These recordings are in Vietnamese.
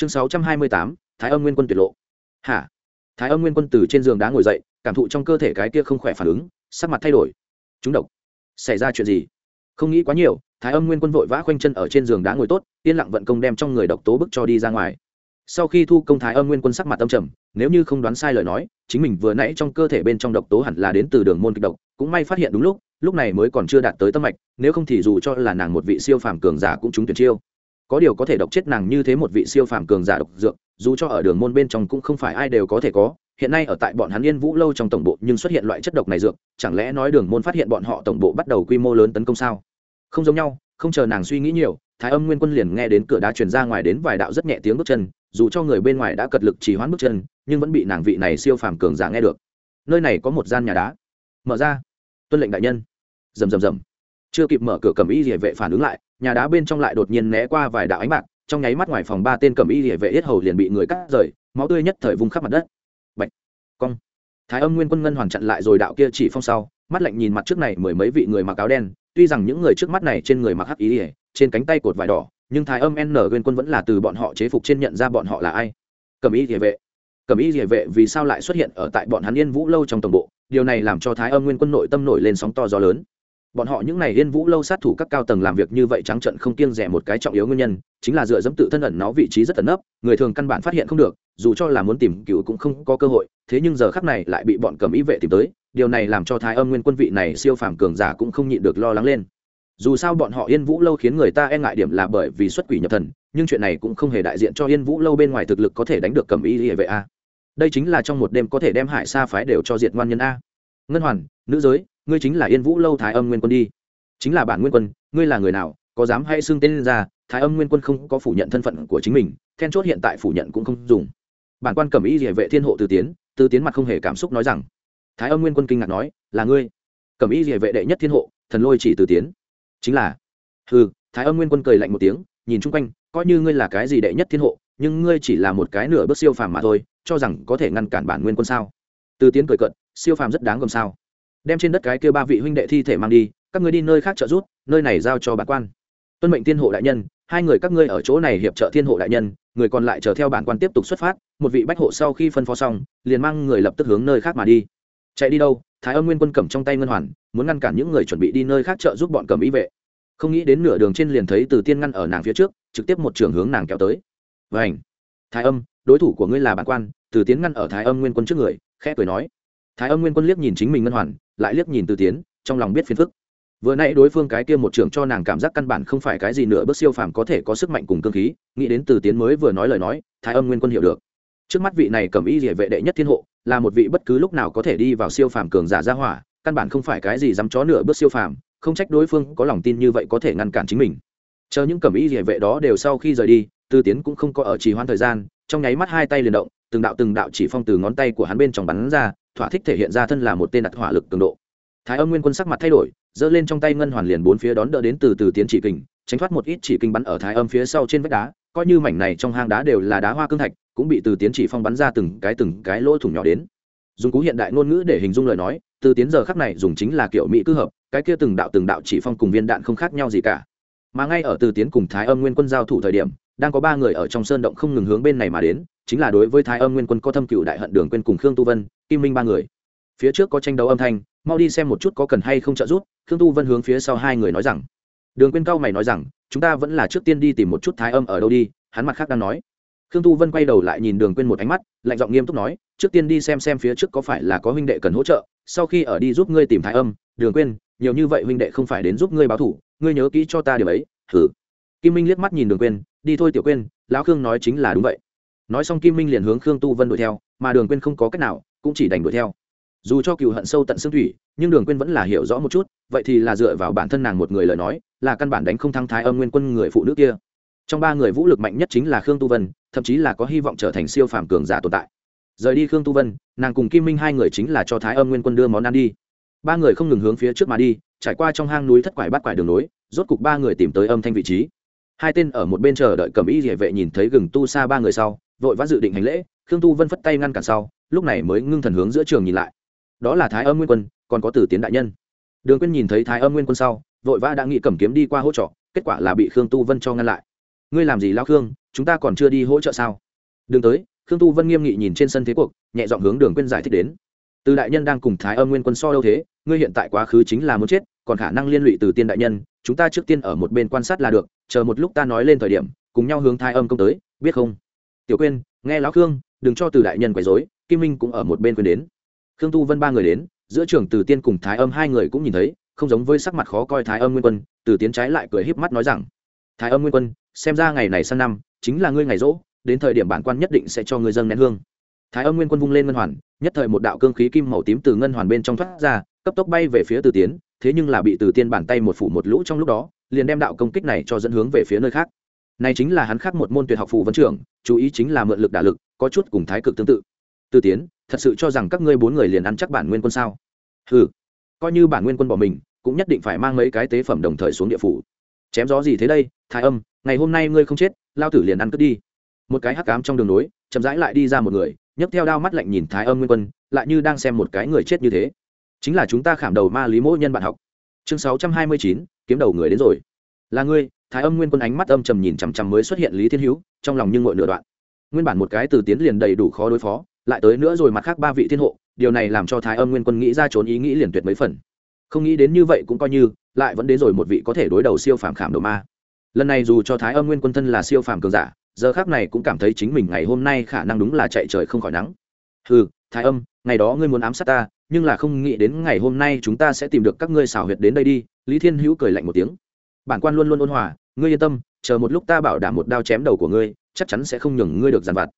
chương sáu trăm hai mươi tám, thái âm nguyên quân tuyệt lộ. Hả? Thái âm nguyên quân từ trên giường đá ngồi dậy, cảm thụ trong cơ thể cái kia không khỏe phản ứng, sắc mặt thay đổi. Chúng độc. Xảy ra chuyện gì? Không nghĩ quá nhiều, thái âm nguyên quân vội vã khoanh chân ở trên giường đá ngồi tốt, yên lặng vận công đem trong người độc tố bức cho đi ra ngoài. Sau khi thu công thái âm nguyên quân sắc mặt tâm trầm, nếu như không đoán sai lời nói, chính mình vừa nãy trong cơ thể bên trong độc tố hẳn là đến từ đường môn kịch độc, cũng may phát hiện đúng lúc lúc này mới còn chưa đạt tới tâm mạch, nếu không thì dù cho là nàng một vị siêu phàm cường giả cũng trúng tuyển chiêu có điều có thể độc chết nàng như thế một vị siêu phàm cường giả độc dược, dù cho ở đường môn bên trong cũng không phải ai đều có thể có. Hiện nay ở tại bọn hắn yên vũ lâu trong tổng bộ nhưng xuất hiện loại chất độc này dược, chẳng lẽ nói đường môn phát hiện bọn họ tổng bộ bắt đầu quy mô lớn tấn công sao? Không giống nhau, không chờ nàng suy nghĩ nhiều, thái âm nguyên quân liền nghe đến cửa đá truyền ra ngoài đến vài đạo rất nhẹ tiếng bước chân, dù cho người bên ngoài đã cật lực trì hoãn bước chân, nhưng vẫn bị nàng vị này siêu phàm cường giả nghe được. Nơi này có một gian nhà đá. Mở ra. Tuân lệnh đại nhân. Rầm rầm rầm. Chưa kịp mở cửa cầm y địa vệ phản ứng lại nhà đá bên trong lại đột nhiên né qua vài đạo ánh bạc, trong nháy mắt ngoài phòng ba tên cầm y địa vệ yết hầu liền bị người cắt rời, máu tươi nhất thời vùng khắp mặt đất. Bạch, cong. Thái âm nguyên quân ngân hoàn chặn lại rồi đạo kia chỉ phong sau, mắt lạnh nhìn mặt trước này mười mấy vị người mặc áo đen, tuy rằng những người trước mắt này trên người mặc hắc ý ỉa trên cánh tay cột vải đỏ, nhưng thái âm n nguyên quân vẫn là từ bọn họ chế phục trên nhận ra bọn họ là ai. Cầm y địa vệ. Cầm y địa vệ vì sao lại xuất hiện ở tại bọn hắn yên vũ lâu trong tổng bộ? Điều này làm cho thái âm nguyên quân nội tâm nổi lên sóng to gió lớn bọn họ những n à y yên vũ lâu sát thủ các cao tầng làm việc như vậy trắng trận không kiêng rẻ một cái trọng yếu nguyên nhân, chính là dựa dẫm tự thân ẩn nó vị trí rất ẩn nấp, người thường căn bản phát hiện không được, dù cho là muốn tìm cựu cũng không có cơ hội, thế nhưng giờ khắc này lại bị bọn cầm ý vệ tìm tới, điều này làm cho thái âm nguyên quân vị này siêu phàm cường giả cũng không nhịn được lo lắng lên. Dù sao bọn họ yên vũ lâu khiến người ta e ngại điểm là bởi vì xuất quỷ nhập thần, nhưng chuyện này cũng không hề đại diện cho yên vũ lâu bên ngoài thực lực có thể đánh được cầm ý địa vệ a. Đây chính là trong một đêm có thể đem hải sa phái đều cho diệt ngoan nhân a. Ngân hoàn, nữ giới ngươi chính là yên vũ lâu thái âm nguyên quân đi. Chính là bản nguyên quân, ngươi là người nào, có dám hay xưng tên lên ra, thái âm nguyên quân không có phủ nhận thân phận của chính mình, then chốt hiện tại phủ nhận cũng không dùng. Bản quan cầm ý địa vệ thiên hộ từ tiến từ tiến mặt không hề cảm xúc nói rằng, thái âm nguyên quân kinh ngạc nói, là ngươi. Cầm ý địa vệ đệ nhất thiên hộ, thần lôi chỉ từ tiến. Chính là. Hừ, thái âm nguyên quân cười lạnh một tiếng, nhìn chung quanh, coi như ngươi là cái gì đệ nhất thiên hộ, nhưng ngươi chỉ là một cái nửa bước siêu phàm mà thôi, cho rằng có thể ngăn cản bản nguyên quân sao? Từ tiến cười cận siêu phàm rất đáng gồm sao? Đem trên đất cái kia ba vị huynh đệ thi thể mang đi, các ngươi đi nơi khác trợ giúp, nơi này giao cho bản quan. Tuân mệnh thiên hộ đại nhân, hai người các ngươi ở chỗ này hiệp trợ thiên hộ đại nhân, người còn lại chờ theo bản quan tiếp tục xuất phát, một vị bách hộ sau khi phân phó xong, liền mang người lập tức hướng nơi khác mà đi. Chạy đi đâu? Thái âm nguyên quân cầm trong tay ngân hoàn, muốn ngăn cản những người chuẩn bị đi nơi khác trợ giúp bọn cầm ý vệ. Không nghĩ đến nửa đường trên liền thấy từ tiên ngăn ở nàng phía trước, trực tiếp một trường hướng nàng kéo tới. Vảnh thái âm, đối thủ của ngươi là bản quan, từ tiến ngăn ở thái âm nguyên quân trước người, khẽ cười nói thái âm nguyên quân liếc nhìn chính mình ngân hoàn, lại liếc nhìn từ tiến, trong lòng biết phiền phức. Vừa nãy đối phương cái kia một trưởng cho nàng cảm giác căn bản không phải cái gì nữa bước siêu phàm có thể có sức mạnh cùng cơ khí, nghĩ đến từ tiến mới vừa nói lời nói, thái âm nguyên quân hiểu được. Trước mắt vị này cầm y địa vệ đệ nhất thiên hộ, là một vị bất cứ lúc nào có thể đi vào siêu phàm cường giả ra hỏa, căn bản không phải cái gì dám chó nửa bước siêu phàm, không trách đối phương có lòng tin như vậy có thể ngăn cản chính mình. Chờ những cầm y địa vệ đó đều sau khi rời đi tư tiến cũng không có ở trì hoãn thời gian, trong nháy mắt hai tay liền động, từng đạo từng đạo chỉ phong từ ngón tay của hắn bên trong bắn ra thỏa thích thể hiện ra thân là một tên đặt hỏa lực cường độ. Thái âm nguyên quân sắc mặt thay đổi, giơ lên trong tay ngân hoàn liền bốn phía đón đỡ đến từ từ tiến chỉ kình, tránh thoát một ít chỉ kinh bắn ở thái âm phía sau trên vách đá, coi như mảnh này trong hang đá đều là đá hoa cương thạch, cũng bị từ tiến chỉ phong bắn ra từng cái từng cái lỗ thủng nhỏ đến. Dùng cú hiện đại ngôn ngữ để hình dung lời nói, từ tiến giờ khắc này dùng chính là kiểu mỹ cư hợp, cái kia từng đạo từng đạo chỉ phong cùng viên đạn không khác nhau gì cả. Mà ngay ở từ tiến cùng thái âm nguyên quân giao thủ thời điểm, đang có ba người ở trong sơn động không ngừng hướng bên này mà đến, chính là đối với thái âm nguyên quân có thâm cựu đại hận đường quên cùng khương tu vân kim minh ba người. Phía trước có tranh đấu âm thanh, mau đi xem một chút có cần hay không trợ giúp, khương tu vân hướng phía sau hai người nói rằng. Đường quên cao mày nói rằng, chúng ta vẫn là trước tiên đi tìm một chút thái âm ở đâu đi, hắn mặt khác đang nói. Khương tu vân quay đầu lại nhìn đường quên một ánh mắt, lạnh giọng nghiêm túc nói, trước tiên đi xem xem phía trước có phải là có huynh đệ cần hỗ trợ, sau khi ở đi giúp ngươi tìm thái âm, đường quên nhiều như vậy huynh đệ không phải đến giúp ngươi báo thủ, ngươi nhớ kỹ cho ta điều ấy thử kim minh liếc mắt nhìn đường quên đi thôi tiểu quên lão khương nói chính là đúng vậy. Nói xong kim minh liền hướng khương tu vân đuổi theo, mà đường quên không có cách nào cũng chỉ đành đuổi theo. Dù cho cựu hận sâu tận xương thủy, nhưng đường quên vẫn là hiểu rõ một chút, vậy thì là dựa vào bản thân nàng một người lời nói, là căn bản đánh không thăng thái âm nguyên quân người phụ nữ kia. Trong ba người vũ lực mạnh nhất chính là khương tu vân, thậm chí là có hy vọng trở thành siêu phàm cường giả tồn tại. Rời đi khương tu vân, nàng cùng kim minh hai người chính là cho thái âm nguyên quân đưa món ăn đi. Ba người không ngừng hướng phía trước mà đi, trải qua trong hang núi thất quải bắt quải đường nối, rốt cục ba người tìm tới âm thanh vị trí. Hai tên ở một bên chờ đợi cầm y địa vệ nhìn thấy gừng tu xa ba người sau, vội vã dự định hành lễ, khương tu vân phất tay ngăn cản sau lúc này mới ngưng thần hướng giữa trường nhìn lại. Đó là thái âm nguyên quân, còn có tử tiến đại nhân. Đường quyên nhìn thấy thái âm nguyên quân sau, vội vã đã nghĩ cầm kiếm đi qua hỗ trợ, kết quả là bị khương tu vân cho ngăn lại. Ngươi làm gì lao khương? Chúng ta còn chưa đi hỗ trợ sao? Đừng tới. Khương tu vân nghiêm nghị nhìn trên sân thế cuộc, nhẹ dọn hướng đường quyên giải thích đến. Từ đại nhân đang cùng thái âm nguyên quân so đâu thế? Ngươi hiện tại quá khứ chính là muốn chết, còn khả năng liên lụy từ tiên đại nhân. Chúng ta trước tiên ở một bên quan sát là được, chờ một lúc ta nói lên thời điểm, cùng nhau hướng thái âm công tới, biết không? Tiểu quyên, nghe lão khương, đừng cho từ đại nhân quấy dối kim minh cũng ở một bên quên đến. Khương tu vân ba người đến, giữa trường từ tiên cùng thái âm hai người cũng nhìn thấy, không giống với sắc mặt khó coi thái âm nguyên quân, từ tiến trái lại cười híp mắt nói rằng, thái âm nguyên quân, xem ra ngày này sang năm, chính là ngươi ngày rỗ, đến thời điểm bản quan nhất định sẽ cho ngươi dâng nén hương. Thái âm nguyên quân vung lên ngân hoàn, nhất thời một đạo cương khí kim màu tím từ ngân hoàn bên trong thoát ra, cấp tốc bay về phía từ tiến, thế nhưng là bị từ tiên bàn tay một phủ một lũ trong lúc đó, liền đem đạo công kích này cho dẫn hướng về phía nơi khác. Này chính là hắn khác một môn tuyệt học phù vấn trưởng, chú ý chính là mượn lực đả lực, có chút cùng thái cực tương tự từ tiến, thật sự cho rằng các ngươi bốn người liền ăn chắc bản nguyên quân sao? Ừ coi như bản nguyên quân bỏ mình, cũng nhất định phải mang mấy cái tế phẩm đồng thời xuống địa phủ. Chém gió gì thế đây, thái âm, ngày hôm nay ngươi không chết, lao tử liền ăn cướp đi. Một cái hắc cám trong đường nối chậm rãi lại đi ra một người, nhấc theo đao mắt lạnh nhìn thái âm nguyên quân, lại như đang xem một cái người chết như thế. Chính là chúng ta khảm đầu ma lý mỗ nhân bạn học. Chương sáu trăm hai mươi chín, kiếm đầu người đến rồi. Là ngươi, thái âm nguyên quân ánh mắt âm trầm nhìn chằm chằm mới xuất hiện lý thiên hữu, trong lòng nhưng ngội nửa đoạn. Nguyên bản một cái từ tiến liền đầy đủ khó đối phó lại tới nữa rồi mặt khác ba vị thiên hộ, điều này làm cho thái âm nguyên quân nghĩ ra trốn ý nghĩ liền tuyệt mấy phần. Không nghĩ đến như vậy cũng coi như, lại vẫn đến rồi một vị có thể đối đầu siêu phàm khảm độ ma. Lần này dù cho thái âm nguyên quân thân là siêu phàm cường giả, giờ khác này cũng cảm thấy chính mình ngày hôm nay khả năng đúng là chạy trời không khỏi nắng. Ừ thái âm, ngày đó ngươi muốn ám sát ta, nhưng là không nghĩ đến ngày hôm nay chúng ta sẽ tìm được các ngươi xảo huyệt đến đây đi, lý thiên hữu cười lạnh một tiếng. Bản quan luôn luôn ôn hòa, ngươi yên tâm, chờ một lúc ta bảo đảm một đao chém đầu của ngươi, chắc chắn sẽ không nhường ngươi được giàn vặt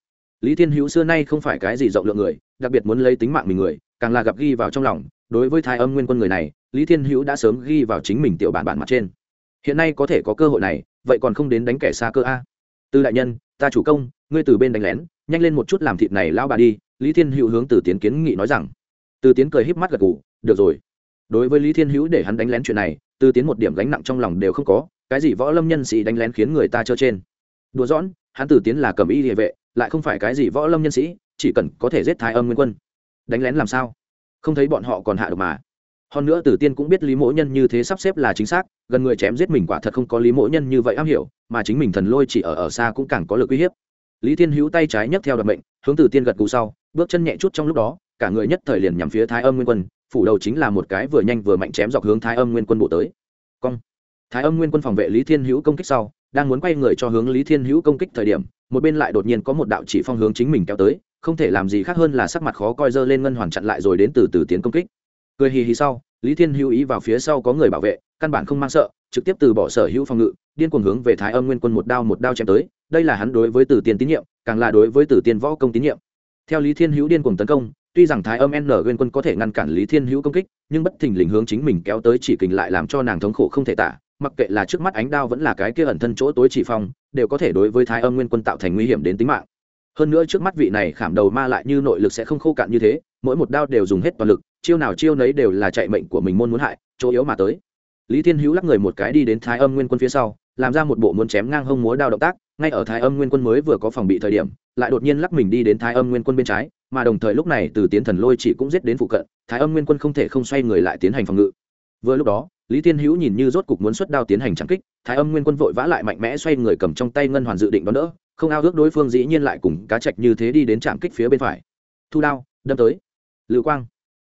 lý thiên hữu xưa nay không phải cái gì rộng lượng người, đặc biệt muốn lấy tính mạng mình người, càng là gặp ghi vào trong lòng. Đối với thái âm nguyên quân người này, lý thiên hữu đã sớm ghi vào chính mình tiểu bản bản mặt trên. Hiện nay có thể có cơ hội này, vậy còn không đến đánh kẻ xa cơ a? Từ đại nhân, ta chủ công, ngươi từ bên đánh lén, nhanh lên một chút làm thịt này lao bà đi. Lý thiên hữu hướng từ tiến kiến nghị nói rằng. Từ tiến cười híp mắt gật gù, được rồi. Đối với lý thiên hữu để hắn đánh lén chuyện này, từ tiến một điểm gánh nặng trong lòng đều không có. Cái gì võ lâm nhân sĩ đánh lén khiến người ta trơ trên. Đùa dõn hắn từ tiến là cầm y địa vệ lại không phải cái gì võ lâm nhân sĩ, chỉ cần có thể giết thái âm nguyên quân. Đánh lén làm sao? Không thấy bọn họ còn hạ được mà. Hơn nữa tử tiên cũng biết lý mỗ nhân như thế sắp xếp là chính xác, gần người chém giết mình quả thật không có lý mỗ nhân như vậy am hiểu, mà chính mình thần lôi chỉ ở ở xa cũng càng có lực uy hiếp. Lý thiên hữu tay trái nhấc theo đoạn mệnh, hướng tử tiên gật cù sau, bước chân nhẹ chút trong lúc đó, cả người nhất thời liền nhằm phía thái âm nguyên quân, phủ đầu chính là một cái vừa nhanh vừa mạnh chém dọc hướng thái âm nguyên quân bộ tới. Cong. Thái âm nguyên quân phòng vệ lý thiên hữu công kích sau đang muốn quay người cho hướng lý thiên hữu công kích thời điểm, một bên lại đột nhiên có một đạo chỉ phong hướng chính mình kéo tới, không thể làm gì khác hơn là sắc mặt khó coi dơ lên ngân hoàn chặn lại rồi đến từ từ tiến công kích. Cười hì hì sau, lý thiên hữu ý vào phía sau có người bảo vệ, căn bản không mang sợ, trực tiếp từ bỏ sở hữu phòng ngự, điên cuồng hướng về thái âm nguyên quân một đao một đao chém tới, đây là hắn đối với tử tiên tín nhiệm, càng là đối với tử tiên võ công tín nhiệm. Theo lý thiên hữu điên cuồng tấn công, tuy rằng thái âm n nguyên quân có thể ngăn cản lý thiên hữu công kích, nhưng bất thình lình hướng chính mình kéo tới chỉ kình lại làm cho nàng thống khổ không thể tả mặc kệ là trước mắt ánh đao vẫn là cái kia ẩn thân chỗ tối chỉ phong, đều có thể đối với thái âm nguyên quân tạo thành nguy hiểm đến tính mạng. Hơn nữa trước mắt vị này khảm đầu ma lại như nội lực sẽ không khô cạn như thế, mỗi một đao đều dùng hết toàn lực, chiêu nào chiêu nấy đều là chạy mệnh của mình môn muốn hại, chỗ yếu mà tới. Lý thiên hữu lắc người một cái đi đến thái âm nguyên quân phía sau, làm ra một bộ muốn chém ngang hông múa đao động tác, ngay ở thái âm nguyên quân mới vừa có phòng bị thời điểm, lại đột nhiên lắc mình đi đến thái âm nguyên quân bên trái, mà đồng thời lúc này từ tiến thần lôi chỉ cũng giết đến phụ cận, thái âm nguyên quân không thể không xoay người lại tiến hành phòng ngự vừa lúc đó, lý thiên hữu nhìn như rốt cục muốn xuất đao tiến hành trắng kích, thái âm nguyên quân vội vã lại mạnh mẽ xoay người cầm trong tay ngân hoàn dự định đón đỡ, không ao ước đối phương dĩ nhiên lại cùng cá trạch như thế đi đến trạm kích phía bên phải. Thu đao, đâm tới. Lưu quang.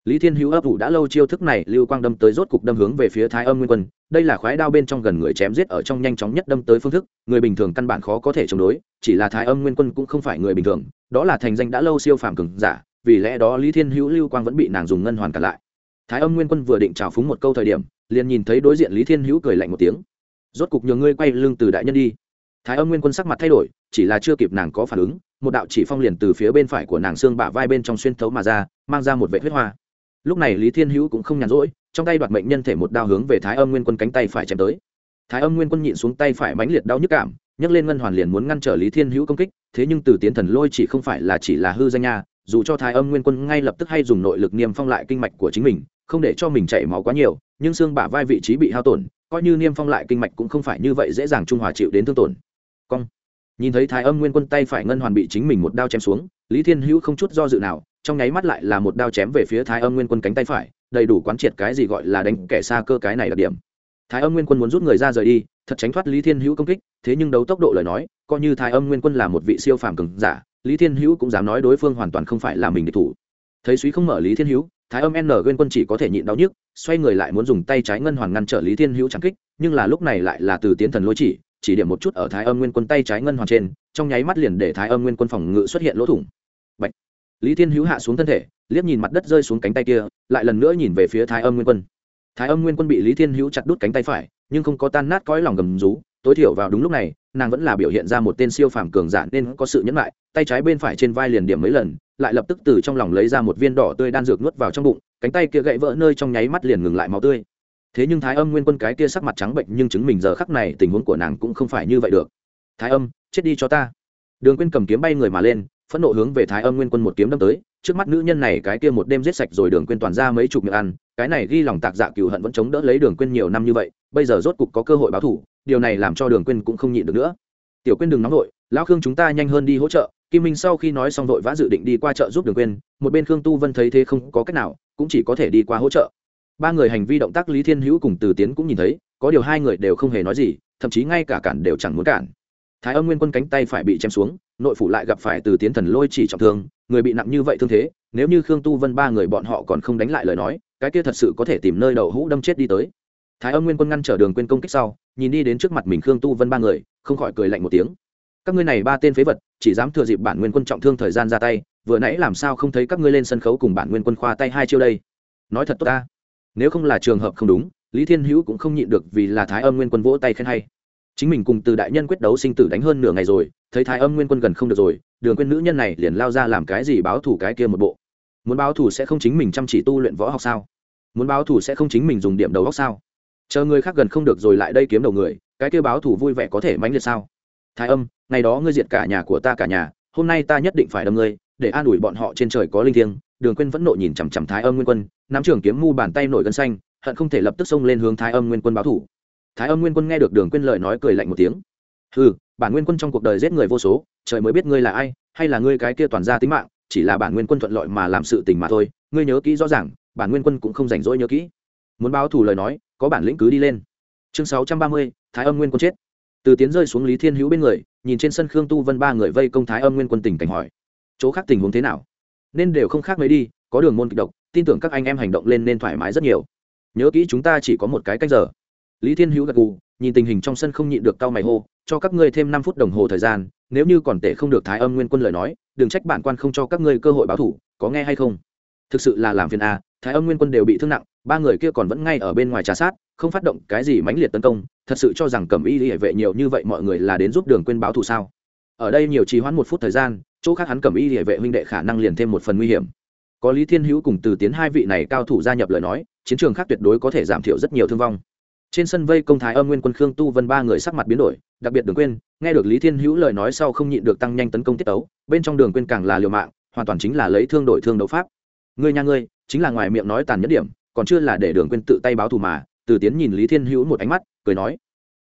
Lý thiên hữu ấp ủ đã lâu chiêu thức này, lưu quang đâm tới rốt cục đâm hướng về phía thái âm nguyên quân. Đây là khoái đao bên trong gần người chém giết ở trong nhanh chóng nhất đâm tới phương thức, người bình thường căn bản khó có thể chống đối, chỉ là thái âm nguyên quân cũng không phải người bình thường, đó là thành danh đã lâu siêu phàm cường giả, vì lẽ đó lý thiên hữu lưu quang vẫn bị nàng dùng ngân hoàn cản lại thái âm nguyên quân vừa định trào phúng một câu thời điểm, liền nhìn thấy đối diện lý thiên hữu cười lạnh một tiếng. Rốt cục nhường ngươi quay lưng từ đại nhân đi. Thái âm nguyên quân sắc mặt thay đổi, chỉ là chưa kịp nàng có phản ứng, một đạo chỉ phong liền từ phía bên phải của nàng xương bả vai bên trong xuyên thấu mà ra, mang ra một vệ huyết hoa. Lúc này lý thiên hữu cũng không nhàn rỗi, trong tay đoạt mệnh nhân thể một đao hướng về thái âm nguyên quân cánh tay phải chém tới. Thái âm nguyên quân nhịn xuống tay phải mãnh liệt đau nhức cảm, nhấc lên ngân hoàn liền muốn ngăn trở lý thiên hữu công kích, thế nhưng từ tiến thần lôi chỉ không phải là chỉ là hư danh nha dù cho thái âm nguyên quân ngay lập tức hay dùng nội lực niêm phong lại kinh mạch của chính mình, không để cho mình chảy máu quá nhiều, nhưng xương bả vai vị trí bị hao tổn, coi như niêm phong lại kinh mạch cũng không phải như vậy dễ dàng trung hòa chịu đến thương tổn. Cong. Nhìn thấy thái âm nguyên quân tay phải ngân hoàn bị chính mình một đao chém xuống, lý thiên hữu không chút do dự nào, trong nháy mắt lại là một đao chém về phía thái âm nguyên quân cánh tay phải, đầy đủ quán triệt cái gì gọi là đánh kẻ xa cơ cái này đặc điểm. Thái âm nguyên quân muốn rút người ra rời đi thật tránh thoát lý thiên hữu công kích, thế nhưng đấu tốc độ lời nói, coi như thái âm nguyên quân là một vị siêu phàm cường giả, lý thiên hữu cũng dám nói đối phương hoàn toàn không phải là mình địch thủ. Thấy suý không mở lý thiên hữu, thái âm n nguyên quân chỉ có thể nhịn đau nhức, xoay người lại muốn dùng tay trái ngân hoàn ngăn trở lý thiên hữu trắng kích, nhưng là lúc này lại là từ tiến thần lối chỉ chỉ điểm một chút ở thái âm nguyên quân tay trái ngân hoàn trên, trong nháy mắt liền để thái âm nguyên quân phòng ngự xuất hiện lỗ thủng. Bạch. lý thiên hữu hạ xuống thân thể, liếc nhìn mặt đất rơi xuống cánh tay kia, lại lần nữa nhìn về phía thái âm nguyên quân. Thái âm nguyên quân bị lý thiên hữu chặt đút cánh tay phải nhưng không có tan nát cõi lòng gầm rú. Tối thiểu vào đúng lúc này, nàng vẫn là biểu hiện ra một tên siêu phàm cường giả nên có sự nhẫn lại, tay trái bên phải trên vai liền điểm mấy lần, lại lập tức từ trong lòng lấy ra một viên đỏ tươi đan dược nuốt vào trong bụng, cánh tay kia gãy vỡ nơi trong nháy mắt liền ngừng lại máu tươi. Thế nhưng thái âm nguyên quân cái kia sắc mặt trắng bệnh nhưng chứng mình giờ khắc này tình huống của nàng cũng không phải như vậy được. Thái âm, chết đi cho ta. Đường quyên cầm kiếm bay người mà lên, phẫn nộ hướng về thái âm nguyên quân một kiếm đâm tới trước mắt nữ nhân này cái kia một đêm giết sạch rồi đường quyên toàn ra mấy chục miệng ăn, cái này ghi lòng tạc dạ cừu hận vẫn chống đỡ lấy đường quyên nhiều năm như vậy, bây giờ rốt cục có cơ hội báo thủ, điều này làm cho đường quyên cũng không nhịn được nữa. Tiểu quyên đừng nóng vội, lão khương chúng ta nhanh hơn đi hỗ trợ, kim minh sau khi nói xong vội vã dự định đi qua chợ giúp đường quyên một bên khương tu vân thấy thế không có cách nào, cũng chỉ có thể đi qua hỗ trợ. Ba người hành vi động tác lý thiên hữu cùng từ tiến cũng nhìn thấy, có điều hai người đều không hề nói gì, thậm chí ngay cả cản đều chẳng muốn cản thái âm nguyên quân cánh tay phải bị chém xuống, nội phủ lại gặp phải từ tiến thần lôi chỉ trọng thương, người bị nặng như vậy thương thế, nếu như khương tu vân ba người bọn họ còn không đánh lại lời nói, cái kia thật sự có thể tìm nơi đậu hũ đâm chết đi tới. Thái âm nguyên quân ngăn trở đường quên công kích sau, nhìn đi đến trước mặt mình khương tu vân ba người, không khỏi cười lạnh một tiếng. Các ngươi này ba tên phế vật, chỉ dám thừa dịp bản nguyên quân trọng thương thời gian ra tay, vừa nãy làm sao không thấy các ngươi lên sân khấu cùng bản nguyên quân khoa tay hai chiêu đây? Nói thật tốt ta. Nếu không là trường hợp không đúng, lý thiên hữu cũng không nhịn được vì là thái âm nguyên quân vỗ tay khen hay chính mình cùng từ đại nhân quyết đấu sinh tử đánh hơn nửa ngày rồi, thấy thái âm nguyên quân gần không được rồi, đường quên nữ nhân này liền lao ra làm cái gì báo thủ cái kia một bộ. Muốn báo thủ sẽ không chính mình chăm chỉ tu luyện võ học sao? Muốn báo thủ sẽ không chính mình dùng điểm đầu góc sao? Chờ người khác gần không được rồi lại đây kiếm đầu người, cái kia báo thủ vui vẻ có thể mãnh liệt sao? Thái âm, ngày đó ngươi diệt cả nhà của ta cả nhà, hôm nay ta nhất định phải đâm ngươi, để an ủi bọn họ trên trời có linh thiêng. Đường quên vẫn nộ nhìn chằm chằm thái âm nguyên quân, nắm trường kiếm mu bàn tay nổi gân xanh, hận không thể lập tức xông lên hướng thái âm nguyên quân báo thủ thái âm nguyên quân nghe được đường quên lời nói cười lạnh một tiếng. Ừ bản nguyên quân trong cuộc đời giết người vô số, trời mới biết ngươi là ai, hay là ngươi cái kia toàn ra tính mạng, chỉ là bản nguyên quân thuận lợi mà làm sự tình mà thôi, ngươi nhớ kỹ rõ ràng, bản nguyên quân cũng không rảnh rỗi nhớ kỹ. Muốn báo thù lời nói, có bản lĩnh cứ đi lên. Chương sáu trăm ba mươi, thái âm nguyên quân chết. Từ tiến rơi xuống lý thiên hữu bên người, nhìn trên sân khương tu vân ba người vây công thái âm nguyên quân tỉnh cảnh hỏi, chỗ khác tình huống thế nào? Nên đều không khác mấy đi, có đường môn kịch độc, tin tưởng các anh em hành động lên nên thoải mái rất nhiều. Nhớ kỹ chúng ta chỉ có một cái cách giờ lý thiên hữu gật gù, nhìn tình hình trong sân không nhịn được cau mày hô, cho các ngươi thêm năm phút đồng hồ thời gian, nếu như còn tệ không được thái âm nguyên quân lời nói, đừng trách bản quan không cho các ngươi cơ hội báo thủ, có nghe hay không? Thực sự là làm phiền a thái âm nguyên quân đều bị thương nặng, ba người kia còn vẫn ngay ở bên ngoài trà sát, không phát động cái gì mãnh liệt tấn công, thật sự cho rằng cầm y hệ vệ nhiều như vậy mọi người là đến giúp đường quên báo thù sao? Ở đây nhiều trì hoãn một phút thời gian, chỗ khác hắn cầm y hệ vệ huynh đệ khả năng liền thêm một phần nguy hiểm. Có lý thiên hữu cùng từ tiến hai vị này cao thủ gia nhập lời nói, chiến trường khác tuyệt đối có thể giảm thiểu rất nhiều thương vong trên sân vây công thái âm nguyên quân khương tu vân ba người sắc mặt biến đổi, đặc biệt đường quên, nghe được lý thiên hữu lời nói sau không nhịn được tăng nhanh tấn công tiết tấu, bên trong đường quên càng là liều mạng, hoàn toàn chính là lấy thương đổi thương đấu pháp. Ngươi nhà ngươi, chính là ngoài miệng nói tàn nhất điểm, còn chưa là để đường quên tự tay báo thù mà, từ tiến nhìn lý thiên hữu một ánh mắt, cười nói,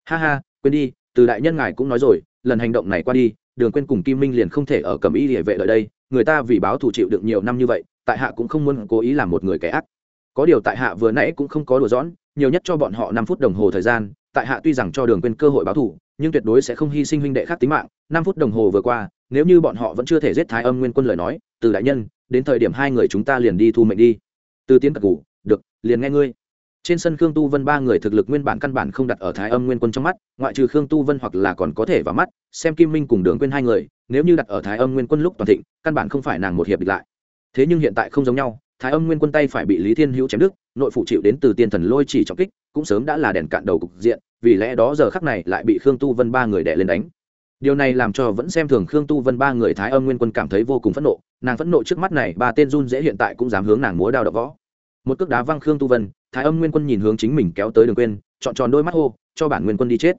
ha ha, quên đi, từ đại nhân ngài cũng nói rồi, lần hành động này qua đi, đường quên cùng kim minh liền không thể ở cầm y địa vệ ở đây, người ta vì báo thù chịu được nhiều năm như vậy, tại hạ cũng không muốn cố ý làm một người kẻ ác có điều tại hạ vừa nãy cũng không có đùa giỡn, nhiều nhất cho bọn họ năm phút đồng hồ thời gian, tại hạ tuy rằng cho đường quên cơ hội báo thù, nhưng tuyệt đối sẽ không hy sinh huynh đệ khác tính mạng. Năm phút đồng hồ vừa qua, nếu như bọn họ vẫn chưa thể giết thái âm nguyên quân lời nói, từ đại nhân, đến thời điểm hai người chúng ta liền đi thu mệnh đi. Từ tiến cật củ được, liền nghe ngươi. Trên sân khương tu vân ba người thực lực nguyên bản căn bản không đặt ở thái âm nguyên quân trong mắt, ngoại trừ khương tu vân hoặc là còn có thể vào mắt, xem kim minh cùng đường quên hai người, nếu như đặt ở thái âm nguyên quân lúc toàn thịnh, căn bản không phải nàng một hiệp địch lại. Thế nhưng hiện tại không giống nhau thái âm nguyên quân tay phải bị lý thiên hữu chém đứt, nội phụ chịu đến từ tiên thần lôi chỉ trọng kích, cũng sớm đã là đèn cạn đầu cục diện, vì lẽ đó giờ khắc này lại bị khương tu vân ba người đè lên đánh. Điều này làm cho vẫn xem thường khương tu vân ba người thái âm nguyên quân cảm thấy vô cùng phẫn nộ, nàng phẫn nộ trước mắt này, ba tên run dễ hiện tại cũng dám hướng nàng múa đao đập võ. Một cước đá văng khương tu vân, thái âm nguyên quân nhìn hướng chính mình kéo tới đường quên, chọn tròn đôi mắt hô, cho bản nguyên quân đi chết.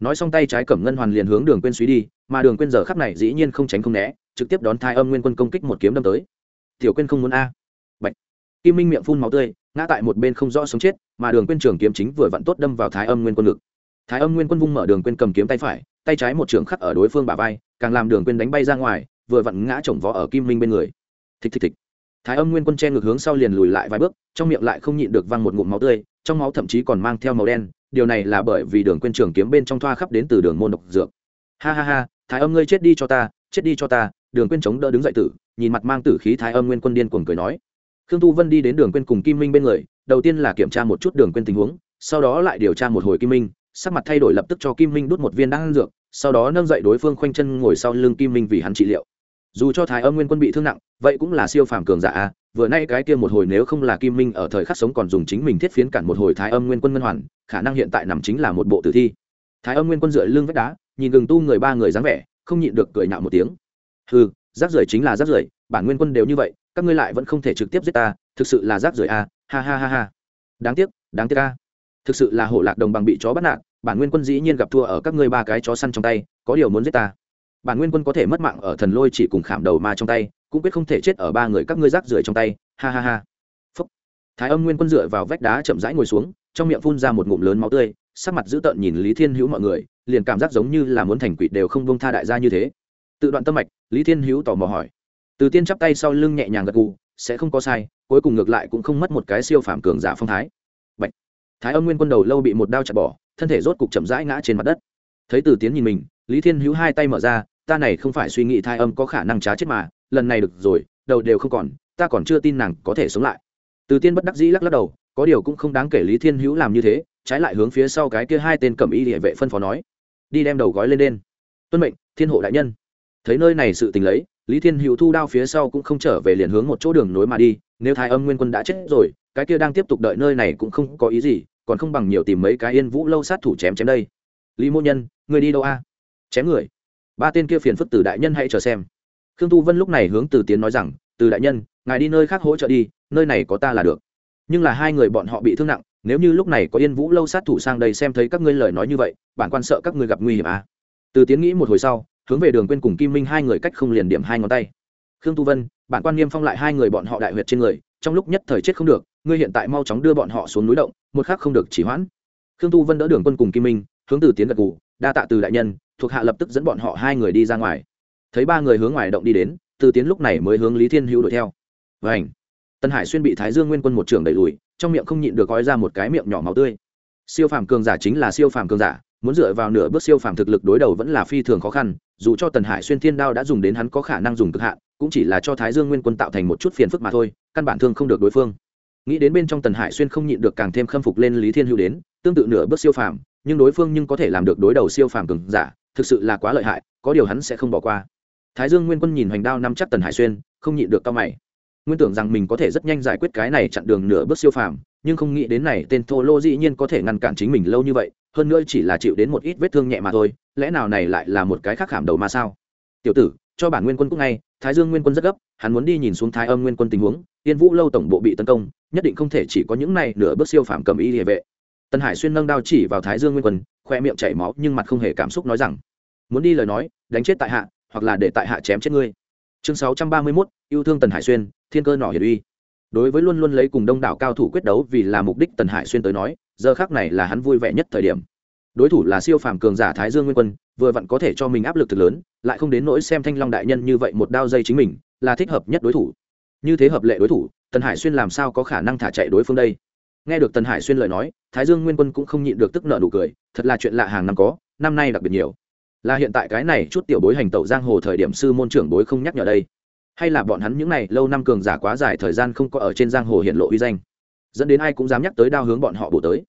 Nói xong tay trái cẩm ngân hoàn liền hướng đường quên suy đi, mà đường quên giờ khắc này dĩ nhiên không tránh không né, trực tiếp đón thái âm nguyên quân công kích một kiếm đâm tới. Tiểu quên không muốn a kim minh miệng phun máu tươi, ngã tại một bên không rõ sống chết, mà đường quên trường kiếm chính vừa vặn tốt đâm vào thái âm nguyên quân ngực. Thái âm nguyên quân vung mở đường quên cầm kiếm tay phải, tay trái một trường khắc ở đối phương bả vai, càng làm đường quên đánh bay ra ngoài, vừa vặn ngã chồng vó ở kim minh bên người. Thịch thịch thịch. Thái âm nguyên quân che ngược hướng sau liền lùi lại vài bước, trong miệng lại không nhịn được văng một ngụm máu tươi, trong máu thậm chí còn mang theo màu đen, điều này là bởi vì đường quên trường kiếm bên trong thoa khắp đến từ đường môn độc dược. Ha ha ha, thái âm ngươi chết đi cho ta, chết đi cho ta, đường quên chống đỡ đứng dậy tử, nhìn mặt mang tử khí thái âm nguyên quân điên cuồng cười nói khương tu vân đi đến đường quên cùng kim minh bên người, đầu tiên là kiểm tra một chút đường quên tình huống, sau đó lại điều tra một hồi kim minh, sắc mặt thay đổi lập tức cho kim minh đút một viên đan dược, sau đó nâng dậy đối phương khoanh chân ngồi sau lưng kim minh vì hắn trị liệu. Dù cho thái âm nguyên quân bị thương nặng, vậy cũng là siêu phàm cường giả a, vừa nay cái kia một hồi nếu không là kim minh ở thời khắc sống còn dùng chính mình thiết phiến cản một hồi thái âm nguyên quân ngân hoàn, khả năng hiện tại nằm chính là một bộ tử thi. Thái âm nguyên quân dựa lưng vách đá, nhìn gừng tu người ba người dáng vẻ, không nhịn được cười nhạo một tiếng. Ừ rác rưởi chính là rác rưởi, bản nguyên quân đều như vậy các ngươi lại vẫn không thể trực tiếp giết ta, thực sự là rác rưởi a, ha ha ha ha. Đáng tiếc đáng tiếc a. Thực sự là hổ lạc đồng bằng bị chó bắt nạt, bản nguyên quân dĩ nhiên gặp thua ở các ngươi ba cái chó săn trong tay, có điều muốn giết ta. Bản nguyên quân có thể mất mạng ở thần lôi chỉ cùng khảm đầu ma trong tay, cũng quyết không thể chết ở ba người các ngươi rác rưởi trong tay, ha ha ha. Phúc. thái âm nguyên quân dựa vào vách đá chậm rãi ngồi xuống, trong miệng phun ra một ngụm lớn máu tươi, sắc mặt dữ tợn nhìn lý thiên hữu mọi người, liền cảm giác giống như là muốn thành quỷ đều không bông tha đại gia như thế. Tự đoạn tâm mạch, lý thiên hữu tò mò hỏi từ tiên chắp tay sau lưng nhẹ nhàng gật gù, sẽ không có sai, cuối cùng ngược lại cũng không mất một cái siêu phàm cường giả phong thái. Bạch. thái âm nguyên quân đầu lâu bị một đao chặt bỏ, thân thể rốt cục chậm rãi ngã trên mặt đất. Thấy từ tiến nhìn mình, lý thiên hữu hai tay mở ra, ta này không phải suy nghĩ thai âm có khả năng trá chết mà, lần này được rồi, đầu đều không còn, ta còn chưa tin nàng có thể sống lại. Từ tiên bất đắc dĩ lắc lắc đầu, có điều cũng không đáng kể lý thiên hữu làm như thế, trái lại hướng phía sau cái kia hai tên cầm y địa vệ phân phó nói, đi đem đầu gói lên đen tuân mệnh, thiên hộ đại nhân. Thấy nơi này sự tình lấy lý thiên hữu thu đao phía sau cũng không trở về liền hướng một chỗ đường nối mà đi, nếu thái âm nguyên quân đã chết rồi, cái kia đang tiếp tục đợi nơi này cũng không có ý gì, còn không bằng nhiều tìm mấy cái yên vũ lâu sát thủ chém chém đây. Lý mô nhân, người đi đâu a? Chém người. Ba tên kia phiền phức từ đại nhân hãy chờ xem. Khương tu vân lúc này hướng từ tiến nói rằng, từ đại nhân, ngài đi nơi khác hỗ trợ đi, nơi này có ta là được. Nhưng là hai người bọn họ bị thương nặng, nếu như lúc này có yên vũ lâu sát thủ sang đây xem thấy các ngươi lời nói như vậy, bản quan sợ các ngươi gặp nguy hiểm à. từ tiến nghĩ một hồi sau hướng về đường quên cùng kim minh hai người cách không liền điểm hai ngón tay. Khương tu vân, bản quan niêm phong lại hai người bọn họ đại huyệt trên người, trong lúc nhất thời chết không được, ngươi hiện tại mau chóng đưa bọn họ xuống núi động, một khác không được chỉ hoãn. Khương tu vân đỡ đường quân cùng kim minh, hướng từ tiến gật gù, đa tạ từ đại nhân, thuộc hạ lập tức dẫn bọn họ hai người đi ra ngoài. Thấy ba người hướng ngoài động đi đến, từ tiến lúc này mới hướng lý thiên hữu đuổi theo. Vảnh tân hải xuyên bị thái dương nguyên quân một trường đẩy lùi, trong miệng không nhịn được gói ra một cái miệng nhỏ máu tươi. Siêu phàm cường giả chính là siêu phàm cường giả muốn dựa vào nửa bước siêu phàm thực lực đối đầu vẫn là phi thường khó khăn, dù cho tần hải xuyên thiên đao đã dùng đến hắn có khả năng dùng cực hạn, cũng chỉ là cho thái dương nguyên quân tạo thành một chút phiền phức mà thôi, căn bản thương không được đối phương. Nghĩ đến bên trong tần hải xuyên không nhịn được càng thêm khâm phục lên lý thiên hữu đến, tương tự nửa bước siêu phàm, nhưng đối phương nhưng có thể làm được đối đầu siêu phàm cường giả, thực sự là quá lợi hại, có điều hắn sẽ không bỏ qua. Thái dương nguyên quân nhìn hoành đao năm chắc tần hải xuyên, không nhịn được cao mày. Nguyên tưởng rằng mình có thể rất nhanh giải quyết cái này chặn đường nửa bước siêu phàm, nhưng không nghĩ đến này, tên thô lô dĩ nhiên có thể ngăn cản chính mình lâu như vậy hơn nữa chỉ là chịu đến một ít vết thương nhẹ mà thôi lẽ nào này lại là một cái khác khảm đầu mà sao? Tiểu tử cho bản nguyên quân cũng ngay thái dương nguyên quân rất gấp hắn muốn đi nhìn xuống thái âm nguyên quân tình huống tiên vũ lâu tổng bộ bị tấn công nhất định không thể chỉ có những này nửa bước siêu phàm cầm y địa vệ. Tân hải xuyên nâng đao chỉ vào thái dương nguyên quân khoe miệng chảy máu nhưng mặt không hề cảm xúc nói rằng muốn đi lời nói đánh chết tại hạ hoặc là để tại hạ chém chết ngươi. Chương sáu trăm ba mươi 631, yêu thương tần hải xuyên thiên cơ nỏ hiển uy đối với luôn luôn lấy cùng đông đảo cao thủ quyết đấu vì là mục đích tần hải xuyên tới nói, giờ khác này là hắn vui vẻ nhất thời điểm. Đối thủ là siêu phàm cường giả thái dương nguyên quân, vừa vặn có thể cho mình áp lực thực lớn, lại không đến nỗi xem thanh long đại nhân như vậy một đao dây chính mình, là thích hợp nhất đối thủ. Như thế hợp lệ đối thủ, tần hải xuyên làm sao có khả năng thả chạy đối phương đây? Nghe được tần hải xuyên lời nói, thái dương nguyên quân cũng không nhịn được tức nợ nụ cười, thật là chuyện lạ hàng năm có, năm nay đặc biệt nhiều. Là hiện tại cái này chút tiểu bối hành tẩu giang hồ thời điểm sư môn trưởng bối không nhắc nhở đây hay là bọn hắn những này lâu năm cường giả quá dài thời gian không có ở trên giang hồ hiện lộ uy danh? Dẫn đến ai cũng dám nhắc tới đao hướng bọn họ bổ tới.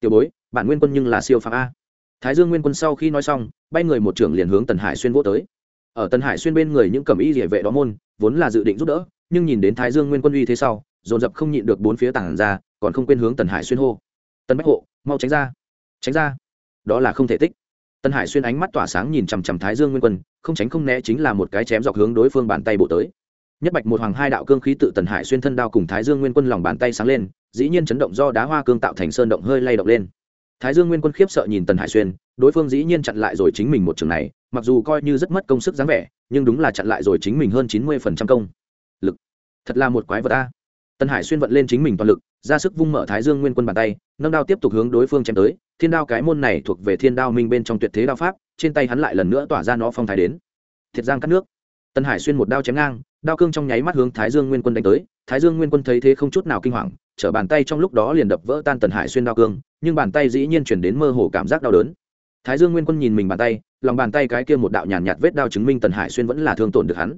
Tiểu bối, bản nguyên quân nhưng là siêu phạm a. Thái dương nguyên quân sau khi nói xong, bay người một trưởng liền hướng tần hải xuyên vô tới. Ở tần hải xuyên bên người những cẩm y địa vệ đó môn, vốn là dự định giúp đỡ, nhưng nhìn đến thái dương nguyên quân uy thế sau, dồn dập không nhịn được bốn phía tảng ra, còn không quên hướng tần hải xuyên hô. Tần bách hộ, mau tránh ra tránh ra. Đó là không thể tích tần hải xuyên ánh mắt tỏa sáng nhìn chằm chằm thái dương nguyên quân, không tránh không né chính là một cái chém dọc hướng đối phương bàn tay bộ tới. Nhất bạch một hoàng hai đạo cương khí tự tần hải xuyên thân đao cùng thái dương nguyên quân lòng bàn tay sáng lên, dĩ nhiên chấn động do đá hoa cương tạo thành sơn động hơi lay động lên. Thái dương nguyên quân khiếp sợ nhìn tần hải xuyên, đối phương dĩ nhiên chặn lại rồi chính mình một trường này, mặc dù coi như rất mất công sức dáng vẻ, nhưng đúng là chặn lại rồi chính mình hơn chín mươi phần trăm công. Lực, thật là một quái vật a. Tân hải xuyên vận lên chính mình toàn lực ra sức vung mở thái dương nguyên quân bàn tay nâng đao tiếp tục hướng đối phương chém tới. Thiên đao cái môn này thuộc về thiên đao minh bên trong tuyệt thế đao pháp trên tay hắn lại lần nữa tỏa ra nó phong thái đến. Thiệt giang cắt nước. Tân hải xuyên một đao chém ngang đao cương trong nháy mắt hướng thái dương nguyên quân đánh tới. Thái dương nguyên quân thấy thế không chút nào kinh hoàng chở bàn tay trong lúc đó liền đập vỡ tan tần hải xuyên đao cương nhưng bàn tay dĩ nhiên chuyển đến mơ hồ cảm giác đau đớn. Thái dương nguyên quân nhìn mình bàn tay lòng bàn tay cái kia một đạo nhàn nhạt, nhạt vết đao chứng minh tần hải xuyên vẫn là thương tổn được hắn.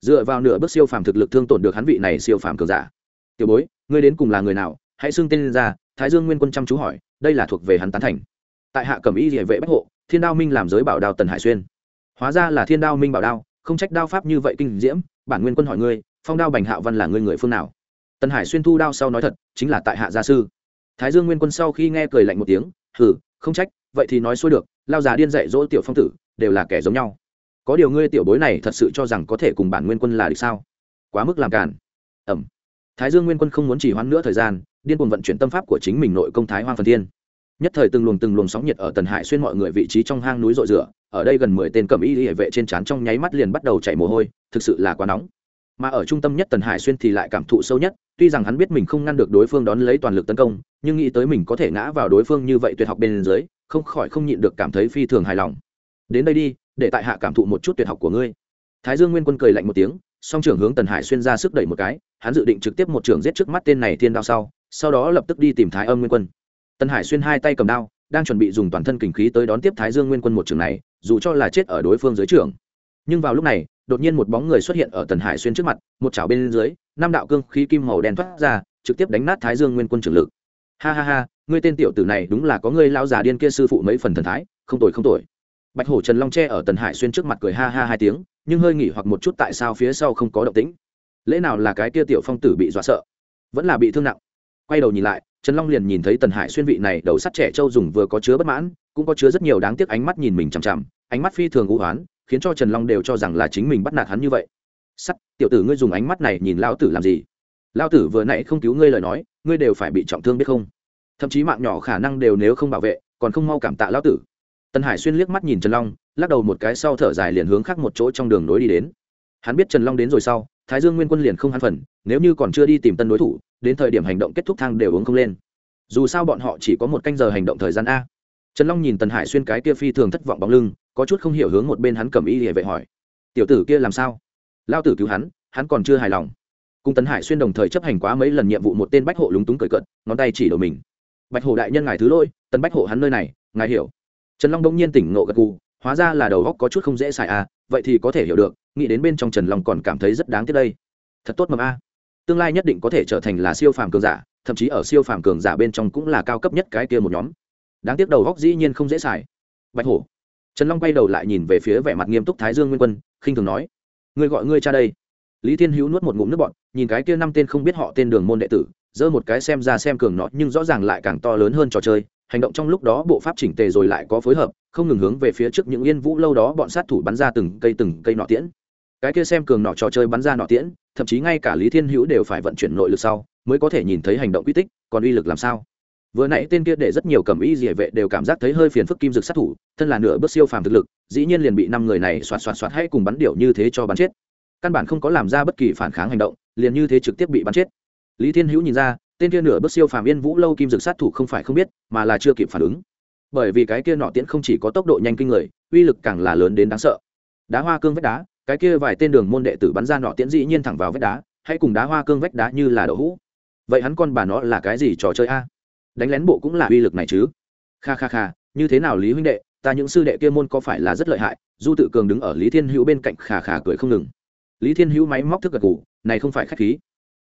Dựa vào nửa bước siêu phàm thực lực thương tổn được hắn vị này siêu phàm cường giả tiểu bối, ngươi đến cùng là người nào? Hãy xưng tên ra. Thái dương nguyên quân chăm chú hỏi. Đây là thuộc về hắn tán thành. Tại hạ cẩm y địa vệ bách hộ, thiên đao minh làm giới bảo đao tần hải xuyên. Hóa ra là thiên đao minh bảo đao, không trách đao pháp như vậy kinh diễm. Bản nguyên quân hỏi ngươi, phong đao bành hạo văn là ngươi người phương nào? Tần hải xuyên thu đao sau nói thật, chính là tại hạ gia sư. Thái dương nguyên quân sau khi nghe cười lạnh một tiếng, hừ, không trách, vậy thì nói xuôi được, lao già điên dạy dỗ tiểu phong tử, đều là kẻ giống nhau. Có điều ngươi tiểu bối này thật sự cho rằng có thể cùng bản nguyên quân là địch sao? Quá mức làm cản ẩm thái dương nguyên quân không muốn chỉ hoãn nữa thời gian, điên cuồng vận chuyển tâm pháp của chính mình nội công thái hoang phần thiên. Nhất thời từng luồng từng luồng sóng nhiệt ở tần hải xuyên mọi người vị trí trong hang núi rội rửa, ở đây gần mười tên cầm y hệ vệ trên trán trong nháy mắt liền bắt đầu chảy mồ hôi, thực sự là quá nóng. Mà ở trung tâm nhất tần hải xuyên thì lại cảm thụ sâu nhất, tuy rằng hắn biết mình không ngăn được đối phương đón lấy toàn lực tấn công, nhưng nghĩ tới mình có thể ngã vào đối phương như vậy tuyệt học bên dưới, không khỏi không nhịn được cảm thấy phi thường hài lòng. Đến đây đi, để tại hạ cảm thụ một chút tuyệt học của ngươi. Thái dương nguyên quân cười lạnh một tiếng song trưởng hướng tần hải xuyên ra sức đẩy một cái, hắn dự định trực tiếp một trưởng giết trước mắt tên này thiên đao sau sau đó lập tức đi tìm thái âm nguyên quân. Tần hải xuyên hai tay cầm đao, đang chuẩn bị dùng toàn thân kình khí tới đón tiếp thái dương nguyên quân một trường này, dù cho là chết ở đối phương dưới trưởng. nhưng vào lúc này, đột nhiên một bóng người xuất hiện ở tần hải xuyên trước mặt, một chảo bên dưới, năm đạo cương khí kim màu đen thoát ra, trực tiếp đánh nát thái dương nguyên quân trưởng lực. Ha ha ha, ngươi tên tiểu tử này đúng là có ngươi lao già điên kia sư phụ mấy phần thần thái, không tuổi không tuổi bạch hổ trần long tre ở tần hải xuyên trước mặt cười ha ha hai tiếng nhưng hơi nghỉ hoặc một chút tại sao phía sau không có động tĩnh. Lẽ nào là cái kia tiểu phong tử bị dọa sợ? Vẫn là bị thương nặng. Quay đầu nhìn lại, trần long liền nhìn thấy tần hải xuyên vị này đầu sắt trẻ trâu dùng vừa có chứa bất mãn, cũng có chứa rất nhiều đáng tiếc ánh mắt nhìn mình chằm chằm, ánh mắt phi thường ngũ hoán, khiến cho trần long đều cho rằng là chính mình bắt nạt hắn như vậy. Sắt, tiểu tử ngươi dùng ánh mắt này nhìn lao tử làm gì? Lao tử vừa nãy không cứu ngươi lời nói, ngươi đều phải bị trọng thương biết không? Thậm chí mạng nhỏ khả năng đều nếu không bảo vệ, còn không mau cảm tạ lao tử tần hải xuyên liếc mắt nhìn trần long lắc đầu một cái sau thở dài liền hướng khác một chỗ trong đường nối đi đến. Hắn biết trần long đến rồi sau thái dương nguyên quân liền không hắn phần nếu như còn chưa đi tìm tân đối thủ đến thời điểm hành động kết thúc thang đều uống không lên. Dù sao bọn họ chỉ có một canh giờ hành động thời gian a. Trần long nhìn tần hải xuyên cái kia phi thường thất vọng bóng lưng có chút không hiểu hướng một bên hắn cầm y hệ vệ hỏi. Tiểu tử kia làm sao? Lao tử cứu hắn hắn còn chưa hài lòng. Cùng tần hải xuyên đồng thời chấp hành quá mấy lần nhiệm vụ một tên bách hộ lúng túng cười cợt, ngón tay chỉ đầu mình. Bạch hộ đại nhân ngài thứ lỗi tần bách hộ hắn nơi này ngài hiểu trần long đông nhiên tỉnh ngộ gật gù, hóa ra là đầu góc có chút không dễ xài à vậy thì có thể hiểu được, nghĩ đến bên trong trần long còn cảm thấy rất đáng tiếc đây. Thật tốt mầm a. Tương lai nhất định có thể trở thành là siêu phàm cường giả, thậm chí ở siêu phàm cường giả bên trong cũng là cao cấp nhất cái kia một nhóm. Đáng tiếc đầu góc dĩ nhiên không dễ xài. Bạch hổ. Trần long quay đầu lại nhìn về phía vẻ mặt nghiêm túc thái dương nguyên quân, khinh thường nói, ngươi gọi ngươi cha đây? Lý thiên hữu nuốt một ngụm nước bọn nhìn cái kia năm tên không biết họ tên đường môn đệ tử, giơ một cái xem ra xem cường nó, nhưng rõ ràng lại càng to lớn hơn trò chơi hành động trong lúc đó bộ pháp chỉnh tề rồi lại có phối hợp, không ngừng hướng về phía trước những yên vũ lâu đó bọn sát thủ bắn ra từng cây từng cây nọ tiễn. Cái kia xem cường nọ trò chơi bắn ra nọ tiễn, thậm chí ngay cả lý thiên hữu đều phải vận chuyển nội lực sau, mới có thể nhìn thấy hành động quy tích, còn uy lực làm sao? Vừa nãy tên kia để rất nhiều cầm y địa vệ đều cảm giác thấy hơi phiền phức kim dực sát thủ, thân là nửa bước siêu phàm thực lực, dĩ nhiên liền bị năm người này xoạt xoạt xoạt hay cùng bắn điệu như thế cho bắn chết. Căn bản không có làm ra bất kỳ phản kháng hành động, liền như thế trực tiếp bị bắn chết. Lý thiên hữu nhìn ra tên kia nửa bước siêu phàm yên vũ lâu kim dực sát thủ không phải không biết, mà là chưa kịp phản ứng. Bởi vì cái kia nọ tiễn không chỉ có tốc độ nhanh kinh người, uy lực càng là lớn đến đáng sợ. Đá hoa cương vách đá, cái kia vài tên đường môn đệ tử bắn ra nọ tiễn dĩ nhiên thẳng vào vách đá hãy cùng đá hoa cương vách đá như là đậu hũ. Vậy hắn con bà nó là cái gì trò chơi a? Đánh lén bộ cũng là uy lực này chứ? Kha kha kha, như thế nào lý huynh đệ, ta những sư đệ kia môn có phải là rất lợi hại? Du tự cường đứng ở lý thiên hữu bên cạnh khà khà cười không ngừng. Lý thiên hữu máy móc thức gật ngủ này không phải k h á c h khí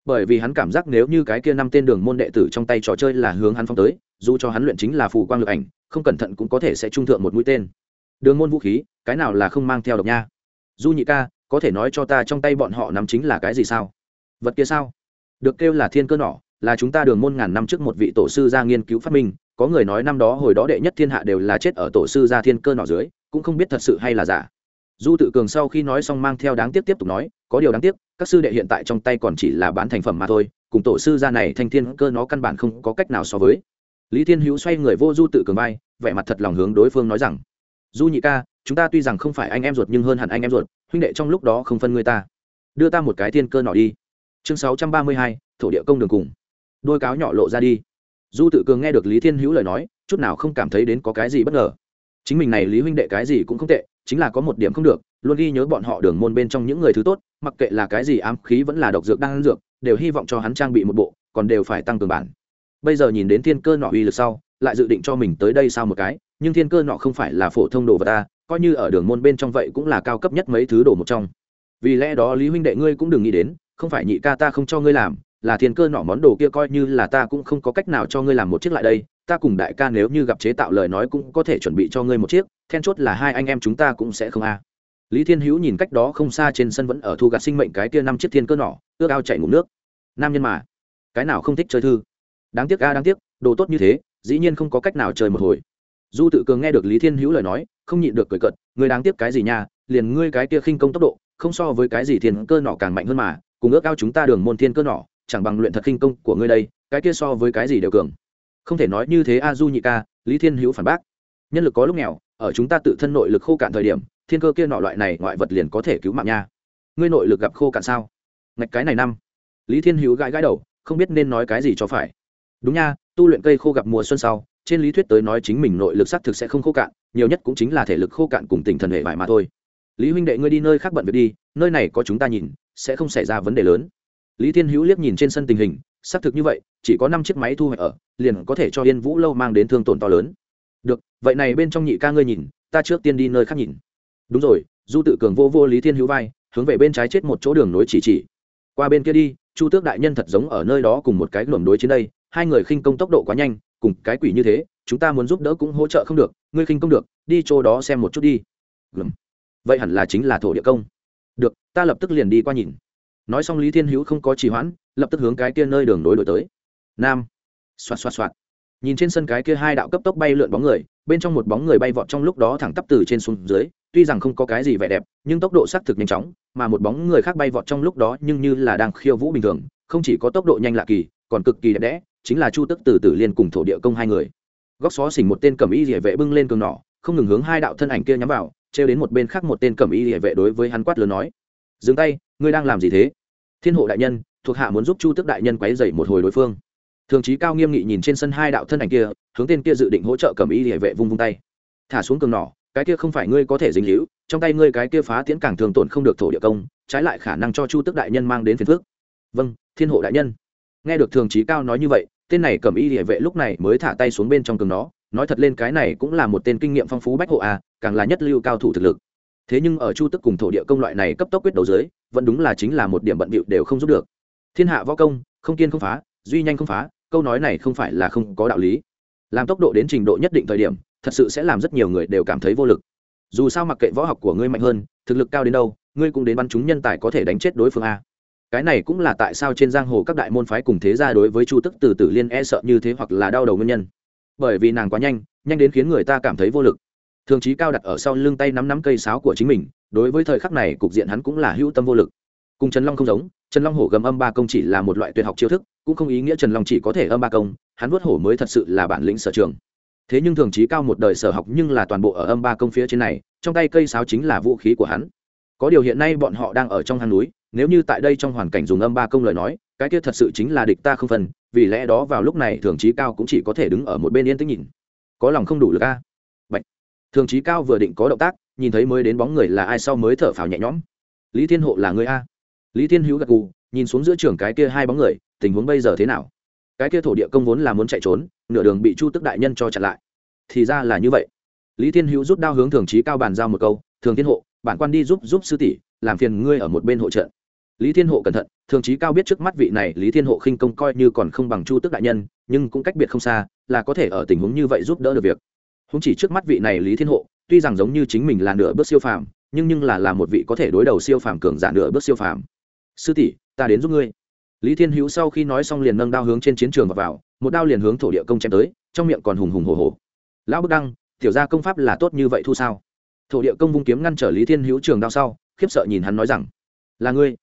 bởi vì hắn cảm giác nếu như cái kia năm tên đường môn đệ tử trong tay trò chơi là hướng hắn phong tới, dù cho hắn luyện chính là phù quang lực ảnh, không cẩn thận cũng có thể sẽ trung thượng một mũi tên. Đường môn vũ khí, cái nào là không mang theo độc nha? Du nhị ca, có thể nói cho ta trong tay bọn họ nắm chính là cái gì sao? Vật kia sao? Được kêu là thiên cơ nỏ, là chúng ta đường môn ngàn năm trước một vị tổ sư ra nghiên cứu phát minh, có người nói năm đó hồi đó đệ nhất thiên hạ đều là chết ở tổ sư ra thiên cơ nỏ dưới, cũng không biết thật sự hay là giả du tự cường sau khi nói xong mang theo đáng tiếc tiếp tục nói, có điều đáng tiếc, các sư đệ hiện tại trong tay còn chỉ là bán thành phẩm mà thôi, cùng tổ sư ra này thanh thiên cơ nó căn bản không có cách nào so với. Lý thiên hữu xoay người vô du tự cường vai, vẻ mặt thật lòng hướng đối phương nói rằng, du nhị ca, chúng ta tuy rằng không phải anh em ruột nhưng hơn hẳn anh em ruột, huynh đệ trong lúc đó không phân người ta. Đưa ta một cái thiên cơ nọ đi. Chương sáu trăm ba mươi hai, thổ địa công đường cùng. Đôi cáo nhỏ lộ ra đi. Du tự cường nghe được lý thiên hữu lời nói, chút nào không cảm thấy đến có cái gì bất ngờ. Chính mình này lý huynh đệ cái gì cũng không tệ chính là có một điểm không được, luôn ghi nhớ bọn họ đường môn bên trong những người thứ tốt, mặc kệ là cái gì ám khí vẫn là độc dược đang ăn dược, đều hy vọng cho hắn trang bị một bộ, còn đều phải tăng cường bản. Bây giờ nhìn đến thiên cơ nọ uy lực sau, lại dự định cho mình tới đây sao một cái, nhưng thiên cơ nọ không phải là phổ thông đồ vật ta, coi như ở đường môn bên trong vậy cũng là cao cấp nhất mấy thứ đồ một trong. Vì lẽ đó lý huynh đệ ngươi cũng đừng nghĩ đến, không phải nhị ca ta không cho ngươi làm, là thiên cơ nọ món đồ kia coi như là ta cũng không có cách nào cho ngươi làm một chiếc lại đây ta cùng đại ca nếu như gặp chế tạo lời nói cũng có thể chuẩn bị cho ngươi một chiếc then chốt là hai anh em chúng ta cũng sẽ không a. Lý thiên hữu nhìn cách đó không xa trên sân vẫn ở thu gạt sinh mệnh cái kia năm chiếc thiên cơ nỏ ước ao chạy ngủ nước. Nam nhân mà cái nào không thích chơi thư? Đáng tiếc a đáng tiếc đồ tốt như thế dĩ nhiên không có cách nào chơi một hồi. Du tự cường nghe được lý thiên hữu lời nói không nhịn được cười cợt, người đáng tiếc cái gì nha liền ngươi cái kia khinh công tốc độ không so với cái gì thiên cơ nỏ càng mạnh hơn mà cùng ước ao chúng ta đường môn thiên cơ nỏ chẳng bằng luyện thật khinh công của ngươi đây cái kia so với cái gì đều cường không thể nói như thế a du nhị ca, lý thiên hữu phản bác. Nhân lực có lúc nghèo, ở chúng ta tự thân nội lực khô cạn thời điểm, thiên cơ kia nọ loại này ngoại vật liền có thể cứu mạng nha. Ngươi nội lực gặp khô cạn sao? Ngạch cái này năm. Lý thiên hữu gãi gãi đầu, không biết nên nói cái gì cho phải. Đúng nha, tu luyện cây khô gặp mùa xuân sau, trên lý thuyết tới nói chính mình nội lực xác thực sẽ không khô cạn, nhiều nhất cũng chính là thể lực khô cạn cùng tình thần hệ vải mà thôi. Lý huynh đệ ngươi đi nơi khác bận việc đi, nơi này có chúng ta nhìn, sẽ không xảy ra vấn đề lớn. Lý thiên hữu liếc nhìn trên sân tình hình xác thực như vậy, chỉ có năm chiếc máy thu hoạch ở, liền có thể cho yên vũ lâu mang đến thương tổn to lớn. Được, vậy này bên trong nhị ca ngươi nhìn, ta trước tiên đi nơi khác nhìn. Đúng rồi, du tự cường vô vô lý thiên hữu vai, hướng về bên trái chết một chỗ đường nối chỉ chỉ. Qua bên kia đi, chu tước đại nhân thật giống ở nơi đó cùng một cái luồng đối trên đây, hai người khinh công tốc độ quá nhanh, cùng cái quỷ như thế, chúng ta muốn giúp đỡ cũng hỗ trợ không được, ngươi khinh công được, đi chỗ đó xem một chút đi. Lầm. vậy hẳn là chính là thổ địa công. Được, ta lập tức liền đi qua nhìn nói xong lý thiên hữu không có trì hoãn lập tức hướng cái kia nơi đường nối đổi tới nam xoạt xoạt xoạt nhìn trên sân cái kia hai đạo cấp tốc bay lượn bóng người bên trong một bóng người bay vọt trong lúc đó thẳng tắp từ trên xuống dưới tuy rằng không có cái gì vẻ đẹp nhưng tốc độ xác thực nhanh chóng mà một bóng người khác bay vọt trong lúc đó nhưng như là đang khiêu vũ bình thường không chỉ có tốc độ nhanh lạ kỳ còn cực kỳ đẹp đẽ chính là chu tức từ tử liên cùng thổ địa công hai người góc xó xỉnh một tên cầm y địa vệ bưng lên cường nỏ không ngừng hướng hai đạo thân ảnh kia nhắm vào trêu đến một bên khác một tên cầm y địa vệ đối với hắn quát lớn nói dừng tay ngươi đang làm gì thế? Thiên hộ đại nhân thuộc hạ muốn giúp chu tức đại nhân quấy dậy một hồi đối phương. Thường chí cao nghiêm nghị nhìn trên sân hai đạo thân ảnh kia hướng tên kia dự định hỗ trợ cầm y địa vệ vung vung tay. Thả xuống cường nỏ cái kia không phải ngươi có thể dính hữu trong tay ngươi cái kia phá tiễn càng thường tổn không được thổ địa công trái lại khả năng cho chu tức đại nhân mang đến phiền phước vâng thiên hộ đại nhân. Nghe được thường chí cao nói như vậy tên này cầm y địa vệ lúc này mới thả tay xuống bên trong cường nó nói thật lên cái này cũng là một tên kinh nghiệm phong phú bách hộ à, càng là nhất lưu cao thủ thực lực thế nhưng ở chu tức cùng thổ địa công loại này cấp tốc quyết đấu dưới, vẫn đúng là chính là một điểm bận bịu đều không giúp được. Thiên hạ võ công, không kiên không phá, duy nhanh không phá, câu nói này không phải là không có đạo lý. Làm tốc độ đến trình độ nhất định thời điểm, thật sự sẽ làm rất nhiều người đều cảm thấy vô lực. Dù sao mặc kệ võ học của ngươi mạnh hơn, thực lực cao đến đâu, ngươi cũng đến bắn chúng nhân tài có thể đánh chết đối phương a. Cái này cũng là tại sao trên giang hồ các đại môn phái cùng thế gia đối với chu tức từ tử liên e sợ như thế hoặc là đau đầu nguyên nhân. Bởi vì nàng quá nhanh nhanh đến khiến người ta cảm thấy vô lực thường trí cao đặt ở sau lưng tay nắm nắm cây sáo của chính mình, đối với thời khắc này cục diện hắn cũng là hữu tâm vô lực. Cùng trần long không giống, trần long hổ gầm âm ba công chỉ là một loại tuyệt học chiêu thức, cũng không ý nghĩa trần long chỉ có thể âm ba công, hắn vuốt hổ mới thật sự là bản lĩnh sở trường. Thế nhưng thường trí cao một đời sở học nhưng là toàn bộ ở âm ba công phía trên này, trong tay cây sáo chính là vũ khí của hắn. Có điều hiện nay bọn họ đang ở trong hang núi, nếu như tại đây trong hoàn cảnh dùng âm ba công lời nói, cái kia thật sự chính là địch ta không phần, vì lẽ đó vào lúc này thường trí cao cũng chỉ có thể đứng ở một bên yên tĩnh nhìn. Có lòng không đủ lực a? Thường trí cao vừa định có động tác, nhìn thấy mới đến bóng người là ai sau mới thở phào nhẹ nhõm. Lý thiên hộ là người a. Lý thiên hữu gật gù, nhìn xuống giữa trường cái kia hai bóng người, tình huống bây giờ thế nào? Cái kia thổ địa công vốn là muốn chạy trốn, nửa đường bị chu tức đại nhân cho chặn lại. Thì ra là như vậy. Lý thiên hữu rút đao hướng thường trí cao bàn giao một câu, thường thiên hộ, bản quan đi giúp giúp sư tỷ, làm phiền ngươi ở một bên hỗ trợ lý thiên hộ cẩn thận, thường trí cao biết trước mắt vị này lý thiên hộ khinh công coi như còn không bằng chu tức đại nhân, nhưng cũng cách biệt không xa, là có thể ở tình huống như vậy giúp đỡ được việc không chỉ trước mắt vị này lý thiên hộ, tuy rằng giống như chính mình là nửa bước siêu phàm, nhưng nhưng là là một vị có thể đối đầu siêu phàm cường giả nửa bước siêu phàm. Sư tỷ, ta đến giúp ngươi. Lý thiên hữu sau khi nói xong liền nâng đao hướng trên chiến trường và vào, một đao liền hướng thổ địa công chém tới, trong miệng còn hùng hùng hồ hồ lão bức đăng, tiểu ra công pháp là tốt như vậy thu sao? Thổ địa công vung kiếm ngăn trở lý thiên hữu trường đao sau, khiếp sợ nhìn hắn nói rằng, là ngươi.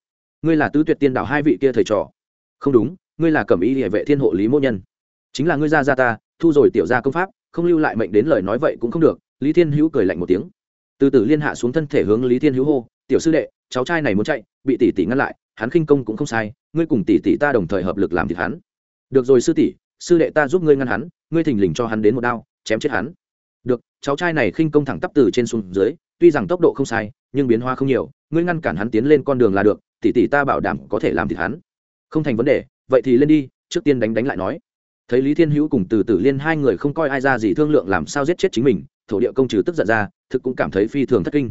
Ngươi là tứ tuyệt tiên đạo hai vị kia thầy trò. Không đúng, ngươi là cẩm y địa vệ thiên hộ lý Mộ nhân. Chính là ngươi ra ra ta, thu rồi tiểu ra công pháp không lưu lại mệnh đến lời nói vậy cũng không được, lý thiên hữu cười lạnh một tiếng. Từ từ liên hạ xuống thân thể hướng lý thiên hữu hô, tiểu sư đệ, cháu trai này muốn chạy, bị tỷ tỷ ngăn lại, hắn khinh công cũng không sai, ngươi cùng tỷ tỷ ta đồng thời hợp lực làm thịt hắn. Được rồi sư tỷ, sư đệ ta giúp ngươi ngăn hắn, ngươi thình lình cho hắn đến một đao, chém chết hắn. Được, cháu trai này khinh công thẳng tắp từ trên xuống dưới, tuy rằng tốc độ không sai, nhưng biến hóa không nhiều, ngươi ngăn cản hắn tiến lên con đường là được, tỷ tỷ ta bảo đảm có thể làm thịt hắn. Không thành vấn đề, vậy thì lên đi, trước tiên đánh đánh lại nói thấy lý thiên hữu cùng từ tử liên hai người không coi ai ra gì thương lượng làm sao giết chết chính mình, thổ địa công trừ tức giận ra, thực cũng cảm thấy phi thường thất kinh.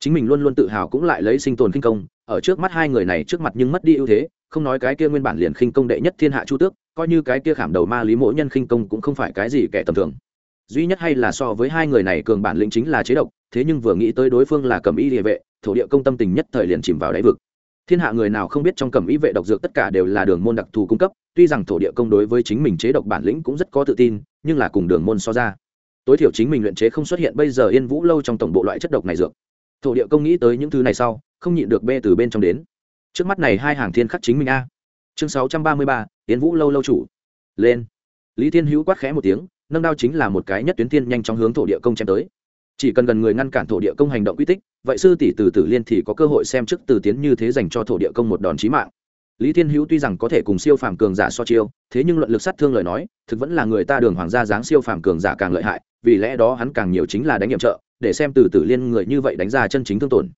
Chính mình luôn luôn tự hào cũng lại lấy sinh tồn kinh công, ở trước mắt hai người này trước mặt nhưng mất đi ưu thế, không nói cái kia nguyên bản liền khinh công đệ nhất thiên hạ chu tước, coi như cái kia khảm đầu ma lý mỗ nhân khinh công cũng không phải cái gì kẻ tầm thường. Duy nhất hay là so với hai người này cường bản lĩnh chính là chế độc, thế nhưng vừa nghĩ tới đối phương là cầm y địa vệ, thổ địa công tâm tình nhất thời liền chìm vào đáy vực thiên hạ người nào không biết trong cẩm ý vệ độc dược tất cả đều là đường môn đặc thù cung cấp, tuy rằng thổ địa công đối với chính mình chế độc bản lĩnh cũng rất có tự tin, nhưng là cùng đường môn so ra, tối thiểu chính mình luyện chế không xuất hiện bây giờ yên vũ lâu trong tổng bộ loại chất độc này dược. Thổ địa công nghĩ tới những thứ này sau, không nhịn được bê từ bên trong đến. Trước mắt này hai hàng thiên khắc chính mình a. Chương sáu trăm ba mươi ba, yên vũ lâu lâu chủ. Lên. Lý thiên hữu quát khẽ một tiếng, nâng đao chính là một cái nhất tuyến thiên nhanh trong hướng thổ địa công chém tới chỉ cần gần người ngăn cản thổ địa công hành động quy tích, vậy sư tỷ từ tử liên thì có cơ hội xem trước từ tiến như thế dành cho thổ địa công một đòn chí mạng. Lý thiên hữu tuy rằng có thể cùng siêu phàm cường giả so chiêu, thế nhưng luận lực sát thương lời nói, thực vẫn là người ta đường hoàng gia dáng siêu phàm cường giả càng lợi hại, vì lẽ đó hắn càng nhiều chính là đánh nhiệm trợ, để xem từ tử liên người như vậy đánh ra chân chính thương tổn.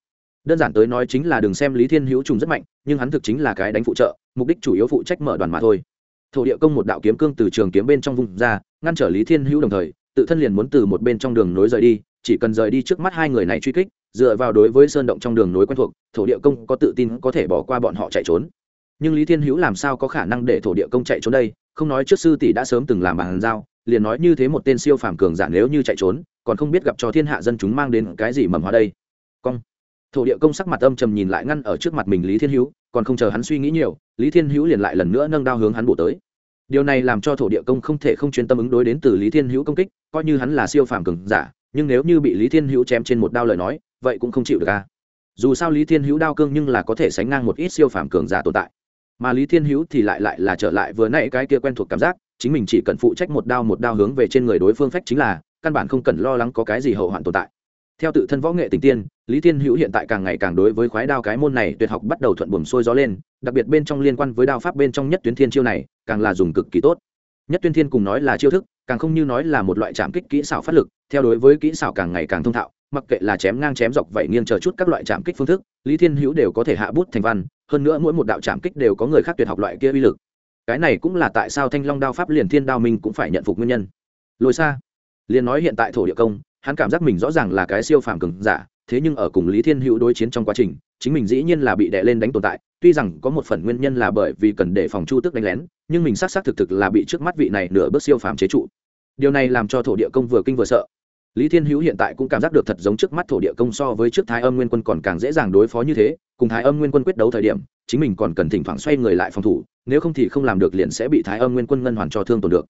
Đơn giản tới nói chính là đừng xem lý thiên hữu trùng rất mạnh, nhưng hắn thực chính là cái đánh phụ trợ, mục đích chủ yếu phụ trách mở đoàn mà thôi. Thổ địa công một đạo kiếm cương từ trường kiếm bên trong vùng ra, ngăn trở lý thiên hữu đồng thời, tự thân liền muốn từ một bên trong đường nối rời đi chỉ cần rời đi trước mắt hai người này truy kích, dựa vào đối với sơn động trong đường nối quen thuộc, thổ địa công có tự tin có thể bỏ qua bọn họ chạy trốn. Nhưng lý thiên hữu làm sao có khả năng để thổ địa công chạy trốn đây? Không nói trước sư tỷ đã sớm từng làm bàn giao, liền nói như thế một tên siêu phàm cường giả nếu như chạy trốn, còn không biết gặp cho thiên hạ dân chúng mang đến cái gì mầm hóa đây. Cong. Thổ địa công sắc mặt âm trầm nhìn lại ngăn ở trước mặt mình lý thiên hữu, còn không chờ hắn suy nghĩ nhiều, lý thiên hữu liền lại lần nữa nâng đao hướng hắn bổ tới. Điều này làm cho thổ địa công không thể không chuyên tâm ứng đối đến từ lý thiên hữu công kích, coi như hắn là siêu phàm cường giả nhưng nếu như bị lý thiên hữu chém trên một đao lời nói, vậy cũng không chịu được ca dù sao lý thiên hữu đao cương nhưng là có thể sánh ngang một ít siêu phàm cường giả tồn tại. Mà lý thiên hữu thì lại lại là trở lại vừa nãy cái kia quen thuộc cảm giác, chính mình chỉ cần phụ trách một đao một đao hướng về trên người đối phương phách chính là, căn bản không cần lo lắng có cái gì hậu hoạn tồn tại. Theo tự thân võ nghệ tình tiên, lý thiên hữu hiện tại càng ngày càng đối với khoái đao cái môn này tuyệt học bắt đầu thuận buồm sôi gió lên, đặc biệt bên trong liên quan với đao pháp bên trong nhất tuyến thiên chiêu này, càng là dùng cực kỳ tốt nhất tuyên thiên cùng nói là chiêu thức, càng không như nói là một loại chạm kích kỹ xảo phát lực, theo đối với kỹ xảo càng ngày càng thông thạo, mặc kệ là chém ngang chém dọc vậy nghiêng chờ chút các loại chạm kích phương thức, lý thiên hữu đều có thể hạ bút thành văn, hơn nữa mỗi một đạo chạm kích đều có người khác tuyệt học loại kia uy lực. Cái này cũng là tại sao thanh long đao pháp liền thiên đao minh cũng phải nhận phục nguyên nhân. Lôi xa liền nói hiện tại thổ địa công, hắn cảm giác mình rõ ràng là cái siêu phàm cường giả thế nhưng ở cùng lý thiên hữu đối chiến trong quá trình, chính mình dĩ nhiên là bị đè lên đánh tồn tại, tuy rằng có một phần nguyên nhân là bởi vì cần để phòng chu tức đánh lén, nhưng mình xác xác thực thực là bị trước mắt vị này nửa bước siêu phàm chế trụ. Điều này làm cho thổ địa công vừa kinh vừa sợ. Lý thiên hữu hiện tại cũng cảm giác được thật giống trước mắt thổ địa công so với trước thái âm nguyên quân còn càng dễ dàng đối phó như thế, cùng thái âm nguyên quân quyết đấu thời điểm, chính mình còn cần thỉnh thoảng xoay người lại phòng thủ, nếu không thì không làm được liền sẽ bị thái âm nguyên quân ngân hoàn cho thương tổn được.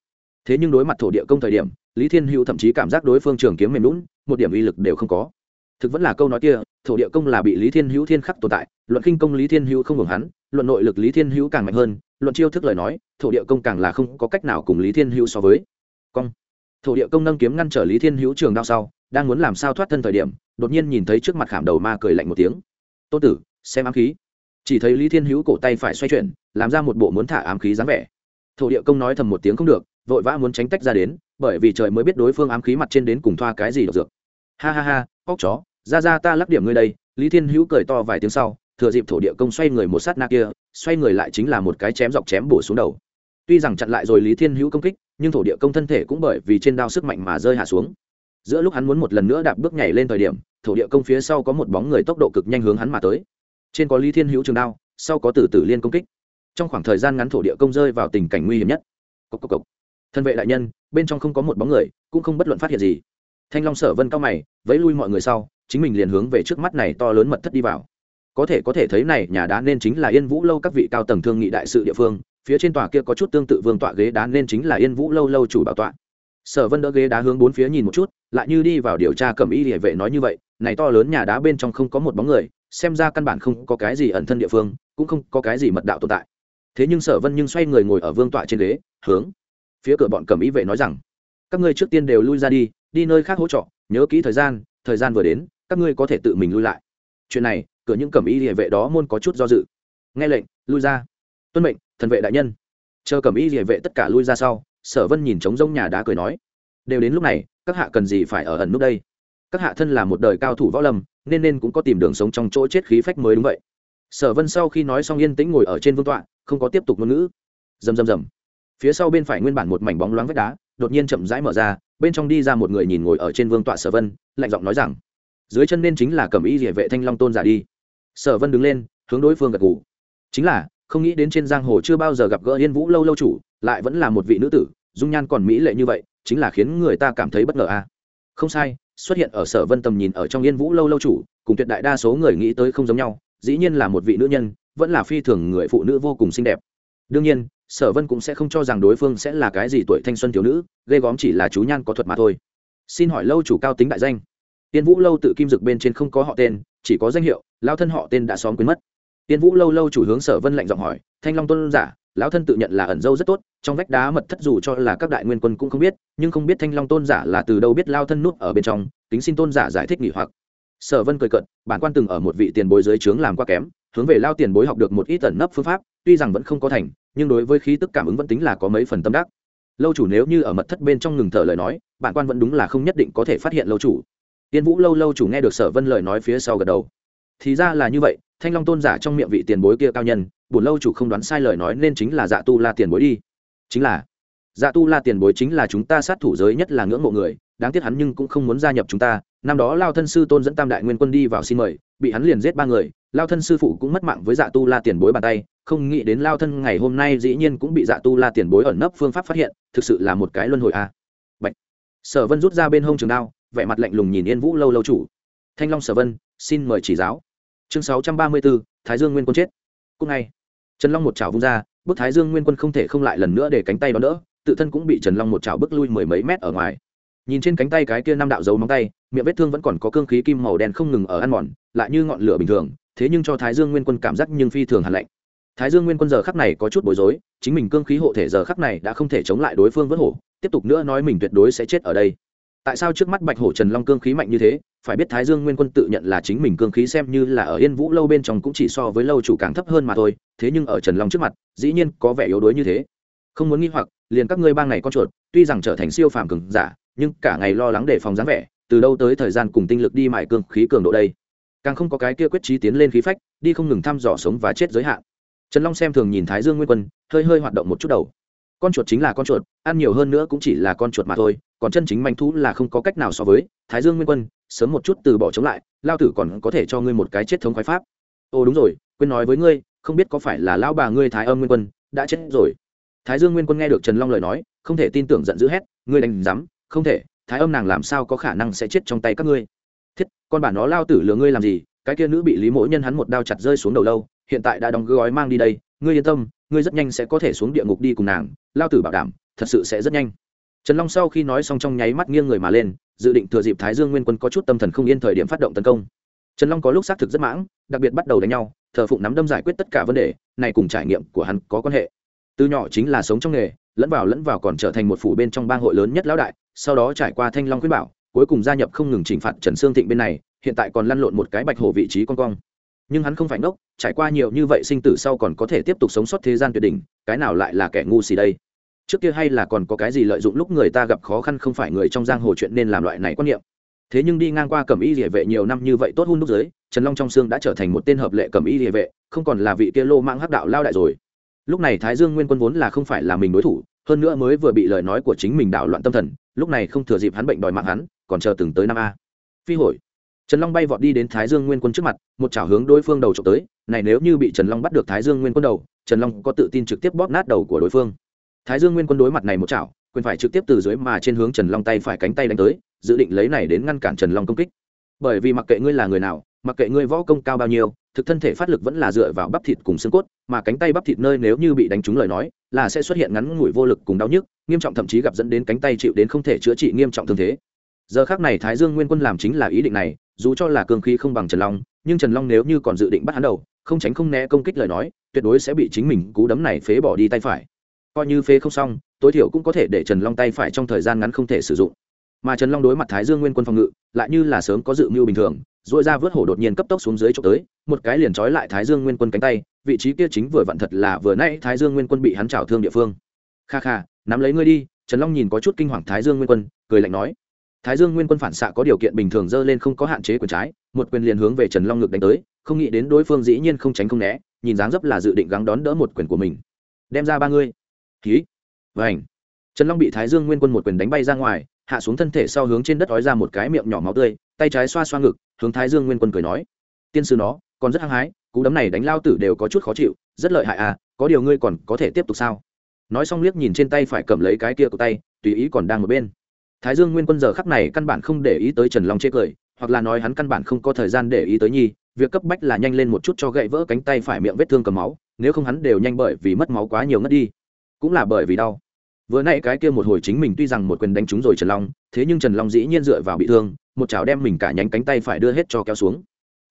Thế nhưng đối mặt thổ địa công thời điểm, lý thiên hữu thậm chí cảm giác đối phương trường kiếm mềm lún một điểm uy lực đều không có thực vẫn là câu nói kia, thổ địa công là bị lý thiên hữu thiên khắc tồn tại, luận kinh công lý thiên hữu không hưởng hắn, luận nội lực lý thiên hữu càng mạnh hơn, luận chiêu thức lời nói, thổ địa công càng là không có cách nào cùng lý thiên hữu so với. Cong. Thổ địa công nâng kiếm ngăn trở lý thiên hữu trường đao sau, đang muốn làm sao thoát thân thời điểm, đột nhiên nhìn thấy trước mặt khảm đầu ma cười lạnh một tiếng. Tôn tử, xem ám khí. Chỉ thấy lý thiên hữu cổ tay phải xoay chuyển, làm ra một bộ muốn thả ám khí dáng vẻ. Thổ địa công nói thầm một tiếng không được, vội vã muốn tránh tách ra đến, bởi vì trời mới biết đối phương ám khí mặt trên đến cùng thoa cái gì độc dược. Ha ha ha, óc chó ra ra ta lắc điểm ngươi đây, lý thiên hữu cười to vài tiếng sau, thừa dịp thổ địa công xoay người một sát na kia, xoay người lại chính là một cái chém dọc chém bổ xuống đầu. Tuy rằng chặn lại rồi lý thiên hữu công kích, nhưng thổ địa công thân thể cũng bởi vì trên đao sức mạnh mà rơi hạ xuống. Giữa lúc hắn muốn một lần nữa đạp bước nhảy lên thời điểm, thổ địa công phía sau có một bóng người tốc độ cực nhanh hướng hắn mà tới. Trên có lý thiên hữu trường đao, sau có tử tử liên công kích. Trong khoảng thời gian ngắn thổ địa công rơi vào tình cảnh nguy hiểm nhất. Cốc cốc cốc. thân vệ đại nhân, bên trong không có một bóng người, cũng không bất luận phát hiện gì. Thanh long sở vân cao mày, vẫy lui mọi người sau chính mình liền hướng về trước mắt này to lớn mật thất đi vào. Có thể có thể thấy này nhà đá nên chính là yên vũ lâu các vị cao tầng thương nghị đại sự địa phương, phía trên tòa kia có chút tương tự vương tọa ghế đá nên chính là yên vũ lâu lâu chủ bảo tọa. Sở vân đỡ ghế đá hướng bốn phía nhìn một chút, lại như đi vào điều tra cầm y địa vệ nói như vậy, này to lớn nhà đá bên trong không có một bóng người, xem ra căn bản không có cái gì ẩn thân địa phương, cũng không có cái gì mật đạo tồn tại. Thế nhưng sở vân nhưng xoay người ngồi ở vương tọa trên ghế, hướng phía cửa bọn cầm y vệ nói rằng, các ngươi trước tiên đều lui ra đi đi nơi khác hỗ trợ, nhớ kỹ thời gian thời gian vừa đến các ngươi có thể tự mình lui lại. Chuyện này, cửa những cẩm y địa vệ đó môn có chút do dự. Nghe lệnh, lui ra. Tuân mệnh, thần vệ đại nhân. Chờ cẩm y địa vệ tất cả lui ra sau, sở vân nhìn trống rông nhà đá cười nói, đều đến lúc này, các hạ cần gì phải ở ẩn nút đây? Các hạ thân là một đời cao thủ võ lâm, nên nên cũng có tìm đường sống trong chỗ chết khí phách mới đúng vậy. Sở vân sau khi nói xong yên tĩnh ngồi ở trên vương tọa, không có tiếp tục ngôn ngữ. Rầm rầm rầm. Phía sau bên phải nguyên bản một mảnh bóng loáng vách đá, đột nhiên chậm rãi mở ra, bên trong đi ra một người nhìn ngồi ở trên vương tọa sở vân, lạnh giọng nói rằng dưới chân nên chính là cẩm y địa vệ thanh long tôn giả đi. Sở vân đứng lên, hướng đối phương gật gù. Chính là, không nghĩ đến trên giang hồ chưa bao giờ gặp gỡ yên vũ lâu lâu chủ, lại vẫn là một vị nữ tử, dung nhan còn mỹ lệ như vậy, chính là khiến người ta cảm thấy bất ngờ a. À. không sai, xuất hiện ở sở vân tầm nhìn ở trong yên vũ lâu lâu chủ, cùng tuyệt đại đa số người nghĩ tới không giống nhau, dĩ nhiên là một vị nữ nhân, vẫn là phi thường người phụ nữ vô cùng xinh đẹp. Đương nhiên, sở vân cũng sẽ không cho rằng đối phương sẽ là cái gì tuổi thanh xuân thiếu nữ, ghê góm chỉ là chú nhan có thuật mà thôi. Xin hỏi lâu chủ cao tính đại danh? Tiên vũ lâu tự kim dực bên trên không có họ tên, chỉ có danh hiệu lao thân họ tên đã xóm quên mất. Tiên vũ lâu lâu chủ hướng sở vân lạnh giọng hỏi, thanh long tôn giả, lão thân tự nhận là ẩn dâu rất tốt, trong vách đá mật thất dù cho là các đại nguyên quân cũng không biết, nhưng không biết thanh long tôn giả là từ đâu biết lao thân nút ở bên trong tính xin tôn giả giải thích nghỉ hoặc. Sở vân cười cận bản quan từng ở một vị tiền bối dưới trướng làm qua kém, hướng về lao tiền bối học được một ít tẩn nấp phương pháp, tuy rằng vẫn không có thành, nhưng đối với khí tức cảm ứng vẫn tính là có mấy phần tâm đắc. Lâu chủ nếu như ở mật thất bên trong ngừng thở lời nói, bản quan vẫn đúng là không nhất định có thể phát hiện lâu chủ tiên vũ lâu lâu chủ nghe được sở vân lời nói phía sau gật đầu thì ra là như vậy, thanh long tôn giả trong miệng vị tiền bối kia cao nhân bổn lâu chủ không đoán sai lời nói nên chính là dạ tu la tiền bối đi chính là dạ tu la tiền bối chính là chúng ta sát thủ giới nhất là ngưỡng mộ người, đáng tiếc hắn nhưng cũng không muốn gia nhập chúng ta năm đó lao thân sư tôn dẫn tam đại nguyên quân đi vào xin mời, bị hắn liền giết ba người, lao thân sư phụ cũng mất mạng với dạ tu la tiền bối bàn tay không nghĩ đến lao thân ngày hôm nay dĩ nhiên cũng bị dạ tu la tiền bối ẩn nấp phương pháp phát hiện, thực sự là một cái luân hồi a à. Bạch. sở vân rút ra bên hông trường đao vẻ mặt lạnh lùng nhìn yên vũ lâu lâu chủ. Thanh long sở vân, xin mời chỉ giáo. Chương sáu trăm ba mươi bốn thái dương nguyên quân chết. Cúc ngay trần long một chảo vung ra bức thái dương nguyên quân không thể không lại lần nữa để cánh tay đón đỡ, tự thân cũng bị trần long một chảo bước lui mười mấy mét ở ngoài. Nhìn trên cánh tay cái kia năm đạo dấu móng tay, miệng vết thương vẫn còn có cương khí kim màu đen không ngừng ở ăn mòn, lại như ngọn lửa bình thường, thế nhưng cho thái dương nguyên quân cảm giác nhưng phi thường hàn lạnh. Thái dương nguyên quân giờ khắc này có chút bối rối, chính mình cương khí hộ thể giờ khắc này đã không thể chống lại đối phương vớt hổ, tiếp tục nữa nói mình tuyệt đối sẽ chết ở đây tại sao trước mắt bạch hổ trần long cương khí mạnh như thế, phải biết thái dương nguyên quân tự nhận là chính mình cương khí xem như là ở yên vũ lâu bên trong cũng chỉ so với lâu chủ càng thấp hơn mà thôi, thế nhưng ở trần long trước mặt, dĩ nhiên có vẻ yếu đuối như thế. Không muốn nghi hoặc, liền các ngươi bang này con chuột, tuy rằng trở thành siêu phàm cường giả, nhưng cả ngày lo lắng đề phòng dáng vẻ, từ đâu tới thời gian cùng tinh lực đi mải cương khí cường độ đây? Càng không có cái kia quyết trí tiến lên khí phách, đi không ngừng thăm dò sống và chết giới hạn. Trần long xem thường nhìn thái dương nguyên quân, hơi hơi hoạt động một chút đầu con chuột chính là con chuột, ăn nhiều hơn nữa cũng chỉ là con chuột mà thôi, còn chân chính manh thú là không có cách nào so với, thái dương nguyên quân, sớm một chút từ bỏ chống lại, lao tử còn có thể cho ngươi một cái chết thống khoái pháp. Ồ, đúng rồi, quên nói với ngươi, không biết có phải là lao bà ngươi thái âm nguyên quân đã chết rồi. Thái dương nguyên quân nghe được trần long lời nói, không thể tin tưởng giận dữ hét, ngươi đánh rắm không thể, thái âm nàng làm sao có khả năng sẽ chết trong tay các ngươi? Thiết, con bản nó lao tử lừa ngươi làm gì? Cái kia nữ bị lý mỗi nhân hắn một đao chặt rơi xuống đầu lâu, hiện tại đã đóng gói mang đi đây, ngươi yên tâm ngươi rất nhanh sẽ có thể xuống địa ngục đi cùng nàng, lao tử bảo đảm, thật sự sẽ rất nhanh. Trần long sau khi nói xong trong nháy mắt nghiêng người mà lên, dự định thừa dịp thái dương nguyên quân có chút tâm thần không yên thời điểm phát động tấn công. Trần long có lúc xác thực rất mãng, đặc biệt bắt đầu đánh nhau, thờ phụng nắm đâm giải quyết tất cả vấn đề, này cùng trải nghiệm của hắn có quan hệ. Từ nhỏ chính là sống trong nghề, lẫn vào lẫn vào còn trở thành một phủ bên trong bang hội lớn nhất lão đại, sau đó trải qua thanh long khuyết bảo, cuối cùng gia nhập không ngừng chỉnh phạt trần sương thịnh bên này, hiện tại còn lăn lộn một cái bạch hổ vị trí con cong nhưng hắn không phải ngốc, trải qua nhiều như vậy sinh tử sau còn có thể tiếp tục sống sót thế gian tuyệt đỉnh, cái nào lại là kẻ ngu xì đây? Trước kia hay là còn có cái gì lợi dụng lúc người ta gặp khó khăn không phải người trong giang hồ chuyện nên làm loại này quan niệm. Thế nhưng đi ngang qua cẩm y địa vệ nhiều năm như vậy tốt hun đúc giới, trần long trong xương đã trở thành một tên hợp lệ cẩm y địa vệ, không còn là vị kia lô mang hắc đạo lao đại rồi. Lúc này thái dương nguyên quân vốn là không phải là mình đối thủ, hơn nữa mới vừa bị lời nói của chính mình đảo loạn tâm thần, lúc này không thừa dịp hắn bệnh đòi mạng hắn, còn chờ từng tới năm a. Phi hồi trần long bay vọt đi đến thái dương nguyên quân trước mặt, một chảo hướng đối phương đầu trộm tới, này nếu như bị trần long bắt được thái dương nguyên quân đầu, trần long có tự tin trực tiếp bóp nát đầu của đối phương. Thái dương nguyên quân đối mặt này một chảo, quyền phải trực tiếp từ dưới mà trên hướng trần long tay phải cánh tay đánh tới, dự định lấy này đến ngăn cản trần long công kích. Bởi vì mặc kệ ngươi là người nào, mặc kệ ngươi võ công cao bao nhiêu, thực thân thể phát lực vẫn là dựa vào bắp thịt cùng xương cốt, mà cánh tay bắp thịt nơi nếu như bị đánh trúng lời nói, là sẽ xuất hiện ngắn ngủi vô lực cùng đau nhức, nghiêm trọng thậm chí gặp dẫn đến cánh tay chịu đến không thể chữa trị nghiêm trọng thương thế. Giờ khác này thái dương nguyên quân làm chính là ý định này dù cho là cương khí không bằng trần long, nhưng trần long nếu như còn dự định bắt hắn đầu, không tránh không né công kích lời nói, tuyệt đối sẽ bị chính mình cú đấm này phế bỏ đi tay phải. Coi như phế không xong, tối thiểu cũng có thể để trần long tay phải trong thời gian ngắn không thể sử dụng. Mà trần long đối mặt thái dương nguyên quân phòng ngự, lại như là sớm có dự mưu bình thường dội ra vớt hổ đột nhiên cấp tốc xuống dưới chỗ tới, một cái liền trói lại thái dương nguyên quân cánh tay, vị trí kia chính vừa vặn thật là vừa nãy thái dương nguyên quân bị hắn trào thương địa phương. Kha kha, nắm lấy ngươi đi, trần long nhìn có chút kinh hoàng thái dương nguyên quân, cười lạnh nói thái dương nguyên quân phản xạ có điều kiện bình thường dơ lên không có hạn chế quyền trái, một quyền liền hướng về trần long ngực đánh tới, không nghĩ đến đối phương dĩ nhiên không tránh không né, nhìn dáng dấp là dự định gắng đón đỡ một quyền của mình. Đem ra ba ngươi. Ký. Và ảnh trần long bị thái dương nguyên quân một quyền đánh bay ra ngoài, hạ xuống thân thể sau hướng trên đất ói ra một cái miệng nhỏ máu tươi, tay trái xoa xoa ngực, hướng thái dương nguyên quân cười nói. Tiên sư nó, còn rất hăng hái, cú đấm này đánh lao tử đều có chút khó chịu, rất lợi hại à có điều ngươi còn có thể tiếp tục sao? Nói xong liếc nhìn trên tay phải cầm lấy cái kia của tay, tùy ý còn đang ở bên thái dương nguyên quân giờ khắc này căn bản không để ý tới trần long chê cười, hoặc là nói hắn căn bản không có thời gian để ý tới nhi, việc cấp bách là nhanh lên một chút cho gậy vỡ cánh tay phải miệng vết thương cầm máu, nếu không hắn đều nhanh bởi vì mất máu quá nhiều ngất đi. Cũng là bởi vì đau. Vừa nãy cái kia một hồi chính mình tuy rằng một quyền đánh trúng rồi trần long, thế nhưng trần long dĩ nhiên dựa vào bị thương, một chảo đem mình cả nhánh cánh tay phải đưa hết cho kéo xuống.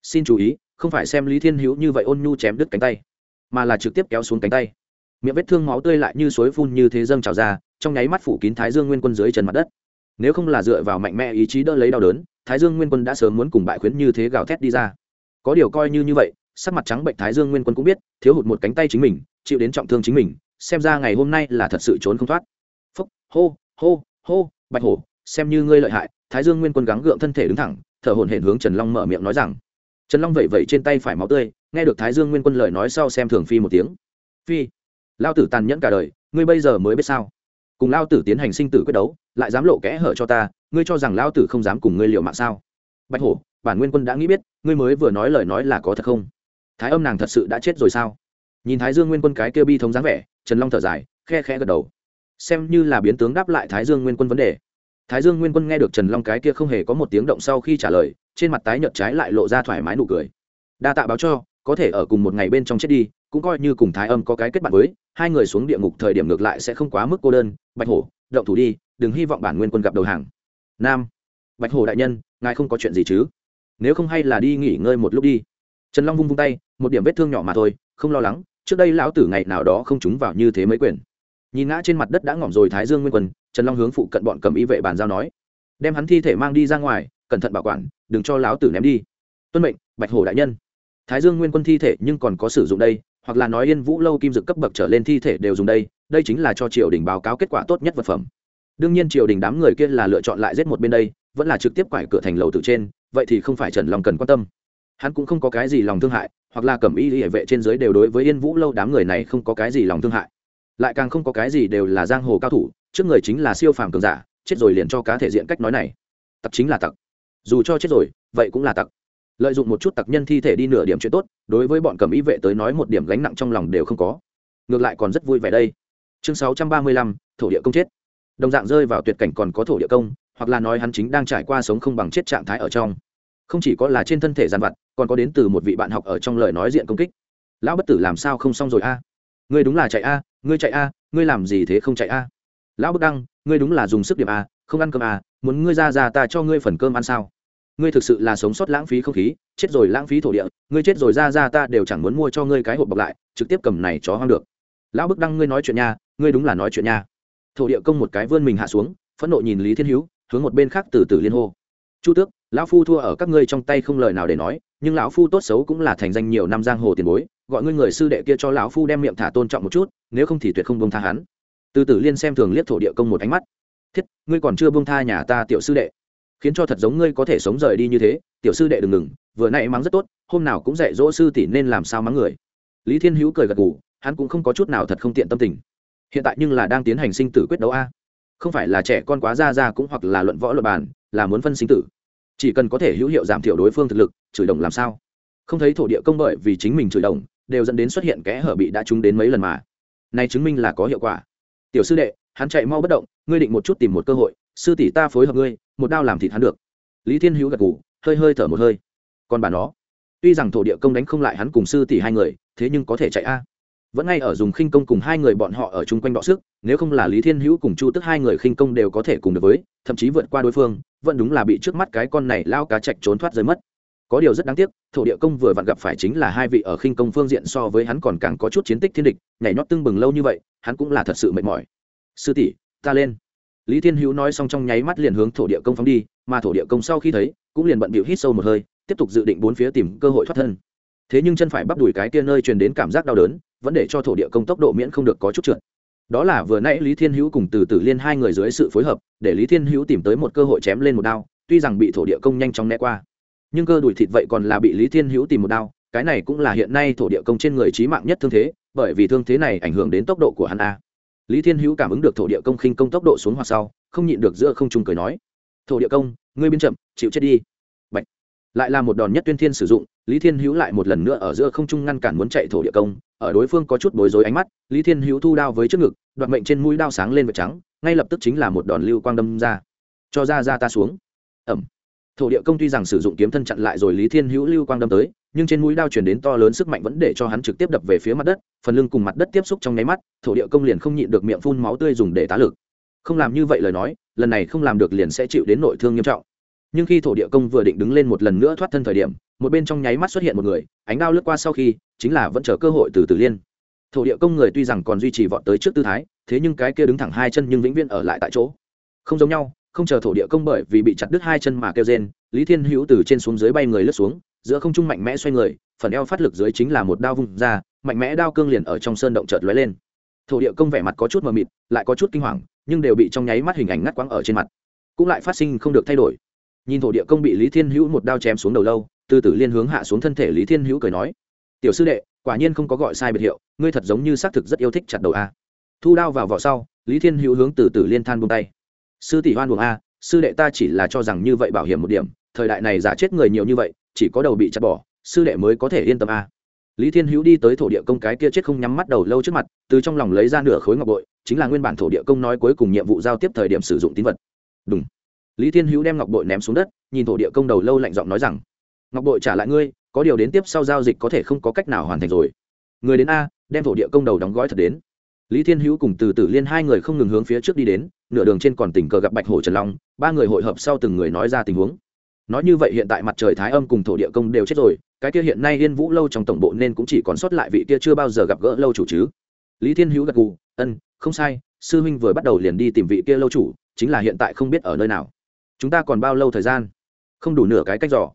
Xin chú ý, không phải xem lý thiên hữu như vậy ôn nhu chém đứt cánh tay, mà là trực tiếp kéo xuống cánh tay. Miệng vết thương máu tươi lại như suối phun như thế dâng trào ra, trong nháy mắt phủ kín thái dương nguyên quân dưới trần mặt đất nếu không là dựa vào mạnh mẽ ý chí đỡ lấy đau đớn, thái dương nguyên quân đã sớm muốn cùng bại khuyến như thế gào thét đi ra. Có điều coi như như vậy, sắc mặt trắng bệnh thái dương nguyên quân cũng biết, thiếu hụt một cánh tay chính mình, chịu đến trọng thương chính mình, xem ra ngày hôm nay là thật sự trốn không thoát. Phúc, hô hô hô, bạch hổ, xem như ngươi lợi hại, thái dương nguyên quân gắng gượng thân thể đứng thẳng, thở hổn hển hướng trần long mở miệng nói rằng. Trần long vẩy vẩy trên tay phải máu tươi, nghe được thái dương nguyên quân lời nói sau xem thường phi một tiếng. Phi, lao tử tàn nhẫn cả đời, ngươi bây giờ mới biết sao? Cùng lao tử tiến hành sinh tử quyết đấu, lại dám lộ kẽ hở cho ta, ngươi cho rằng lao tử không dám cùng ngươi liệu mạng sao? Bạch hổ, bản nguyên quân đã nghĩ biết, ngươi mới vừa nói lời nói là có thật không? Thái âm nàng thật sự đã chết rồi sao? Nhìn thái dương nguyên quân cái kêu bi thống dáng vẻ, trần long thở dài, khe khẽ gật đầu. Xem như là biến tướng đáp lại thái dương nguyên quân vấn đề. Thái dương nguyên quân nghe được trần long cái kia không hề có một tiếng động sau khi trả lời, trên mặt tái nhợt trái lại lộ ra thoải mái nụ cười. Đa tạ báo cho, có thể ở cùng một ngày bên trong chết đi cũng coi như cùng thái âm có cái kết bạn với, hai người xuống địa ngục thời điểm ngược lại sẽ không quá mức cô đơn. Bạch hổ, động thủ đi, đừng hy vọng bản nguyên quân gặp đầu hàng. Nam, bạch hổ đại nhân, ngài không có chuyện gì chứ? Nếu không hay là đi nghỉ ngơi một lúc đi. Trần long vung vung tay, một điểm vết thương nhỏ mà thôi, không lo lắng, trước đây lão tử ngày nào đó không trúng vào như thế mấy quyền. Nhìn ngã trên mặt đất đã ngỏm rồi thái dương nguyên quân, trần long hướng phụ cận bọn cầm y vệ bàn giao nói. Đem hắn thi thể mang đi ra ngoài, cẩn thận bảo quản, đừng cho lão tử ném đi. Tuân mệnh, bạch hổ đại nhân. Thái dương nguyên quân thi thể nhưng còn có sử dụng đây hoặc là nói yên vũ lâu kim dực cấp bậc trở lên thi thể đều dùng đây đây chính là cho triều đình báo cáo kết quả tốt nhất vật phẩm. Đương nhiên triều đình đám người kia là lựa chọn lại giết một bên đây, vẫn là trực tiếp quải cửa thành lầu từ trên, vậy thì không phải trần long cần quan tâm. Hắn cũng không có cái gì lòng thương hại, hoặc là cầm y hệ vệ trên dưới đều đối với yên vũ lâu đám người này không có cái gì lòng thương hại. Lại càng không có cái gì đều là giang hồ cao thủ, trước người chính là siêu phàm cường giả, chết rồi liền cho cá thể diện cách nói này. Tặc chính là tặc. Dù cho chết rồi, vậy cũng là tặc lợi dụng một chút tặc nhân thi thể đi nửa điểm chuyện tốt, đối với bọn cầm ý vệ tới nói một điểm gánh nặng trong lòng đều không có. Ngược lại còn rất vui vẻ đây. Chương sáu trăm ba mươi lăm, thổ địa công chết. Đồng dạng rơi vào tuyệt cảnh còn có thổ địa công, hoặc là nói hắn chính đang trải qua sống không bằng chết trạng thái ở trong. Không chỉ có là trên thân thể gian vặt, còn có đến từ một vị bạn học ở trong lời nói diện công kích. Lão bất tử làm sao không xong rồi a? Ngươi đúng là chạy a, ngươi chạy a, ngươi làm gì thế không chạy a? Lão bất đăng, ngươi đúng là dùng sức điểm a, không ăn cơm a muốn ngươi ra ra ta cho ngươi phần cơm ăn sao? Ngươi thực sự là sống sót lãng phí không khí, chết rồi lãng phí thổ địa, ngươi chết rồi ra ra ta đều chẳng muốn mua cho ngươi cái hộp bọc lại, trực tiếp cầm này chó hoang được. Lão bức đăng, ngươi nói chuyện nha, ngươi đúng là nói chuyện nha. Thổ địa công một cái vươn mình hạ xuống, phẫn nộ nhìn lý thiên hữu, hướng một bên khác từ từ liên hô. Chu tước, lão phu thua ở các ngươi trong tay không lời nào để nói, nhưng lão phu tốt xấu cũng là thành danh nhiều năm giang hồ tiền bối, gọi ngươi người sư đệ kia cho lão phu đem miệng thả tôn trọng một chút, nếu không thì tuyệt không bông tha hắn. Từ từ liên xem thường liếc thổ địa công một ánh mắt. Thiết, ngươi còn chưa bông tha nhà ta tiểu sư đệ khiến cho thật giống ngươi có thể sống rời đi như thế, tiểu sư đệ đừng ngừng, vừa nãy mắng rất tốt, hôm nào cũng dạy dỗ sư tỷ nên làm sao mắng người. Lý thiên hữu cười gật gù, hắn cũng không có chút nào thật không tiện tâm tình. Hiện tại nhưng là đang tiến hành sinh tử quyết đấu a. Không phải là trẻ con quá ra ra cũng hoặc là luận võ luật bàn, là muốn phân sinh tử. Chỉ cần có thể hữu hiệu giảm thiểu đối phương thực lực, chửi đồng làm sao? Không thấy thổ địa công bởi vì chính mình chửi đồng, đều dẫn đến xuất hiện kẽ hở bị đã trúng đến mấy lần mà. Này chứng minh là có hiệu quả. Tiểu sư đệ, hắn chạy mau bất động, ngươi định một chút tìm một cơ hội, sư tỷ ta phối hợp ngươi một đao làm thịt hắn được. Lý thiên hữu gật ngủ hơi hơi thở một hơi. Còn bà nó, tuy rằng thổ địa công đánh không lại hắn cùng sư tỷ hai người, thế nhưng có thể chạy a. Vẫn ngay ở dùng khinh công cùng hai người bọn họ ở chung quanh đọ sức, nếu không là lý thiên hữu cùng chu tức hai người khinh công đều có thể cùng được với, thậm chí vượt qua đối phương, vẫn đúng là bị trước mắt cái con này lao cá chạch trốn thoát rơi mất. Có điều rất đáng tiếc, thổ địa công vừa vặn gặp phải chính là hai vị ở khinh công phương diện so với hắn còn càng có chút chiến tích thiên địch, nhảy nhót tưng bừng lâu như vậy, hắn cũng là thật sự mệt mỏi. Sư tỷ, ta lên lý thiên hữu nói xong trong nháy mắt liền hướng thổ địa công phóng đi, mà thổ địa công sau khi thấy, cũng liền bận bịu hít sâu một hơi, tiếp tục dự định bốn phía tìm cơ hội thoát thân. Thế nhưng chân phải bắp đùi cái kia nơi truyền đến cảm giác đau đớn, vẫn để cho thổ địa công tốc độ miễn không được có chút trượt. Đó là vừa nãy lý thiên hữu cùng từ Tử liên hai người dưới sự phối hợp, để lý thiên hữu tìm tới một cơ hội chém lên một đao, tuy rằng bị thổ địa công nhanh chóng né qua. Nhưng cơ đùi thịt vậy còn là bị lý thiên hữu tìm một đao, cái này cũng là hiện nay thổ địa công trên người trí mạng nhất thương thế, bởi vì thương thế này ảnh hưởng đến tốc độ của hắn a lý thiên hữu cảm ứng được thổ địa công khinh công tốc độ xuống hoặc sau, không nhịn được giữa không trung cười nói, thổ địa công, ngươi biên chậm, chịu chết đi. Bạch. lại là một đòn nhất tuyên thiên sử dụng, lý thiên hữu lại một lần nữa ở giữa không trung ngăn cản muốn chạy thổ địa công, ở đối phương có chút bối rối ánh mắt, lý thiên hữu thu đao với trước ngực, đoạt mệnh trên mũi đao sáng lên vật trắng, ngay lập tức chính là một đòn lưu quang đâm ra. Cho ra ra ta xuống. Ẩm. Thổ địa công tuy rằng sử dụng kiếm thân chặn lại rồi lý thiên hữu lưu quang đâm tới nhưng trên mũi đao chuyển đến to lớn sức mạnh vẫn để cho hắn trực tiếp đập về phía mặt đất, phần lưng cùng mặt đất tiếp xúc trong nháy mắt, thổ địa công liền không nhịn được miệng phun máu tươi dùng để tá lực. Không làm như vậy lời nói, lần này không làm được liền sẽ chịu đến nội thương nghiêm trọng. Nhưng khi thổ địa công vừa định đứng lên một lần nữa thoát thân thời điểm, một bên trong nháy mắt xuất hiện một người, ánh đao lướt qua sau khi, chính là vẫn chờ cơ hội từ từ liên. Thổ địa công người tuy rằng còn duy trì vọt tới trước tư thái, thế nhưng cái kia đứng thẳng hai chân nhưng vĩnh viễn ở lại tại chỗ. Không giống nhau không chờ thổ địa công bởi vì bị chặt đứt hai chân mà kêu rên, lý thiên hữu từ trên xuống dưới bay người lướt xuống, giữa không trung mạnh mẽ xoay người, phần eo phát lực dưới chính là một đao vung ra, mạnh mẽ đao cương liền ở trong sơn động chợt lóe lên. Thổ địa công vẻ mặt có chút mờ mịt, lại có chút kinh hoàng, nhưng đều bị trong nháy mắt hình ảnh ngắt quãng ở trên mặt. Cũng lại phát sinh không được thay đổi. Nhìn thổ địa công bị lý thiên hữu một đao chém xuống đầu lâu, từ từ liên hướng hạ xuống thân thể lý thiên hữu cười nói, tiểu sư đệ, quả nhiên không có gọi sai biệt hiệu, ngươi thật giống như xác thực rất yêu thích chặt đầu a. Thu đao vào vỏ sau, lý thiên hữu hướng từ từ liên than buông tay sư tỷ hoan buồng a, sư đệ ta chỉ là cho rằng như vậy bảo hiểm một điểm, thời đại này giả chết người nhiều như vậy, chỉ có đầu bị chặt bỏ, sư đệ mới có thể yên tâm a. Lý thiên hữu đi tới thổ địa công cái kia chết không nhắm mắt đầu lâu trước mặt, từ trong lòng lấy ra nửa khối ngọc bội, chính là nguyên bản thổ địa công nói cuối cùng nhiệm vụ giao tiếp thời điểm sử dụng tín vật. Đúng lý thiên hữu đem ngọc bội ném xuống đất, nhìn thổ địa công đầu lâu lạnh giọng nói rằng, ngọc bội trả lại ngươi, có điều đến tiếp sau giao dịch có thể không có cách nào hoàn thành rồi. Người đến a, đem thổ địa công đầu đóng gói thật đến lý thiên hữu cùng từ tử liên hai người không ngừng hướng phía trước đi đến, nửa đường trên còn tình cờ gặp bạch hổ trần long, ba người hội hợp sau từng người nói ra tình huống. Nói như vậy hiện tại mặt trời thái âm cùng thổ địa công đều chết rồi, cái kia hiện nay yên vũ lâu trong tổng bộ nên cũng chỉ còn sót lại vị kia chưa bao giờ gặp gỡ lâu chủ chứ. Lý thiên hữu gật gù, ân, không sai, sư huynh vừa bắt đầu liền đi tìm vị kia lâu chủ, chính là hiện tại không biết ở nơi nào. Chúng ta còn bao lâu thời gian? Không đủ nửa cái cách dò.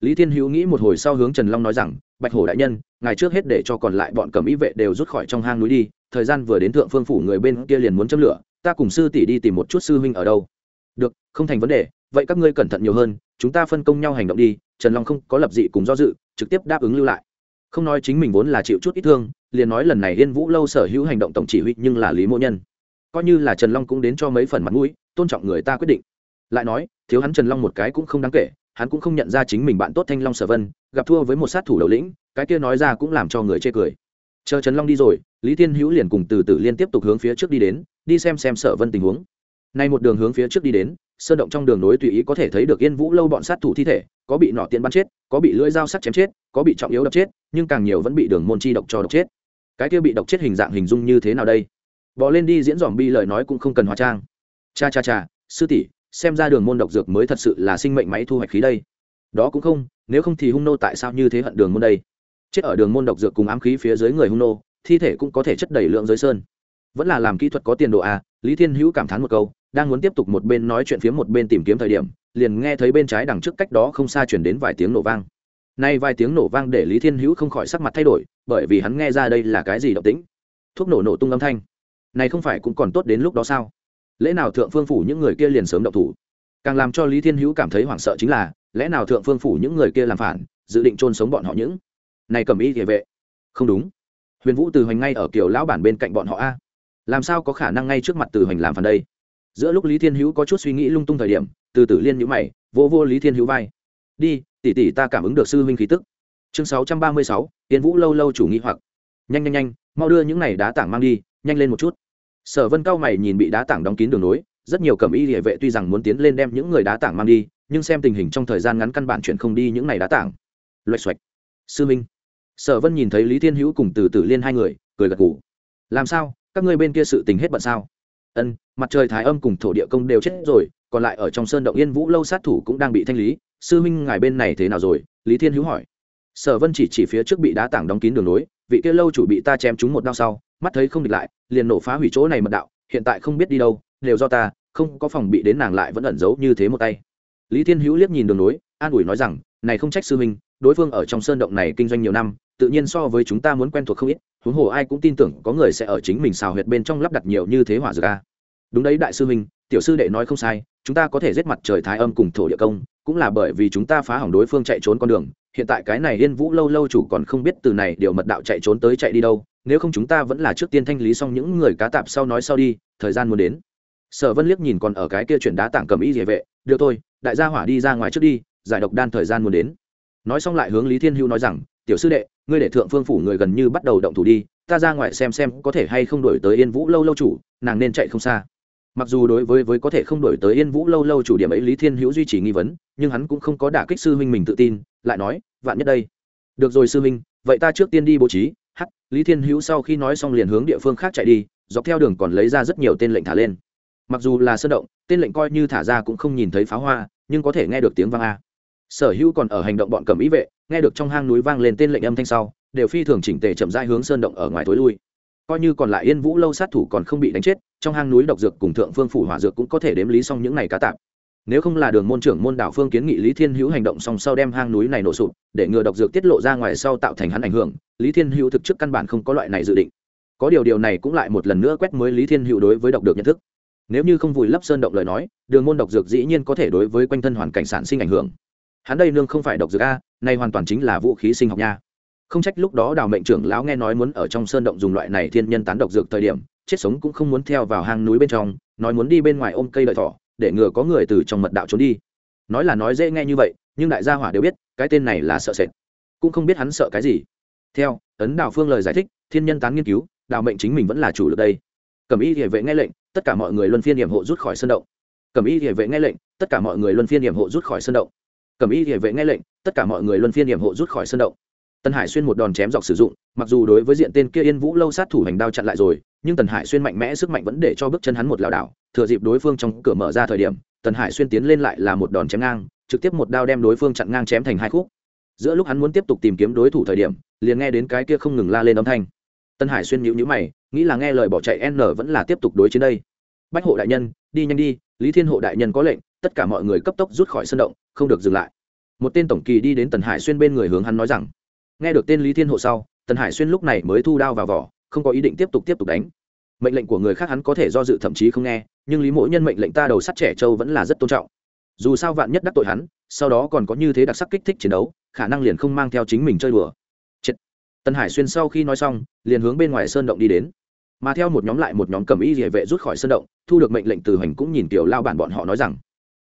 Lý thiên hữu nghĩ một hồi sau hướng trần long nói rằng, bạch hổ đại nhân ngày trước hết để cho còn lại bọn cầm ý vệ đều rút khỏi trong hang núi đi thời gian vừa đến thượng phương phủ người bên kia liền muốn châm lửa, ta cùng sư tỷ đi tìm một chút sư huynh ở đâu. Được, không thành vấn đề, vậy các ngươi cẩn thận nhiều hơn, chúng ta phân công nhau hành động đi, trần long không có lập dị cùng do dự, trực tiếp đáp ứng lưu lại. Không nói chính mình vốn là chịu chút ít thương, liền nói lần này yên vũ lâu sở hữu hành động tổng chỉ huy nhưng là lý mộ nhân. Coi như là trần long cũng đến cho mấy phần mặt mũi, tôn trọng người ta quyết định. Lại nói, thiếu hắn trần long một cái cũng không đáng kể, hắn cũng không nhận ra chính mình bạn tốt thanh long sở vân, gặp thua với một sát thủ đầu lĩnh, cái kia nói ra cũng làm cho người chê cười. Chờ trần long đi rồi lý thiên hữu liền cùng từ tử liên tiếp tục hướng phía trước đi đến, đi xem xem sở vân tình huống. Nay một đường hướng phía trước đi đến, sơn động trong đường nối tùy ý có thể thấy được yên vũ lâu bọn sát thủ thi thể, có bị nọ tiện bắn chết, có bị lưỡi dao sắt chém chết, có bị trọng yếu đập chết, nhưng càng nhiều vẫn bị đường môn chi độc cho độc chết. Cái kia bị độc chết hình dạng hình dung như thế nào đây? Bỏ lên đi diễn dòm bi lời nói cũng không cần hóa trang. Cha cha cha, sư tỷ, xem ra đường môn độc dược mới thật sự là sinh mệnh máy thu hoạch khí đây. Đó cũng không, nếu không thì hung nô tại sao như thế hận đường môn đây? Chết ở đường môn độc dược cùng ám khí phía dưới người hung nô thi thể cũng có thể chất đầy lượng giới sơn. Vẫn là làm kỹ thuật có tiền độ à lý thiên hữu cảm thán một câu, đang muốn tiếp tục một bên nói chuyện phía một bên tìm kiếm thời điểm, liền nghe thấy bên trái đằng trước cách đó không xa chuyển đến vài tiếng nổ vang. Nay vài tiếng nổ vang để lý thiên hữu không khỏi sắc mặt thay đổi, bởi vì hắn nghe ra đây là cái gì động tĩnh. Thuốc nổ nổ tung âm thanh. Này không phải cũng còn tốt đến lúc đó sao? Lẽ nào thượng phương phủ những người kia liền sớm động thủ? Càng làm cho lý thiên hữu cảm thấy hoảng sợ chính là, lẽ nào thượng phương phủ những người kia làm phản, dự định trôn sống bọn họ những này cầm y địa vệ? Không đúng huyền vũ từ hoành ngay ở kiểu lão bản bên cạnh bọn họ a. Làm sao có khả năng ngay trước mặt từ hoành làm phần đây? Giữa lúc lý thiên hữu có chút suy nghĩ lung tung thời điểm, từ tử liên nhữ mày vô vô lý thiên hữu vai. Đi tỉ tỉ ta cảm ứng được sư huynh khí tức. Chương sáu trăm ba mươi sáu tiên vũ lâu lâu chủ nghĩ hoặc. Nhanh nhanh nhanh, mau đưa những này đá tảng mang đi, nhanh lên một chút. Sở vân cao mày nhìn bị đá tảng đóng kín đường nối, rất nhiều cầm y địa vệ tuy rằng muốn tiến lên đem những người đá tảng mang đi, nhưng xem tình hình trong thời gian ngắn căn bản chuyện không đi những này đá tảng. Loạch xoạch. Sư minh sở vân nhìn thấy lý thiên hữu cùng từ tử liên hai người, cười gật gù. Làm sao? Các ngươi bên kia sự tình hết bận sao? Ân, mặt trời thái âm cùng thổ địa công đều chết rồi, còn lại ở trong sơn động yên vũ lâu sát thủ cũng đang bị thanh lý. Sư minh ngài bên này thế nào rồi? Lý thiên hữu hỏi. Sở vân chỉ chỉ phía trước bị đá tảng đóng kín đường nối, vị kia lâu chủ bị ta chém trúng một đao sau, mắt thấy không địch lại, liền nổ phá hủy chỗ này mật đạo, hiện tại không biết đi đâu, đều do ta, không có phòng bị đến nàng lại vẫn ẩn giấu như thế một tay. Lý thiên hữu liếc nhìn đường nối, an ủi nói rằng, này không trách sư minh đối phương ở trong sơn động này kinh doanh nhiều năm tự nhiên so với chúng ta muốn quen thuộc không ít huống hồ ai cũng tin tưởng có người sẽ ở chính mình xào huyệt bên trong lắp đặt nhiều như thế hỏa dược a. Đúng đấy đại sư huynh, tiểu sư đệ nói không sai chúng ta có thể giết mặt trời thái âm cùng thổ địa công cũng là bởi vì chúng ta phá hỏng đối phương chạy trốn con đường hiện tại cái này yên vũ lâu lâu chủ còn không biết từ này điều mật đạo chạy trốn tới chạy đi đâu nếu không chúng ta vẫn là trước tiên thanh lý xong những người cá tạp sau nói sau đi thời gian muốn đến. Sở vân liếc nhìn còn ở cái kia chuyện đá tảng cầm ý địa vệ được thôi đại gia hỏa đi ra ngoài trước đi giải độc đan thời gian muốn đến nói xong lại hướng lý thiên hưu nói rằng, tiểu sư đệ, ngươi để thượng phương phủ người gần như bắt đầu động thủ đi, ta ra ngoài xem xem có thể hay không đổi tới yên vũ lâu lâu chủ, nàng nên chạy không xa. Mặc dù đối với với có thể không đổi tới yên vũ lâu lâu chủ điểm ấy lý thiên hữu duy trì nghi vấn, nhưng hắn cũng không có đả kích sư huynh mình tự tin, lại nói, vạn nhất đây. Được rồi sư huynh, vậy ta trước tiên đi bố trí. Hắc, lý thiên hữu sau khi nói xong liền hướng địa phương khác chạy đi, dọc theo đường còn lấy ra rất nhiều tên lệnh thả lên. Mặc dù là sơn động, tên lệnh coi như thả ra cũng không nhìn thấy pháo hoa, nhưng có thể nghe được tiếng vang a sở hữu còn ở hành động bọn cầm ý vệ, nghe được trong hang núi vang lên tên lệnh âm thanh sau, đều phi thường chỉnh tề chậm rãi hướng sơn động ở ngoài tối lui. Coi như còn lại yên vũ lâu sát thủ còn không bị đánh chết, trong hang núi độc dược cùng thượng phương phủ hỏa dược cũng có thể đếm lý xong những này cá tạp. Nếu không là đường môn trưởng môn đảo phương kiến nghị lý thiên hữu hành động song sau đem hang núi này nổ sụp, để ngừa độc dược tiết lộ ra ngoài sau tạo thành hắn ảnh hưởng, lý thiên hữu thực chức căn bản không có loại này dự định. Có điều điều này cũng lại một lần nữa quét mới lý thiên hữu đối với độc được nhận thức. Nếu như không vùi lấp sơn động lời nói, đường môn độc dược dĩ nhiên có thể đối với quanh thân hoàn cảnh sản sinh ảnh hưởng hắn đây nương không phải độc dược a, nay hoàn toàn chính là vũ khí sinh học nha. Không trách lúc đó đào mệnh trưởng lão nghe nói muốn ở trong sơn động dùng loại này thiên nhân tán độc dược thời điểm, chết sống cũng không muốn theo vào hang núi bên trong, nói muốn đi bên ngoài ôm cây lợi thỏ, để ngừa có người từ trong mật đạo trốn đi. Nói là nói dễ nghe như vậy, nhưng đại gia hỏa đều biết, cái tên này là sợ sệt. Cũng không biết hắn sợ cái gì. Theo, ấn đào phương lời giải thích, thiên nhân tán nghiên cứu, đào mệnh chính mình vẫn là chủ lực đây. Cẩm y địa vệ nghe lệnh, tất cả mọi người luân phiên nhiệm hộ rút khỏi sân động. Cẩm y địa vệ nghe lệnh, tất cả mọi người luân phiên nhiệm hộ rút khỏi sân động cẩm y địa vệ nghe lệnh, tất cả mọi người luân phiên điểm hộ rút khỏi sân động. Tần hải xuyên một đòn chém dọc sử dụng, mặc dù đối với diện tên kia yên vũ lâu sát thủ hành đao chặn lại rồi, nhưng tần hải xuyên mạnh mẽ sức mạnh vẫn để cho bước chân hắn một lảo đảo. Thừa dịp đối phương trong cửa mở ra thời điểm, tần hải xuyên tiến lên lại là một đòn chém ngang, trực tiếp một đao đem đối phương chặn ngang chém thành hai khúc. Giữa lúc hắn muốn tiếp tục tìm kiếm đối thủ thời điểm, liền nghe đến cái kia không ngừng la lên âm thanh. Tân hải xuyên nhíu nhíu mày, nghĩ là nghe lời bỏ chạy n vẫn là tiếp tục đối chiến đây. Bách hộ đại nhân, đi nhanh đi, lý thiên hộ đại nhân có lệnh tất cả mọi người cấp tốc rút khỏi sân động, không được dừng lại. Một tên tổng kỳ đi đến tần hải xuyên bên người hướng hắn nói rằng, nghe được tên lý thiên hộ sau, tần hải xuyên lúc này mới thu đao vào vỏ, không có ý định tiếp tục tiếp tục đánh. Mệnh lệnh của người khác hắn có thể do dự thậm chí không nghe, nhưng lý mỗi nhân mệnh lệnh ta đầu sắt trẻ châu vẫn là rất tôn trọng. Dù sao vạn nhất đắc tội hắn, sau đó còn có như thế đặc sắc kích thích chiến đấu, khả năng liền không mang theo chính mình chơi đùa. Chết. tần hải xuyên sau khi nói xong, liền hướng bên ngoài sơn động đi đến. Mà theo một nhóm lại một nhóm cầm y địa vệ rút khỏi sơn động, thu được mệnh lệnh từ hành cũng nhìn tiểu lao bản bọn họ nói rằng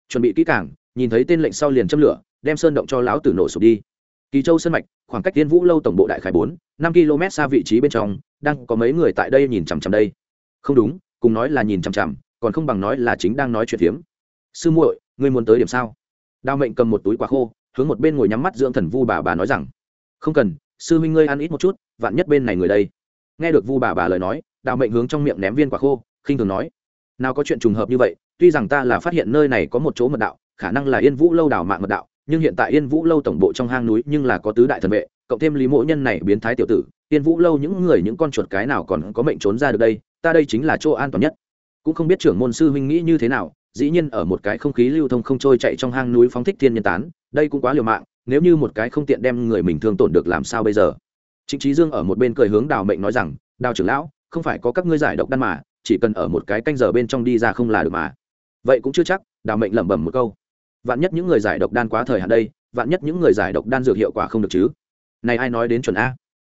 chuẩn bị kỹ càng, nhìn thấy tên lệnh sau liền châm lửa, đem sơn động cho lão tử nổ sụp đi. Kỳ châu sân mạch, khoảng cách tiên vũ lâu tổng bộ đại khải bốn, năm km xa vị trí bên trong, đang có mấy người tại đây nhìn chằm chằm đây. Không đúng, cùng nói là nhìn chằm chằm, còn không bằng nói là chính đang nói chuyện phiếm. Sư muội, ngươi muốn tới điểm sao? Đao mệnh cầm một túi quả khô, hướng một bên ngồi nhắm mắt dưỡng thần vu bà bà nói rằng, không cần, sư huynh ngươi ăn ít một chút, vạn nhất bên này người đây. Nghe được vu bà bà lời nói đào mệnh hướng trong miệng ném viên quả khô, khinh thường nói, nào có chuyện trùng hợp như vậy tuy rằng ta là phát hiện nơi này có một chỗ mật đạo, khả năng là yên vũ lâu đào mạng mật đạo, nhưng hiện tại yên vũ lâu tổng bộ trong hang núi nhưng là có tứ đại thần vệ, cộng thêm lý mỗ nhân này biến thái tiểu tử, yên vũ lâu những người những con chuột cái nào còn có mệnh trốn ra được đây, ta đây chính là chỗ an toàn nhất. Cũng không biết trưởng môn sư huynh nghĩ như thế nào, dĩ nhiên ở một cái không khí lưu thông không trôi chạy trong hang núi phóng thích thiên nhân tán, đây cũng quá liều mạng, nếu như một cái không tiện đem người mình thương tổn được làm sao bây giờ? Chính trí dương ở một bên cười hướng đào mệnh nói rằng, đào trưởng lão, không phải có các ngươi giải độc đan mà, chỉ cần ở một cái canh giờ bên trong đi ra không là được mà vậy cũng chưa chắc, đào mệnh lẩm bẩm một câu. Vạn nhất những người giải độc đan quá thời hạn đây, vạn nhất những người giải độc đan dược hiệu quả không được chứ? Này ai nói đến chuẩn a?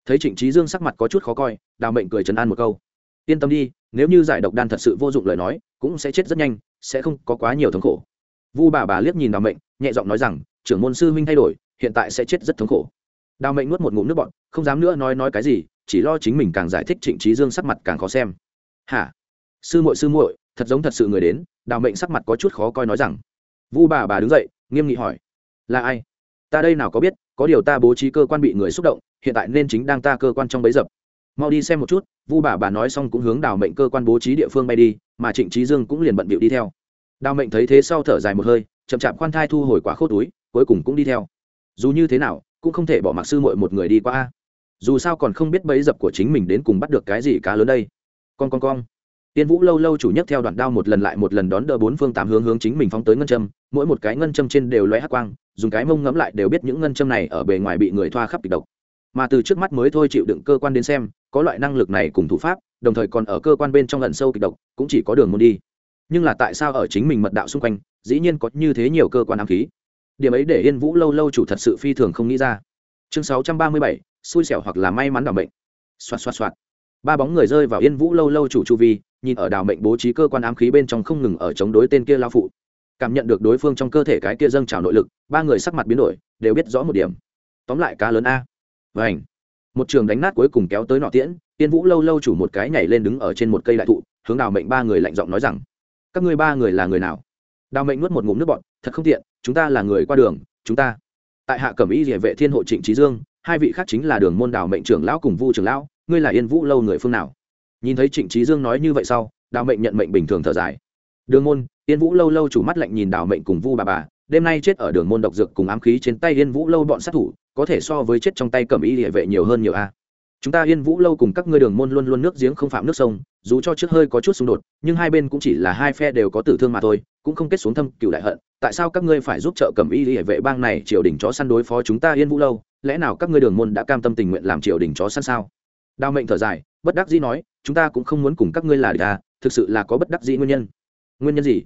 Thấy trịnh trí dương sắc mặt có chút khó coi, đào mệnh cười trấn an một câu. Yên tâm đi, nếu như giải độc đan thật sự vô dụng lời nói, cũng sẽ chết rất nhanh, sẽ không có quá nhiều thống khổ. Vu bà bà liếc nhìn đào mệnh, nhẹ giọng nói rằng, trưởng môn sư huynh thay đổi, hiện tại sẽ chết rất thống khổ. Đào mệnh nuốt một ngụm nước bọn không dám nữa nói nói cái gì, chỉ lo chính mình càng giải thích trịnh trí dương sắc mặt càng khó xem. Hả? Sư muội sư muội, thật giống thật sự người đến đào mệnh sắc mặt có chút khó coi nói rằng, vu bà bà đứng dậy, nghiêm nghị hỏi, là ai? Ta đây nào có biết, có điều ta bố trí cơ quan bị người xúc động, hiện tại nên chính đang ta cơ quan trong bấy dập. Mau đi xem một chút. Vu bà bà nói xong cũng hướng đào mệnh cơ quan bố trí địa phương bay đi, mà trịnh trí dương cũng liền bận bịu đi theo. Đào mệnh thấy thế sau thở dài một hơi, chậm chạp khoan thai thu hồi quả khốt túi, cuối cùng cũng đi theo. Dù như thế nào, cũng không thể bỏ mặc sư muội một người đi qua dù sao còn không biết bấy dập của chính mình đến cùng bắt được cái gì cá lớn đây. Con con con tiên vũ lâu lâu chủ nhất theo đoạn đao một lần lại một lần đón đỡ bốn phương tám hướng hướng chính mình phóng tới ngân châm, mỗi một cái ngân châm trên đều loé hắc quang, dùng cái mông ngẫm lại đều biết những ngân châm này ở bề ngoài bị người thoa khắp kịch độc. Mà từ trước mắt mới thôi chịu đựng cơ quan đến xem, có loại năng lực này cùng thủ pháp, đồng thời còn ở cơ quan bên trong lần sâu kịch độc, cũng chỉ có đường môn đi. Nhưng là tại sao ở chính mình mật đạo xung quanh, dĩ nhiên có như thế nhiều cơ quan ám khí? Điểm ấy để yên vũ lâu lâu chủ thật sự phi thường không nghĩ ra. Chương sáu trăm ba mươi bảy, xui xẻo hoặc là may mắn đảm bệnh. Xoạt xoạt xoạt. Ba bóng người rơi vào yên vũ lâu lâu chủ chu vi nhìn ở đào mệnh bố trí cơ quan ám khí bên trong không ngừng ở chống đối tên kia lao phụ. Cảm nhận được đối phương trong cơ thể cái kia dâng trào nội lực, ba người sắc mặt biến đổi, đều biết rõ một điểm. Tóm lại cá lớn a. Và ảnh một trường đánh nát cuối cùng kéo tới nọ tiễn yên vũ lâu lâu chủ một cái nhảy lên đứng ở trên một cây đại thụ, hướng đào mệnh ba người lạnh giọng nói rằng, các ngươi ba người là người nào? Đào mệnh nuốt một ngụm nước bọt, thật không tiện, chúng ta là người qua đường, chúng ta. Tại hạ cẩm y địa vệ thiên hộ trịnh trí dương, hai vị khác chính là đường môn đào mệnh trưởng lão cùng vu trưởng lão, ngươi là yên vũ lâu người phương nào? Nhìn thấy trịnh trí dương nói như vậy sau đào mệnh nhận mệnh bình thường thở dài. Đường môn, yên vũ lâu lâu chủ mắt lạnh nhìn đào mệnh cùng vu bà bà, đêm nay chết ở đường môn độc dược cùng ám khí trên tay yên vũ lâu bọn sát thủ, có thể so với chết trong tay cẩm y địa vệ nhiều hơn nhiều a. Chúng ta yên vũ lâu cùng các ngươi đường môn luôn luôn nước giếng không phạm nước sông, dù cho trước hơi có chút xung đột, nhưng hai bên cũng chỉ là hai phe đều có tử thương mà thôi, cũng không kết xuống thâm cựu đại hận. Tại sao các ngươi phải giúp trợ cẩm y địa vệ bang này triều đình chó săn đối phó chúng ta yên vũ lâu? Lẽ nào các ngươi đường môn đã cam tâm tình nguyện làm triều đình chó săn sao? Đào mệnh thở dài bất đắc dĩ nói, chúng ta cũng không muốn cùng các ngươi là địch à thực sự là có bất đắc dĩ nguyên nhân. Nguyên nhân gì?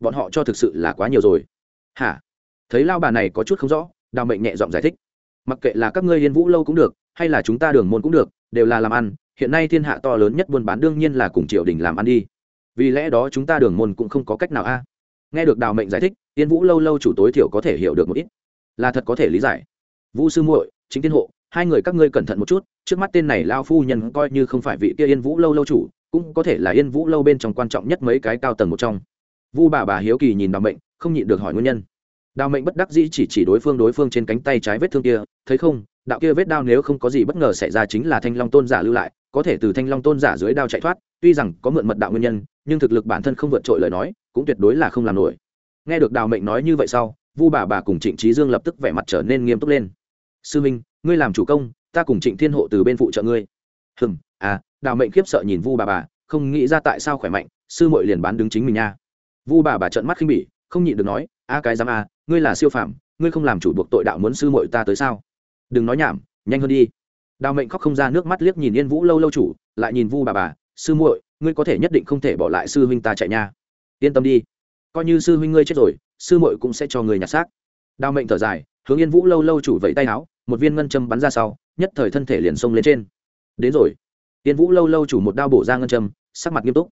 Bọn họ cho thực sự là quá nhiều rồi. Hả? Thấy lao bà này có chút không rõ, đào mệnh nhẹ giọng giải thích. Mặc kệ là các ngươi yên vũ lâu cũng được, hay là chúng ta đường môn cũng được, đều là làm ăn, hiện nay thiên hạ to lớn nhất buôn bán đương nhiên là cùng triều đình làm ăn đi. Vì lẽ đó chúng ta đường môn cũng không có cách nào a. À? Nghe được đào mệnh giải thích, yên vũ lâu lâu chủ tối thiểu có thể hiểu được một ít. Là thật có thể lý giải. Vũ sư muội, chính tiên hộ hai người các ngươi cẩn thận một chút, trước mắt tên này lao phu nhân coi như không phải vị kia yên vũ lâu lâu chủ, cũng có thể là yên vũ lâu bên trong quan trọng nhất mấy cái cao tầng một trong. Vu bà bà hiếu kỳ nhìn đào mệnh, không nhịn được hỏi nguyên nhân. Đào mệnh bất đắc dĩ chỉ chỉ đối phương đối phương trên cánh tay trái vết thương kia, thấy không, đạo kia vết đao nếu không có gì bất ngờ xảy ra chính là thanh long tôn giả lưu lại, có thể từ thanh long tôn giả dưới đao chạy thoát, tuy rằng có mượn mật đạo nguyên nhân, nhưng thực lực bản thân không vượt trội lời nói, cũng tuyệt đối là không làm nổi. Nghe được đào mệnh nói như vậy sau, vu bà bà cùng trịnh trí dương lập tức vẻ mặt trở nên nghiêm túc lên. Sư minh ngươi làm chủ công, ta cùng trịnh thiên hộ từ bên phụ trợ ngươi. Hừm à đào mệnh khiếp sợ nhìn vu bà bà, không nghĩ ra tại sao khỏe mạnh, sư muội liền bán đứng chính mình nha. Vu bà bà trợn mắt khinh bỉ, không nhịn được nói, a cái dám a, ngươi là siêu phàm, ngươi không làm chủ buộc tội đạo muốn sư muội ta tới sao? Đừng nói nhảm, nhanh hơn đi. Đào mệnh khóc không ra nước mắt liếc nhìn yên vũ lâu lâu chủ, lại nhìn vu bà bà, sư muội, ngươi có thể nhất định không thể bỏ lại sư huynh ta chạy nha. Yên tâm đi. Coi như sư huynh ngươi chết rồi, sư muội cũng sẽ cho người nhặt xác. Đào mệnh thở dài, hướng yên vũ lâu lâu chủ vẫy tay áo một viên ngân châm bắn ra sau, nhất thời thân thể liền xông lên trên. Đến rồi. Tiên vũ lâu lâu chủ một đao bổ ra ngân châm, sắc mặt nghiêm túc.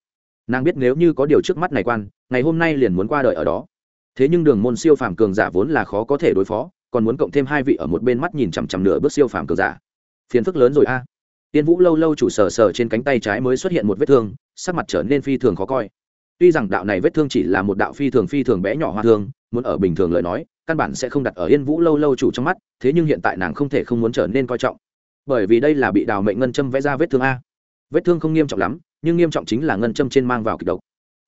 Nàng biết nếu như có điều trước mắt này quan, ngày hôm nay liền muốn qua đời ở đó. Thế nhưng đường môn siêu phàm cường giả vốn là khó có thể đối phó, còn muốn cộng thêm hai vị ở một bên mắt nhìn chằm chằm nửa bước siêu phàm cường giả. Phiền phức lớn rồi a. Tiên vũ lâu lâu chủ sờ sờ trên cánh tay trái mới xuất hiện một vết thương, sắc mặt trở nên phi thường khó coi. Tuy rằng đạo này vết thương chỉ là một đạo phi thường phi thường bé nhỏ hoa thương, muốn ở bình thường lời nói căn bản sẽ không đặt ở yên vũ lâu lâu chủ trong mắt, thế nhưng hiện tại nàng không thể không muốn trở nên coi trọng. Bởi vì đây là bị đào mệnh ngân châm vẽ ra vết thương a. Vết thương không nghiêm trọng lắm, nhưng nghiêm trọng chính là ngân châm trên mang vào kịch độc.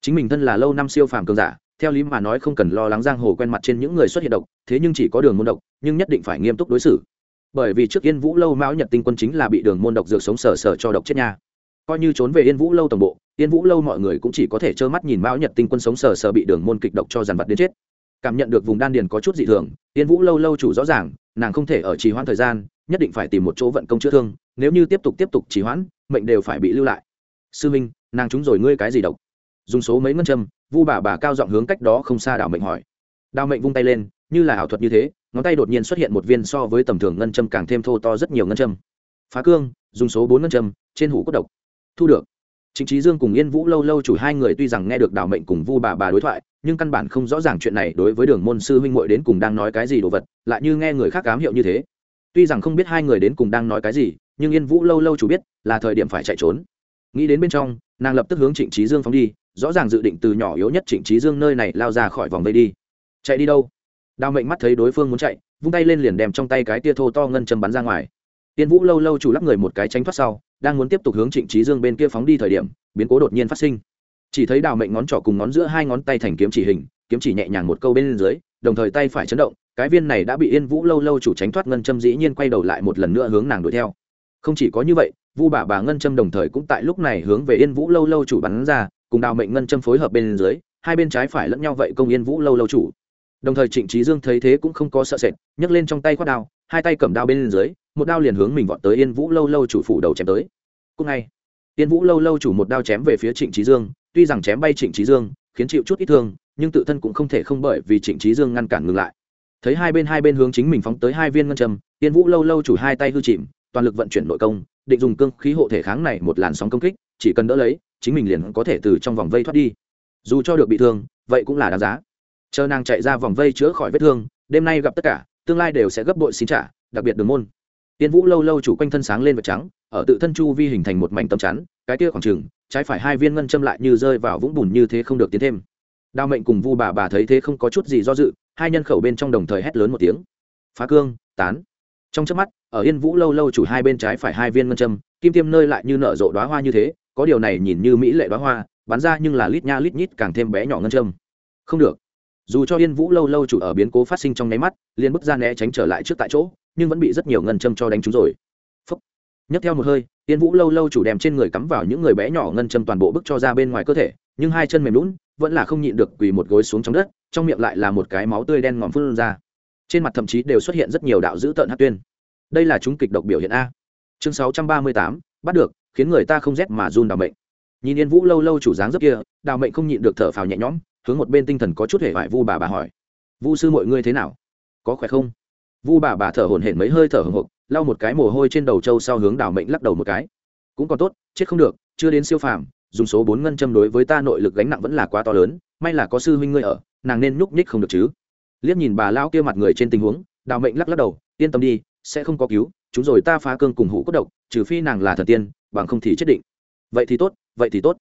Chính mình thân là lâu năm siêu phàm cường giả, theo lý mà nói không cần lo lắng giang hồ quen mặt trên những người xuất hiện độc, thế nhưng chỉ có đường môn độc, nhưng nhất định phải nghiêm túc đối xử. Bởi vì trước yên vũ lâu mão nhật tinh quân chính là bị đường môn độc dược sống sờ sờ cho độc chết nha. Coi như trốn về yên vũ lâu tổng bộ, yên vũ lâu mọi người cũng chỉ có thể trơ mắt nhìn mão nhật tinh quân sống sờ sờ bị đường môn kịch độc cho dàn vật đến chết cảm nhận được vùng đan điền có chút dị thường, yên vũ lâu lâu chủ rõ ràng, nàng không thể ở trì hoãn thời gian, nhất định phải tìm một chỗ vận công chữa thương, nếu như tiếp tục tiếp tục trì hoãn, mệnh đều phải bị lưu lại. Sư minh, nàng trúng rồi ngươi cái gì độc? Dùng số mấy ngân châm, vu bà bà cao giọng hướng cách đó không xa đảo mệnh hỏi. Đào mệnh vung tay lên, như là ảo thuật như thế, ngón tay đột nhiên xuất hiện một viên so với tầm thường ngân châm càng thêm thô to rất nhiều ngân châm. Phá cương, dùng số bốn ngân châm, trên hủ cốt độc. Thu được. Chính trí dương cùng yên vũ lâu lâu chủ hai người tuy rằng nghe được đào mệnh cùng vu bà bà đối thoại nhưng căn bản không rõ ràng chuyện này đối với đường môn sư huynh muội đến cùng đang nói cái gì đồ vật, lại như nghe người khác cám hiệu như thế. Tuy rằng không biết hai người đến cùng đang nói cái gì, nhưng yên vũ lâu lâu chủ biết là thời điểm phải chạy trốn. Nghĩ đến bên trong, nàng lập tức hướng trịnh trí dương phóng đi, rõ ràng dự định từ nhỏ yếu nhất trịnh trí dương nơi này lao ra khỏi vòng vây đi. Chạy đi đâu? Đào mệnh mắt thấy đối phương muốn chạy, vung tay lên liền đem trong tay cái tia thô to ngân châm bắn ra ngoài. Tiên vũ lâu lâu chủ lắp người một cái tránh thoát sau, đang muốn tiếp tục hướng trịnh trí dương bên kia phóng đi thời điểm, biến cố đột nhiên phát sinh chỉ thấy đào mệnh ngón trỏ cùng ngón giữa hai ngón tay thành kiếm chỉ hình, kiếm chỉ nhẹ nhàng một câu bên dưới, đồng thời tay phải chấn động, cái viên này đã bị yên vũ lâu lâu chủ tránh thoát ngân châm dĩ nhiên quay đầu lại một lần nữa hướng nàng đuổi theo. Không chỉ có như vậy, vu bà bà ngân châm đồng thời cũng tại lúc này hướng về yên vũ lâu lâu chủ bắn ra, cùng đào mệnh ngân châm phối hợp bên dưới, hai bên trái phải lẫn nhau vậy công yên vũ lâu lâu chủ. Đồng thời trịnh trí dương thấy thế cũng không có sợ sệt, nhấc lên trong tay khoác đao, hai tay cầm đao bên dưới, một đao liền hướng mình vọt tới yên vũ lâu lâu chủ phủ đầu chém tới. Cũng ngay yên vũ lâu lâu chủ một đao chém về phía trịnh trí dương tuy rằng chém bay trịnh trí dương, khiến chịu chút ít thương, nhưng tự thân cũng không thể không bởi vì trịnh trí dương ngăn cản ngừng lại. Thấy hai bên hai bên hướng chính mình phóng tới hai viên ngân châm tiên vũ lâu lâu chủ hai tay hư chìm, toàn lực vận chuyển nội công, định dùng cương khí hộ thể kháng này một làn sóng công kích, chỉ cần đỡ lấy, chính mình liền có thể từ trong vòng vây thoát đi. Dù cho được bị thương, vậy cũng là đáng giá. Chờ nàng chạy ra vòng vây chữa khỏi vết thương, đêm nay gặp tất cả, tương lai đều sẽ gấp bội xin trả, đặc biệt đường môn. Tiên vũ lâu lâu chủ quanh thân sáng lên vật trắng, ở tự thân chu vi hình thành một mảnh tấm chắn, cái kia khoảng trường trái phải hai viên ngân châm lại như rơi vào vũng bùn như thế không được tiến thêm. Đao mệnh cùng vu bà bà thấy thế không có chút gì do dự, hai nhân khẩu bên trong đồng thời hét lớn một tiếng. Phá cương, tán. Trong chớp mắt, ở yên vũ lâu lâu chủ hai bên trái phải hai viên ngân châm, kim tiêm nơi lại như nở rộ đoá hoa như thế, có điều này nhìn như mỹ lệ đoá hoa, bắn ra nhưng là lít nha lít nhít càng thêm bé nhỏ ngân châm. Không được. Dù cho yên vũ lâu lâu chủ ở biến cố phát sinh trong nháy mắt, liền bước ra né tránh trở lại trước tại chỗ, nhưng vẫn bị rất nhiều ngân châm cho đánh trúng rồi. Phúc. nhấc theo một hơi yên vũ lâu lâu chủ đem trên người cắm vào những người bé nhỏ ngân châm toàn bộ bức cho ra bên ngoài cơ thể, nhưng hai chân mềm lún vẫn là không nhịn được quỳ một gối xuống trong đất, trong miệng lại là một cái máu tươi đen ngòm phun ra. Trên mặt thậm chí đều xuất hiện rất nhiều đạo dữ tợn hát tuyên. Đây là chúng kịch độc biểu hiện a. Chương sáu trăm ba mươi tám, bắt được, khiến người ta không rét mà run đào mệnh. Nhìn yên vũ lâu lâu chủ dáng rất kia đào mệnh không nhịn được thở phào nhẹ nhõm, hướng một bên tinh thần có chút hề vải vu bà bà hỏi. Vu sư mọi ngươi thế nào? Có khỏe không? Vu bà bà thở hổn hển mấy hơi thở hồng hộc lau một cái mồ hôi trên đầu châu sau hướng đảo mệnh lắc đầu một cái. Cũng còn tốt, chết không được, chưa đến siêu phàm, dùng số bốn ngân châm đối với ta nội lực gánh nặng vẫn là quá to lớn, may là có sư huynh ngươi ở, nàng nên nhúc nhích không được chứ. Liếc nhìn bà lao kia mặt người trên tình huống đào mệnh lắc lắc đầu, yên tâm đi, sẽ không có cứu, chúng rồi ta phá cương cùng hũ cốt độc, trừ phi nàng là thần tiên, bằng không thì chết định. Vậy thì tốt, vậy thì tốt.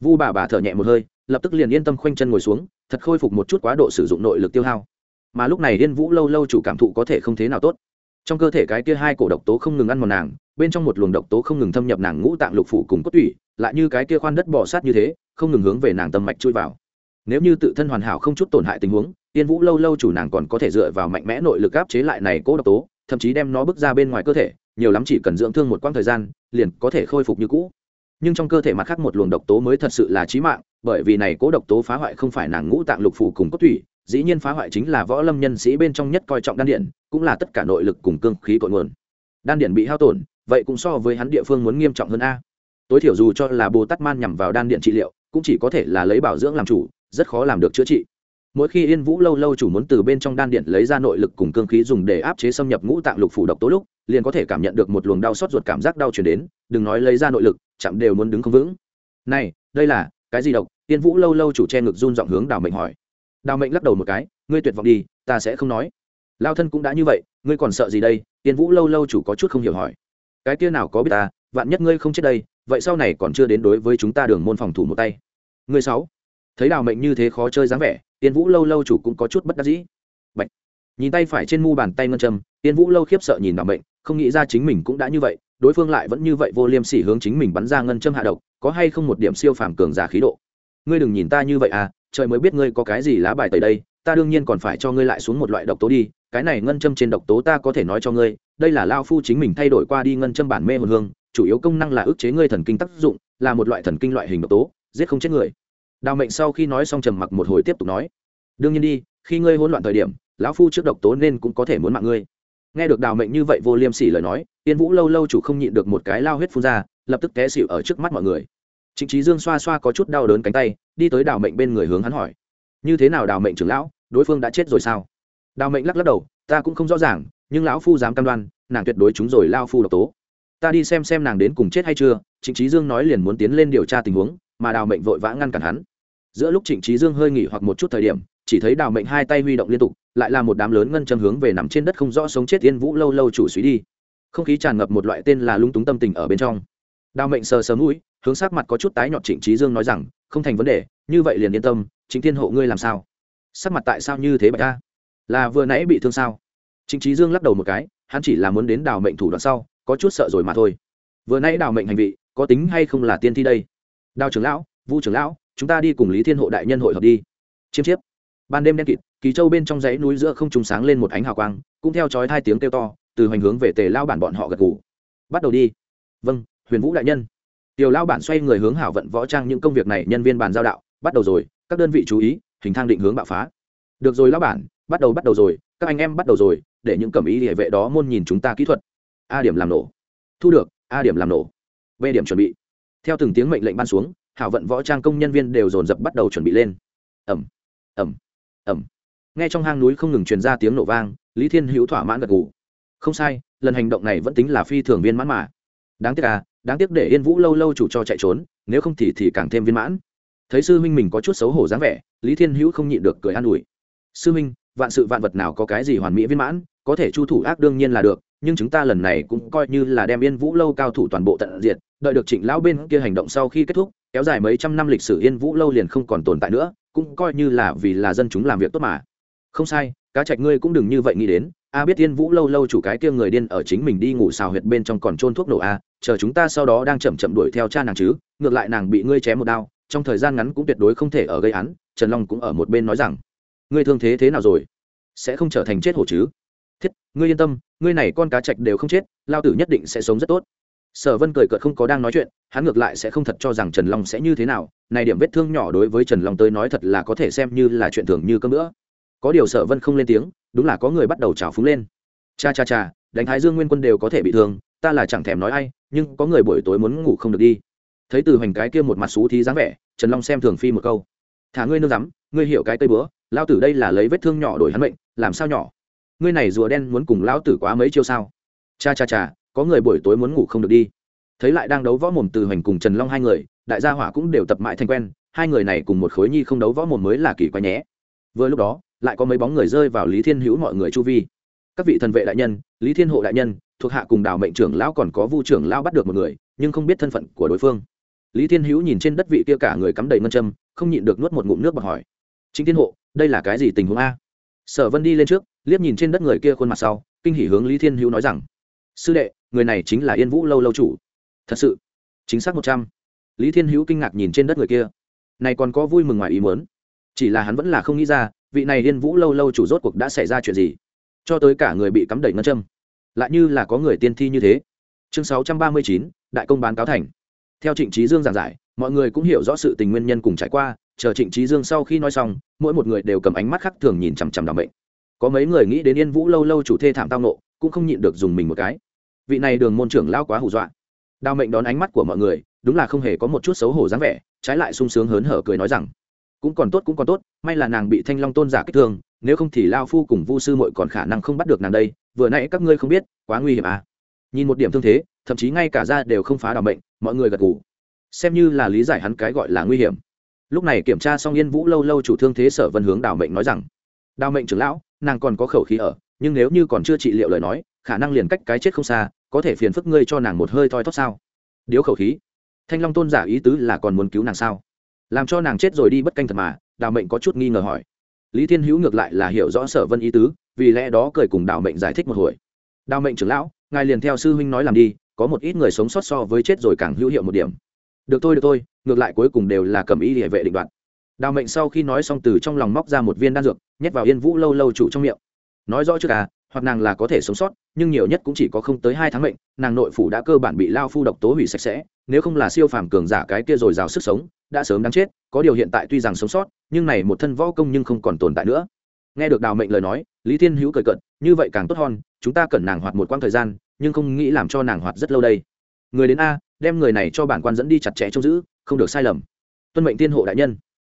Vu bà bà thở nhẹ một hơi, lập tức liền yên tâm khoanh chân ngồi xuống, thật khôi phục một chút quá độ sử dụng nội lực tiêu hao. Mà lúc này yên vũ lâu lâu chủ cảm thụ có thể không thế nào tốt trong cơ thể cái kia hai cổ độc tố không ngừng ăn mòn nàng, bên trong một luồng độc tố không ngừng thâm nhập nàng ngũ tạng lục phủ cùng cốt tủy, lại như cái kia khoan đất bỏ sát như thế, không ngừng hướng về nàng tâm mạch chui vào. Nếu như tự thân hoàn hảo không chút tổn hại tình huống, tiên vũ lâu lâu chủ nàng còn có thể dựa vào mạnh mẽ nội lực áp chế lại này cố độc tố, thậm chí đem nó bước ra bên ngoài cơ thể, nhiều lắm chỉ cần dưỡng thương một quãng thời gian, liền có thể khôi phục như cũ. Nhưng trong cơ thể mặt khác một luồng độc tố mới thật sự là chí mạng, bởi vì này cố độc tố phá hoại không phải nàng ngũ tạng lục phủ cùng cốt thủy dĩ nhiên phá hoại chính là võ lâm nhân sĩ bên trong nhất coi trọng đan điện, cũng là tất cả nội lực cùng cương khí cội nguồn. Đan điện bị hao tổn, vậy cũng so với hắn địa phương muốn nghiêm trọng hơn a. Tối thiểu dù cho là bồ tát man nhằm vào đan điện trị liệu, cũng chỉ có thể là lấy bảo dưỡng làm chủ, rất khó làm được chữa trị. Mỗi khi yên vũ lâu lâu chủ muốn từ bên trong đan điện lấy ra nội lực cùng cương khí dùng để áp chế xâm nhập ngũ tạng lục phủ độc tố lúc, liền có thể cảm nhận được một luồng đau xót ruột cảm giác đau chuyển đến, đừng nói lấy ra nội lực, chạm đều muốn đứng không vững. Này, đây là cái gì độc? Yên vũ lâu lâu chủ che ngực run giọng hướng đào mệnh hỏi đào mệnh lắc đầu một cái, ngươi tuyệt vọng đi, ta sẽ không nói. Lao thân cũng đã như vậy, ngươi còn sợ gì đây? Tiên vũ lâu lâu chủ có chút không hiểu hỏi. Cái kia nào có biết ta, vạn nhất ngươi không chết đây, vậy sau này còn chưa đến đối với chúng ta đường môn phòng thủ một tay. Ngươi sáu. Thấy đào mệnh như thế khó chơi dáng vẻ, tiên vũ lâu lâu chủ cũng có chút bất đắc dĩ. Bạch. nhìn tay phải trên mu bàn tay ngân châm, tiên vũ lâu khiếp sợ nhìn đào mệnh, không nghĩ ra chính mình cũng đã như vậy, đối phương lại vẫn như vậy vô liêm sỉ hướng chính mình bắn ra ngân châm hạ độc, có hay không một điểm siêu phàm cường giả khí độ? Ngươi đừng nhìn ta như vậy à trời mới biết ngươi có cái gì lá bài tẩy đây, ta đương nhiên còn phải cho ngươi lại xuống một loại độc tố đi, cái này ngân châm trên độc tố ta có thể nói cho ngươi, đây là lao phu chính mình thay đổi qua đi ngân châm bản mê hồn hương, chủ yếu công năng là ức chế ngươi thần kinh tác dụng, là một loại thần kinh loại hình độc tố, giết không chết người. Đào mệnh sau khi nói xong trầm mặc một hồi tiếp tục nói, đương nhiên đi, khi ngươi hỗn loạn thời điểm, lão phu trước độc tố nên cũng có thể muốn mạng ngươi. Nghe được đào mệnh như vậy vô liêm sỉ lời nói tiên vũ lâu lâu chủ không nhịn được một cái lao huyết phun ra, lập tức té xịu ở trước mắt mọi người trịnh trí dương xoa xoa có chút đau đớn cánh tay, đi tới đào mệnh bên người hướng hắn hỏi. Như thế nào đào mệnh trưởng lão, đối phương đã chết rồi sao? Đào mệnh lắc lắc đầu, ta cũng không rõ ràng, nhưng lão phu dám cam đoan, nàng tuyệt đối chúng rồi lao phu độc tố. Ta đi xem xem nàng đến cùng chết hay chưa, trịnh trí dương nói liền muốn tiến lên điều tra tình huống, mà đào mệnh vội vã ngăn cản hắn. Giữa lúc trịnh trí dương hơi nghỉ hoặc một chút thời điểm, chỉ thấy đào mệnh hai tay huy động liên tục, lại là một đám lớn ngân châm hướng về nằm trên đất không rõ sống chết yên vũ lâu lâu chủ suy đi. Không khí tràn ngập một loại tên là lung túng tâm tình ở bên trong. Đào mệnh sờ sờ mũi hướng sắc mặt có chút tái nhọt trịnh trí dương nói rằng, không thành vấn đề, như vậy liền yên tâm chính thiên hộ ngươi làm sao? Sắc mặt tại sao như thế bạch ta là vừa nãy bị thương sao? Trịnh trí dương lắc đầu một cái, hắn chỉ là muốn đến đào mệnh thủ đoạn sau, có chút sợ rồi mà thôi. Vừa nãy đào mệnh hành vị, có tính hay không là tiên thi đây? Đào trưởng lão, vu trưởng lão, chúng ta đi cùng lý thiên hộ đại nhân hội hợp đi. Chiêm chiếp. Ban đêm đen kịt, kỳ châu bên trong dãy núi giữa không trùng sáng lên một ánh hào quang, cũng theo chói hai tiếng kêu to, từ hoành hướng về tề lao bản bọn họ gật ngủ bắt đầu đi. Vâng huyền vũ đại nhân tiểu lao bản xoay người hướng hảo vận võ trang những công việc này nhân viên bàn giao đạo, bắt đầu rồi, các đơn vị chú ý, hình thang định hướng bạo phá. Được rồi lao bản, bắt đầu bắt đầu rồi, các anh em bắt đầu rồi, để những cẩm ý địa vệ đó môn nhìn chúng ta kỹ thuật. A điểm làm nổ. Thu được, a điểm làm nổ. B điểm chuẩn bị. Theo từng tiếng mệnh lệnh ban xuống, hảo vận võ trang công nhân viên đều dồn dập bắt đầu chuẩn bị lên. Ẩm ẩm ẩm nghe trong hang núi không ngừng truyền ra tiếng nổ vang, lý thiên hữu thỏa mãn gật gù. Không sai, lần hành động này vẫn tính là phi thường viên mãn mà. Đáng tiếc à đáng tiếc để yên vũ lâu lâu chủ cho chạy trốn, nếu không thì thì càng thêm viên mãn. Thấy sư huynh mình có chút xấu hổ dáng vẻ, lý thiên hữu không nhịn được cười an ủi. Sư huynh, vạn sự vạn vật nào có cái gì hoàn mỹ viên mãn, có thể chu thủ ác đương nhiên là được, nhưng chúng ta lần này cũng coi như là đem yên vũ lâu cao thủ toàn bộ tận diệt, đợi được trịnh lão bên kia hành động sau khi kết thúc, kéo dài mấy trăm năm lịch sử yên vũ lâu liền không còn tồn tại nữa, cũng coi như là vì là dân chúng làm việc tốt mà. Không sai cá trạch ngươi cũng đừng như vậy nghĩ đến. A biết yên vũ lâu lâu chủ cái kia người điên ở chính mình đi ngủ xào huyệt bên trong còn trôn thuốc nổ a, chờ chúng ta sau đó đang chậm chậm đuổi theo cha nàng chứ, ngược lại nàng bị ngươi chém một đao, trong thời gian ngắn cũng tuyệt đối không thể ở gây án, trần long cũng ở một bên nói rằng, ngươi thương thế thế nào rồi? Sẽ không trở thành chết hổ chứ? Thiết, ngươi yên tâm, ngươi này con cá trạch đều không chết, lao tử nhất định sẽ sống rất tốt. Sở vân cười cợt không có đang nói chuyện, hắn ngược lại sẽ không thật cho rằng trần long sẽ như thế nào, này điểm vết thương nhỏ đối với trần long tới nói thật là có thể xem như là chuyện thường như cơm nữa có điều sở vân không lên tiếng, đúng là có người bắt đầu trào phúng lên. Cha cha cha, đánh thái dương nguyên quân đều có thể bị thương, ta là chẳng thèm nói ai, nhưng có người buổi tối muốn ngủ không được đi. Thấy từ hoành cái kia một mặt xú thí dáng vẻ, trần long xem thường phi một câu. Thả ngươi nương rắm, ngươi hiểu cái cây bữa lao tử đây là lấy vết thương nhỏ đổi hắn bệnh làm sao nhỏ? Ngươi này rùa đen muốn cùng lão tử quá mấy chiêu sao? Cha cha cha, có người buổi tối muốn ngủ không được đi. Thấy lại đang đấu võ mồm từ hoành cùng trần long hai người, đại gia hỏa cũng đều tập mãi thành quen, hai người này cùng một khối nhi không đấu võ mồm mới là kỳ quái nhé. Vừa lúc đó lại có mấy bóng người rơi vào lý thiên hữu mọi người chu vi. Các vị thần vệ đại nhân, lý thiên hộ đại nhân, thuộc hạ cùng đào mệnh trưởng lão còn có vu trưởng lão bắt được một người, nhưng không biết thân phận của đối phương. Lý thiên hữu nhìn trên đất vị kia cả người cắm đầy ngân châm, không nhịn được nuốt một ngụm nước và hỏi. Chính thiên hộ, đây là cái gì tình huống a? Sở vân đi lên trước, liếc nhìn trên đất người kia khuôn mặt sau, kinh hỉ hướng lý thiên hữu nói rằng, sư đệ, người này chính là yên vũ lâu lâu chủ. Thật sự? Chính xác một trăm. Lý thiên hữu kinh ngạc nhìn trên đất người kia. Này còn có vui mừng ngoài ý muốn. Chỉ là hắn vẫn là không nghĩ ra vị này liên vũ lâu lâu chủ rốt cuộc đã xảy ra chuyện gì? Cho tới cả người bị cắm đầy ngân châm, lại như là có người tiên thi như thế. Chương sáu trăm ba mươi chín, đại công bán cáo thành. Theo trịnh trí dương giảng giải, mọi người cũng hiểu rõ sự tình nguyên nhân cùng trải qua, chờ trịnh trí dương sau khi nói xong, mỗi một người đều cầm ánh mắt khác thường nhìn chằm chằm đ ả bệnh. Có mấy người nghĩ đến yên vũ lâu lâu chủ thê thảm tao nộ cũng không nhịn được dùng mình một cái. Vị này đường môn trưởng lao quá hù dọa. Đào mệnh đón ánh mắt của mọi người, đúng là không hề có một chút xấu hổ dáng vẻ, trái lại sung sướng hớn hở cười nói rằng cũng còn tốt, cũng còn tốt, may là nàng bị thanh long tôn giả kích thương, nếu không thì lao phu cùng vu sư mội còn khả năng không bắt được nàng đây, vừa nãy các ngươi không biết, quá nguy hiểm à. Nhìn một điểm thương thế, thậm chí ngay cả ra đều không phá đào mệnh mọi người gật ngủ xem như là lý giải hắn cái gọi là nguy hiểm. Lúc này kiểm tra xong yên vũ lâu lâu chủ thương thế sở vân hướng đào mệnh nói rằng, đào mệnh trưởng lão, nàng còn có khẩu khí ở, nhưng nếu như còn chưa trị liệu lời nói, khả năng liền cách cái chết không xa, có thể phiền phức ngươi cho nàng một hơi thoi thót sao? Điếu khẩu khí. Thanh long tôn giả ý tứ là còn muốn cứu nàng sao? Làm cho nàng chết rồi đi bất canh thật mà, đào mệnh có chút nghi ngờ hỏi. Lý thiên hữu ngược lại là hiểu rõ sở vân ý tứ, vì lẽ đó cười cùng đào mệnh giải thích một hồi. Đào mệnh trưởng lão, ngài liền theo sư huynh nói làm đi, có một ít người sống sót so với chết rồi càng hữu hiệu một điểm. Được thôi được thôi, ngược lại cuối cùng đều là cầm ý địa vệ định đoạn đào mệnh sau khi nói xong từ trong lòng móc ra một viên đan dược, nhét vào yên vũ lâu lâu chủ trong miệng. Nói rõ trước à hoặc nàng là có thể sống sót, nhưng nhiều nhất cũng chỉ có không tới hai tháng mệnh, nàng nội phủ đã cơ bản bị lao phu độc tố hủy sạch sẽ nếu không là siêu phàm cường giả cái kia rồi rào sức sống, đã sớm đáng chết, có điều hiện tại tuy rằng sống sót, nhưng này một thân võ công nhưng không còn tồn tại nữa. Nghe được đào mệnh lời nói, lý thiên hữu cười cận như vậy càng tốt hơn, chúng ta cần nàng hoạt một quãng thời gian, nhưng không nghĩ làm cho nàng hoạt rất lâu đây. Người đến a, đem người này cho bản quan dẫn đi chặt chẽ trông giữ, không được sai lầm. Tuân mệnh tiên hộ đại nhân.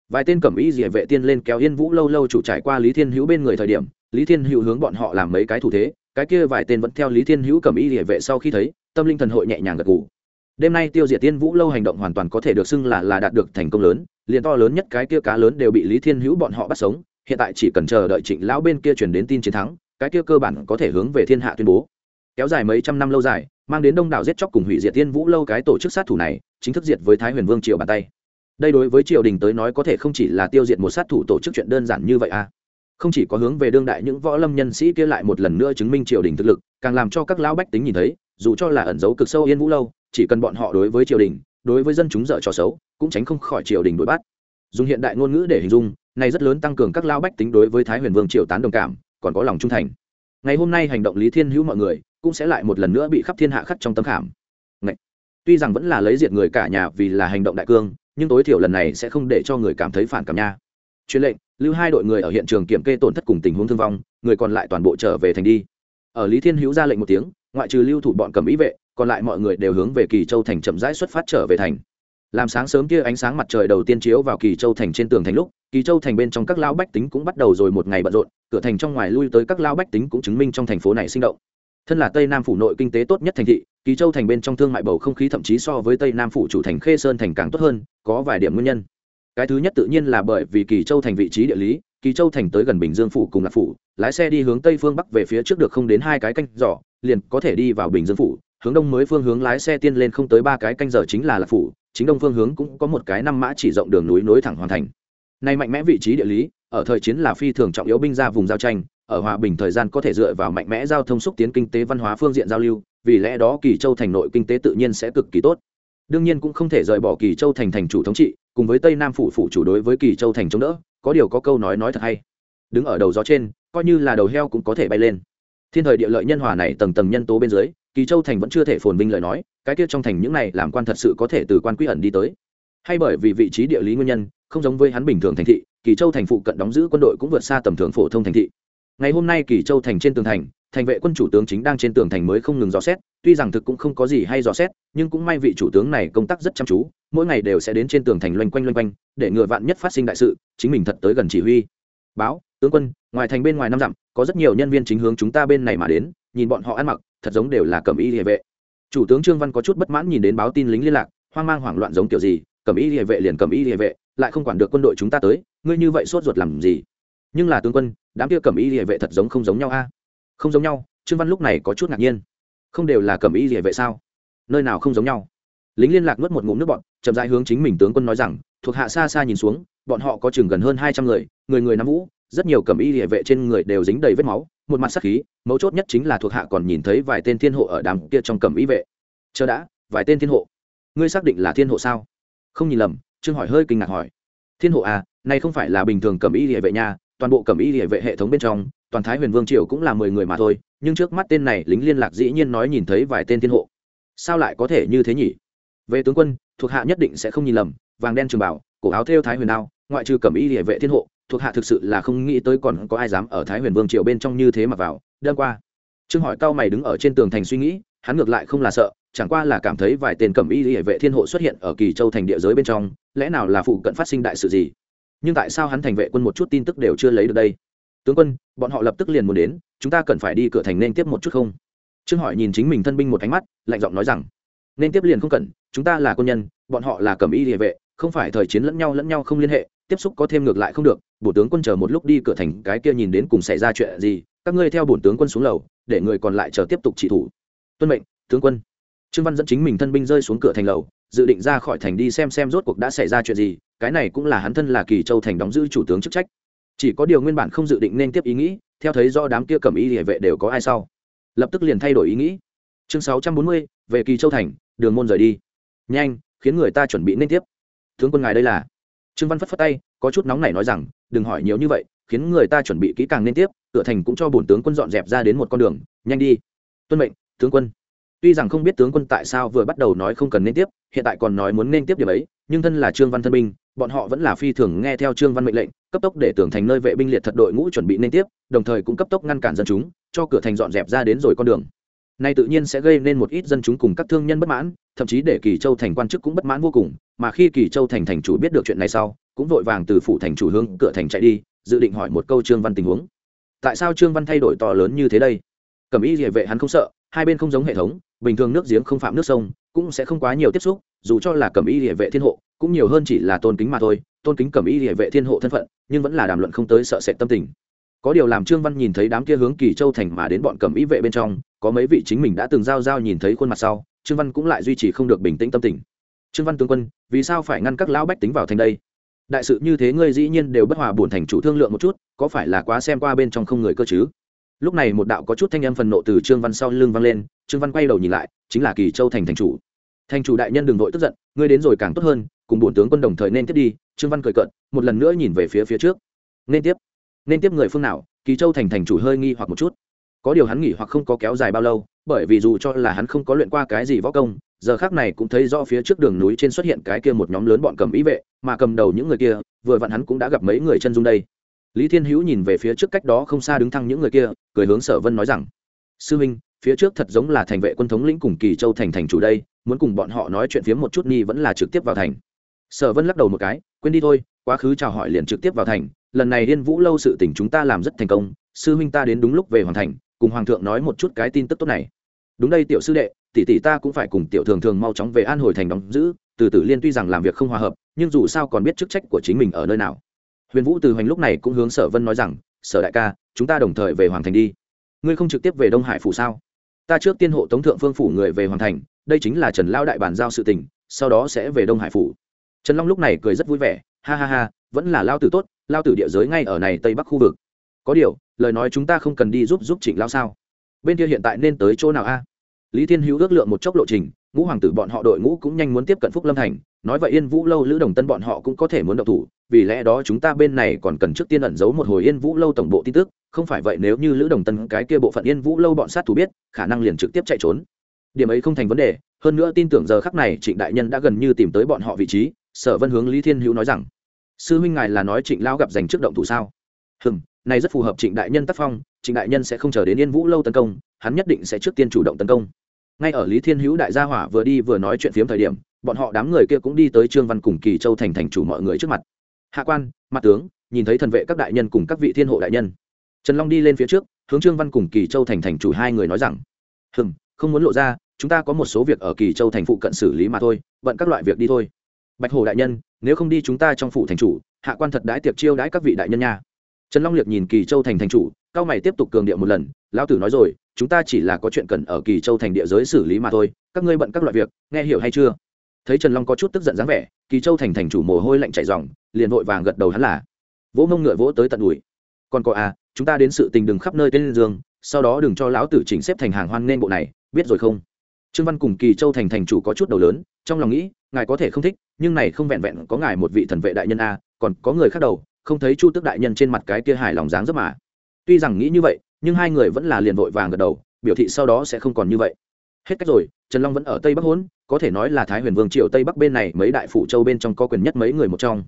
Vài tên cẩm y dỉa vệ tiên lên kéo yên vũ lâu lâu chủ trải qua lý thiên hữu bên người thời điểm, lý thiên hữu hướng bọn họ làm mấy cái thủ thế, cái kia vài tên vẫn theo lý thiên hữu cẩm y dỉa vệ sau khi thấy, tâm linh thần hội nhẹ nhàng gật gù đêm nay tiêu diệt tiên vũ lâu hành động hoàn toàn có thể được xưng là là đạt được thành công lớn, liền to lớn nhất cái kia cá lớn đều bị lý thiên hữu bọn họ bắt sống, hiện tại chỉ cần chờ đợi trịnh lão bên kia truyền đến tin chiến thắng, cái kia cơ bản có thể hướng về thiên hạ tuyên bố. Kéo dài mấy trăm năm lâu dài, mang đến đông đảo giết chóc cùng hủy diệt tiên vũ lâu cái tổ chức sát thủ này, chính thức diệt với thái huyền vương triều bàn tay. Đây đối với triều đình tới nói có thể không chỉ là tiêu diệt một sát thủ tổ chức chuyện đơn giản như vậy à. Không chỉ có hướng về đương đại những võ lâm nhân sĩ kia lại một lần nữa chứng minh triều đình thực lực, càng làm cho các lão bách tính nhìn thấy, dù cho là ẩn dấu cực sâu yên vũ lâu chỉ cần bọn họ đối với triều đình, đối với dân chúng dở trò xấu, cũng tránh không khỏi triều đình đuổi bắt. Dùng hiện đại ngôn ngữ để hình dung, này rất lớn tăng cường các lão bách tính đối với thái huyền vương triều tán đồng cảm, còn có lòng trung thành. Ngày hôm nay hành động lý thiên hữu mọi người, cũng sẽ lại một lần nữa bị khắp thiên hạ khắc trong tâm khảm. Ngậy! tuy rằng vẫn là lấy diệt người cả nhà vì là hành động đại cương, nhưng tối thiểu lần này sẽ không để cho người cảm thấy phản cảm nha. Truyền lệnh, lưu hai đội người ở hiện trường kiểm kê tổn thất cùng tình huống thương vong, người còn lại toàn bộ trở về thành đi. Ở lý thiên hữu ra lệnh một tiếng, ngoại trừ lưu thủ bọn cầm ý vệ còn lại mọi người đều hướng về kỳ châu thành chậm rãi xuất phát trở về thành. Làm sáng sớm kia ánh sáng mặt trời đầu tiên chiếu vào kỳ châu thành trên tường thành lúc, kỳ châu thành bên trong các lão bách tính cũng bắt đầu rồi một ngày bận rộn, cửa thành trong ngoài lui tới các lão bách tính cũng chứng minh trong thành phố này sinh động. Thân là tây nam phủ nội kinh tế tốt nhất thành thị, kỳ châu thành bên trong thương mại bầu không khí thậm chí so với tây nam phủ chủ thành khê sơn thành càng tốt hơn, có vài điểm nguyên nhân. Cái thứ nhất tự nhiên là bởi vì kỳ châu thành vị trí địa lý, kỳ châu thành tới gần bình dương phủ cùng lạc phủ, lái xe đi hướng tây phương bắc về phía trước được không đến hai cái canh giỏ liền có thể đi vào bình dương phủ hướng đông mới phương hướng lái xe tiên lên không tới ba cái canh giờ chính là lạc phủ, chính đông phương hướng cũng có một cái năm mã chỉ rộng đường núi nối thẳng hoàn thành. Nay mạnh mẽ vị trí địa lý, ở thời chiến là phi thường trọng yếu binh ra vùng giao tranh, ở hòa bình thời gian có thể dựa vào mạnh mẽ giao thông xúc tiến kinh tế văn hóa phương diện giao lưu, vì lẽ đó kỳ châu thành nội kinh tế tự nhiên sẽ cực kỳ tốt. Đương nhiên cũng không thể rời bỏ kỳ châu thành thành chủ thống trị, cùng với tây nam phủ phủ chủ đối với kỳ châu thành chống đỡ, có điều có câu nói nói thật hay. Đứng ở đầu gió trên, coi như là đầu heo cũng có thể bay lên. Thiên thời địa lợi nhân hòa này tầng tầng nhân tố bên dưới kỳ châu thành vẫn chưa thể phồn vinh lời nói, cái kia trong thành những này làm quan thật sự có thể từ quan quy ẩn đi tới. Hay bởi vì vị trí địa lý nguyên nhân, không giống với hắn bình thường thành thị, kỳ châu thành phụ cận đóng giữ quân đội cũng vượt xa tầm thường phổ thông thành thị. Ngày hôm nay kỳ châu thành trên tường thành thành vệ quân chủ tướng chính đang trên tường thành mới không ngừng dò xét, tuy rằng thực cũng không có gì hay dò xét, nhưng cũng may vị chủ tướng này công tác rất chăm chú, mỗi ngày đều sẽ đến trên tường thành loanh quanh loanh quanh, để ngừa vạn nhất phát sinh đại sự, chính mình thật tới gần chỉ huy. Báo, tướng quân, ngoài thành bên ngoài năm dặm, có rất nhiều nhân viên chính hướng chúng ta bên này mà đến nhìn bọn họ ăn mặc, thật giống đều là cầm y địa vệ. Chủ tướng trương văn có chút bất mãn nhìn đến báo tin lính liên lạc, hoang mang hoảng loạn giống kiểu gì cầm y địa vệ liền cầm y địa vệ, lại không quản được quân đội chúng ta tới, ngươi như vậy sốt ruột làm gì? Nhưng là tướng quân, đám kia cầm y địa vệ thật giống không giống nhau a. Không giống nhau, trương văn lúc này có chút ngạc nhiên. Không đều là cầm y địa vệ sao? Nơi nào không giống nhau? Lính liên lạc nuốt một ngụm nước bọn chậm rãi hướng chính mình tướng quân nói rằng, thuộc hạ xa xa nhìn xuống, bọn họ có chừng gần hơn hai trăm người người người nắm vũ rất nhiều cầm y địa vệ trên người đều dính đầy vết máu, một mặt sắc khí, mấu chốt nhất chính là thuộc hạ còn nhìn thấy vài tên thiên hộ ở đám kia trong cầm y vệ. Chờ đã, vài tên thiên hộ. Ngươi xác định là thiên hộ sao? Không nhìn lầm, trương hỏi hơi kinh ngạc hỏi. Thiên hộ à này không phải là bình thường cầm y địa vệ nha, toàn bộ cầm y địa vệ hệ thống bên trong, toàn thái huyền vương triều cũng là mười người mà thôi, nhưng trước mắt tên này lính liên lạc dĩ nhiên nói nhìn thấy vài tên thiên hộ. Sao lại có thể như thế nhỉ? Về tướng quân, thuộc hạ nhất định sẽ không nhìn lầm, vàng đen trường bảo, cổ áo thêu thái huyền đao, ngoại trừ cầm y địa vệ thiên hộ thuộc hạ thực sự là không nghĩ tới còn có ai dám ở thái huyền vương triều bên trong như thế mà vào đơn qua. Trương hỏi cao mày đứng ở trên tường thành suy nghĩ, hắn ngược lại không là sợ, chẳng qua là cảm thấy vài tên cẩm y hệ vệ thiên hộ xuất hiện ở kỳ châu thành địa giới bên trong, lẽ nào là phụ cận phát sinh đại sự gì? Nhưng tại sao hắn thành vệ quân một chút tin tức đều chưa lấy được đây? Tướng quân, bọn họ lập tức liền muốn đến, chúng ta cần phải đi cửa thành nên tiếp một chút không? Trương hỏi nhìn chính mình thân binh một ánh mắt, lạnh giọng nói rằng, nên tiếp liền không cần, chúng ta là quân nhân, bọn họ là cẩm y địa vệ, không phải thời chiến lẫn nhau lẫn nhau không liên hệ, tiếp xúc có thêm ngược lại không được bổ tướng quân chờ một lúc đi cửa thành, cái kia nhìn đến cùng xảy ra chuyện gì, các ngươi theo bổn tướng quân xuống lầu, để người còn lại chờ tiếp tục trị thủ. Tuân mệnh, tướng quân. Trương văn dẫn chính mình thân binh rơi xuống cửa thành lầu, dự định ra khỏi thành đi xem xem rốt cuộc đã xảy ra chuyện gì, cái này cũng là hắn thân là kỳ châu thành đóng giữ chủ tướng chức trách. Chỉ có điều nguyên bản không dự định nên tiếp ý nghĩ, theo thấy do đám kia cầm y địa vệ đều có ai sau, lập tức liền thay đổi ý nghĩ. Chương sáu trăm bốn mươi, về kỳ châu thành, đường môn rời đi. Nhanh, khiến người ta chuẩn bị nên tiếp. Tướng quân ngài đây là? Trương văn phất phất tay, có chút nóng này nói rằng, đừng hỏi nhiều như vậy, khiến người ta chuẩn bị kỹ càng nên tiếp cửa thành cũng cho bổn tướng quân dọn dẹp ra đến một con đường, nhanh đi. Tuân mệnh, tướng quân. Tuy rằng không biết tướng quân tại sao vừa bắt đầu nói không cần nên tiếp, hiện tại còn nói muốn nên tiếp điểm ấy, nhưng thân là trương văn thân binh, bọn họ vẫn là phi thường nghe theo trương văn mệnh lệnh, cấp tốc để tưởng thành nơi vệ binh liệt thật đội ngũ chuẩn bị nên tiếp, đồng thời cũng cấp tốc ngăn cản dân chúng, cho cửa thành dọn dẹp ra đến rồi con đường. Này tự nhiên sẽ gây nên một ít dân chúng cùng các thương nhân bất mãn thậm chí để kỳ châu thành quan chức cũng bất mãn vô cùng, mà khi kỳ châu thành thành chủ biết được chuyện này sau, cũng vội vàng từ phủ thành chủ hướng cửa thành chạy đi, dự định hỏi một câu trương văn tình huống. Tại sao trương văn thay đổi to lớn như thế đây? Cẩm y địa vệ hắn không sợ, hai bên không giống hệ thống, bình thường nước giếng không phạm nước sông, cũng sẽ không quá nhiều tiếp xúc, dù cho là cẩm y địa vệ thiên hộ, cũng nhiều hơn chỉ là tôn kính mà thôi, tôn kính cẩm y địa vệ thiên hộ thân phận, nhưng vẫn là đàm luận không tới sợ sệt tâm tình. Có điều làm trương văn nhìn thấy đám kia hướng kỳ châu thành mà đến bọn cẩm y vệ bên trong, có mấy vị chính mình đã từng giao giao nhìn thấy khuôn mặt sau trương văn cũng lại duy trì không được bình tĩnh tâm tình. Trương văn tướng quân, vì sao phải ngăn các lão bách tính vào thành đây? Đại sự như thế ngươi dĩ nhiên đều bất hòa buồn thành chủ thương lượng một chút, có phải là quá xem qua bên trong không người cơ chứ? Lúc này một đạo có chút thanh âm phần nộ từ trương văn sau lưng vang lên, trương văn quay đầu nhìn lại, chính là kỳ châu thành thành chủ. Thành chủ đại nhân đừng vội tức giận, ngươi đến rồi càng tốt hơn, cùng bổn tướng quân đồng thời nên tiếp đi, trương văn cười cận một lần nữa nhìn về phía phía trước. Nên tiếp. Nên tiếp người phương nào? Kỳ châu thành thành chủ hơi nghi hoặc một chút có điều hắn nghỉ hoặc không có kéo dài bao lâu, bởi vì dù cho là hắn không có luyện qua cái gì võ công, giờ khác này cũng thấy rõ phía trước đường núi trên xuất hiện cái kia một nhóm lớn bọn cầm ý vệ, mà cầm đầu những người kia, vừa vặn hắn cũng đã gặp mấy người chân dung đây. Lý thiên hữu nhìn về phía trước cách đó không xa đứng thăng những người kia, cười hướng sở vân nói rằng, sư huynh, phía trước thật giống là thành vệ quân thống lĩnh cùng kỳ châu thành thành chủ đây, muốn cùng bọn họ nói chuyện phiếm một chút ni vẫn là trực tiếp vào thành. Sở vân lắc đầu một cái, quên đi thôi, quá khứ chào hỏi liền trực tiếp vào thành, lần này liên vũ lâu sự tỉnh chúng ta làm rất thành công, sư huynh ta đến đúng lúc về hoàn thành cùng hoàng thượng nói một chút cái tin tức tốt này. Đúng đây tiểu sư đệ, tỷ tỷ ta cũng phải cùng tiểu thường thường mau chóng về an hồi thành đóng giữ, từ tử liên tuy rằng làm việc không hòa hợp, nhưng dù sao còn biết chức trách của chính mình ở nơi nào. Huyền vũ từ hoành lúc này cũng hướng sở vân nói rằng, sở đại ca, chúng ta đồng thời về hoàng thành đi. Ngươi không trực tiếp về đông hải phủ sao? Ta trước tiên hộ tống thượng phương phủ người về hoàng thành, đây chính là trần lao đại bàn giao sự tình, sau đó sẽ về đông hải phủ. Trần long lúc này cười rất vui vẻ, ha ha ha, vẫn là lao tử tốt, lao tử địa giới ngay ở này tây bắc khu vực có điều, lời nói chúng ta không cần đi giúp giúp trịnh lao sao? Bên kia hiện tại nên tới chỗ nào a? Lý thiên hữu ước lượng một chốc lộ trình, ngũ hoàng tử bọn họ đội ngũ cũng nhanh muốn tiếp cận phúc lâm thành. Nói vậy yên vũ lâu, lữ đồng tân bọn họ cũng có thể muốn động thủ, vì lẽ đó chúng ta bên này còn cần trước tiên ẩn giấu một hồi yên vũ lâu tổng bộ tin tức. Không phải vậy nếu như lữ đồng tân cái kia bộ phận yên vũ lâu bọn sát thủ biết, khả năng liền trực tiếp chạy trốn. Điểm ấy không thành vấn đề, hơn nữa tin tưởng giờ khắc này trịnh đại nhân đã gần như tìm tới bọn họ vị trí, sở vân hướng lý thiên hữu nói rằng, sư huynh ngài là nói trịnh lao gặp giành trước động thủ sao? Hừm này rất phù hợp trịnh đại nhân tác phong, trịnh đại nhân sẽ không chờ đến yên vũ lâu tấn công, hắn nhất định sẽ trước tiên chủ động tấn công. Ngay ở lý thiên hữu đại gia hỏa vừa đi vừa nói chuyện phiếm thời điểm, bọn họ đám người kia cũng đi tới trương văn cùng kỳ châu thành thành chủ mọi người trước mặt. Hạ quan, mặt tướng, nhìn thấy thần vệ các đại nhân cùng các vị thiên hộ đại nhân. Trần long đi lên phía trước, hướng trương văn cùng kỳ châu thành thành chủ hai người nói rằng hừng không muốn lộ ra, chúng ta có một số việc ở kỳ châu thành phụ cận xử lý mà thôi, bận các loại việc đi thôi. Bạch hồ đại nhân, nếu không đi chúng ta trong phủ thành chủ, hạ quan thật đãi tiệc chiêu đãi các vị đại nhân nha trần long liệt nhìn kỳ châu thành thành chủ, cao mày tiếp tục cường điệu một lần, lão tử nói rồi, chúng ta chỉ là có chuyện cần ở kỳ châu thành địa giới xử lý mà thôi, các ngươi bận các loại việc, nghe hiểu hay chưa? Thấy trần long có chút tức giận dáng vẻ, kỳ châu thành thành chủ mồ hôi lạnh chảy dòng liền vội vàng gật đầu hắn là, vỗ mông ngựa vỗ tới tận đùi còn có à chúng ta đến sự tình đừng khắp nơi tên giường sau đó đừng cho lão tử chỉnh xếp thành hàng hoan nên bộ này, biết rồi không? Trương văn cùng kỳ châu thành thành chủ có chút đầu lớn, trong lòng nghĩ, ngài có thể không thích, nhưng này không vẹn vẹn có ngài một vị thần vệ đại nhân a, còn có người khác đầu không thấy chu tước đại nhân trên mặt cái kia hài lòng dáng rất mà. Tuy rằng nghĩ như vậy, nhưng hai người vẫn là liền vội vàng gật đầu, biểu thị sau đó sẽ không còn như vậy. Hết cách rồi, trần long vẫn ở tây bắc hốn có thể nói là thái huyền vương triều tây bắc bên này mấy đại phủ châu bên trong có quyền nhất mấy người một trong.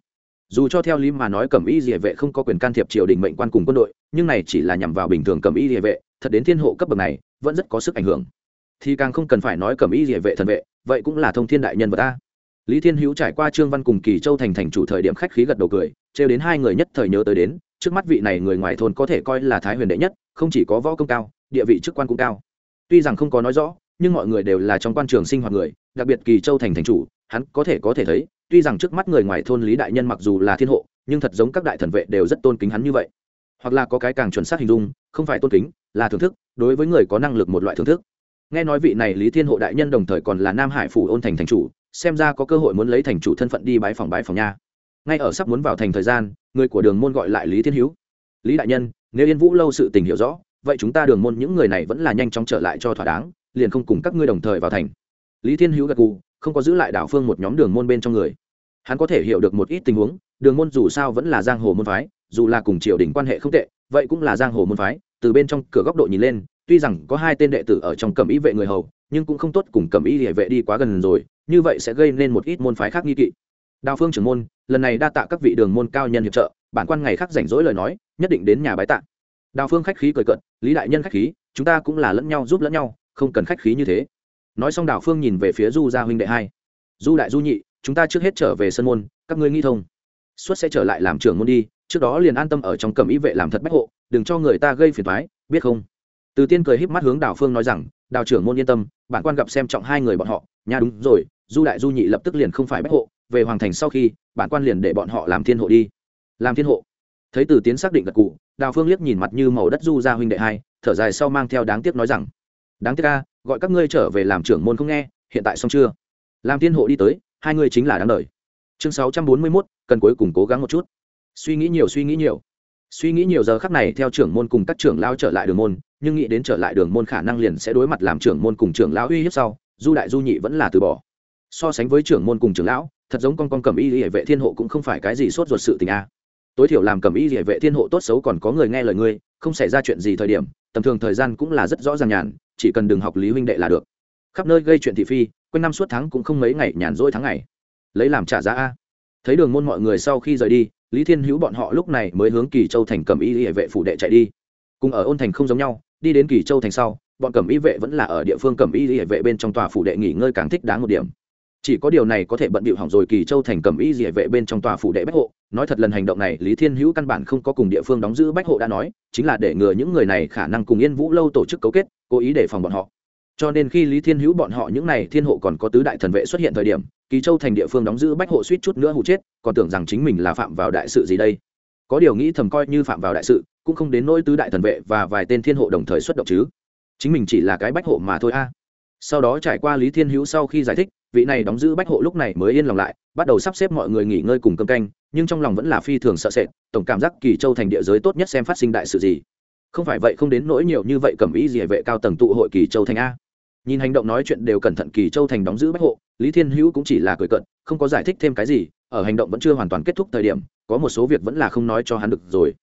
Dù cho theo lý mà nói cẩm y địa vệ không có quyền can thiệp triều đình mệnh quan cùng quân đội, nhưng này chỉ là nhằm vào bình thường cẩm y địa vệ, thật đến thiên hộ cấp bậc này, vẫn rất có sức ảnh hưởng. Thì càng không cần phải nói cẩm y địa vệ thần vệ, vậy cũng là thông thiên đại nhân vật ta. Lý thiên hữu trải qua trương văn cùng kỳ châu thành thành chủ thời điểm khách khí gật đầu cười trêu đến hai người nhất thời nhớ tới đến, trước mắt vị này người ngoài thôn có thể coi là thái huyền đệ nhất, không chỉ có võ công cao, địa vị chức quan cũng cao. Tuy rằng không có nói rõ, nhưng mọi người đều là trong quan trường sinh hoạt người, đặc biệt kỳ châu thành thành chủ, hắn có thể có thể thấy, tuy rằng trước mắt người ngoài thôn lý đại nhân mặc dù là thiên hộ, nhưng thật giống các đại thần vệ đều rất tôn kính hắn như vậy. Hoặc là có cái càng chuẩn xác hình dung, không phải tôn kính, là thưởng thức, đối với người có năng lực một loại thưởng thức. Nghe nói vị này lý thiên hộ đại nhân đồng thời còn là nam hải phủ ôn thành thành chủ, xem ra có cơ hội muốn lấy thành chủ thân phận đi bái phòng bái phòng nha ngay ở sắp muốn vào thành thời gian, người của đường môn gọi lại lý thiên hữu. Lý đại nhân, nếu yên vũ lâu sự tình hiểu rõ, vậy chúng ta đường môn những người này vẫn là nhanh chóng trở lại cho thỏa đáng, liền không cùng các ngươi đồng thời vào thành. Lý thiên hữu gật gù, không có giữ lại đảo phương một nhóm đường môn bên trong người. Hắn có thể hiểu được một ít tình huống, đường môn dù sao vẫn là giang hồ môn phái, dù là cùng triều đình quan hệ không tệ, vậy cũng là giang hồ môn phái, từ bên trong cửa góc độ nhìn lên, tuy rằng có hai tên đệ tử ở trong cầm ý vệ người hầu, nhưng cũng không tốt cùng cầm ý địa vệ đi quá gần rồi, như vậy sẽ gây nên một ít môn phái khác nghi kỵ đào phương trưởng môn, lần này đa tạ các vị đường môn cao nhân hiệp trợ, bản quan ngày khác rảnh rỗi lời nói, nhất định đến nhà bái tạ. Đào phương khách khí cười cận lý đại nhân khách khí, chúng ta cũng là lẫn nhau giúp lẫn nhau, không cần khách khí như thế. Nói xong đào phương nhìn về phía du gia huynh đệ hai. Du đại du nhị, chúng ta trước hết trở về sân môn, các ngươi nghi thông. Suất sẽ trở lại làm trưởng môn đi, trước đó liền an tâm ở trong cầm ý vệ làm thật bách hộ, đừng cho người ta gây phiền thoái biết không? Từ tiên cười híp mắt hướng đào phương nói rằng, đào trưởng môn yên tâm, bản quan gặp xem trọng hai người bọn họ nha đúng rồi, du đại du nhị lập tức liền không phải bách hộ về hoàng thành sau khi bản quan liền để bọn họ làm thiên hộ đi. Làm thiên hộ. Thấy từ tiến xác định gật cụ đào phương liếc nhìn mặt như màu đất du ra huynh đệ hai thở dài sau mang theo đáng tiếc nói rằng đáng tiếc ca gọi các ngươi trở về làm trưởng môn không nghe hiện tại xong chưa? Làm thiên hộ đi tới hai ngươi chính là đáng đời chương sáu trăm bốn mươi 641, cần cuối cùng cố gắng một chút. Suy nghĩ nhiều suy nghĩ nhiều. Suy nghĩ nhiều giờ khắc này theo trưởng môn cùng các trưởng lao trở lại đường môn nhưng nghĩ đến trở lại đường môn khả năng liền sẽ đối mặt làm trưởng môn cùng trưởng lão uy hiếp sau du đại du nhị vẫn là từ bỏ. So sánh với trưởng môn cùng trưởng lão thật giống con con cầm y hệ vệ thiên hộ cũng không phải cái gì sốt ruột sự tình a. Tối thiểu làm cầm y hệ vệ thiên hộ tốt xấu còn có người nghe lời ngươi, không xảy ra chuyện gì thời điểm, tầm thường thời gian cũng là rất rõ ràng nhàn, chỉ cần đừng học lý huynh đệ là được. Khắp nơi gây chuyện thị phi, quanh năm suốt tháng cũng không mấy ngày nhàn rỗi tháng ngày. Lấy làm trả giá a. Thấy đường môn mọi người sau khi rời đi, lý thiên hữu bọn họ lúc này mới hướng kỳ châu thành cầm y hệ vệ phủ đệ chạy đi. Cùng ở ôn thành không giống nhau, đi đến kỳ châu thành sau, bọn cầm y vệ vẫn là ở địa phương cầm y hệ vệ bên trong tòa phủ đệ nghỉ ngơi càng thích đáng một điểm chỉ có điều này có thể bận bịu hỏng rồi kỳ châu thành cẩm y dỉa vệ bên trong tòa phủ đệ bách hộ. Nói thật lần hành động này, lý thiên hữu căn bản không có cùng địa phương đóng giữ bách hộ đã nói, chính là để ngừa những người này khả năng cùng yên vũ lâu tổ chức cấu kết, cố ý để phòng bọn họ. Cho nên khi lý thiên hữu bọn họ những n à y thiên hộ còn có tứ đại thần vệ xuất hiện thời điểm, kỳ châu thành địa phương đóng giữ bách hộ suýt chút nữa hụ chết, còn tưởng rằng chính mình là phạm vào đại sự gì đây. Có điều nghĩ thầm coi như phạm vào đại sự, cũng không đến nỗi tứ đại thần vệ và vài tên thiên hộ đồng thời xuất động chứ. Chính mình chỉ là cái bách hộ mà thôi a. Sau đó trải qua lý thiên hữu sau khi giải thích vị này đóng giữ bách hộ lúc này mới yên lòng lại, bắt đầu sắp xếp mọi người nghỉ ngơi cùng cơm canh, nhưng trong lòng vẫn là phi thường sợ sệt, tổng cảm giác kỳ châu thành địa giới tốt nhất xem phát sinh đại sự gì. Không phải vậy không đến nỗi nhiều như vậy cầm ý gì vệ cao tầng tụ hội kỳ châu thành a. Nhìn hành động nói chuyện đều cẩn thận kỳ châu thành đóng giữ bách hộ, lý thiên hữu cũng chỉ là cười cận không có giải thích thêm cái gì, ở hành động vẫn chưa hoàn toàn kết thúc thời điểm, có một số việc vẫn là không nói cho hắn được rồi.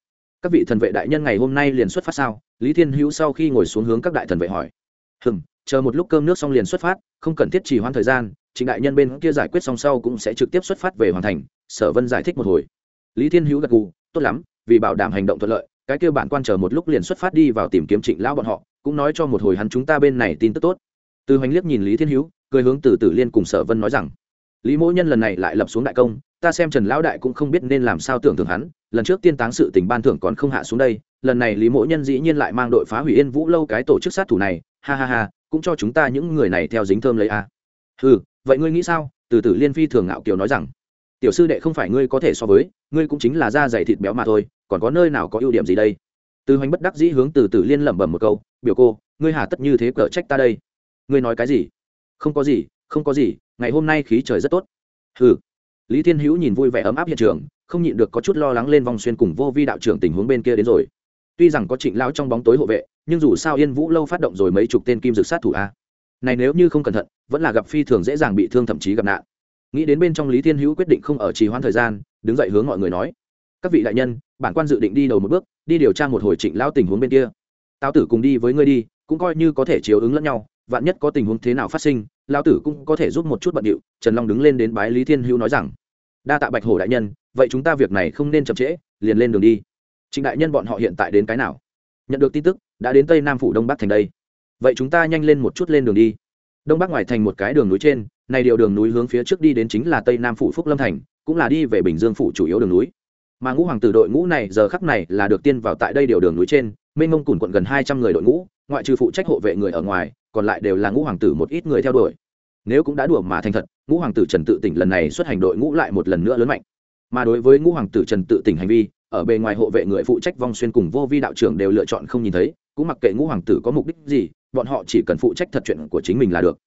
Các vị thần vệ đại nhân ngày hôm nay liền xuất phát sao? Lý thiên hữu sau khi ngồi xuống hướng các đại thần vệ hỏi. Hừng chờ một lúc cơm nước xong liền xuất phát không cần thiết trì hoãn thời gian chính đại nhân bên kia giải quyết xong sau cũng sẽ trực tiếp xuất phát về hoàn thành, sở vân giải thích một hồi. Lý thiên hữu gật gù, tốt lắm, vì bảo đảm hành động thuận lợi, cái kia bản quan chờ một lúc liền xuất phát đi vào tìm kiếm trịnh lão bọn họ, cũng nói cho một hồi hắn chúng ta bên này tin tức tốt. Từ hoành liếc nhìn lý thiên hữu, cười hướng từ tử liên cùng sở vân nói rằng, lý mỗ nhân lần này lại lập xuống đại công, ta xem trần lão đại cũng không biết nên làm sao tưởng tượng hắn, lần trước tiên táng sự tình ban thưởng còn không hạ xuống đây, lần này lý mỗ nhân dĩ nhiên lại mang đội phá hủy yên vũ lâu cái tổ chức sát thủ này, ha ha ha cũng cho chúng ta những người này theo dính thơm lấy a. À. ừ vậy ngươi nghĩ sao? Từ tử liên phi thường ngạo kiều nói rằng, tiểu sư đệ không phải ngươi có thể so với, ngươi cũng chính là da dày thịt béo mà thôi, còn có nơi nào có ưu điểm gì đây? Từ hoành bất đắc dĩ hướng từ tử liên lẩm bẩm một câu, biểu cô, ngươi hà tất như thế cở trách ta đây? Ngươi nói cái gì? Không có gì, không có gì, ngày hôm nay khí trời rất tốt. Ừ lý thiên hữu nhìn vui vẻ ấm áp hiện trường, không nhịn được có chút lo lắng lên vòng xuyên cùng vô vi đạo trưởng tình huống bên kia đến rồi. Tuy rằng có trịnh lão trong bóng tối hộ vệ nhưng dù sao yên vũ lâu phát động rồi mấy chục tên kim dược sát thủ a. Này nếu như không cẩn thận, vẫn là gặp phi thường dễ dàng bị thương thậm chí gặp nạn. Nghĩ đến bên trong lý thiên hữu quyết định không ở trì hoãn thời gian, đứng dậy hướng mọi người nói, các vị đại nhân, bản quan dự định đi đầu một bước, đi điều tra một hồi trịnh lao tình huống bên kia. Tao tử cùng đi với ngươi đi, cũng coi như có thể chiếu ứng lẫn nhau, vạn nhất có tình huống thế nào phát sinh lao tử cũng có thể giúp một chút bận điệu. Trần long đứng lên đến bái lý thiên hữu nói rằng, đa tạ bạch hổ đại nhân, vậy chúng ta việc này không nên chậm trễ, liền lên đường đi. Trịnh đại nhân bọn họ hiện tại đến cái nào? Nhận được tin tức, đã đến tây nam phủ đông bắc thành đây. Vậy chúng ta nhanh lên một chút lên đường đi. Đông bắc ngoài thành một cái đường núi trên, này điều đường núi hướng phía trước đi đến chính là tây nam phủ phúc lâm thành, cũng là đi về bình dương phủ chủ yếu đường núi. Mà ngũ hoàng tử đội ngũ này giờ khắc này là được tiên vào tại đây điều đường núi trên, mênh mông cùn quận gần hai trăm người đội ngũ, ngoại trừ phụ trách hộ vệ người ở ngoài, còn lại đều là ngũ hoàng tử một ít người theo đuổi. Nếu cũng đã đùa mà thành thật, ngũ hoàng tử trần tự tỉnh lần này xuất hành đội ngũ lại một lần nữa lớn mạnh. Mà đối với ngũ hoàng tử trần tự tỉnh hành vi ở bề ngoài hộ vệ người phụ trách vong xuyên cùng vô vi đạo trưởng đều lựa chọn không nhìn thấy, cũng mặc kệ ngũ hoàng tử có mục đích gì, bọn họ chỉ cần phụ trách thật chuyện của chính mình là được.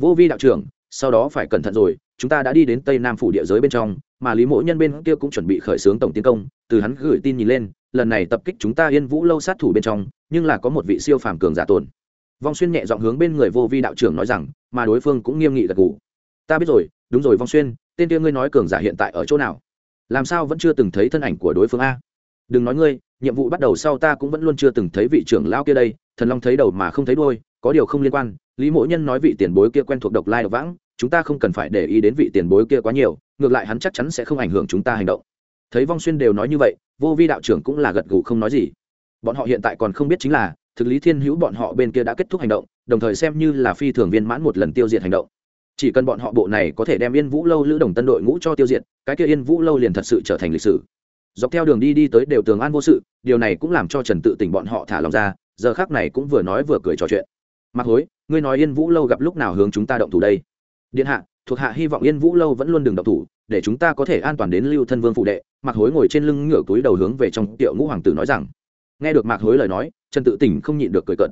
Vô vi đạo trưởng, sau đó phải cẩn thận rồi, chúng ta đã đi đến tây nam phủ địa giới bên trong, mà lý mỗ nhân bên kia cũng chuẩn bị khởi xướng tổng tiến công, từ hắn gửi tin nhìn lên, lần này tập kích chúng ta yên vũ lâu sát thủ bên trong, nhưng là có một vị siêu phàm cường giả tồn. Vong xuyên nhẹ giọng hướng bên người vô vi đạo trưởng nói rằng, mà đối phương cũng nghiêm nghị gật gù. Ta biết rồi, đúng rồi vong xuyên, tên kia ngươi nói cường giả hiện tại ở chỗ nào? Làm sao vẫn chưa từng thấy thân ảnh của đối phương a? Đừng nói ngươi, nhiệm vụ bắt đầu sau ta cũng vẫn luôn chưa từng thấy vị trưởng lao kia đây, thần long thấy đầu mà không thấy đôi có điều không liên quan, lý mỗ nhân nói vị tiền bối kia quen thuộc độc lai độc vãng, chúng ta không cần phải để ý đến vị tiền bối kia quá nhiều, ngược lại hắn chắc chắn sẽ không ảnh hưởng chúng ta hành động. Thấy vong xuyên đều nói như vậy, vô vi đạo trưởng cũng là gật gù không nói gì. Bọn họ hiện tại còn không biết chính là, thực lý thiên hữu bọn họ bên kia đã kết thúc hành động, đồng thời xem như là phi thường viên mãn một lần tiêu diệt hành động chỉ cần bọn họ bộ này có thể đem yên vũ lâu lữ đồng tân đội ngũ cho tiêu diệt, cái kia yên vũ lâu liền thật sự trở thành lịch sử. Dọc theo đường đi đi tới đều tường an vô sự, điều này cũng làm cho trần tự tỉnh bọn họ thả lòng ra, giờ khác này cũng vừa nói vừa cười trò chuyện. Mặc hối, ngươi nói yên vũ lâu gặp lúc nào hướng chúng ta động thủ đây? Điện hạ, thuộc hạ hy vọng yên vũ lâu vẫn luôn đừng động thủ, để chúng ta có thể an toàn đến lưu thân vương phụ đệ. Mặc hối ngồi trên lưng ngửa túi đầu hướng về trong tiệu ngũ hoàng tử nói rằng. Nghe được mạc hối lời nói, trần tự tỉnh không nhịn được cười cận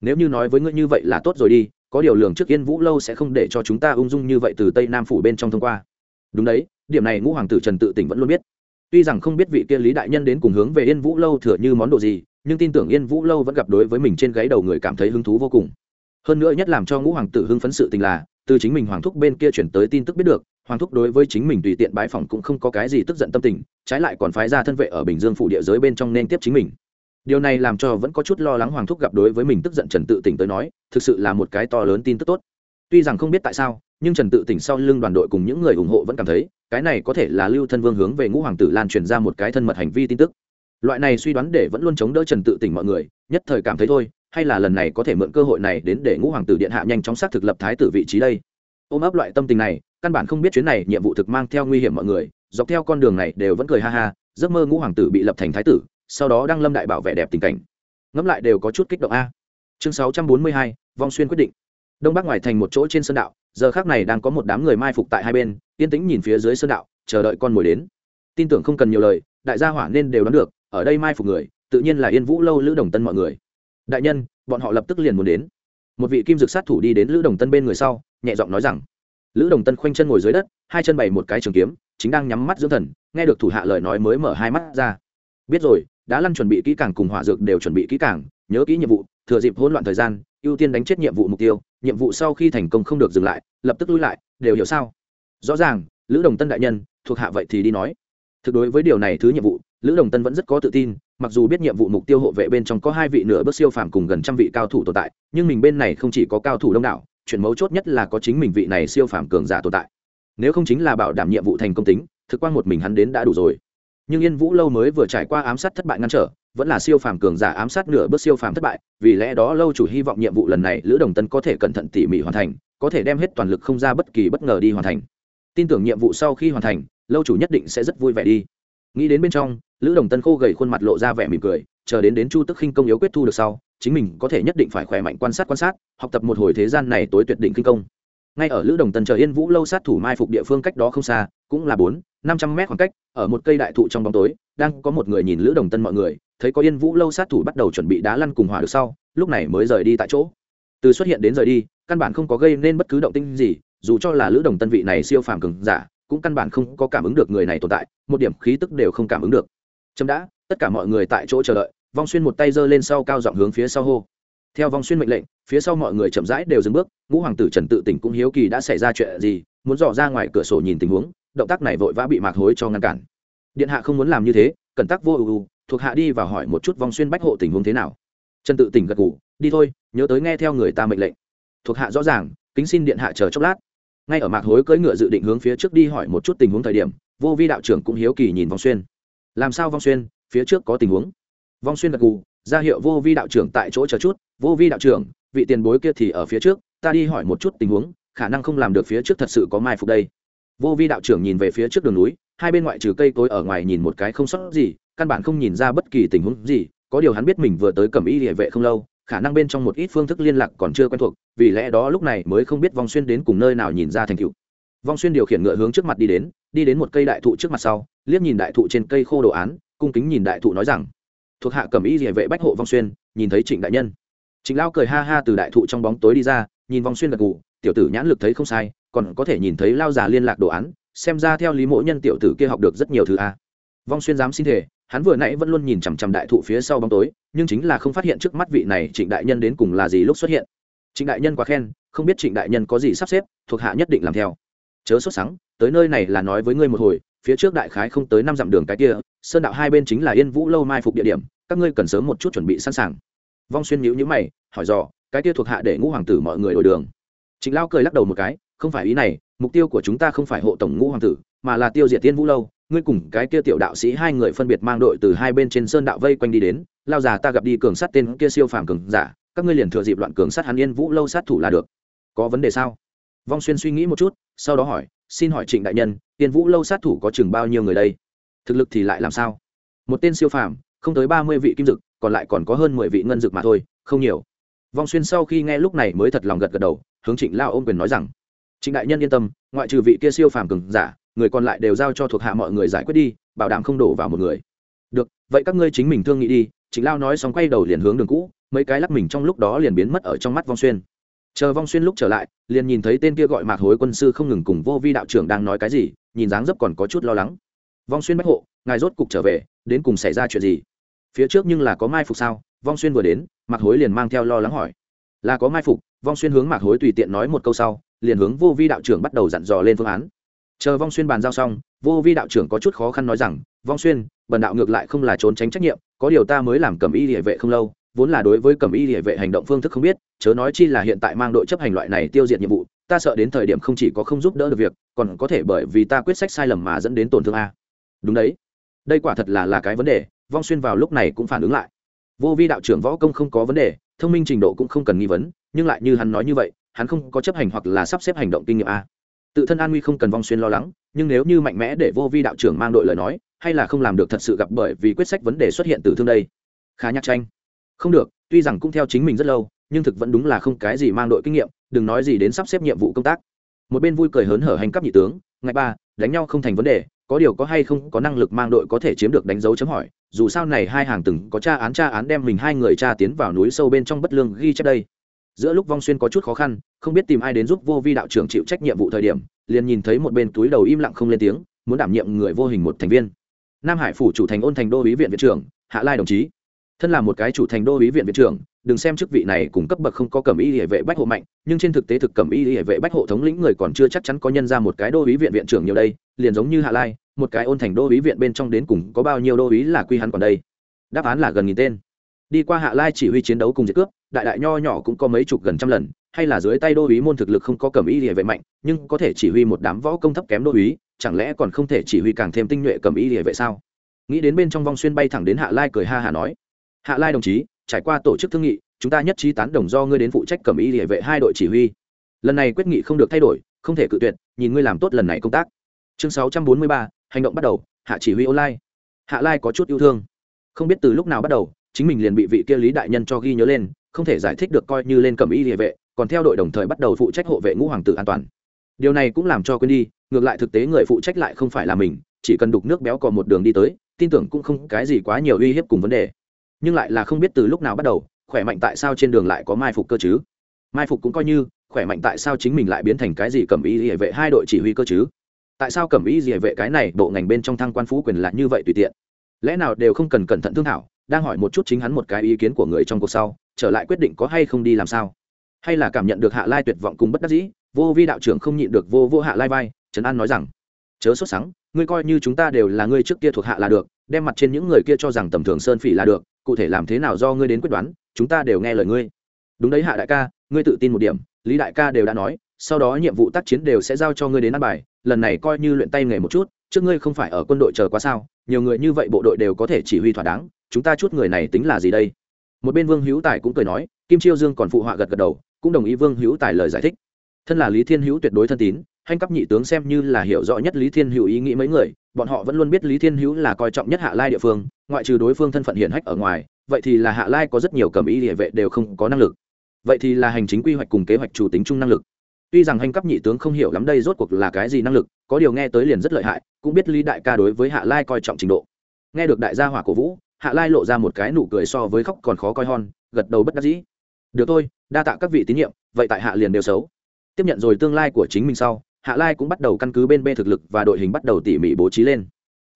nếu như nói với ngươi như vậy là tốt rồi đi có điều lường trước yên vũ lâu sẽ không để cho chúng ta ung dung như vậy từ tây nam phủ bên trong thông qua. Đúng đấy, điểm này ngũ hoàng tử trần tự tỉnh vẫn luôn biết. Tuy rằng không biết vị kia lý đại nhân đến cùng hướng về yên vũ lâu thừa như món đồ gì, nhưng tin tưởng yên vũ lâu vẫn gặp đối với mình trên gáy đầu người cảm thấy hứng thú vô cùng. Hơn nữa nhất làm cho ngũ hoàng tử hưng phấn sự tình là, từ chính mình hoàng thúc bên kia chuyển tới tin tức biết được, hoàng thúc đối với chính mình tùy tiện bái phòng cũng không có cái gì tức giận tâm tình, trái lại còn phái ra thân vệ ở bình dương phủ địa giới bên trong nên tiếp chính mình điều này làm cho vẫn có chút lo lắng hoàng thúc gặp đối với mình tức giận trần tự tỉnh tới nói, thực sự là một cái to lớn tin tức tốt. Tuy rằng không biết tại sao, nhưng trần tự tỉnh sau lưng đoàn đội cùng những người ủng hộ vẫn cảm thấy, cái này có thể là lưu thân vương hướng về ngũ hoàng tử lan truyền ra một cái thân mật hành vi tin tức. Loại này suy đoán để vẫn luôn chống đỡ trần tự tỉnh mọi người, nhất thời cảm thấy thôi, hay là lần này có thể mượn cơ hội này đến để ngũ hoàng tử điện hạ nhanh chóng xác thực lập thái tử vị trí đây. Ôm ấp loại tâm tình này, căn bản không biết chuyến này nhiệm vụ thực mang theo nguy hiểm mọi người, dọc theo con đường này đều vẫn cười ha ha, giấc mơ ngũ hoàng tử bị lập thành thái tử sau đó đăng lâm đại bảo vẻ đẹp tình cảnh. Ngẫm lại đều có chút kích động a. Chương sáu trăm bốn mươi hai, vong xuyên quyết định. Đông bắc ngoài thành một chỗ trên sơn đạo, giờ khác này đang có một đám người mai phục tại hai bên, yên tĩnh nhìn phía dưới sơn đạo, chờ đợi con mồi đến. Tin tưởng không cần nhiều lời, đại gia hỏa nên đều đoán được, ở đây mai phục người, tự nhiên là yên vũ lâu lữ đồng tân mọi người. Đại nhân, bọn họ lập tức liền muốn đến. Một vị kim dược sát thủ đi đến lữ đồng tân bên người sau, nhẹ giọng nói rằng, lữ đồng tân khoanh chân ngồi dưới đất, hai chân bày một cái trường kiếm, chính đang nhắm mắt dưỡng thần, nghe được thủ hạ lời nói mới mở hai mắt ra. Biết rồi đã lăn chuẩn bị kỹ càng cùng hỏa dược đều chuẩn bị kỹ càng, nhớ kỹ nhiệm vụ, thừa dịp hỗn loạn thời gian, ưu tiên đánh chết nhiệm vụ mục tiêu, nhiệm vụ sau khi thành công không được dừng lại, lập tức lui lại, đều hiểu sao? Rõ ràng, lữ đồng tân đại nhân, thuộc hạ vậy thì đi nói. Thực đối với điều này thứ nhiệm vụ, lữ đồng tân vẫn rất có tự tin, mặc dù biết nhiệm vụ mục tiêu hộ vệ bên trong có hai vị nửa bước siêu phàm cùng gần trăm vị cao thủ tồn tại, nhưng mình bên này không chỉ có cao thủ đông đảo, chuyện mấu chốt nhất là có chính mình vị này siêu phàm cường giả tồn tại. Nếu không chính là bảo đảm nhiệm vụ thành công tính, thực quan một mình hắn đến đã đủ rồi nhưng yên vũ lâu mới vừa trải qua ám sát thất bại ngăn trở, vẫn là siêu phàm cường giả ám sát nửa bước siêu phàm thất bại, vì lẽ đó lâu chủ hy vọng nhiệm vụ lần này lữ đồng tân có thể cẩn thận tỉ mỉ hoàn thành, có thể đem hết toàn lực không ra bất kỳ bất ngờ đi hoàn thành. Tin tưởng nhiệm vụ sau khi hoàn thành, lâu chủ nhất định sẽ rất vui vẻ đi. Nghĩ đến bên trong, lữ đồng tân khô gầy khuôn mặt lộ ra vẻ mỉm cười, chờ đến đến chu tức khinh công yếu quyết thu được sau, chính mình có thể nhất định phải khỏe mạnh quan sát quan sát, học tập một hồi thế gian này tối tuyệt định kinh công ngay ở lữ đồng tân chờ yên vũ lâu sát thủ mai phục địa phương cách đó không xa, cũng là bốn, năm trăm mét khoảng cách, ở một cây đại thụ trong bóng tối, đang có một người nhìn lữ đồng tân mọi người, thấy có yên vũ lâu sát thủ bắt đầu chuẩn bị đá lăn cùng hỏa được sau, lúc này mới rời đi tại chỗ. Từ xuất hiện đến rời đi, căn bản không có gây nên bất cứ động tinh gì, dù cho là lữ đồng tân vị này siêu phàm cường giả, cũng căn bản không có cảm ứng được người này tồn tại, một điểm khí tức đều không cảm ứng được. Chấm đã, tất cả mọi người tại chỗ chờ đợi, vong xuyên một tay giơ lên sau cao giọng hướng phía sau hô theo vong xuyên mệnh lệnh, phía sau mọi người chậm rãi đều dừng bước, ngũ hoàng tử trần tự tỉnh cũng hiếu kỳ đã xảy ra chuyện gì, muốn dò ra ngoài cửa sổ nhìn tình huống, động tác này vội vã bị mạc hối cho ngăn cản. Điện hạ không muốn làm như thế, cẩn tắc vô ưu, thuộc hạ đi và hỏi một chút vong xuyên bách hộ tình huống thế nào. Trần tự tỉnh gật ngủ đi thôi, nhớ tới nghe theo người ta mệnh lệnh. Thuộc hạ rõ ràng, kính xin điện hạ chờ chốc lát. Ngay ở mạc hối cưỡi ngựa dự định hướng phía trước đi hỏi một chút tình huống thời điểm, vô vi đạo trưởng cũng hiếu kỳ nhìn vong xuyên. Làm sao vong xuyên, phía trước có tình huống? Vong xuyên gật gù ra hiệu vô vi đạo trưởng tại chỗ chờ chút, vô vi đạo trưởng, vị tiền bối kia thì ở phía trước, ta đi hỏi một chút tình huống, khả năng không làm được phía trước thật sự có mai phục đây. Vô vi đạo trưởng nhìn về phía trước đường núi, hai bên ngoại trừ cây cối ở ngoài nhìn một cái không sót gì, căn bản không nhìn ra bất kỳ tình huống gì, có điều hắn biết mình vừa tới cầm y địa vệ không lâu, khả năng bên trong một ít phương thức liên lạc còn chưa quen thuộc, vì lẽ đó lúc này mới không biết vong xuyên đến cùng nơi nào nhìn ra thành cựu vong xuyên điều khiển ngựa hướng trước mặt đi đến đi đến một cây đại thụ trước mặt sau, liếc nhìn đại thụ trên cây khô đồ án, cung kính nhìn đại thụ nói rằng thuộc hạ cầm y địa vệ bách hộ vong xuyên, nhìn thấy trịnh đại nhân. Trịnh lao cười ha ha từ đại thụ trong bóng tối đi ra, nhìn vong xuyên gật gù, tiểu tử nhãn lực thấy không sai, còn có thể nhìn thấy lao già liên lạc đồ án, xem ra theo lý mỗ nhân tiểu tử kia học được rất nhiều thứ a. Vong xuyên dám xin thể hắn vừa nãy vẫn luôn nhìn chằm chằm đại thụ phía sau bóng tối, nhưng chính là không phát hiện trước mắt vị này trịnh đại nhân đến cùng là gì lúc xuất hiện. Trịnh đại nhân quá khen, không biết trịnh đại nhân có gì sắp xếp, thuộc hạ nhất định làm theo. Chớ sốt sắng, tới nơi này là nói với ngươi một hồi phía trước đại khái không tới năm dặm đường cái kia, sơn đạo hai bên chính là yên vũ lâu mai phục địa điểm, các ngươi cần sớm một chút chuẩn bị sẵn sàng. Vong xuyên nhữ nhữ mày, hỏi dò, cái kia thuộc hạ để ngũ hoàng tử mọi người đổi đường. Trịnh lao cười lắc đầu một cái, không phải ý này, mục tiêu của chúng ta không phải hộ tổng ngũ hoàng tử, mà là tiêu diệt tiên vũ lâu, ngươi cùng cái kia tiểu đạo sĩ hai người phân biệt mang đội từ hai bên trên sơn đạo vây quanh đi đến, lao già ta gặp đi cường sát tên kia siêu phàm cường giả, các ngươi liền thừa dịp loạn cường sát hắn yên vũ lâu sát thủ là được. Có vấn đề sao? Vong xuyên suy nghĩ một chút, sau đó hỏi xin hỏi trịnh đại nhân, tiên vũ lâu sát thủ có chừng bao nhiêu người đây? Thực lực thì lại làm sao? Một tên siêu phàm, không tới ba mươi vị kim dực, còn lại còn có hơn mười vị ngân dực mà thôi, không nhiều. Vong xuyên sau khi nghe lúc này mới thật lòng gật gật đầu, hướng trịnh lao ôm quyền nói rằng, trịnh đại nhân yên tâm, ngoại trừ vị kia siêu phàm cường giả, người còn lại đều giao cho thuộc hạ mọi người giải quyết đi, bảo đảm không đổ vào một người. Được, vậy các ngươi chính mình thương nghị đi. Trịnh lao nói xong quay đầu liền hướng đường cũ, mấy cái lắc mình trong lúc đó liền biến mất ở trong mắt vong xuyên chờ vong xuyên lúc trở lại, liền nhìn thấy tên kia gọi mạc hối quân sư không ngừng cùng vô vi đạo trưởng đang nói cái gì, nhìn dáng dấp còn có chút lo lắng. Vong xuyên bách hộ, ngài rốt cục trở về, đến cùng xảy ra chuyện gì? Phía trước nhưng là có mai phục sao? Vong xuyên vừa đến, mạc hối liền mang theo lo lắng hỏi. Là có mai phục, vong xuyên hướng mạc hối tùy tiện nói một câu sau, liền hướng vô vi đạo trưởng bắt đầu dặn dò lên phương án. Chờ vong xuyên bàn giao xong, vô vi đạo trưởng có chút khó khăn nói rằng, vong xuyên, bần đạo ngược lại không là trốn tránh trách nhiệm, có điều ta mới làm cầm y địa vệ không lâu vốn là đối với cầm y địa vệ hành động phương thức không biết, chớ nói chi là hiện tại mang đội chấp hành loại này tiêu diệt nhiệm vụ, ta sợ đến thời điểm không chỉ có không giúp đỡ được việc, còn có thể bởi vì ta quyết sách sai lầm mà dẫn đến tổn thương a. Đúng đấy. Đây quả thật là là cái vấn đề, vong xuyên vào lúc này cũng phản ứng lại. Vô vi đạo trưởng võ công không có vấn đề, thông minh trình độ cũng không cần nghi vấn, nhưng lại như hắn nói như vậy, hắn không có chấp hành hoặc là sắp xếp hành động kinh nghiệm a. Tự thân an nguy không cần vong xuyên lo lắng, nhưng nếu như mạnh mẽ để vô vi đạo trưởng mang đội lời nói, hay là không làm được thật sự gặp bởi vì quyết sách vấn đề xuất hiện từ thương đây. Khá nhắc tranh không được, tuy rằng cũng theo chính mình rất lâu, nhưng thực vẫn đúng là không cái gì mang đội kinh nghiệm, đừng nói gì đến sắp xếp nhiệm vụ công tác. Một bên vui cười hớn hở hành cấp nhị tướng ngày ba, đánh nhau không thành vấn đề, có điều có hay không có năng lực mang đội có thể chiếm được đánh dấu chấm hỏi, dù sao này hai hàng từng có tra án tra án đem mình hai người tra tiến vào núi sâu bên trong bất lương ghi chép đây. Giữa lúc vong xuyên có chút khó khăn, không biết tìm ai đến giúp vô vi đạo trưởng chịu trách nhiệm vụ thời điểm, liền nhìn thấy một bên túi đầu im lặng không lên tiếng, muốn đảm nhiệm người vô hình một thành viên. Nam hải phủ chủ thành ôn thành đô ý viện viện trưởng, hạ lai đồng chí thân là một cái chủ thành đô ý viện viện trưởng, đừng xem chức vị này cùng cấp bậc không có cẩm y hệ vệ bách hộ mạnh, nhưng trên thực tế thực cẩm y hệ vệ bách hộ thống lĩnh người còn chưa chắc chắn có nhân ra một cái đô ý viện viện trưởng nhiều đây, liền giống như hạ lai, một cái ôn thành đô ý viện bên trong đến cùng có bao nhiêu đô ý là quy hắn còn đây. Đáp án là gần nghìn tên. Đi qua hạ lai chỉ huy chiến đấu cùng diệt cướp, đại đại nho nhỏ cũng có mấy chục gần trăm lần, hay là dưới tay đô ý môn thực lực không có cẩm y hệ vệ mạnh, nhưng có thể chỉ huy một đám võ công thấp kém đô ý, chẳng lẽ còn không thể chỉ huy càng thêm tinh nhuệ cẩm y hệ vệ sao? Nghĩ đến bên trong vong xuyên bay thẳng đến hạ lai cười ha hà nói hạ lai đồng chí, trải qua tổ chức thương nghị, chúng ta nhất trí tán đồng do ngươi đến phụ trách cầm y địa vệ hai đội chỉ huy. Lần này quyết nghị không được thay đổi, không thể cự tuyệt, nhìn ngươi làm tốt lần này công tác. Chương sáu trăm bốn mươi ba, hành động bắt đầu, hạ chỉ huy online. Hạ lai có chút yêu thương. Không biết từ lúc nào bắt đầu, chính mình liền bị vị kia lý đại nhân cho ghi nhớ lên, không thể giải thích được coi như lên cầm y địa vệ, còn theo đội đồng thời bắt đầu phụ trách hộ vệ ngũ hoàng tử an toàn. Điều này cũng làm cho quên đi, ngược lại thực tế người phụ trách lại không phải là mình, chỉ cần đục nước béo còn một đường đi tới, tin tưởng cũng không cái gì quá nhiều uy hiếp cùng vấn đề nhưng lại là không biết từ lúc nào bắt đầu, khỏe mạnh tại sao trên đường lại có mai phục cơ chứ? Mai phục cũng coi như, khỏe mạnh tại sao chính mình lại biến thành cái gì cầm y địa vệ hai đội chỉ huy cơ chứ? Tại sao cẩm y địa vệ cái này bộ ngành bên trong thăng quan phú quyền là như vậy tùy tiện? Lẽ nào đều không cần cẩn thận thương thảo, đang hỏi một chút chính hắn một cái ý kiến của người trong cuộc sau, trở lại quyết định có hay không đi làm sao? Hay là cảm nhận được hạ lai tuyệt vọng cùng bất đắc dĩ, vô vi đạo trưởng không nhịn được vô vô hạ lai vai, trấn an nói rằng, chớ sốt sắng, ngươi coi như chúng ta đều là ngươi trước kia thuộc hạ là được, đem mặt trên những người kia cho rằng tầm thường sơn phỉ là được cụ thể làm thế nào do ngươi đến quyết đoán, chúng ta đều nghe lời ngươi. Đúng đấy hạ đại ca, ngươi tự tin một điểm, lý đại ca đều đã nói, sau đó nhiệm vụ tác chiến đều sẽ giao cho ngươi đến ăn bài, lần này coi như luyện tay nghề một chút, trước ngươi không phải ở quân đội chờ quá sao, nhiều người như vậy bộ đội đều có thể chỉ huy thỏa đáng, chúng ta chút người này tính là gì đây? Một bên vương hữu tài cũng cười nói, kim chiêu dương còn phụ họa gật gật đầu, cũng đồng ý vương hữu tài lời giải thích. Thân là lý thiên hữu tuyệt đối thân tín hành cấp nhị tướng xem như là hiểu rõ nhất lý thiên hữu ý nghĩ mấy người, bọn họ vẫn luôn biết lý thiên hữu là coi trọng nhất hạ lai địa phương, ngoại trừ đối phương thân phận hiển hách ở ngoài, vậy thì là hạ lai có rất nhiều cầm ý địa vệ đều không có năng lực. Vậy thì là hành chính quy hoạch cùng kế hoạch chủ tính chung năng lực. Tuy rằng hành cấp nhị tướng không hiểu lắm đây rốt cuộc là cái gì năng lực, có điều nghe tới liền rất lợi hại, cũng biết lý đại ca đối với hạ lai coi trọng trình độ. Nghe được đại gia hỏa cổ vũ, hạ lai lộ ra một cái nụ cười so với khóc còn khó coi hon, gật đầu bất đắc dĩ. Được thôi, đa tạ các vị tín nhiệm, vậy tại hạ liền đều xấu. Tiếp nhận rồi tương lai của chính mình sau hạ lai cũng bắt đầu căn cứ bên b thực lực và đội hình bắt đầu tỉ mỉ bố trí lên.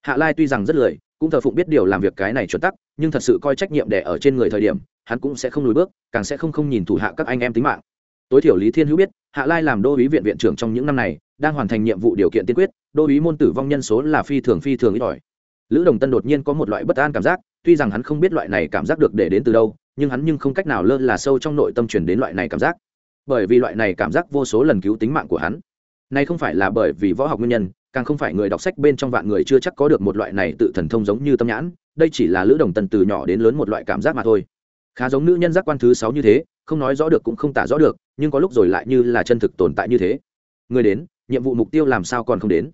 Hạ lai tuy rằng rất lười, cũng thờ phụng biết điều làm việc cái này chuẩn tắc, nhưng thật sự coi trách nhiệm đẻ ở trên người thời điểm, hắn cũng sẽ không lùi bước, càng sẽ không không nhìn thủ hạ các anh em tính mạng. Tối thiểu lý thiên hữu biết, hạ lai làm đô ý viện viện trưởng trong những năm này, đang hoàn thành nhiệm vụ điều kiện tiên quyết, đô ý môn tử vong nhân số là phi thường phi thường ít ỏi. Lữ đồng tân đột nhiên có một loại bất an cảm giác, tuy rằng hắn không biết loại này cảm giác được để đến từ đâu, nhưng hắn nhưng không cách nào lơ là sâu trong nội tâm truyền đến loại này cảm giác. Bởi vì loại này cảm giác vô số lần cứu tính mạng của hắn này không phải là bởi vì võ học nguyên nhân càng không phải người đọc sách bên trong vạn người chưa chắc có được một loại này tự thần thông giống như tâm nhãn đây chỉ là lữ đồng tần từ nhỏ đến lớn một loại cảm giác mà thôi. Khá giống nữ nhân giác quan thứ sáu như thế không nói rõ được cũng không tả rõ được nhưng có lúc rồi lại như là chân thực tồn tại như thế. Người đến nhiệm vụ mục tiêu làm sao còn không đến?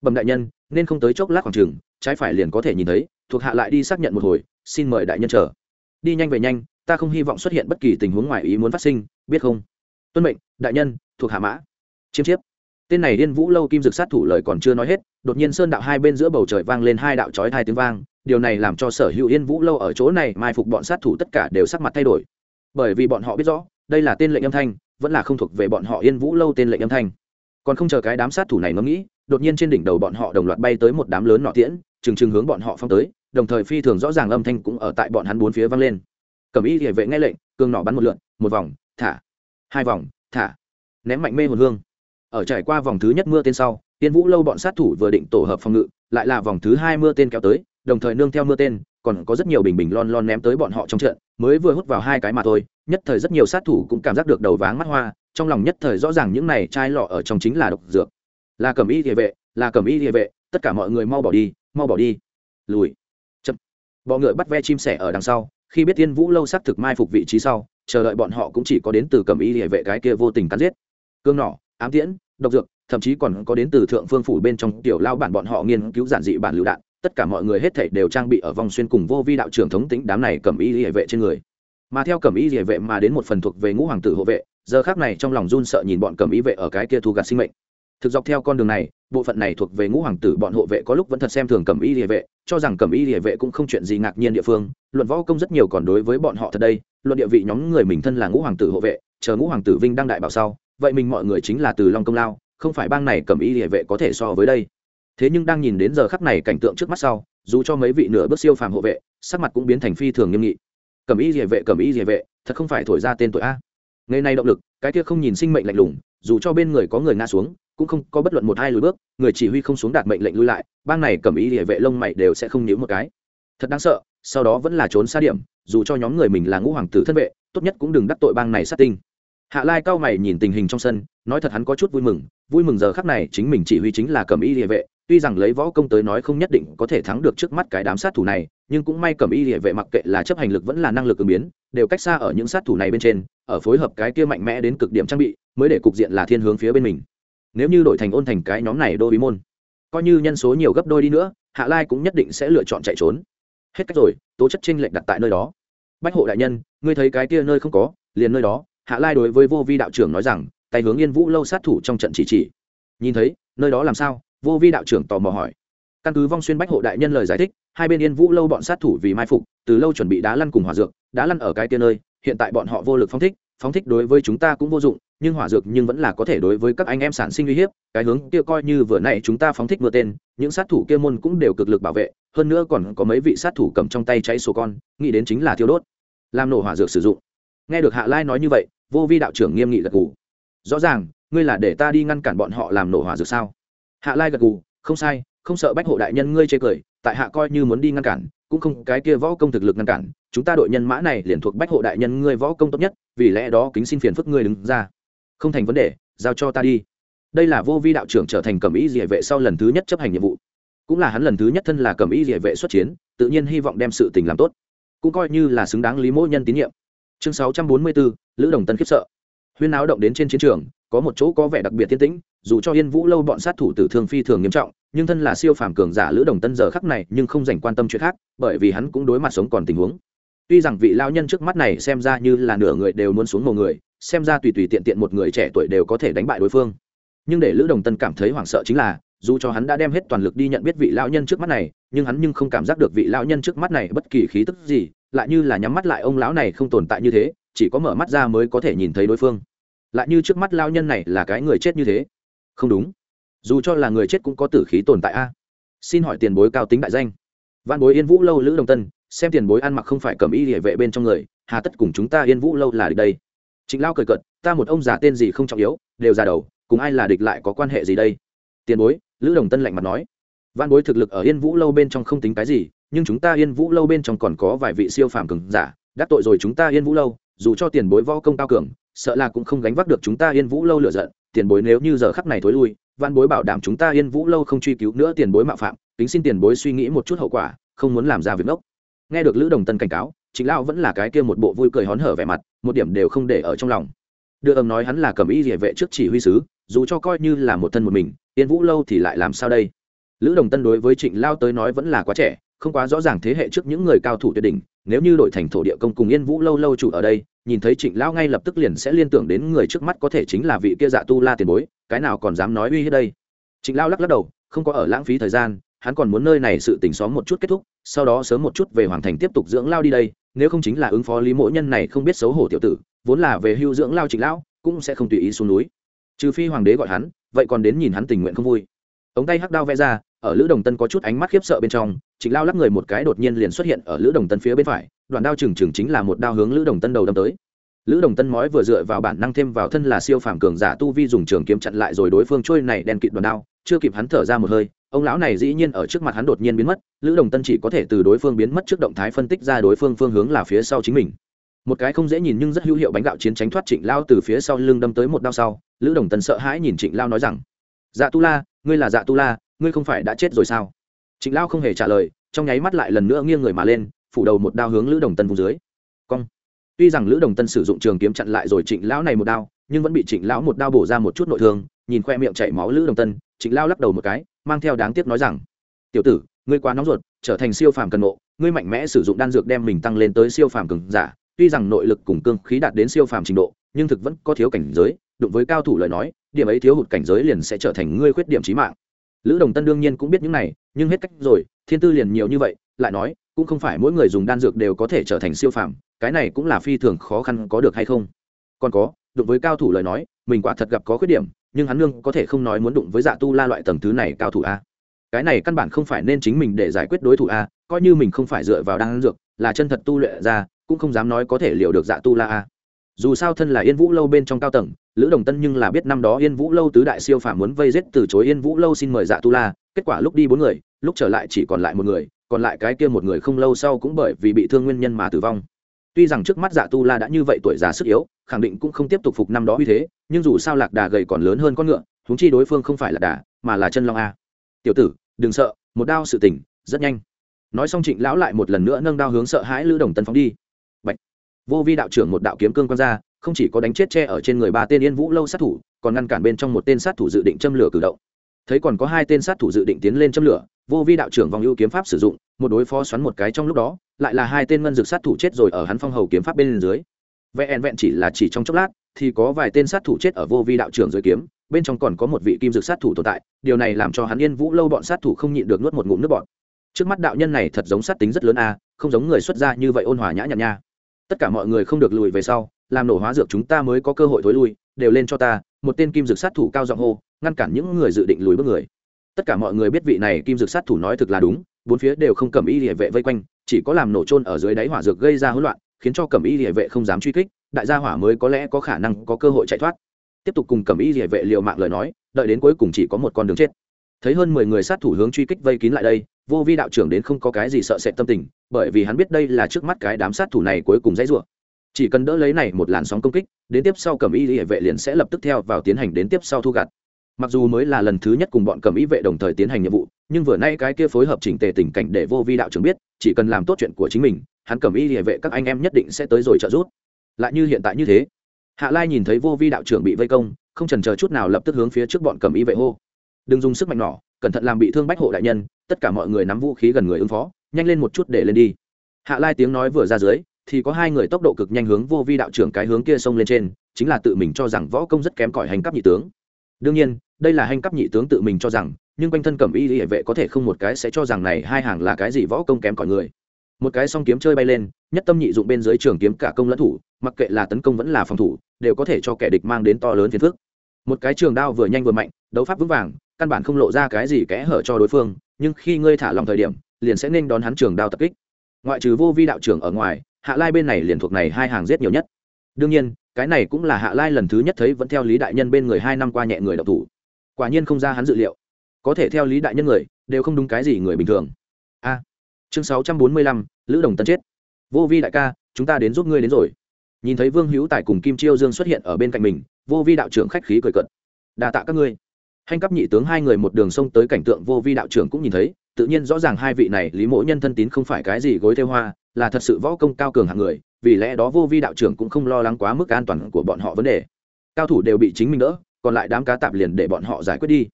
Bẩm đại nhân nên không tới chốc lát khoảng trường, trái phải liền có thể nhìn thấy thuộc hạ lại đi xác nhận một hồi xin mời đại nhân chờ. Đi nhanh về nhanh ta không hy vọng xuất hiện bất kỳ tình huống ngoài ý muốn phát sinh biết không? Tuân mệnh đại nhân thuộc hạ mã. Chiêm chiếp tên này điên vũ lâu kim dực sát thủ lời còn chưa nói hết, đột nhiên sơn đạo hai bên giữa bầu trời vang lên hai đạo chói hai tiếng vang, điều này làm cho sở hữu yên vũ lâu ở chỗ này mai phục bọn sát thủ tất cả đều sắc mặt thay đổi. Bởi vì bọn họ biết rõ, đây là tên lệnh âm thanh, vẫn là không thuộc về bọn họ yên vũ lâu tên lệnh âm thanh. Còn không chờ cái đám sát thủ này ngẫm nghĩ, đột nhiên trên đỉnh đầu bọn họ đồng loạt bay tới một đám lớn nọ tiễn, trừng trừng hướng bọn họ phong tới, đồng thời phi thường rõ ràng âm thanh cũng ở tại bọn hắn bốn phía vang lên. Cầm y địa vệ nghe lệnh cương nọ bắn một lượn, một vòng, thả, hai vòng, thả, ném mạnh mê hồn hương ở trải qua vòng thứ nhất mưa tên sau, tiên vũ lâu bọn sát thủ vừa định tổ hợp phòng ngự, lại là vòng thứ hai mưa tên kéo tới, đồng thời nương theo mưa tên, còn có rất nhiều bình bình lon lon ném tới bọn họ trong trận, mới vừa hút vào hai cái mà thôi, nhất thời rất nhiều sát thủ cũng cảm giác được đầu váng mắt hoa, trong lòng nhất thời rõ ràng những này chai lọ ở trong chính là độc dược. Là cầm y địa vệ, là cầm y địa vệ, tất cả mọi người mau bỏ đi, mau bỏ đi. Lùi. Chậm. Bọ ngựa bắt ve chim sẻ ở đằng sau, khi biết tiên vũ lâu xác thực mai phục vị trí sau, chờ đợi bọn họ cũng chỉ có đến từ cầm y địa vệ cái kia vô tình cắn giết. Cương nỏ ám tiễn, độc dược, thậm chí còn có đến từ thượng phương phủ bên trong tiểu lao bản bọn họ nghiên cứu giản dị bản lựu đạn, tất cả mọi người hết thảy đều trang bị ở vòng xuyên cùng vô vi đạo trưởng thống tính đám này cầm y hệ vệ trên người. Mà theo cầm y hệ vệ mà đến một phần thuộc về ngũ hoàng tử hộ vệ, giờ khác này trong lòng run sợ nhìn bọn cầm y vệ ở cái kia thu gạt sinh mệnh. Thực dọc theo con đường này, bộ phận này thuộc về ngũ hoàng tử bọn hộ vệ có lúc vẫn thật xem thường cầm y địa vệ, cho rằng cầm y địa vệ cũng không chuyện gì ngạc nhiên địa phương, luận võ công rất nhiều còn đối với bọn họ thật đây, luận địa vị nhóm người mình thân là ngũ hoàng tử hộ vệ, chờ ngũ hoàng tử vinh đăng đại bảo sau vậy mình mọi người chính là từ long công lao, không phải bang này cầm y địa vệ có thể so với đây. Thế nhưng đang nhìn đến giờ khắc này cảnh tượng trước mắt sau, dù cho mấy vị nửa bước siêu phàm hộ vệ, sắc mặt cũng biến thành phi thường nghiêm nghị. Cầm y địa vệ, cầm y địa vệ, thật không phải thổi ra tên tội a. Ngày nay động lực, cái kia không nhìn sinh mệnh lạnh lùng, dù cho bên người có người ngã xuống, cũng không có bất luận một hai lùi bước, người chỉ huy không xuống đạt mệnh lệnh lui lại, bang này cầm ý địa vệ lông mày đều sẽ không nhíu một cái. Thật đáng sợ, sau đó vẫn là trốn xa điểm, dù cho nhóm người mình là ngũ hoàng tử thân vệ, tốt nhất cũng đừng đắc tội bang này sát tinh hạ lai cao mày nhìn tình hình trong sân, nói thật hắn có chút vui mừng vui mừng giờ khắc này chính mình chỉ huy chính là cầm y địa vệ, tuy rằng lấy võ công tới nói không nhất định có thể thắng được trước mắt cái đám sát thủ này, nhưng cũng may cầm y địa vệ mặc kệ là chấp hành lực vẫn là năng lực ứng biến, đều cách xa ở những sát thủ này bên trên, ở phối hợp cái kia mạnh mẽ đến cực điểm trang bị, mới để cục diện là thiên hướng phía bên mình. Nếu như đổi thành ôn thành cái nhóm này đô bí môn, coi như nhân số nhiều gấp đôi đi nữa, hạ lai cũng nhất định sẽ lựa chọn chạy trốn. Hết cách rồi, tố chất tranh lệch đặt tại nơi đó. Bách hộ đại nhân, ngươi thấy cái kia nơi không có, liền nơi đó hạ lai đối với vô vi đạo trưởng nói rằng, tay hướng yên vũ lâu sát thủ trong trận chỉ chỉ. Nhìn thấy, nơi đó làm sao? Vô vi đạo trưởng tò mò hỏi. Căn cứ vong xuyên bách hộ đại nhân lời giải thích, hai bên yên vũ lâu bọn sát thủ vì mai phục, từ lâu chuẩn bị đá lăn cùng hỏa dược, đá lăn ở cái tiên nơi, hiện tại bọn họ vô lực phóng thích phóng thích đối với chúng ta cũng vô dụng, nhưng hỏa dược nhưng vẫn là có thể đối với các anh em sản sinh uy hiếp, cái hướng kia coi như vừa nãy chúng ta phóng thích mưa tên, những sát thủ kia môn cũng đều cực lực bảo vệ, hơn nữa còn có mấy vị sát thủ cầm trong tay cháy sổ con, nghĩ đến chính là thiêu đốt, làm nổ hỏa dược sử dụng nghe được hạ lai nói như vậy, vô vi đạo trưởng nghiêm nghị gật gù. Rõ ràng, ngươi là để ta đi ngăn cản bọn họ làm nổ hỏa dược sao? Hạ lai gật gù, không sai, không sợ bách hộ đại nhân ngươi chê cười, tại hạ coi như muốn đi ngăn cản, cũng không cái kia võ công thực lực ngăn cản, chúng ta đội nhân mã này liền thuộc bách hộ đại nhân ngươi võ công tốt nhất, vì lẽ đó kính xin phiền phức ngươi đứng ra. Không thành vấn đề, giao cho ta đi. Đây là vô vi đạo trưởng trở thành cầm ý địa vệ sau lần thứ nhất chấp hành nhiệm vụ. Cũng là hắn lần thứ nhất thân là cầm ý địa vệ xuất chiến, tự nhiên hy vọng đem sự tình làm tốt. Cũng coi như là xứng đáng lý mỗi nhân tín nhiệm chương sáu trăm bốn mươi bốn, lữ đồng tân khiếp sợ. Huyên áo động đến trên chiến trường, có một chỗ có vẻ đặc biệt tiên tĩnh, dù cho yên vũ lâu bọn sát thủ tử thương phi thường nghiêm trọng, nhưng thân là siêu phàm cường giả lữ đồng tân giờ khắc này nhưng không dành quan tâm chuyện khác, bởi vì hắn cũng đối mặt sống còn tình huống. Tuy rằng vị lao nhân trước mắt này xem ra như là nửa người đều muốn xuống một người, xem ra tùy tùy tiện tiện một người trẻ tuổi đều có thể đánh bại đối phương. Nhưng để lữ đồng tân cảm thấy hoảng sợ chính là, dù cho hắn đã đem hết toàn lực đi nhận biết vị lão nhân trước mắt này, nhưng hắn nhưng không cảm giác được vị lão nhân trước mắt này bất kỳ khí tức gì lại như là nhắm mắt lại ông lão này không tồn tại như thế, chỉ có mở mắt ra mới có thể nhìn thấy đối phương. Lại như trước mắt lao nhân này là cái người chết như thế. Không đúng. Dù cho là người chết cũng có tử khí tồn tại a. À. Xin hỏi tiền bối cao tính đại danh. Văn bối yên vũ lâu lữ đồng tân, xem tiền bối ăn mặc không phải cầm y địa vệ bên trong người, hà tất cùng chúng ta yên vũ lâu là địch đây. Trịnh lao cười cợt, ta một ông già tên gì không trọng yếu, đều già đầu, cùng ai là địch lại có quan hệ gì đây? Tiền bối, lữ đồng tân lạnh mặt nói. Văn bối thực lực ở yên vũ lâu bên trong không tính cái gì nhưng chúng ta yên vũ lâu bên trong còn có vài vị siêu phàm cường giả, đắc tội rồi chúng ta yên vũ lâu, dù cho tiền bối võ công cao cường, sợ là cũng không gánh vác được chúng ta yên vũ lâu lựa giận. Tiền bối nếu như giờ khắc này thối lui văn bối bảo đảm chúng ta yên vũ lâu không truy cứu nữa tiền bối mạo phạm tính xin tiền bối suy nghĩ một chút hậu quả, không muốn làm ra việc ngốc. Nghe được lữ đồng tân cảnh cáo chính lão vẫn là cái kia một bộ vui cười hón hở vẻ mặt, một điểm đều không để ở trong lòng. Đưa ông nói hắn là cầm y địa vệ trước chỉ huy sứ, dù cho coi như là một thân một mình, yên vũ lâu thì lại làm sao đây? Lữ đồng tân đối với trịnh lao tới nói vẫn là quá trẻ không quá rõ ràng thế hệ trước những người cao thủ tuyệt đỉnh, nếu như đổi thành thổ địa công cùng yên vũ lâu lâu chủ ở đây, nhìn thấy trịnh lão ngay lập tức liền sẽ liên tưởng đến người trước mắt có thể chính là vị kia dạ tu la tiền bối, cái nào còn dám nói uy hiếp đây? Trịnh lão lắc lắc đầu, không có ở lãng phí thời gian, hắn còn muốn nơi này sự tình xóm một chút kết thúc, sau đó sớm một chút về hoàng thành tiếp tục dưỡng lao đi đây, nếu không chính là ứng phó lý mỗi nhân này không biết xấu hổ tiểu tử, vốn là về hưu dưỡng lao trịnh lão, cũng sẽ không tùy ý xuống núi. Trừ phi hoàng đế gọi hắn, vậy còn đến nhìn hắn tình nguyện không vui. Ống tay hắc đao vẽ ra ở lữ đồng tân có chút ánh mắt khiếp sợ bên trong, trịnh lao lắc người một cái đột nhiên liền xuất hiện ở lữ đồng tân phía bên phải, đoạn đao trừng trừng chính là một đao hướng lữ đồng tân đầu đâm tới. Lữ đồng tân mói vừa dựa vào bản năng thêm vào thân là siêu phàm cường giả tu vi dùng trường kiếm chặn lại rồi đối phương trôi này đen kịt đoàn đao, chưa kịp hắn thở ra một hơi, ông lão này dĩ nhiên ở trước mặt hắn đột nhiên biến mất, lữ đồng tân chỉ có thể từ đối phương biến mất trước động thái phân tích ra đối phương phương hướng là phía sau chính mình. Một cái không dễ nhìn nhưng rất hữu hiệu bánh gạo chiến tránh thoát trịnh lao từ phía sau lưng đâm tới một đao sau, lữ đồng tân sợ hãi nhìn trịnh lao nói rằng dạ tu la, ngươi là dạ tu la ngươi không phải đã chết rồi sao? Trịnh lao không hề trả lời, trong nháy mắt lại lần nữa nghiêng người mà lên, phủ đầu một đao hướng lữ đồng tân vùng dưới. Cong. Tuy rằng lữ đồng tân sử dụng trường kiếm chặn lại rồi trịnh lão này một đao, nhưng vẫn bị trịnh lão một đao bổ ra một chút nội thương, nhìn khoe miệng chảy máu lữ đồng tân, trịnh lao lắc đầu một cái, mang theo đáng tiếc nói rằng, tiểu tử, ngươi quá nóng ruột, trở thành siêu phàm cần nộ ngươi mạnh mẽ sử dụng đan dược đem mình tăng lên tới siêu phàm cường giả, tuy rằng nội lực cùng cương khí đạt đến siêu phàm trình độ, nhưng thực vẫn có thiếu cảnh giới, đụng với cao thủ lời nói, điểm ấy thiếu hụt cảnh giới liền sẽ trở thành ngươi khuyết điểm trí mạng lữ đồng tân đương nhiên cũng biết những này, nhưng hết cách rồi, thiên tư liền nhiều như vậy, lại nói, cũng không phải mỗi người dùng đan dược đều có thể trở thành siêu phàm, cái này cũng là phi thường khó khăn có được hay không? Còn có, đụng với cao thủ lời nói, mình quả thật gặp có khuyết điểm, nhưng hắn nương có thể không nói muốn đụng với dạ tu la loại tầng thứ này cao thủ a. Cái này căn bản không phải nên chính mình để giải quyết đối thủ a, coi như mình không phải dựa vào đan dược, là chân thật tu luyện ra, cũng không dám nói có thể liệu được dạ tu la a. Dù sao thân là yên vũ lâu bên trong cao tầng lữ đồng tân nhưng là biết năm đó yên vũ lâu tứ đại siêu phàm muốn vây giết từ chối yên vũ lâu xin mời dạ tu la, kết quả lúc đi bốn người, lúc trở lại chỉ còn lại một người, còn lại cái kia một người không lâu sau cũng bởi vì bị thương nguyên nhân mà tử vong. Tuy rằng trước mắt dạ tu la đã như vậy tuổi già sức yếu, khẳng định cũng không tiếp tục phục năm đó uy thế, nhưng dù sao lạc đà gầy còn lớn hơn con ngựa húng chi đối phương không phải là đà, mà là chân long a. Tiểu tử, đừng sợ, một đao sự tỉnh rất nhanh. Nói xong trịnh lão lại một lần nữa nâng đao hướng sợ hãi lữ đồng tân phóng đi. Bạch. vô vi đạo trưởng một đạo kiếm cương quan ra không chỉ có đánh chết tre ở trên người ba tên yên vũ lâu sát thủ, còn ngăn cản bên trong một tên sát thủ dự định châm lửa cử động. Thấy còn có hai tên sát thủ dự định tiến lên châm lửa, vô vi đạo trưởng vòng ưu kiếm pháp sử dụng, một đối phó xoắn một cái trong lúc đó, lại là hai tên ngân dược sát thủ chết rồi ở hắn phong hầu kiếm pháp bên dưới. Vẹn vẹn chỉ là chỉ trong chốc lát, thì có vài tên sát thủ chết ở vô vi đạo trưởng dưới kiếm, bên trong còn có một vị kim dược sát thủ tồn tại, điều này làm cho hắn yên vũ lâu bọn sát thủ không nhịn được nuốt một ngụm nước bọt. Trước mắt đạo nhân này thật giống sát tính rất lớn a, không giống người xuất gia như vậy ôn hòa nhã nhặn nha. Tất cả mọi người không được lùi về sau làm nổ hóa dược chúng ta mới có cơ hội thối lui, đều lên cho ta, một tên kim dược sát thủ cao giọng hô, ngăn cản những người dự định lùi bước người. Tất cả mọi người biết vị này kim dược sát thủ nói thực là đúng, bốn phía đều không cầm y địa vệ vây quanh, chỉ có làm nổ trôn ở dưới đáy hỏa dược gây ra hỗn loạn, khiến cho cầm y địa vệ không dám truy kích, đại gia hỏa mới có lẽ có khả năng có cơ hội chạy thoát. Tiếp tục cùng cầm y địa vệ liều mạng lời nói, đợi đến cuối cùng chỉ có một con đường chết. Thấy hơn mười người sát thủ hướng truy kích vây kín lại đây, vô vi đạo trưởng đến không có cái gì sợ sệt tâm tình, bởi vì hắn biết đây là trước mắt cái đám sát thủ này cuối cùng dãy rủa chỉ cần đỡ lấy này một làn sóng công kích, đến tiếp sau cầm y hệ vệ liền sẽ lập tức theo vào tiến hành đến tiếp sau thu gặt. Mặc dù mới là lần thứ nhất cùng bọn cầm y vệ đồng thời tiến hành nhiệm vụ, nhưng vừa nay cái kia phối hợp chỉnh tề tình cảnh để vô vi đạo trưởng biết, chỉ cần làm tốt chuyện của chính mình, hắn cầm y hệ vệ các anh em nhất định sẽ tới rồi trợ giúp. Lại như hiện tại như thế, hạ lai nhìn thấy vô vi đạo trưởng bị vây công, không trần chờ chút nào lập tức hướng phía trước bọn cầm y vệ hô. Đừng dùng sức mạnh nỏ cẩn thận làm bị thương bách hộ đại nhân, tất cả mọi người nắm vũ khí gần người ứng phó, nhanh lên một chút để lên đi. Hạ lai tiếng nói vừa ra dưới thì có hai người tốc độ cực nhanh hướng vô vi đạo trưởng cái hướng kia xông lên trên, chính là tự mình cho rằng võ công rất kém cỏi hành cấp nhị tướng. Đương nhiên, đây là hành cấp nhị tướng tự mình cho rằng, nhưng quanh thân cẩm y hệ vệ có thể không một cái sẽ cho rằng này hai hàng là cái gì võ công kém cỏi người. Một cái song kiếm chơi bay lên, nhất tâm nhị dụng bên dưới trường kiếm cả công lẫn thủ, mặc kệ là tấn công vẫn là phòng thủ, đều có thể cho kẻ địch mang đến to lớn phiền phức. Một cái trường đao vừa nhanh vừa mạnh, đấu pháp vững vàng, căn bản không lộ ra cái gì kẽ hở cho đối phương, nhưng khi ngươi thả lòng thời điểm, liền sẽ nên đón hắn trường đao tập kích. Ngoại trừ vô vi đạo trưởng ở ngoài hạ lai bên này liền thuộc này hai hàng giết nhiều nhất. Đương nhiên, cái này cũng là hạ lai lần thứ nhất thấy vẫn theo lý đại nhân bên người hai năm qua nhẹ người độc thủ. Quả nhiên không ra hắn dự liệu. Có thể theo lý đại nhân người, đều không đúng cái gì người bình thường. A, chương sáu trăm bốn mươi lăm, lữ đồng tân chết. Vô vi đại ca, chúng ta đến giúp ngươi đến rồi. Nhìn thấy vương hữu tài cùng kim chiêu dương xuất hiện ở bên cạnh mình, vô vi đạo trưởng khách khí cười cận đà tạ các ngươi. Hành cấp nhị tướng hai người một đường sông tới cảnh tượng vô vi đạo trưởng cũng nhìn thấy, tự nhiên rõ ràng hai vị này lý mỗ nhân thân tín không phải cái gì gối theo hoa là thật sự võ công cao cường hạng người, vì lẽ đó vô vi đạo trưởng cũng không lo lắng quá mức an toàn của bọn họ vấn đề. Cao thủ đều bị chính mình đỡ, còn lại đám cá tạp liền để bọn họ giải quyết đi.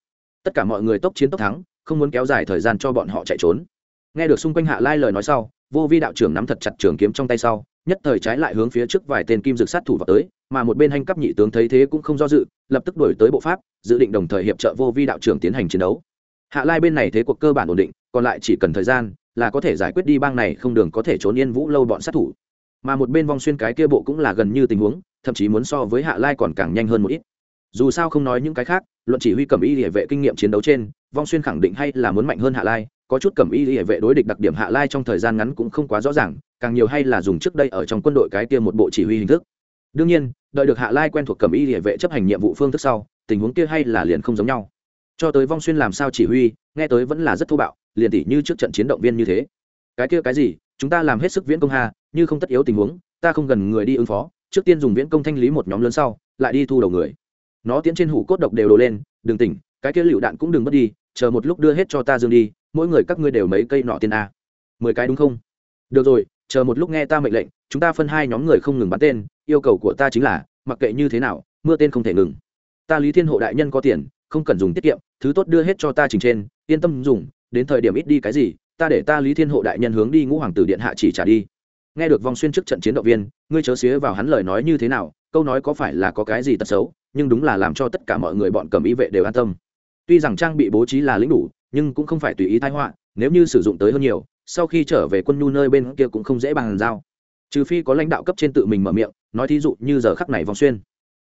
Tất cả mọi người tốc chiến tốc thắng, không muốn kéo dài thời gian cho bọn họ chạy trốn. Nghe được xung quanh hạ lai lời nói sau, vô vi đạo trưởng nắm thật chặt trường kiếm trong tay sau, nhất thời trái lại hướng phía trước vài tên kim dược sát thủ vào tới, mà một bên hành cấp nhị tướng thấy thế cũng không do dự, lập tức đổi tới bộ pháp, dự định đồng thời hiệp trợ vô vi đạo trưởng tiến hành chiến đấu. Hạ lai bên này thế cuộc cơ bản ổn định, còn lại chỉ cần thời gian là có thể giải quyết đi bang này không đường có thể trốn yên vũ lâu bọn sát thủ. Mà một bên vong xuyên cái kia bộ cũng là gần như tình huống, thậm chí muốn so với hạ lai còn càng nhanh hơn một ít. Dù sao không nói những cái khác, luận chỉ huy cẩm y địa vệ kinh nghiệm chiến đấu trên, vong xuyên khẳng định hay là muốn mạnh hơn hạ lai, có chút cẩm y địa vệ đối địch đặc điểm hạ lai trong thời gian ngắn cũng không quá rõ ràng, càng nhiều hay là dùng trước đây ở trong quân đội cái kia một bộ chỉ huy hình thức. Đương nhiên, đợi được hạ lai quen thuộc cẩm y địa vệ chấp hành nhiệm vụ phương thức sau, tình huống kia hay là liền không giống nhau. Cho tới vong xuyên làm sao chỉ huy, nghe tới vẫn là rất thô bạo liền tỷ như trước trận chiến động viên như thế. Cái kia cái gì, chúng ta làm hết sức viễn công hà như không tất yếu tình huống, ta không gần người đi ứng phó, trước tiên dùng viễn công thanh lý một nhóm lớn sau, lại đi thu đầu người. Nó tiến trên hủ cốt độc đều đổ lên, đừng tỉnh, cái kia lựu đạn cũng đừng mất đi, chờ một lúc đưa hết cho ta dương đi, mỗi người các ngươi đều mấy cây nọ tiền a. Mười cái đúng không? Được rồi, chờ một lúc nghe ta mệnh lệnh, chúng ta phân hai nhóm người không ngừng bắn tên, yêu cầu của ta chính là, mặc kệ như thế nào, mưa tên không thể ngừng. Ta lý thiên hộ đại nhân có tiền, không cần dùng tiết kiệm, thứ tốt đưa hết cho ta trình trên, yên tâm dùng đến thời điểm ít đi cái gì, ta để ta lý thiên hộ đại nhân hướng đi ngũ hoàng tử điện hạ chỉ trả đi. Nghe được vòng xuyên trước trận chiến động viên, ngươi chớ xía vào hắn lời nói như thế nào, câu nói có phải là có cái gì tật xấu, nhưng đúng là làm cho tất cả mọi người bọn cầm ý vệ đều an tâm. Tuy rằng trang bị bố trí là lính đủ, nhưng cũng không phải tùy ý thái họa, nếu như sử dụng tới hơn nhiều, sau khi trở về quân nhu nơi bên kia cũng không dễ bàn giao. Trừ phi có lãnh đạo cấp trên tự mình mở miệng, nói thí dụ như giờ khắc này vòng xuyên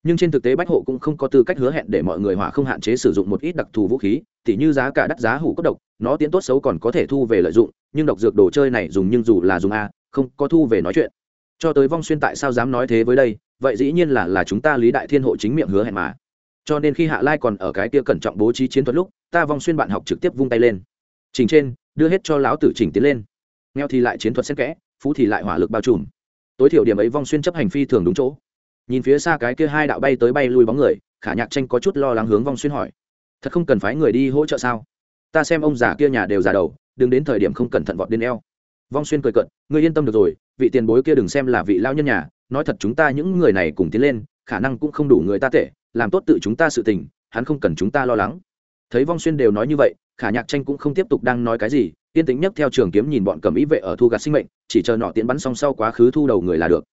nhưng trên thực tế bách hộ cũng không có tư cách hứa hẹn để mọi người hỏa không hạn chế sử dụng một ít đặc thù vũ khí, tỉ như giá cả đắt giá hủ cốt độc, nó tiến tốt xấu còn có thể thu về lợi dụng, nhưng độc dược đồ chơi này dùng nhưng dù là dùng a, không có thu về nói chuyện. Cho tới vong xuyên tại sao dám nói thế với đây, vậy dĩ nhiên là là chúng ta lý đại thiên hộ chính miệng hứa hẹn mà. Cho nên khi hạ lai còn ở cái kia cẩn trọng bố trí chiến thuật lúc, ta vong xuyên bạn học trực tiếp vung tay lên. Trình trên, đưa hết cho lão tử chỉnh tiến lên. Nghèo thì lại chiến thuật xen kẽ, phú thì lại hỏa lực bao trùm. Tối thiểu điểm ấy vong xuyên chấp hành phi thường đúng chỗ nhìn phía xa cái kia hai đạo bay tới bay lui bóng người, khả nhạc tranh có chút lo lắng hướng vong xuyên hỏi, thật không cần phái người đi hỗ trợ sao? Ta xem ông già kia nhà đều già đầu, đừng đến thời điểm không cẩn thận vọt đến eo. Vong xuyên cười cận ngươi yên tâm được rồi, vị tiền bối kia đừng xem là vị lao nhân nhà, nói thật chúng ta những người này cùng tiến lên, khả năng cũng không đủ người ta tệ, làm tốt tự chúng ta sự tình, hắn không cần chúng ta lo lắng. Thấy vong xuyên đều nói như vậy, khả nhạc tranh cũng không tiếp tục đang nói cái gì, yên tĩnh nhất theo trường kiếm nhìn bọn cầm ý vệ ở thu gạt sinh mệnh, chỉ chờ nọ tiễn bắn xong sau quá khứ thu đầu người là được,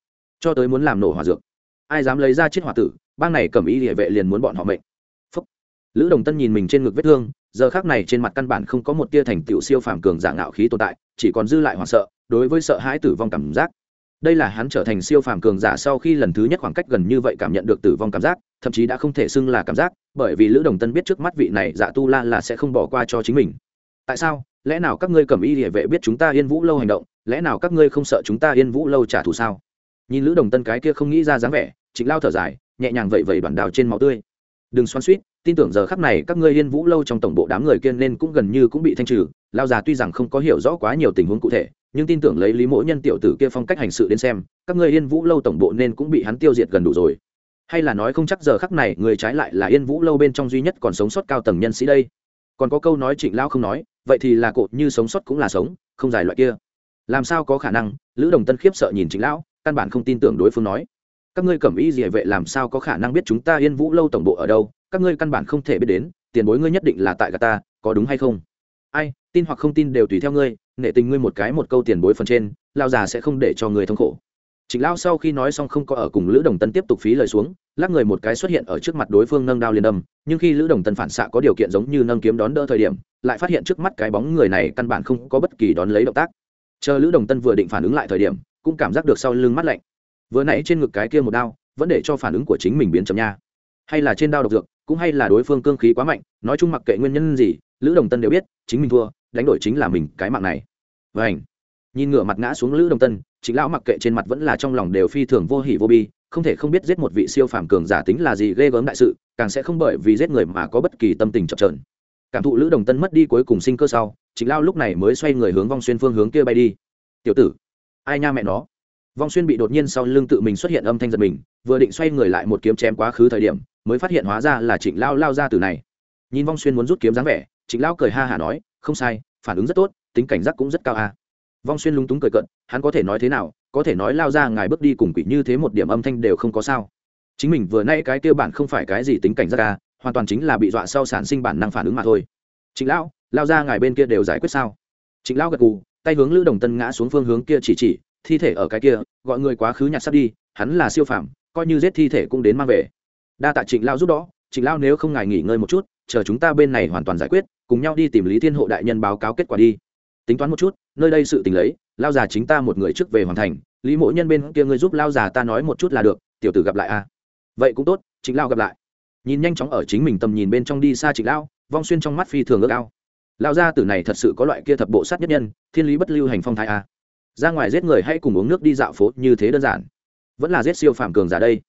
cho tới muốn làm nổ hỏa dược ai dám lấy ra chiếc hỏa tử, bang này cầm ý địa vệ liền muốn bọn họ mệnh. Phúc. lữ đồng tân nhìn mình trên ngực vết thương, giờ khác này trên mặt căn bản không có một tia thành tựu siêu phàm cường giả ngạo khí tồn tại, chỉ còn dư lại hoảng sợ, đối với sợ hãi tử vong cảm giác. Đây là hắn trở thành siêu phàm cường giả sau khi lần thứ nhất khoảng cách gần như vậy cảm nhận được tử vong cảm giác, thậm chí đã không thể xưng là cảm giác, bởi vì lữ đồng tân biết trước mắt vị này dạ tu la là sẽ không bỏ qua cho chính mình. Tại sao? Lẽ nào các ngươi cầm y địa vệ biết chúng ta yên vũ lâu hành động? Lẽ nào các ngươi không sợ chúng ta yên vũ lâu trả thù sao? Nhìn lữ đồng tân cái kia không nghĩ ra dáng vẻ chính lao thở dài, nhẹ nhàng vậy vậy đoạn đào trên máu tươi. Đừng xoắn suýt tin tưởng giờ khắc này các ngươi yên vũ lâu trong tổng bộ đám người kia nên cũng gần như cũng bị thanh trừ. Lao già tuy rằng không có hiểu rõ quá nhiều tình huống cụ thể, nhưng tin tưởng lấy lý mỗi nhân tiểu tử kia phong cách hành sự đến xem, các ngươi yên vũ lâu tổng bộ nên cũng bị hắn tiêu diệt gần đủ rồi. Hay là nói không chắc giờ khắc này người trái lại là yên vũ lâu bên trong duy nhất còn sống sót cao tầng nhân sĩ đây? Còn có câu nói trịnh lao không nói, vậy thì là cột như sống sót cũng là sống, không dài loại kia. Làm sao có khả năng? Lữ đồng tân khiếp sợ nhìn trịnh lão căn bản không tin tưởng đối phương nói. Các ngươi cẩm y gì vệ làm sao có khả năng biết chúng ta yên vũ lâu tổng bộ ở đâu? Các ngươi căn bản không thể biết đến, tiền bối ngươi nhất định là tại gà ta, có đúng hay không? Ai, tin hoặc không tin đều tùy theo ngươi, nể tình ngươi một cái một câu tiền bối phần trên lao già sẽ không để cho người thống khổ. Trịnh lao sau khi nói xong không có ở cùng lữ đồng tân tiếp tục phí lời xuống, lắc người một cái xuất hiện ở trước mặt đối phương nâng đao liền đâm, nhưng khi lữ đồng tân phản xạ có điều kiện giống như nâng kiếm đón đỡ thời điểm, lại phát hiện trước mắt cái bóng người này căn bản không có bất kỳ đón lấy động tác. Chờ lữ đồng tân vừa định phản ứng lại thời điểm cũng cảm giác được sau lưng mắt lạnh. Vừa nãy trên ngực cái kia một đao, vẫn để cho phản ứng của chính mình biến chậm nha. Hay là trên đao độc dược, cũng hay là đối phương cương khí quá mạnh, nói chung mặc kệ nguyên nhân gì, lữ đồng tân đều biết, chính mình thua, đánh đổi chính là mình cái mạng này. Vảnh nhìn ngựa mặt ngã xuống lữ đồng tân chính lão mặc kệ trên mặt vẫn là trong lòng đều phi thường vô hỉ vô bi, không thể không biết giết một vị siêu phàm cường giả tính là gì ghê gớm đại sự, càng sẽ không bởi vì giết người mà có bất kỳ tâm tình chập trờn cảm thụ lữ đồng tân mất đi cuối cùng sinh cơ sau chính lao lúc này mới xoay người hướng vong xuyên phương hướng kia bay đi. Tiểu tử ai nha mẹ nó. Vong xuyên bị đột nhiên sau lưng tự mình xuất hiện âm thanh giật mình, vừa định xoay người lại một kiếm chém quá khứ thời điểm, mới phát hiện hóa ra là trịnh lao lao ra từ này. Nhìn vong xuyên muốn rút kiếm dáng vẻ, trịnh lao cười ha hả nói, không sai, phản ứng rất tốt, tính cảnh giác cũng rất cao a vong xuyên lúng túng cười cận hắn có thể nói thế nào? Có thể nói lao ra ngài bước đi cùng quỷ như thế một điểm âm thanh đều không có sao. Chính mình vừa nay cái tiêu bản không phải cái gì tính cảnh giác ca hoàn toàn chính là bị dọa sau sản sinh bản năng phản ứng mà thôi. Trịnh lão lao ra ngài bên kia đều giải quyết sao? Trịnh lão gật cù tay hướng lữ đồng tân ngã xuống phương hướng kia chỉ chỉ, thi thể ở cái kia, gọi người quá khứ nhặt sắp đi, hắn là siêu phàm, coi như giết thi thể cũng đến mang về. Đa tạ trịnh lao giúp đó trịnh lao nếu không ngài nghỉ ngơi một chút, chờ chúng ta bên này hoàn toàn giải quyết, cùng nhau đi tìm lý thiên hộ đại nhân báo cáo kết quả đi. Tính toán một chút, nơi đây sự tình lấy, lao già chính ta một người trước về hoàn thành, lý mỗi nhân bên kia ngươi giúp lao già ta nói một chút là được, tiểu tử gặp lại a vậy cũng tốt chính lao gặp lại. Nhìn nhanh chóng ở chính mình tầm nhìn bên trong đi xa trịnh lao, vong xuyên trong mắt phi thường ước ao lao gia tử này thật sự có loại kia thập bộ sát nhất nhân thiên lý bất lưu hành phong thái a. Ra ngoài giết người hay cùng uống nước đi dạo phố như thế đơn giản. Vẫn là giết siêu phàm cường giả đây.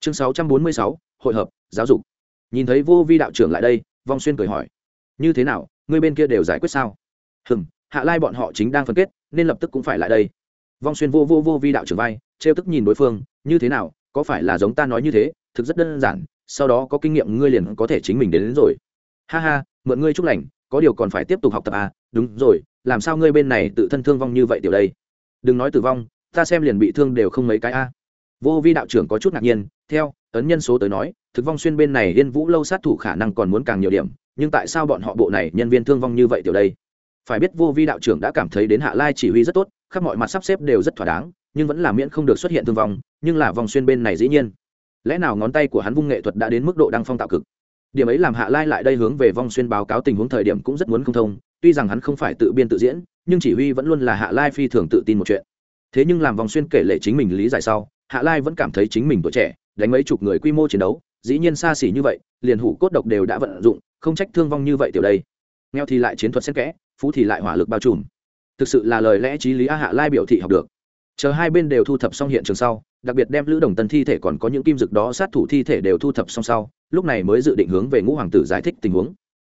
Chương 646, hội hợp giáo dục. Nhìn thấy vô vi đạo trưởng lại đây vong xuyên cười hỏi. Như thế nào ngươi bên kia đều giải quyết sao? Hừm hạ lai bọn họ chính đang phân kết nên lập tức cũng phải lại đây. Vong xuyên vô vô vô vi đạo trưởng vai trêu tức nhìn đối phương như thế nào có phải là giống ta nói như thế thực rất đơn giản sau đó có kinh nghiệm ngươi liền có thể chính mình đến, đến rồi. Ha ha mượn ngươi chúc lành có điều còn phải tiếp tục học tập à đúng rồi, làm sao ngươi bên này tự thân thương vong như vậy tiểu đây? Đừng nói tử vong, ta xem liền bị thương đều không mấy cái a. Vô vi đạo trưởng có chút ngạc nhiên, theo ấn nhân số tới nói, thực vong xuyên bên này yên vũ lâu sát thủ khả năng còn muốn càng nhiều điểm, nhưng tại sao bọn họ bộ này nhân viên thương vong như vậy tiểu đây? Phải biết vô vi đạo trưởng đã cảm thấy đến hạ lai chỉ huy rất tốt, khắp mọi mặt sắp xếp đều rất thỏa đáng, nhưng vẫn là miễn không được xuất hiện thương vong, nhưng là vòng xuyên bên này dĩ nhiên. Lẽ nào ngón tay của hắn vung nghệ thuật đã đến mức độ đăng phong tạo cực? Điểm ấy làm hạ lai lại đây hướng về vong xuyên báo cáo tình huống thời điểm cũng rất muốn không thông, tuy rằng hắn không phải tự biên tự diễn, nhưng chỉ huy vẫn luôn là hạ lai phi thường tự tin một chuyện. Thế nhưng làm vòng xuyên kể lệ chính mình lý giải sau, hạ lai vẫn cảm thấy chính mình tuổi trẻ, đánh mấy chục người quy mô chiến đấu, dĩ nhiên xa xỉ như vậy, liền hủ cốt độc đều đã vận dụng, không trách thương vong như vậy tiểu đây. Nghèo thì lại chiến thuật xen kẽ, phú thì lại hỏa lực bao trùm. Thực sự là lời lẽ t r í lý a hạ lai biểu thị học được. Chờ hai bên đều thu thập xong hiện trường sau, đặc biệt đem lữ đồng tân thi thể còn có những kim dực đó sát thủ thi thể đều thu thập xong sau lúc này mới dự định hướng về ngũ hoàng tử giải thích tình huống.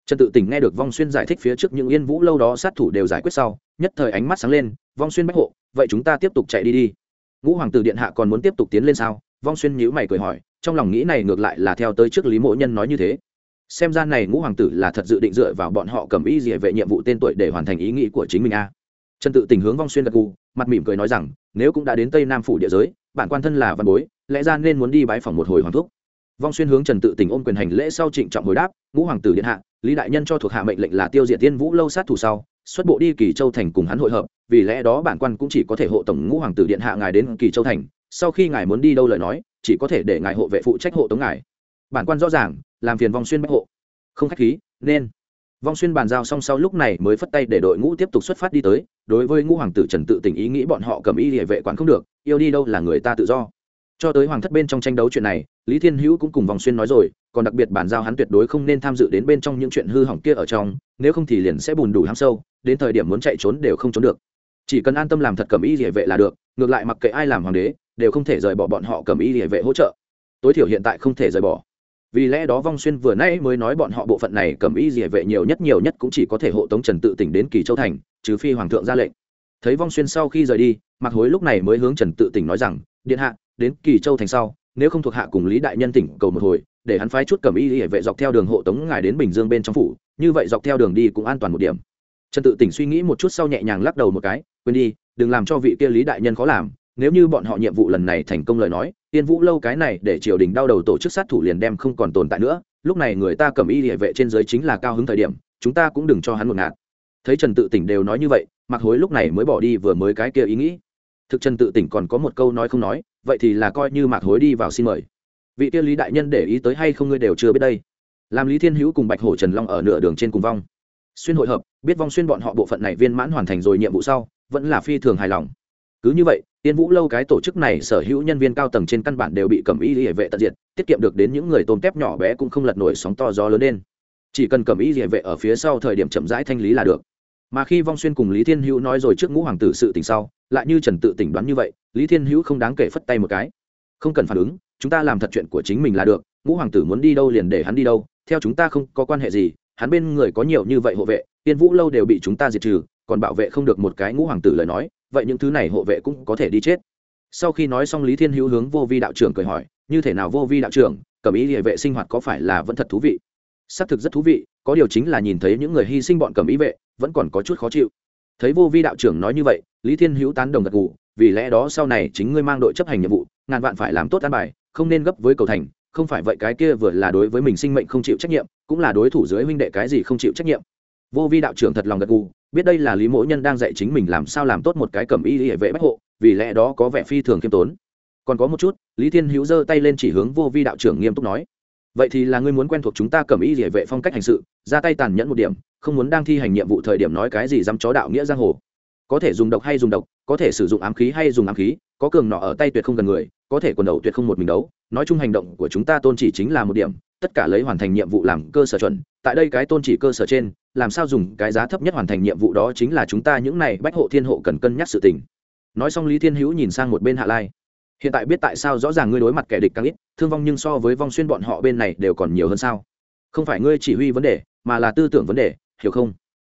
Trần tự tỉnh nghe được vong xuyên giải thích phía trước những yên vũ lâu đó sát thủ đều giải quyết sau, nhất thời ánh mắt sáng lên, vong xuyên bách hộ, vậy chúng ta tiếp tục chạy đi đi. Ngũ hoàng tử điện hạ còn muốn tiếp tục tiến lên sao? Vong xuyên nhữ mày cười hỏi, trong lòng nghĩ này ngược lại là theo tới trước lý mộ nhân nói như thế. Xem ra này ngũ hoàng tử là thật dự định dựa vào bọn họ cầm ý gì vệ nhiệm vụ tên tuổi để hoàn thành ý nghĩ của chính mình a. Trần tự tình hướng vong xuyên gật gù, mặt mỉm cười nói rằng, nếu cũng đã đến tây nam phủ địa giới, bản quan thân là văn bối, lẽ ra nên muốn đi bái phòng một hồi hoàng thúc vong xuyên hướng trần tự tình ôm quyền hành lễ sau trịnh trọng hồi đáp, ngũ hoàng tử điện hạ, lý đại nhân cho thuộc hạ mệnh lệnh là tiêu diệt tiên vũ lâu sát thủ sau, xuất bộ đi kỳ châu thành cùng hắn hội hợp, vì lẽ đó bản quan cũng chỉ có thể hộ tổng ngũ hoàng tử điện hạ ngài đến kỳ châu thành, sau khi ngài muốn đi đâu lời nói, chỉ có thể để ngài hộ vệ phụ trách hộ tống ngài. Bản quan rõ ràng, làm phiền vong xuyên bách hộ. Không khách khí, nên. Vong xuyên bàn giao xong sau lúc này mới phất tay để đội ngũ tiếp tục xuất phát đi tới, đối với ngũ hoàng tử trần tự tình ý nghĩ bọn họ cầm y địa vệ quản không được, yêu đi đâu là người ta tự do cho tới hoàng thất bên trong tranh đấu chuyện này, lý thiên hữu cũng cùng vòng xuyên nói rồi, còn đặc biệt bàn giao hắn tuyệt đối không nên tham dự đến bên trong những chuyện hư hỏng kia ở trong, nếu không thì liền sẽ bùn đủ ham sâu, đến thời điểm muốn chạy trốn đều không trốn được. Chỉ cần an tâm làm thật cầm y địa vệ là được, ngược lại mặc kệ ai làm hoàng đế, đều không thể rời bỏ bọn họ cầm y địa vệ hỗ trợ. Tối thiểu hiện tại không thể rời bỏ. Vì lẽ đó vong xuyên vừa nãy mới nói bọn họ bộ phận này cầm y địa vệ nhiều nhất nhiều nhất cũng chỉ có thể hộ tống trần tự tỉnh đến kỳ châu thành, trừ phi hoàng thượng ra lệnh. Thấy vong xuyên sau khi rời đi mặc hối lúc này mới hướng trần tự tỉnh nói rằng, điện hạ đến kỳ châu thành sau, nếu không thuộc hạ cùng lý đại nhân tỉnh cầu một hồi, để hắn phái chút cầm y hệ vệ dọc theo đường hộ tống ngài đến bình dương bên trong phủ, như vậy dọc theo đường đi cũng an toàn một điểm. Trần tự tỉnh suy nghĩ một chút sau nhẹ nhàng lắc đầu một cái, quên đi, đừng làm cho vị kia lý đại nhân khó làm, nếu như bọn họ nhiệm vụ lần này thành công lời nói tiên vũ lâu cái này để triều đình đau đầu tổ chức sát thủ liền đem không còn tồn tại nữa, lúc này người ta cầm y hệ vệ trên giới chính là cao hứng thời điểm, chúng ta cũng đừng cho hắn một ngạt. Thấy trần tự tỉnh đều nói như vậy mặc hối lúc này mới bỏ đi vừa mới cái kia ý nghĩ. Thực trần tự tỉnh còn có một câu nói không nói vậy thì là coi như mạc hối đi vào xin mời. Vị kia lý đại nhân để ý tới hay không ngươi đều chưa biết đây. Làm lý thiên hữu cùng bạch hổ trần long ở nửa đường trên cùng vong. Xuyên hội hợp, biết vong xuyên bọn họ bộ phận này viên mãn hoàn thành rồi nhiệm vụ sau, vẫn là phi thường hài lòng. Cứ như vậy tiên vũ lâu cái tổ chức này sở hữu nhân viên cao tầng trên căn bản đều bị cầm y hệ vệ tận diệt, tiết kiệm được đến những người tôm tép nhỏ bé cũng không lật nổi sóng to gió lớn lên. Chỉ cần cầm y hệ vệ ở phía sau thời điểm chậm rãi thanh lý là được mà khi vong xuyên cùng lý thiên hữu nói rồi trước ngũ hoàng tử sự tình sau, lại như trần tự tỉnh đoán như vậy, lý thiên hữu không đáng kể phất tay một cái. Không cần phản ứng, chúng ta làm thật chuyện của chính mình là được, ngũ hoàng tử muốn đi đâu liền để hắn đi đâu, theo chúng ta không có quan hệ gì, hắn bên người có nhiều như vậy hộ vệ, tiên vũ lâu đều bị chúng ta diệt trừ, còn bảo vệ không được một cái ngũ hoàng tử lời nói, vậy những thứ này hộ vệ cũng có thể đi chết. Sau khi nói xong lý thiên hữu hướng vô vi đạo trưởng cười hỏi, như thể nào vô vi đạo trưởng, cầm ý địa vệ sinh hoạt có phải là vẫn thật thú vị? Xác thực rất thú vị, có điều chính là nhìn thấy những người hy sinh bọn cầm ý vệ vẫn còn có chút khó chịu. Thấy vô vi đạo trưởng nói như vậy, lý thiên hữu tán đồng gật gù, vì lẽ đó sau này chính ngươi mang đội chấp hành nhiệm vụ, ngàn vạn phải làm tốt an bài, không nên gấp với cầu thành, không phải vậy cái kia vừa là đối với mình sinh mệnh không chịu trách nhiệm, cũng là đối thủ dưới huynh đệ cái gì không chịu trách nhiệm. Vô vi đạo trưởng thật lòng gật gù, biết đây là lý mỗ nhân đang dạy chính mình làm sao làm tốt một cái cầm y hệ vệ bách hộ, vì lẽ đó có vẻ phi thường khiêm tốn. Còn có một chút, lý thiên hữu giơ tay lên chỉ hướng vô vi đạo trưởng nghiêm túc nói, vậy thì là ngươi muốn quen thuộc chúng ta cầm y hệ vệ phong cách hành sự, ra tay tàn nhẫn một điểm không muốn đang thi hành nhiệm vụ thời điểm nói cái gì dám chó đạo nghĩa giang hồ. Có thể dùng độc hay dùng độc, có thể sử dụng ám khí hay dùng ám khí, có cường nọ ở tay tuyệt không gần người, có thể quần đầu tuyệt không một mình đấu. Nói chung hành động của chúng ta tôn chỉ chính là một điểm, tất cả lấy hoàn thành nhiệm vụ làm cơ sở chuẩn. Tại đây cái tôn chỉ cơ sở trên, làm sao dùng cái giá thấp nhất hoàn thành nhiệm vụ đó chính là chúng ta những này bách hộ thiên hộ cần cân nhắc sự tình. Nói xong lý thiên hữu nhìn sang một bên hạ lai. Hiện tại biết tại sao rõ ràng ngươi đối mặt kẻ địch càng ít, thương vong nhưng so với vong xuyên bọn họ bên này đều còn nhiều hơn sao? Không phải ngươi chỉ huy vấn đề, mà là tư tưởng vấn đề hiểu không?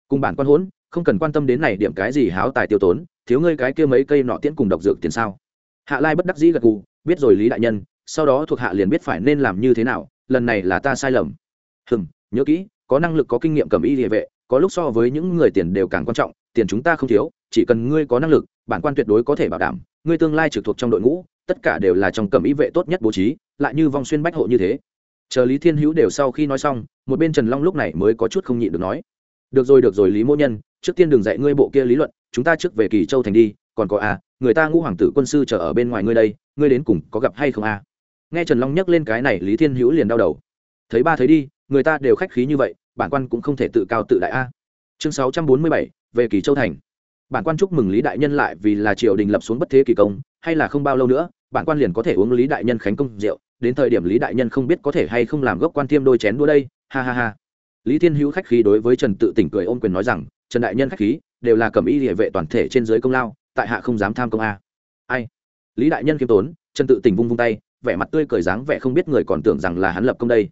Cùng bản quan hỗn, không cần quan tâm đến này điểm cái gì háo tài tiêu tốn, thiếu ngươi cái kia mấy cây nọ tiễn cùng độc dược tiền sao? Hạ lai bất đắc dĩ gật gù, biết rồi lý đại nhân, sau đó thuộc hạ liền biết phải nên làm như thế nào, lần này là ta sai lầm. Hừm, nhớ kỹ, có năng lực có kinh nghiệm cầm y địa vệ, có lúc so với những người tiền đều càng quan trọng, tiền chúng ta không thiếu, chỉ cần ngươi có năng lực, bản quan tuyệt đối có thể bảo đảm, ngươi tương lai trực thuộc trong đội ngũ, tất cả đều là trong cầm y vệ tốt nhất bố trí, lại như vong xuyên bách hộ như thế chờ lý thiên hữu đều sau khi nói xong, một bên trần long lúc này mới có chút không nhịn được nói, được rồi được rồi, lý mỗ nhân, trước tiên đừng dạy ngươi bộ kia lý luận, chúng ta trước về kỳ châu thành đi, còn có à người ta ngũ hoàng tử quân sư chờ ở bên ngoài ngươi đây, ngươi đến cùng có gặp hay không à? Nghe trần long nhắc lên cái này, lý thiên hữu liền đau đầu. Thấy ba thấy đi, người ta đều khách khí như vậy, bản quan cũng không thể tự cao tự đại a. Chương sáu trăm bốn mươi bảy, về kỳ châu thành. Bản quan chúc mừng lý đại nhân lại vì là triều đình lập xuống bất thế kỳ công, hay là không bao lâu nữa, bản quan liền có thể uống lý đại nhân khánh công rượu đến thời điểm lý đại nhân không biết có thể hay không làm gốc quan thiêm đôi chén đua đây, ha ha ha. Lý thiên hữu khách khí đối với trần tự tỉnh cười ôm quyền nói rằng, trần đại nhân khách khí, đều là cầm y địa vệ toàn thể trên dưới công lao, tại hạ không dám tham công a. Ai? Lý đại nhân kiêm tốn, trần tự tỉnh vung vung tay, vẻ mặt tươi cười dáng vẻ không biết người còn tưởng rằng là hắn lập công đây.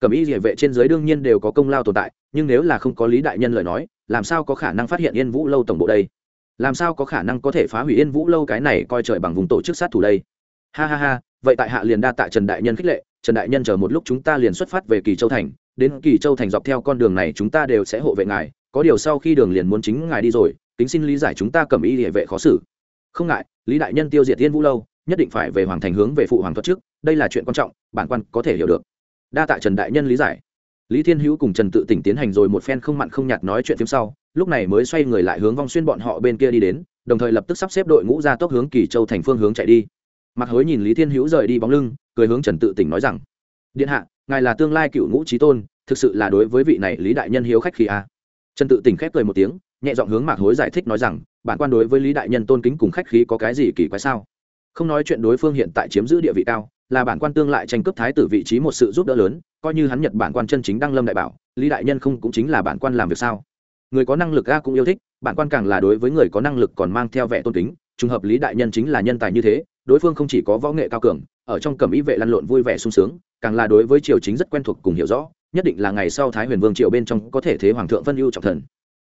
Cầm y địa vệ trên dưới đương nhiên đều có công lao tồn tại, nhưng nếu là không có lý đại nhân lời nói, làm sao có khả năng phát hiện yên vũ lâu tổng bộ đây? Làm sao có khả năng có thể phá hủy yên vũ lâu cái này coi trời bằng vùng tổ chức sát thủ đây? Ha ha ha vậy tại hạ liền đa tạ trần đại nhân khích lệ, trần đại nhân chờ một lúc chúng ta liền xuất phát về kỳ châu thành, đến kỳ châu thành dọc theo con đường này chúng ta đều sẽ hộ vệ ngài, có điều sau khi đường liền muốn chính ngài đi rồi tính xin lý giải chúng ta cầm ý địa vệ khó xử. Không ngại, lý đại nhân tiêu diệt tiên vũ lâu, nhất định phải về hoàng thành hướng về phụ hoàng thuật trước, đây là chuyện quan trọng, bản quan có thể hiểu được. Đa tạ trần đại nhân lý giải. Lý thiên hữu cùng trần tự tỉnh tiến hành rồi một phen không mặn không nhạt nói chuyện phim sau, lúc này mới xoay người lại hướng vong xuyên bọn họ bên kia đi đến, đồng thời lập tức sắp xếp đội ngũ ra tốc hướng kỳ châu thành phương hướng chạy đi mặt hối nhìn lý thiên hữu rời đi bóng lưng, cười hướng trần tự tỉnh nói rằng, điện hạ, ngài là tương lai cựu ngũ trí tôn, thực sự là đối với vị này lý đại nhân hiếu khách khi a. Trần tự tỉnh khép cười một tiếng, nhẹ giọng hướng mạc hối giải thích nói rằng, bản quan đối với lý đại nhân tôn kính cùng khách khí có cái gì kỳ quái sao? Không nói chuyện đối phương hiện tại chiếm giữ địa vị cao, là bản quan tương lại tranh cướp thái tử vị trí một sự giúp đỡ lớn, coi như hắn nhật bản quan chân chính đăng lâm đại bảo, lý đại nhân không cũng chính là bản quan làm việc sao? Người có năng lực a cũng yêu thích, bản quan càng là đối với người có năng lực còn mang theo vẻ tôn kính trùng hợp lý đại nhân chính là nhân tài như thế, đối phương không chỉ có võ nghệ cao cường, ở trong cẩm ý vệ lăn lộn vui vẻ sung sướng, càng là đối với triều chính rất quen thuộc cùng hiểu rõ, nhất định là ngày sau thái huyền vương triều bên trong có thể thế hoàng thượng vân ưu trọng thần.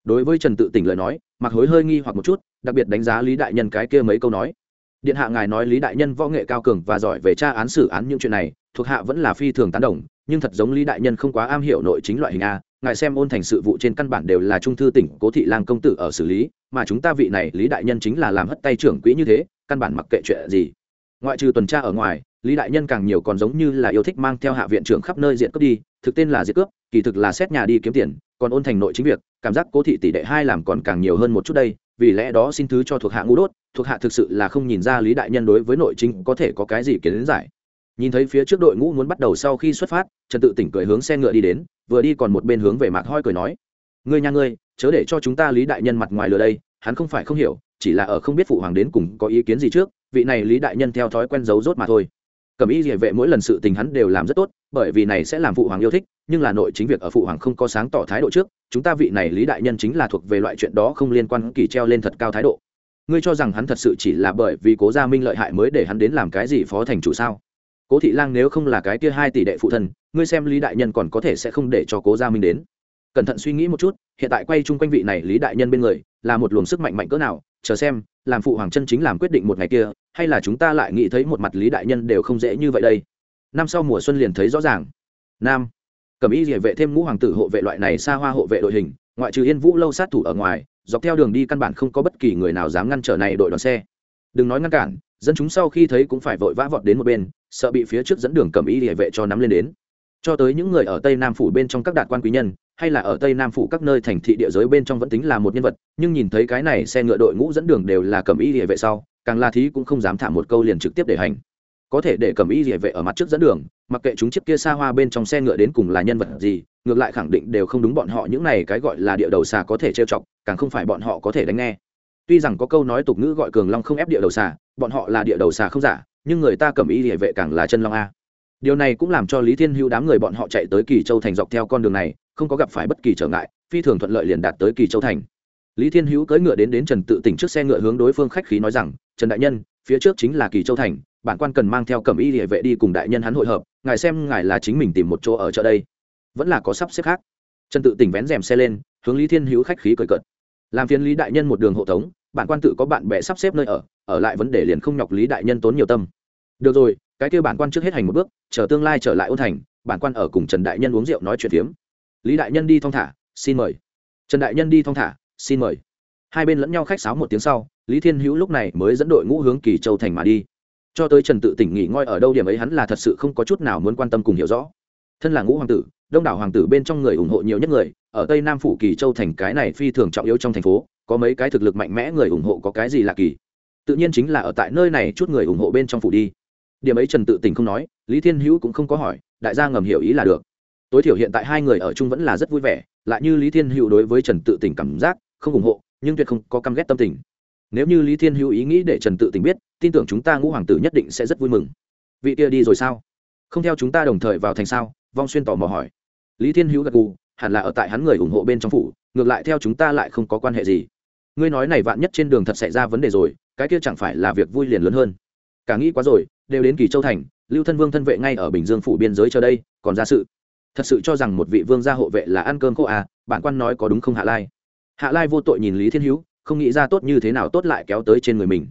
Đối với trần tự tỉnh lời nói mặc hối hơi nghi hoặc một chút, đặc biệt đánh giá lý đại nhân cái kia mấy câu nói. Điện hạ ngài nói lý đại nhân võ nghệ cao cường và giỏi về tra án xử án những chuyện này, thuộc hạ vẫn là phi thường tán đồng, nhưng thật giống lý đại nhân không quá am hiểu nội chính loại hình a ngài xem ôn thành sự vụ trên căn bản đều là trung thư tỉnh cố thị lang công tử ở xử lý, mà chúng ta vị này lý đại nhân chính là làm hất tay trưởng quỹ như thế, căn bản mặc kệ chuyện gì. Ngoại trừ tuần tra ở ngoài, lý đại nhân càng nhiều còn giống như là yêu thích mang theo hạ viện trưởng khắp nơi diện cướp đi, thực tên là diệt cướp, kỳ thực là xét nhà đi kiếm tiền, còn ôn thành nội chính việc, cảm giác cố thị tỷ đệ hai làm còn càng nhiều hơn một chút đây, vì lẽ đó xin thứ cho thuộc hạ ngũ đốt, thuộc hạ thực sự là không nhìn ra lý đại nhân đối với nội chính có thể có cái gì kiến giải nhìn thấy phía trước đội ngũ muốn bắt đầu sau khi xuất phát, trần tự tỉnh cười hướng xe ngựa đi đến, vừa đi còn một bên hướng về mạc hoi cười nói, ngươi nha ngươi, chớ để cho chúng ta lý đại nhân mặt ngoài lừa đây, hắn không phải không hiểu, chỉ là ở không biết phụ hoàng đến cùng có ý kiến gì trước, vị này lý đại nhân theo thói quen giấu rốt mà thôi. Cầm ý địa vệ mỗi lần sự tình hắn đều làm rất tốt, bởi vì này sẽ làm phụ hoàng yêu thích, nhưng là nội chính việc ở phụ hoàng không có sáng tỏ thái độ trước, chúng ta vị này lý đại nhân chính là thuộc về loại chuyện đó không liên quan kỳ treo lên thật cao thái độ. Ngươi cho rằng hắn thật sự chỉ là bởi vì cố gia minh lợi hại mới để hắn đến làm cái gì phó thành chủ sao? Cố thị lang nếu không là cái kia hai tỷ đệ phụ thân, ngươi xem lý đại nhân còn có thể sẽ không để cho cố gia minh đến. Cẩn thận suy nghĩ một chút, hiện tại quay chung quanh vị này lý đại nhân bên người, là một luồng sức mạnh mạnh cỡ nào, chờ xem, làm phụ hoàng chân chính làm quyết định một ngày kia, hay là chúng ta lại nghĩ thấy một mặt lý đại nhân đều không dễ như vậy đây. Năm sau mùa xuân liền thấy rõ ràng. Nam, cầm y địa vệ thêm ngũ hoàng tử hộ vệ loại này xa hoa hộ vệ đội hình, ngoại trừ yên vũ lâu sát thủ ở ngoài, dọc theo đường đi căn bản không có bất kỳ người nào dám ngăn trở này đội đoàn xe. Đừng nói ngăn cản, dân chúng sau khi thấy cũng phải vội vã vọt đến một bên sợ bị phía trước dẫn đường cầm y địa vệ cho nắm lên đến. Cho tới những người ở tây nam phủ bên trong các đạt quan quý nhân, hay là ở tây nam phủ các nơi thành thị địa giới bên trong vẫn tính là một nhân vật, nhưng nhìn thấy cái này xe ngựa đội ngũ dẫn đường đều là cầm y địa vệ sau, càng la thí cũng không dám thả một câu liền trực tiếp để hành. Có thể để cầm y địa vệ ở mặt trước dẫn đường, mặc kệ chúng chiếc kia xa hoa bên trong xe ngựa đến cùng là nhân vật gì, ngược lại khẳng định đều không đúng bọn họ những này cái gọi là địa đầu xà có thể trêu chọc, càng không phải bọn họ có thể đánh nghe. Tuy rằng có câu nói tục ngữ gọi cường long không ép địa đầu xà, bọn họ là địa đầu xà không giả nhưng người ta cầm y địa vệ càng là chân long a. Điều này cũng làm cho lý thiên hữu đám người bọn họ chạy tới kỳ châu thành dọc theo con đường này, không có gặp phải bất kỳ trở ngại, phi thường thuận lợi liền đạt tới kỳ châu thành. Lý thiên hữu cưỡi ngựa đến đến trần tự tỉnh trước xe ngựa hướng đối phương khách khí nói rằng, trần đại nhân, phía trước chính là kỳ châu thành, bản quan cần mang theo cẩm y địa vệ đi cùng đại nhân hắn hội hợp, ngài xem ngài là chính mình tìm một chỗ ở chợ đây. Vẫn là có sắp xếp khác. Trần tự tỉnh vén rèm xe lên, hướng lý thiên hữu khách khí cười cợt. Làm phiền lý đại nhân một đường hộ tống bản quan tự có bạn bè sắp xếp nơi ở ở lại vấn đề liền không nhọc lý đại nhân tốn nhiều tâm. Được rồi, cái kêu bản quan trước hết hành một bước, chờ tương lai trở lại ôn thành, bản quan ở cùng trần đại nhân uống rượu nói chuyện phiếm. Lý đại nhân đi thong thả, xin mời. Trần đại nhân đi thong thả, xin mời. Hai bên lẫn nhau khách sáo một tiếng sau, lý thiên hữu lúc này mới dẫn đội ngũ hướng kỳ châu thành mà đi. Cho tới trần tự tỉnh nghỉ ngơi ở đâu điểm ấy hắn là thật sự không có chút nào muốn quan tâm cùng hiểu rõ. Thân là ngũ hoàng tử, đông đảo hoàng tử bên trong người ủng hộ nhiều nhất người, ở tây nam phủ kỳ châu thành cái này phi thường trọng yếu trong thành phố có mấy cái thực lực mạnh mẽ người ủng hộ có cái gì lạ kỳ? Tự nhiên chính là ở tại nơi này chút người ủng hộ bên trong phủ đi. Điểm ấy trần tự tỉnh không nói, lý thiên hữu cũng không có hỏi, đại gia ngầm hiểu ý là được. Tối thiểu hiện tại hai người ở chung vẫn là rất vui vẻ, lại như lý thiên hữu đối với trần tự tỉnh cảm giác, không ủng hộ, nhưng tuyệt không có căm ghét tâm tình. Nếu như lý thiên hữu ý nghĩ để trần tự tỉnh biết, tin tưởng chúng ta ngũ hoàng tử nhất định sẽ rất vui mừng. Vị kia đi rồi sao? Không theo chúng ta đồng thời vào thành sao? Vong xuyên tỏ mò hỏi. Lý thiên hữu gật gù, hẳn là ở tại hắn người ủng hộ bên trong phủ ngược lại theo chúng ta lại không có quan hệ gì. Ngươi nói này vạn nhất trên đường thật xảy ra vấn đề rồi, cái kia chẳng phải là việc vui liền lớn hơn. Cả nghĩ quá rồi, đều đến kỳ châu thành, lưu thân vương thân vệ ngay ở bình dương phủ biên giới chờ đây, còn ra sự. Thật sự cho rằng một vị vương gia hộ vệ là ăn cơm khô à bản quan nói có đúng không hạ lai? Hạ lai vô tội nhìn lý thiên hữu, không nghĩ ra tốt như thế nào tốt lại kéo tới trên người mình.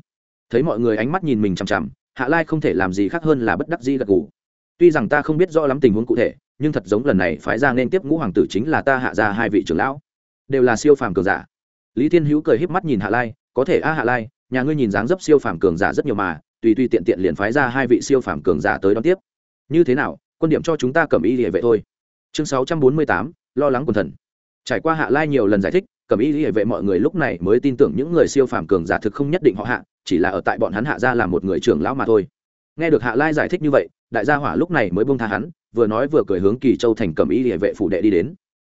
Thấy mọi người ánh mắt nhìn mình chằm chằm, hạ lai không thể làm gì khác hơn là bất đắc di gật gù. Tuy rằng ta không biết rõ lắm tình huống cụ thể, nhưng thật giống lần này phái ra nên tiếp ngũ hoàng tử chính là ta hạ ra hai vị trưởng lão đều là siêu phàm cường giả. Lý thiên hữu cười híp mắt nhìn hạ lai, có thể a à hạ lai, nhà ngươi nhìn dáng dấp siêu phàm cường giả rất nhiều mà, tùy tùy tiện tiện liền phái ra hai vị siêu phàm cường giả tới đón tiếp. Như thế nào, quân điểm cho chúng ta cầm ý địa vệ thôi. Chương sáu trăm bốn mươi tám, lo lắng quần thần. Trải qua hạ lai nhiều lần giải thích, cầm ý địa vệ mọi người lúc này mới tin tưởng những người siêu phàm cường giả thực không nhất định họ hạ, chỉ là ở tại bọn hắn hạ ra là một người trưởng lão mà thôi. Nghe được hạ lai giải thích như vậy, đại gia hỏa lúc này mới bông tha hắn, vừa nói vừa cười hướng kỳ châu thành cầm ý địa vệ phủ đệ đi đến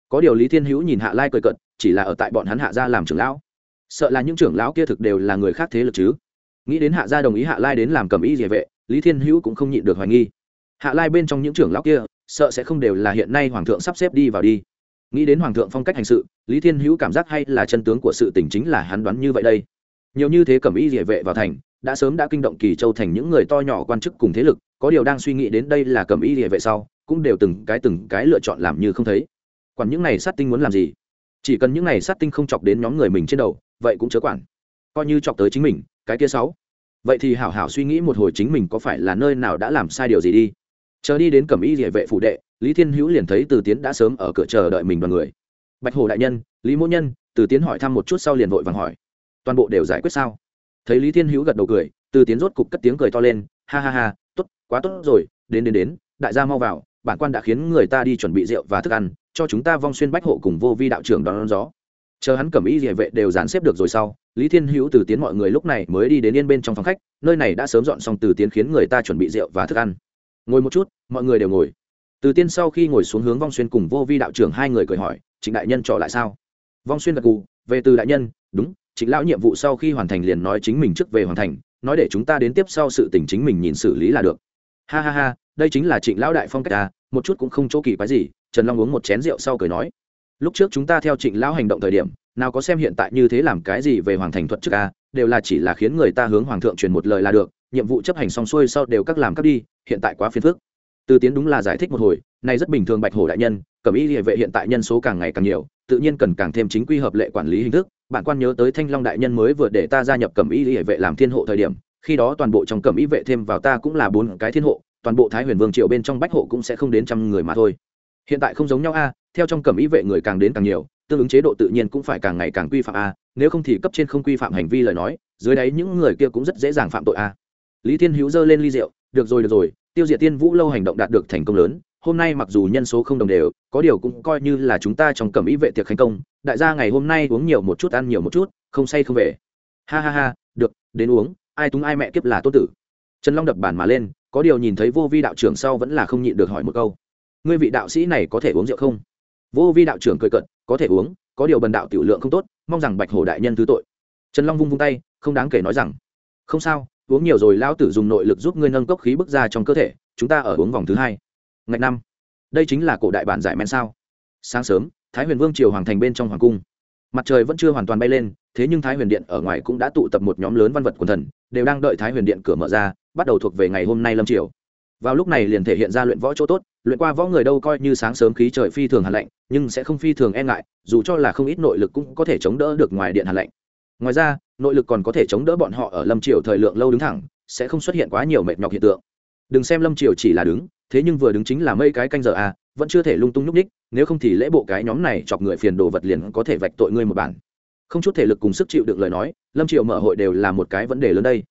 có điều lý thiên hữu nhìn hạ lai cười cận chỉ là ở tại bọn hắn hạ gia làm trưởng lão. Sợ là những trưởng lão kia thực đều là người khác thế lực chứ. Nghĩ đến hạ gia đồng ý hạ lai đến làm cầm ý địa vệ, lý thiên hữu cũng không nhịn được hoài nghi. Hạ lai bên trong những trưởng lão kia, sợ sẽ không đều là hiện nay hoàng thượng sắp xếp đi vào đi. Nghĩ đến hoàng thượng phong cách hành sự, lý thiên hữu cảm giác hay là chân tướng của sự tình chính là hắn đoán như vậy đây. Nhiều như thế cầm ý địa vệ vào thành, đã sớm đã kinh động kỳ châu thành những người to nhỏ quan chức cùng thế lực, có điều đang suy nghĩ đến đây là cầm ý địa vệ sau, cũng đều từng cái từng cái lựa chọn làm như không thấy quản những này sát tinh muốn làm gì? Chỉ cần những này sát tinh không chọc đến nhóm người mình trên đầu, vậy cũng chớ quản. Coi như chọc tới chính mình, cái kia sáu. Vậy thì hảo hảo suy nghĩ một hồi chính mình có phải là nơi nào đã làm sai điều gì đi. Chờ đi đến cẩm y địa vệ phủ đệ, lý thiên hữu liền thấy từ tiến đã sớm ở cửa chờ đợi mình đoàn người. Bạch hồ đại nhân, lý mỗ nhân, từ tiến hỏi thăm một chút sau liền vội vàng hỏi. Toàn bộ đều giải quyết sao? Thấy lý thiên hữu gật đầu cười, từ tiến rốt cục cất tiếng cười to lên, ha ha ha, tốt, quá tốt rồi, đến đến đến, đại gia mau vào, bản quan đã khiến người ta đi chuẩn bị rượu và thức ăn cho chúng ta vong xuyên bách hộ cùng vô vi đạo trưởng đón, đón gió. Chờ hắn cầm ý địa vệ đều dàn xếp được rồi sau lý thiên hữu từ tiến mọi người lúc này mới đi đến yên bên trong phòng khách nơi này đã sớm dọn xong từ tiến khiến người ta chuẩn bị rượu và thức ăn. Ngồi một chút mọi người đều ngồi. Từ tiên sau khi ngồi xuống hướng vong xuyên cùng vô vi đạo trưởng hai người cười hỏi trịnh đại nhân trọ lại sao? Vong xuyên gật cù về từ đại nhân đúng trịnh lão nhiệm vụ sau khi hoàn thành liền nói chính mình trước về hoàn thành nói để chúng ta đến tiếp sau sự tình chính mình nhìn xử lý là được. Ha ha ha đây chính là trịnh lão đại phong cách ta một chút cũng không chỗ kỳ quái gì trần long uống một chén rượu sau cười nói, lúc trước chúng ta theo trịnh lão hành động thời điểm, nào có xem hiện tại như thế làm cái gì về hoàng thành thuật trước a đều là chỉ là khiến người ta hướng hoàng thượng truyền một lời là được, nhiệm vụ chấp hành xong xuôi sau đều các làm các đi, hiện tại quá phiền phức. Từ tiến đúng là giải thích một hồi nay rất bình thường bạch hổ đại nhân, cẩm y địa vệ hiện tại nhân số càng ngày càng nhiều, tự nhiên cần càng thêm chính quy hợp lệ quản lý hình thức. Bạn quan nhớ tới thanh long đại nhân mới vừa để ta gia nhập cẩm y địa vệ làm thiên hộ thời điểm, khi đó toàn bộ trong cẩm y vệ thêm vào ta cũng là bốn cái thiên hộ, toàn bộ thái huyền vương triều bên trong bách hộ cũng sẽ không đến trăm người mà thôi hiện tại không giống nhau a, theo trong cẩm y vệ người càng đến càng nhiều, tương ứng chế độ tự nhiên cũng phải càng ngày càng quy phạm a, nếu không thì cấp trên không quy phạm hành vi lời nói, dưới đáy những người kia cũng rất dễ dàng phạm tội a. Lý thiên hữu giơ lên ly rượu, được rồi được rồi, tiêu diệt tiên vũ lâu hành động đạt được thành công lớn, hôm nay mặc dù nhân số không đồng đều, có điều cũng coi như là chúng ta trong cẩm ý vệ tiệc thành công, đại gia ngày hôm nay uống nhiều một chút, ăn nhiều một chút, không say không về. Ha ha ha, được, đến uống, ai túng ai mẹ kiếp là tốt tử. Trần long đập bàn mà lên, có điều nhìn thấy vô vi đạo trưởng sau vẫn là không nhịn được hỏi một câu ngươi vị đạo sĩ này có thể uống rượu không? Vô vi đạo trưởng cười cận có thể uống, có điều bần đạo tiểu lượng không tốt, mong rằng bạch hổ đại nhân thứ tội. Trần long vung vung tay, không đáng kể nói rằng, không sao, uống nhiều rồi lão tử dùng nội lực giúp ngươi nâng cốc khí bức ra trong cơ thể, chúng ta ở uống vòng thứ hai. Ngày năm, đây chính là cổ đại bản giải men sao? Sáng sớm, thái huyền vương triều hoàng thành bên trong hoàng cung. Mặt trời vẫn chưa hoàn toàn bay lên, thế nhưng thái huyền điện ở ngoài cũng đã tụ tập một nhóm lớn văn vật quần thần, đều đang đợi thái huyền điện cửa mở ra, bắt đầu thuộc về ngày hôm nay lâm triều vào lúc này liền thể hiện ra luyện võ chỗ tốt, luyện qua võ người đâu coi như sáng sớm khí trời phi thường hàn lạnh, nhưng sẽ không phi thường e ngại, dù cho là không ít nội lực cũng có thể chống đỡ được ngoài điện hàn lạnh. Ngoài ra, nội lực còn có thể chống đỡ bọn họ ở lâm triều thời lượng lâu đứng thẳng, sẽ không xuất hiện quá nhiều mệt nhọc hiện tượng. Đừng xem lâm triều chỉ là đứng, thế nhưng vừa đứng chính là mây cái canh giờ à vẫn chưa thể lung tung nhúc ních nếu không thì lễ bộ cái nhóm này chọc người phiền đồ vật liền có thể vạch tội ngươi một bản. Không chút thể lực cùng sức chịu được lời nói, lâm triều mở hội đều là một cái vấn đề lớn đây.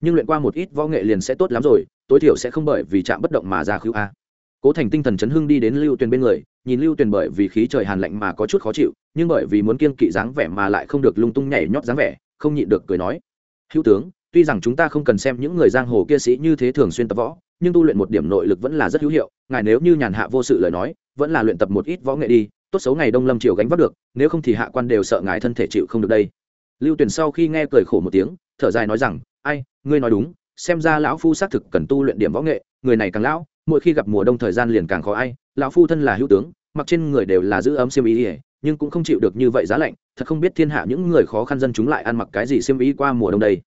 Nhưng luyện qua một ít võ nghệ liền sẽ tốt lắm rồi tối thiểu sẽ không bởi vì chạm bất động mà ra khứu a. Cố thành tinh thần chấn hưng đi đến lưu tuyền bên người, nhìn lưu tuyền bởi vì khí trời hàn lạnh mà có chút khó chịu, nhưng bởi vì muốn kiên kỵ dáng vẻ mà lại không được lung tung nhảy nhót dáng vẻ, không nhịn được cười nói, hữu tướng, tuy rằng chúng ta không cần xem những người giang hồ kia sĩ như thế thường xuyên tập võ, nhưng tu luyện một điểm nội lực vẫn là rất hữu hiệu, ngài nếu như nhàn hạ vô sự lời nói, vẫn là luyện tập một ít võ nghệ đi, tốt xấu ngày đông lâm triều gánh vác được, nếu không thì hạ quan đều sợ ngài thân thể chịu không được đây. Lưu Tuyền sau khi nghe cười khổ một tiếng, thở dài nói rằng, ai, ngươi nói đúng xem ra lão phu xác thực cần tu luyện điểm võ nghệ, người này càng lão, mỗi khi gặp mùa đông thời gian liền càng khó ai. Lão phu thân là hữu tướng, mặc trên người đều là giữ ấm xiêm ý ỉa nhưng cũng không chịu được như vậy giá lạnh, thật không biết thiên hạ những người khó khăn dân chúng lại ăn mặc cái gì xiêm ý qua mùa đông đây.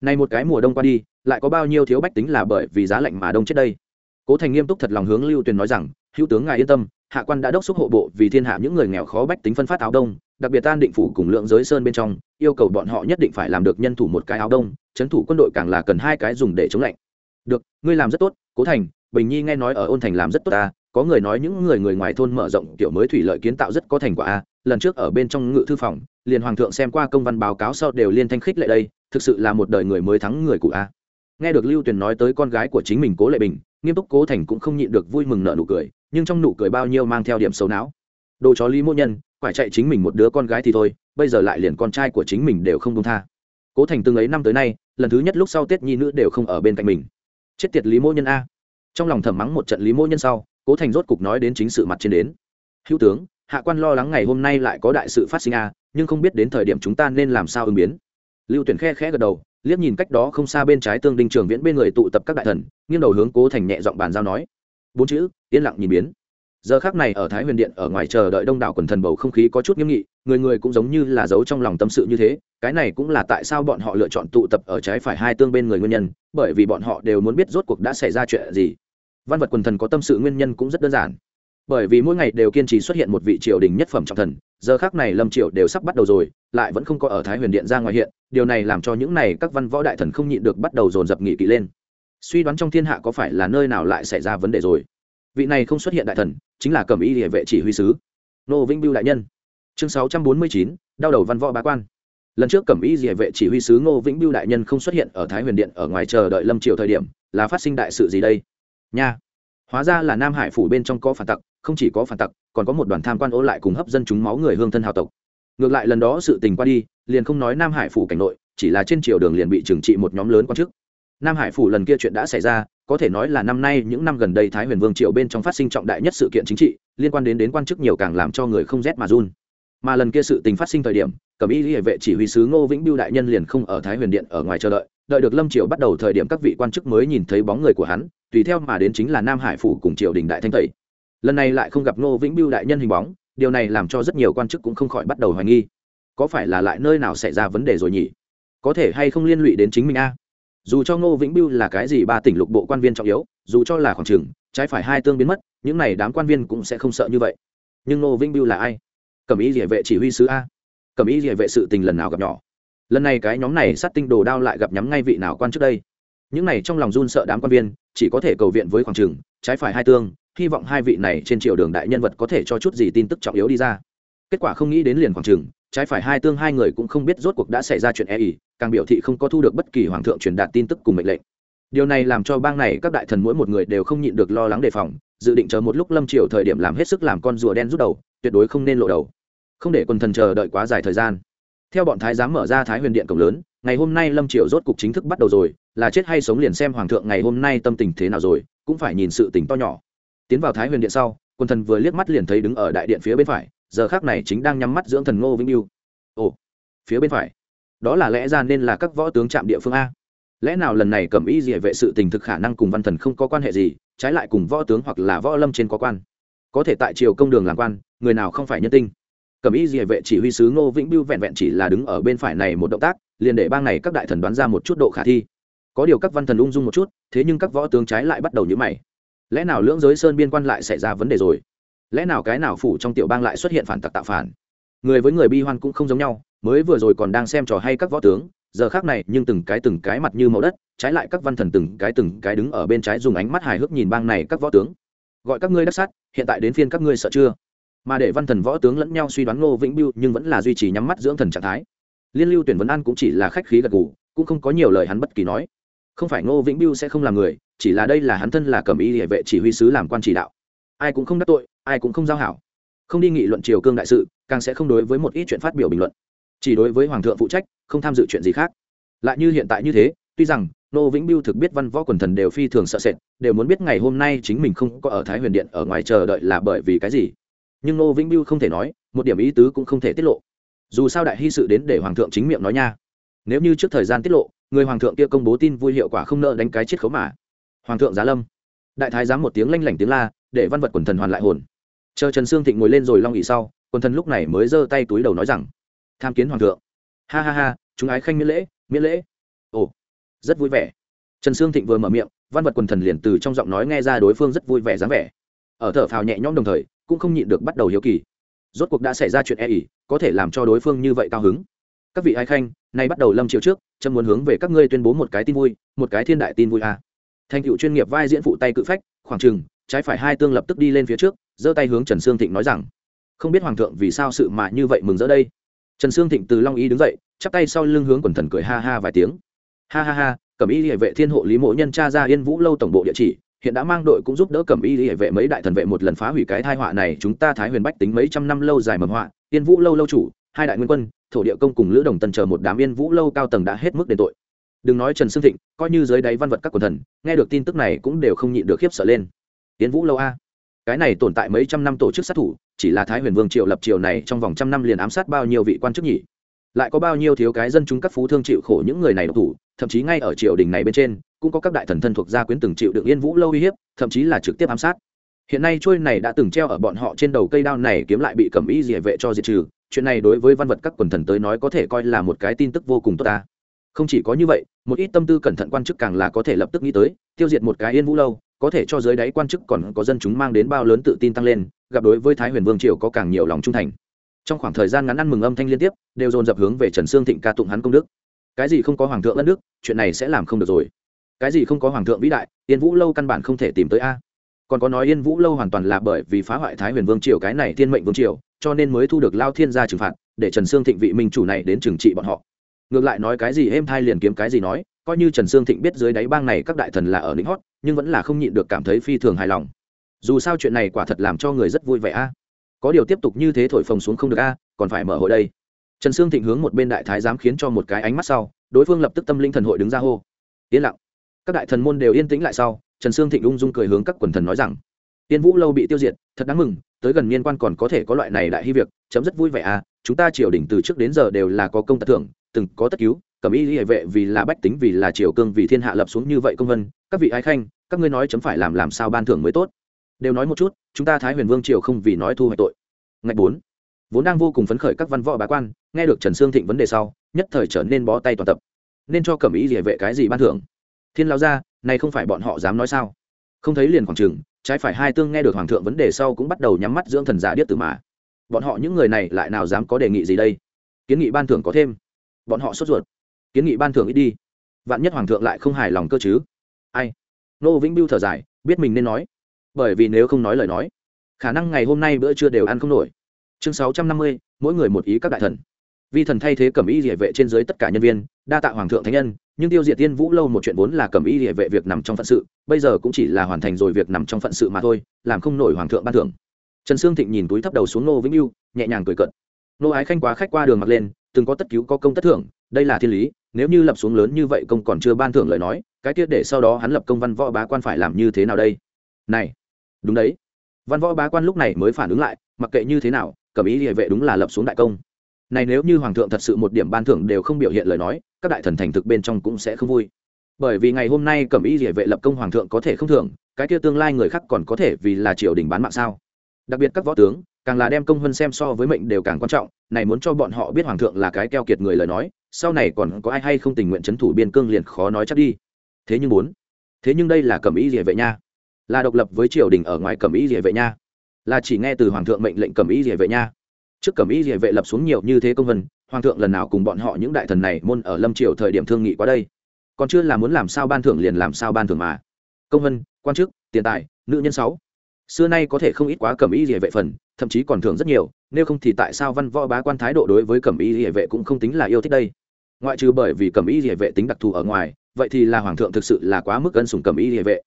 Nay một cái mùa đông qua đi, lại có bao nhiêu thiếu bách tính là bởi vì giá lạnh mà đông chết đây. Cố thành nghiêm túc thật lòng hướng lưu tuyền nói rằng, hữu tướng ngài yên tâm, hạ quan đã đốc xúc hộ bộ vì thiên hạ những người nghèo khó bách tính phân phát áo đông đặc biệt tan định phủ cùng lượng giới sơn bên trong, yêu cầu bọn họ nhất định phải làm được nhân thủ một cái áo đông trấn thủ quân đội càng là cần hai cái dùng để chống lạnh. Được, ngươi làm rất tốt, cố thành, bình nhi nghe nói ở ôn thành làm rất tốt ta có người nói những người người ngoài thôn mở rộng kiểu mới thủy lợi kiến tạo rất có thành quả a lần trước ở bên trong ngự thư phòng, liền hoàng thượng xem qua công văn báo cáo sau đều liên thanh khích lệ đây, thực sự là một đời người mới thắng người cụ a nghe được lưu tuyền nói tới con gái của chính mình cố lệ bình, nghiêm túc cố thành cũng không nhịn được vui mừng nợ nụ cười, nhưng trong nụ cười bao nhiêu mang theo điểm xấu não. Đồ chó lý mỗ nhân phải chạy chính mình một đứa con gái thì thôi, bây giờ lại liền con trai của chính mình đều không công tha. Cố thành từng ấy năm tới nay, lần thứ nhất lúc sau tết nhi nữ đều không ở bên cạnh mình. Chết tiệt lý mô nhân a. Trong lòng thầm mắng một trận lý mô nhân sau, cố thành rốt cục nói đến chính sự mặt trên đến. Hữu tướng, hạ quan lo lắng ngày hôm nay lại có đại sự phát sinh a, nhưng không biết đến thời điểm chúng ta nên làm sao ứng biến. Lưu tuyển khe khẽ gật đầu, liếc nhìn cách đó không xa bên trái tương đinh trường viễn bên người tụ tập các đại thần, nghiêng đầu hướng cố thành nhẹ giọng bàn giao nói. Bốn chữ, yên lặng nhìn biến giờ khác này ở thái huyền điện ở ngoài chờ đợi đông đảo quần thần bầu không khí có chút nghiêm nghị, người người cũng giống như là giấu trong lòng tâm sự như thế. Cái này cũng là tại sao bọn họ lựa chọn tụ tập ở trái phải hai tương bên người nguyên nhân, bởi vì bọn họ đều muốn biết rốt cuộc đã xảy ra chuyện gì. Văn vật quần thần có tâm sự nguyên nhân cũng rất đơn giản. Bởi vì mỗi ngày đều kiên trì xuất hiện một vị triều đình nhất phẩm trọng thần, giờ khác này lâm triều đều sắp bắt đầu rồi, lại vẫn không có ở thái huyền điện ra ngoài hiện, điều này làm cho những này các văn võ đại thần không nhịn được bắt đầu dồn dập nghị kỵ lên. Suy đoán trong thiên hạ có phải là nơi nào lại xảy ra vấn đề rồi. Vị này không xuất hiện đại thần chính là cầm y địa vệ chỉ huy sứ. Nô vĩnh biêu đại nhân. Chương sáu trăm bốn mươi chín, đau đầu văn võ bá quan. Lần trước cẩm y địa vệ chỉ huy sứ ngô vĩnh biêu đại nhân không xuất hiện ở thái huyền điện ở ngoài chờ đợi lâm triều thời điểm, là phát sinh đại sự gì đây? Nha. Hóa ra là nam hải phủ bên trong có phản tặc, không chỉ có phản tặc, còn có một đoàn tham quan ô lại cùng hấp dân chúng máu người hương thân hào tộc. Ngược lại lần đó sự tình qua đi, liền không nói nam hải phủ cảnh nội, chỉ là trên triều đường liền bị trừng trị một nhóm lớn quan chức. Nam hải phủ lần kia chuyện đã xảy ra có thể nói là năm nay những năm gần đây thái huyền vương triều bên trong phát sinh trọng đại nhất sự kiện chính trị, liên quan đến đến quan chức nhiều càng làm cho người không rét mà run. Mà lần kia sự tình phát sinh thời điểm cẩm y hệ vệ chỉ huy sứ ngô vĩnh biêu đại nhân liền không ở thái huyền điện ở ngoài chờ đợi đợi được lâm triều bắt đầu thời điểm các vị quan chức mới nhìn thấy bóng người của hắn, tùy theo mà đến chính là nam hải phủ cùng triều đình đại thanh tẩy. Lần này lại không gặp ngô vĩnh biêu đại nhân hình bóng, điều này làm cho rất nhiều quan chức cũng không khỏi bắt đầu hoài nghi. Có phải là lại nơi nào xảy ra vấn đề rồi nhỉ? Có thể hay không liên lụy đến chính mình a? Dù cho ngô vĩnh biêu là cái gì ba tỉnh lục bộ quan viên trọng yếu, dù cho là khoảng trừng trái phải hai tương biến mất, những n à y đám quan viên cũng sẽ không sợ như vậy. Nhưng ngô vĩnh biêu là ai? Cầm ý địa vệ chỉ huy sứ a. Cầm ý địa vệ sự tình lần nào gặp nhỏ? Lần này cái nhóm này sát tinh đồ đao lại gặp nhắm ngay vị nào quan trước đây? Những này trong lòng run sợ đám quan viên, chỉ có thể cầu viện với khoảng trừng trái phải hai tương, hy vọng hai vị này trên triều đường đại nhân vật có thể cho chút gì tin tức trọng yếu đi ra. Kết quả không nghĩ đến liền khoảng trừng trái phải hai tương hai người cũng không biết rốt cuộc đã xảy ra chuyện e ỉ, càng biểu thị không có thu được bất kỳ hoàng thượng truyền đạt tin tức cùng mệnh lệnh. Điều này làm cho bang này các đại thần mỗi một người đều không nhịn được lo lắng đề phòng, dự định chờ một lúc lâm triều thời điểm làm hết sức làm con rùa đen rút đầu, tuyệt đối không nên lộ đầu. Không để quần thần chờ đợi quá dài thời gian. Theo bọn thái giám mở ra thái huyền điện cổng lớn, ngày hôm nay lâm triều rốt cục chính thức bắt đầu rồi, là chết hay sống liền xem hoàng thượng ngày hôm nay tâm tình thế nào rồi, cũng phải nhìn sự tình to nhỏ. Tiến vào thái huyền điện sau, quần thần vừa liếc mắt liền thấy đứng ở đại điện phía bên phải giờ khác này chính đang nhắm mắt dưỡng thần ngô vĩnh Biêu. ồ, phía bên phải. Đó là lẽ ra nên là các võ tướng trạm địa phương a. Lẽ nào lần này cầm ý gì vệ sự tình thực khả năng cùng văn thần không có quan hệ gì, trái lại cùng võ tướng hoặc là võ lâm trên có quan? Có thể tại triều công đường làm quan, người nào không phải nhân tinh? Cầm ý gì vệ chỉ huy sứ ngô vĩnh biêu vẹn vẹn chỉ là đứng ở bên phải này một động tác, liền để bang này các đại thần đoán ra một chút độ khả thi. Có điều các văn thần ung dung một chút, thế nhưng các võ tướng trái lại bắt đầu nhữ mày. Lẽ nào lưỡng giới sơn biên quan lại xảy ra vấn đề rồi? Lẽ nào cái nào phủ trong tiểu bang lại xuất hiện phản tặc tạo phản? Người với người bi hoan cũng không giống nhau, mới vừa rồi còn đang xem trò hay các võ tướng, giờ khác này nhưng từng cái từng cái mặt như màu đất, trái lại các văn thần từng cái từng cái đứng ở bên trái dùng ánh mắt hài hước nhìn bang này các võ tướng. Gọi các ngươi đắc sát, hiện tại đến phiên các ngươi sợ chưa? Mà để văn thần võ tướng lẫn nhau suy đoán ngô vĩnh biêu nhưng vẫn là duy trì nhắm mắt dưỡng thần trạng thái. Liên lưu tuyển vấn an cũng chỉ là khách khí gật gù, cũng không có nhiều lời hắn bất kỳ nói. Không phải ngô vĩnh biêu sẽ không làm người, chỉ là đây là hắn thân là cầm y địa vệ chỉ huy sứ làm quan chỉ đạo. Ai cũng không đắc tội ai cũng không giao hảo. Không đi nghị luận triều cương đại sự, càng sẽ không đối với một ít chuyện phát biểu bình luận. Chỉ đối với hoàng thượng phụ trách, không tham dự chuyện gì khác. Lại như hiện tại như thế, tuy rằng, nô vĩnh biêu thực biết văn võ quần thần đều phi thường sợ sệt, đều muốn biết ngày hôm nay chính mình không có ở thái huyền điện ở ngoài chờ đợi là bởi vì cái gì. Nhưng nô vĩnh biêu không thể nói, một điểm ý tứ cũng không thể tiết lộ. Dù sao đại hy sự đến để hoàng thượng chính miệng nói nha. Nếu như trước thời gian tiết lộ, người hoàng thượng kia công bố tin vui hiệu quả không nợ đánh cái chết khấu mà. Hoàng thượng giá lâm. Đại thái giám một tiếng lanh lảnh tiếng la, để văn vật quần thần hoàn lại hồn chờ trần sương thịnh ngồi lên rồi long ỉ sau, quần thần lúc này mới giơ tay túi đầu nói rằng, tham kiến hoàng thượng. Ha ha ha, chúng ái khanh miễn lễ miễn lễ. Ồ, rất vui vẻ. Trần sương thịnh vừa mở miệng, văn vật quần thần liền từ trong giọng nói nghe ra đối phương rất vui vẻ dáng vẻ. Ở thở phào nhẹ nhõm đồng thời, cũng không nhịn được bắt đầu hiếu kỳ. Rốt cuộc đã xảy ra chuyện e ỉ, có thể làm cho đối phương như vậy cao hứng. Các vị ái khanh, nay bắt đầu lâm chiều trước trâm muốn hướng về các ngươi tuyên bố một cái tin vui, một cái thiên đại tin vui a. À. thành cựu chuyên nghiệp vai diễn phụ tay cự phách, khoảng chừng, trái phải hai tương lập tức đi lên phía trước giơ tay hướng trần sương thịnh nói rằng, không biết hoàng thượng vì sao sự mà như vậy mừng rỡ đây? Trần sương thịnh từ long y đứng dậy, chắp tay sau lưng hướng quần thần cười ha ha vài tiếng. Ha ha ha, cẩm y hệ vệ thiên hộ lý mộ nhân cha ra yên vũ lâu tổng bộ địa chỉ, hiện đã mang đội cũng giúp đỡ cẩm y hệ vệ mấy đại thần vệ một lần phá hủy cái thai họa này, chúng ta thái huyền bách tính mấy trăm năm lâu dài mầm họa, yên vũ lâu lâu chủ, hai đại nguyên quân, thổ địa công cùng lữ đồng tần chờ một đám yên vũ lâu cao tầng đã hết mức đền tội. Đừng nói trần sương thịnh, coi như dưới đáy văn vật các quần thần, nghe được tin tức này cũng đều không nhịn được khiếp sợ lên. Yên vũ lâu a? Cái này tồn tại mấy trăm năm tổ chức sát thủ, chỉ là thái huyền vương triệu lập triều này trong vòng trăm năm liền ám sát bao nhiêu vị quan chức nhỉ? Lại có bao nhiêu thiếu cái dân chúng các phú thương chịu khổ những người này độc thủ, thậm chí ngay ở triều đình này bên trên, cũng có các đại thần thân thuộc gia quyến từng chịu được yên vũ lâu uy hiếp, thậm chí là trực tiếp ám sát. Hiện nay trôi này đã từng treo ở bọn họ trên đầu cây đao này kiếm lại bị cầm ý địa vệ cho diệt trừ, chuyện này đối với văn vật các quần thần tới nói có thể coi là một cái tin tức vô cùng tốt ta. Không chỉ có như vậy, một ít tâm tư cẩn thận quan chức càng là có thể lập tức nghĩ tới, tiêu diệt một cái yên vũ lâu có thể cho dưới đáy quan chức còn có dân chúng mang đến bao lớn tự tin tăng lên, gặp đối với thái huyền vương triều có càng nhiều lòng trung thành. Trong khoảng thời gian ngắn ăn mừng âm thanh liên tiếp, đều dồn dập hướng về trần sương thịnh ca tụng hắn công đức. Cái gì không có hoàng thượng đất nước chuyện này sẽ làm không được rồi. Cái gì không có hoàng thượng vĩ đại, yên vũ lâu căn bản không thể tìm tới a. Còn có nói yên vũ lâu hoàn toàn là bởi vì phá hoại thái huyền vương triều cái này thiên mệnh vương triều, cho nên mới thu được lao thiên gia trừng phạt, để trần sương thịnh vị minh chủ này đến trừng trị bọn họ. Ngược lại nói cái gì êm thai liền kiếm cái gì nói coi như trần sương thịnh biết dưới đáy bang này các đại thần là ở lính hót, nhưng vẫn là không nhịn được cảm thấy phi thường hài lòng. Dù sao chuyện này quả thật làm cho người rất vui vẻ a. À? Có điều tiếp tục như thế thổi phồng xuống không được a à? còn phải mở hội đây. Trần sương thịnh hướng một bên đại thái giám khiến cho một cái ánh mắt sau, đối phương lập tức tâm linh thần hội đứng ra hô. Yên lặng. Các đại thần môn đều yên tĩnh lại sau, trần sương thịnh ung dung cười hướng các quần thần nói rằng, tiên vũ lâu bị tiêu diệt, thật đáng mừng, tới gần niên quan còn có thể có loại này đại hy việc, chấm rất vui vẻ à chúng ta triều đình từ trước đến giờ đều là có công tật thưởng, từng có tất cứu cẩm y hệ vệ vì là bách tính, vì là triều cương, vì thiên hạ lập xuống như vậy công vân, các vị ái khanh, các ngươi nói chấm phải làm làm sao ban thưởng mới tốt. Đều nói một chút, chúng ta thái huyền vương triều không vì nói thu hoạch tội. Ngạch bốn. Vốn đang vô cùng phấn khởi các văn võ bá quan, nghe được trần sương thịnh vấn đề sau, nhất thời trở nên bó tay toàn tập. Nên cho cẩm ý địa vệ cái gì ban thưởng? Thiên lao ra này không phải bọn họ dám nói sao? Không thấy liền khoảng trừng trái phải hai tương nghe được hoàng thượng vấn đề sau cũng bắt đầu nhắm mắt dưỡng thần giả điếc từ mà. Bọn họ những người này lại nào dám có đề nghị gì đây? Kiến nghị ban thưởng có thêm. Bọn họ sốt ruột kiến nghị ban thưởng ít đi. Vạn nhất hoàng thượng lại không hài lòng cơ chứ? Ai? Nô vĩnh biêu thở dài, biết mình nên nói. Bởi vì nếu không nói lời nói, khả năng ngày hôm nay bữa trưa đều ăn không nổi. Chương sáu trăm năm mươi, mỗi người một ý các đại thần. Vi thần thay thế cẩm y địa vệ trên dưới tất cả nhân viên, đa tạ hoàng thượng thánh nhân, nhưng tiêu diệt tiên vũ lâu một chuyện vốn là cẩm y địa vệ việc nằm trong phận sự, bây giờ cũng chỉ là hoàn thành rồi việc nằm trong phận sự mà thôi, làm không nổi hoàng thượng ban thưởng. Trần sương thịnh nhìn túi thấp đầu xuống nô vĩnh yêu nhẹ nhàng cười cận nô ái khanh quá khách qua đường mặt lên, từng có tất cứu có công tất thưởng, đây là thiên lý nếu như lập xuống lớn như vậy công còn chưa ban thưởng lời nói, cái tiết để sau đó hắn lập công văn võ bá quan phải làm như thế nào đây? Này, đúng đấy. Văn võ bá quan lúc này mới phản ứng lại, mặc kệ như thế nào cẩm ý địa vệ đúng là lập xuống đại công. Này nếu như hoàng thượng thật sự một điểm ban thưởng đều không biểu hiện lời nói, các đại thần thành thực bên trong cũng sẽ không vui. Bởi vì ngày hôm nay cẩm ý địa vệ lập công hoàng thượng có thể không thưởng, cái kia tương lai người khác còn có thể vì là triều đình bán mạng sao? Đặc biệt các võ tướng, càng là đem công hơn xem so với mệnh đều càng quan trọng, này muốn cho bọn họ biết hoàng thượng là cái keo kiệt người lời nói sau này còn có ai hay không tình nguyện c h ấ n thủ biên cương liền khó nói chắc đi. Thế nhưng bốn thế nhưng đây là cẩm ý địa vệ nha. Là độc lập với triều đình ở ngoài cẩm ý địa vệ nha. Là chỉ nghe từ hoàng thượng mệnh lệnh cẩm ý địa vệ nha. Trước cẩm ý địa vệ lập xuống nhiều như thế công vân, hoàng thượng lần nào cùng bọn họ những đại thần này môn ở lâm triều thời điểm thương nghị qua đây? Còn chưa là muốn làm sao ban thưởng liền làm sao ban thưởng mà. Công vân, quan chức, tiền tài, nữ nhân sáu. Xưa nay có thể không ít quá cẩm y địa vệ phần, thậm chí còn thưởng rất nhiều, nếu không thì tại sao văn võ bá quan thái độ đối với cẩm y địa vệ cũng không tính là yêu thích đây? Ngoại trừ bởi vì cẩm y địa vệ tính đặc thù ở ngoài, vậy thì là hoàng thượng thực sự là quá mức ân sủng cẩm y địa vệ.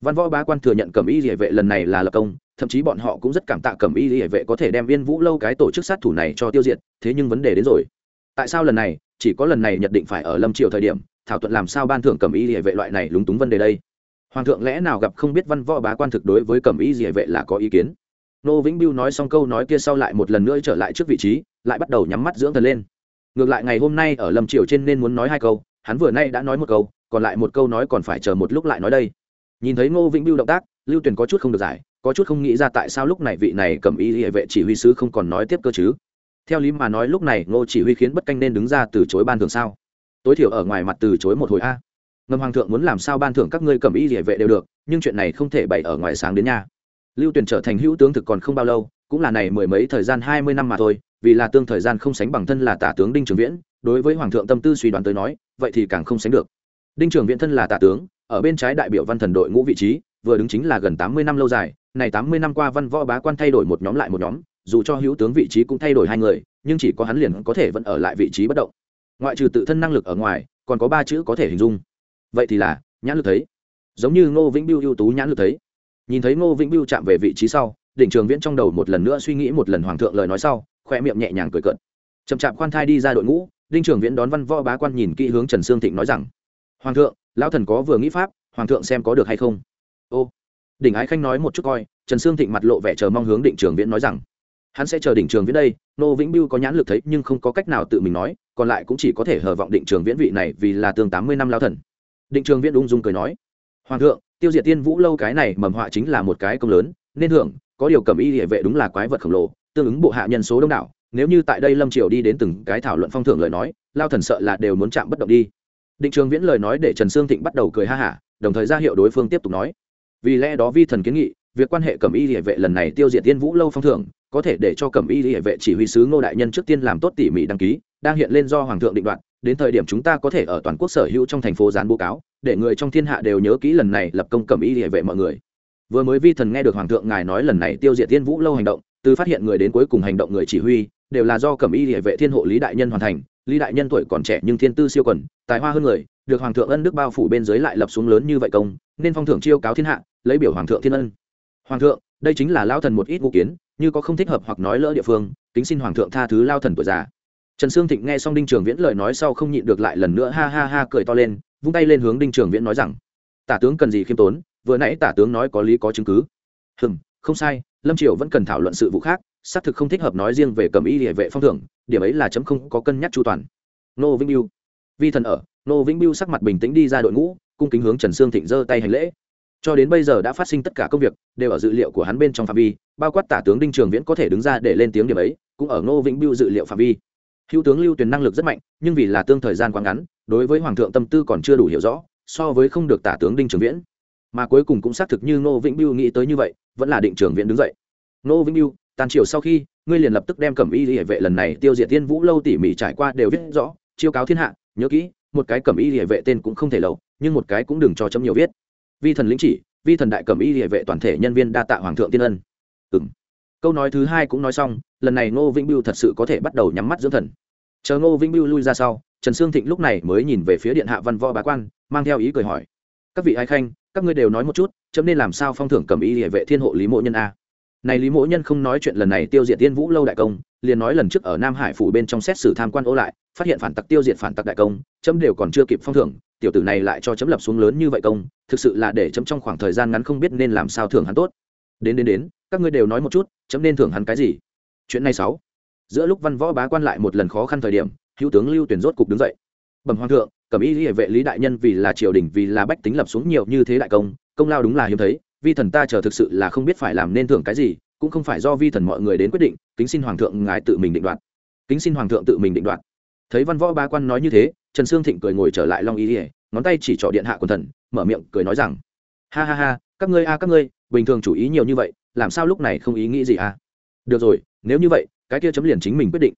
Văn võ bá quan thừa nhận cẩm y địa vệ lần này là lập công, thậm chí bọn họ cũng rất cảm tạ cẩm y địa vệ có thể đem viên vũ lâu cái tổ chức sát thủ này cho tiêu diệt, thế nhưng vấn đề đến rồi. Tại sao lần này, chỉ có lần này nhận định phải ở lâm triều thời điểm, thảo thuận làm sao ban thưởng cẩm y địa vệ loại này lúng túng vấn đề đây? Hoàng thượng lẽ nào gặp không biết văn võ bá quan thực đối với cẩm y địa vệ là có ý kiến? Nô vĩnh biêu nói xong câu nói kia sau lại một lần nữa trở lại trước vị trí, lại bắt đầu nhắm mắt dưỡng thần lên ngược lại ngày hôm nay ở lâm triều trên nên muốn nói hai câu, hắn vừa nay đã nói một câu, còn lại một câu nói còn phải chờ một lúc lại nói đây. Nhìn thấy ngô vĩnh biêu động tác, lưu tuyền có chút không được giải, có chút không nghĩ ra tại sao lúc này vị này cầm ý hệ vệ chỉ huy sứ không còn nói tiếp cơ chứ. Theo lý mà nói lúc này ngô chỉ huy khiến bất canh nên đứng ra từ chối ban thưởng sao? Tối thiểu ở ngoài mặt từ chối một hồi a. Ngầm hoàng thượng muốn làm sao ban thưởng các ngươi cầm ý hệ vệ đều được, nhưng chuyện này không thể bày ở ngoài sáng đến nhà. Lưu tuyển trở thành hữu tướng thực còn không bao lâu, cũng là này mười mấy thời gian hai mươi năm mà thôi vì là tương thời gian không sánh bằng thân là tả tướng đinh trường viễn, đối với hoàng thượng tâm tư suy đoán tới nói, vậy thì càng không sánh được. Đinh trường viễn thân là tả tướng, ở bên trái đại biểu văn thần đội ngũ vị trí, vừa đứng chính là gần tám mươi năm lâu dài, này tám mươi năm qua văn võ bá quan thay đổi một nhóm lại một nhóm, dù cho hữu tướng vị trí cũng thay đổi hai người, nhưng chỉ có hắn liền có thể vẫn ở lại vị trí bất động. Ngoại trừ tự thân năng lực ở ngoài, còn có ba chữ có thể hình dung. Vậy thì là, nhãn lực thấy. Giống như ngô vĩnh biêu ưu tú nhãn lực thấy. Nhìn thấy ngô vĩnh biêu chạm về vị trí sau, đỉnh trường viễn trong đầu một lần nữa suy nghĩ một lần hoàng thượng lời nói sau khoe miệng nhẹ nhàng cười cợt. Chậm chạp khoan thai đi ra đội ngũ, đinh trường viễn đón văn võ bá quan nhìn kỹ hướng trần sương thịnh nói rằng, hoàng thượng, lão thần có vừa nghĩ pháp, hoàng thượng xem có được hay không? Ô. Đỉnh ái khanh nói một chút coi, trần sương thịnh mặt lộ vẻ chờ mong hướng định trường viễn nói rằng, hắn sẽ chờ đỉnh trường viễn đây, nô vĩnh biêu có nhãn lực thấy nhưng không có cách nào tự mình nói, còn lại cũng chỉ có thể hờ vọng định trường viễn vị này vì là tương tám mươi năm lao thần. Định trường viễn ung dung cười nói, hoàng thượng, tiêu diệt tiên vũ lâu cái này mầm họa chính là một cái công lớn, nên hưởng, có điều cầm y địa vệ đúng là quái vật khổng lồ tương ứng bộ hạ nhân số đông đảo, nếu như tại đây lâm triều đi đến từng cái thảo luận phong thưởng lời nói, lao thần sợ là đều muốn chạm bất động đi. Định trường viễn lời nói để trần sương thịnh bắt đầu cười ha hả, đồng thời ra hiệu đối phương tiếp tục nói. Vì lẽ đó vi thần kiến nghị, việc quan hệ cẩm y địa vệ lần này tiêu diệt tiên vũ lâu phong thưởng, có thể để cho cẩm y địa vệ chỉ huy sứ ngô đại nhân trước tiên làm tốt tỉ mỉ đăng ký, đang hiện lên do hoàng thượng định đoạt, đến thời điểm chúng ta có thể ở toàn quốc sở hữu trong thành phố gián bố cáo, để người trong thiên hạ đều nhớ kỹ lần này lập công cẩm y địa vệ mọi người. Vừa mới vi thần nghe được hoàng thượng ngài nói lần này tiêu diệt tiên vũ lâu hành động từ phát hiện người đến cuối cùng hành động người chỉ huy, đều là do cẩm y địa vệ thiên hộ lý đại nhân hoàn thành. Lý đại nhân tuổi còn trẻ nhưng thiên tư siêu quần, tài hoa hơn người, được hoàng thượng ân đức bao phủ bên dưới lại lập xuống lớn như vậy công, nên phong thưởng chiêu cáo thiên hạ, lấy biểu hoàng thượng thiên ân. Hoàng thượng, đây chính là lao thần một ít ngũ kiến, như có không thích hợp hoặc nói lỡ địa phương, kính xin hoàng thượng tha thứ lao thần tuổi già. Trần sương thịnh nghe xong đinh trường viễn lời nói sau không nhịn được lại lần nữa ha ha ha cười to lên, vung tay lên hướng đinh trường viễn nói rằng, tả tướng cần gì khiêm tốn, vừa nãy tả tướng nói có lý có chứng cứ. Hừm, không sai lâm triều vẫn cần thảo luận sự vụ khác, xác thực không thích hợp nói riêng về cầm y địa vệ phong thưởng, điểm ấy là chấm không có cân nhắc chu toàn. Nô vĩnh biêu. Vi thần ở, nô vĩnh biêu sắc mặt bình tĩnh đi ra đội ngũ, cung kính hướng trần sương thịnh giơ tay hành lễ. Cho đến bây giờ đã phát sinh tất cả công việc, đều ở dữ liệu của hắn bên trong phạm vi, bao quát tả tướng đinh trường viễn có thể đứng ra để lên tiếng điểm ấy, cũng ở ngô vĩnh biêu dự liệu phạm vi. Hữu tướng lưu tuyển năng lực rất mạnh, nhưng vì là tương thời gian quá ngắn, đối với hoàng thượng tâm tư còn chưa đủ hiểu rõ, so với không được tả tướng đinh trường viễn mà cuối cùng cũng xác thực như ngô vĩnh biêu nghĩ tới như vậy, vẫn là định trường viện đứng dậy. Ngô vĩnh biêu tàn triều sau khi, ngươi liền lập tức đem cẩm y hệ vệ lần này tiêu diệt tiên vũ lâu tỉ mỉ trải qua đều viết rõ, chiêu cáo thiên hạ, nhớ kỹ, một cái cẩm y hệ vệ tên cũng không thể lậu, nhưng một cái cũng đừng cho chấm nhiều viết. Vi thần lĩnh chỉ, vi thần đại cẩm y hệ vệ toàn thể nhân viên đa tạ hoàng thượng tiên ân. Ừm. câu nói thứ hai cũng nói xong, lần này ngô vĩnh biêu thật sự có thể bắt đầu nhắm mắt dưỡng thần. Chờ ngô vĩnh biêu lui ra sau, trần sương thịnh lúc này mới nhìn về phía điện hạ văn võ bá quan, mang theo ý cười hỏi. Các vị ai khanh các ngươi đều nói một chút, chấm nên làm sao phong thưởng cẩm y hệ vệ thiên hộ lý mộ nhân a? Này lý mộ nhân không nói chuyện lần này tiêu diệt tiên vũ lâu đại công, liền nói lần trước ở nam hải phủ bên trong xét xử tham quan ô lại, phát hiện phản tặc tiêu diệt phản tặc đại công, chấm đều còn chưa kịp phong thưởng, tiểu tử này lại cho chấm lập xuống lớn như vậy công, thực sự là để chấm trong khoảng thời gian ngắn không biết nên làm sao thưởng hắn tốt. Đến đến đến, các ngươi đều nói một chút, chấm nên thưởng hắn cái gì? Chuyện này sáu. Giữa lúc văn võ bá quan lại một lần khó khăn thời điểm, hữu tướng lưu tuyển rốt cục đứng dậy. Bẩm hoàng thượng cẩm y hệ vệ lý đại nhân vì là triều đình, vì là bách tính lập xuống nhiều như thế đại công công lao đúng là hiếm thấy, vi thần ta chờ thực sự là không biết phải làm nên thưởng cái gì, cũng không phải do vi thần mọi người đến quyết định, kính xin hoàng thượng ngài tự mình định đoạt. Kính xin hoàng thượng tự mình định đoạt. Thấy văn võ ba quan nói như thế, trần sương thịnh cười ngồi trở lại long ý ỉa ngón tay chỉ trỏ điện hạ quần thần, mở miệng cười nói rằng, ha ha ha, các ngươi a, các ngươi, bình thường chủ ý nhiều như vậy, làm sao lúc này không ý nghĩ gì a? Được rồi, nếu như vậy, cái kia chấm liền chính mình quyết định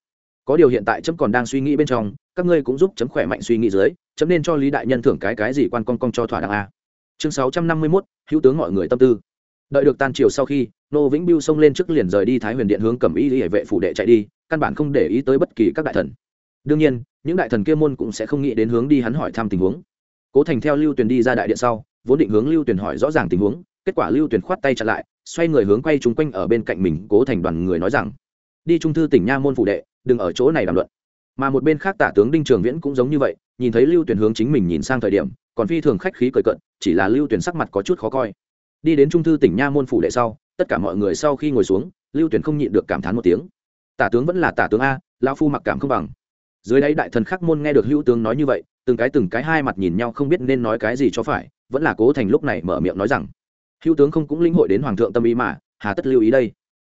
có điều hiện tại chấm còn đang suy nghĩ bên trong, các ngươi cũng giúp chấm khỏe mạnh suy nghĩ dưới, chấm nên cho lý đại nhân thưởng cái cái gì quan con con cho thỏa đáng a. Chương sáu trăm năm mươi mốt, hữu tướng mọi người tâm tư. Đợi được tan chiều sau khi, nô vĩnh biêu xông lên trước liền rời đi thái huyền điện hướng cầm y hệ vệ phủ đệ chạy đi, căn bản không để ý tới bất kỳ các đại thần. Đương nhiên, những đại thần kia môn cũng sẽ không nghĩ đến hướng đi hắn hỏi thăm tình huống. Cố thành theo lưu tuyền đi ra đại điện sau, vốn định hướng lưu tuyền hỏi rõ ràng tình huống, kết quả lưu tuyền khoát tay chặn lại, xoay người hướng quay chúng quanh ở bên cạnh mình, cố thành đoàn người nói rằng, đi trung thư tỉnh nha môn phủ đệ đừng ở chỗ này đàm luận. Mà một bên khác tả tướng đinh trường viễn cũng giống như vậy, nhìn thấy lưu tuyển hướng chính mình nhìn sang thời điểm, còn phi thường khách khí cười cận chỉ là lưu tuyển sắc mặt có chút khó coi. Đi đến trung thư tỉnh nha môn phủ đệ sau, tất cả mọi người sau khi ngồi xuống, lưu tuyển không nhịn được cảm thán một tiếng. Tả tướng vẫn là tả tướng a lao phu mặc cảm không bằng. Dưới đây đại thần khắc môn nghe được hữu tướng nói như vậy, từng cái từng cái hai mặt nhìn nhau không biết nên nói cái gì cho phải, vẫn là cố thành lúc này mở miệng nói rằng, hữu tướng không cũng lĩnh hội đến hoàng thượng tâm ý mà, hà tất lưu ý đây.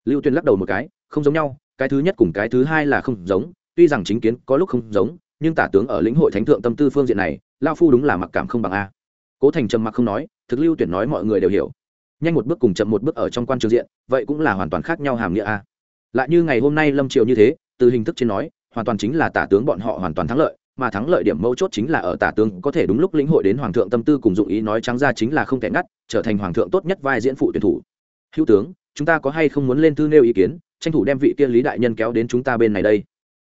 Lưu tuyển lắc đầu một cái, không giống nhau cái thứ nhất cùng cái thứ hai là không giống, tuy rằng chính kiến có lúc không giống, nhưng tả tướng ở lĩnh hội thánh thượng tâm tư phương diện này, lao phu đúng là mặc cảm không bằng a. Cố thành trầm mặc không nói, thực lưu tuyển nói mọi người đều hiểu. Nhanh một bước cùng chậm một bước ở trong quan trường diện, vậy cũng là hoàn toàn khác nhau hàm nghĩa a. Lại như ngày hôm nay lâm triều như thế, từ hình thức trên nói, hoàn toàn chính là tả tướng bọn họ hoàn toàn thắng lợi, mà thắng lợi điểm mấu chốt chính là ở tả tướng có thể đúng lúc lĩnh hội đến hoàng thượng tâm tư cùng dụng ý nói trắng ra chính là không thể ngắt, trở thành hoàng thượng tốt nhất vai diễn phụ tuyển thủ. Hữu tướng chúng ta có hay không muốn lên thư nêu ý kiến, tranh thủ đem vị kia lý đại nhân kéo đến chúng ta bên này đây.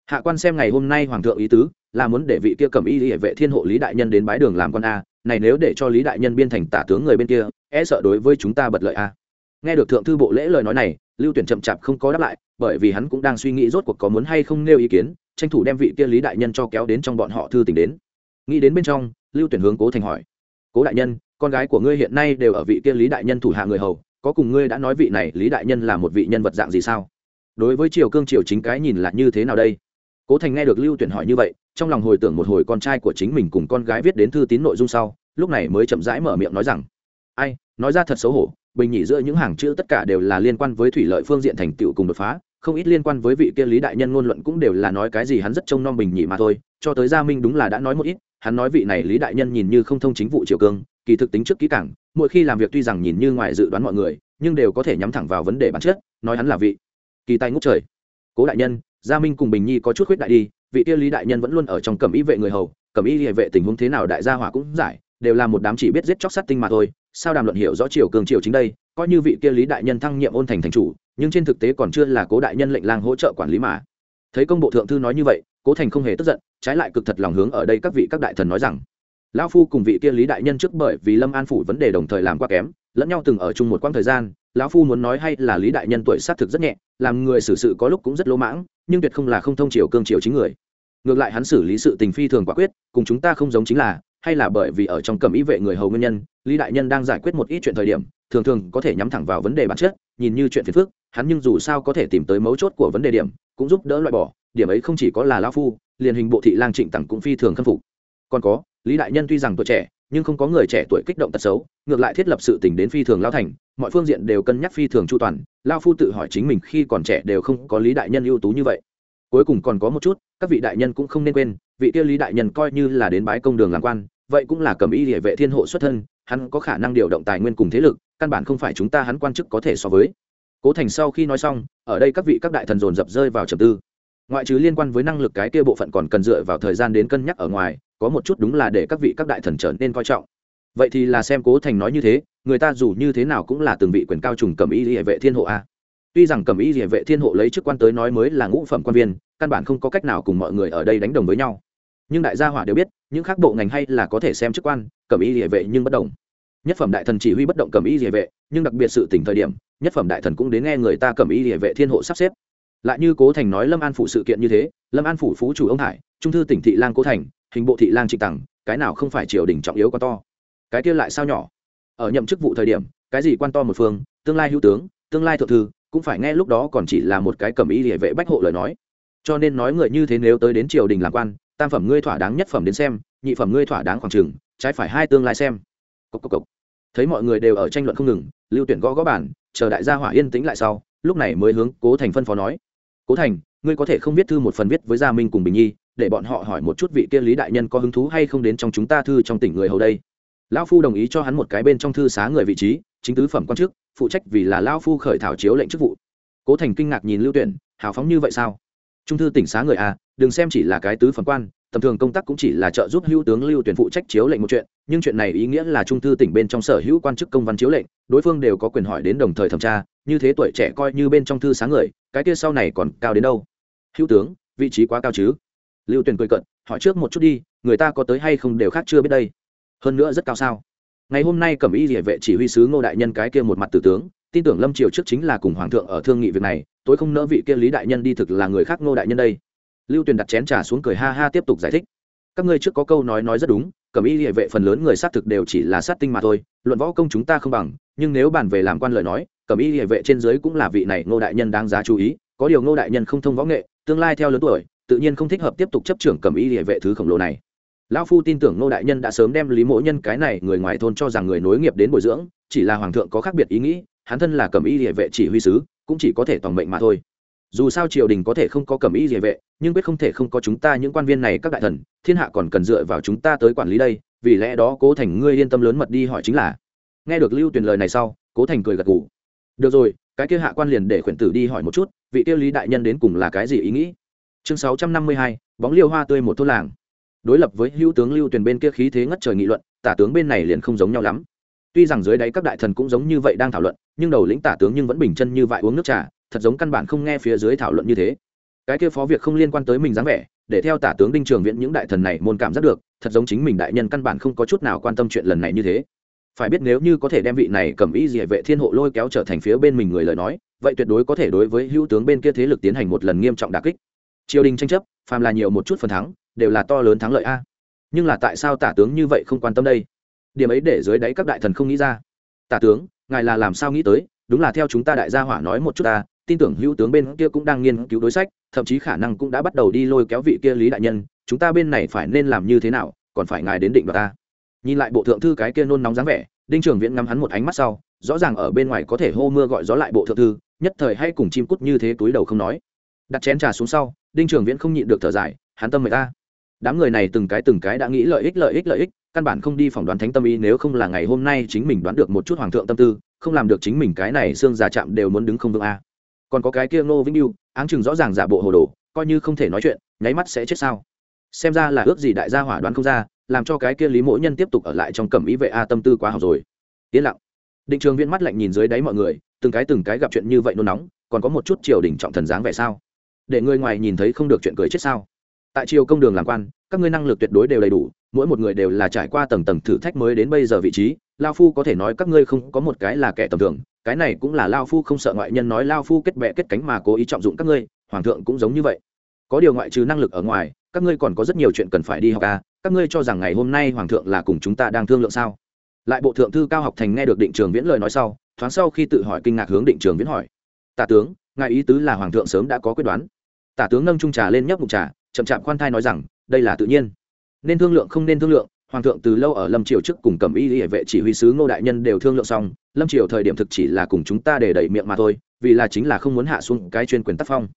Hạ quan xem ngày hôm nay hoàng thượng ý tứ, là muốn để vị kia cầm y hệ vệ thiên hộ lý đại nhân đến bái đường làm con a, này nếu để cho lý đại nhân biên thành tả tướng người bên kia e sợ đối với chúng ta bật lợi a. Nghe được thượng thư bộ lễ lời nói này, lưu tuyển chậm chạp không có đáp lại, bởi vì hắn cũng đang suy nghĩ rốt cuộc có muốn hay không nêu ý kiến, tranh thủ đem vị kia lý đại nhân cho kéo đến trong bọn họ thư tình đến. Nghĩ đến bên trong, lưu tuyển hướng cố thành hỏi. Cố đại nhân, con gái của ngươi hiện nay đều ở vị kia lý đại nhân thủ hạ người hầu có cùng ngươi đã nói vị này, lý đại nhân là một vị nhân vật dạng gì sao? Đối với triều cương triều chính cái nhìn là như thế nào đây? Cố thành nghe được lưu tuyển hỏi như vậy, trong lòng hồi tưởng một hồi con trai của chính mình cùng con gái viết đến thư tín nội dung sau, lúc này mới chậm rãi mở miệng nói rằng, ai, nói ra thật xấu hổ, bình nhị giữa những hàng chữ tất cả đều là liên quan với thủy lợi phương diện thành tựu cùng đột phá, không ít liên quan với vị kia lý đại nhân ngôn luận cũng đều là nói cái gì hắn rất trông nom bình nhị mà thôi, cho tới gia minh đúng là đã nói một ít, hắn nói vị này lý đại nhân nhìn như không thông chính vụ triều cương kỳ thực tính trước kỹ càng, mỗi khi làm việc tuy rằng nhìn như ngoài dự đoán mọi người nhưng đều có thể nhắm thẳng vào vấn đề bản chất nói hắn là vị kỳ tài ngút trời. Cố đại nhân gia minh cùng bình nhi có chút khuyết đại đi vị kia lý đại nhân vẫn luôn ở trong cẩm y vệ người hầu cẩm y hệ vệ tình huống thế nào đại gia hỏa cũng giải đều là một đám chỉ biết giết chóc sát tinh mà thôi sao đàm luận hiểu rõ triều cường triều chính đây coi như vị kia lý đại nhân thăng nhiệm ôn thành thành chủ nhưng trên thực tế còn chưa là cố đại nhân lệnh lang hỗ trợ quản lý mà. Thấy công bộ thượng thư nói như vậy cố thành không hề tức giận trái lại cực thật lòng hướng ở đây các vị các đại thần nói rằng lão phu cùng vị kia lý đại nhân trước bởi vì lâm an phủ vấn đề đồng thời làm quá kém, lẫn nhau từng ở chung một quãng thời gian, lão phu muốn nói hay là lý đại nhân tuổi xác thực rất nhẹ, làm người xử sự có lúc cũng rất lỗ mãng, nhưng tuyệt không là không thông chiều cương chiều chính người. Ngược lại hắn xử lý sự tình phi thường quả quyết, cùng chúng ta không giống chính là, hay là bởi vì ở trong cầm ý vệ người hầu nguyên nhân, lý đại nhân đang giải quyết một ít chuyện thời điểm, thường thường có thể nhắm thẳng vào vấn đề bản chất, nhìn như chuyện phiền phức, hắn nhưng dù sao có thể tìm tới mấu chốt của vấn đề điểm, cũng giúp đỡ loại bỏ, điểm ấy không chỉ có là lão phu, liền hình bộ thị lang trịnh tặng cũng phi thường khâm phục. Còn có lý đại nhân tuy rằng tuổi trẻ, nhưng không có người trẻ tuổi kích động tật xấu, ngược lại thiết lập sự tình đến phi thường lao thành, mọi phương diện đều cân nhắc phi thường chu toàn lao phu tự hỏi chính mình khi còn trẻ đều không có lý đại nhân ưu tú như vậy. Cuối cùng còn có một chút, các vị đại nhân cũng không nên quên, vị kia lý đại nhân coi như là đến bái công đường làm quan, vậy cũng là cầm y địa vệ thiên hộ xuất thân, hắn có khả năng điều động tài nguyên cùng thế lực, căn bản không phải chúng ta hắn quan chức có thể so với. Cố thành sau khi nói xong, ở đây các vị các đại thần dồn dập rơi vào trầm tư. Ngoại trừ liên quan với năng lực cái kia bộ phận còn cần dựa vào thời gian đến cân nhắc ở ngoài có một chút đúng là để các vị các đại thần trở nên coi trọng. Vậy thì là xem cố thành nói như thế, người ta dù như thế nào cũng là từng vị quyền cao trùng cầm y địa vệ thiên hộ a. Tuy rằng cầm y địa vệ thiên hộ lấy chức quan tới nói mới là ngũ phẩm quan viên, căn bản không có cách nào cùng mọi người ở đây đánh đồng với nhau. Nhưng đại gia hỏa đều biết, những khác bộ ngành hay là có thể xem chức quan, cầm y địa vệ nhưng bất đồng. Nhất phẩm đại thần chỉ huy bất động cầm y địa vệ, nhưng đặc biệt sự tỉnh thời điểm, nhất phẩm đại thần cũng đến nghe người ta cầm y địa vệ thiên hộ sắp xếp. Lại như cố thành nói lâm an phủ sự kiện như thế, lâm an phủ phú chủ ông hải, trung thư tỉnh thị lang cố thành hình bộ thị lang trịnh tằng, cái nào không phải triều đình trọng yếu quan to? Cái kia lại sao nhỏ? Ở nhậm chức vụ thời điểm, cái gì quan to một phương, tương lai hữu tướng, tương lai thượng thư, cũng phải nghe lúc đó còn chỉ là một cái cầm ý địa vệ bách hộ lời nói. Cho nên nói người như thế nếu tới đến triều đình làm quan, tam phẩm ngươi thỏa đáng nhất phẩm đến xem, nhị phẩm ngươi thỏa đáng khoảng trừng trái phải hai tương lai xem. Cốc cốc cốc. thấy mọi người đều ở tranh luận không ngừng, lưu tuyển gõ gõ bản chờ đại gia hỏa yên tĩnh lại sau, lúc này mới hướng cố thành phân phó nói. Cố thành, ngươi có thể không viết thư một phần viết với gia minh cùng bình nhi để bọn họ hỏi một chút vị kia lý đại nhân có hứng thú hay không đến trong chúng ta thư trong tỉnh người hầu đây. Lão phu đồng ý cho hắn một cái bên trong thư xá người vị trí, chính tứ phẩm quan chức, phụ trách vì là lão phu khởi thảo chiếu lệnh chức vụ. Cố thành kinh ngạc nhìn lưu tuyển, hào phóng như vậy sao? Trung thư tỉnh xá người a đừng xem chỉ là cái tứ phẩm quan, tầm thường công tác cũng chỉ là trợ giúp hữu tướng lưu tuyển phụ trách chiếu lệnh một chuyện, nhưng chuyện này ý nghĩa là trung thư tỉnh bên trong sở hữu quan chức công văn chiếu lệnh, đối phương đều có quyền hỏi đến đồng thời thẩm tra, như thế tuổi trẻ coi như bên trong thư sáng người, cái kia sau này còn cao đến đâu? Hữu tướng, vị trí quá cao chứ? Lưu Tuyền cười cận hỏi trước một chút đi, người ta có tới hay không đều khác chưa biết đây. Hơn nữa rất cao sao. Ngày hôm nay cẩm y địa vệ chỉ huy sứ ngô đại nhân cái kia một mặt tử tướng, tin tưởng lâm triều trước chính là cùng hoàng thượng ở thương nghị việc này tôi không nỡ vị kia lý đại nhân đi thực là người khác ngô đại nhân đây. Lưu tuyền đặt chén trà xuống cười ha ha tiếp tục giải thích. Các ngươi trước có câu nói nói rất đúng, cẩm y địa vệ phần lớn người sát thực đều chỉ là sát tinh mà thôi, luận võ công chúng ta không bằng, nhưng nếu bàn về làm quan lời nói, cẩm y địa vệ trên dưới cũng là vị này ngô đại nhân đáng giá chú ý, có điều ngô đại nhân không thông võ nghệ, tương lai theo lớn tuổi tự nhiên không thích hợp tiếp tục chấp trưởng cẩm y địa vệ thứ khổng lồ này. Lão phu tin tưởng ngô đại nhân đã sớm đem lý mỗ nhân cái này người ngoài thôn cho rằng người nối nghiệp đến bồi dưỡng, chỉ là hoàng thượng có khác biệt ý nghĩ, hắn thân là cẩm y địa vệ chỉ huy sứ, cũng chỉ có thể tòng mệnh mà thôi. Dù sao triều đình có thể không có cẩm y địa vệ, nhưng quyết không thể không có chúng ta những quan viên này các đại thần, thiên hạ còn cần dựa vào chúng ta tới quản lý đây, vì lẽ đó cố thành ngươi yên tâm lớn mật đi hỏi chính là. Nghe được lưu tuyền lời này sau, cố thành cười gật gù. Được rồi, cái kia hạ quan liền để khuyển tử đi hỏi một chút, vị tiêu lý đại nhân đến cùng là cái gì ý nghĩ? Chương sáu trăm năm mươi hai, bóng liêu hoa tươi một thôn làng. Đối lập với hữu tướng lưu tuyển bên kia khí thế ngất trời nghị luận, tả tướng bên này liền không giống nhau lắm. Tuy rằng dưới đáy các đại thần cũng giống như vậy đang thảo luận, nhưng đầu lĩnh tả tướng nhưng vẫn bình chân như vậy uống nước trà, thật giống căn bản không nghe phía dưới thảo luận như thế. Cái kia phó việc không liên quan tới mình dáng vẻ, để theo tả tướng đinh trường viện những đại thần này môn cảm giác được, thật giống chính mình đại nhân căn bản không có chút nào quan tâm chuyện lần này như thế. Phải biết nếu như có thể đem vị này cầm ý địa vệ thiên hộ lôi kéo trở thành phía bên mình người lời nói, vậy tuyệt đối có thể đối với hữu tướng bên kia thế lực tiến hành một lần nghiêm trọng đà kích triều đình tranh chấp, phàm là nhiều một chút phần thắng, đều là to lớn thắng lợi a. Nhưng là tại sao tả tướng như vậy không quan tâm đây? Điểm ấy để dưới đáy các đại thần không nghĩ ra. Tả tướng, ngài là làm sao nghĩ tới? Đúng là theo chúng ta đại gia hỏa nói một chút ta, tin tưởng hữu tướng bên kia cũng đang nghiên cứu đối sách, thậm chí khả năng cũng đã bắt đầu đi lôi kéo vị kia lý đại nhân, chúng ta bên này phải nên làm như thế nào? Còn phải ngài đến định đoạt ta. Nhìn lại bộ thượng thư cái kia nôn nóng dáng vẻ, đinh trường viễn ngắm hắn một ánh mắt sau, rõ ràng ở bên ngoài có thể hô mưa gọi gió lại bộ thượng thư, nhất thời hay cùng chim cút như thế túi đầu không nói. Đặt chén trà xuống sau đinh trường viễn không nhịn được thở dài, hắn tâm người ta đám người này từng cái từng cái đã nghĩ lợi ích lợi ích lợi ích, căn bản không đi phỏng đoán thánh tâm ý, nếu không là ngày hôm nay chính mình đoán được một chút hoàng thượng tâm tư, không làm được chính mình cái này xương già chạm đều muốn đứng không vững a. Còn có cái kia ngô vĩnh yêu áng chừng rõ ràng giả bộ hồ đồ, coi như không thể nói chuyện, nháy mắt sẽ chết sao? Xem ra là ước gì đại gia hỏa đoán không ra, làm cho cái kia lý mỗi nhân tiếp tục ở lại trong cẩm ý vệ a tâm tư quá học rồi. Yên lặng. Định trường Viễn mắt lạnh nhìn dưới đáy mọi người, từng cái từng cái gặp chuyện như vậy nôn nóng, còn có một chút triều đình trọng thần dáng vẻ sao? Để người ngoài nhìn thấy không được chuyện cười chết sao? Tại triều công đường làm quan, các ngươi năng lực tuyệt đối đều đầy đủ, mỗi một người đều là trải qua tầng tầng thử thách mới đến bây giờ vị trí, lao phu có thể nói các ngươi không có một cái là kẻ tầm thường, cái này cũng là lao phu không sợ ngoại nhân nói lao phu kết bệ kết cánh mà cố ý trọng dụng các ngươi, hoàng thượng cũng giống như vậy. Có điều ngoại trừ năng lực ở ngoài, các ngươi còn có rất nhiều chuyện cần phải đi học à các ngươi cho rằng ngày hôm nay hoàng thượng là cùng chúng ta đang thương lượng sao? Lại bộ thượng thư cao học thành nghe được định trường viễn lời nói sau, thoáng sau khi tự hỏi kinh ngạc hướng định trường viễn hỏi. Tả tướng, ngài ý tứ là hoàng thượng sớm đã có quyết đoán tả tướng nâng trung trà lên nhấp mục trà, chậm chạp khoan thai nói rằng, đây là tự nhiên. Nên thương lượng không nên thương lượng, hoàng thượng từ lâu ở lâm triều trước cùng cầm y hệ vệ chỉ huy sứ ngô đại nhân đều thương lượng xong, lâm triều thời điểm thực chỉ là cùng chúng ta để đẩy miệng mà thôi, vì là chính là không muốn hạ xuống cái chuyên quyền tác phong.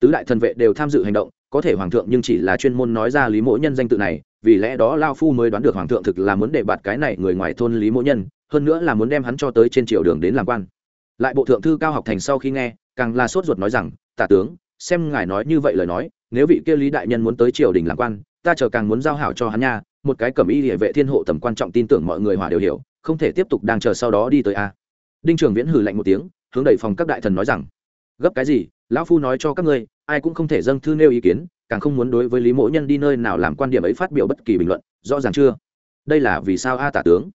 Tứ đại thần vệ đều tham dự hành động, có thể hoàng thượng nhưng chỉ là chuyên môn nói ra lý mỗ nhân danh tự này, vì lẽ đó lao phu mới đoán được hoàng thượng thực là muốn để bạt cái này người ngoài thôn lý mỗ nhân, hơn nữa là muốn đem hắn cho tới trên triều đường đến làm quan. Lại bộ thượng thư cao học thành sau khi nghe, càng là sốt ruột nói rằng, tả tướng xem ngài nói như vậy lời nói, nếu vị kia lý đại nhân muốn tới triều đình làm quan, ta chờ càng muốn giao hảo cho hắn nha, một cái cẩm y địa vệ thiên hộ tầm quan trọng tin tưởng mọi người hòa đều hiểu, không thể tiếp tục đang chờ sau đó đi tới a. Đinh trường viễn hừ lạnh một tiếng, hướng đẩy phòng các đại thần nói rằng, gấp cái gì, lão phu nói cho các ngươi, ai cũng không thể dâng thư nêu ý kiến, càng không muốn đối với lý mỗ nhân đi nơi nào làm quan điểm ấy phát biểu bất kỳ bình luận, rõ ràng chưa? Đây là vì sao a tả tướng?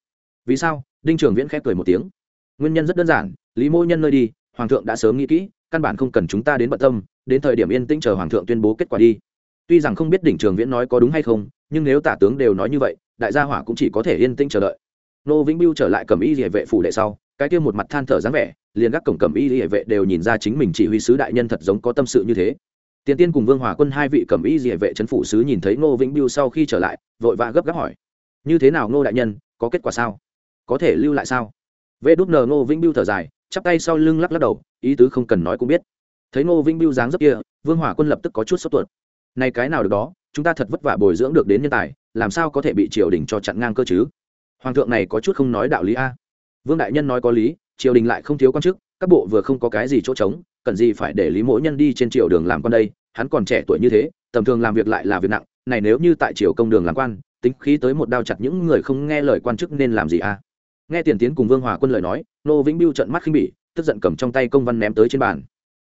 Vì sao? Đinh trường viễn khép cười một tiếng. Nguyên nhân rất đơn giản, lý mỗ nhân nơi đi, hoàng thượng đã sớm nghĩ kỹ căn bản không cần chúng ta đến bận tâm, đến thời điểm yên tĩnh chờ hoàng thượng tuyên bố kết quả đi. Tuy rằng không biết đỉnh trường viễn nói có đúng hay không, nhưng nếu tả tướng đều nói như vậy, đại gia hỏa cũng chỉ có thể yên tĩnh chờ đợi. Nô vĩnh biêu trở lại cầm y địa vệ phủ đệ sau, cái kia một mặt than thở dáng vẻ, liền các cổng cầm y địa vệ đều nhìn ra chính mình chỉ huy sứ đại nhân thật giống có tâm sự như thế. Tiền tiên cùng vương hòa quân hai vị cầm y địa vệ trấn phủ sứ nhìn thấy nô vĩnh biêu sau khi trở lại, vội vã gấp gáp hỏi, như thế nào nô đại nhân, có kết quả sao? Có thể lưu lại sao? Vê đút nờ vĩnh biêu thở dài chắp tay sau lưng lắc lắc đầu, ý tứ không cần nói cũng biết. Thấy ngô vĩnh biêu dáng dấp kia, vương hỏa quân lập tức có chút sốt tuột này cái nào được đó, chúng ta thật vất vả bồi dưỡng được đến nhân tài, làm sao có thể bị triều đình cho chặn ngang cơ chứ? Hoàng thượng này có chút không nói đạo lý a. Vương đại nhân nói có lý, triều đình lại không thiếu quan chức, các bộ vừa không có cái gì chỗ trống, cần gì phải để lý mỗi nhân đi trên triều đường làm con đây? Hắn còn trẻ tuổi như thế, tầm thường làm việc lại là việc nặng, này nếu như tại triều công đường làm quan, tính khí tới một đao chặt những người không nghe lời quan chức nên làm gì a? Nghe tiền tiến cùng vương hòa quân lời nói nô vĩnh biêu trận mắt khinh bỉ, tức giận cầm trong tay công văn ném tới trên bàn.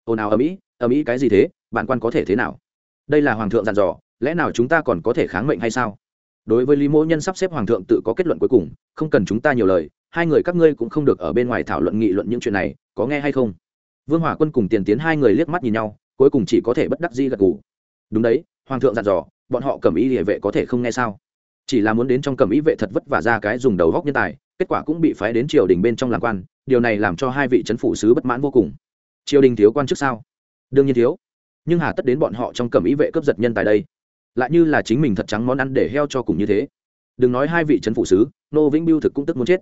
Ồn ào ở mỹ ở mỹ cái gì thế? Bạn quan có thể thế nào? Đây là hoàng thượng dặn dò, lẽ nào chúng ta còn có thể kháng mệnh hay sao? Đối với lý mỗ nhân sắp xếp hoàng thượng tự có kết luận cuối cùng, không cần chúng ta nhiều lời, hai người các ngươi cũng không được ở bên ngoài thảo luận nghị luận những chuyện này, có nghe hay không? Vương hỏa quân cùng tiền tiến hai người liếc mắt nhìn nhau, cuối cùng chỉ có thể bất đắc di gật gù. Đúng đấy, hoàng thượng dặn dò, bọn họ cầm ý địa vệ có thể không nghe sao? Chỉ là muốn đến trong cầm ý vệ thật vất vả ra cái dùng đầu góc nhân tài kết quả cũng bị phái đến triều đình bên trong làm quan, điều này làm cho hai vị c phủ sứ bất mãn vô cùng. Triều đình thiếu quan chức sao? Đương nhiên thiếu. Nhưng hà tất đến bọn họ trong cầm ý vệ cướp giật nhân tài đây. Lại như là chính mình thật trắng món ăn để heo cho cùng như thế. Đừng nói hai vị c phủ sứ, nô vĩnh biêu thực cũng tức muốn chết.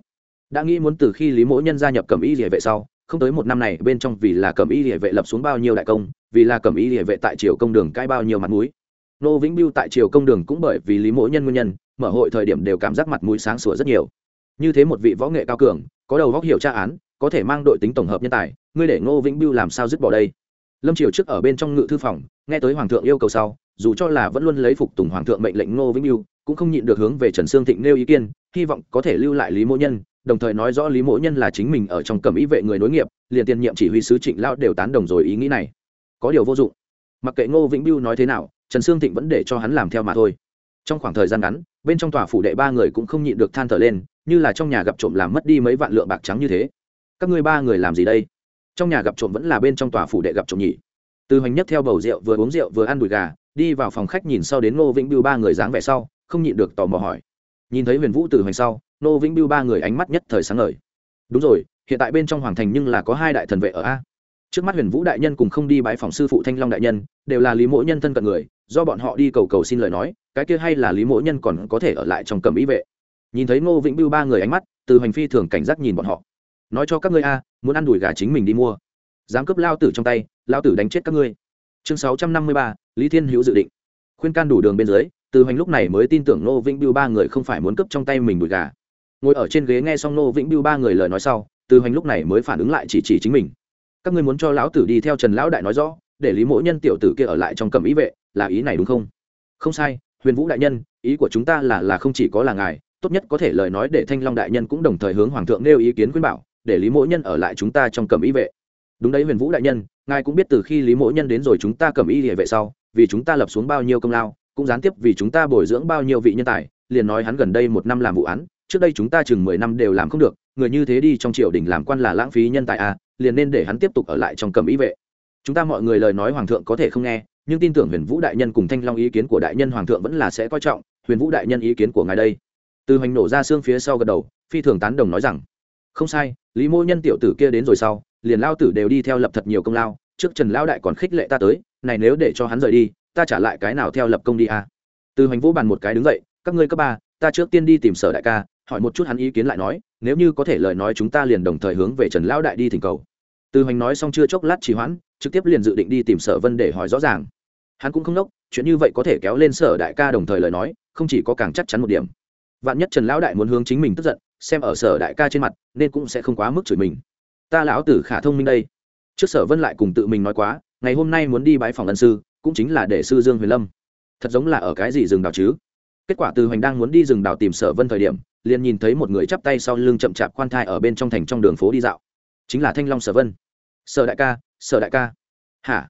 Đã nghĩ muốn từ khi lý Mỗ nhân gia nhập cầm ý địa vệ sau, không tới một năm này bên trong vì là cầm ý địa vệ lập xuống bao nhiêu đại công, vì là cầm ý địa vệ tại triều công đường cai bao nhiêu mặt mũi. Nô vĩnh biêu tại triều công đường cũng bởi vì lý Mỗ nhân nguyên nhân, mở hội thời điểm đều cảm giác mặt mũi sáng sủa rất nhiều như thế một vị võ nghệ cao cường, có đầu góc hiểu tra án, có thể mang đội tính tổng hợp nhân tài, ngươi để ngô vĩnh biêu làm sao dứt bỏ đây? Lâm triều trước ở bên trong ngự thư phòng, nghe tới hoàng thượng yêu cầu sau, dù cho là vẫn luôn lấy phục tùng hoàng thượng mệnh lệnh ngô vĩnh biêu cũng không nhịn được hướng về trần sương thịnh nêu ý kiến, hy vọng có thể lưu lại lý mỗ nhân, đồng thời nói rõ lý mỗ nhân là chính mình ở trong cầm ý vệ người nối nghiệp, liền tiền nhiệm chỉ huy sứ trịnh lao đều tán đồng rồi ý nghĩ này. Có điều vô dụng. Mặc kệ ngô vĩnh biêu nói thế nào, trần sương thịnh vẫn để cho hắn làm theo mà thôi. Trong khoảng thời gian ngắn, bên trong tòa phủ đệ ba người cũng không nhịn được than thở lên như là trong nhà gặp trộm làm mất đi mấy vạn lượng bạc trắng như thế. Các ngươi ba người làm gì đây? Trong nhà gặp trộm vẫn là bên trong tòa phủ đệ gặp trộm nhỉ? Từ hoành nhất theo bầu rượu vừa uống rượu vừa ăn đùi gà, đi vào phòng khách nhìn sau đến ngô vĩnh biêu ba người dáng vẻ sau, không nhịn được tò mò hỏi. Nhìn thấy huyền vũ từ hoành sau, ngô vĩnh biêu ba người ánh mắt nhất thời sáng ngời. Đúng rồi, hiện tại bên trong hoàng thành nhưng là có hai đại thần vệ ở a. Trước mắt huyền vũ đại nhân cùng không đi bái phòng sư phụ thanh long đại nhân, đều là lý mỗi nhân thân cận người, do bọn họ đi cầu cầu xin lời nói, cái kia hay là lý mỗi nhân còn có thể ở lại trong cầm ý vệ nhìn thấy ngô vĩnh biêu ba người ánh mắt, từ hành phi thường cảnh giác nhìn bọn họ. Nói cho các ngươi a, muốn ăn đùi gà chính mình đi mua. Dám cướp lao tử trong tay, lao tử đánh chết các ngươi. Chương sáu trăm năm mươi ba, lý thiên hữu dự định. Khuyên can đủ đường bên dưới, từ hành lúc này mới tin tưởng ngô vĩnh biêu ba người không phải muốn cướp trong tay mình đùi gà. Ngồi ở trên ghế nghe xong ngô vĩnh biêu ba người lời nói sau, từ hành lúc này mới phản ứng lại chỉ chỉ chính mình. Các ngươi muốn cho lão tử đi theo trần lão đại nói rõ, để lý mỗi nhân tiểu tử kia ở lại trong cầm ý vệ, là ý này đúng không? Không sai, huyền vũ đại nhân, ý của chúng ta là là không chỉ có là ngài tốt nhất có thể lời nói để thanh long đại nhân cũng đồng thời hướng hoàng thượng nêu ý kiến khuyên bảo, để lý mỗi nhân ở lại chúng ta trong cầm ý vệ. Đúng đấy huyền vũ đại nhân, ngài cũng biết từ khi lý mỗi nhân đến rồi chúng ta cầm ý địa vệ sau, vì chúng ta lập xuống bao nhiêu công lao, cũng gián tiếp vì chúng ta bồi dưỡng bao nhiêu vị nhân tài, liền nói hắn gần đây một năm làm vụ án, trước đây chúng ta chừng mười năm đều làm không được, người như thế đi trong triều đình làm quan là lãng phí nhân tài à liền nên để hắn tiếp tục ở lại trong cầm ý vệ. Chúng ta mọi người lời nói hoàng thượng có thể không nghe, nhưng tin tưởng huyền vũ đại nhân cùng thanh long ý kiến của đại nhân hoàng thượng vẫn là sẽ coi trọng, huyền vũ đại nhân ý kiến của ngài đây từ hoành nổ ra xương phía sau gật đầu, phi thường tán đồng nói rằng, không sai, lý mô nhân tiểu tử kia đến rồi sau, liền lao tử đều đi theo lập thật nhiều công lao, trước trần lao đại còn khích lệ ta tới, này nếu để cho hắn rời đi, ta trả lại cái nào theo lập công đi à. từ hoành vũ bàn một cái đứng dậy, các ngươi cấp ba, ta trước tiên đi tìm sở đại ca, hỏi một chút hắn ý kiến lại nói, nếu như có thể lời nói chúng ta liền đồng thời hướng về trần lão đại đi thỉnh cầu. Từ hoành nói xong chưa chốc lát trì hoãn, trực tiếp liền dự định đi tìm sở vân để hỏi rõ ràng. Hắn cũng không đốc, chuyện như vậy có thể kéo lên sở đại ca đồng thời lời nói, không chỉ có càng chắc chắn một điểm vạn nhất trần lão đại muốn hướng chính mình tức giận, xem ở sở đại ca trên mặt, nên cũng sẽ không quá mức chửi mình. Ta lão tử khả thông minh đây. Trước sở vân lại cùng tự mình nói quá, ngày hôm nay muốn đi bái phòng ân sư, cũng chính là để sư dương huyền lâm. Thật giống là ở cái gì rừng đào chứ? Kết quả từ hoành đang muốn đi rừng đào tìm sở vân thời điểm, liền nhìn thấy một người chắp tay sau lưng chậm chạp khoan thai ở bên trong thành trong đường phố đi dạo. Chính là thanh long sở vân. Sở đại ca, sở đại ca. Hả?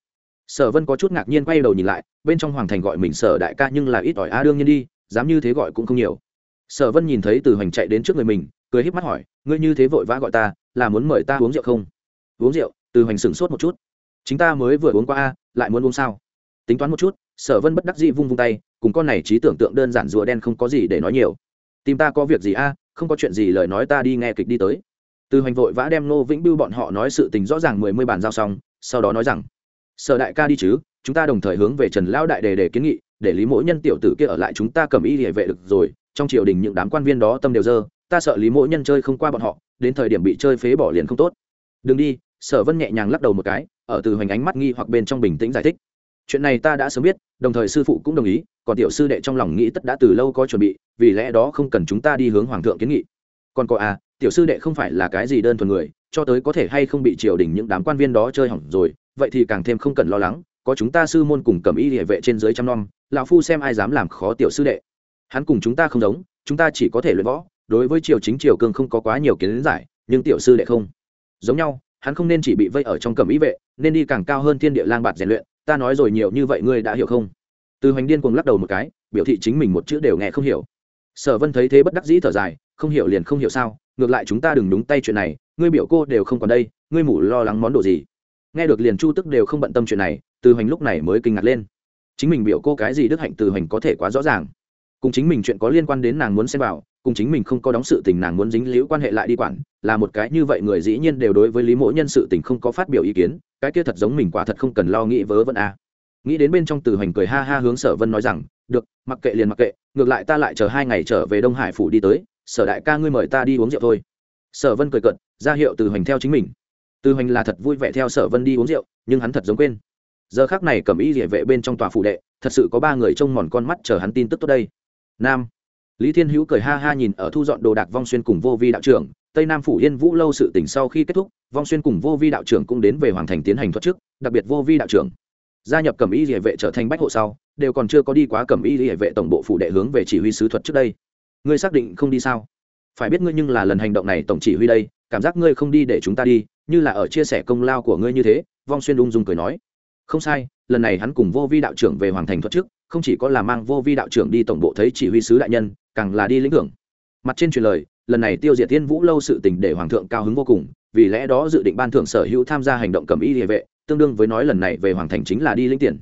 Sở vân có chút ngạc nhiên quay đầu nhìn lại, bên trong hoàng thành gọi mình sở đại ca nhưng là ít ỏi a, đương nhiên đi, dám như thế gọi cũng không nhiều sở vân nhìn thấy từ hoành chạy đến trước người mình, cười híp mắt hỏi, ngươi như thế vội vã gọi ta, là muốn mời ta uống rượu không? Uống rượu? Từ hoành sửng sốt một chút. Chính ta mới vừa uống qua a, lại muốn uống sao? Tính toán một chút, sở vân bất đắc dĩ vung vung tay, cùng con này trí tưởng tượng đơn giản rùa đen không có gì để nói nhiều. Tìm ta có việc gì a? Không có chuyện gì lời nói ta đi nghe kịch đi tới. Từ hoành vội vã đem nô vĩnh bưu bọn họ nói sự tình rõ ràng mười mươi bàn giao xong, sau đó nói rằng, sở đại ca đi chứ, chúng ta đồng thời hướng về trần lão đại đề đề kiến nghị, để lý mỗi nhân tiểu tử kia ở lại chúng ta cầm y địa vệ được rồi trong triều đình những đám quan viên đó tâm đều dơ, ta sợ lý mỗi nhân chơi không qua bọn họ, đến thời điểm bị chơi phế bỏ liền không tốt. Đừng đi, sở vân nhẹ nhàng lắc đầu một cái, ở từ hoành ánh mắt nghi hoặc bên trong bình tĩnh giải thích. Chuyện này ta đã sớm biết, đồng thời sư phụ cũng đồng ý, còn tiểu sư đệ trong lòng nghĩ tất đã từ lâu có chuẩn bị, vì lẽ đó không cần chúng ta đi hướng hoàng thượng kiến nghị. Còn có à tiểu sư đệ không phải là cái gì đơn thuần người, cho tới có thể hay không bị triều đình những đám quan viên đó chơi hỏng rồi, vậy thì càng thêm không cần lo lắng, có chúng ta sư môn cùng cầm y địa vệ trên dưới trăm năm, lão phu xem ai dám làm khó tiểu sư đệ hắn cùng chúng ta không giống, chúng ta chỉ có thể luyện võ, đối với triều chính triều cương không có quá nhiều kiến giải, nhưng tiểu sư đệ không. Giống nhau, hắn không nên chỉ bị vây ở trong cầm ý vệ, nên đi càng cao hơn thiên địa lang bạt rèn luyện, ta nói rồi nhiều như vậy ngươi đã hiểu không? Từ hoành điên cuồng lắc đầu một cái, biểu thị chính mình một chữ đều nghe không hiểu. Sở vân thấy thế bất đắc dĩ thở dài, không hiểu liền không hiểu sao, ngược lại chúng ta đừng đúng tay chuyện này, ngươi biểu cô đều không còn đây, ngươi mủ lo lắng món đồ gì? Nghe được liền chu tức đều không bận tâm chuyện này, từ hoành lúc này mới kinh ngạc lên. Chính mình biểu cô cái gì đức hạnh từ hoành có thể quá rõ ràng cùng chính mình chuyện có liên quan đến nàng muốn xem vào, cùng chính mình không có đóng sự tình nàng muốn dính liễu quan hệ lại đi quản, là một cái như vậy người dĩ nhiên đều đối với lý mỗi nhân sự tình không có phát biểu ý kiến, cái kia thật giống mình quả thật không cần lo nghĩ vớ vẩn a à. nghĩ đến bên trong từ hoành cười ha ha hướng sở vân nói rằng, được, mặc kệ liền mặc kệ, ngược lại ta lại chờ hai ngày trở về đông hải phủ đi tới, sở đại ca ngươi mời ta đi uống rượu thôi. Sở vân cười cận ra hiệu từ hoành theo chính mình. Từ hoành là thật vui vẻ theo sở vân đi uống rượu, nhưng hắn thật giống quên. Giờ khác này cầm ý địa vệ bên trong tòa phủ đệ, thật sự có ba người trông mòn con mắt chờ hắn tin tức tốt đây nam. Lý thiên hữu cười ha ha nhìn ở thu dọn đồ đạc vong xuyên cùng vô vi đạo trưởng, tây nam phủ yên vũ lâu sự tỉnh sau khi kết thúc, vong xuyên cùng vô vi đạo trưởng cũng đến về hoàng thành tiến hành thuật trước, đặc biệt vô vi đạo trưởng. Gia nhập cẩm y địa vệ trở thành bách hộ sau, đều còn chưa có đi quá cẩm y địa vệ tổng bộ phủ đệ hướng về chỉ huy sứ thuật trước đây. Ngươi xác định không đi sao? Phải biết ngươi nhưng là lần hành động này tổng chỉ huy đây, cảm giác ngươi không đi để chúng ta đi, như là ở chia sẻ công lao của ngươi như thế, vong xuyên ung dung cười nói. Không sai, lần này hắn cùng vô vi đạo trưởng về hoàng thành thuật trước không chỉ có là mang vô vi đạo trưởng đi tổng bộ thấy chỉ huy sứ đại nhân, càng là đi lĩnh thưởng. Mặt trên truyền lời, lần này tiêu diệt thiên vũ lâu sự tình để hoàng thượng cao hứng vô cùng, vì lẽ đó dự định ban thưởng sở hữu tham gia hành động cầm y địa vệ, tương đương với nói lần này về hoàng thành chính là đi lĩnh tiền.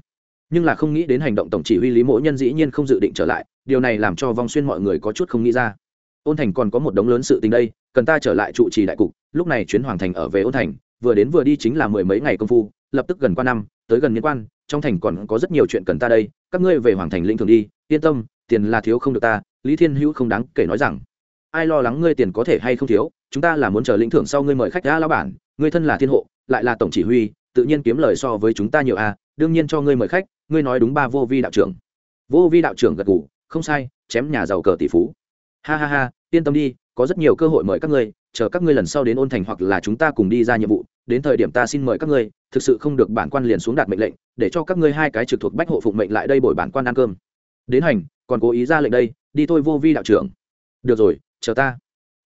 Nhưng là không nghĩ đến hành động tổng chỉ huy lý mỗ nhân dĩ nhiên không dự định trở lại, điều này làm cho vong xuyên mọi người có chút không nghĩ ra. Ôn thành còn có một đống lớn sự tình đây, cần ta trở lại trụ trì đại cục, lúc này chuyến hoàng thành ở về ôn thành, vừa đến vừa đi chính là mười mấy ngày công phu, lập tức gần qua năm, tới gần nhân quan, trong thành còn có rất nhiều chuyện cần ta đây các ngươi về hoàng thành lĩnh thường đi yên tâm tiền là thiếu không được ta lý thiên hữu không đáng kể nói rằng. Ai lo lắng ngươi tiền có thể hay không thiếu chúng ta là muốn chờ lĩnh thưởng sau ngươi mời khách đã lao bản ngươi thân là thiên hộ lại là tổng chỉ huy tự nhiên kiếm lời so với chúng ta nhiều a à, đương nhiên cho ngươi mời khách ngươi nói đúng ba vô vi đạo trưởng. Vô vi đạo trưởng gật gù, không sai chém nhà giàu cờ tỷ phú. Ha ha ha yên tâm đi có rất nhiều cơ hội mời các ngươi chờ các ngươi lần sau đến ôn thành hoặc là chúng ta cùng đi ra nhiệm vụ đến thời điểm ta xin mời các ngươi, thực sự không được bản quan liền xuống đạt mệnh lệnh, để cho các ngươi hai cái trực thuộc bách hộ phụng mệnh lại đây bồi bản quan ăn cơm. Đến hành, còn cố ý ra lệnh đây, đi thôi vô vi đạo trưởng. Được rồi, chờ ta.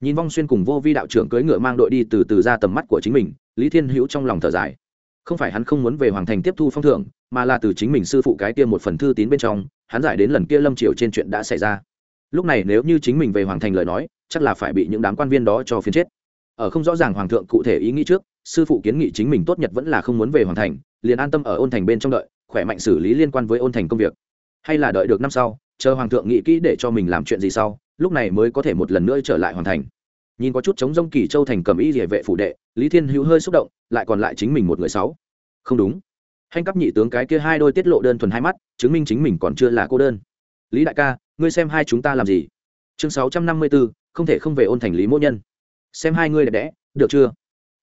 Nhìn vong xuyên cùng vô vi đạo trưởng cưỡi ngựa mang đội đi từ từ ra tầm mắt của chính mình, lý thiên hữu trong lòng thở dài. Không phải hắn không muốn về hoàng thành tiếp thu phong thưởng, mà là từ chính mình sư phụ cái kia một phần thư tín bên trong, hắn giải đến lần kia lâm triều trên chuyện đã xảy ra. Lúc này nếu như chính mình về hoàng thành lời nói, chắc là phải bị những đám quan viên đó cho phiến chết. Ở không rõ ràng hoàng thượng cụ thể ý nghĩ trước sư phụ kiến nghị chính mình tốt nhất vẫn là không muốn về hoàn thành, liền an tâm ở ôn thành bên trong đợi, khỏe mạnh xử lý liên quan với ôn thành công việc. Hay là đợi được năm sau, chờ hoàng thượng nghĩ kỹ để cho mình làm chuyện gì sau, lúc này mới có thể một lần nữa trở lại hoàn thành. Nhìn có chút chống rông kỳ châu thành cầm ý địa vệ phủ đệ, lý thiên hữu hơi xúc động, lại còn lại chính mình một người sáu. Không đúng. Hành cấp nhị tướng cái kia hai đôi tiết lộ đơn thuần hai mắt, chứng minh chính mình còn chưa là cô đơn. Lý đại ca, ngươi xem hai chúng ta làm gì? Chương sáu trăm năm mươi bốn không thể không về ôn thành lý mỗ nhân. Xem hai ngươi đẹp đẽ, được chưa?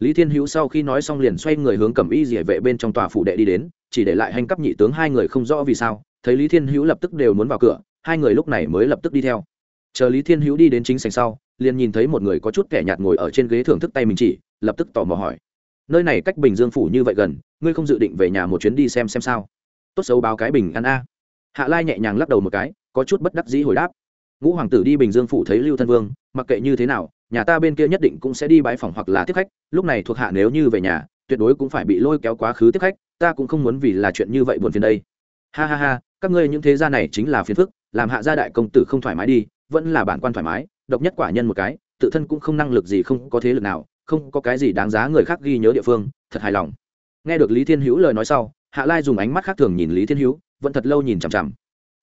Lý thiên hữu sau khi nói xong liền xoay người hướng cầm y dỉa vệ bên trong tòa phủ đệ đi đến, chỉ để lại hành cấp nhị tướng hai người không rõ vì sao, thấy lý thiên hữu lập tức đều muốn vào cửa, hai người lúc này mới lập tức đi theo. Chờ lý thiên hữu đi đến chính sành sau, liền nhìn thấy một người có chút kẻ nhạt ngồi ở trên ghế thưởng thức tay mình chỉ, lập tức tò mò hỏi. Nơi này cách bình dương phủ như vậy gần, ngươi không dự định về nhà một chuyến đi xem xem sao? Tốt xấu báo cái bình ăn a. Hạ lai nhẹ nhàng lắc đầu một cái, có chút bất đắc dĩ hồi đáp. Ngũ hoàng tử đi bình dương phủ thấy lưu thân vương, mặc kệ như thế nào nhà ta bên kia nhất định cũng sẽ đi bãi phòng hoặc là tiếp khách, lúc này thuộc hạ nếu như về nhà, tuyệt đối cũng phải bị lôi kéo quá khứ tiếp khách, ta cũng không muốn vì là chuyện như vậy buồn phiền đây. Ha ha ha, các ngươi những thế gia này chính là phiền phức, làm hạ gia đại công tử không thoải mái đi, vẫn là bản quan thoải mái, độc nhất quả nhân một cái, tự thân cũng không năng lực gì không có thế lực nào, không có cái gì đáng giá người khác ghi nhớ địa phương, thật hài lòng. Nghe được lý thiên hữu lời nói sau, hạ lai dùng ánh mắt khác thường nhìn lý thiên hữu, vẫn thật lâu nhìn chằm chằm.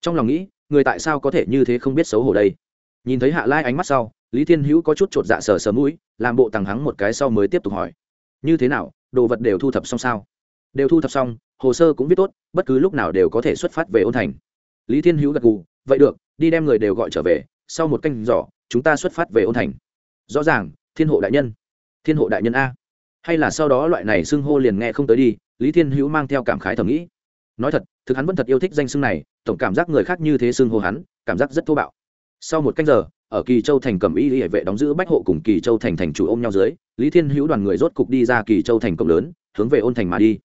Trong lòng nghĩ, người tại sao có thể như thế không biết xấu hổ đây? Nhìn thấy hạ lai ánh mắt sau lý thiên hữu có chút t r ộ t dạ sờ sờ mũi, làm bộ tằng hắng một cái sau mới tiếp tục hỏi. Như thế nào, đồ vật đều thu thập xong sao? Đều thu thập xong, hồ sơ cũng viết tốt, bất cứ lúc nào đều có thể xuất phát về ôn thành. Lý thiên hữu gật gù, vậy được, đi đem người đều gọi trở về, sau một canh giỏ chúng ta xuất phát về ôn thành. Rõ ràng, thiên hộ đại nhân. Thiên hộ đại nhân a. Hay là sau đó loại này xưng hô liền nghe không tới đi, lý thiên hữu mang theo cảm khái thầm nghĩ. Nói thật, thực hắn vẫn thật yêu thích danh xưng này, tổng cảm giác người khác như thế xưng hô hắn, cảm giác rất thô bạo. Sau một canh giờ ở kỳ châu thành cầm y hệ vệ đóng giữ bách hộ cùng kỳ châu thành thành chủ ôm nhau dưới, lý thiên hữu đoàn người rốt cục đi ra kỳ châu thành cộng lớn, hướng về ôn thành mà đi.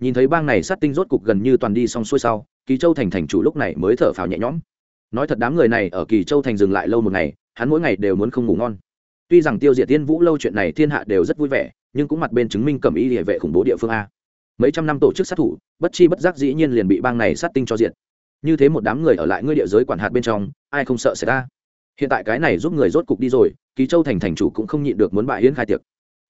Nhìn thấy bang này sát tinh rốt cục gần như toàn đi xong xuôi sau, kỳ châu thành thành chủ lúc này mới thở phào nhẹ nhõm. Nói thật đám người này ở kỳ châu thành dừng lại lâu một ngày, hắn mỗi ngày đều muốn không ngủ ngon. Tuy rằng tiêu diệt tiên vũ lâu chuyện này thiên hạ đều rất vui vẻ, nhưng cũng mặt bên chứng minh cầm y hệ vệ khủng bố địa phương a. Mấy trăm năm tổ chức sát thủ, bất chi bất giác dĩ nhiên liền bị bang này sát tinh cho diệt. Như thế một đám người ở lại ngươi địa giới quản hạt bên trong, ai không sợ xảy ra? Hiện tại cái này giúp người rốt cục đi rồi, kỳ châu thành thành chủ cũng không nhịn được muốn bại hiến khai tiệc.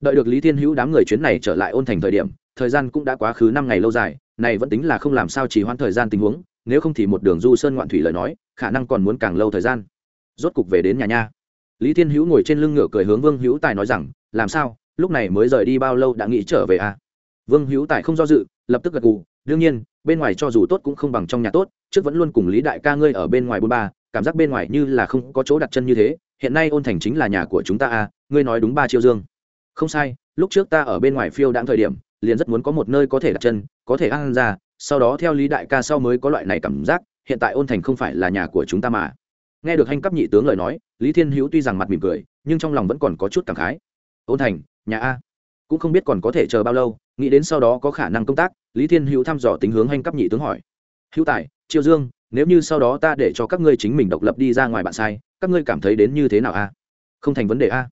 Đợi được lý thiên hữu đám người chuyến này trở lại ôn thành thời điểm, thời gian cũng đã quá khứ năm ngày lâu dài, này vẫn tính là không làm sao chỉ hoãn thời gian tình huống, nếu không thì một đường du sơn ngoạn thủy lời nói, khả năng còn muốn càng lâu thời gian. Rốt cục về đến nhà nha. Lý thiên hữu ngồi trên lưng ngựa cười hướng vương hữu tài nói rằng, làm sao? Lúc này mới rời đi bao lâu đã nghĩ trở về à? Vương hữu tài không do dự, lập tức gật gù, đương nhiên, bên ngoài cho dù tốt cũng không bằng trong nhà tốt, trước vẫn luôn cùng lý đại ca ngươi ở bên ngoài bôn ba cảm giác bên ngoài như là không có chỗ đặt chân như thế, hiện nay ôn thành chính là nhà của chúng ta à ngươi nói đúng ba chiêu dương. Không sai, lúc trước ta ở bên ngoài phiêu đãng thời điểm, liền rất muốn có một nơi có thể đặt chân, có thể ăn ra, sau đó theo lý đại ca sau mới có loại này cảm giác, hiện tại ôn thành không phải là nhà của chúng ta mà. Nghe được hành cấp nhị tướng lời nói, lý thiên hữu tuy rằng mặt mỉm cười, nhưng trong lòng vẫn còn có chút cảm khái. Ôn thành, nhà a. Cũng không biết còn có thể chờ bao lâu, nghĩ đến sau đó có khả năng công tác, lý thiên hữu thăm dò tính hướng hành cấp nhị tướng hỏi. Hữu tài triều dương nếu như sau đó ta để cho các ngươi chính mình độc lập đi ra ngoài bạn sai, các ngươi cảm thấy đến như thế nào a? Không thành vấn đề a.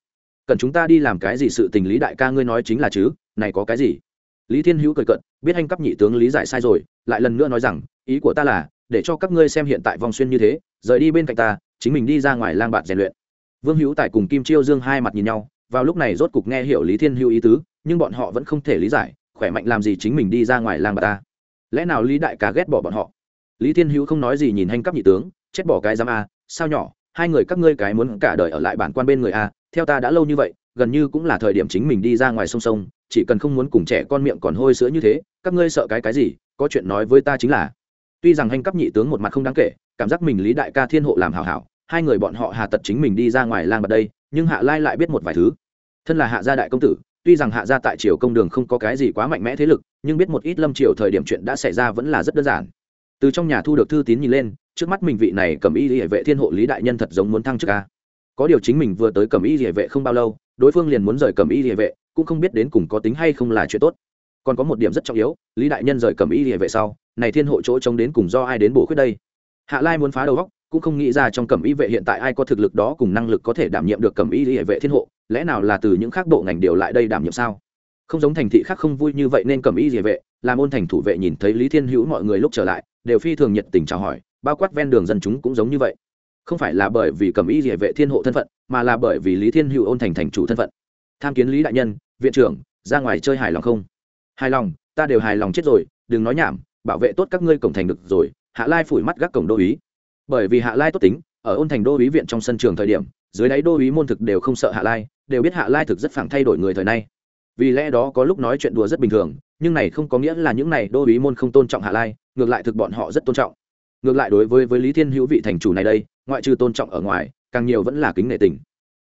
Cần chúng ta đi làm cái gì sự tình lý đại ca ngươi nói chính là chứ, này có cái gì? Lý thiên hữu cười cận biết anh cấp nhị tướng lý giải sai rồi, lại lần nữa nói rằng, ý của ta là, để cho các ngươi xem hiện tại vòng xuyên như thế, rời đi bên cạnh ta, chính mình đi ra ngoài lang bạn rèn luyện. Vương hữu tài cùng kim chiêu dương hai mặt nhìn nhau, vào lúc này rốt cục nghe hiểu lý thiên hữu ý tứ, nhưng bọn họ vẫn không thể lý giải, khỏe mạnh làm gì chính mình đi ra ngoài lang bạn ta? Lẽ nào lý đại ca ghét bỏ bọn họ? Lý thiên hữu không nói gì nhìn hành cấp nhị tướng, chết bỏ cái giám a, sao nhỏ, hai người các ngươi cái muốn cả đời ở lại bản quan bên người a, theo ta đã lâu như vậy, gần như cũng là thời điểm chính mình đi ra ngoài sông sông, chỉ cần không muốn cùng trẻ con miệng còn hôi sữa như thế, các ngươi sợ cái cái gì, có chuyện nói với ta chính là. Tuy rằng hành cấp nhị tướng một mặt không đáng kể, cảm giác mình lý đại ca thiên hộ làm hảo hảo, hai người bọn họ hà tật chính mình đi ra ngoài lang bật đây, nhưng hạ lai lại biết một vài thứ. Thân là hạ gia đại công tử, tuy rằng hạ gia tại triều công đường không có cái gì quá mạnh mẽ thế lực, nhưng biết một ít lâm triều thời điểm chuyện đã xảy ra vẫn là rất đơn giản từ trong nhà thu được thư tín nhìn lên, trước mắt mình vị này cầm y hệ vệ thiên hộ lý đại nhân thật giống muốn thăng chức ca có điều chính mình vừa tới cầm y hệ vệ không bao lâu, đối phương liền muốn rời cầm y hệ vệ, cũng không biết đến cùng có tính hay không là chuyện tốt. Còn có một điểm rất trọng yếu, lý đại nhân rời cầm y hệ vệ sau, này thiên hộ chỗ trông đến cùng do ai đến bổ khuyết đây? Hạ lai muốn phá đầu góc cũng không nghĩ ra trong cẩm y vệ hiện tại ai có thực lực đó cùng năng lực có thể đảm nhiệm được cẩm y hệ vệ thiên hộ, lẽ nào là từ những khác bộ ngành điều lại đây đảm nhiệm sao? Không giống thành thị khác không vui như vậy nên cẩm y hệ vệ, làm ôn thành thủ vệ nhìn thấy lý thiên hữu mọi người lúc trở lại đều phi thường nhiệt tình chào hỏi, bao quát ven đường dân chúng cũng giống như vậy. Không phải là bởi vì cầm y địa vệ thiên hộ thân phận, mà là bởi vì lý thiên hữu ôn thành thành chủ thân phận. Tham kiến lý đại nhân, viện trưởng, ra ngoài chơi hài lòng không? Hài lòng, ta đều hài lòng chết rồi, đừng nói nhảm, bảo vệ tốt các ngươi cổng thành được rồi, hạ lai phủi mắt gác cổng đô ý bởi vì hạ lai tốt tính, ở ôn thành đô ý viện trong sân trường thời điểm, dưới đáy đô ý môn thực đều không sợ hạ lai, đều biết hạ lai thực rất phẳng thay đổi người thời nay. Vì lẽ đó có lúc nói chuyện đùa rất bình thường, nhưng này không có nghĩa là những này đô ý môn không tôn trọng hạ lai ngược lại thực bọn họ rất tôn trọng. Ngược lại đối với với lý thiên hữu vị thành chủ này đây, ngoại trừ tôn trọng ở ngoài, càng nhiều vẫn là kính nể tình.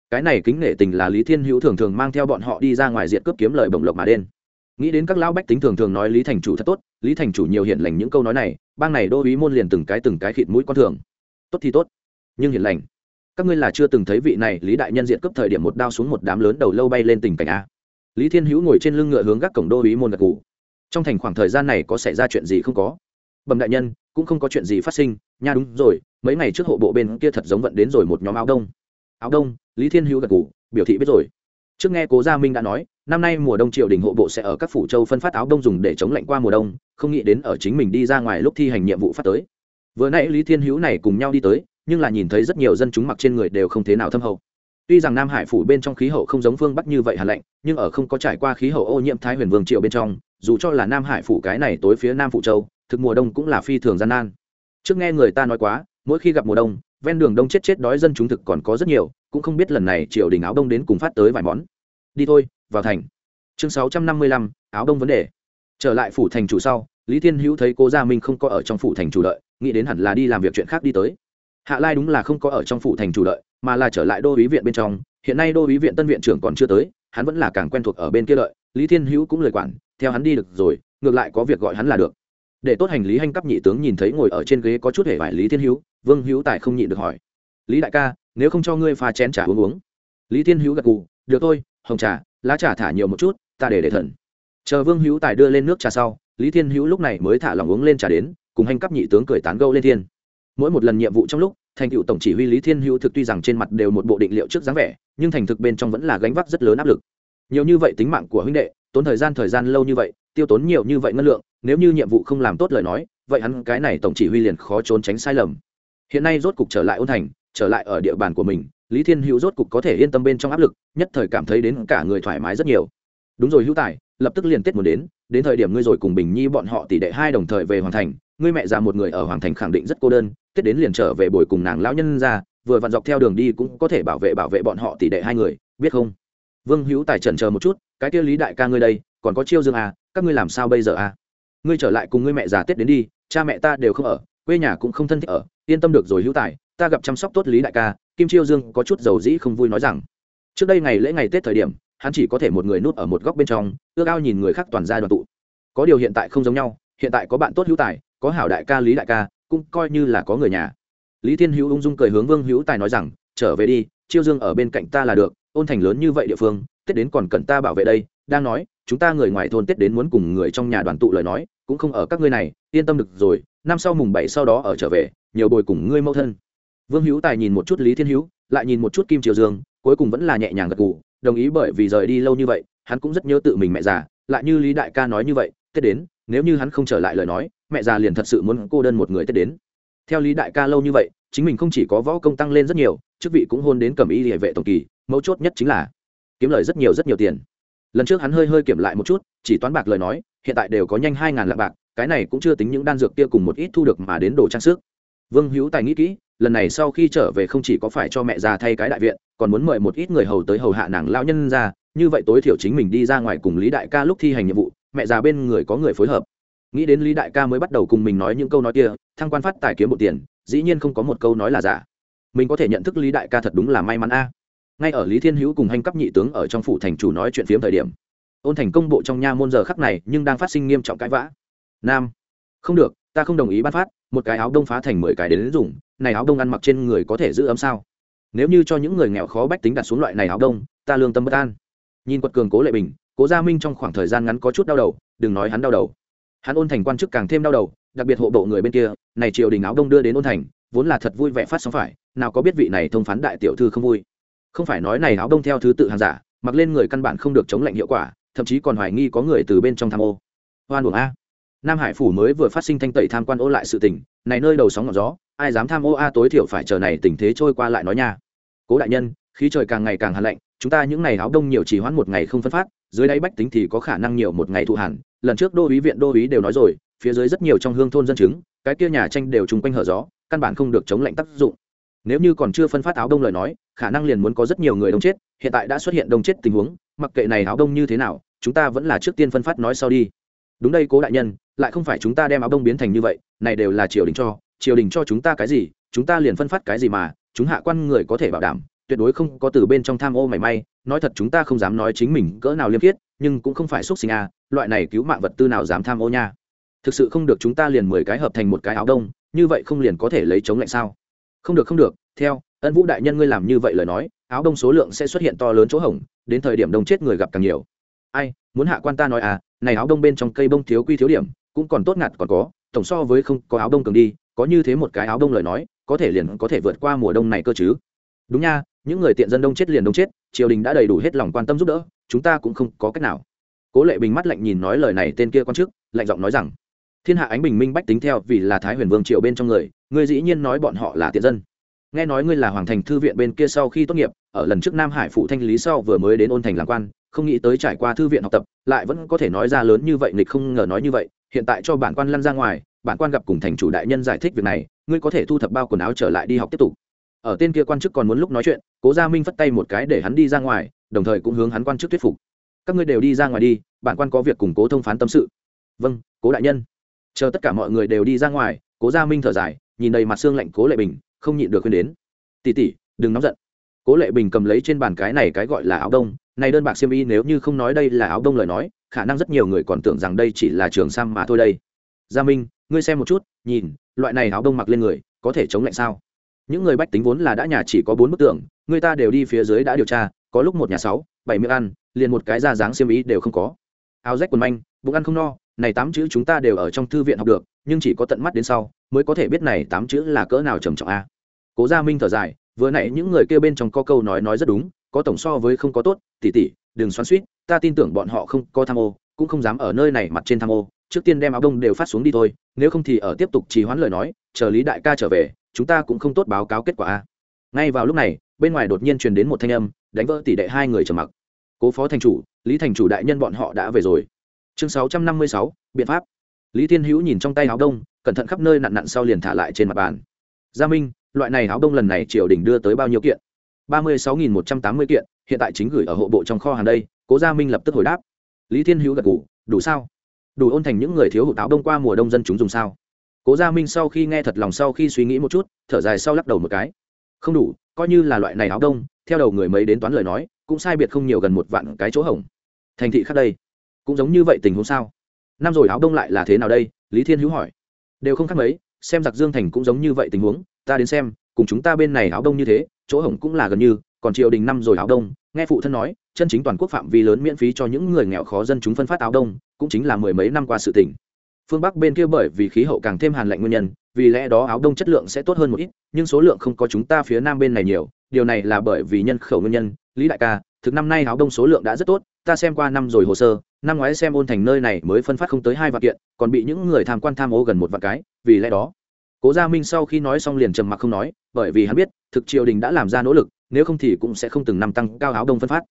Cái này kính nể tình là lý thiên hữu thường thường mang theo bọn họ đi ra ngoài diện cướp kiếm lời bổng lộc mà đen. Nghĩ đến các lão bách tính thường thường nói lý thành chủ thật tốt, lý thành chủ nhiều hiển lành những câu nói này, bang này đô ý môn liền từng cái từng cái khịt mũi con thường. Tốt thì tốt, nhưng hiển lành. Các ngươi là chưa từng thấy vị này lý đại nhân diện cấp thời điểm một đao xuống một đám lớn đầu lâu bay lên tình cảnh a. Lý thiên hữu ngồi trên lưng ngựa hướng gác cổng đô ý môn gật ngủ trong thành khoảng thời gian này có xảy ra chuyện gì không có? Bẩm đại nhân, cũng không có chuyện gì phát sinh, nha đúng rồi, mấy ngày trước hộ bộ bên kia thật giống vận đến rồi một nhóm áo đông. Áo đông, lý thiên hữu gật ngủ biểu thị biết rồi. Trước nghe cố gia minh đã nói, năm nay mùa đông triều đình hộ bộ sẽ ở các phủ châu phân phát áo đông dùng để chống lạnh qua mùa đông, không nghĩ đến ở chính mình đi ra ngoài lúc thi hành nhiệm vụ phát tới. Vừa nãy lý thiên hữu này cùng nhau đi tới, nhưng là nhìn thấy rất nhiều dân chúng mặc trên người đều không thế nào thâm hậu. Tuy rằng nam hải phủ bên trong khí hậu không giống phương bắc như vậy hà lạnh, nhưng ở không có trải qua khí hậu ô nhiễm thái huyền vương triều bên trong, dù cho là nam hải phủ cái này tối phía nam phụ châu thực mùa đông cũng là phi thường gian nan. Trước nghe người ta nói quá, mỗi khi gặp mùa đông, ven đường đông chết chết đói dân chúng thực còn có rất nhiều, cũng không biết lần này triều đình áo đông đến cùng phát tới vài món. Đi thôi, vào thành. Chương sáu trăm năm mươi lăm, áo đông vấn đề. Trở lại phủ thành chủ sau, lý thiên hữu thấy cố gia minh không có ở trong phủ thành chủ đợi, nghĩ đến hẳn là đi làm việc chuyện khác đi tới. Hạ lai đúng là không có ở trong phủ thành chủ đợi, mà là trở lại đô ý viện bên trong. Hiện nay đô ý viện tân viện trưởng còn chưa tới, hắn vẫn là càng quen thuộc ở bên kia đợi. Lý thiên hữu cũng lời quản, theo hắn đi được rồi, ngược lại có việc gọi hắn là được để tốt hành lý hành cấp nhị tướng nhìn thấy ngồi ở trên ghế có chút hề vải lý thiên hữu, vương hữu tài không nhịn được hỏi. Lý đại ca, nếu không cho ngươi pha chén trà uống uống. Lý thiên hữu gật gù, được thôi, hồng trà, lá trà thả nhiều một chút, ta để để thần. Chờ vương hữu tài đưa lên nước trà sau, lý thiên hữu lúc này mới thả lòng uống lên trà đến, cùng hành cấp nhị tướng cười tán gâu lên thiên. Mỗi một lần nhiệm vụ trong lúc, thành cựu tổng chỉ huy lý thiên hữu thực tuy rằng trên mặt đều một bộ định liệu trước dáng vẻ, nhưng thành thực bên trong vẫn là gánh vác rất lớn áp lực. Nhiều như vậy tính mạng của huynh đệ, tốn thời gian thời gian lâu như vậy tiêu tốn nhiều như vậy ngân lượng, nếu như nhiệm vụ không làm tốt lời nói, vậy hắn cái này tổng chỉ huy liền khó trốn tránh sai lầm. Hiện nay rốt cục trở lại ôn thành, trở lại ở địa bàn của mình, lý thiên hữu rốt cục có thể yên tâm bên trong áp lực, nhất thời cảm thấy đến cả người thoải mái rất nhiều. Đúng rồi hữu tài, lập tức liền tết muốn đến đến thời điểm ngươi rồi cùng bình nhi bọn họ tỷ đệ hai đồng thời về hoàng thành, ngươi mẹ già một người ở hoàng thành khẳng định rất cô đơn, tết đến liền trở về bồi cùng nàng lão nhân ra, vừa vặn dọc theo đường đi cũng có thể bảo vệ bảo vệ bọn họ tỷ đệ hai người, biết không? Vương hữu tài trần chờ một chút, cái kia lý đại ca ngươi đây, còn có chiêu dương à các ngươi làm sao bây giờ à? Ngươi trở lại cùng ngươi mẹ già tết đến đi, cha mẹ ta đều không ở, quê nhà cũng không thân thích ở, yên tâm được rồi hữu tài, ta gặp chăm sóc tốt lý đại ca, kim chiêu dương có chút dầu dĩ không vui nói rằng. Trước đây ngày lễ ngày tết thời điểm, hắn chỉ có thể một người nút ở một góc bên trong, ước ao nhìn người khác toàn ra đoàn tụ. Có điều hiện tại không giống nhau, hiện tại có bạn tốt hữu tài, có hảo đại ca lý đại ca, cũng coi như là có người nhà. Lý thiên hữu ung dung cười hướng vương hữu tài nói rằng, trở về đi, chiêu dương ở bên cạnh ta là được, ôn thành lớn như vậy địa phương, tết đến còn cần ta bảo vệ đây đang nói, chúng ta người ngoài thôn tết đến muốn cùng người trong nhà đoàn tụ lời nói, cũng không ở các ngươi này, yên tâm được rồi, năm sau mùng bảy sau đó ở trở về, nhiều bồi cùng ngươi mẫu thân. Vương hữu tài nhìn một chút lý thiên hữu, lại nhìn một chút kim triều dương, cuối cùng vẫn là nhẹ nhàng gật gù, đồng ý bởi vì rời đi lâu như vậy, hắn cũng rất nhớ tự mình mẹ già, lại như lý đại ca nói như vậy, tết đến, nếu như hắn không trở lại lời nói, mẹ già liền thật sự muốn cô đơn một người tết đến. Theo lý đại ca lâu như vậy, chính mình không chỉ có võ công tăng lên rất nhiều, chức vị cũng hôn đến cầm y địa vệ tổng kỳ, mấu chốt nhất chính là kiếm lời rất nhiều rất nhiều tiền lần trước hắn hơi hơi kiểm lại một chút, chỉ toán bạc lời nói, hiện tại đều có nhanh hai ngàn lạng bạc, cái này cũng chưa tính những đan dược kia cùng một ít thu được mà đến đồ trang sức. Vương hữu tài nghĩ kỹ, lần này sau khi trở về không chỉ có phải cho mẹ già thay cái đại viện, còn muốn mời một ít người hầu tới hầu hạ nàng lao nhân ra, như vậy tối thiểu chính mình đi ra ngoài cùng lý đại ca lúc thi hành nhiệm vụ, mẹ già bên người có người phối hợp. Nghĩ đến lý đại ca mới bắt đầu cùng mình nói những câu nói kia, thăng quan phát tài kiếm một tiền, dĩ nhiên không có một câu nói là giả. Mình có thể nhận thức lý đại ca thật đúng là may mắn a ngay ở lý thiên hữu cùng hành cấp nhị tướng ở trong phủ thành chủ nói chuyện phiếm thời điểm, ôn thành công bộ trong nha môn giờ khắc này nhưng đang phát sinh nghiêm trọng cãi vã. Nam, không được, ta không đồng ý ban phát, một cái áo đông phá thành mười cái đến dùng, này áo đông ăn mặc trên người có thể giữ ấm sao? Nếu như cho những người nghèo khó bách tính đặt xuống loại này áo đông, ta lương tâm bất an. Nhìn quật cường cố lệ bình, cố gia minh trong khoảng thời gian ngắn có chút đau đầu, đừng nói hắn đau đầu. Hắn ôn thành quan chức càng thêm đau đầu, đặc biệt hộ bộ người bên kia, này triều đình áo đông đưa đến ôn thành, vốn là thật vui vẻ phát sóng phải, nào có biết vị này thông phán đại tiểu thư không vui không phải nói này áo đông theo thứ tự hàng giả, mặc lên người căn bản không được chống lạnh hiệu quả, thậm chí còn hoài nghi có người từ bên trong tham ô. Hoan uổng a. Nam hải phủ mới vừa phát sinh thanh tẩy tham quan ô lại sự tình, này nơi đầu sóng ngọn gió, ai dám tham ô a tối thiểu phải chờ này tình thế trôi qua lại nói nha. Cố đại nhân, khí trời càng ngày càng hàn lạnh, chúng ta những ngày áo đông nhiều chỉ hoãn một ngày không phân phát, dưới đáy bách tính thì có khả năng nhiều một ngày thụ hàn. Lần trước đô ý viện đô ý đều nói rồi, phía dưới rất nhiều trong hương thôn dân chứng cái kia nhà tranh đều chung quanh hở gió, căn bản không được chống lạnh tác dụng. Nếu như còn chưa phân phát áo đông lời nói khả năng liền muốn có rất nhiều người đông chết, hiện tại đã xuất hiện đông chết tình huống, mặc kệ này áo đông như thế nào, chúng ta vẫn là trước tiên phân phát nói sau đi. Đúng đây, cố đại nhân, lại không phải chúng ta đem áo đông biến thành như vậy, này đều là triều đình cho, triều đình cho chúng ta cái gì, chúng ta liền phân phát cái gì mà, chúng hạ quan người có thể bảo đảm, tuyệt đối không có từ bên trong tham ô mảy may, nói thật chúng ta không dám nói chính mình cỡ nào liêm khiết, nhưng cũng không phải xúc sinh à loại này cứu mạng vật tư nào dám tham ô nha. Thực sự không được chúng ta liền mười cái hợp thành một cái áo đông, như vậy không liền có thể lấy chống lạnh sao? Không được không được theo, ân vũ đại nhân ngươi làm như vậy lời nói, áo đông số lượng sẽ xuất hiện to lớn chỗ hỏng đến thời điểm đông chết người gặp càng nhiều. Ai, muốn hạ quan ta nói à này áo đông bên trong cây bông thiếu quy thiếu điểm, cũng còn tốt ngặt còn có, tổng so với không, có áo đông cường đi, có như thế một cái áo đông lời nói, có thể liền có thể vượt qua mùa đông này cơ chứ. Đúng nha, những người tiện dân đông chết liền đông chết, triều đình đã đầy đủ hết lòng quan tâm giúp đỡ, chúng ta cũng không có cách nào. Cố lệ bình mắt lạnh nhìn nói lời này tên kia con trước lạnh giọng nói rằng, thiên hạ ánh bình minh bách tính theo vì là thái huyền vương triều bên trong người người dĩ nhiên nói bọn họ là tiện dân nghe nói ngươi là hoàng thành thư viện bên kia sau khi tốt nghiệp, ở lần trước nam hải phụ thanh lý sau vừa mới đến ôn thành làm quan, không nghĩ tới trải qua thư viện học tập, lại vẫn có thể nói ra lớn như vậy, nghịch không ngờ nói như vậy, hiện tại cho bản quan lăn ra ngoài, bản quan gặp cùng thành chủ đại nhân giải thích việc này, ngươi có thể thu thập bao quần áo trở lại đi học tiếp tục. Ở tên kia quan chức còn muốn lúc nói chuyện, cố gia minh phất tay một cái để hắn đi ra ngoài, đồng thời cũng hướng hắn quan chức thuyết phục. Các ngươi đều đi ra ngoài đi, bản quan có việc cùng cố thông phán tâm sự. Vâng cố đại nhân. Chờ tất cả mọi người đều đi ra ngoài, cố gia minh thở dài, nhìn đầy mặt xương lạnh cố lệ bình không nhịn được khuyên đến. Tỉ tỉ, đừng nóng giận. Cố lệ bình cầm lấy trên bàn cái này cái gọi là áo đông. Này đơn bạc xiêm y nếu như không nói đây là áo đông lời nói, khả năng rất nhiều người còn tưởng rằng đây chỉ là trường sam mà thôi đây. Gia minh, ngươi xem một chút, nhìn, loại này áo đông mặc lên người, có thể chống lạnh sao? Những người bách tính vốn là đã nhà chỉ có bốn bức tượng người ta đều đi phía dưới đã điều tra, có lúc một nhà sáu, bảy miệng ăn, liền một cái da dáng xiêm y đều không có. Áo rách quần manh, bụng ăn không no, này tám chữ chúng ta đều ở trong thư viện học được nhưng chỉ có tận mắt đến sau mới có thể biết này tám chữ là cỡ nào trầm trọng a. Cố gia minh thở dài, vừa nãy những người kia bên trong có câu nói nói rất đúng, có tổng so với không có tốt tỉ tỉ đừng xoắn suýt ta tin tưởng bọn họ không có tham ô, cũng không dám ở nơi này mặt trên tham ô, trước tiên đem áo đông đều phát xuống đi thôi, nếu không thì ở tiếp tục trì hoãn lời nói, chờ lý đại ca trở về, chúng ta cũng không tốt báo cáo kết quả a. Ngay vào lúc này, bên ngoài đột nhiên truyền đến một thanh âm, đánh vỡ tỷ đệ hai người trầm mặc. Cố phó thành chủ, lý thành chủ đại nhân bọn họ đã về rồi. Chương sáu trăm năm mươi sáu, biện pháp lý thiên hữu nhìn trong tay áo đông, cẩn thận khắp nơi nặn nặn sau liền thả lại trên mặt bàn. Gia minh, loại này áo đông lần này triều đình đưa tới bao nhiêu kiện? Ba mươi sáu nghìn một trăm tám mươi kiện, hiện tại chính gửi ở hộ bộ trong kho hàng đây, cố gia minh lập tức hồi đáp. Lý thiên hữu gật ngủ đủ sao? Đủ ôn thành những người thiếu hụt áo đông qua mùa đông dân chúng dùng sao? Cố gia minh sau khi nghe thật lòng sau khi suy nghĩ một chút, thở dài sau lắc đầu một cái. Không đủ, coi như là loại này áo đông, theo đầu người mấy đến toán lời nói, cũng sai biệt không nhiều gần một vạn cái chỗ hỏng thành thị khác đây, cũng giống như vậy tình huống sao? Năm rồi áo đông lại là thế nào đây? Lý thiên hữu hỏi. Đều không khác mấy, xem giặc dương thành cũng giống như vậy tình huống, ta đến xem, cùng chúng ta bên này áo đông như thế, chỗ hỏng cũng là gần như, còn triều đình năm rồi áo đông, nghe phụ thân nói, chân chính toàn quốc phạm vi lớn miễn phí cho những người nghèo khó dân chúng phân phát áo đông, cũng chính là mười mấy năm qua sự tỉnh phương bắc bên kia bởi vì khí hậu càng thêm hàn lạnh nguyên nhân, vì lẽ đó áo đông chất lượng sẽ tốt hơn một ít, nhưng số lượng không có chúng ta phía nam bên này nhiều, điều này là bởi vì nhân khẩu nguyên nhân, lý đại ca thực năm nay áo đông số lượng đã rất tốt, ta xem qua năm rồi hồ sơ, năm ngoái xem ôn thành nơi này mới phân phát không tới hai vạn kiện, còn bị những người tham quan tham ô gần một vạn cái, vì lẽ đó. Cố gia minh sau khi nói xong liền trầm mặc không nói, bởi vì hắn biết, thực triều đình đã làm ra nỗ lực, nếu không thì cũng sẽ không từng năm tăng cao áo đông phân phát.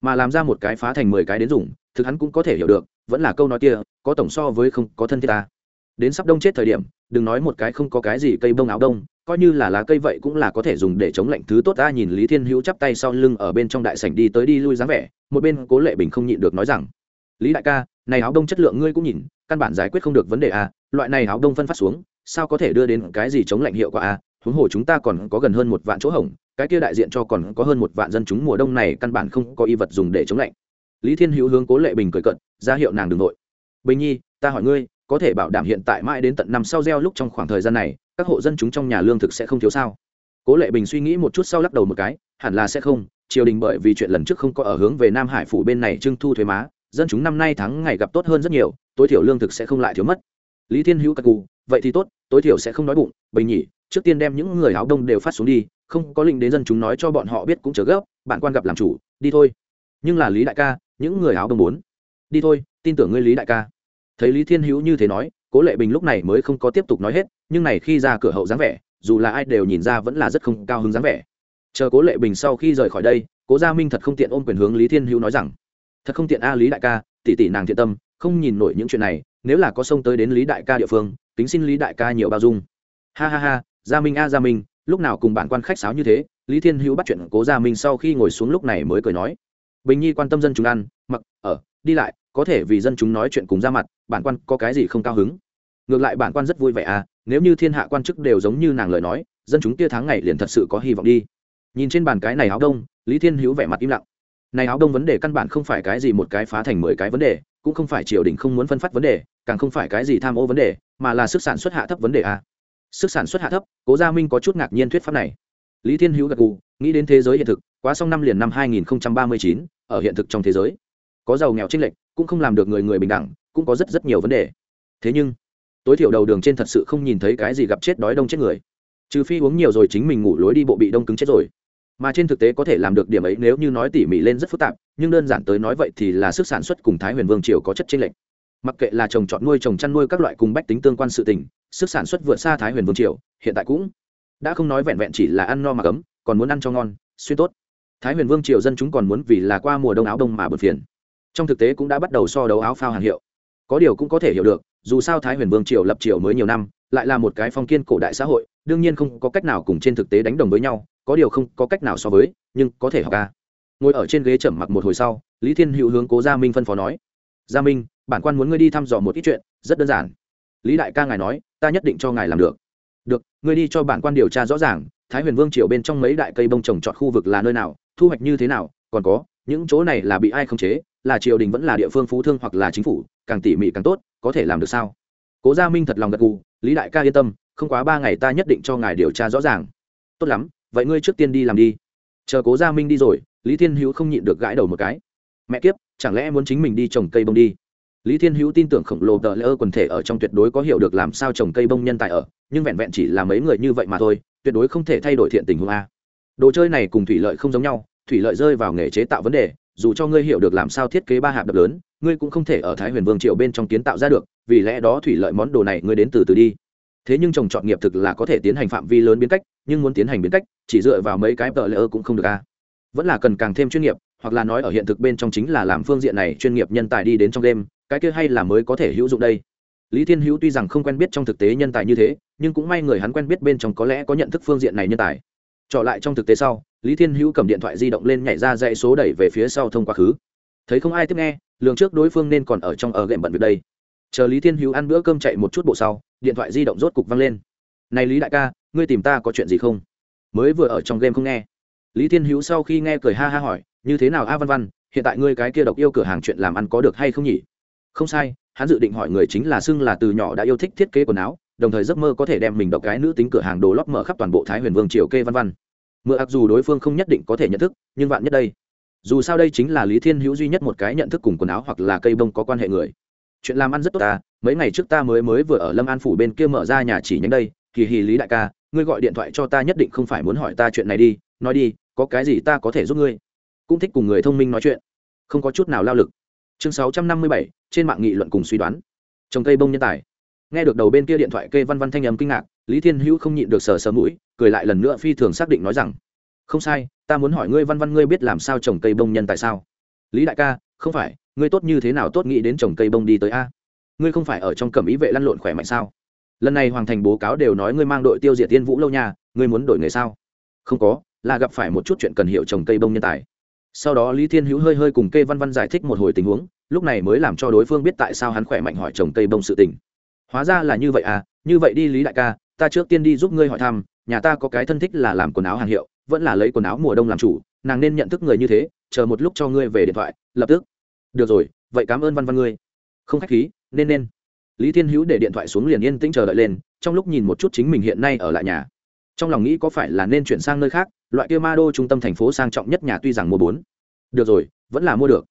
Mà làm ra một cái phá thành mười cái đến dùng, thực hắn cũng có thể hiểu được, vẫn là câu nói kia, có tổng so với không có thân thiết ta. Đến sắp đông chết thời điểm, đừng nói một cái không có cái gì cây bông áo đông coi như là lá cây vậy cũng là có thể dùng để chống lạnh thứ tốt ta nhìn lý thiên hữu chắp tay sau lưng ở bên trong đại sảnh đi tới đi lui dáng vẻ, một bên cố lệ bình không nhịn được nói rằng, lý đại ca, này áo đông chất lượng ngươi cũng nhìn, căn bản giải quyết không được vấn đề a loại này áo đông phân phát xuống, sao có thể đưa đến cái gì chống lạnh hiệu quả a huống hồ chúng ta còn có gần hơn một vạn chỗ hỏng cái kia đại diện cho còn có hơn một vạn dân chúng mùa đông này căn bản không có y vật dùng để chống lạnh. Lý thiên hữu hướng cố lệ bình cười cận ra hiệu nàng đường nội. Bình nhi, ta hỏi ngươi, có thể bảo đảm hiện tại mãi đến tận năm sau gieo lúc trong khoảng thời gian này các hộ dân chúng trong nhà lương thực sẽ không thiếu sao? Cố lệ bình suy nghĩ một chút sau lắc đầu một cái, hẳn là sẽ không, triều đình bởi vì chuyện lần trước không có ở hướng về nam hải phủ bên này trưng thu thuế má, dân chúng năm nay tháng ngày gặp tốt hơn rất nhiều, tối thiểu lương thực sẽ không lại thiếu mất. Lý thiên hữu cật cù, vậy thì tốt, tối thiểu sẽ không nói bụng, bình nhỉ trước tiên đem những người áo đông đều phát xuống đi, không có lệnh đến dân chúng nói cho bọn họ biết cũng chờ gấp, bạn quan gặp làm chủ, đi thôi. Nhưng là lý đại ca, những người áo đông muốn, đi thôi, tin tưởng ngươi lý đại ca. Thấy lý thiên hữu như thế nói cố lệ bình lúc này mới không có tiếp tục nói hết, nhưng này khi ra cửa hậu dáng vẻ, dù là ai đều nhìn ra vẫn là rất không cao hứng dáng vẻ. Chờ cố lệ bình sau khi rời khỏi đây, cố gia minh thật không tiện ôm quyền hướng lý thiên hữu nói rằng, thật không tiện a, lý đại ca, tỷ tỷ nàng thiện tâm, không nhìn nổi những chuyện này, nếu là có sông tới đến lý đại ca địa phương, kính xin lý đại ca nhiều bao dung. Ha ha ha, gia minh a, gia minh, lúc nào cùng bản quan khách sáo như thế, lý thiên hữu bắt chuyện cố gia minh sau khi ngồi xuống lúc này mới cười nói, bình nhi quan tâm dân chúng ăn, mặc, ở, đi lại, có thể vì dân chúng nói chuyện cùng ra mặt bản quan có cái gì không cao hứng? Ngược lại bản quan rất vui vẻ à nếu như thiên hạ quan chức đều giống như nàng lời nói dân chúng kia tháng ngày liền thật sự có hy vọng đi. Nhìn trên bàn cái này áo đông lý thiên hữu vẻ mặt im lặng. Này áo đông vấn đề căn bản không phải cái gì một cái phá thành mười cái vấn đề cũng không phải triều đình không muốn phân phát vấn đề càng không phải cái gì tham ô vấn đề mà là sức sản xuất hạ thấp vấn đề à. sức sản xuất hạ thấp cố gia minh có chút ngạc nhiên thuyết pháp này. Lý thiên hữu gật gù nghĩ đến thế giới hiện thực quá xong năm liền năm 2039, ở hiện thực trong thế giới. Có giàu nghèo chênh lệch cũng không làm được người người bình đẳng cũng có rất rất nhiều vấn đề. Thế nhưng tối thiểu đầu đường trên thật sự không nhìn thấy cái gì gặp chết đói đông chết người. Trừ phi uống nhiều rồi chính mình ngủ lối đi bộ bị đông cứng chết rồi. Mà trên thực tế có thể làm được điểm ấy nếu như nói tỉ mỉ lên rất phức tạp, nhưng đơn giản tới nói vậy thì là sức sản xuất cùng thái huyền vương triều có chất chênh lệch. Mặc kệ là trồng trọt nuôi, trồng chăn nuôi các loại cùng bách tính tương quan sự tình, sức sản xuất vượt xa thái huyền vương triều, hiện tại cũng đã không nói vẹn vẹn chỉ là ăn no mà cấm, còn muốn ăn cho ngon, xuyên tốt. Thái huyền vương triều dân chúng còn muốn vì là qua mùa đông áo đông mà bật phiền. Trong thực tế cũng đã bắt đầu so đấu áo phao hàng hiệu. Có điều cũng có thể hiểu được dù sao thái huyền vương triều lập triều mới nhiều năm, lại là một cái phong kiên cổ đại xã hội, đương nhiên không có cách nào cùng trên thực tế đánh đồng với nhau, có điều không có cách nào so với, nhưng có thể học ca ngồi ở trên ghế chẩm mặc một hồi sau, lý thiên hữu hướng cố gia minh phân phó nói, gia minh, bản quan muốn ngươi đi thăm dò một ít chuyện, rất đơn giản. Lý đại ca ngài nói, ta nhất định cho ngài làm được. Được, ngươi đi cho bản quan điều tra rõ ràng, thái huyền vương triều bên trong mấy đại cây bông trồng trọt khu vực là nơi nào, thu hoạch như thế nào, còn có, những chỗ này là bị ai khống chế, là triều đình vẫn là địa phương phú thương hoặc là chính phủ, càng tỉ mỉ càng tốt có thể làm được sao? Cố gia minh thật lòng gật gù, lý đại ca yên tâm, không quá ba ngày ta nhất định cho ngài điều tra rõ ràng. Tốt lắm, vậy ngươi trước tiên đi làm đi. Chờ cố gia minh đi rồi, lý thiên hữu không nhịn được gãi đầu một cái. Mẹ kiếp, chẳng lẽ muốn chính mình đi trồng cây bông đi? Lý thiên hữu tin tưởng khổng lồ tờ lỡ quần thể ở trong tuyệt đối có hiểu được làm sao trồng cây bông nhân tài ở, nhưng vẹn vẹn chỉ là mấy người như vậy mà thôi, tuyệt đối không thể thay đổi thiện tình huống a. Đồ chơi này cùng thủy lợi không giống nhau, thủy lợi rơi vào nghề chế tạo vấn đề dù cho ngươi hiểu được làm sao thiết kế ba hạp đập lớn, ngươi cũng không thể ở thái huyền vương triều bên trong kiến tạo ra được, vì lẽ đó thủy lợi món đồ này ngươi đến từ từ đi. Thế nhưng trồng trọt nghiệp thực là có thể tiến hành phạm vi lớn biến cách, nhưng muốn tiến hành biến cách, chỉ dựa vào mấy cái tờ lỡ cũng không được a vẫn là cần càng thêm chuyên nghiệp, hoặc là nói ở hiện thực bên trong chính là làm phương diện này chuyên nghiệp nhân tài đi đến trong đêm, cái kia hay là mới có thể hữu dụng đây. Lý thiên hữu tuy rằng không quen biết trong thực tế nhân tài như thế, nhưng cũng may người hắn quen biết bên trong có lẽ có nhận thức phương diện này nhân tài. Trở lại trong thực tế sau lý thiên hữu cầm điện thoại di động lên nhảy ra dãy số đẩy về phía sau thông quá khứ. Thấy không ai tiếp nghe, lường trước đối phương nên còn ở trong ở gệm bận việc đây. Chờ lý thiên hữu ăn bữa cơm chạy một chút bộ sau, điện thoại di động rốt cục văng lên. Này lý đại ca, ngươi tìm ta có chuyện gì không? Mới vừa ở trong game không nghe. Lý thiên hữu sau khi nghe cười ha ha hỏi, như thế nào a văn văn, hiện tại ngươi cái kia độc yêu cửa hàng chuyện làm ăn có được hay không nhỉ? Không sai, hắn dự định hỏi người chính là xưng là từ nhỏ đã yêu thích thiết kế quần áo, đồng thời giấc mơ có thể đem mình độc cái nữ tính cửa hàng đồ lót mở khắp toàn bộ thái huyền vương triều kê văn văn mượn ặc dù đối phương không nhất định có thể nhận thức, nhưng vạn nhất đây, dù sao đây chính là lý thiên hữu duy nhất một cái nhận thức cùng quần áo hoặc là cây bông có quan hệ người. Chuyện làm ăn rất tốt ta, mấy ngày trước ta mới mới vừa ở lâm an phủ bên kia mở ra nhà chỉ nhánh đây, kỳ hì lý đại ca, ngươi gọi điện thoại cho ta nhất định không phải muốn hỏi ta chuyện này đi, nói đi, có cái gì ta có thể giúp ngươi? Cũng thích cùng người thông minh nói chuyện, không có chút nào lao lực. Chương sáu trăm năm mươi bảy, trên mạng nghị luận cùng suy đoán. Trồng cây bông nhân tài nghe được đầu bên kia điện thoại kê văn văn thanh âm kinh ngạc, lý thiên hữu không nhịn được sờ sờ mũi, cười lại lần nữa phi thường xác định nói rằng, không sai, ta muốn hỏi ngươi văn văn ngươi biết làm sao trồng cây bông nhân tại sao? Lý đại ca, không phải, ngươi tốt như thế nào tốt nghĩ đến trồng cây bông đi tới a? Ngươi không phải ở trong cẩm ý vệ lăn lộn khỏe mạnh sao? Lần này hoàng thành bố cáo đều nói ngươi mang đội tiêu diệt tiên vũ lâu nha, ngươi muốn đổi nghề sao? Không có, là gặp phải một chút chuyện cần hiểu trồng cây bông nhân tài. Sau đó lý thiên hữu hơi hơi cùng kê văn văn giải thích một hồi tình huống, lúc này mới làm cho đối phương biết tại sao hắn khỏe mạnh hỏi trồng cây bông sự tình hóa ra là như vậy à như vậy đi lý đại ca, ta trước tiên đi giúp ngươi hỏi thăm, nhà ta có cái thân thích là làm quần áo hàng hiệu, vẫn là lấy quần áo mùa đông làm chủ, nàng nên nhận thức người như thế, chờ một lúc cho ngươi về điện thoại, lập tức. Được rồi, vậy cảm ơn văn văn ngươi. Không khách khí, nên nên. Lý thiên hữu để điện thoại xuống liền yên tĩnh chờ đợi lên, trong lúc nhìn một chút chính mình hiện nay ở lại nhà. Trong lòng nghĩ có phải là nên chuyển sang nơi khác, loại kia ma đô trung tâm thành phố sang trọng nhất nhà tuy rằng mua bốn. Được rồi, vẫn là mua được.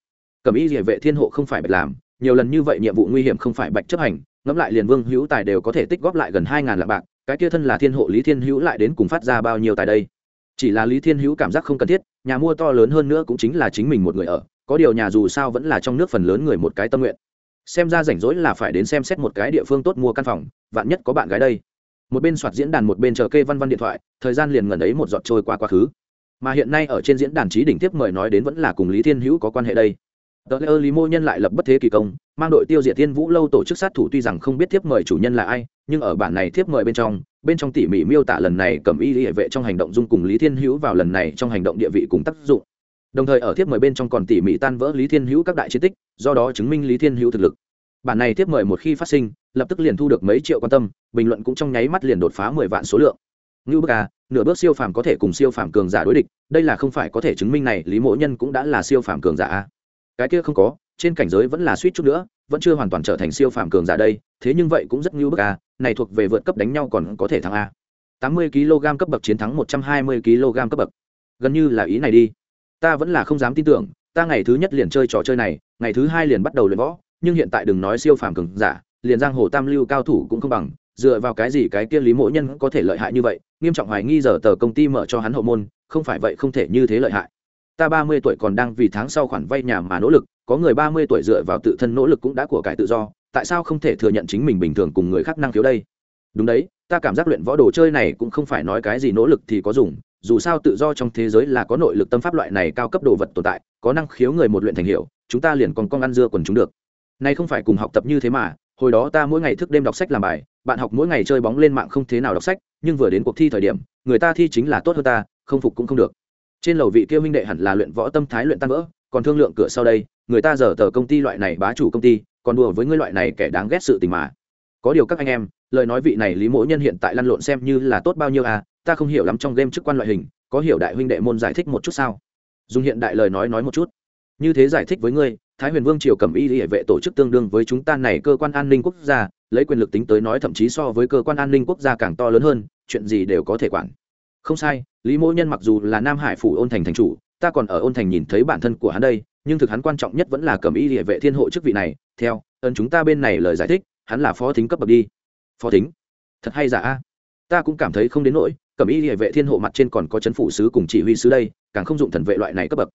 Cầm ý địa vệ thiên hộ không phải bạch làm, nhiều lần như vậy nhiệm vụ nguy hiểm không phải bạch chấp hành ngẫm lại liền vương hữu tài đều có thể tích góp lại gần hai ngàn lạng bạc, cái kia thân là thiên hộ lý thiên hữu lại đến cùng phát ra bao nhiêu tài đây? Chỉ là lý thiên hữu cảm giác không cần thiết, nhà mua to lớn hơn nữa cũng chính là chính mình một người ở, có điều nhà dù sao vẫn là trong nước phần lớn người một cái tâm nguyện. Xem ra rảnh rỗi là phải đến xem xét một cái địa phương tốt mua căn phòng, vạn nhất có bạn gái đây. Một bên soạt diễn đàn một bên chờ kê văn văn điện thoại, thời gian liền ngần ấy một giọt trôi qua quá khứ. Mà hiện nay ở trên diễn đàn trí đỉnh tiếp mời nói đến vẫn là cùng lý thiên hữu có quan hệ đây tờ lễ ơ lý mô nhân lại lập bất thế kỳ công, mang đội tiêu diệt thiên vũ lâu tổ chức sát thủ tuy rằng không biết tiếp mời chủ nhân là ai, nhưng ở bản này tiếp mời bên trong bên trong tỉ mỉ miêu tả lần này cầm y hệ vệ trong hành động dung cùng lý thiên hữu vào lần này trong hành động địa vị cùng tác dụng. Đồng thời ở tiếp mời bên trong còn tỉ mỉ tan vỡ lý thiên hữu các đại chiến tích, do đó chứng minh lý thiên hữu thực lực. Bản này tiếp mời một khi phát sinh, lập tức liền thu được mấy triệu quan tâm, bình luận cũng trong nháy mắt liền đột phá mười vạn số lượng. Ngưu bức à nửa bước siêu phàm có thể cùng siêu phàm cường giả đối địch, đây là không phải có thể chứng minh này, lý mỗ nhân cũng đã là siêu phàm cường giả. À cái kia không có trên cảnh giới vẫn là suýt chút nữa vẫn chưa hoàn toàn trở thành siêu phàm cường giả đây thế nhưng vậy cũng rất ngưu bức a, này thuộc về vượt cấp đánh nhau còn có thể thắng a. Tám mươi kg cấp bậc chiến thắng một trăm hai mươi kg cấp bậc. Gần như là ý này đi. Ta vẫn là không dám tin tưởng ta ngày thứ nhất liền chơi trò chơi này ngày thứ hai liền bắt đầu luyện võ nhưng hiện tại đừng nói siêu phàm cường giả liền giang hồ tam lưu cao thủ cũng không bằng dựa vào cái gì cái kia lý mỗ nhân có thể lợi hại như vậy nghiêm trọng hoài nghi giờ tờ công ty mở cho hắn hậu môn không phải vậy không thể như thế lợi hại ta ba mươi tuổi còn đang vì tháng sau khoản vay nhà mà nỗ lực, có người ba mươi tuổi dựa vào tự thân nỗ lực cũng đã của cải tự do, tại sao không thể thừa nhận chính mình bình thường cùng người khác năng khiếu đây? Đúng đấy, ta cảm giác luyện võ đồ chơi này cũng không phải nói cái gì nỗ lực thì có dùng, dù sao tự do trong thế giới là có nội lực tâm pháp loại này cao cấp đồ vật tồn tại, có năng khiếu người một luyện thành hiệu, chúng ta liền còn con ăn dưa quần chúng được. Nay không phải cùng học tập như thế mà, hồi đó ta mỗi ngày thức đêm đọc sách làm bài, bạn học mỗi ngày chơi bóng lên mạng không thế nào đọc sách, nhưng vừa đến cuộc thi thời điểm, người ta thi chính là tốt hơn ta, không phục cũng không được trên lầu vị kia minh đệ hẳn là luyện võ tâm thái luyện tan vỡ, còn thương lượng cửa sau đây, người ta giờ tờ công ty loại này bá chủ công ty, còn đùa với ngươi loại này kẻ đáng ghét sự tình mà. Có điều các anh em, lời nói vị này lý mỗ nhân hiện tại lăn lộn xem như là tốt bao nhiêu à ta không hiểu lắm trong game chức quan loại hình, có hiểu đại huynh đệ môn giải thích một chút sao? Dùng hiện đại lời nói nói một chút. Như thế giải thích với ngươi, thái huyền vương triều cầm y hệ vệ tổ chức tương đương với chúng ta này cơ quan an ninh quốc gia, lấy quyền lực tính tới nói thậm chí so với cơ quan an ninh quốc gia càng to lớn hơn, chuyện gì đều có thể quản không sai, lý mỗ nhân mặc dù là nam hải phủ ôn thành thành chủ, ta còn ở ôn thành nhìn thấy bản thân của hắn đây, nhưng thực hắn quan trọng nhất vẫn là cầm y địa vệ thiên hộ chức vị này. Theo ơn chúng ta bên này lời giải thích, hắn là phó thính cấp bậc đi. Phó thính? Thật hay giả a? Ta cũng cảm thấy không đến nỗi, cầm y địa vệ thiên hộ mặt trên còn có chấn phủ sứ cùng chỉ huy sứ đây, càng không dụng thần vệ loại này cấp bậc.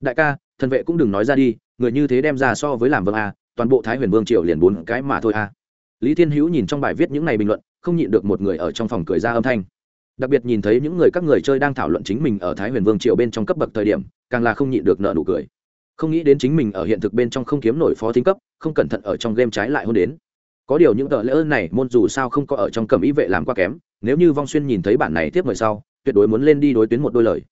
Đại ca, thần vệ cũng đừng nói ra đi, người như thế đem ra so với làm vương a, toàn bộ thái huyền vương triều liền bốn cái mà thôi a. Lý thiên hữu nhìn trong bài viết những này bình luận, không nhịn được một người ở trong phòng cười ra âm thanh đặc biệt nhìn thấy những người các người chơi đang thảo luận chính mình ở thái huyền vương triều bên trong cấp bậc thời điểm, càng là không nhịn được nợ nụ cười. Không nghĩ đến chính mình ở hiện thực bên trong không kiếm nổi phó thính cấp, không cẩn thận ở trong game trái lại hôn đến. Có điều những tờ lễ ơn này, môn dù sao không có ở trong cầm ý vệ làm quá kém, nếu như vong xuyên nhìn thấy bản này tiếp mời sau, tuyệt đối muốn lên đi đối tuyến một đôi lời.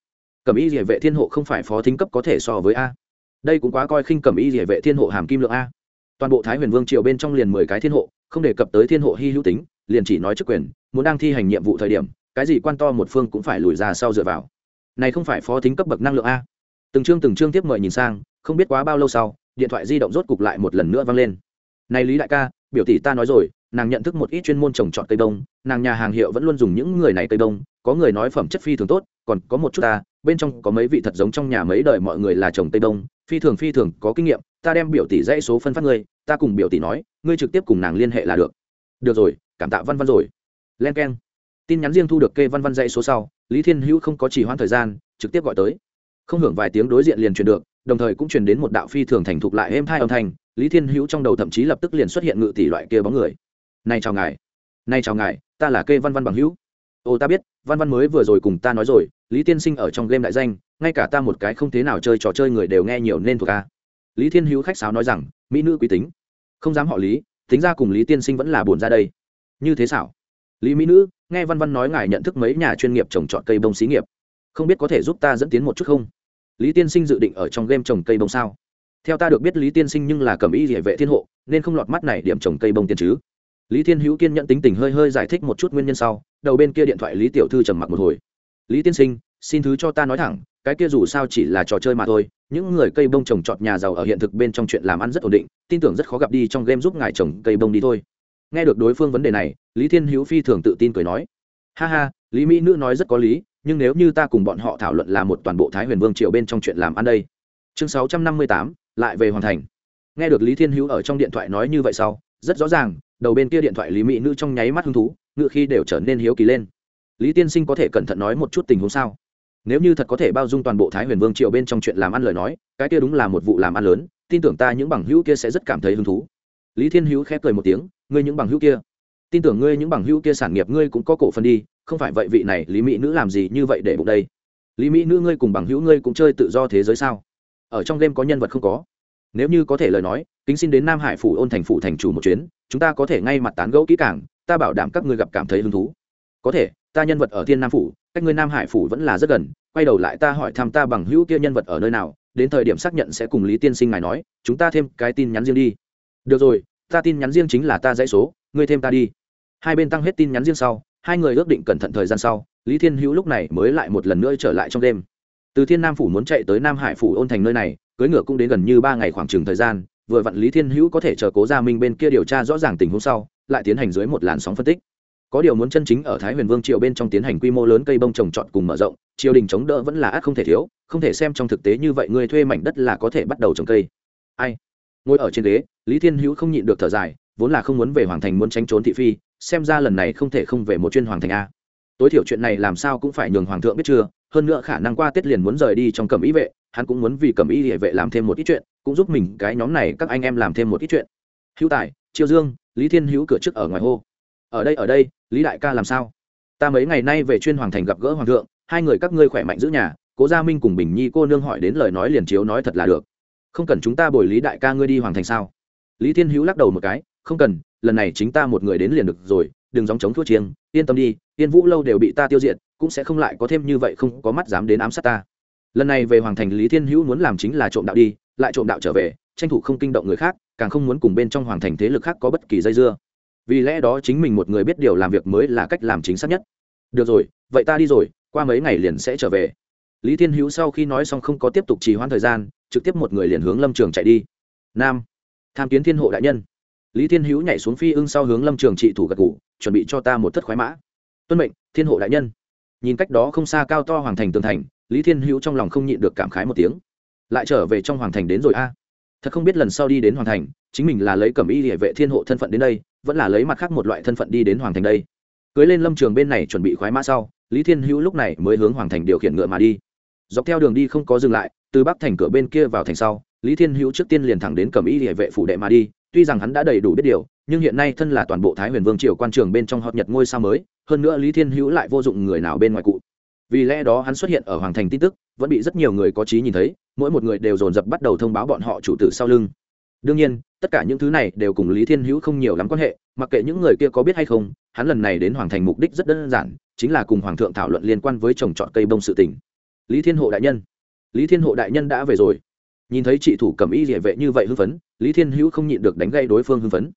Cầm ý địa vệ thiên hộ không phải phó thính cấp có thể so với a. Đây cũng quá coi khinh cầm ý địa vệ thiên hộ hàm kim lượng a. Toàn bộ thái huyền vương triều bên trong liền mười cái thiên hộ, không đề cập tới thiên hộ hy hữu tính, liền chỉ nói chức quyền, muốn đang thi hành nhiệm vụ thời điểm cái gì quan to một phương cũng phải lùi ra sau dựa vào. Này không phải phó thính cấp bậc năng lượng a. Từng chương từng chương tiếp mời nhìn sang, không biết quá bao lâu sau, điện thoại di động rốt cục lại một lần nữa vang lên. Này lý đại ca, biểu tỷ ta nói rồi, nàng nhận thức một ít chuyên môn trồng trọt cây đông, nàng nhà hàng hiệu vẫn luôn dùng những người này cây đông, có người nói phẩm chất phi thường tốt, còn có một chút ta, bên trong có mấy vị thật giống trong nhà mấy đời mọi người là trồng cây đông, phi thường phi thường, có kinh nghiệm, ta đem biểu tỷ dãy số phân phát ngươi, ta cùng biểu tỷ nói, ngươi trực tiếp cùng nàng liên hệ là được. Được rồi, cảm tạ văn văn rồi. Len k e n tin nhắn riêng thu được kê văn văn dãy số sau, lý thiên hữu không có chỉ hoãn thời gian, trực tiếp gọi tới. Không hưởng vài tiếng đối diện liền truyền được, đồng thời cũng truyền đến một đạo phi thường thành thục lại êm thai âm thanh, lý thiên hữu trong đầu thậm chí lập tức liền xuất hiện ngự tỷ loại kia bóng người. Này chào ngài, này chào ngài, ta là kê văn văn bằng hữu. Ô, ta biết, văn văn mới vừa rồi cùng ta nói rồi, lý tiên sinh ở trong game đại danh, ngay cả ta một cái không thế nào chơi trò chơi người đều nghe nhiều nên thuộc ca lý thiên hữu khách sáo nói rằng, mỹ nữ quý tính. Không dám họ lý, tính ra cùng lý tiên sinh vẫn là buồn ra đây. Như thế xảo. Lý mỹ nữ nghe văn văn nói ngài nhận thức mấy nhà chuyên nghiệp trồng trọt cây bông xí nghiệp, không biết có thể giúp ta dẫn tiến một chút không? Lý tiên sinh dự định ở trong game trồng cây bông sao? Theo ta được biết lý tiên sinh nhưng là cầm ý địa vệ thiên hộ, nên không lọt mắt này điểm trồng cây bông tiền chứ. Lý thiên hữu kiên nhận tính tình hơi hơi giải thích một chút nguyên nhân sau, đầu bên kia điện thoại lý tiểu thư trầm mặc một hồi. Lý tiên sinh, xin thứ cho ta nói thẳng, cái kia dù sao chỉ là trò chơi mà thôi, những người cây bông trồng trọt nhà giàu ở hiện thực bên trong chuyện làm ăn rất ổn định, tin tưởng rất khó gặp đi trong game giúp ngài trồng cây bông đi thôi nghe được đối phương vấn đề này, lý thiên hữu phi thường tự tin cười nói. Ha ha, lý mỹ nữ nói rất có lý, nhưng nếu như ta cùng bọn họ thảo luận là một toàn bộ thái huyền vương triều bên trong chuyện làm ăn đây. Chương sáu trăm năm mươi tám, lại về hoàn thành. Nghe được lý thiên hữu ở trong điện thoại nói như vậy sau, rất rõ ràng, đầu bên kia điện thoại lý mỹ nữ trong nháy mắt hứng thú, ngựa khi đều trở nên hiếu kỳ lên. Lý tiên sinh có thể cẩn thận nói một chút tình huống sao? Nếu như thật có thể bao dung toàn bộ thái huyền vương triều bên trong chuyện làm ăn lời nói, cái kia đúng là một vụ làm ăn lớn, tin tưởng ta những bằng hữu kia sẽ rất cảm thấy hứng thú. Lý thiên hữu khép cười một tiếng ngươi những bằng hữu kia. Tin tưởng ngươi những bằng hữu kia sản nghiệp ngươi cũng có cổ phần đi, không phải vậy vị này lý mỹ nữ làm gì như vậy để bụng đây? Lý mỹ nữ ngươi cùng bằng hữu ngươi cũng chơi tự do thế giới sao? Ở trong game có nhân vật không có. Nếu như có thể lời nói, kính xin đến nam hải phủ ôn thành phủ thành chủ một chuyến, chúng ta có thể ngay mặt tán gẫu kỹ càng, ta bảo đảm các ngươi gặp cảm thấy hứng thú. Có thể, ta nhân vật ở thiên nam phủ, cách ngươi nam hải phủ vẫn là rất gần, quay đầu lại ta hỏi thăm ta bằng hữu kia nhân vật ở nơi nào, đến thời điểm xác nhận sẽ cùng lý tiên sinh ngài nói, chúng ta thêm cái tin nhắn riêng đi. Được rồi ta tin nhắn riêng chính là ta dãy số, ngươi thêm ta đi. Hai bên tăng hết tin nhắn riêng sau, hai người ước định cẩn thận thời gian sau, lý thiên hữu lúc này mới lại một lần nữa trở lại trong đêm. Từ thiên nam phủ muốn chạy tới nam hải phủ ôn thành nơi này cưới ngựa cũng đến gần như ba ngày khoảng trừng thời gian, vừa vặn lý thiên hữu có thể chờ cố gia minh bên kia điều tra rõ ràng tình huống sau, lại tiến hành dưới một làn sóng phân tích. Có điều muốn chân chính ở thái huyền vương triều bên trong tiến hành quy mô lớn cây bông trồng trọt cùng mở rộng, triều đình chống đỡ vẫn là ác không thể thiếu, không thể xem trong thực tế như vậy người thuê mảnh đất là có thể bắt đầu trồng cây. Ai? Ngồi ở trên ghế lý thiên hữu không nhịn được thở dài, vốn là không muốn về hoàng thành muốn tránh trốn thị phi, xem ra lần này không thể không về một chuyên hoàng thành a. Tối thiểu chuyện này làm sao cũng phải nhường hoàng thượng biết chưa, hơn nữa khả năng qua tết liền muốn rời đi trong cẩm ý vệ, hắn cũng muốn vì cẩm ý địa vệ làm thêm một ít chuyện, cũng giúp mình cái nhóm này các anh em làm thêm một ít chuyện. Hữu tài, triều dương, lý thiên hữu cửa trước ở ngoài hô. Ở đây ở đây, lý đại ca làm sao? Ta mấy ngày nay về chuyên hoàng thành gặp gỡ hoàng thượng, hai người các ngươi khỏe mạnh giữ nhà, cố gia minh cùng bình nhi cô nương hỏi đến lời nói liền chiếu nói thật là được. Không cần chúng ta bồi lý đại ca ngươi đi hoàng thành sao? Lý thiên hữu lắc đầu một cái, không cần, lần này chính ta một người đến liền được rồi, đừng dòng chống thua chiêng, yên tâm đi, yên vũ lâu đều bị ta tiêu diệt, cũng sẽ không lại có thêm như vậy không có mắt dám đến ám sát ta. Lần này về hoàng thành, lý thiên hữu muốn làm chính là trộm đạo đi, lại trộm đạo trở về, tranh thủ không kinh động người khác, càng không muốn cùng bên trong hoàng thành thế lực khác có bất kỳ dây dưa. Vì lẽ đó chính mình một người biết điều làm việc mới là cách làm chính xác nhất. Được rồi, vậy ta đi rồi, qua mấy ngày liền sẽ trở về. Lý thiên hữu sau khi nói xong không có tiếp tục trì hoãn thời gian, trực tiếp một người liền hướng lâm trường chạy đi. Nam tham kiến thiên hộ đại nhân. Lý thiên hữu nhảy xuống phi ưng sau hướng lâm trường trị thủ gật ngủ chuẩn bị cho ta một thất khoái mã. Tuân mệnh, thiên hộ đại nhân. Nhìn cách đó không xa cao to hoàng thành tường thành, lý thiên hữu trong lòng không nhịn được cảm khái một tiếng. Lại trở về trong hoàng thành đến rồi a. Thật không biết lần sau đi đến hoàng thành, chính mình là lấy cẩm y địa vệ thiên hộ thân phận đến đây, vẫn là lấy mặt khác một loại thân phận đi đến hoàng thành đây. Cưới lên lâm trường bên này chuẩn bị khoái mã sau, lý thiên hữu lúc này mới hướng hoàng thành điều khiển ngựa mà đi. Dọc theo đường đi không có dừng lại, từ bắc thành cửa bên kia vào thành sau lý thiên hữu trước tiên liền thẳng đến cầm y địa vệ phủ đệ mà đi, tuy rằng hắn đã đầy đủ biết điều, nhưng hiện nay thân là toàn bộ thái huyền vương triều quan trường bên trong hợp nhật ngôi sao mới, hơn nữa lý thiên hữu lại vô dụng người nào bên ngoài cụ. Vì lẽ đó hắn xuất hiện ở hoàng thành tin tức, vẫn bị rất nhiều người có trí nhìn thấy, mỗi một người đều dồn dập bắt đầu thông báo bọn họ chủ tử sau lưng. Đương nhiên, tất cả những thứ này đều cùng lý thiên hữu không nhiều lắm quan hệ, mặc kệ những người kia có biết hay không, hắn lần này đến hoàng thành mục đích rất đơn giản, chính là cùng hoàng thượng thảo luận liên quan với trồng trọt cây bông sự tỉnh lý thiên hộ đại nhân. Lý thiên hộ đại nhân đã về rồi nhìn thấy chị thủ cầm y địa vệ như vậy hưng phấn, lý thiên hữu không nhịn được đánh gây đối phương hưng phấn.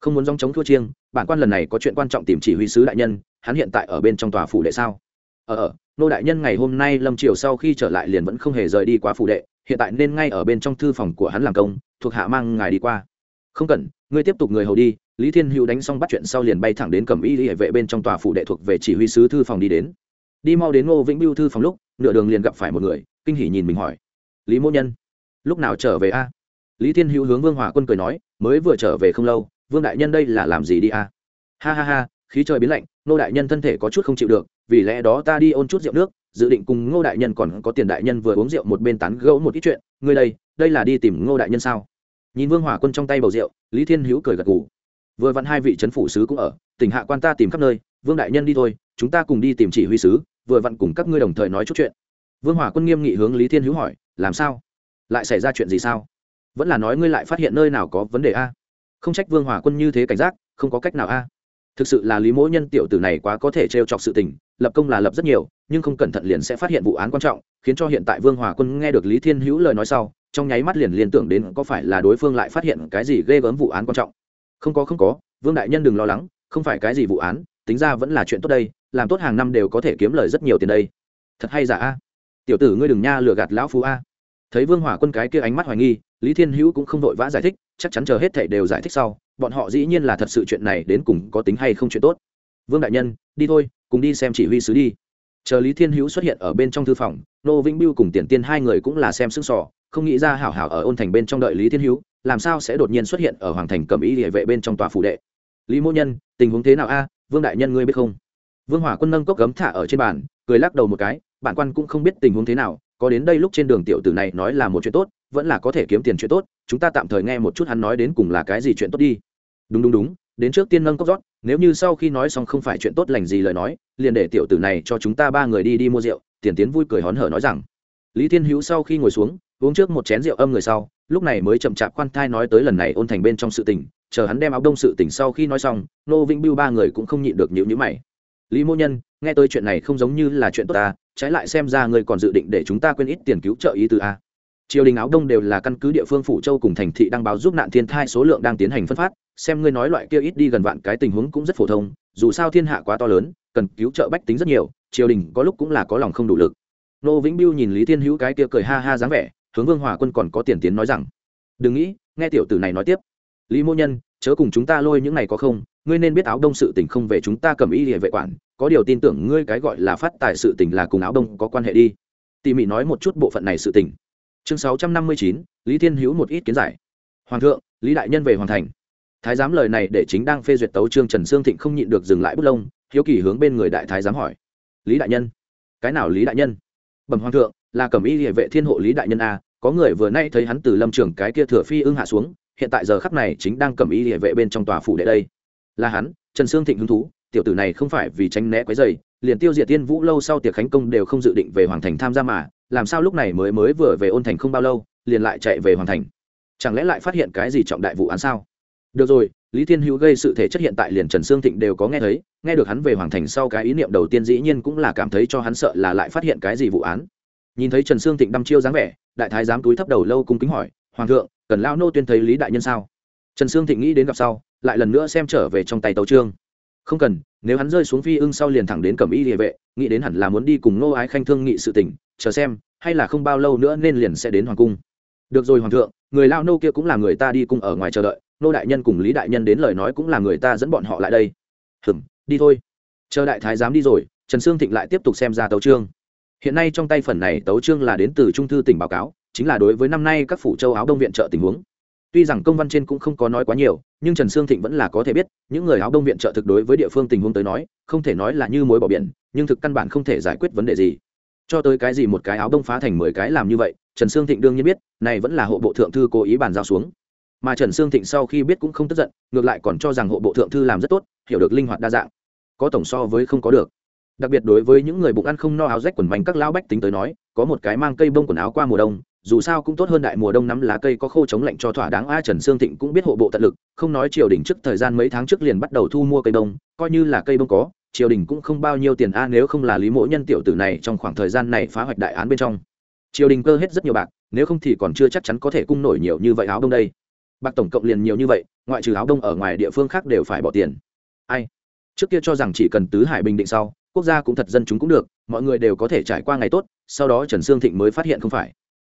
Không muốn dòng chống thua chiêng, bản quan lần này có chuyện quan trọng tìm chỉ huy sứ đại nhân, hắn hiện tại ở bên trong tòa phủ đệ sao? Ở ở nô đại nhân ngày hôm nay lâm triều sau khi trở lại liền vẫn không hề rời đi quá phủ đệ, hiện tại nên ngay ở bên trong thư phòng của hắn làm công, thuộc hạ mang ngài đi qua. Không cần, ngươi tiếp tục người hầu đi, lý thiên hữu đánh xong bắt chuyện sau liền bay thẳng đến cầm y hệ vệ bên trong tòa phủ đệ thuộc về chỉ huy sứ thư phòng đi đến. Đi mau đến ngô vĩnh biêu thư phòng lúc, nửa đường liền gặp phải một người, kinh hỉ nhìn mình hỏi. Lý mỗ nhân lúc nào trở về a? Lý thiên hữu hướng vương hòa quân cười nói, mới vừa trở về không lâu, vương đại nhân đây là làm gì đi a? Ha ha ha, khí trời biến lạnh nô đại nhân thân thể có chút không chịu được, vì lẽ đó ta đi ôn chút rượu nước, dự định cùng ngô đại nhân còn có tiền đại nhân vừa uống rượu một bên tán gẫu một ít chuyện, ngươi đây đây là đi tìm ngô đại nhân sao? Nhìn vương hòa quân trong tay bầu rượu, lý thiên hữu cười gật gù. Vừa vặn hai vị c h ấ n phủ sứ cũng ở, tỉnh hạ quan ta tìm khắp nơi, vương đại nhân đi thôi, chúng ta cùng đi tìm chỉ huy sứ, vừa vặn cùng các ngươi đồng thời nói chút chuyện. Vương hòa quân nghiêm nghị hướng lý thiên hữu hỏi, làm sao? Lại xảy ra chuyện gì sao? Vẫn là nói ngươi lại phát hiện nơi nào có vấn đề a? Không trách vương hòa quân như thế cảnh giác, không có cách nào a. Thực sự là lý mỗ nhân tiểu tử này quá có thể trêu chọc sự tình, lập công là lập rất nhiều, nhưng không cẩn thận liền sẽ phát hiện vụ án quan trọng, khiến cho hiện tại vương hòa quân nghe được lý thiên hữu lời nói sau, trong nháy mắt liền liên tưởng đến có phải là đối phương lại phát hiện cái gì ghê gớm vụ án quan trọng. Không có không có, vương đại nhân đừng lo lắng, không phải cái gì vụ án, tính ra vẫn là chuyện tốt đây, làm tốt hàng năm đều có thể kiếm lời rất nhiều tiền đây. Thật hay giả a? Tiểu tử ngươi đừng nha lừa gạt lão phú a thấy vương hỏa quân cái kia ánh mắt hoài nghi, lý thiên hữu cũng không vội vã giải thích, chắc chắn chờ hết thảy đều giải thích sau, bọn họ dĩ nhiên là thật sự chuyện này đến cùng có tính hay không chuyện tốt. Vương đại nhân, đi thôi, cùng đi xem chỉ huy sứ đi. Chờ lý thiên hữu xuất hiện ở bên trong thư phòng, nô vĩnh biêu cùng tiền tiên hai người cũng là xem sững sỏ không nghĩ ra hảo hảo ở ôn thành bên trong đợi lý thiên hữu, làm sao sẽ đột nhiên xuất hiện ở hoàng thành cầm ý địa vệ bên trong tòa phủ đệ. Lý mô nhân, tình huống thế nào a? Vương đại nhân ngươi biết không? Vương hỏa quân nâng cốc gấm thả ở trên bàn, cười lắc đầu một cái, bản quan cũng không biết tình huống thế nào có đến đây lúc trên đường tiểu tử này nói là một chuyện tốt, vẫn là có thể kiếm tiền chuyện tốt, chúng ta tạm thời nghe một chút hắn nói đến cùng là cái gì chuyện tốt đi. Đúng đúng đúng, đến trước tiên nâng cốc rót, nếu như sau khi nói xong không phải chuyện tốt lành gì lời nói, liền để tiểu tử này cho chúng ta ba người đi đi mua rượu, tiền tiến vui cười hón hở nói rằng. Lý thiên hữu sau khi ngồi xuống, uống trước một chén rượu âm người sau, lúc này mới chậm chạp khoan thai nói tới lần này ôn thành bên trong sự tình, chờ hắn đem áo đông sự tình sau khi nói xong, nô vĩnh biêu ba người cũng không nhịn được nhịu nhữ mày. Lý mô nhân, nghe tới chuyện này không giống như là chuyện tốt ta trái lại xem ra ngươi còn dự định để chúng ta quên ít tiền cứu trợ ý từ a. Triều đình áo đông đều là căn cứ địa phương phủ châu cùng thành thị đăng báo giúp nạn thiên thai số lượng đang tiến hành phân phát, xem ngươi nói loại kia ít đi gần vạn cái tình huống cũng rất phổ thông, dù sao thiên hạ quá to lớn, cần cứu trợ bách tính rất nhiều, triều đình có lúc cũng là có lòng không đủ lực. Nô vĩnh biêu nhìn lý thiên hữu cái kia cười ha ha dáng vẻ, hướng vương hòa quân còn có tiền tiến nói rằng, đừng nghĩ, nghe tiểu tử này nói tiếp. Lý mô nhân, chớ cùng chúng ta lôi những này có không ngươi nên biết áo đông sự tình không về chúng ta cầm y địa vệ quản, có điều tin tưởng ngươi cái gọi là phát tài sự tình là cùng áo đông có quan hệ đi. Tỉ mỉ nói một chút bộ phận này sự tình. Chương sáu trăm năm mươi chín, lý thiên hữu một ít kiến giải. Hoàng thượng, lý đại nhân về hoàn thành. Thái giám lời này để chính đang phê duyệt tấu trương trần sương thịnh không nhịn được dừng lại bút lông, hiếu kỳ hướng bên người đại thái giám hỏi. Lý đại nhân. Cái nào lý đại nhân? Bẩm hoàng thượng, là cẩm y địa vệ thiên hộ lý đại nhân a, có người vừa nay thấy hắn từ lâm trường cái kia thừa phi ưng hạ xuống, hiện tại giờ khắc này chính đang cẩm y địa vệ bên trong tòa phủ đệ đây là hắn, trần sương thịnh hứng thú, tiểu tử này không phải vì tránh né quấy dày liền tiêu diệt tiên vũ lâu sau tiệc khánh công đều không dự định về hoàng thành tham gia mà, làm sao lúc này mới mới vừa về ôn thành không bao lâu, liền lại chạy về hoàng thành. Chẳng lẽ lại phát hiện cái gì trọng đại vụ án sao? Được rồi, lý thiên hữu gây sự thể chất hiện tại liền trần sương thịnh đều có nghe thấy, nghe được hắn về hoàng thành sau cái ý niệm đầu tiên dĩ nhiên cũng là cảm thấy cho hắn sợ là lại phát hiện cái gì vụ án. Nhìn thấy trần sương thịnh đăm chiêu dáng vẻ, đại thái giám túi thấp đầu lâu cung kính hỏi, hoàng thượng cần lao nô tuyên thấy lý đại nhân sao? Trần sương thịnh nghĩ đến gặp sau lại lần nữa xem trở về trong tay tấu trương. Không cần, nếu hắn rơi xuống phi ưng sau liền thẳng đến cẩm y địa vệ, nghĩ đến hẳn là muốn đi cùng nô ái khanh thương nghị sự tình, chờ xem, hay là không bao lâu nữa nên liền sẽ đến hoàng cung. Được rồi hoàng thượng, người lao nô kia cũng là người ta đi cung ở ngoài chờ đợi nô đại nhân cùng lý đại nhân đến lời nói cũng là người ta dẫn bọn họ lại đây. Hừm, đi thôi. Chờ đại thái dám đi rồi, trần sương thịnh lại tiếp tục xem ra tấu trương. Hiện nay trong tay phần này tấu trương là đến từ trung thư tỉnh báo cáo, chính là đối với năm nay các phủ châu áo đông viện trợ tình huống tuy rằng công văn trên cũng không có nói quá nhiều, nhưng trần sương thịnh vẫn là có thể biết, những người áo đông viện trợ thực đối với địa phương tình huống tới nói, không thể nói là như mối bỏ biển, nhưng thực căn bản không thể giải quyết vấn đề gì. Cho tới cái gì một cái áo đông phá thành mười cái làm như vậy, trần sương thịnh đương nhiên biết, này vẫn là hộ bộ thượng thư cố ý bàn giao xuống. Mà trần sương thịnh sau khi biết cũng không tức giận, ngược lại còn cho rằng hộ bộ thượng thư làm rất tốt, hiểu được linh hoạt đa dạng. Có tổng so với không có được. Đặc biệt đối với những người bụng ăn không no áo rách quần bánh các lão bách tính tới nói, có một cái mang cây bông quần áo qua mùa đông dù sao cũng tốt hơn đại mùa đông nắm lá cây có khô chống lạnh cho thỏa đáng. A trần sương thịnh cũng biết hộ bộ tận lực không nói triều đình trước thời gian mấy tháng trước liền bắt đầu thu mua cây đông, coi như là cây bông có triều đình cũng không bao nhiêu tiền a nếu không là lý mỗ nhân tiểu tử này trong khoảng thời gian này phá hoạch đại án bên trong. Triều đình cơ hết rất nhiều bạc nếu không thì còn chưa chắc chắn có thể cung nổi nhiều như vậy áo đông đây. Bạc tổng cộng liền nhiều như vậy ngoại trừ áo đông ở ngoài địa phương khác đều phải bỏ tiền. Ai? Trước kia cho rằng chỉ cần tứ hải bình định sau quốc gia cũng thật dân chúng cũng được mọi người đều có thể trải qua ngày tốt sau đó trần sương thịnh mới phát hiện không phải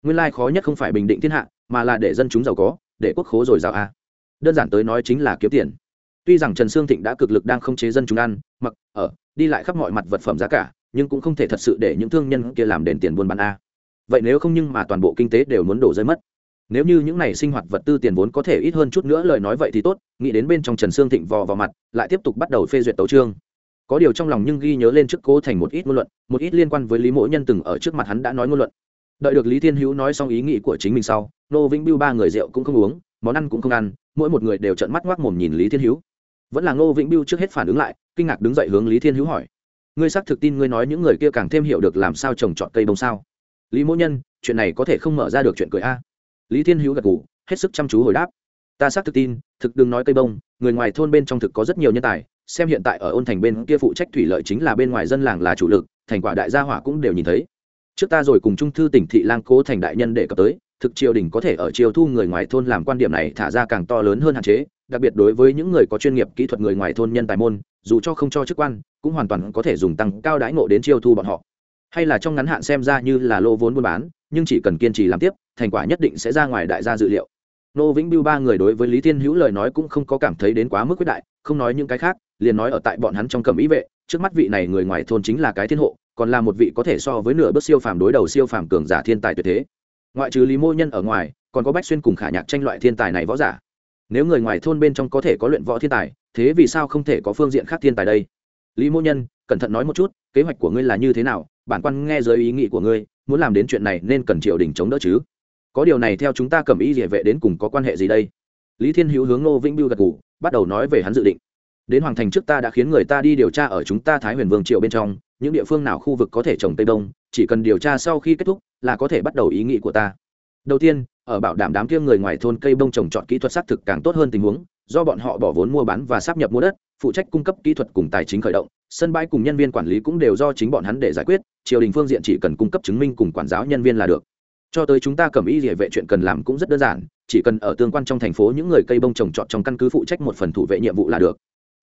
nguyên lai khó nhất không phải bình định thiên hạ, mà là để dân chúng giàu có, để quốc khố dồi dào a. Đơn giản tới nói chính là kiếm tiền. Tuy rằng trần sương thịnh đã cực lực đang không chế dân chúng ăn, mặc, ở, đi lại khắp mọi mặt vật phẩm giá cả, nhưng cũng không thể thật sự để những thương nhân kia làm đền tiền buôn bán a. Vậy nếu không nhưng mà toàn bộ kinh tế đều muốn đổ rơi mất. Nếu như những này sinh hoạt vật tư tiền vốn có thể ít hơn chút nữa lời nói vậy thì tốt, nghĩ đến bên trong trần sương thịnh vò vào mặt, lại tiếp tục bắt đầu phê duyệt tấu trương có điều trong lòng nhưng ghi nhớ lên trước cố thành một ít ngôn luận, một ít liên quan với lý mỗ nhân từng ở trước mặt hắn đã nói ngôn luận đợi được lý thiên hữu nói xong ý nghĩ của chính mình sau nô vĩnh biêu ba người rượu cũng không uống, món ăn cũng không ăn, mỗi một người đều trận mắt ngoác mồm nhìn lý thiên hữu. Vẫn là ngô vĩnh biêu trước hết phản ứng lại, kinh ngạc đứng dậy hướng lý thiên hữu hỏi. Ngươi xác thực tin ngươi nói những người kia càng thêm hiểu được làm sao trồng trọt cây bông sao? Lý mỗ nhân, chuyện này có thể không mở ra được chuyện cười a. Lý thiên hữu gật g ủ hết sức chăm chú hồi đáp. Ta xác thực tin, thực đừng nói cây bông, người ngoài thôn bên trong thực có rất nhiều nhân tài, xem hiện tại ở ôn thành bên kia phụ trách thủy lợi chính là bên ngoài dân làng là chủ lực, thành quả đại gia hỏa cũng đều nhìn thấy trước ta rồi cùng trung thư tỉnh thị lang cố thành đại nhân để cập tới, thực triều đình có thể ở triều thu người ngoài thôn làm quan điểm này thả ra càng to lớn hơn hạn chế, đặc biệt đối với những người có chuyên nghiệp kỹ thuật người ngoài thôn nhân tài môn, dù cho không cho chức quan, cũng hoàn toàn có thể dùng tăng cao đãi ngộ đến chiêu thu bọn họ. Hay là trong ngắn hạn xem ra như là lô vốn buôn bán, nhưng chỉ cần kiên trì làm tiếp, thành quả nhất định sẽ ra ngoài đại gia dự liệu. Nô vĩnh biêu ba người đối với lý thiên hữu lời nói cũng không có cảm thấy đến quá mức quyết đại, không nói những cái khác, liền nói ở tại bọn hắn trong cẩm ý vệ, trước mắt vị này người ngoài thôn chính là cái thiên hộ còn là một vị có thể so với nửa bước siêu phàm đối đầu siêu phàm cường giả thiên tài tuyệt thế. Ngoại trừ lý mô nhân ở ngoài, còn có bách xuyên cùng khả nhạc tranh loại thiên tài này võ giả. Nếu người ngoài thôn bên trong có thể có luyện võ thiên tài, thế vì sao không thể có phương diện khác thiên tài đây? Lý mô nhân, cẩn thận nói một chút, kế hoạch của ngươi là như thế nào? Bản quan nghe dưới ý nghĩ của ngươi, muốn làm đến chuyện này nên cần triều đình chống đỡ chứ? Có điều này theo chúng ta cầm ý địa vệ đến cùng có quan hệ gì đây? Lý thiên hữu hướng ngô vĩnh biêu gật ngủ bắt đầu nói về hắn dự định đến hoàng thành trước ta đã khiến người ta đi điều tra ở chúng ta thái huyền vương triều bên trong, những địa phương nào khu vực có thể trồng tây đông, chỉ cần điều tra sau khi kết thúc là có thể bắt đầu ý nghĩ của ta. Đầu tiên, ở bảo đảm đám kia người ngoài thôn cây bông trồng trọt kỹ thuật xác thực càng tốt hơn tình huống, do bọn họ bỏ vốn mua bán và sắp nhập mua đất, phụ trách cung cấp kỹ thuật cùng tài chính khởi động, sân bãi cùng nhân viên quản lý cũng đều do chính bọn hắn để giải quyết, triều đình phương diện chỉ cần cung cấp chứng minh cùng quản giáo nhân viên là được. Cho tới chúng ta cầm ý địa vệ chuyện cần làm cũng rất đơn giản, chỉ cần ở tương quan trong thành phố những người cây bông trồng trọt trong căn cứ phụ trách một phần thủ vệ nhiệm vụ là được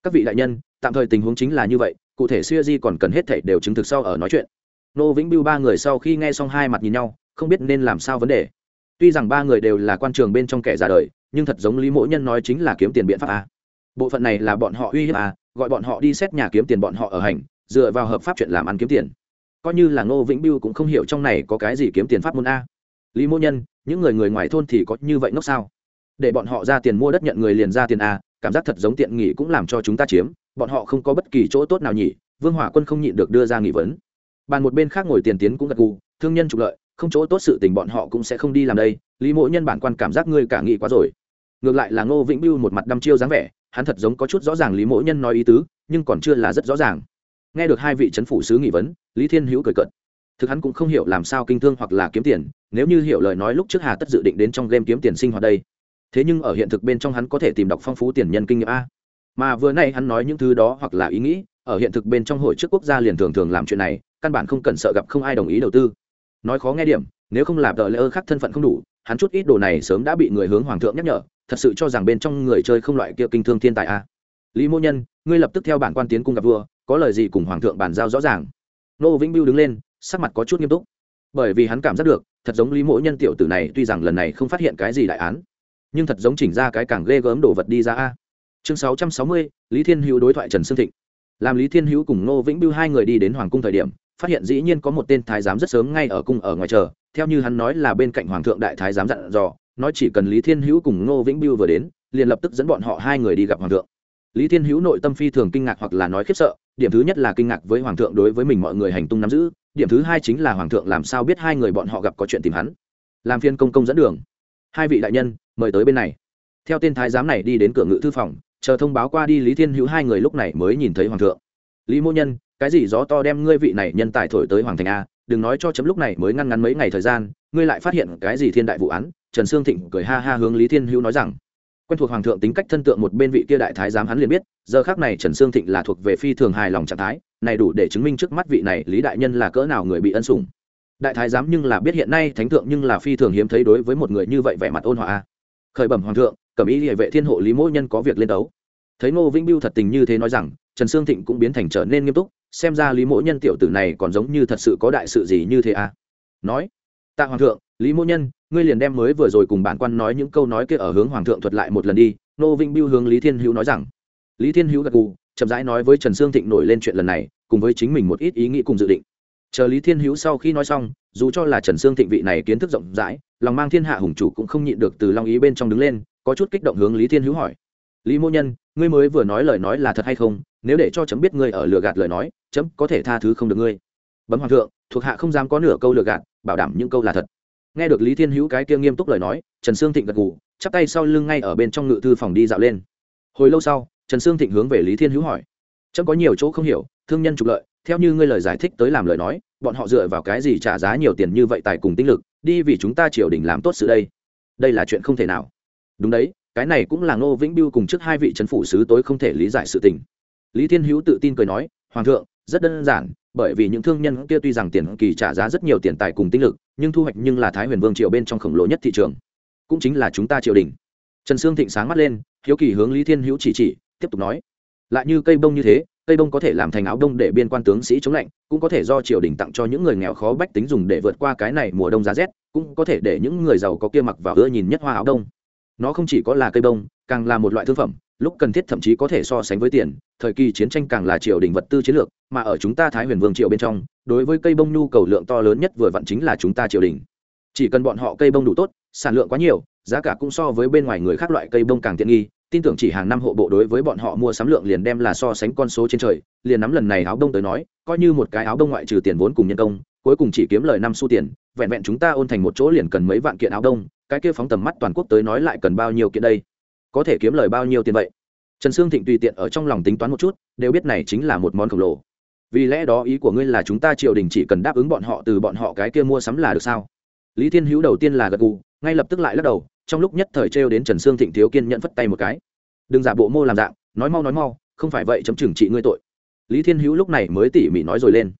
các vị đại nhân, tạm thời tình huống chính là như vậy, cụ thể siêu di còn cần hết thảy đều chứng thực sau ở nói chuyện. Nô vĩnh biêu ba người sau khi nghe xong hai mặt nhìn nhau, không biết nên làm sao vấn đề. Tuy rằng ba người đều là quan trường bên trong kẻ già đời, nhưng thật giống lý mỗ nhân nói chính là kiếm tiền biện pháp a bộ phận này là bọn họ uy hiếp a gọi bọn họ đi xét nhà kiếm tiền bọn họ ở hành, dựa vào hợp pháp chuyện làm ăn kiếm tiền. Coi như là ngô vĩnh biêu cũng không hiểu trong này có cái gì kiếm tiền pháp môn a. Lý mỗ nhân, những người người ngoài thôn thì có như vậy ngốc sao? Để bọn họ ra tiền mua đất nhận người liền ra tiền a cảm giác thật giống tiện nghỉ cũng làm cho chúng ta chiếm, bọn họ không có bất kỳ chỗ tốt nào nhỉ, vương hỏa quân không nhịn được đưa ra nghị vấn. Bàn một bên khác ngồi tiền tiến cũng gật gù, thương nhân trục lợi, không chỗ tốt sự tình bọn họ cũng sẽ không đi làm đây, lý mỗ nhân bản quan cảm giác ngươi cả nghị quá rồi. Ngược lại là ngô vĩnh biêu một mặt đăm chiêu dáng vẻ, hắn thật giống có chút rõ ràng lý mỗ nhân nói ý tứ, nhưng còn chưa là rất rõ ràng. Nghe được hai vị c h ấ n phủ sứ nghị vấn, lý thiên hữu cười cận thực hắn cũng không hiểu làm sao kinh thương hoặc là kiếm tiền, nếu như hiểu lời nói lúc trước hà tất dự định đến trong game kiếm tiền sinh hoạt đây thế nhưng ở hiện thực bên trong hắn có thể tìm đọc phong phú tiền nhân kinh nghiệm a. Mà vừa nay hắn nói những thứ đó hoặc là ý nghĩ, ở hiện thực bên trong hội chức quốc gia liền thường thường làm chuyện này, căn bản không cần sợ gặp không ai đồng ý đầu tư. Nói khó nghe điểm, nếu không làm đợi lỡ ơ khác thân phận không đủ, hắn chút ít đồ này sớm đã bị người hướng hoàng thượng nhắc nhở, thật sự cho rằng bên trong người chơi không loại kia kinh thương thiên tài a. Lý mô nhân, ngươi lập tức theo bản quan tiến cung gặp vua, có lời gì cùng hoàng thượng bàn giao rõ ràng. Nô vĩnh biêu đứng lên, sắc mặt có chút nghiêm túc. Bởi vì hắn cảm giác được, thật giống lý mỗ nhân tiểu tử này tuy rằng lần này không phát hiện cái gì đại án nhưng thật giống chỉnh ra cái càng ghê gớm đồ vật đi ra a. Chương sáu trăm sáu mươi, lý thiên hữu đối thoại trần sương thịnh. Làm lý thiên hữu cùng nô vĩnh biêu hai người đi đến hoàng cung thời điểm, phát hiện dĩ nhiên có một tên thái giám rất sớm ngay ở cung ở ngoài chờ, theo như hắn nói là bên cạnh hoàng thượng đại thái giám dặn dò, nói chỉ cần lý thiên hữu cùng ngô vĩnh biêu vừa đến, liền lập tức dẫn bọn họ hai người đi gặp hoàng thượng. Lý thiên hữu nội tâm phi thường kinh ngạc hoặc là nói khiếp sợ, điểm thứ nhất là kinh ngạc với hoàng thượng đối với mình mọi người hành tung nắm giữ, điểm thứ hai chính là hoàng thượng làm sao biết hai người bọn họ gặp có chuyện tìm hắn. Làm phiên công công dẫn đường. Hai vị đại nhân mời tới bên này. Theo tên thái giám này đi đến cửa ngự thư phòng, chờ thông báo qua đi lý thiên hữu hai người lúc này mới nhìn thấy hoàng thượng. Lý mô nhân, cái gì gió to đem ngươi vị này nhân tài thổi tới hoàng thành a, đừng nói cho chấm lúc này mới ngăn ngắn mấy ngày thời gian, ngươi lại phát hiện cái gì thiên đại vụ án? Trần sương thịnh cười ha ha hướng lý thiên hữu nói rằng, quen thuộc hoàng thượng tính cách thân tượng một bên vị kia đại thái giám hắn liền biết, giờ khác này trần sương thịnh là thuộc về phi thường hài lòng trạng thái, này đủ để chứng minh trước mắt vị này lý đại nhân là cỡ nào người bị ân sủng. Đại thái giám nhưng là biết hiện nay thánh thượng nhưng là phi thường hiếm thấy đối với một người như vậy vẻ mặt ôn hòa khởi bẩm hoàng thượng, cẩm ý địa vệ thiên hộ lý mỗi nhân có việc lên đấu. Thấy ngô vĩnh biêu thật tình như thế nói rằng, trần sương thịnh cũng biến thành trở nên nghiêm túc, xem ra lý mỗi nhân tiểu tử này còn giống như thật sự có đại sự gì như thế à? Nói, tạ hoàng thượng, lý mỗi nhân, ngươi liền đem mới vừa rồi cùng bản quan nói những câu nói kia ở hướng hoàng thượng thuật lại một lần đi. Nô vinh biêu hướng lý thiên hữu nói rằng. Lý thiên hữu gật gù, chậm rãi nói với trần sương thịnh nổi lên chuyện lần này, cùng với chính mình một ít ý nghĩ cùng dự định chờ lý thiên hữu sau khi nói xong, dù cho là trần sương thịnh vị này kiến thức rộng rãi, lòng mang thiên hạ hùng chủ cũng không nhịn được từ long ý bên trong đứng lên, có chút kích động hướng lý thiên hữu hỏi. Lý mô nhân, ngươi mới vừa nói lời nói là thật hay không? Nếu để cho chấm biết ngươi ở lừa gạt lời nói, chấm có thể tha thứ không được ngươi. Bấm hoàng thượng, thuộc hạ không dám có nửa câu lừa gạt, bảo đảm những câu là thật. Nghe được lý thiên hữu cái kia nghiêm túc lời nói, trần sương thịnh gật gù, chắp tay sau lưng ngay ở bên trong ngự thư phòng đi dạo lên. Hồi lâu sau, trần sương thịnh hướng về lý thiên hữu hỏi. Chấm có nhiều chỗ không hiểu, thương nhân trục lợi theo như ngươi lời giải thích tới làm lời nói, bọn họ dựa vào cái gì trả giá nhiều tiền như vậy tài cùng tinh lực, đi vì chúng ta triều đình làm tốt sự đây? Đây là chuyện không thể nào. Đúng đấy, cái này cũng là ngô vĩnh biêu cùng trước hai vị trấn phủ sứ tối không thể lý giải sự tình. Lý thiên hữu tự tin cười nói, hoàng thượng, rất đơn giản, bởi vì những thương nhân kia tuy rằng tiền kỳ trả giá rất nhiều tiền tài cùng tinh lực, nhưng thu hoạch nhưng là thái huyền vương triều bên trong khổng lồ nhất thị trường. Cũng chính là chúng ta triều đình. Trần sương thịnh sáng mắt lên, hiếu kỳ hướng lý thiên hữu chỉ chỉ, tiếp tục nói, lại như cây bông như thế cây bông có thể làm thành áo đông để biên quan tướng sĩ chống lạnh, cũng có thể do triều đình tặng cho những người nghèo khó bách tính dùng để vượt qua cái này mùa đông giá rét, cũng có thể để những người giàu có kia mặc vào ưa nhìn nhất hoa áo đông. Nó không chỉ có là cây bông, càng là một loại thương phẩm, lúc cần thiết thậm chí có thể so sánh với tiền, thời kỳ chiến tranh càng là triều đình vật tư chiến lược, mà ở chúng ta thái huyền vương triều bên trong, đối với cây bông nhu cầu lượng to lớn nhất vừa vặn chính là chúng ta triều đình. Chỉ cần bọn họ cây bông đủ tốt, sản lượng quá nhiều, giá cả cũng so với bên ngoài người khác loại cây bông càng tiện nghi tin tưởng chỉ hàng năm hộ bộ đối với bọn họ mua sắm lượng liền đem là so sánh con số trên trời, liền nắm lần này áo đông tới nói, coi như một cái áo đông ngoại trừ tiền vốn cùng nhân công, cuối cùng chỉ kiếm lời năm xu tiền, vẹn vẹn chúng ta ôn thành một chỗ liền cần mấy vạn kiện áo đông, cái kia phóng tầm mắt toàn quốc tới nói lại cần bao nhiêu kiện đây? Có thể kiếm lời bao nhiêu tiền vậy? Trần sương thịnh tùy tiện ở trong lòng tính toán một chút, đều biết này chính là một món khổng lồ. Vì lẽ đó ý của ngươi là chúng ta triều đình chỉ cần đáp ứng bọn họ từ bọn họ cái kia mua sắm là được sao? Lý thiên hữu đầu tiên là gật gù, ngay lập tức lại lắc đầu trong lúc nhất thời trêu đến trần sương thịnh thiếu kiên nhận phất tay một cái. Đừng giả bộ mô làm dạng, nói mau nói mau, không phải vậy chấm trừng trị ngươi tội. Lý thiên hữu lúc này mới tỉ mỉ nói rồi lên.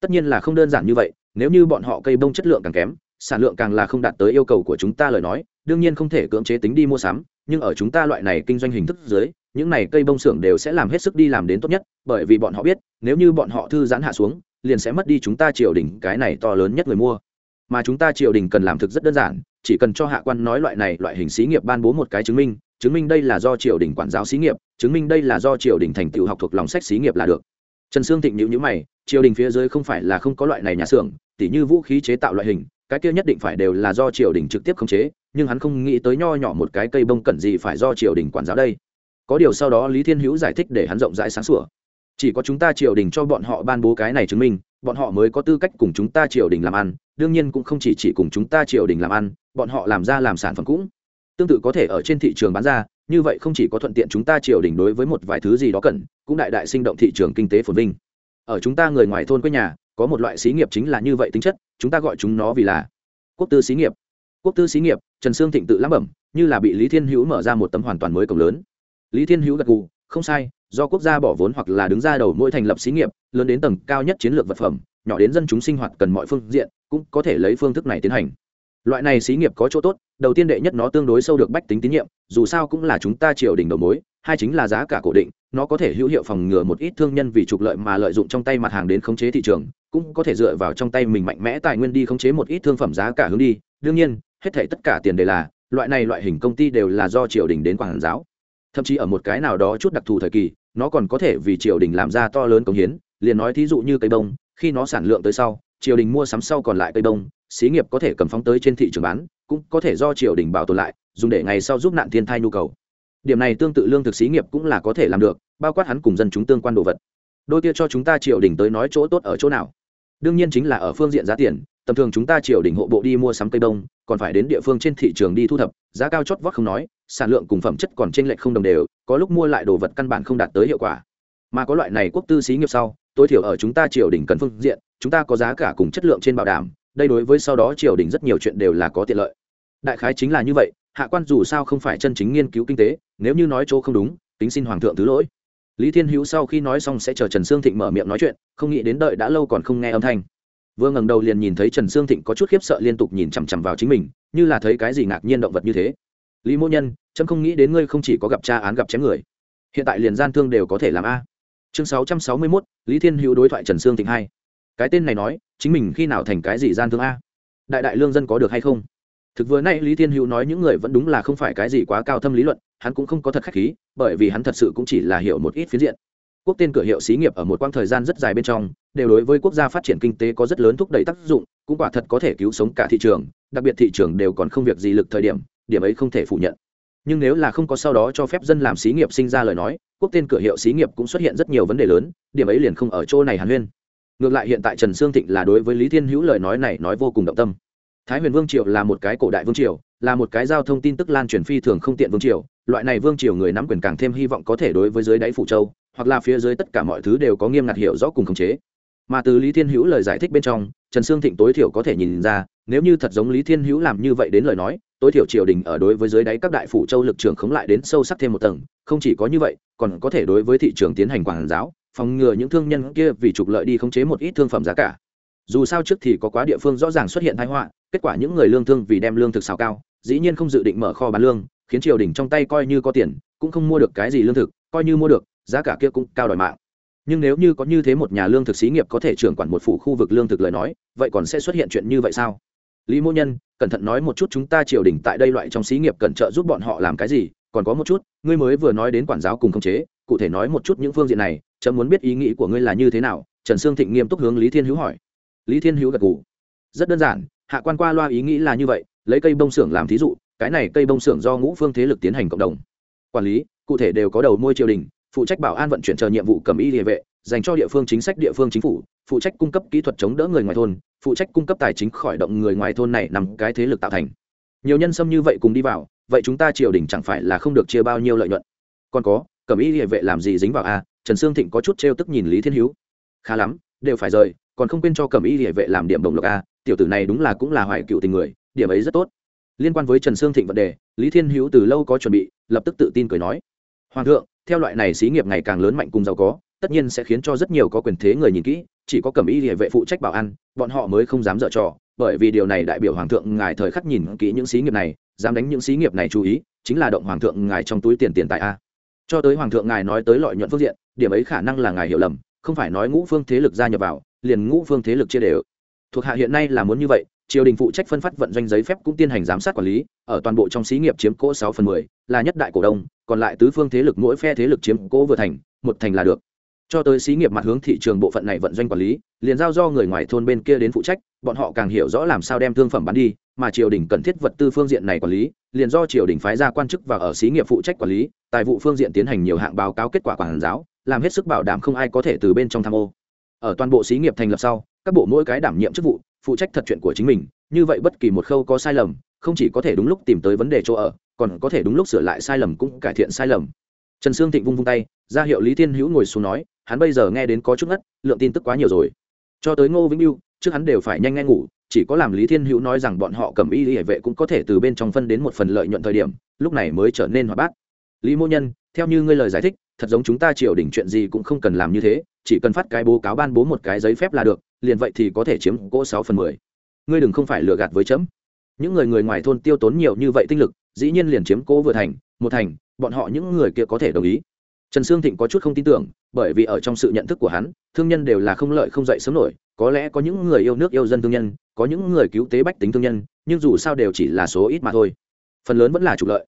Tất nhiên là không đơn giản như vậy, nếu như bọn họ cây bông chất lượng càng kém, sản lượng càng là không đạt tới yêu cầu của chúng ta lời nói, đương nhiên không thể cưỡng chế tính đi mua sắm, nhưng ở chúng ta loại này kinh doanh hình thức dưới, những này cây bông xưởng đều sẽ làm hết sức đi làm đến tốt nhất, bởi vì bọn họ biết, nếu như bọn họ thư giãn hạ xuống, liền sẽ mất đi chúng ta triều đình cái này to lớn nhất người mua. Mà chúng ta triều đình cần làm thực rất đơn giản chỉ cần cho hạ quan nói loại này loại hình xí nghiệp ban bố một cái chứng minh chứng minh đây là do triều đình quản giáo xí nghiệp, chứng minh đây là do triều đình thành tựu học thuộc lòng sách xí nghiệp là được. Trần sương thịnh nhữ nhữ mày, triều đình phía dưới không phải là không có loại này nhà xưởng, tỉ như vũ khí chế tạo loại hình, cái kia nhất định phải đều là do triều đình trực tiếp khống chế, nhưng hắn không nghĩ tới nho nhỏ một cái cây bông cần gì phải do triều đình quản giáo đây. Có điều sau đó lý thiên hữu giải thích để hắn rộng rãi sáng sủa. Chỉ có chúng ta triều đình cho bọn họ ban bố cái này chứng minh bọn họ mới có tư cách cùng chúng ta triều đình làm ăn, đương nhiên cũng không chỉ chỉ cùng chúng ta triều đình làm ăn, bọn họ làm ra làm sản phẩm cũng tương tự có thể ở trên thị trường bán ra, như vậy không chỉ có thuận tiện chúng ta triều đình đối với một vài thứ gì đó cần, cũng đại đại sinh động thị trường kinh tế phồn vinh. Ở chúng ta người ngoài thôn quê nhà, có một loại xí nghiệp chính là như vậy tính chất, chúng ta gọi chúng nó vì là quốc tư xí nghiệp. Quốc tư xí nghiệp, trần sương thịnh tự lắm bẩm, như là bị lý thiên hữu mở ra một tấm hoàn toàn mới cổng lớn. Lý thiên hữu gật gù, không sai do quốc gia bỏ vốn hoặc là đứng ra đầu mỗi thành lập xí nghiệp, lớn đến tầng cao nhất chiến lược vật phẩm, nhỏ đến dân chúng sinh hoạt cần mọi phương diện, cũng có thể lấy phương thức này tiến hành. Loại này xí nghiệp có chỗ tốt, đầu tiên đệ nhất nó tương đối sâu được bách tính tín nhiệm, dù sao cũng là chúng ta triều đình đầu mối, hai chính là giá cả cố định, nó có thể hữu hiệu phòng ngừa một ít thương nhân vì trục lợi mà lợi dụng trong tay mặt hàng đến khống chế thị trường, cũng có thể dựa vào trong tay mình mạnh mẽ tài nguyên đi khống chế một ít thương phẩm giá cả hướng đi. Đương nhiên, hết thể tất cả tiền đề là, loại này loại hình công ty đều là do triều đình đến quản giáo thậm chí ở một cái nào đó chút đặc thù thời kỳ, nó còn có thể vì triều đình làm ra to lớn công hiến, liền nói thí dụ như cây bông, khi nó sản lượng tới sau, triều đình mua sắm sau còn lại cây bông, xí nghiệp có thể cầm phóng tới trên thị trường bán, cũng có thể do triều đình bảo tồn lại, dùng để ngày sau giúp nạn thiên thai nhu cầu. Điểm này tương tự lương thực xí nghiệp cũng là có thể làm được, bao quát hắn cùng dân chúng tương quan đồ vật. Đôi kia cho chúng ta triều đình tới nói chỗ tốt ở chỗ nào? Đương nhiên chính là ở phương diện giá tiền, tầm thường chúng ta triều đình hộ bộ đi mua sắm cây bông, còn phải đến địa phương trên thị trường đi thu thập giá cao chót vót không nói, sản lượng cùng phẩm chất còn trên lệch không đồng đều, có lúc mua lại đồ vật căn bản không đạt tới hiệu quả. Mà có loại này quốc tư xí nghiệp sau, tối thiểu ở chúng ta triều đình cần phương diện, chúng ta có giá cả cùng chất lượng trên bảo đảm, đây đối với sau đó triều đình rất nhiều chuyện đều là có tiện lợi. Đại khái chính là như vậy, hạ quan dù sao không phải chân chính nghiên cứu kinh tế, nếu như nói chỗ không đúng, tính xin hoàng thượng thứ lỗi. Lý thiên hữu sau khi nói xong sẽ chờ trần sương thịnh mở miệng nói chuyện, không nghĩ đến đợi đã lâu còn không nghe âm thanh. Vừa ngẩng đầu liền nhìn thấy trần sương thịnh có chút khiếp sợ liên tục nhìn chằm chằm vào chính mình như là thấy cái gì ngạc nhiên động vật như thế. Lý mỗ nhân trâm không nghĩ đến ngươi không chỉ có gặp cha án gặp chém người. Hiện tại liền gian thương đều có thể làm a. Chương sáu trăm sáu mươi mốt, lý thiên hữu đối thoại trần sương thịnh hai. Cái tên này nói, chính mình khi nào thành cái gì gian thương a? Đại đại lương dân có được hay không? Thực vừa nay lý thiên hữu nói những người vẫn đúng là không phải cái gì quá cao thâm lý luận, hắn cũng không có thật khách khí, bởi vì hắn thật sự cũng chỉ là hiểu một ít phiến diện. Quốc tên cửa hiệu xí nghiệp ở một quãng thời gian rất dài bên trong, đều đối với quốc gia phát triển kinh tế có rất lớn thúc đẩy tác dụng cũng quả thật có thể cứu sống cả thị trường, đặc biệt thị trường đều còn không việc gì lực thời điểm điểm ấy không thể phủ nhận. Nhưng nếu là không có sau đó cho phép dân làm xí nghiệp sinh ra lời nói, quốc tên cửa hiệu xí nghiệp cũng xuất hiện rất nhiều vấn đề lớn, điểm ấy liền không ở chỗ này hàn huyên. Ngược lại hiện tại trần sương thịnh là đối với lý thiên hữu lời nói này nói vô cùng động tâm. Thái huyền vương triều là một cái cổ đại vương triều, là một cái giao thông tin tức lan truyền phi thường không tiện vương triều, loại này vương triều người nắm quyền càng thêm hy vọng có thể đối với dưới đáy phủ châu, hoặc là phía dưới tất cả mọi thứ đều có nghiêm ngặt hiểu rõ cùng khống chế mà từ lý thiên hữu lời giải thích bên trong, trần sương thịnh tối thiểu có thể nhìn ra, nếu như thật giống lý thiên hữu làm như vậy đến lời nói, tối thiểu triều đình ở đối với dưới đáy các đại phủ châu lực trường khống lại đến sâu sắc thêm một tầng, không chỉ có như vậy, còn có thể đối với thị trường tiến hành quảng giáo, phòng ngừa những thương nhân kia vì trục lợi đi khống chế một ít thương phẩm giá cả. Dù sao trước thì có quá địa phương rõ ràng xuất hiện thái họa, kết quả những người lương thương vì đem lương thực xào cao, dĩ nhiên không dự định mở kho bán lương, khiến triều đình trong tay coi như có tiền, cũng không mua được cái gì lương thực, coi như mua được, giá cả kia cũng cao đòi mạng nhưng nếu như có như thế một nhà lương thực xí nghiệp có thể trưởng quản một phủ khu vực lương thực lời nói, vậy còn sẽ xuất hiện chuyện như vậy sao? Lý mô nhân, cẩn thận nói một chút chúng ta triều đình tại đây loại trong xí nghiệp cần trợ giúp bọn họ làm cái gì, còn có một chút, ngươi mới vừa nói đến quản giáo cùng khống chế, cụ thể nói một chút những phương diện này, chấm muốn biết ý nghĩ của ngươi là như thế nào, trần sương thịnh nghiêm túc hướng lý thiên hữu hỏi. Lý thiên hữu gật gù. Rất đơn giản, hạ quan qua loa ý nghĩ là như vậy, lấy cây bông xưởng làm thí dụ, cái này cây bông xưởng do ngũ phương thế lực tiến hành cộng đồng. Quản lý, cụ thể đều có đầu môi triều đình phụ trách bảo an vận chuyển chờ nhiệm vụ cầm y địa vệ, dành cho địa phương chính sách địa phương chính phủ, phụ trách cung cấp kỹ thuật chống đỡ người ngoài thôn, phụ trách cung cấp tài chính khỏi động người ngoài thôn này nằm cái thế lực tạo thành. Nhiều nhân xâm như vậy cùng đi vào, vậy chúng ta triều đình chẳng phải là không được chia bao nhiêu lợi nhuận? Còn có, cầm y địa vệ làm gì dính vào a? Trần sương thịnh có chút trêu tức nhìn lý thiên hữu. Khá lắm, đều phải rời, còn không quên cho cầm y địa vệ làm điểm đồng lộc a, tiểu tử này đúng là cũng là hoài cựu tình người, điểm ấy rất tốt. Liên quan với trần sương thịnh vấn đề, lý thiên hữu từ lâu có chuẩn bị, lập tức tự tin cười nói. Hoàng thượng theo loại này xí nghiệp ngày càng lớn mạnh cùng giàu có, tất nhiên sẽ khiến cho rất nhiều có quyền thế người nhìn kỹ, chỉ có cầm y địa vệ phụ trách bảo an bọn họ mới không dám dở trò. Bởi vì điều này đại biểu hoàng thượng ngài thời khắc nhìn kỹ những xí nghiệp này, dám đánh những xí nghiệp này chú ý, chính là động hoàng thượng ngài trong túi tiền tiền tại a. Cho tới hoàng thượng ngài nói tới lợi nhuận phương diện, điểm ấy khả năng là ngài hiểu lầm, không phải nói ngũ phương thế lực gia nhập vào, liền ngũ phương thế lực chia đều. Thuộc hạ hiện nay là muốn như vậy triều đình phụ trách phân phát vận doanh giấy phép cũng tiến hành giám sát quản lý, ở toàn bộ trong xí nghiệp chiếm cỗ sáu phần mười, là nhất đại cổ đông, còn lại tứ phương thế lực mỗi phe thế lực chiếm cỗ vừa thành, một thành là được. Cho tới xí nghiệp mặt hướng thị trường bộ phận này vận doanh quản lý, liền giao do người ngoài thôn bên kia đến phụ trách, bọn họ càng hiểu rõ làm sao đem thương phẩm bán đi, mà triều đình cần thiết vật tư phương diện này quản lý, liền do triều đình phái ra quan chức và ở xí nghiệp phụ trách quản lý, tài vụ phương diện tiến hành nhiều hạng báo cáo kết quả quản giáo, làm hết sức bảo đảm không ai có thể từ bên trong tham ô. Ở toàn bộ xí nghiệp thành lập sau, các bộ mỗi cái đảm nhiệm chức vụ phụ trách thật chuyện của chính mình, như vậy bất kỳ một khâu có sai lầm, không chỉ có thể đúng lúc tìm tới vấn đề chỗ ở, còn có thể đúng lúc sửa lại sai lầm cũng cải thiện sai lầm. Trần sương thịnh vung vung tay, ra hiệu lý thiên hữu ngồi xuống nói, hắn bây giờ nghe đến có chút ngất, lượng tin tức quá nhiều rồi. Cho tới ngô vĩnh yêu trước hắn đều phải nhanh nghe ngủ, chỉ có làm lý thiên hữu nói rằng bọn họ cầm y hệ vệ cũng có thể từ bên trong phân đến một phần lợi nhuận thời điểm, lúc này mới trở nên hoạt bát. Lý mô nhân, theo như ngươi lời giải thích, thật giống chúng ta triều đình chuyện gì cũng không cần làm như thế, chỉ cần phát cái bố cáo ban bố một cái giấy phép là được liền vậy thì có thể chiếm cỗ sáu phần mười. Ngươi đừng không phải lừa gạt với chấm. Những người người ngoài thôn tiêu tốn nhiều như vậy tinh lực, dĩ nhiên liền chiếm cỗ vừa thành, một thành, bọn họ những người kia có thể đồng ý. Trần sương thịnh có chút không tin tưởng, bởi vì ở trong sự nhận thức của hắn, thương nhân đều là không lợi không dậy sớm nổi, có lẽ có những người yêu nước yêu dân thương nhân, có những người cứu tế bách tính thương nhân, nhưng dù sao đều chỉ là số ít mà thôi. Phần lớn vẫn là trục lợi.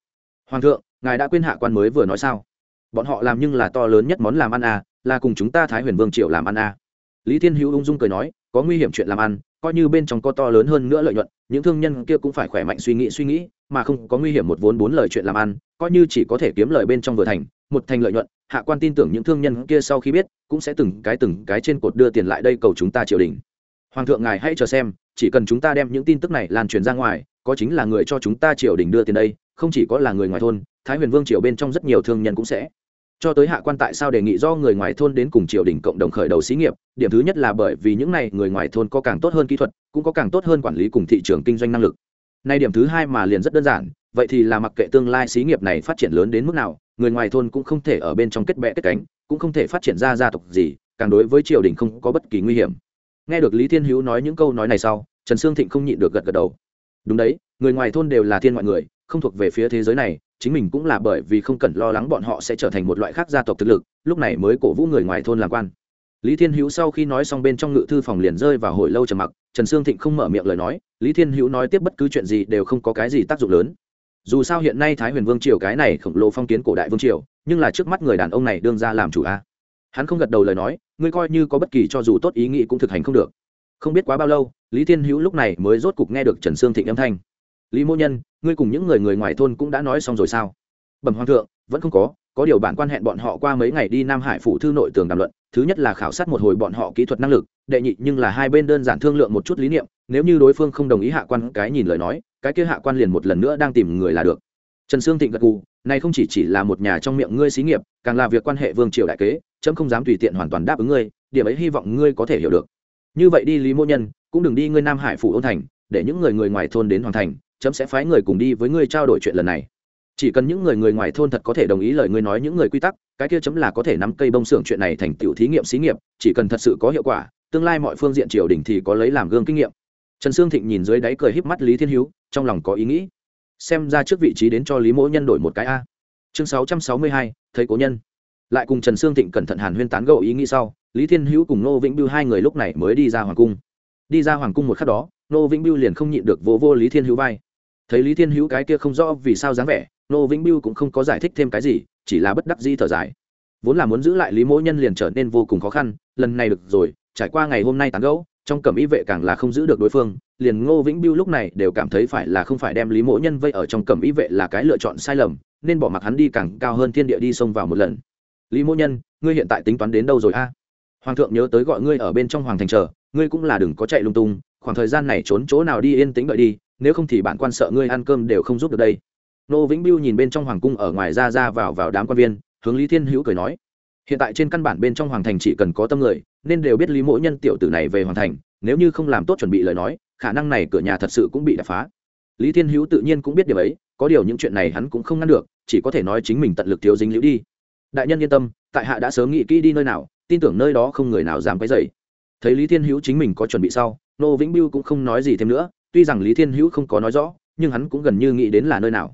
Hoàng thượng, ngài đã quên hạ quan mới vừa nói sao? Bọn họ làm nhưng là to lớn nhất món làm ăn à là cùng chúng ta thái huyền vương triều làm ăn à lý thiên hữu ung dung cười nói, có nguy hiểm chuyện làm ăn, coi như bên trong có to lớn hơn nữa lợi nhuận, những thương nhân kia cũng phải khỏe mạnh suy nghĩ suy nghĩ, mà không có nguy hiểm một vốn bốn lời chuyện làm ăn, coi như chỉ có thể kiếm lời bên trong vừa thành, một thành lợi nhuận, hạ quan tin tưởng những thương nhân kia sau khi biết, cũng sẽ từng cái từng cái trên cột đưa tiền lại đây cầu chúng ta triều đình. Hoàng thượng ngài hãy chờ xem, chỉ cần chúng ta đem những tin tức này lan truyền ra ngoài, có chính là người cho chúng ta triều đình đưa tiền đây, không chỉ có là người ngoài thôn, thái huyền vương triều bên trong rất nhiều thương nhân cũng sẽ cho tới hạ quan tại sao đề nghị do người ngoài thôn đến cùng triều đình cộng đồng khởi đầu xí nghiệp, điểm thứ nhất là bởi vì những này người ngoài thôn có càng tốt hơn kỹ thuật, cũng có càng tốt hơn quản lý cùng thị trường kinh doanh năng lực. Nay điểm thứ hai mà liền rất đơn giản, vậy thì là mặc kệ tương lai xí nghiệp này phát triển lớn đến mức nào, người ngoài thôn cũng không thể ở bên trong kết bệ kết cánh, cũng không thể phát triển ra gia tộc gì, càng đối với triều đình không có bất kỳ nguy hiểm. Nghe được lý thiên hữu nói những câu nói này sau, trần sương thịnh không nhịn được gật gật đầu. Đúng đấy, người ngoài thôn đều là thiên ngoại người, không thuộc về phía thế giới này chính mình cũng là bởi vì không cần lo lắng bọn họ sẽ trở thành một loại khác gia tộc thực lực, lúc này mới cổ vũ người ngoài thôn làm quan. Lý thiên hữu sau khi nói xong bên trong ngự thư phòng liền rơi vào hồi lâu trầm mặc, trần sương thịnh không mở miệng lời nói, lý thiên hữu nói tiếp bất cứ chuyện gì đều không có cái gì tác dụng lớn. Dù sao hiện nay thái huyền vương triều cái này khổng lồ phong kiến cổ đại vương triều, nhưng là trước mắt người đàn ông này đương ra làm chủ a. Hắn không gật đầu lời nói, ngươi coi như có bất kỳ cho dù tốt ý nghĩ cũng thực hành không được. Không biết quá bao lâu, lý thiên hữu lúc này mới rốt cục nghe được trần sương thịnh âm thanh lý mô nhân, ngươi cùng những người người ngoài thôn cũng đã nói xong rồi sao? Bẩm hoàng thượng, vẫn không có có điều bản quan hẹn bọn họ qua mấy ngày đi nam hải phủ thư nội tường đàm luận, thứ nhất là khảo sát một hồi bọn họ kỹ thuật năng lực, đệ nhị nhưng là hai bên đơn giản thương lượng một chút lý niệm, nếu như đối phương không đồng ý hạ quan cái nhìn lời nói, cái kia hạ quan liền một lần nữa đang tìm người là được. Trần sương thịnh gật gù, này không chỉ chỉ là một nhà trong miệng ngươi xí nghiệp, càng là việc quan hệ vương triều đại kế, chấm không dám tùy tiện hoàn toàn đáp ứng ngươi, điểm ấy hy vọng ngươi có thể hiểu được. Như vậy đi lý mô nhân, cũng đừng đi ngươi nam hải phủ ôn thành, để những người người ngoài thôn đến hoàn thành chấm sẽ phái người cùng đi với ngươi trao đổi chuyện lần này. Chỉ cần những người người ngoài thôn thật có thể đồng ý lời ngươi nói những người quy tắc, cái kia chấm là có thể nắm cây bông xưởng chuyện này thành tiểu thí nghiệm xí nghiệp, chỉ cần thật sự có hiệu quả, tương lai mọi phương diện triều đình thì có lấy làm gương kinh nghiệm. Trần sương thịnh nhìn dưới đáy cười híp mắt lý thiên hữu trong lòng có ý nghĩ. Xem ra trước vị trí đến cho lý mỗ nhân đổi một cái a. Chương sáu trăm sáu mươi hai, thấy cố nhân. Lại cùng trần sương thịnh cẩn thận hàn huyên tán gẫu ý nghĩ sau, lý thiên hữu cùng nô vĩnh biêu hai người lúc này mới đi ra hoàng cung. Đi ra hoàng cung một khắc đó nô vĩnh biêu liền không nhịn được vô vô lý thiên hữu vai thấy lý thiên hữu cái kia không rõ vì sao dáng vẻ nô vĩnh biêu cũng không có giải thích thêm cái gì, chỉ là bất đắc di thở dài. Vốn là muốn giữ lại lý mỗi nhân liền trở nên vô cùng khó khăn, lần này được rồi, trải qua ngày hôm nay tán gẫu, trong cẩm y vệ càng là không giữ được đối phương, liền ngô vĩnh biêu lúc này đều cảm thấy phải là không phải đem lý mỗi nhân vây ở trong cẩm y vệ là cái lựa chọn sai lầm, nên bỏ mặc hắn đi càng cao hơn thiên địa đi xông vào một lần. Lý mỗ nhân, ngươi hiện tại tính toán đến đâu rồi a? Hoàng thượng nhớ tới gọi ngươi ở bên trong hoàng thành chờ, ngươi cũng là đừng có chạy lung tung, khoảng thời gian này trốn chỗ nào đi yên tĩnh đợi đi nếu không thì bản quan sợ ngươi ăn cơm đều không giúp được đây. Nô vĩnh biêu nhìn bên trong hoàng cung ở ngoài ra ra vào vào đám quan viên, hướng lý thiên hữu cười nói, hiện tại trên căn bản bên trong hoàng thành chỉ cần có tâm người, nên đều biết lý mỗi nhân tiểu tử này về hoàng thành, nếu như không làm tốt chuẩn bị lời nói, khả năng này cửa nhà thật sự cũng bị đập phá. Lý thiên hữu tự nhiên cũng biết điều ấy, có điều những chuyện này hắn cũng không ngăn được, chỉ có thể nói chính mình tận lực thiếu dính liễu đi. Đại nhân yên tâm, tại hạ đã sớm nghĩ kỹ đi nơi nào, tin tưởng nơi đó không người nào dám quấy dày thấy lý thiên hữu chính mình có chuẩn bị sau, nô vĩnh biêu cũng không nói gì thêm nữa tuy rằng lý thiên hữu không có nói rõ nhưng hắn cũng gần như nghĩ đến là nơi nào.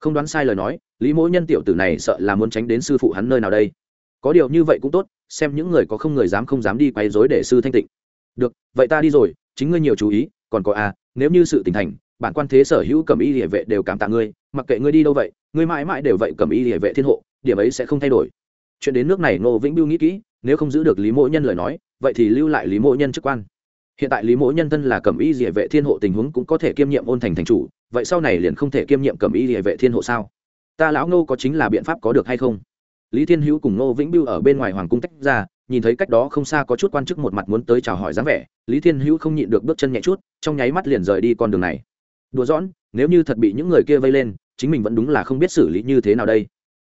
Không đoán sai lời nói lý mỗi nhân tiểu tử này sợ là muốn tránh đến sư phụ hắn nơi nào đây. Có điều như vậy cũng tốt xem những người có không người dám không dám đi quay rối để sư thanh tịnh. Được vậy ta đi rồi chính ngươi nhiều chú ý còn có a à, nếu như sự tình thành bản quan thế sở hữu cầm y địa vệ đều cảm tạ ngươi mặc kệ ngươi đi đâu vậy ngươi mãi mãi đều vậy cầm y địa vệ thiên hộ điểm ấy sẽ không thay đổi. Chuyện đến nước này ngô vĩnh biêu nghĩ kỹ nếu không giữ được lý mỗ nhân lời nói vậy thì lưu lại lý mỗ nhân chức quan hiện tại lý mỗ nhân thân là cầm y địa vệ thiên hộ tình huống cũng có thể kiêm nhiệm ôn thành thành chủ, vậy sau này liền không thể kiêm nhiệm cầm y địa vệ thiên hộ sao? Ta lão ngô có chính là biện pháp có được hay không? Lý thiên hữu cùng ngô vĩnh biêu ở bên ngoài hoàng cung tách ra, nhìn thấy cách đó không xa có chút quan chức một mặt muốn tới chào hỏi dáng vẻ, lý thiên hữu không nhịn được bước chân nhẹ chút, trong nháy mắt liền rời đi con đường này. Đùa dõn nếu như thật bị những người kia vây lên, chính mình vẫn đúng là không biết xử lý như thế nào đây.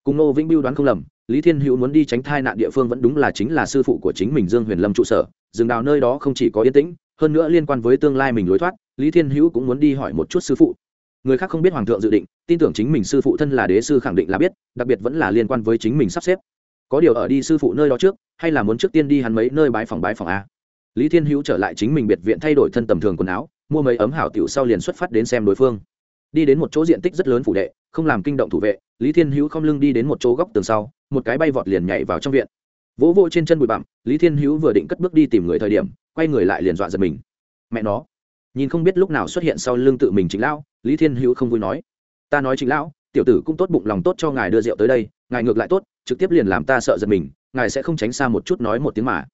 Cùng ngô vĩnh biêu đoán không lầm, lý thiên hữu muốn đi tránh thai nạn địa phương vẫn đúng là chính là sư phụ của chính mình dương huyền lâm trụ sở rừng đào nơi đó không chỉ có yên tĩnh, hơn nữa liên quan với tương lai mình lối thoát, lý thiên hữu cũng muốn đi hỏi một chút sư phụ. Người khác không biết hoàng thượng dự định, tin tưởng chính mình sư phụ thân là đế sư khẳng định là biết, đặc biệt vẫn là liên quan với chính mình sắp xếp. Có điều ở đi sư phụ nơi đó trước, hay là muốn trước tiên đi hắn mấy nơi bái phòng bái phòng a? Lý thiên hữu trở lại chính mình biệt viện thay đổi thân tầm thường quần áo, mua mấy ấm hảo tiểu sau liền xuất phát đến xem đối phương. Đi đến một chỗ diện tích rất lớn phủ đệ, không làm kinh động thủ vệ, lý thiên hữu không lưng đi đến một chỗ góc tường sau, một cái bay vọt liền nhảy vào trong viện vỗ vỗ trên chân bụi bặm, lý thiên hữu vừa định cất bước đi tìm người thời điểm, quay người lại liền dọa giật mình. Mẹ nó, nhìn không biết lúc nào xuất hiện sau lưng tự mình chính lão, lý thiên hữu không vui nói. Ta nói chính lão, tiểu tử cũng tốt bụng lòng tốt cho ngài đưa rượu tới đây, ngài ngược lại tốt, trực tiếp liền làm ta sợ giật mình, ngài sẽ không tránh xa một chút nói một tiếng mà.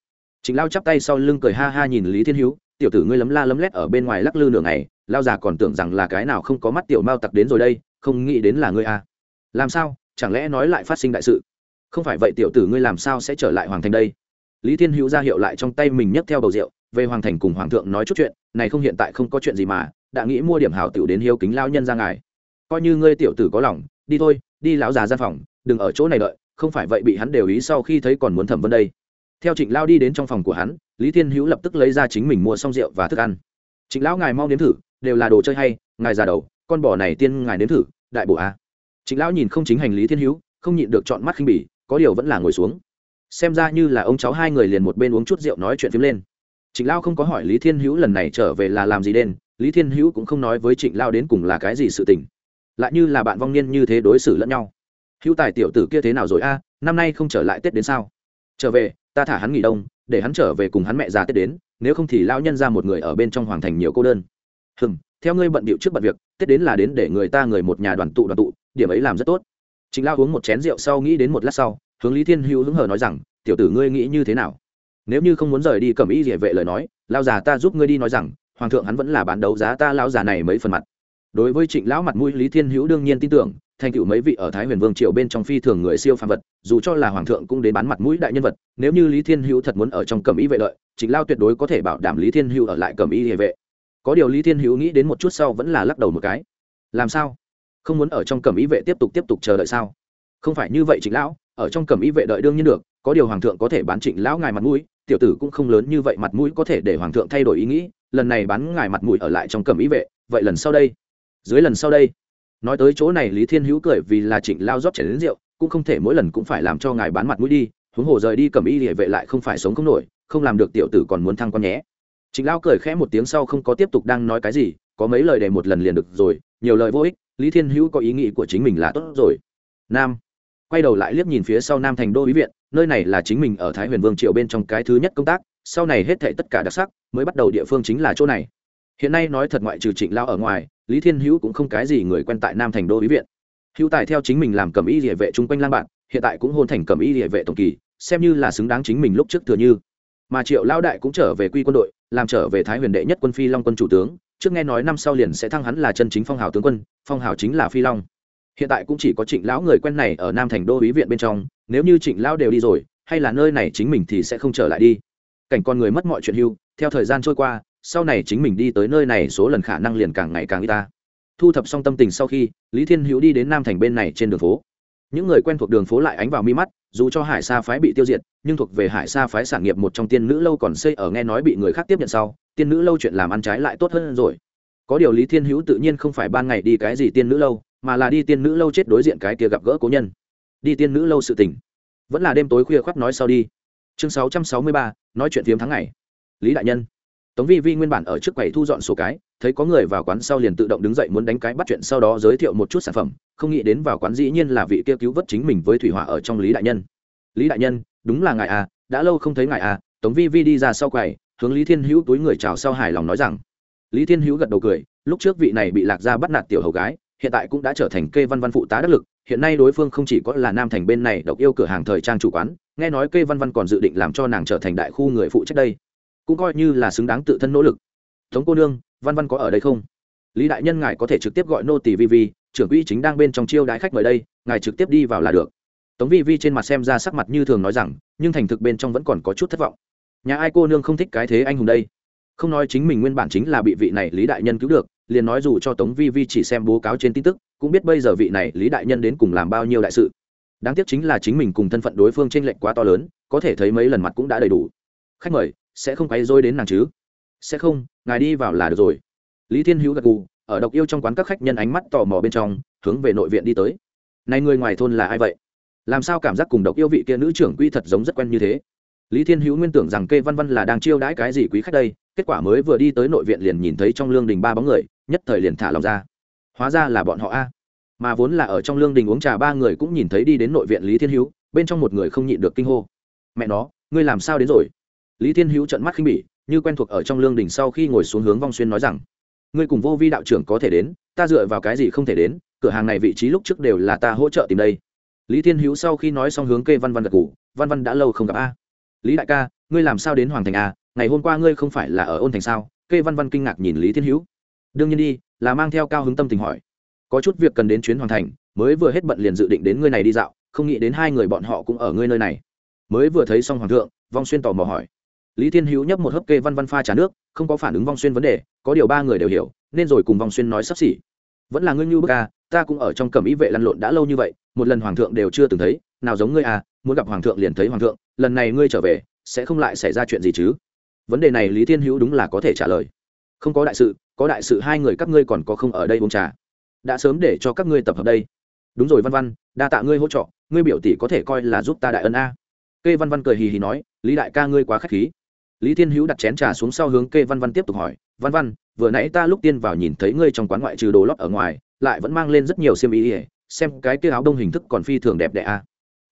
Chính lao chắp tay sau lưng cười ha ha nhìn lý thiên hữu, tiểu tử ngươi lấm la lấm lét ở bên ngoài lắc lư nửa ngày lao già còn tưởng rằng là cái nào không có mắt tiểu mao tặc đến rồi đây, không nghĩ đến là ngươi à. làm sao, chẳng lẽ nói lại phát sinh đại sự? Không phải vậy tiểu tử ngươi làm sao sẽ trở lại hoàng thành đây? Lý thiên hữu ra hiệu lại trong tay mình nhấc theo bầu rượu, về hoàng thành cùng hoàng thượng nói chút chuyện, này không hiện tại không có chuyện gì mà, đã nghĩ mua điểm hảo tiểu đến hiếu kính lao nhân ra ngài. Coi như ngươi tiểu tử có lòng, đi thôi, đi lão già gian phòng, đừng ở chỗ này đợi, không phải vậy bị hắn đều ý sau khi thấy còn muốn thẩm vấn đây. Theo trịnh lao đi đến trong phòng của hắn, lý thiên hữu lập tức lấy ra chính mình mua xong rượu và thức ăn. Trịnh lão, ngài mau nếm thử, đều là đồ chơi hay, ngài già đầu, con bò này tiên ngài nếm thử, đại bổ a. Trịnh lão nhìn không chính hành lý thiên hữu, không nhịn được chọn mắt khinh bỉ có điều vẫn là ngồi xuống. Xem ra như là ông cháu hai người liền một bên uống chút rượu nói chuyện phím lên. Trịnh lao không có hỏi lý thiên hữu lần này trở về là làm gì đen, lý thiên hữu cũng không nói với trịnh lao đến cùng là cái gì sự tình. Lại như là bạn vong niên như thế đối xử lẫn nhau. Hữu tài tiểu tử kia thế nào rồi a, năm nay không trở lại tết đến sao? Trở về, ta thả hắn nghỉ đông, để hắn trở về cùng hắn mẹ già tết đến, nếu không thì lao nhân ra một người ở bên trong hoàng thành nhiều cô đơn. Hừm, theo ngươi bận bịu trước bận việc, tết đến là đến để người ta người một nhà đoàn tụ đoàn tụ, điểm ấy làm rất tốt chính lao uống một chén rượu sau nghĩ đến một lát sau, hướng lý thiên hữu hứng hờ nói rằng, tiểu tử ngươi nghĩ như thế nào? Nếu như không muốn rời đi cầm ý địa vệ lời nói lao già ta giúp ngươi đi nói rằng, hoàng thượng hắn vẫn là bán đấu giá ta lao già này mấy phần mặt. Đối với trịnh lão mặt mũi, lý thiên hữu đương nhiên tin tưởng, thành tựu mấy vị ở thái huyền vương triều bên trong phi thường người siêu phàm vật, dù cho là hoàng thượng cũng đến bán mặt mũi đại nhân vật, nếu như lý thiên hữu thật muốn ở trong cầm ý vệ lợi, trịnh lao tuyệt đối có thể bảo đảm lý thiên hữu ở lại cầm ý địa vệ. Có điều lý thiên hữu nghĩ đến một chút sau vẫn là lắc đầu một cái. Làm sao? Không muốn ở trong cẩm ý vệ tiếp tục tiếp tục chờ đợi sao? Không phải như vậy trịnh lão, ở trong cẩm ý vệ đợi đương nhiên được, có điều hoàng thượng có thể bán trịnh lão ngài mặt mũi, tiểu tử cũng không lớn như vậy mặt mũi có thể để hoàng thượng thay đổi ý nghĩ, lần này bán ngài mặt mũi ở lại trong cẩm ý vệ, vậy lần sau đây? Dưới lần sau đây, nói tới chỗ này lý thiên hữu cười vì là trịnh lao rót chảy đến rượu, cũng không thể mỗi lần cũng phải làm cho ngài bán mặt mũi đi, huống hồ rời đi cầm y địa vệ lại không phải sống không nổi, không làm được tiểu tử còn muốn thăng con nhé. Trịnh lao cười khẽ một tiếng sau không có tiếp tục đang nói cái gì có mấy lời để một lần liền được rồi, nhiều lời vô ích, lý thiên hữu có ý nghĩ của chính mình là tốt rồi. Nam, quay đầu lại liếc nhìn phía sau nam thành đô ý viện, nơi này là chính mình ở thái huyền vương triều bên trong cái thứ nhất công tác, sau này hết thệ tất cả đặc sắc, mới bắt đầu địa phương chính là chỗ này. Hiện nay nói thật ngoại trừ trịnh lao ở ngoài, lý thiên hữu cũng không cái gì người quen tại nam thành đô ý viện. Hữu tài theo chính mình làm cầm y địa vệ chung quanh lang bạn, hiện tại cũng hôn thành cầm y địa vệ tổng kỳ, xem như là xứng đáng chính mình lúc trước thừa như. Mà triệu lao đại cũng trở về quy quân đội, làm trở về thái huyền đệ nhất quân phi long quân chủ tướng trước nghe nói năm sau liền sẽ thăng hắn là chân chính phong hào tướng quân, phong hào chính là phi long. Hiện tại cũng chỉ có trịnh lão người quen này ở nam thành đô ý viện bên trong, nếu như trịnh lão đều đi rồi, hay là nơi này chính mình thì sẽ không trở lại đi. Cảnh con người mất mọi chuyện hưu, theo thời gian trôi qua, sau này chính mình đi tới nơi này số lần khả năng liền càng ngày càng y ta. Thu thập xong tâm tình sau khi, lý thiên hữu đi đến nam thành bên này trên đường phố. Những người quen thuộc đường phố lại ánh vào mi mắt, dù cho hải sa phái bị tiêu diệt, nhưng thuộc về hải sa phái sản nghiệp một trong tiên nữ lâu còn xây ở nghe nói bị người khác tiếp nhận sau tiên nữ lâu chuyện làm ăn trái lại tốt hơn rồi. Có điều lý thiên hữu tự nhiên không phải ban ngày đi cái gì tiên nữ lâu, mà là đi tiên nữ lâu chết đối diện cái kia gặp gỡ cố nhân. Đi tiên nữ lâu sự tình. Vẫn là đêm tối khuya khoác nói sau đi. Chương sáu trăm sáu mươi ba, nói chuyện phiếm tháng ngày. Lý đại nhân. Tống vi vi nguyên bản ở trước quầy thu dọn sổ cái, thấy có người vào quán sau liền tự động đứng dậy muốn đánh cái bắt chuyện sau đó giới thiệu một chút sản phẩm, không nghĩ đến vào quán dĩ nhiên là vị kia cứu vớt chính mình với thủy hỏa ở trong lý đại nhân. Lý đại nhân, đúng là ngài à đã lâu không thấy ngài à tống vi vi đi ra sau quầy hướng lý thiên hữu túi người chào sau hài lòng nói rằng, lý thiên hữu gật đầu cười, lúc trước vị này bị lạc gia bắt nạt tiểu hầu gái, hiện tại cũng đã trở thành kê văn văn phụ tá đắc lực, hiện nay đối phương không chỉ có là nam thành bên này độc yêu cửa hàng thời trang chủ quán, nghe nói kê văn văn còn dự định làm cho nàng trở thành đại khu người phụ trách đây, cũng coi như là xứng đáng tự thân nỗ lực. Tống cô nương, văn văn có ở đây không? Lý đại nhân ngài có thể trực tiếp gọi nô tỷ vi vi, trưởng quỹ chính đang bên trong chiêu đãi khách mời đây, ngài trực tiếp đi vào là được. Tống vi vi trên mặt xem ra sắc mặt như thường nói rằng, nhưng thành thực bên trong vẫn còn có chút thất vọng nhà ai cô nương không thích cái thế anh hùng đây? Không nói chính mình nguyên bản chính là bị vị này lý đại nhân cứu được, liền nói dù cho tống vi vi chỉ xem bố cáo trên tin tức, cũng biết bây giờ vị này lý đại nhân đến cùng làm bao nhiêu đại sự. Đáng tiếc chính là chính mình cùng thân phận đối phương t r ê n lệch quá to lớn, có thể thấy mấy lần mặt cũng đã đầy đủ. Khách mời, sẽ không quấy dối đến nàng chứ? Sẽ không, ngài đi vào là được rồi. Lý thiên hữu gật gù, ở độc yêu trong quán các khách nhân ánh mắt tò mò bên trong, hướng về nội viện đi tới. Này người ngoài thôn là ai vậy? Làm sao cảm giác cùng độc yêu vị kia nữ trưởng quy thật giống rất quen như thế? Lý thiên hữu nguyên tưởng rằng kê văn văn là đang chiêu đãi cái gì quý khách đây, kết quả mới vừa đi tới nội viện liền nhìn thấy trong lương đình ba bóng người, nhất thời liền thả lòng ra. Hóa ra là bọn họ a. Mà vốn là ở trong lương đình uống trà ba người cũng nhìn thấy đi đến nội viện lý thiên hữu, bên trong một người không nhịn được kinh hô. Mẹ nó, ngươi làm sao đến rồi? Lý thiên hữu trận mắt khinh bỉ, như quen thuộc ở trong lương đình sau khi ngồi xuống hướng vong xuyên nói rằng, ngươi cùng vô vi đạo trưởng có thể đến, ta dựa vào cái gì không thể đến, cửa hàng này vị trí lúc trước đều là ta hỗ trợ tìm đây. Lý thiên hữu sau khi nói xong hướng kê văn văn gật g ủ văn văn đã lâu không gặp a lý đại ca, ngươi làm sao đến hoàng thành a ngày hôm qua ngươi không phải là ở ôn thành sao? Kê văn văn kinh ngạc nhìn lý thiên hữu. Đương nhiên đi, là mang theo cao hứng tâm tình hỏi. Có chút việc cần đến chuyến Hoàng thành, mới vừa hết bận liền dự định đến ngươi này đi dạo, không nghĩ đến hai người bọn họ cũng ở ngươi nơi này. Mới vừa thấy xong hoàng thượng, vong xuyên tò mò hỏi. Lý thiên hữu nhấp một hớp kê văn văn pha trà nước, không có phản ứng vong xuyên vấn đề, có điều ba người đều hiểu, nên rồi cùng vong xuyên nói sắp xỉ. Vẫn là ngươi như bức ca ta cũng ở trong cẩm ý vệ lăn lộn đã lâu như vậy, một lần hoàng thượng đều chưa từng thấy, nào giống ngươi à muốn gặp hoàng thượng liền thấy hoàng thượng, lần này ngươi trở về, sẽ không lại xảy ra chuyện gì chứ? Vấn đề này lý thiên hữu đúng là có thể trả lời. Không có đại sự, có đại sự hai người các ngươi còn có không ở đây uống trà. Đã sớm để cho các ngươi tập hợp đây. Đúng rồi văn văn, đa tạ ngươi hỗ trợ, ngươi biểu tỷ có thể coi là giúp ta đại ân a. Kê văn văn cười hì hì nói, lý đại ca ngươi quá k h á c h khí. Lý thiên hữu đặt chén trà xuống sau hướng kê văn văn tiếp tục hỏi, văn văn, vừa nãy ta lúc tiên vào nhìn thấy ngươi trong quán ngoại trừ đồ lót ở ngoài, lại vẫn mang lên rất nhiều xiêm ý ỉa xem cái kia áo đông hình thức còn phi thường đẹp đẽ a.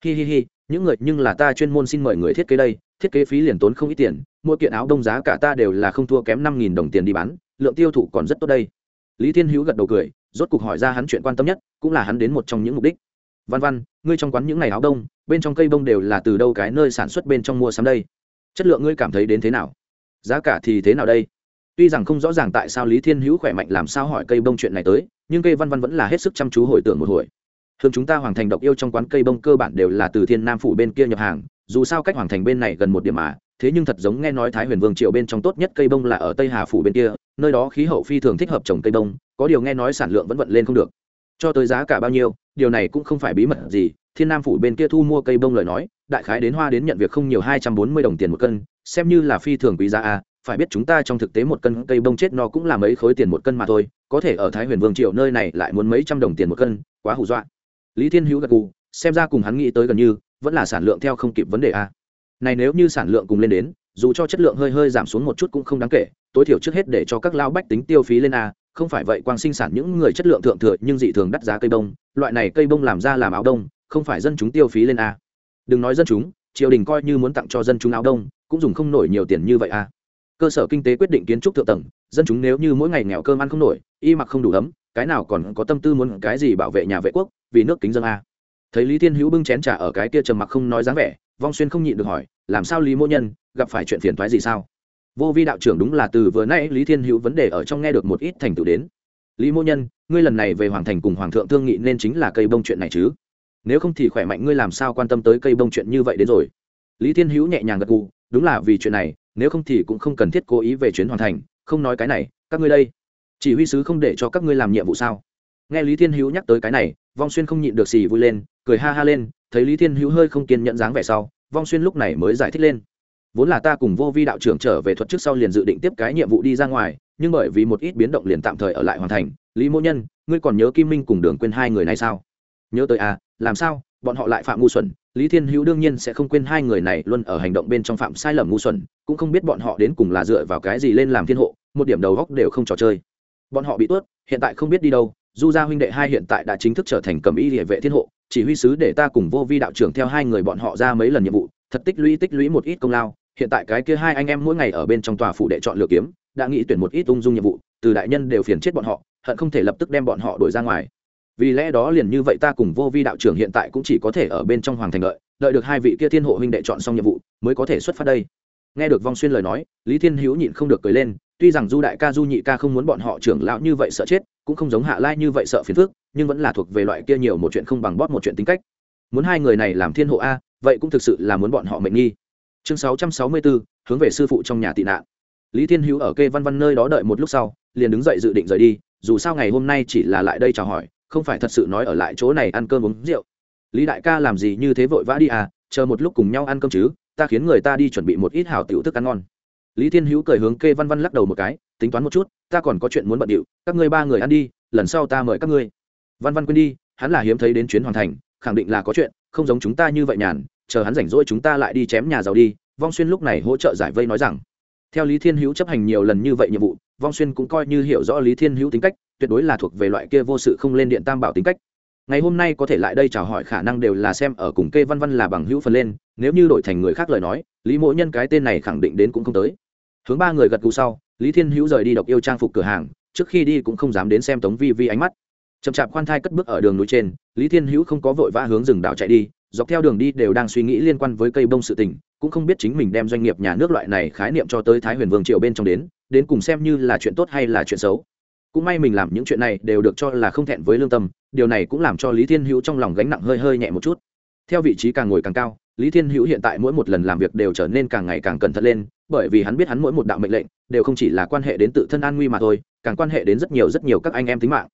Hi hi hi những người, nhưng là ta chuyên môn xin mời người thiết kế đây, thiết kế phí liền tốn không ít tiền, mỗi kiện áo đông giá cả ta đều là không thua kém năm nghìn đồng tiền đi bán, lượng tiêu thụ còn rất tốt đây. Lý thiên hữu gật đầu cười, rốt cuộc hỏi ra hắn chuyện quan tâm nhất, cũng là hắn đến một trong những mục đích. Văn văn, ngươi trong quán những ngày áo đông, bên trong cây bông đều là từ đâu cái nơi sản xuất bên trong mua sắm đây? Chất lượng ngươi cảm thấy đến thế nào? Giá cả thì thế nào đây? Tuy rằng không rõ ràng tại sao lý thiên hữu khỏe mạnh làm sao hỏi cây bông chuyện này tới, nhưng cây văn văn vẫn là hết sức chăm chú hồi tưởng một hồi thường chúng ta hoàng thành độc yêu trong quán cây bông cơ bản đều là từ thiên nam phủ bên kia nhập hàng, dù sao cách hoàng thành bên này gần một điểm mà, thế nhưng thật giống nghe nói thái huyền vương triều bên trong tốt nhất cây bông là ở tây hà phủ bên kia, nơi đó khí hậu phi thường thích hợp trồng cây bông, có điều nghe nói sản lượng vẫn vận lên không được. Cho tới giá cả bao nhiêu, điều này cũng không phải bí mật gì, thiên nam phủ bên kia thu mua cây bông lời nói, đại khái đến hoa đến nhận việc không nhiều hai trăm bốn mươi đồng tiền một cân, xem như là phi thường quý giá a phải biết chúng ta trong thực tế một cân cây bông chết nó cũng là mấy khối tiền một cân mà thôi, có thể ở thái huyền vương triều nơi này lại muốn mấy trăm đồng tiền một cân, quá hù dọa lý thiên hữu gật gù, xem ra cùng hắn nghĩ tới gần như, vẫn là sản lượng theo không kịp vấn đề a. Này nếu như sản lượng cùng lên đến, dù cho chất lượng hơi hơi giảm xuống một chút cũng không đáng kể, tối thiểu trước hết để cho các lao bách tính tiêu phí lên a, không phải vậy quang sinh sản những người chất lượng thượng thừa nhưng dị thường đắt giá cây bông, loại này cây bông làm ra làm áo đông, không phải dân chúng tiêu phí lên a. Đừng nói dân chúng, triều đình coi như muốn tặng cho dân chúng áo đông, cũng dùng không nổi nhiều tiền như vậy a. Cơ sở kinh tế quyết định kiến trúc thượng tầng, dân chúng nếu như mỗi ngày nghèo cơm ăn không nổi, y mặc không đủ ấm cái nào còn có tâm tư muốn cái gì bảo vệ nhà vệ quốc, vì nước kính dân a. Thấy lý thiên hữu bưng chén trà ở cái kia trầm mặc không nói dáng vẻ, vong xuyên không nhịn được hỏi, làm sao lý mỗ nhân, gặp phải chuyện phiền thoái gì sao? Vô vi đạo trưởng đúng là từ vừa nãy lý thiên hữu vấn đề ở trong nghe được một ít thành tựu đến. Lý mỗ nhân, ngươi lần này về hoàng thành cùng hoàng thượng thương nghị nên chính là cây bông chuyện này chứ? Nếu không thì khỏe mạnh ngươi làm sao quan tâm tới cây bông chuyện như vậy đến rồi? Lý thiên hữu nhẹ nhàng gật gù, đúng là vì chuyện này, nếu không thì cũng không cần thiết cố ý về chuyến hoàn thành, không nói cái này, các ngươi đây chỉ huy sứ không để cho các ngươi làm nhiệm vụ sao? Nghe lý thiên hữu nhắc tới cái này, vong xuyên không nhịn được xì vui lên, cười ha ha lên, thấy lý thiên hữu hơi không kiên nhẫn dáng vẻ sau, vong xuyên lúc này mới giải thích lên. Vốn là ta cùng vô vi đạo trưởng trở về thuật trước sau liền dự định tiếp cái nhiệm vụ đi ra ngoài, nhưng bởi vì một ít biến động liền tạm thời ở lại hoàn thành. Lý mỗ nhân, ngươi còn nhớ kim minh cùng đường quên hai người này sao? Nhớ tới à làm sao? Bọn họ lại phạm ngu xuẩn. Lý thiên hữu đương nhiên sẽ không quên hai người này luôn ở hành động bên trong phạm sai lầm ngu xuẩn, cũng không biết bọn họ đến cùng là dựa vào cái gì lên làm thiên hộ, một điểm đầu góc đều không trò chơi bọn họ bị tuốt, hiện tại không biết đi đâu, du gia huynh đệ hai hiện tại đã chính thức trở thành cầm y địa vệ thiên hộ, chỉ huy sứ để ta cùng vô vi đạo trưởng theo hai người bọn họ ra mấy lần nhiệm vụ, thật tích lũy tích lũy một ít công lao. Hiện tại cái kia hai anh em mỗi ngày ở bên trong tòa phủ đệ chọn lựa kiếm, đã nghĩ tuyển một ít ung dung nhiệm vụ, từ đại nhân đều phiền chết bọn họ, hận không thể lập tức đem bọn họ đuổi ra ngoài. Vì lẽ đó liền như vậy ta cùng vô vi đạo trưởng hiện tại cũng chỉ có thể ở bên trong hoàng thành lợi đợi được hai vị kia thiên hộ huynh đệ chọn xong nhiệm vụ, mới có thể xuất phát đây. Nghe được vong xuyên lời nói, lý thiên hữu nhịn không được cười lên tuy rằng du đại ca du nhị ca không muốn bọn họ trưởng lão như vậy sợ chết, cũng không giống hạ lai như vậy sợ phiền phức, nhưng vẫn là thuộc về loại kia nhiều một chuyện không bằng bóp một chuyện tính cách. Muốn hai người này làm thiên hộ a, vậy cũng thực sự là muốn bọn họ mệnh nghi. Chương sáu trăm sáu mươi bốn hướng về sư phụ trong nhà tị nạn. Lý thiên hữu ở kê văn văn nơi đó đợi một lúc sau, liền đứng dậy dự định rời đi, dù sao ngày hôm nay chỉ là lại đây chào hỏi, không phải thật sự nói ở lại chỗ này ăn cơm uống rượu. Lý đại ca làm gì như thế vội vã đi à chờ một lúc cùng nhau ăn cơm chứ, ta khiến người ta đi chuẩn bị một ít hào tiểu thức ăn ngon lý thiên hữu cười hướng kê văn văn lắc đầu một cái, tính toán một chút, ta còn có chuyện muốn bận điệu, các ngươi ba người ăn đi, lần sau ta mời các ngươi. Văn văn quên đi, hắn là hiếm thấy đến chuyến hoàn thành, khẳng định là có chuyện, không giống chúng ta như vậy nhàn, chờ hắn rảnh rỗi chúng ta lại đi chém nhà giàu đi, vong xuyên lúc này hỗ trợ giải vây nói rằng. Theo lý thiên hữu chấp hành nhiều lần như vậy nhiệm vụ, vong xuyên cũng coi như hiểu rõ lý thiên hữu tính cách, tuyệt đối là thuộc về loại kia vô sự không lên điện tam bảo tính cách. Ngày hôm nay có thể lại đây chào hỏi khả năng đều là xem ở cùng kê văn văn là bằng hữu phần lên, nếu như đổi thành người khác lời nói, lý mỗ nhân cái tên này khẳng định đến cũng không tới hướng ba người gật gù sau, lý thiên hữu rời đi đọc yêu trang phục cửa hàng, trước khi đi cũng không dám đến xem tống vi vi ánh mắt. Chậm chạp khoan thai cất bước ở đường núi trên, lý thiên hữu không có vội vã hướng rừng đảo chạy đi, dọc theo đường đi đều đang suy nghĩ liên quan với cây bông sự tình, cũng không biết chính mình đem doanh nghiệp nhà nước loại này khái niệm cho tới thái huyền vương triều bên trong đến đến cùng xem như là chuyện tốt hay là chuyện xấu. Cũng may mình làm những chuyện này đều được cho là không thẹn với lương tâm, điều này cũng làm cho lý thiên hữu trong lòng gánh nặng hơi hơi nhẹ một chút theo vị trí càng ngồi càng cao, lý thiên hữu hiện tại mỗi một lần làm việc đều trở nên càng ngày càng cẩn thận lên, bởi vì hắn biết hắn mỗi một đạo mệnh lệnh đều không chỉ là quan hệ đến tự thân an nguy mà thôi, càng quan hệ đến rất nhiều rất nhiều các anh em tính mạng.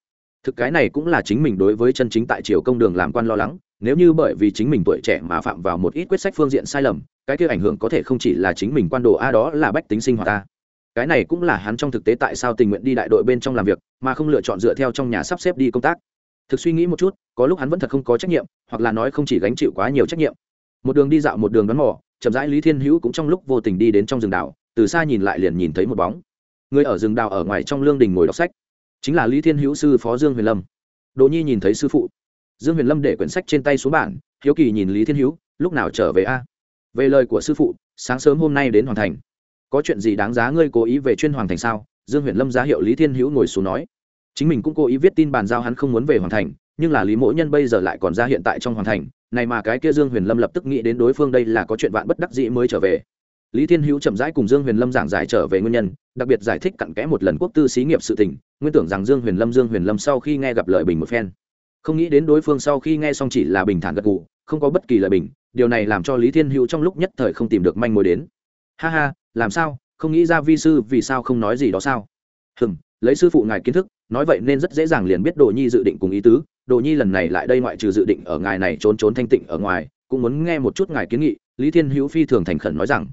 Thực cái này cũng là chính mình đối với chân chính tại triều công đường làm quan lo lắng, nếu như bởi vì chính mình tuổi trẻ mà phạm vào một ít quyết sách phương diện sai lầm, cái kia ảnh hưởng có thể không chỉ là chính mình quan đồ a, đó là bách tính sinh hoạt ta cái này cũng là hắn trong thực tế tại sao tình nguyện đi đại đội bên trong làm việc, mà không lựa chọn dựa theo trong nhà sắp xếp đi công tác thực suy nghĩ một chút, có lúc hắn vẫn thật không có trách nhiệm, hoặc là nói không chỉ gánh chịu quá nhiều trách nhiệm. Một đường đi dạo một đường đón mỏ chậm rãi lý thiên hữu cũng trong lúc vô tình đi đến trong rừng đảo, từ xa nhìn lại liền nhìn thấy một bóng. Người ở rừng đào ở ngoài trong lương đình ngồi đọc sách. Chính là lý thiên hữu sư phó dương huyền lâm. Đỗ nhi nhìn thấy sư phụ. Dương huyền lâm để quyển sách trên tay xuống bản hiếu kỳ nhìn lý thiên hữu, lúc nào trở về a? Về lời của sư phụ, sáng sớm hôm nay đến hoàn thành. Có chuyện gì đáng giá ngươi cố ý về chuyên hoàng thành sao? Dương huyền lâm giá hiệu lý thiên hữu ngồi xuống nói chính mình cũng cố ý viết tin bàn giao hắn không muốn về hoàng thành, nhưng là lý mỗi nhân bây giờ lại còn ra hiện tại trong hoàng thành, này mà cái kia dương huyền lâm lập tức nghĩ đến đối phương đây là có chuyện vạn bất đắc dĩ mới trở về. Lý thiên hữu chậm rãi cùng dương huyền lâm giảng giải trở về nguyên nhân, đặc biệt giải thích cặn kẽ một lần quốc tư xí nghiệp sự tình, nguyên tưởng rằng dương huyền lâm, dương huyền lâm sau khi nghe gặp lời bình một phen. Không nghĩ đến đối phương sau khi nghe xong chỉ là bình thản gật gù, không có bất kỳ lời bình, điều này làm cho lý thiên hữu trong lúc nhất thời không tìm được manh mối đến. Ha ha, làm sao? Không nghĩ ra vi sư vì sao không nói gì đó sao? Hừm, lấy sư phụ ngài kiến thức nói vậy nên rất dễ dàng liền biết đồ nhi dự định cùng ý tứ đồ nhi lần này lại đây ngoại trừ dự định ở ngài này trốn trốn thanh tịnh ở ngoài, cũng muốn nghe một chút ngài kiến nghị, lý thiên hữu phi thường thành khẩn nói rằng,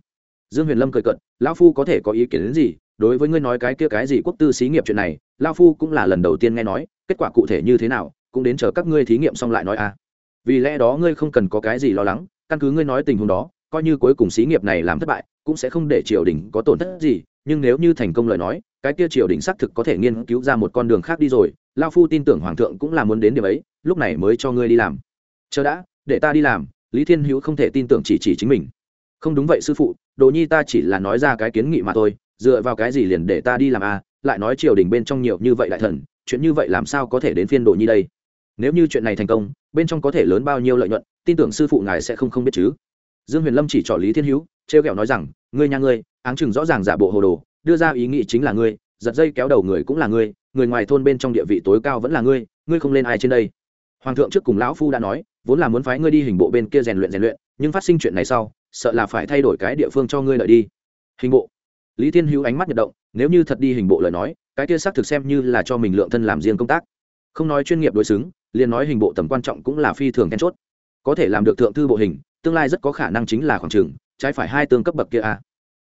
dương huyền lâm cười cận lão phu có thể có ý kiến đến gì đối với ngươi nói cái kia cái gì quốc tư xí nghiệp chuyện này, lão phu cũng là lần đầu tiên nghe nói, kết quả cụ thể như thế nào, cũng đến chờ các ngươi thí nghiệm xong lại nói a à. vì lẽ đó ngươi không cần có cái gì lo lắng, căn cứ ngươi nói tình huống đó, coi như cuối cùng xí nghiệp này làm thất bại, cũng sẽ không để triều đình có tổn thất gì, nhưng nếu như thành công lời nói cái kia triều đình xác thực có thể nghiên cứu ra một con đường khác đi rồi lao phu tin tưởng hoàng thượng cũng là muốn đến điểm ấy lúc này mới cho ngươi đi làm. Chờ đã để ta đi làm lý thiên hữu không thể tin tưởng chỉ chỉ chính mình. Không đúng vậy sư phụ đồ nhi ta chỉ là nói ra cái kiến nghị mà thôi dựa vào cái gì liền để ta đi làm a à, lại nói triều đình bên trong nhiều như vậy đại thần chuyện như vậy làm sao có thể đến phiên đồ nhi đây? Nếu như chuyện này thành công bên trong có thể lớn bao nhiêu lợi nhuận tin tưởng sư phụ ngài sẽ không không biết chứ. Dương huyền lâm chỉ trỏ lý thiên hữu trêu ghẹo nói rằng ngươi nhà ngươi áng chừng rõ ràng giả bộ hồ đồ đưa ra ý nghĩ chính là ngươi, giật dây kéo đầu người cũng là ngươi, người ngoài thôn bên trong địa vị tối cao vẫn là ngươi ngươi không lên ai trên đây. Hoàng thượng trước cùng lão phu đã nói, vốn là muốn phái ngươi đi hình bộ bên kia rèn luyện rèn luyện, nhưng phát sinh chuyện này sau, sợ là phải thay đổi cái địa phương cho ngươi lợi đi. Hình bộ. Lý thiên hữu ánh mắt nhật động, nếu như thật đi hình bộ lời nói, cái kia xác thực xem như là cho mình lượng thân làm riêng công tác. Không nói chuyên nghiệp đối xứng, liền nói hình bộ tầm quan trọng cũng là phi thường then chốt. Có thể làm được thượng thư bộ hình, tương lai rất có khả năng chính là khoảng trường, trái phải hai tương cấp bậc kia a à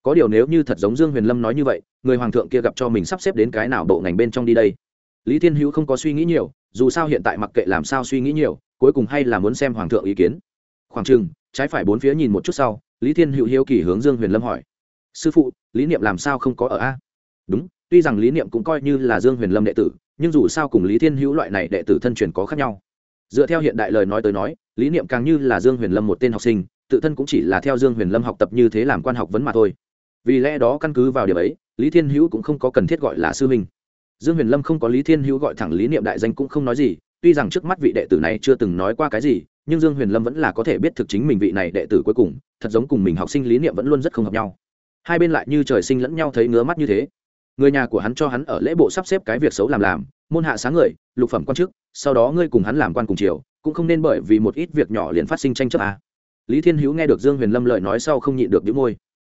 có điều nếu như thật giống dương huyền lâm nói như vậy, người hoàng thượng kia gặp cho mình sắp xếp đến cái nào bộ ngành bên trong đi đây? Lý thiên hữu không có suy nghĩ nhiều, dù sao hiện tại mặc kệ làm sao suy nghĩ nhiều, cuối cùng hay là muốn xem hoàng thượng ý kiến. Khoảng chừng, trái phải bốn phía nhìn một chút sau, lý thiên hữu hiếu kỳ hướng dương huyền lâm hỏi. Sư phụ, lý niệm làm sao không có ở a? Đúng, tuy rằng lý niệm cũng coi như là dương huyền lâm đệ tử, nhưng dù sao cùng lý thiên hữu loại này đệ tử thân truyền có khác nhau. Dựa theo hiện đại lời nói tới nói, lý niệm càng như là dương huyền lâm một tên học sinh, tự thân cũng chỉ là theo dương huyền lâm học tập như thế làm quan học vấn mà thôi vì lẽ đó căn cứ vào điểm ấy, lý thiên hữu cũng không có cần thiết gọi là sư huynh. dương huyền lâm không có lý thiên hữu gọi thẳng lý niệm đại danh cũng không nói gì, tuy rằng trước mắt vị đệ tử này chưa từng nói qua cái gì, nhưng dương huyền lâm vẫn là có thể biết thực chính mình vị này đệ tử cuối cùng, thật giống cùng mình học sinh lý niệm vẫn luôn rất không hợp nhau hai bên lại như trời sinh lẫn nhau thấy ngứa mắt như thế người nhà của hắn cho hắn ở lễ bộ sắp xếp cái việc xấu làm làm, môn hạ sáng người, lục phẩm quan chức, sau đó ngươi cùng hắn làm quan cùng chiều cũng không nên bởi vì một ít việc nhỏ liền phát sinh tranh chấp à. lý thiên hữu nghe được dương huyền lâm lời nói sau không nhịn được những môi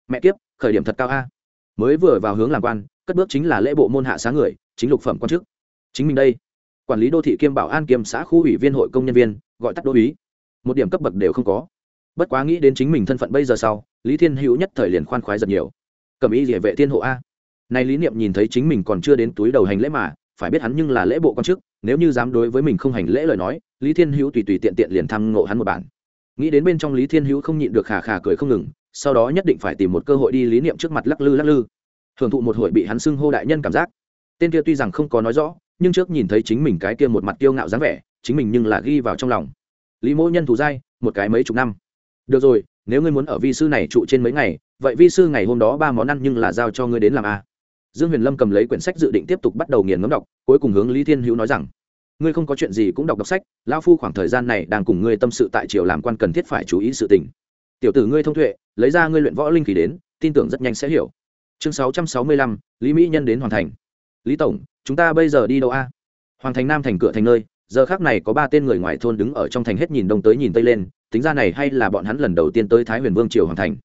mẹ kiếp khởi điểm thật cao a. Mới vừa vào hướng làm quan, cất bước chính là lễ bộ môn hạ sáng người, chính lục phẩm quan chức. Chính mình đây, quản lý đô thị kiêm bảo an kiêm xã khu ủy viên hội công nhân viên, gọi tắt đô úy một điểm cấp bậc đều không có. Bất quá nghĩ đến chính mình thân phận bây giờ sau, lý thiên hữu nhất thời liền khoan khoái giật nhiều. Cầm ý địa vệ thiên hộ a? Này lý niệm nhìn thấy chính mình còn chưa đến túi đầu hành lễ mà, phải biết hắn nhưng là lễ bộ quan chức, nếu như dám đối với mình không hành lễ lời nói, lý thiên hữu tùy tùy tiện tiện liền thăm ngộ hắn một bản. Nghĩ đến bên trong lý thiên hữu không nhịn được khà khà cười không ngừng sau đó nhất định phải tìm một cơ hội đi lý niệm trước mặt lắc lư lắc lư. Hưởng thụ một hội bị hắn xưng hô đại nhân cảm giác. Tên kia tuy rằng không có nói rõ, nhưng trước nhìn thấy chính mình cái kia một mặt kiêu ngạo dáng vẻ, chính mình nhưng là ghi vào trong lòng. Lý mỗ nhân thù dai, một cái mấy chục năm. Được rồi, nếu ngươi muốn ở vi sư này trụ trên mấy ngày, vậy vi sư ngày hôm đó ba món ăn nhưng là giao cho ngươi đến làm a à. dương huyền lâm cầm lấy quyển sách dự định tiếp tục bắt đầu nghiền ngấm đọc, cuối cùng hướng lý thiên hữu nói rằng, ngươi không có chuyện gì cũng đọc đọc sách lao phu khoảng thời gian này đang cùng ngươi tâm sự tại triều làm quan cần thiết phải chú ý sự tình tiểu tử ngươi thông tuệ, lấy ra ngươi luyện võ linh khí đến, tin tưởng rất nhanh sẽ hiểu. Chương sáu trăm sáu mươi lăm, lý mỹ nhân đến hoàn thành. Lý tổng, chúng ta bây giờ đi đâu a? Hoàng thành nam thành cửa thành nơi, giờ khác này có ba tên người ngoài thôn đứng ở trong thành hết nhìn đông tới nhìn tây lên, tính ra này hay là bọn hắn lần đầu tiên tới thái huyền vương triều hoàng thành.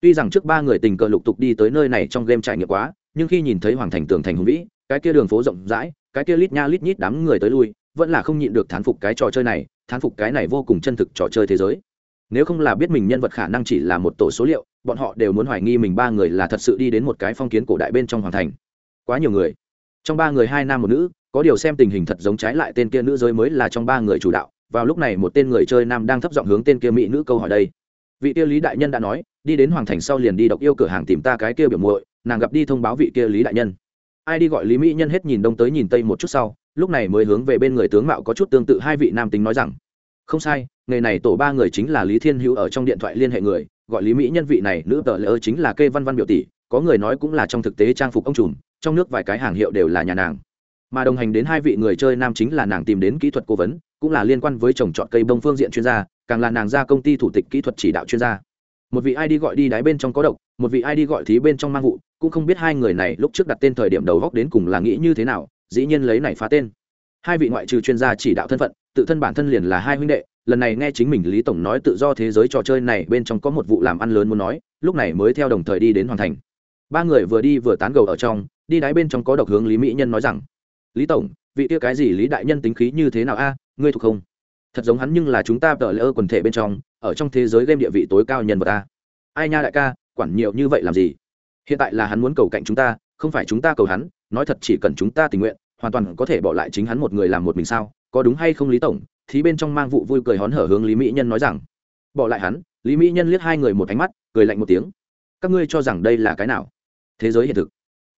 Tuy rằng trước ba người tình cờ lục tục đi tới nơi này trong game trải nghiệm quá, nhưng khi nhìn thấy hoàng thành tường thành hùng vĩ, cái kia đường phố rộng rãi, cái kia lít nha lít nhít đám người tới lui, vẫn là không nhịn được thán phục cái trò chơi này, thán phục cái này vô cùng chân thực trò chơi thế giới nếu không là biết mình nhân vật khả năng chỉ là một tổ số liệu, bọn họ đều muốn hoài nghi mình ba người là thật sự đi đến một cái phong kiến cổ đại bên trong hoàng thành. Quá nhiều người. Trong ba người hai nam một nữ, có điều xem tình hình thật giống trái lại tên kia nữ giới mới là trong ba người chủ đạo. Vào lúc này một tên người chơi nam đang thấp giọng hướng tên kia mỹ nữ câu hỏi đây. Vị kia lý đại nhân đã nói, đi đến hoàng thành sau liền đi đọc yêu cửa hàng tìm ta cái kia biểu muội, nàng gặp đi thông báo vị kia lý đại nhân. Ai đi gọi lý mỹ nhân hết nhìn đông tới nhìn tây một chút sau, lúc này mới hướng về bên người tướng mạo có chút tương tự hai vị nam tính nói rằng, không sai nghề này tổ ba người chính là lý thiên hữu ở trong điện thoại liên hệ người, gọi lý mỹ nhân vị này, nữ tờ lỡ chính là kê văn văn biểu tỷ, có người nói cũng là trong thực tế trang phục ông trùm, trong nước vài cái hàng hiệu đều là nhà nàng. Mà đồng hành đến hai vị người chơi nam chính là nàng tìm đến kỹ thuật cố vấn, cũng là liên quan với trồng trọt cây bông phương diện chuyên gia, càng là nàng ra công ty thủ tịch kỹ thuật chỉ đạo chuyên gia. Một vị ID gọi đi đáy bên trong có độc, một vị ID gọi thí bên trong mang vụ, cũng không biết hai người này lúc trước đặt tên thời điểm đầu góc đến cùng là nghĩ như thế nào, dĩ nhiên lấy này phá tên. Hai vị ngoại trừ chuyên gia chỉ đạo thân phận tự thân bản thân liền là hai huynh đệ, lần này nghe chính mình lý tổng nói tự do thế giới trò chơi này bên trong có một vụ làm ăn lớn muốn nói, lúc này mới theo đồng thời đi đến hoàn thành. Ba người vừa đi vừa tán gầu ở trong, đi đáy bên trong có độc hướng lý mỹ nhân nói rằng, lý tổng, vị kia cái gì lý đại nhân tính khí như thế nào a? Ngươi thuộc không? Thật giống hắn nhưng là chúng ta tờ lỡ quần thể bên trong, ở trong thế giới game địa vị tối cao nhân vật ta ai nha đại ca, quản nhiều như vậy làm gì? Hiện tại là hắn muốn cầu cạnh chúng ta, không phải chúng ta cầu hắn, nói thật chỉ cần chúng ta tình nguyện, hoàn toàn có thể bỏ lại chính hắn một người làm một mình sao? Có đúng hay không lý tổng, thì bên trong mang vụ vui cười hón hở hướng lý mỹ nhân nói rằng, bỏ lại hắn. Lý mỹ nhân liếc hai người một ánh mắt, cười lạnh một tiếng, các ngươi cho rằng đây là cái nào? Thế giới hiện thực.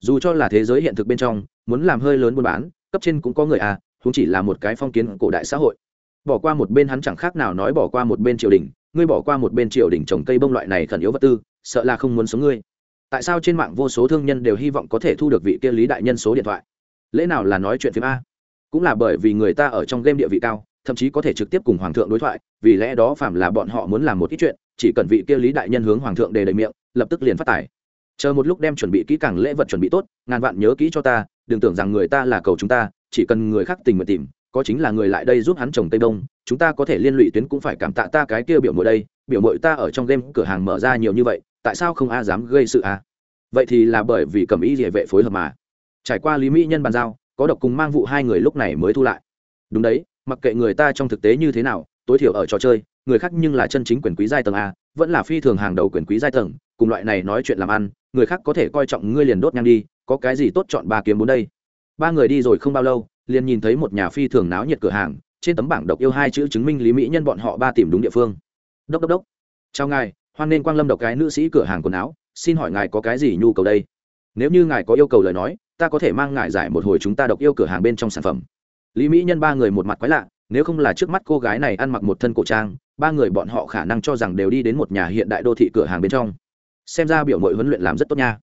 Dù cho là thế giới hiện thực bên trong, muốn làm hơi lớn buôn bán, cấp trên cũng có người à cũng chỉ là một cái phong kiến cổ đại xã hội. Bỏ qua một bên hắn chẳng khác nào nói bỏ qua một bên triều đình, ngươi bỏ qua một bên triều đình trồng cây bông loại này khẩn yếu vật tư, sợ là không muốn sống ngươi. Tại sao trên mạng vô số thương nhân đều hy vọng có thể thu được vị kia lý đại nhân số điện thoại? Lẽ nào là nói chuyện phim a? Cũng là bởi vì người ta ở trong game địa vị cao, thậm chí có thể trực tiếp cùng hoàng thượng đối thoại, vì lẽ đó phạm là bọn họ muốn làm một ít chuyện, chỉ cần vị kia lý đại nhân hướng hoàng thượng đề đầy miệng, lập tức liền phát tài. Chờ một lúc đem chuẩn bị kỹ càng lễ vật chuẩn bị tốt, ngàn vạn nhớ kỹ cho ta, đừng tưởng rằng người ta là cầu chúng ta, chỉ cần người khác tình nguyện tìm, có chính là người lại đây giúp hắn trồng tây đông, chúng ta có thể liên lụy tuyến cũng phải cảm tạ ta cái kia biểu mội đây, biểu mội ta ở trong game cửa hàng mở ra nhiều như vậy, tại sao không a dám gây sự a? Vậy thì là bởi vì cầm ý địa vệ phối hợp mà. Trải qua lý mỹ nhân bàn giao có độc cùng mang vụ hai người lúc này mới thu lại. Đúng đấy, mặc kệ người ta trong thực tế như thế nào, tối thiểu ở trò chơi, người khác nhưng là chân chính quyền quý giai tầng a, vẫn là phi thường hàng đầu quyền quý giai tầng, cùng loại này nói chuyện làm ăn, người khác có thể coi trọng ngươi liền đốt nhang đi, có cái gì tốt chọn ba kiếm bốn đây. Ba người đi rồi không bao lâu, liền nhìn thấy một nhà phi thường náo nhiệt cửa hàng, trên tấm bảng độc yêu hai chữ chứng minh lý mỹ nhân bọn họ ba tìm đúng địa phương. Đốc đốc đốc. Chào ngài, hoan nên quang lâm độc cái nữ sĩ cửa hàng quần áo, xin hỏi ngài có cái gì nhu cầu đây? Nếu như ngài có yêu cầu lời nói ta có thể mang ngài giải một hồi chúng ta độc yêu cửa hàng bên trong sản phẩm. Lý mỹ nhân ba người một mặt quái lạ, nếu không là trước mắt cô gái này ăn mặc một thân cổ trang, ba người bọn họ khả năng cho rằng đều đi đến một nhà hiện đại đô thị cửa hàng bên trong. Xem ra biểu mội huấn luyện làm rất tốt nha.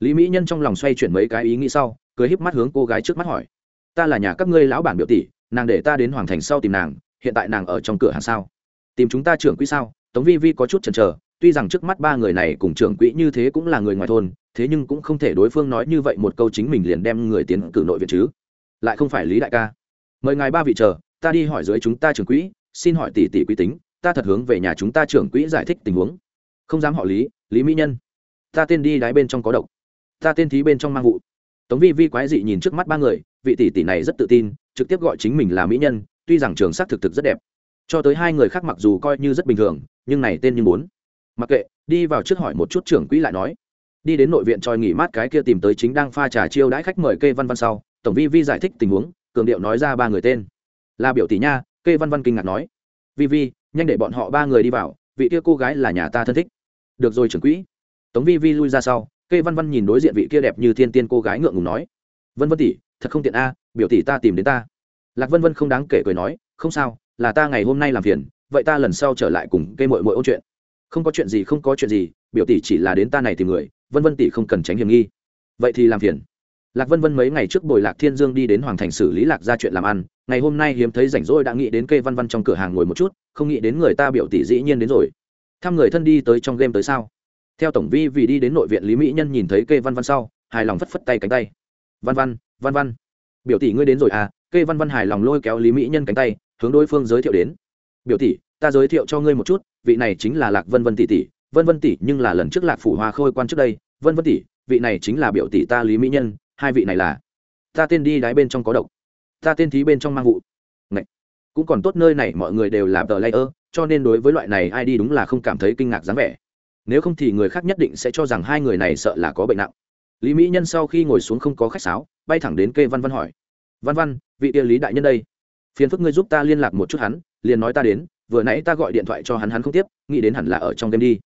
Lý mỹ nhân trong lòng xoay chuyển mấy cái ý nghĩ sau, cười híp mắt hướng cô gái trước mắt hỏi. Ta là nhà các ngươi lão bản biểu tỷ, nàng để ta đến hoàng thành sau tìm nàng, hiện tại nàng ở trong cửa hàng sao? Tìm chúng ta trưởng quỹ sao? Tống vi vi có chút chần chờ tuy rằng trước mắt ba người này cùng trưởng quỹ như thế cũng là người ngoài thôn, thế nhưng cũng không thể đối phương nói như vậy một câu chính mình liền đem người tiến cử nội viện chứ. Lại không phải lý đại ca. Mời ngài ba vị chờ, ta đi hỏi dưới chúng ta trưởng quỹ, xin hỏi tỷ tỷ quý tính, ta thật hướng về nhà chúng ta trưởng quỹ giải thích tình huống. Không dám họ lý lý mỹ nhân. Ta tên đi đáy bên trong có độc. Ta tên thí bên trong mang vụ. Tống vi vi quái dị nhìn trước mắt ba người, vị tỷ tỷ này rất tự tin, trực tiếp gọi chính mình là mỹ nhân, tuy rằng trường sắc thực thực rất đẹp. Cho tới hai người khác mặc dù coi như rất bình thường, nhưng này tên như muốn mặc kệ, đi vào trước hỏi một chút trưởng quỹ lại nói. Đi đến nội viện tròi nghỉ mát cái kia tìm tới chính đang pha trà chiêu đãi khách mời kê văn văn sau, tổng vi vi giải thích tình huống, cường điệu nói ra ba người tên. Là biểu tỷ nha, kê văn văn kinh ngạc nói. Vi vi, nhanh để bọn họ ba người đi vào, vị kia cô gái là nhà ta thân thích. Được rồi trưởng quỹ. Tống vi vi lui ra sau, kê văn văn nhìn đối diện vị kia đẹp như thiên tiên cô gái ngượng ngùng nói. Vân vân tỷ, thật không tiện a, biểu tỷ ta tìm đến ta. Lạc vân vân không đáng kể cười nói, không sao, là ta ngày hôm nay làm phiền, vậy ta lần sau trở lại cùng cây mội mội ôn chuyện không có chuyện gì, không có chuyện gì, biểu tỷ chỉ là đến ta này tìm người, vân vân tỷ không cần tránh hiểm nghi. Vậy thì làm phiền. Lạc vân vân mấy ngày trước bồi lạc thiên dương đi đến hoàng thành xử lý lạc ra chuyện làm ăn, ngày hôm nay hiếm thấy rảnh rỗi đã nghĩ đến kê văn văn trong cửa hàng ngồi một chút, không nghĩ đến người ta biểu tỷ dĩ nhiên đến rồi. Thăm người thân đi tới trong game tới sao? Theo tổng vi vì đi đến nội viện lý mỹ nhân nhìn thấy kê văn văn sau, hài lòng phất phất tay cánh tay. Văn văn văn văn. Biểu tỷ ngươi đến rồi à? Kê văn văn hài lòng lôi kéo lý mỹ nhân cánh tay, hướng đối phương giới thiệu đến. Biểu tỷ, ta giới thiệu cho ngươi một chút vị này chính là lạc vân vân tỷ tỷ, vân vân tỷ nhưng là lần trước lạc phủ hoa khôi quan trước đây, vân vân tỷ, vị này chính là biểu tỷ ta lý mỹ nhân, hai vị này là, ta tên đi đáy bên trong có độc, ta tên thí bên trong mang vụ. Ngậy. cũng còn tốt nơi này mọi người đều là tờ layer, cho nên đối với loại này ai đi đúng là không cảm thấy kinh ngạc dáng vẻ. Nếu không thì người khác nhất định sẽ cho rằng hai người này sợ là có bệnh nặng. Lý mỹ nhân sau khi ngồi xuống không có khách sáo, bay thẳng đến kê văn văn hỏi. Văn văn, vị địa lý đại nhân đây, phiền phức ngươi giúp ta liên lạc một chút hắn, liền nói ta đến vừa nãy ta gọi điện thoại cho hắn hắn không tiếp, nghĩ đến hẳn là ở trong đêm đi.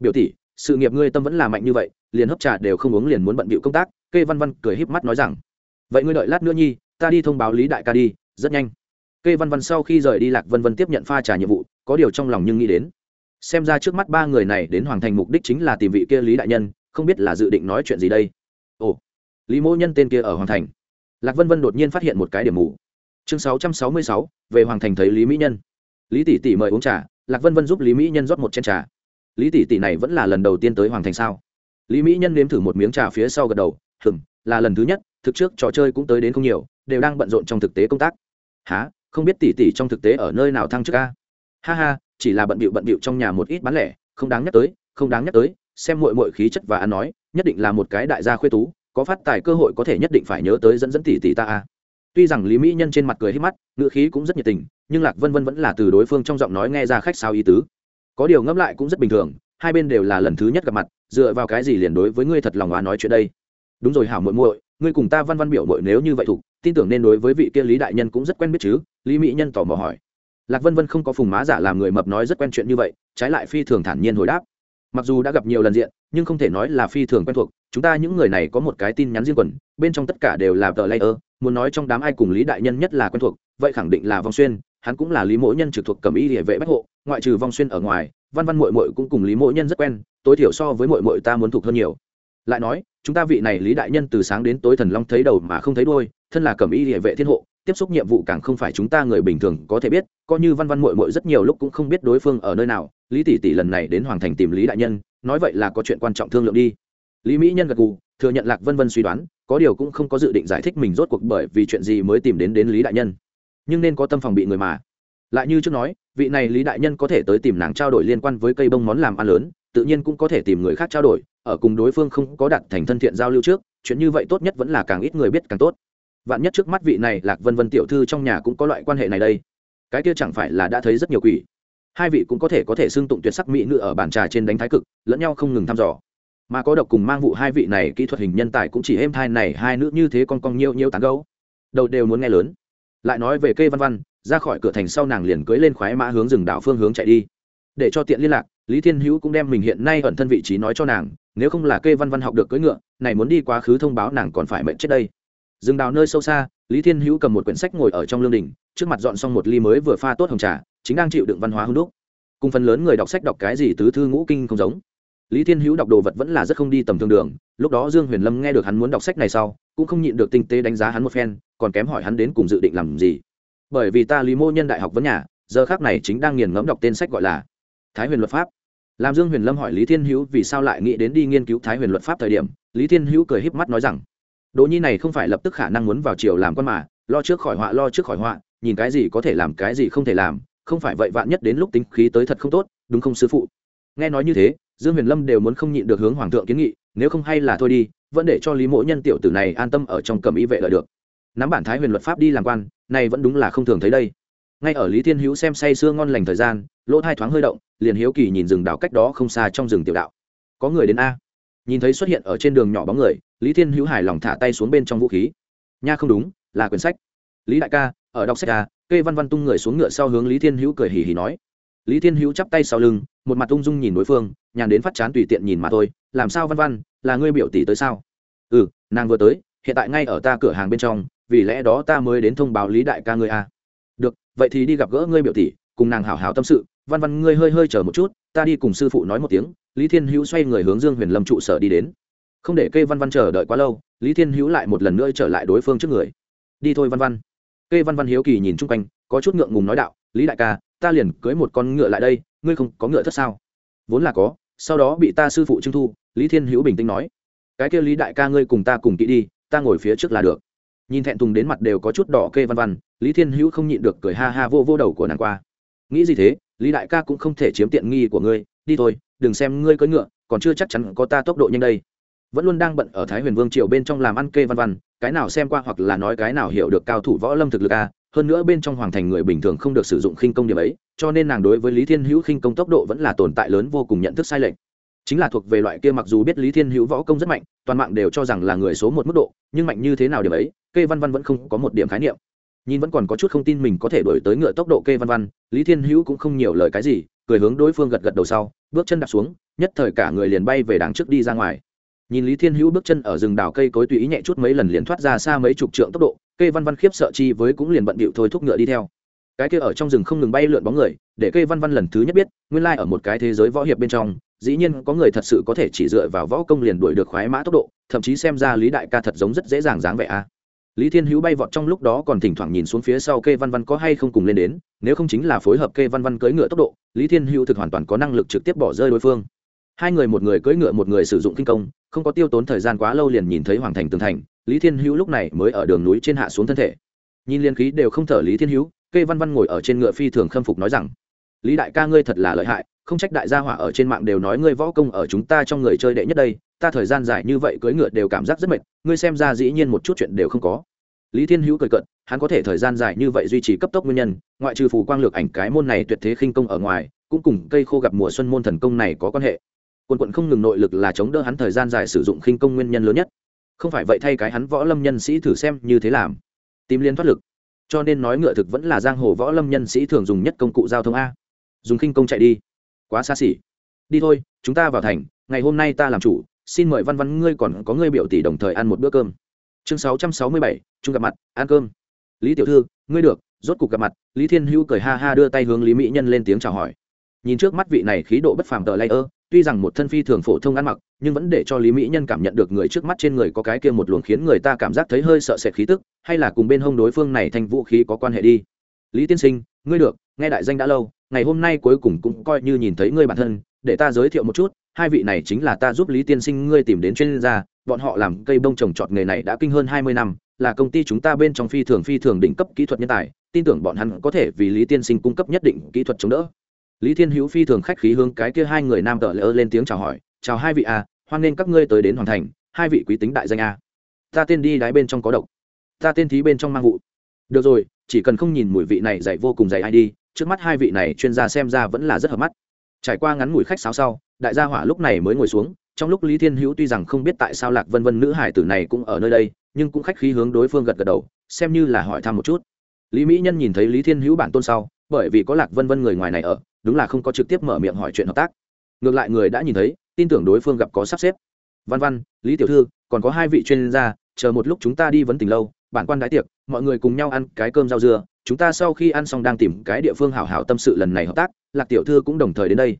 Biểu tỷ, sự nghiệp ngươi tâm vẫn là mạnh như vậy, liền hấp trà đều không uống liền muốn bận bịu công tác, kê văn văn cười híp mắt nói rằng, vậy ngươi đợi lát nữa nhi, ta đi thông báo lý đại ca đi, rất nhanh. Kê văn văn sau khi rời đi, lạc vân vân tiếp nhận pha trà nhiệm vụ, có điều trong lòng nhưng nghĩ đến, xem ra trước mắt ba người này đến hoàng thành mục đích chính là tìm vị kia lý đại nhân, không biết là dự định nói chuyện gì đây. Ồ, lý mỗ nhân tên kia ở hoàng thành. Lạc vân vân đột nhiên phát hiện một cái điểm mù. Chương sáu trăm sáu mươi sáu, về hoàng thành thấy lý mỹ nhân lý tỷ tỷ mời uống trà, lạc vân vân giúp lý mỹ nhân rót một chén trà. Lý tỷ tỷ này vẫn là lần đầu tiên tới hoàng thành sao? Lý mỹ nhân nếm thử một miếng trà phía sau gật đầu hừng là lần thứ nhất, thực trước trò chơi cũng tới đến không nhiều, đều đang bận rộn trong thực tế công tác. Há không biết tỷ tỷ trong thực tế ở nơi nào thăng chức a? ha ha, chỉ là bận bịu bận bịu trong nhà một ít bán lẻ, không đáng nhắc tới, không đáng nhắc tới, xem muội muội khí chất và ăn nói, nhất định là một cái đại gia khuê tú, có phát tài cơ hội có thể nhất định phải nhớ tới dẫn dẫn tỷ tỷ ta a. Tuy rằng lý mỹ nhân trên mặt cười hết mắt ngựa khí cũng rất nhiệt tình nhưng lạc vân vân vẫn là từ đối phương trong giọng nói nghe ra khách sao ý tứ. Có điều ngẫm lại cũng rất bình thường, hai bên đều là lần thứ nhất gặp mặt, dựa vào cái gì liền đối với ngươi thật lòng hóa nói chuyện đây? Đúng rồi hảo muội muội, ngươi cùng ta văn văn biểu muội nếu như vậy thủ, tin tưởng nên đối với vị kia lý đại nhân cũng rất quen biết chứ? Lý mỹ nhân tỏ mò hỏi. Lạc vân vân không có phùng má giả làm người mập nói rất quen chuyện như vậy, trái lại phi thường thản nhiên hồi đáp. Mặc dù đã gặp nhiều lần diện, nhưng không thể nói là phi thường quen thuộc, chúng ta những người này có một cái tin nhắn riêng quần, bên trong tất cả đều là tờ layer, muốn nói trong đám ai cùng lý đại nhân nhất là quen thuộc, vậy khẳng định là vong xuyên hắn cũng là lý mỗ nhân trực thuộc cầm y địa vệ bách hộ, ngoại trừ vong xuyên ở ngoài, văn văn mội mội cũng cùng lý mỗ nhân rất quen, tối thiểu so với mội mội ta muốn thuộc hơn nhiều. Lại nói, chúng ta vị này lý đại nhân từ sáng đến tối thần long thấy đầu mà không thấy đôi thân là cầm y địa vệ thiên hộ, tiếp xúc nhiệm vụ càng không phải chúng ta người bình thường có thể biết, coi như văn văn mội mội rất nhiều lúc cũng không biết đối phương ở nơi nào, lý tỷ tỷ lần này đến hoàng thành tìm lý đại nhân, nói vậy là có chuyện quan trọng thương lượng đi. Lý mỹ nhân gật gù, thừa nhận lạc vân vân suy đoán, có điều cũng không có dự định giải thích mình rốt cuộc bởi vì chuyện gì mới tìm đến đến lý đại nhân nhưng nên có tâm phòng bị người mà. Lại như trước nói, vị này lý đại nhân có thể tới tìm nàng trao đổi liên quan với cây bông món làm ăn lớn, tự nhiên cũng có thể tìm người khác trao đổi, ở cùng đối phương không có đặt thành thân thiện giao lưu trước, chuyện như vậy tốt nhất vẫn là càng ít người biết càng tốt. Vạn nhất trước mắt vị này lạc vân vân tiểu thư trong nhà cũng có loại quan hệ này đây, cái kia chẳng phải là đã thấy rất nhiều quỷ. Hai vị cũng có thể có thể xưng tụng tuyệt sắc mỹ nữ ở bàn trà trên đánh thái cực, lẫn nhau không ngừng thăm dò. Mà có độc cùng mang vụ hai vị này kỹ thuật hình nhân tài cũng chỉ êm thai này hai nữ như thế con con nhiêu nhiêu tán gấu. Đầu đều muốn nghe lớn lại nói về kê văn văn, ra khỏi cửa thành sau nàng liền cưới lên khoái mã hướng rừng đảo phương hướng chạy đi. Để cho tiện liên lạc, lý thiên hữu cũng đem mình hiện nay ẩn thân vị trí nói cho nàng, nếu không là kê văn văn học được cưỡi ngựa, này muốn đi quá khứ thông báo nàng còn phải mệnh chết đây. Rừng đào nơi sâu xa, lý thiên hữu cầm một quyển sách ngồi ở trong lương đình, trước mặt dọn xong một ly mới vừa pha tốt hồng trà, chính đang chịu đựng văn hóa hưng đúc. Cùng phần lớn người đọc sách đọc cái gì tứ thư ngũ kinh không giống. Lý thiên hữu đọc đồ vật vẫn là rất không đi tầm thường đường, lúc đó dương huyền lâm nghe được hắn muốn đọc sách này sau, cũng không nhịn được tinh tế đánh giá hắn một phen còn kém hỏi hắn đến cùng dự định làm gì. Bởi vì ta lý mô nhân đại học vấn nhà, giờ khác này chính đang nghiền ngẫm đọc tên sách gọi là thái huyền luật pháp. Làm dương huyền lâm hỏi lý thiên hữu vì sao lại nghĩ đến đi nghiên cứu thái huyền luật pháp thời điểm, lý thiên hữu cười híp mắt nói rằng, đỗ nhi này không phải lập tức khả năng muốn vào triều làm quan mà, lo trước khỏi họa, lo trước khỏi họa, nhìn cái gì có thể làm, cái gì không thể làm, không phải vậy vạn nhất đến lúc tính khí tới thật không tốt, đúng không sư phụ? Nghe nói như thế, dương huyền lâm đều muốn không nhịn được hướng hoàng thượng kiến nghị, nếu không hay là thôi đi, vẫn để cho lý mỗ nhân tiểu tử này an tâm ở trong cầm ý vệ lợi được nắm bản thái huyền luật pháp đi làm quan, này vẫn đúng là không thường thấy đây. Ngay ở lý thiên hữu xem say sưa ngon lành thời gian, lỗ thai thoáng hơi động, liền hiếu kỳ nhìn rừng đạo cách đó không xa trong rừng tiểu đạo. Có người đến a. Nhìn thấy xuất hiện ở trên đường nhỏ bóng người, lý thiên hữu hài lòng thả tay xuống bên trong vũ khí. Nha không đúng, là quyển sách. Lý đại ca, ở đọc sách a, kê văn văn tung người xuống ngựa sau hướng lý thiên hữu cười hì hì nói. Lý thiên hữu chắp tay sau lưng, một mặt ung dung nhìn đối phương, nhàn đến phát chán tùy tiện nhìn mà thôi, làm sao văn văn, là ngươi biểu tỷ tới sao? Ừ nàng vừa tới, hiện tại ngay ở ta cửa hàng bên trong vì lẽ đó ta mới đến thông báo lý đại ca ngươi a được, vậy thì đi gặp gỡ ngươi biểu tỷ, cùng nàng hảo hảo tâm sự. Văn văn ngươi hơi hơi chờ một chút, ta đi cùng sư phụ nói một tiếng. Lý thiên hữu xoay người hướng dương huyền lâm trụ sở đi đến. Không để kê văn văn chờ đợi quá lâu, lý thiên hữu lại một lần nữa trở lại đối phương trước người. Đi thôi văn văn. Kê văn văn hiếu kỳ nhìn chung quanh, có chút ngượng ngùng nói đạo, lý đại ca, ta liền cưới một con ngựa lại đây, ngươi không có ngựa thất sao? Vốn là có, sau đó bị ta sư phụ trưng thu, lý thiên hữu bình tĩnh nói. Cái kia lý đại ca ngươi cùng ta cùng kỹ đi, ta ngồi phía trước là được nhìn thẹn thùng đến mặt đều có chút đỏ kê văn văn, lý thiên hữu không nhịn được cười ha ha vô vô đầu của nàng qua. Nghĩ gì thế, lý đại ca cũng không thể chiếm tiện nghi của ngươi, đi thôi, đừng xem ngươi cưỡi ngựa, còn chưa chắc chắn có ta tốc độ nhanh đây. Vẫn luôn đang bận ở thái huyền vương triều bên trong làm ăn kê văn văn, cái nào xem qua hoặc là nói cái nào hiểu được cao thủ võ lâm thực lực a, hơn nữa bên trong hoàng thành người bình thường không được sử dụng khinh công điểm ấy, cho nên nàng đối với lý thiên hữu khinh công tốc độ vẫn là tồn tại lớn vô cùng nhận thức sai lệch. Chính là thuộc về loại kia mặc dù biết lý thiên hữu võ công rất mạnh, toàn mạng đều cho rằng là người số một mức độ, nhưng mạnh như thế nào điểm ấy kê văn văn vẫn không có một điểm khái niệm. Nhìn vẫn còn có chút không tin mình có thể đổi tới ngựa tốc độ kê văn văn, lý thiên hữu cũng không nhiều lời cái gì, cười hướng đối phương gật gật đầu sau, bước chân đạp xuống, nhất thời cả người liền bay về đằng trước đi ra ngoài. Nhìn lý thiên hữu bước chân ở rừng đào cây cối tùy ý nhẹ chút mấy lần liền thoát ra xa mấy chục trượng tốc độ, kê văn văn khiếp sợ chi với cũng liền bận bịu thôi thúc ngựa đi theo. Cái kia ở trong rừng không ngừng bay lượn bóng người, để kê văn văn lần thứ nhất biết, nguyên lai ở một cái thế giới võ hiệp bên trong, dĩ nhiên có người thật sự có thể chỉ dựa vào võ công liền đuổi được khoái mã tốc độ, thậm chí xem ra lý đại ca thật giống rất dễ dàng dáng vẻ a lý thiên hữu bay vọt trong lúc đó còn thỉnh thoảng nhìn xuống phía sau kê văn văn có hay không cùng lên đến, nếu không chính là phối hợp kê văn văn cưỡi ngựa tốc độ, lý thiên hữu thực hoàn toàn có năng lực trực tiếp bỏ rơi đối phương. Hai người một người cưỡi ngựa một người sử dụng kinh công, không có tiêu tốn thời gian quá lâu liền nhìn thấy hoàng thành tường thành, lý thiên hữu lúc này mới ở đường núi trên hạ xuống thân thể. Nhìn liên khí đều không thở lý thiên hữu, kê văn văn ngồi ở trên ngựa phi thường khâm phục nói rằng, lý đại ca ngươi thật là lợi hại, không trách đại gia hỏa ở trên mạng đều nói ngươi võ công ở chúng ta trong người chơi đệ nhất đây, ta thời gian dài như vậy cưỡi ngựa đều cảm giác rất mệt ngươi xem ra dĩ nhiên một chút chuyện đều không có. Lý thiên hữu cười cận hắn có thể thời gian dài như vậy duy trì cấp tốc nguyên nhân, ngoại trừ phù quang lược ảnh cái môn này tuyệt thế khinh công ở ngoài, cũng cùng cây khô gặp mùa xuân môn thần công này có quan hệ. Quân quận không ngừng nội lực là chống đỡ hắn thời gian dài sử dụng khinh công nguyên nhân lớn nhất. Không phải vậy thay cái hắn võ lâm nhân sĩ thử xem như thế làm. Tìm liên thoát lực. Cho nên nói ngựa thực vẫn là giang hồ võ lâm nhân sĩ thường dùng nhất công cụ giao thông a. Dùng khinh công chạy đi. Quá xa xỉ. Đi thôi, chúng ta vào thành, ngày hôm nay ta làm chủ xin mời văn văn ngươi còn có ngươi biểu tỷ đồng thời ăn một bữa cơm. Chương sáu trăm sáu mươi bảy, chung gặp mặt, ăn cơm. Lý tiểu thư, ngươi được, rốt cục gặp mặt, lý thiên hữu cười ha ha đưa tay hướng lý mỹ nhân lên tiếng chào hỏi. Nhìn trước mắt vị này khí độ bất phàm tờ lay ơ tuy rằng một thân phi thường phổ thông ăn mặc, nhưng vẫn để cho lý mỹ nhân cảm nhận được người trước mắt trên người có cái kia một luồng khiến người ta cảm giác thấy hơi sợ sệt khí tức, hay là cùng bên hông đối phương này thành vũ khí có quan hệ đi. Lý tiên sinh, ngươi được, nghe đại danh đã lâu, ngày hôm nay cuối cùng cũng coi như nhìn thấy ngươi bản thân, để ta giới thiệu một chút hai vị này chính là ta giúp lý tiên sinh ngươi tìm đến chuyên gia, bọn họ làm cây bông trồng trọt nghề này đã kinh hơn hai mươi năm, là công ty chúng ta bên trong phi thường phi thường đỉnh cấp kỹ thuật nhân tài, tin tưởng bọn hắn có thể vì lý tiên sinh cung cấp nhất định kỹ thuật chống đỡ. Lý thiên hữu phi thường khách khí hướng cái kia hai người nam tợ lỡ lên tiếng chào hỏi, chào hai vị a hoan nghênh các ngươi tới đến hoàn thành, hai vị quý tính đại danh a ta tên đi đái bên trong có độc, ta tên thí bên trong mang vụ. Được rồi, chỉ cần không nhìn mùi vị này dày vô cùng dày ai đi, trước mắt hai vị này chuyên gia xem ra vẫn là rất hợp mắt trải qua ngắn ngủi khách sáo sau, đại gia hỏa lúc này mới ngồi xuống, trong lúc lý thiên hữu tuy rằng không biết tại sao lạc vân vân nữ hải tử này cũng ở nơi đây, nhưng cũng khách khí hướng đối phương gật gật đầu, xem như là hỏi thăm một chút. Lý mỹ nhân nhìn thấy lý thiên hữu bản tôn sau, bởi vì có lạc vân vân người ngoài này ở, đúng là không có trực tiếp mở miệng hỏi chuyện hợp tác. Ngược lại người đã nhìn thấy, tin tưởng đối phương gặp có sắp xếp. Văn văn, lý tiểu thư, còn có hai vị chuyên gia, chờ một lúc chúng ta đi vấn tình lâu, bản quan đái tiệc, mọi người cùng nhau ăn cái cơm rau dưa chúng ta sau khi ăn xong đang tìm cái địa phương hảo hảo tâm sự lần này hợp tác, lạc tiểu thư cũng đồng thời đến đây.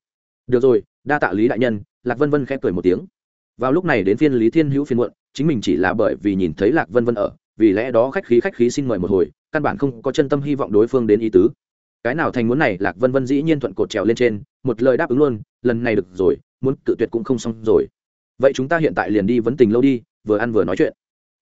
Được rồi, đa tạ lý đại nhân, lạc vân vân khẽ cười một tiếng. Vào lúc này đến phiên lý thiên hữu phiên muộn, chính mình chỉ là bởi vì nhìn thấy lạc vân vân ở, vì lẽ đó khách khí khách khí xin mời một hồi, căn bản không có chân tâm hy vọng đối phương đến ý tứ. Cái nào thành muốn này, lạc vân vân dĩ nhiên thuận cột trèo lên trên, một lời đáp ứng luôn, lần này được rồi, muốn cự tuyệt cũng không xong rồi. Vậy chúng ta hiện tại liền đi vấn tình lâu đi, vừa ăn vừa nói chuyện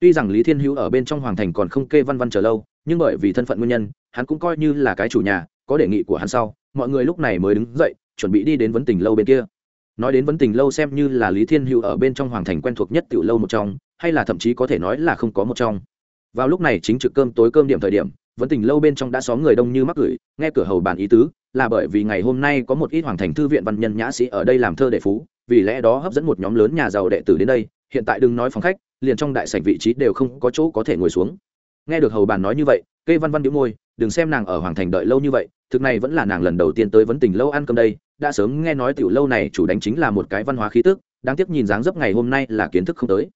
tuy rằng lý thiên hữu ở bên trong hoàng thành còn không kê văn văn chờ lâu, nhưng bởi vì thân phận nguyên nhân, hắn cũng coi như là cái chủ nhà, có đề nghị của hắn sau, mọi người lúc này mới đứng dậy, chuẩn bị đi đến vấn tình lâu bên kia. Nói đến vấn tình lâu xem như là lý thiên hữu ở bên trong hoàng thành quen thuộc nhất tiểu lâu một trong, hay là thậm chí có thể nói là không có một trong. Vào lúc này chính trực cơm tối cơm điểm thời điểm, vấn tình lâu bên trong đã xóm người đông như mắc gửi, nghe cửa hầu bàn ý tứ, là bởi vì ngày hôm nay có một ít hoàng thành thư viện văn nhân nhã sĩ ở đây làm thơ đệ phú, vì lẽ đó hấp dẫn một nhóm lớn nhà giàu đệ tử đến đây, hiện tại đừng nói phòng khách liền trong đại sảnh vị trí đều không có chỗ có thể ngồi xuống. Nghe được hầu bàn nói như vậy cây văn văn đĩu môi, đừng xem nàng ở hoàng thành đợi lâu như vậy, thực này vẫn là nàng lần đầu tiên tới vấn tình lâu ăn cơm đây, đã sớm nghe nói tiểu lâu này chủ đánh chính là một cái văn hóa khí tức, đáng tiếc nhìn dáng dấp ngày hôm nay là kiến thức không tới.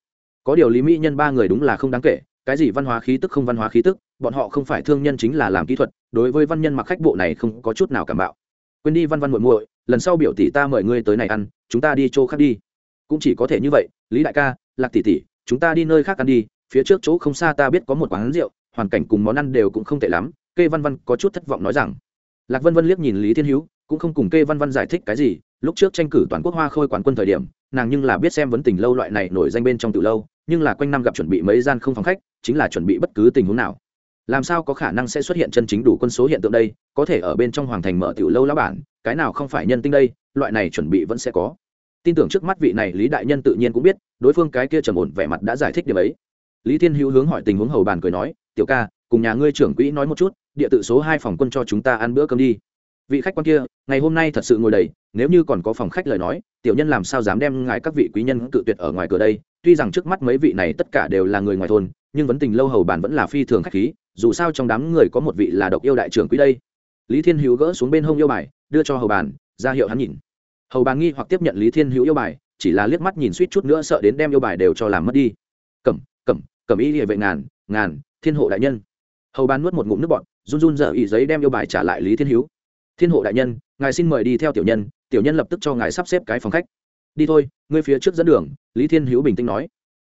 Có điều lý mỹ nhân ba người đúng là không đáng kể, cái gì văn hóa khí tức không văn hóa khí tức, bọn họ không phải thương nhân chính là làm kỹ thuật, đối với văn nhân mặc khách bộ này không có chút nào cảm bạo. Quên đi văn văn muội muội, lần sau biểu tỷ ta mời ngươi tới này ăn, chúng ta đi chỗ khác đi. Cũng chỉ có thể như vậy, lý đại ca, lạc tỷ tỷ chúng ta đi nơi khác ăn đi, phía trước chỗ không xa ta biết có một quán rượu, hoàn cảnh cùng món ăn đều cũng không tệ lắm, kê văn văn có chút thất vọng nói rằng. Lạc vân vân liếc nhìn lý thiên hữu, cũng không cùng kê văn văn giải thích cái gì, lúc trước tranh cử toàn quốc hoa khôi quán quân thời điểm, nàng nhưng là biết xem vấn tình lâu loại này nổi danh bên trong từ lâu, nhưng là quanh năm gặp chuẩn bị mấy gian không phòng khách, chính là chuẩn bị bất cứ tình huống nào. Làm sao có khả năng sẽ xuất hiện chân chính đủ quân số hiện tượng đây, có thể ở bên trong hoàng thành mở tiểu lâu lá bản, cái nào không phải nhân tinh đây, loại này chuẩn bị vẫn sẽ có tin tưởng trước mắt vị này lý đại nhân tự nhiên cũng biết, đối phương cái kia trầm ổn vẻ mặt đã giải thích điểm ấy. Lý thiên hữu hướng hỏi tình huống hầu bàn cười nói, tiểu ca, cùng nhà ngươi trưởng quỹ nói một chút, địa tự số hai phòng quân cho chúng ta ăn bữa cơm đi. Vị khách quan kia, ngày hôm nay thật sự ngồi đầy, nếu như còn có phòng khách lời nói, tiểu nhân làm sao dám đem ngài các vị quý nhân cự tuyệt ở ngoài cửa đây? Tuy rằng trước mắt mấy vị này tất cả đều là người ngoài thôn, nhưng vấn tình lâu hầu bàn vẫn là phi thường khách khí, dù sao trong đám người có một vị là độc yêu đại trưởng quý đây. Lý thiên hữu gỡ xuống bên hông yêu bài, đưa cho hầu bàn, ra hiệu hắn nhìn hầu bàn nghi hoặc tiếp nhận lý thiên hữu yêu bài, chỉ là liếc mắt nhìn suýt chút nữa sợ đến đem yêu bài đều cho làm mất đi. Cẩm cẩm cẩm y địa vệ ngàn ngàn, thiên hộ đại nhân. Hầu bàn nuốt một ngụm nước bọt, run run dở ý giấy đem yêu bài trả lại lý thiên hữu. Thiên hộ đại nhân, ngài xin mời đi theo tiểu nhân tiểu nhân lập tức cho ngài sắp xếp cái phòng khách. Đi thôi, ngươi phía trước dẫn đường, lý thiên hữu bình tĩnh nói.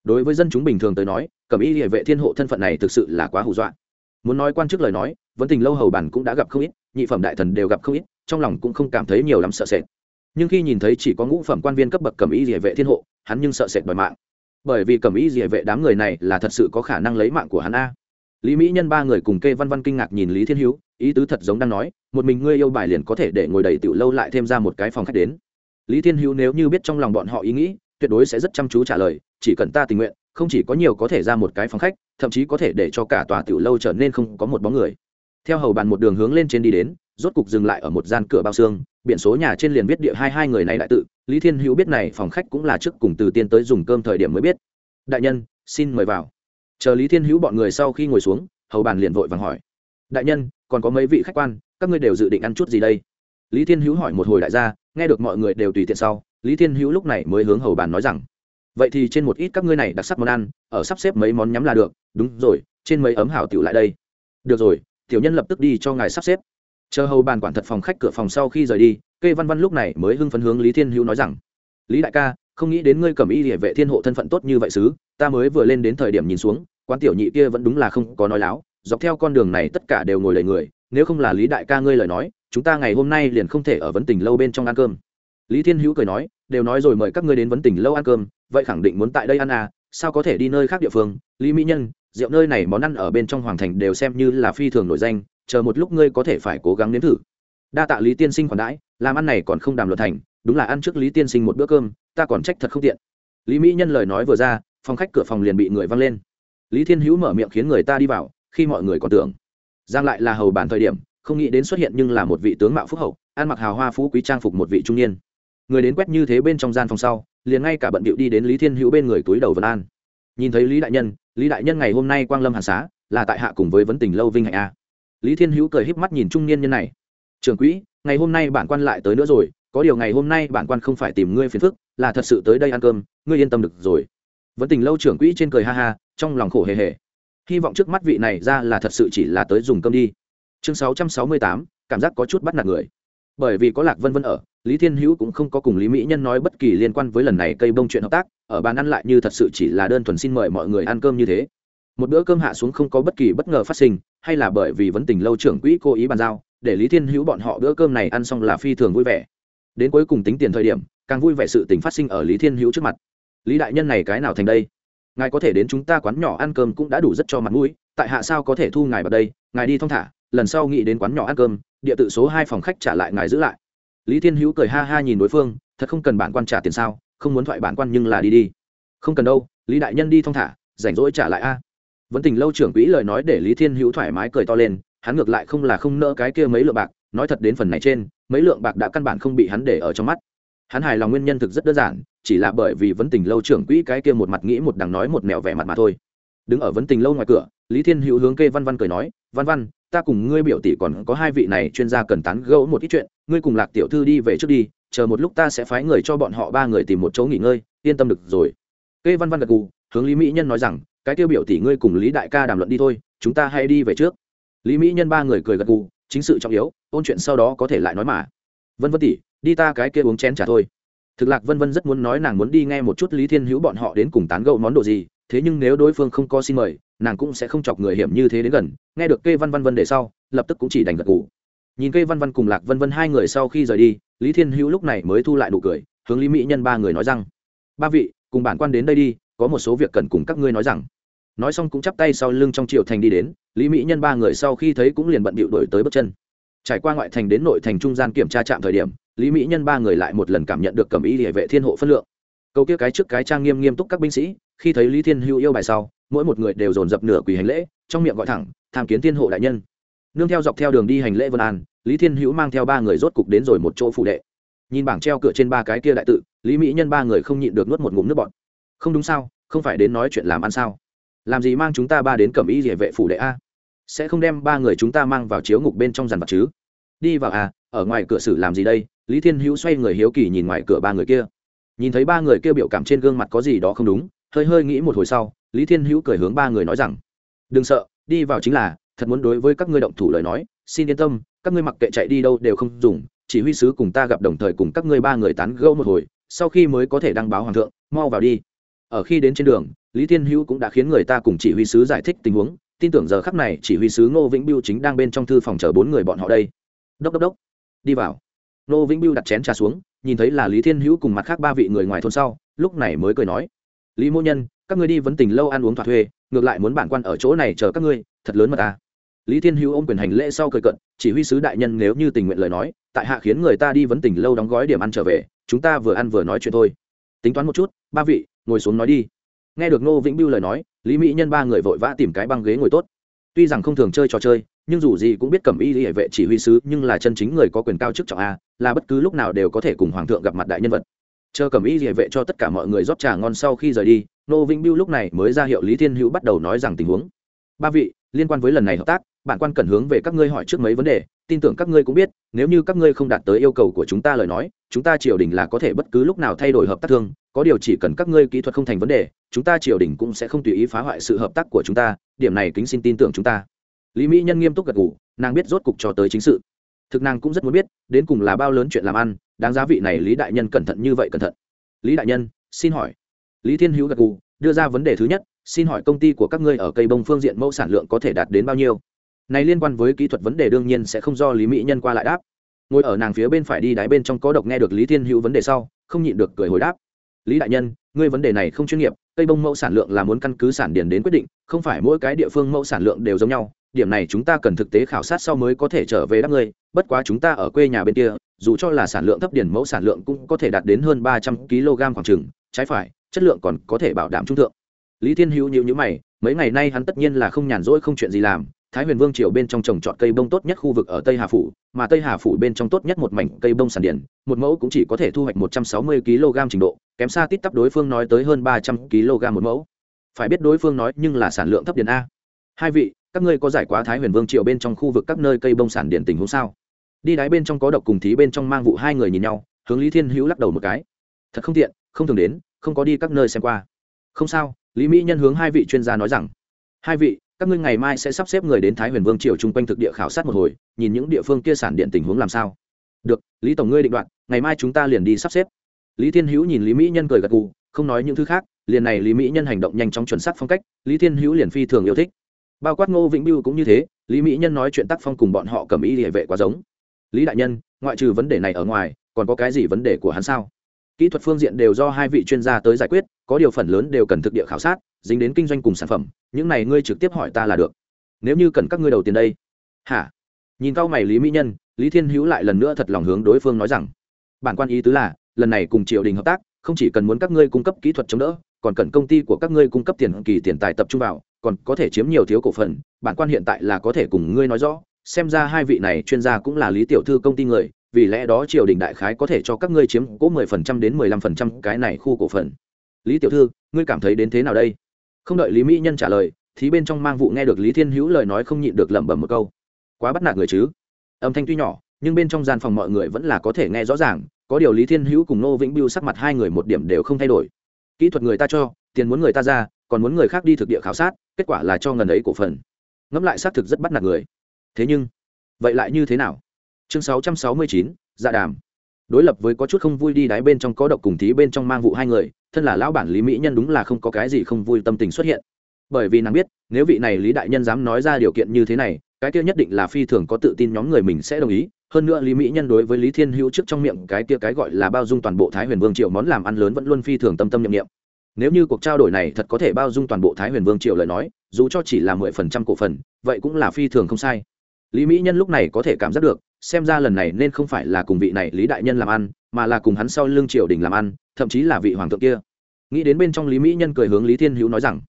Đối với dân chúng bình thường tới nói, cẩm y địa vệ thiên hộ thân phận này thực sự là quá hù dọa. Muốn nói quan chức lời nói vẫn tình lâu hầu bản cũng đã gặp không ít, nhị phẩm đại thần đều gặp không ít, trong lòng cũng không cảm thấy nhiều lắm sợ sệt nhưng khi nhìn thấy chỉ có ngũ phẩm quan viên cấp bậc cẩm y địa vệ thiên hộ, hắn nhưng sợ sệt đòi mạng. Bởi vì cẩm y địa vệ đám người này là thật sự có khả năng lấy mạng của hắn a. Lý mỹ nhân ba người cùng kê văn văn kinh ngạc nhìn lý thiên hữu, ý tứ thật giống đang nói, một mình ngươi yêu bài liền có thể để ngồi đầy tiểu lâu lại thêm ra một cái phòng khách đến. Lý thiên hữu nếu như biết trong lòng bọn họ ý nghĩ, tuyệt đối sẽ rất chăm chú trả lời, chỉ cần ta tình nguyện, không chỉ có nhiều có thể ra một cái phòng khách, thậm chí có thể để cho cả tòa tiểu lâu trở nên không có một bóng người. Theo hầu bàn một đường hướng lên trên đi đến, rốt cục dừng lại ở một gian cửa bao xương biển số nhà trên liền viết địa hai hai người này đại tự, lý thiên hữu biết này phòng khách cũng là trước cùng từ tiên tới dùng cơm thời điểm mới biết. Đại nhân, xin mời vào. Chờ lý thiên hữu bọn người sau khi ngồi xuống, hầu bàn liền vội vàng hỏi. Đại nhân, còn có mấy vị khách quan, các ngươi đều dự định ăn chút gì đây? Lý thiên hữu hỏi một hồi đại gia, nghe được mọi người đều tùy tiện sau, lý thiên hữu lúc này mới hướng hầu bàn nói rằng, vậy thì trên một ít các ngươi này đặc sắc món ăn, ở sắp xếp mấy món nhắm là được. Đúng rồi, trên mấy ấm hảo tiểu lại đây. Được rồi, tiểu nhân lập tức đi cho ngài sắp xếp chờ hầu bàn quản thật phòng khách cửa phòng sau khi rời đi, kê văn văn lúc này mới hưng phấn hướng lý thiên hữu nói rằng, lý đại ca, không nghĩ đến ngươi cầm y địa vệ thiên hộ thân phận tốt như vậy xứ ta mới vừa lên đến thời điểm nhìn xuống, quán tiểu nhị kia vẫn đúng là không có nói láo, dọc theo con đường này tất cả đều ngồi lầy người, nếu không là lý đại ca ngươi lời nói, chúng ta ngày hôm nay liền không thể ở vấn tình lâu bên trong ăn cơm. Lý thiên hữu cười nói, đều nói rồi mời các ngươi đến vấn tình lâu ăn cơm, vậy khẳng định muốn tại đây ăn à sao có thể đi nơi khác địa phương? Lý mỹ nhân, rượu nơi này món ăn ở bên trong hoàng thành đều xem như là phi thường nổi danh chờ một lúc ngươi có thể phải cố gắng nếm thử. Đa tạ lý tiên sinh khoản đãi, làm ăn này còn không đàm luật thành, đúng là ăn trước lý tiên sinh một bữa cơm, ta còn trách thật không tiện. Lý mỹ nhân lời nói vừa ra, phòng khách cửa phòng liền bị người văng lên. Lý thiên hữu mở miệng khiến người ta đi vào, khi mọi người còn tưởng giang lại là hầu bản thời điểm, không nghĩ đến xuất hiện nhưng là một vị tướng mạo phúc hậu, ăn mặc hào hoa phú quý trang phục một vị trung niên. Người đến quét như thế bên trong gian phòng sau, liền ngay cả bận bịu đi đến lý thiên hữu bên người túi đầu vân an. Nhìn thấy lý đại nhân, lý đại nhân ngày hôm nay quang lâm hàn xá, là tại hạ cùng với vấn tình lâu vinh hạnh a lý thiên hữu cười híp mắt nhìn trung niên nhân này. Trưởng quỹ, ngày hôm nay bản quan lại tới nữa rồi, có điều ngày hôm nay bản quan không phải tìm ngươi phiền phức, là thật sự tới đây ăn cơm, ngươi yên tâm được rồi. Vẫn tình lâu trưởng quỹ trên cười ha ha, trong lòng khổ hề hề. Hy vọng trước mắt vị này ra là thật sự chỉ là tới dùng cơm đi. Chương sáu trăm sáu mươi tám, cảm giác có chút bắt nạt người. Bởi vì có lạc vân vân ở, lý thiên hữu cũng không có cùng lý mỹ nhân nói bất kỳ liên quan với lần này cây bông chuyện hợp tác, ở bàn ăn lại như thật sự chỉ là đơn thuần xin mời mọi người ăn cơm như thế một bữa cơm hạ xuống không có bất kỳ bất ngờ phát sinh, hay là bởi vì vấn tình lâu trưởng quỹ cố ý bàn giao, để lý thiên hữu bọn họ bữa cơm này ăn xong là phi thường vui vẻ. Đến cuối cùng tính tiền thời điểm, càng vui vẻ sự tình phát sinh ở lý thiên hữu trước mặt. Lý đại nhân này cái nào thành đây? Ngài có thể đến chúng ta quán nhỏ ăn cơm cũng đã đủ rất cho mặt mũi, tại hạ sao có thể thu ngài vào đây? Ngài đi thong thả, lần sau nghĩ đến quán nhỏ ăn cơm, địa tự số hai phòng khách trả lại ngài giữ lại. Lý thiên hữu cười ha ha nhìn đối phương, thật không cần bản quan trả tiền sao? Không muốn thoại bản quan nhưng là đi đi. Không cần đâu, lý đại nhân đi thong thả, rảnh rỗi trả lại a vẫn tình lâu trưởng quỹ lời nói để lý thiên hữu thoải mái cười to lên, hắn ngược lại không là không nỡ cái kia mấy lượng bạc, nói thật đến phần này trên, mấy lượng bạc đã căn bản không bị hắn để ở trong mắt. Hắn hài lòng nguyên nhân thực rất đơn giản, chỉ là bởi vì vấn tình lâu trưởng quỹ cái kia một mặt nghĩ một đằng nói một mẹo vẻ mặt mà thôi. Đứng ở vấn tình lâu ngoài cửa, lý thiên hữu hướng kê văn văn cười nói, văn văn, ta cùng ngươi biểu tỷ còn có hai vị này chuyên gia cần tán gẫu một ít chuyện, ngươi cùng lạc tiểu thư đi về trước đi, chờ một lúc ta sẽ phái người cho bọn họ ba người tìm một chỗ nghỉ ngơi, yên tâm được rồi. Kê văn văn gật gù, hướng lý mỹ nhân nói rằng cái tiêu biểu tỷ ngươi cùng lý đại ca đàm luận đi thôi, chúng ta hãy đi về trước. Lý mỹ nhân ba người cười gật gù, chính sự trọng yếu, ôn chuyện sau đó có thể lại nói mà. Vân vân tỷ, đi ta cái kia uống chén trả thôi. Thực lạc vân vân rất muốn nói nàng muốn đi nghe một chút lý thiên hữu bọn họ đến cùng tán gẫu món đồ gì, thế nhưng nếu đối phương không có xin mời, nàng cũng sẽ không chọc người hiểm như thế đến gần. Nghe được kê văn văn vân để sau, lập tức cũng chỉ đành gật ngủ nhìn kê văn văn cùng lạc vân vân hai người sau khi rời đi, lý thiên hữu lúc này mới thu lại nụ cười, hướng lý mỹ nhân ba người nói rằng, ba vị, cùng bản quan đến đây đi, có một số việc cần cùng các ngươi nói rằng nói xong cũng chắp tay sau lưng trong triều thành đi đến, lý mỹ nhân ba người sau khi thấy cũng liền bận bịu đổi tới bước chân. Trải qua ngoại thành đến nội thành trung gian kiểm tra trạm thời điểm, lý mỹ nhân ba người lại một lần cảm nhận được cầm ý địa vệ thiên hộ phân lượng. Câu kia cái trước cái trang nghiêm nghiêm túc các binh sĩ, khi thấy lý thiên hữu yêu bài sau, mỗi một người đều dồn dập nửa quỳ hành lễ, trong miệng gọi thẳng, tham kiến thiên hộ đại nhân. Nương theo dọc theo đường đi hành lễ vân an, lý thiên hữu mang theo ba người rốt cục đến rồi một chỗ phụ đệ. Nhìn bảng treo cửa trên ba cái kia đại tự, lý mỹ nhân ba người không nhịn được nuốt một ngụm nước bọt. Không đúng sao, không phải đến nói chuyện làm ăn sao? Làm gì mang chúng ta ba đến cẩm y địa vệ phủ đệ a? Sẽ không đem ba người chúng ta mang vào chiếu ngục bên trong dàn vật chứ? Đi vào à ở ngoài cửa sử làm gì đây? Lý thiên hữu xoay người hiếu kỳ nhìn ngoài cửa ba người kia. Nhìn thấy ba người kia biểu cảm trên gương mặt có gì đó không đúng, hơi hơi nghĩ một hồi sau, lý thiên hữu cười hướng ba người nói rằng, đừng sợ, đi vào chính là, thật muốn đối với các ngươi động thủ lời nói, xin yên tâm, các ngươi mặc kệ chạy đi đâu đều không dùng, chỉ huy sứ cùng ta gặp đồng thời cùng các ngươi ba người tán gẫu một hồi, sau khi mới có thể đăng báo hoàng thượng, mau vào đi. Ở khi đến trên đường lý thiên hữu cũng đã khiến người ta cùng chỉ huy sứ giải thích tình huống, tin tưởng giờ khắc này chỉ huy sứ ngô vĩnh biêu chính đang bên trong thư phòng chờ bốn người bọn họ đây. Đốc đốc đốc. Đi vào. Ngô vĩnh biêu đặt chén trà xuống, nhìn thấy là lý thiên hữu cùng mặt khác ba vị người ngoài thôn sau, lúc này mới cười nói. Lý mô nhân, các ngươi đi vấn tình lâu ăn uống thỏa thuê, ngược lại muốn bản quan ở chỗ này chờ các ngươi, thật lớn mà ta. Lý thiên hữu ôm quyền hành lễ sau cười cận, chỉ huy sứ đại nhân nếu như tình nguyện lời nói, tại hạ khiến người ta đi vấn tình lâu đóng gói điểm ăn trở về, chúng ta vừa ăn vừa nói chuyện thôi. Tính toán một chút, ba vị, ngồi xuống nói đi nghe được ngô vĩnh biêu lời nói, lý mỹ nhân ba người vội vã tìm cái băng ghế ngồi tốt. Tuy rằng không thường chơi trò chơi, nhưng dù gì cũng biết cầm y hệ vệ chỉ huy sứ nhưng là chân chính người có quyền cao chức trọng a, là bất cứ lúc nào đều có thể cùng hoàng thượng gặp mặt đại nhân vật. Chờ cầm y hệ vệ cho tất cả mọi người rót trà ngon sau khi rời đi, ngô vĩnh biêu lúc này mới ra hiệu lý thiên hữu bắt đầu nói rằng tình huống. Ba vị, liên quan với lần này hợp tác, bản quan cần hướng về các ngươi hỏi trước mấy vấn đề, tin tưởng các ngươi cũng biết, nếu như các ngươi không đạt tới yêu cầu của chúng ta lời nói, chúng ta triều đình là có thể bất cứ lúc nào thay đổi hợp tác thương, có điều chỉ cần các ngươi kỹ thuật không thành vấn đề chúng ta triều đình cũng sẽ không tùy ý phá hoại sự hợp tác của chúng ta, điểm này kính xin tin tưởng chúng ta. Lý mỹ nhân nghiêm túc gật ngủ nàng biết rốt cục cho tới chính sự. Thực nàng cũng rất muốn biết, đến cùng là bao lớn chuyện làm ăn, đáng giá vị này lý đại nhân cẩn thận như vậy cẩn thận. Lý đại nhân, xin hỏi. Lý thiên hữu gật gù, đưa ra vấn đề thứ nhất, xin hỏi công ty của các ngươi ở cây bông phương diện mẫu sản lượng có thể đạt đến bao nhiêu? Này liên quan với kỹ thuật vấn đề đương nhiên sẽ không do lý mỹ nhân qua lại đáp. Ngồi ở nàng phía bên phải đi đáy bên trong có độc nghe được lý thiên hữu vấn đề sau, không nhịn được cười hồi đáp. Lý đại nhân, ngươi vấn đề này không chuyên nghiệp cây bông mẫu sản lượng là muốn căn cứ sản điền đến quyết định, không phải mỗi cái địa phương mẫu sản lượng đều giống nhau. Điểm này chúng ta cần thực tế khảo sát sau mới có thể trở về đáp ngươi. Bất quá chúng ta ở quê nhà bên kia, dù cho là sản lượng thấp điển mẫu sản lượng cũng có thể đạt đến hơn ba trăm kg khoảng trừng trái phải, chất lượng còn có thể bảo đảm trung thượng. Lý thiên hữu nhịu nhữ mày, mấy ngày nay hắn tất nhiên là không nhàn rỗi không chuyện gì làm thái huyền vương triều bên trong trồng trọt cây bông tốt nhất khu vực ở tây hà phủ, mà tây hà phủ bên trong tốt nhất một mảnh cây bông sản điển một mẫu cũng chỉ có thể thu hoạch một trăm sáu mươi kg trình độ, kém xa tít tắp đối phương nói tới hơn ba trăm kg một mẫu. Phải biết đối phương nói nhưng là sản lượng thấp điển a. Hai vị, các ngươi có giải quá thái huyền vương triều bên trong khu vực các nơi cây bông sản điển tình huống sao? Đi đáy bên trong có độc cùng thí bên trong mang vụ hai người nhìn nhau, hướng lý thiên hữu lắc đầu một cái. Thật không tiện, không thường đến, không có đi các nơi xem qua. Không sao, lý mỹ nhân hướng hai vị chuyên gia nói rằng. Hai vị các ngươi ngày mai sẽ sắp xếp người đến thái huyền vương triều chung quanh thực địa khảo sát một hồi nhìn những địa phương kia sản điện tình huống làm sao. Được lý tổng ngươi định đoạn, ngày mai chúng ta liền đi sắp xếp. Lý thiên hữu nhìn lý mỹ nhân cười gật gù không nói những thứ khác liền này lý mỹ nhân hành động nhanh chóng chuẩn xác phong cách lý thiên hữu liền phi thường yêu thích. Bao quát ngô vĩnh biêu cũng như thế lý mỹ nhân nói chuyện tác phong cùng bọn họ cầm ý địa vệ quá giống. Lý đại nhân ngoại trừ vấn đề này ở ngoài còn có cái gì vấn đề của hắn sao? Kỹ thuật phương diện đều do hai vị chuyên gia tới giải quyết có điều phần lớn đều cần thực địa khảo sát dính đến kinh doanh cùng sản phẩm, những này ngươi trực tiếp hỏi ta là được. Nếu như cần các ngươi đầu tiền đây. Hả? Nhìn cao mày lý mỹ nhân, lý thiên hữu lại lần nữa thật lòng hướng đối phương nói rằng, bản quan ý tứ là, lần này cùng triều đình hợp tác, không chỉ cần muốn các ngươi cung cấp kỹ thuật chống đỡ, còn cần công ty của các ngươi cung cấp tiền kỳ tiền tài tập trung vào, còn có thể chiếm nhiều thiếu cổ phần, bản quan hiện tại là có thể cùng ngươi nói rõ, xem ra hai vị này chuyên gia cũng là lý tiểu thư công ty người, vì lẽ đó triều đình đại khái có thể cho các ngươi chiếm cố mười phần trăm đến mười lăm phần trăm cái này khu cổ phần. Lý tiểu thư, ngươi cảm thấy đến thế nào đây? Không đợi lý mỹ nhân trả lời, thì bên trong mang vụ nghe được lý thiên hữu lời nói không nhịn được lẩm bẩm một câu. Quá bắt nạt người chứ? Âm thanh tuy nhỏ, nhưng bên trong gian phòng mọi người vẫn là có thể nghe rõ ràng, có điều lý thiên hữu cùng nô vĩnh biêu sắc mặt hai người một điểm đều không thay đổi. Kỹ thuật người ta cho, tiền muốn người ta ra, còn muốn người khác đi thực địa khảo sát, kết quả là cho ngần ấy cổ phần. Ngẫm lại xác thực rất bắt nạt người. Thế nhưng, vậy lại như thế nào? Chương sáu trăm sáu mươi chín dạ đàm đối lập với có chút không vui đi đáy bên trong có độc cùng thí bên trong mang vụ hai người, thân là lão bản lý mỹ nhân đúng là không có cái gì không vui tâm tình xuất hiện. Bởi vì nàng biết, nếu vị này lý đại nhân dám nói ra điều kiện như thế này, cái kia nhất định là phi thường có tự tin nhóm người mình sẽ đồng ý. Hơn nữa lý mỹ nhân đối với lý thiên hữu trước trong miệng cái kia cái gọi là bao dung toàn bộ thái huyền vương triều món làm ăn lớn vẫn luôn phi thường tâm tâm nhiệm nghiệm nếu như cuộc trao đổi này thật có thể bao dung toàn bộ thái huyền vương triều lời nói, dù cho chỉ là mười phần trăm cổ phần, vậy cũng là phi thường không sai. Lý mỹ nhân lúc này có thể cảm giác được xem ra lần này nên không phải là cùng vị này lý đại nhân làm ăn, mà là cùng hắn sau lưng triều đình làm ăn, thậm chí là vị hoàng thượng kia. Nghĩ đến bên trong lý mỹ nhân cười hướng lý thiên hữu nói rằng,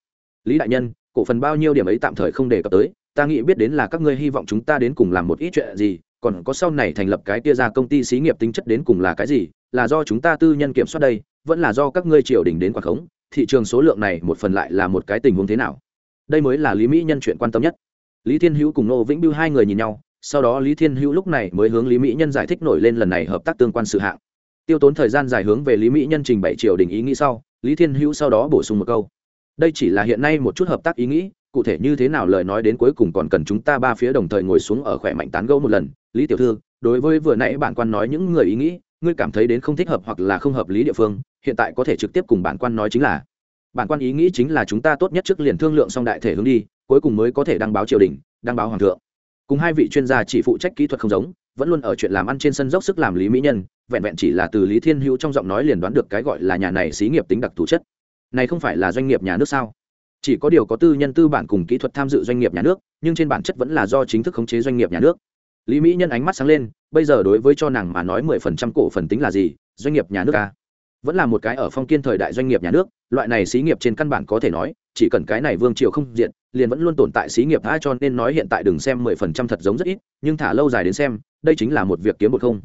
lý đại nhân, cổ phần bao nhiêu điểm ấy tạm thời không đề cập tới, ta nghĩ biết đến là các ngươi hy vọng chúng ta đến cùng làm một ít chuyện gì, còn có sau này thành lập cái tia ra công ty xí nghiệp tính chất đến cùng là cái gì, là do chúng ta tư nhân kiểm soát đây, vẫn là do các ngươi triều đình đến quảng khống, thị trường số lượng này một phần lại là một cái tình huống thế nào? Đây mới là lý mỹ nhân chuyện quan tâm nhất. Lý thiên hữu cùng nô vĩnh biêu hai người nhìn nhau sau đó lý thiên hữu lúc này mới hướng lý mỹ nhân giải thích nổi lên lần này hợp tác tương quan sự hạng. Tiêu tốn thời gian dài hướng về lý mỹ nhân trình bày triều đình ý nghĩ sau, lý thiên hữu sau đó bổ sung một câu. Đây chỉ là hiện nay một chút hợp tác ý nghĩ, cụ thể như thế nào lời nói đến cuối cùng còn cần chúng ta ba phía đồng thời ngồi xuống ở khỏe mạnh tán gẫu một lần. Lý tiểu thư, đối với vừa nãy bản quan nói những người ý nghĩ, ngươi cảm thấy đến không thích hợp hoặc là không hợp lý địa phương, hiện tại có thể trực tiếp cùng bản quan nói chính là, bản quan ý nghĩ chính là chúng ta tốt nhất trước liền thương lượng xong đại thể hướng đi, cuối cùng mới có thể đăng báo triều đình, đăng báo hoàng thượng cùng hai vị chuyên gia chỉ phụ trách kỹ thuật không giống, vẫn luôn ở chuyện làm ăn trên sân dốc sức làm lý mỹ nhân, vẹn vẹn chỉ là từ lý thiên hữu trong giọng nói liền đoán được cái gọi là nhà này xí nghiệp tính đặc thù chất. Này không phải là doanh nghiệp nhà nước sao? Chỉ có điều có tư nhân tư bản cùng kỹ thuật tham dự doanh nghiệp nhà nước, nhưng trên bản chất vẫn là do chính thức khống chế doanh nghiệp nhà nước. Lý mỹ nhân ánh mắt sáng lên, bây giờ đối với cho nàng mà nói mười phần trăm cổ phần tính là gì? Doanh nghiệp nhà nước à? vẫn là một cái ở phong kiên thời đại doanh nghiệp nhà nước, loại này xí nghiệp trên căn bản có thể nói, chỉ cần cái này vương triều không diện liền vẫn luôn tồn tại xí nghiệp tha cho nên nói hiện tại đừng xem mười phần trăm thật giống rất ít, nhưng thả lâu dài đến xem, đây chính là một việc kiếm một không.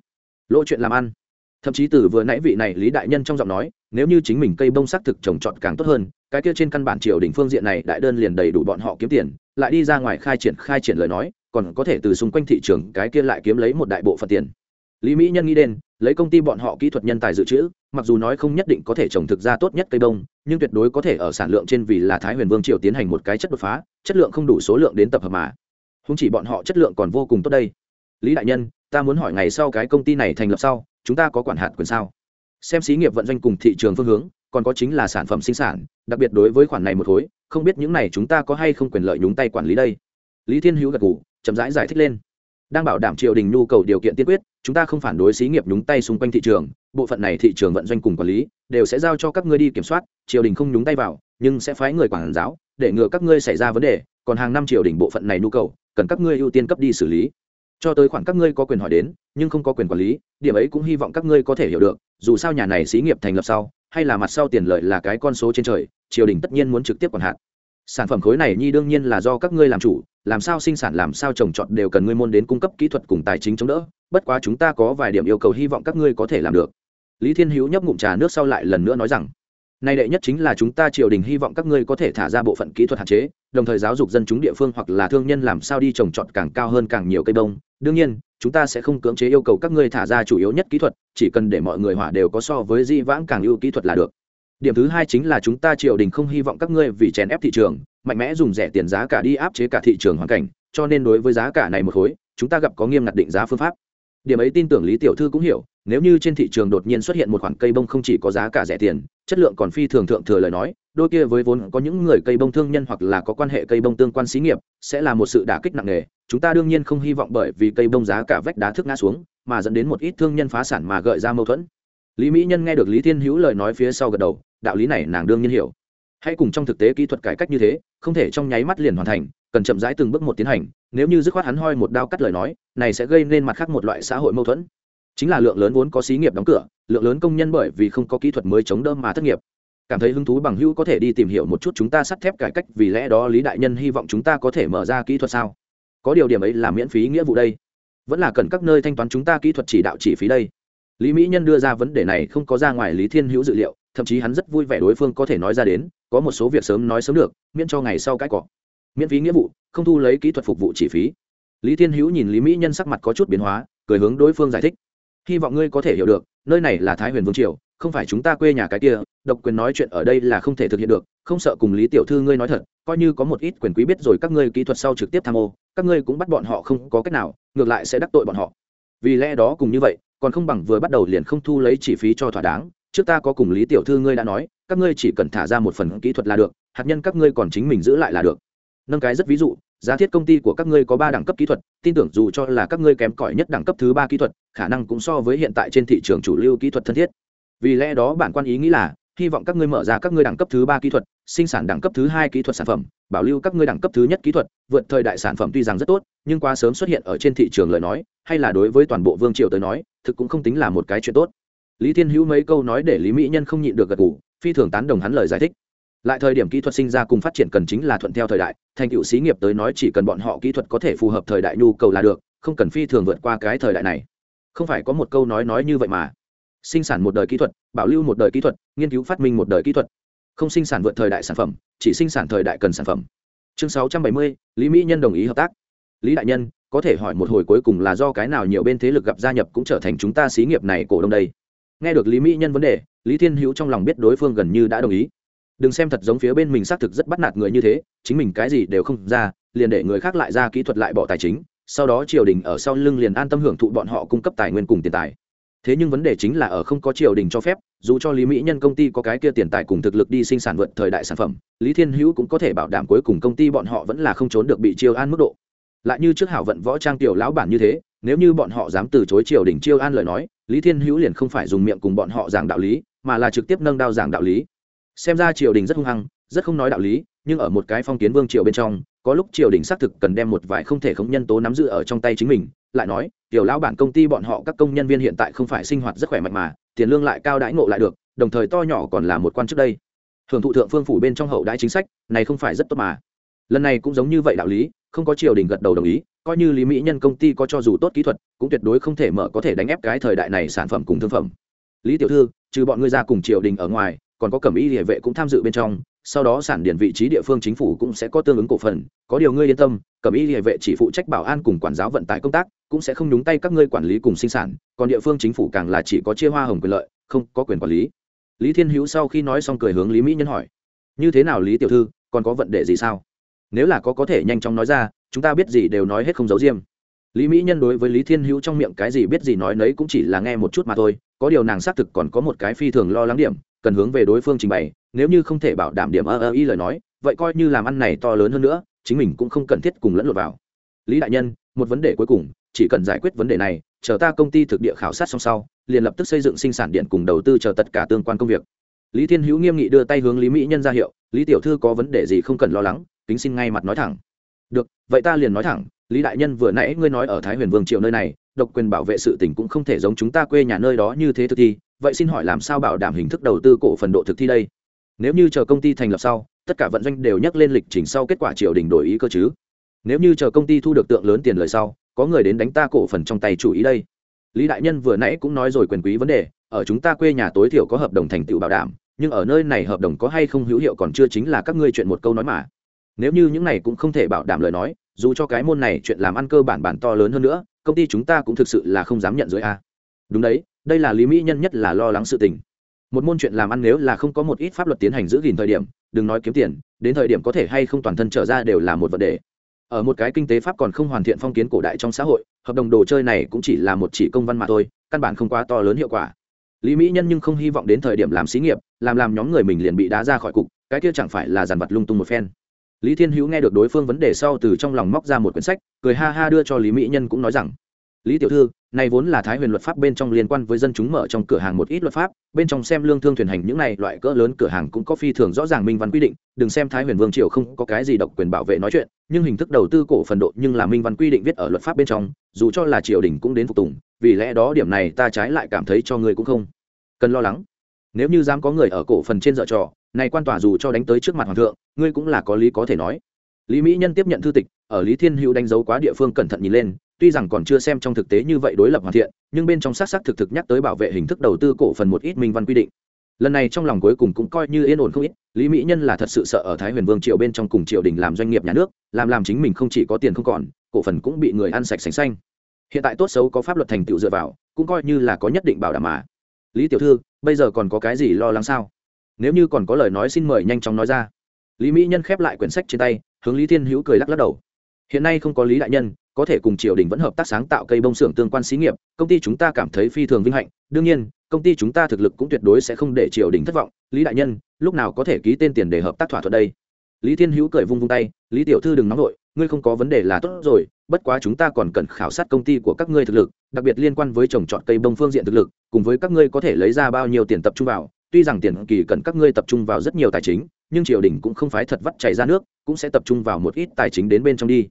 Lỗ chuyện làm ăn. Thậm chí từ vừa nãy vị này lý đại nhân trong giọng nói, nếu như chính mình cây bông xác thực trồng trọt càng tốt hơn, cái kia trên căn bản triều đình phương diện này đại đơn liền đầy đủ bọn họ kiếm tiền, lại đi ra ngoài khai triển khai triển lời nói, còn có thể từ xung quanh thị trường cái kia lại kiếm lấy một đại bộ phận tiền. Lý mỹ nhân nghĩ đến lấy công ty bọn họ kỹ thuật nhân tài dự trữ mặc dù nói không nhất định có thể trồng thực ra tốt nhất cây bông nhưng tuyệt đối có thể ở sản lượng trên vì là thái huyền vương triều tiến hành một cái chất đột phá chất lượng không đủ số lượng đến tập hợp mà. Không chỉ bọn họ chất lượng còn vô cùng tốt đây. Lý đại nhân ta muốn hỏi ngày sau cái công ty này thành lập sau chúng ta có quản hạt quyền sao? Xem xí nghiệp vận doanh cùng thị trường phương hướng còn có chính là sản phẩm sinh sản đặc biệt đối với khoản này một khối không biết những này chúng ta có hay không quyền lợi nhúng tay quản lý đây. Lý thiên hữu gật g ủ chậm rãi giải, giải thích lên. Đang bảo đảm triều đình nhu cầu điều kiện tiên quyết chúng ta không phản đối xí nghiệp nhúng tay xung quanh thị trường, bộ phận này thị trường vận doanh cùng quản lý đều sẽ giao cho các ngươi đi kiểm soát, triều đình không nhúng tay vào, nhưng sẽ phái người quản giáo, để ngừa các ngươi xảy ra vấn đề, còn hàng năm triều đình bộ phận này nhu cầu, cần các ngươi ưu tiên cấp đi xử lý. Cho tới khoản các ngươi có quyền hỏi đến, nhưng không có quyền quản lý, điểm ấy cũng hy vọng các ngươi có thể hiểu được, dù sao nhà này xí nghiệp thành lập sau, hay là mặt sau tiền lợi là cái con số trên trời, triều đình tất nhiên muốn trực tiếp quản hạt. Sản phẩm khối này nhi đương nhiên là do các ngươi làm chủ, làm sao sinh sản làm sao trồng trọt đều cần ngươi môn đến cung cấp kỹ thuật cùng tài chính chống đỡ bất quá chúng ta có vài điểm yêu cầu hy vọng các ngươi có thể làm được. Lý thiên hữu nhấp ngụm trà nước sau lại lần nữa nói rằng nay đệ nhất chính là chúng ta triều đình hy vọng các ngươi có thể thả ra bộ phận kỹ thuật hạn chế, đồng thời giáo dục dân chúng địa phương hoặc là thương nhân làm sao đi trồng trọt càng cao hơn càng nhiều cây bông. Đương nhiên, chúng ta sẽ không cưỡng chế yêu cầu các ngươi thả ra chủ yếu nhất kỹ thuật, chỉ cần để mọi người hỏa đều có so với di vãng càng ưu kỹ thuật là được. Điểm thứ hai chính là chúng ta triều đình không hy vọng các ngươi vì chèn ép thị trường, mạnh mẽ dùng rẻ tiền giá cả đi áp chế cả thị trường hoàn cảnh, cho nên đối với giá cả này một khối, chúng ta gặp có nghiêm ngặt định giá phương pháp điểm ấy tin tưởng lý tiểu thư cũng hiểu, nếu như trên thị trường đột nhiên xuất hiện một khoản cây bông không chỉ có giá cả rẻ tiền, chất lượng còn phi thường thượng thừa lời nói, đôi kia với vốn có những người cây bông thương nhân hoặc là có quan hệ cây bông tương quan xí nghiệp, sẽ là một sự đả kích nặng nề. Chúng ta đương nhiên không hy vọng bởi vì cây bông giá cả vách đá thức ngã xuống, mà dẫn đến một ít thương nhân phá sản mà gợi ra mâu thuẫn. Lý mỹ nhân nghe được lý thiên hữu lời nói phía sau gật đầu, đạo lý này nàng đương nhiên hiểu. Hãy cùng trong thực tế kỹ thuật cải cách như thế, không thể trong nháy mắt liền hoàn thành cần chậm rãi từng bước một tiến hành, nếu như dứt khoát hắn hoi một đao cắt lời nói, này sẽ gây nên mặt khác một loại xã hội mâu thuẫn. Chính là lượng lớn vốn có xí nghiệp đóng cửa, lượng lớn công nhân bởi vì không có kỹ thuật mới chống đỡ mà thất nghiệp. Cảm thấy hứng thú bằng hữu có thể đi tìm hiểu một chút chúng ta sắt thép cải cách, vì lẽ đó lý đại nhân hy vọng chúng ta có thể mở ra kỹ thuật sao? Có điều điểm ấy là miễn phí nghĩa vụ đây. Vẫn là cần các nơi thanh toán chúng ta kỹ thuật chỉ đạo chỉ phí đây. Lý mỹ nhân đưa ra vấn đề này không có ra ngoài lý thiên hữu dự liệu, thậm chí hắn rất vui vẻ đối phương có thể nói ra đến, có một số việc sớm nói sớm được, miễn cho ngày sau cãi cọ miễn phí nghĩa vụ, không thu lấy kỹ thuật phục vụ chi phí. Lý thiên hữu nhìn lý mỹ nhân sắc mặt có chút biến hóa, cười hướng đối phương giải thích. Hy vọng ngươi có thể hiểu được, nơi này là thái huyền vương triều, không phải chúng ta quê nhà cái kia, độc quyền nói chuyện ở đây là không thể thực hiện được, không sợ cùng lý tiểu thư ngươi nói thật, coi như có một ít quyền quý biết rồi các ngươi kỹ thuật sau trực tiếp tham ô, các ngươi cũng bắt bọn họ không có cách nào, ngược lại sẽ đắc tội bọn họ. Vì lẽ đó cùng như vậy, còn không bằng vừa bắt đầu liền không thu lấy chi phí cho thỏa đáng, trước ta có cùng lý tiểu thư ngươi đã nói, các ngươi chỉ cần thả ra một phần kỹ thuật là được, hạt nhân các ngươi còn chính mình giữ lại là được nâng cái rất ví dụ, giá thiết công ty của các ngươi có ba đẳng cấp kỹ thuật, tin tưởng dù cho là các ngươi kém cỏi nhất đẳng cấp thứ ba kỹ thuật, khả năng cũng so với hiện tại trên thị trường chủ lưu kỹ thuật thân thiết. Vì lẽ đó bản quan ý nghĩ là, hy vọng các ngươi mở ra các ngươi đẳng cấp thứ ba kỹ thuật, sinh sản đẳng cấp thứ hai kỹ thuật sản phẩm, bảo lưu các ngươi đẳng cấp thứ nhất kỹ thuật, vượt thời đại sản phẩm tuy rằng rất tốt, nhưng quá sớm xuất hiện ở trên thị trường lời nói, hay là đối với toàn bộ vương triều tới nói, thực cũng không tính là một cái chuyện tốt. Lý thiên hữu mấy câu nói để lý mỹ nhân không nhịn được gật g ủ phi thường tán đồng hắn lời giải thích lại thời điểm kỹ thuật sinh ra cùng phát triển cần chính là thuận theo thời đại, thành tựu xí nghiệp tới nói chỉ cần bọn họ kỹ thuật có thể phù hợp thời đại nhu cầu là được, không cần phi thường vượt qua cái thời đại này. Không phải có một câu nói nói như vậy mà. Sinh sản một đời kỹ thuật, bảo lưu một đời kỹ thuật, nghiên cứu phát minh một đời kỹ thuật. Không sinh sản vượt thời đại sản phẩm, chỉ sinh sản thời đại cần sản phẩm. Chương sáu trăm bảy mươi, lý mỹ nhân đồng ý hợp tác. Lý đại nhân, có thể hỏi một hồi cuối cùng là do cái nào nhiều bên thế lực gặp gia nhập cũng trở thành chúng ta xí nghiệp này cổ đông đây? Nghe được lý mỹ nhân vấn đề, lý thiên hữu trong lòng biết đối phương gần như đã đồng ý đừng xem thật giống phía bên mình xác thực rất bắt nạt người như thế, chính mình cái gì đều không ra, liền để người khác lại ra kỹ thuật lại bỏ tài chính, sau đó triều đình ở sau lưng liền an tâm hưởng thụ bọn họ cung cấp tài nguyên cùng tiền tài. Thế nhưng vấn đề chính là ở không có triều đình cho phép, dù cho lý mỹ nhân công ty có cái kia tiền tài cùng thực lực đi sinh sản vượt thời đại sản phẩm, lý thiên hữu cũng có thể bảo đảm cuối cùng công ty bọn họ vẫn là không trốn được bị chiêu an mức độ. Lại như trước hảo vận võ trang tiểu lão bản như thế, nếu như bọn họ dám từ chối triều đình chiêu an lời nói, lý thiên hữu liền không phải dùng miệng cùng bọn họ giảng đạo lý, mà là trực tiếp nâng đao giảng đạo lý xem ra triều đình rất hung hăng, rất không nói đạo lý, nhưng ở một cái phong kiến vương triều bên trong, có lúc triều đình xác thực cần đem một vài không thể khống nhân tố nắm giữ ở trong tay chính mình. Lại nói, tiểu lão bản công ty bọn họ các công nhân viên hiện tại không phải sinh hoạt rất khỏe mạnh mà, tiền lương lại cao đãi ngộ lại được, đồng thời to nhỏ còn là một quan trước đây. Thường thụ thượng phương phủ bên trong hậu đãi chính sách, này không phải rất tốt mà. Lần này cũng giống như vậy đạo lý, không có triều đình gật đầu đồng ý, coi như lý mỹ nhân công ty có cho dù tốt kỹ thuật, cũng tuyệt đối không thể mở có thể đánh ép cái thời đại này sản phẩm cùng thương phẩm. Lý tiểu thư, trừ bọn ngươi ra cùng triều đình ở ngoài còn có cẩm y địa vệ cũng tham dự bên trong, sau đó sản điển vị trí địa phương chính phủ cũng sẽ có tương ứng cổ phần. Có điều ngươi yên tâm, cẩm y địa vệ chỉ phụ trách bảo an cùng quản giáo vận tải công tác, cũng sẽ không nhúng tay các ngươi quản lý cùng sinh sản, còn địa phương chính phủ càng là chỉ có chia hoa hồng quyền lợi, không có quyền quản lý. Lý thiên hữu sau khi nói xong cười hướng lý mỹ nhân hỏi, như thế nào lý tiểu thư, còn có vấn đề gì sao? Nếu là có có thể nhanh chóng nói ra, chúng ta biết gì đều nói hết không giấu riêng lý mỹ nhân đối với lý thiên hữu trong miệng cái gì biết gì nói nấy cũng chỉ là nghe một chút mà thôi, có điều nàng xác thực còn có một cái phi thường lo lắng điểm cần hướng về đối phương trình bày, nếu như không thể bảo đảm điểm ơ ơ y lời nói, vậy coi như làm ăn này to lớn hơn nữa, chính mình cũng không cần thiết cùng lẫn lộn vào. Lý đại nhân, một vấn đề cuối cùng, chỉ cần giải quyết vấn đề này, chờ ta công ty thực địa khảo sát xong sau, liền lập tức xây dựng sinh sản điện cùng đầu tư chờ tất cả tương quan công việc. Lý thiên hữu nghiêm nghị đưa tay hướng lý mỹ nhân ra hiệu, lý tiểu thư có vấn đề gì không cần lo lắng, kính xin ngay mặt nói thẳng. Được, vậy ta liền nói thẳng, lý đại nhân vừa nãy ngươi nói ở thái huyền vương Triệu nơi này, độc quyền bảo vệ sự tỉnh cũng không thể giống chúng ta quê nhà nơi đó như thế thực thi vậy xin hỏi làm sao bảo đảm hình thức đầu tư cổ phần độ thực thi đây? Nếu như chờ công ty thành lập sau, tất cả vận doanh đều nhắc lên lịch trình sau kết quả triều đình đổi ý cơ chứ? Nếu như chờ công ty thu được tượng lớn tiền lời sau, có người đến đánh ta cổ phần trong tay chủ ý đây? Lý đại nhân vừa nãy cũng nói rồi quyền quý vấn đề, ở chúng ta quê nhà tối thiểu có hợp đồng thành tựu bảo đảm, nhưng ở nơi này hợp đồng có hay không hữu hiệu còn chưa chính là các ngươi chuyện một câu nói mà. Nếu như những này cũng không thể bảo đảm lời nói, dù cho cái môn này chuyện làm ăn cơ bản bản to lớn hơn nữa, công ty chúng ta cũng thực sự là không dám nhận dưới a. Đúng đấy đây là lý mỹ nhân nhất là lo lắng sự tình. Một môn chuyện làm ăn nếu là không có một ít pháp luật tiến hành giữ gìn thời điểm, đừng nói kiếm tiền, đến thời điểm có thể hay không toàn thân trở ra đều là một vấn đề. Ở một cái kinh tế pháp còn không hoàn thiện phong kiến cổ đại trong xã hội, hợp đồng đồ chơi này cũng chỉ là một chỉ công văn mà thôi, căn bản không quá to lớn hiệu quả. Lý mỹ nhân nhưng không hy vọng đến thời điểm làm xí nghiệp, làm làm nhóm người mình liền bị đá ra khỏi cục, cái kia chẳng phải là dàn vật lung tung một phen. Lý thiên hữu nghe được đối phương vấn đề sau từ trong lòng móc ra một quyển sách, cười ha ha đưa cho lý mỹ nhân cũng nói rằng, lý tiểu thư này vốn là thái huyền luật pháp bên trong liên quan với dân chúng mở trong cửa hàng một ít luật pháp, bên trong xem lương thương thuyền hành những này loại cỡ lớn cửa hàng cũng có phi thường rõ ràng minh văn quy định, đừng xem thái huyền vương triều không có cái gì độc quyền bảo vệ nói chuyện, nhưng hình thức đầu tư cổ phần độ nhưng là minh văn quy định viết ở luật pháp bên trong, dù cho là triều đình cũng đến phục tùng, vì lẽ đó điểm này ta trái lại cảm thấy cho người cũng không cần lo lắng. Nếu như dám có người ở cổ phần trên dợ trò, này quan tòa dù cho đánh tới trước mặt hoàng thượng, ngươi cũng là có lý có thể nói. Lý mỹ nhân tiếp nhận thư tịch ở lý thiên hữu đánh dấu quá địa phương cẩn thận nhìn lên, tuy rằng còn chưa xem trong thực tế như vậy đối lập hoàn thiện, nhưng bên trong xác xác thực thực nhắc tới bảo vệ hình thức đầu tư cổ phần một ít minh văn quy định. Lần này trong lòng cuối cùng cũng coi như yên ổn không ít, lý mỹ nhân là thật sự sợ ở thái huyền vương triều bên trong cùng triều đình làm doanh nghiệp nhà nước, làm làm chính mình không chỉ có tiền không còn, cổ phần cũng bị người ăn sạch sành xanh. Hiện tại tốt xấu có pháp luật thành tựu dựa vào, cũng coi như là có nhất định bảo đảm mà. Lý tiểu thư, bây giờ còn có cái gì lo lắng sao? Nếu như còn có lời nói xin mời nhanh chóng nói ra. Lý mỹ nhân khép lại quyển sách trên tay, hướng lý thiên hữu cười lắc lắc đầu hiện nay không có lý đại nhân, có thể cùng triều đình vẫn hợp tác sáng tạo cây bông xưởng tương quan xí nghiệp, công ty chúng ta cảm thấy phi thường vinh hạnh. Đương nhiên, công ty chúng ta thực lực cũng tuyệt đối sẽ không để triều đình thất vọng. Lý đại nhân, lúc nào có thể ký tên tiền để hợp tác thỏa thuận đây? Lý thiên hữu cười vung vung tay, lý tiểu thư đừng nóng vội, ngươi không có vấn đề là tốt rồi, bất quá chúng ta còn cần khảo sát công ty của các ngươi thực lực, đặc biệt liên quan với trồng trọt cây bông phương diện thực lực, cùng với các ngươi có thể lấy ra bao nhiêu tiền tập trung vào. Tuy rằng tiền kỳ cần các ngươi tập trung vào rất nhiều tài chính, nhưng triều đình cũng không phải thật vắt chảy ra nước, cũng sẽ tập trung vào một ít tài chính đến bên trong đi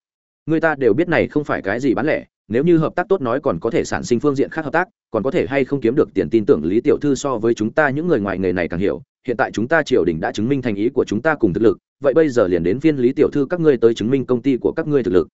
người ta đều biết này không phải cái gì bán lẻ, nếu như hợp tác tốt nói còn có thể sản sinh phương diện khác hợp tác, còn có thể hay không kiếm được tiền tin tưởng lý tiểu thư so với chúng ta những người ngoài nghề này càng hiểu, hiện tại chúng ta triều đình đã chứng minh thành ý của chúng ta cùng thực lực, vậy bây giờ liền đến phiên lý tiểu thư các ngươi tới chứng minh công ty của các ngươi thực lực.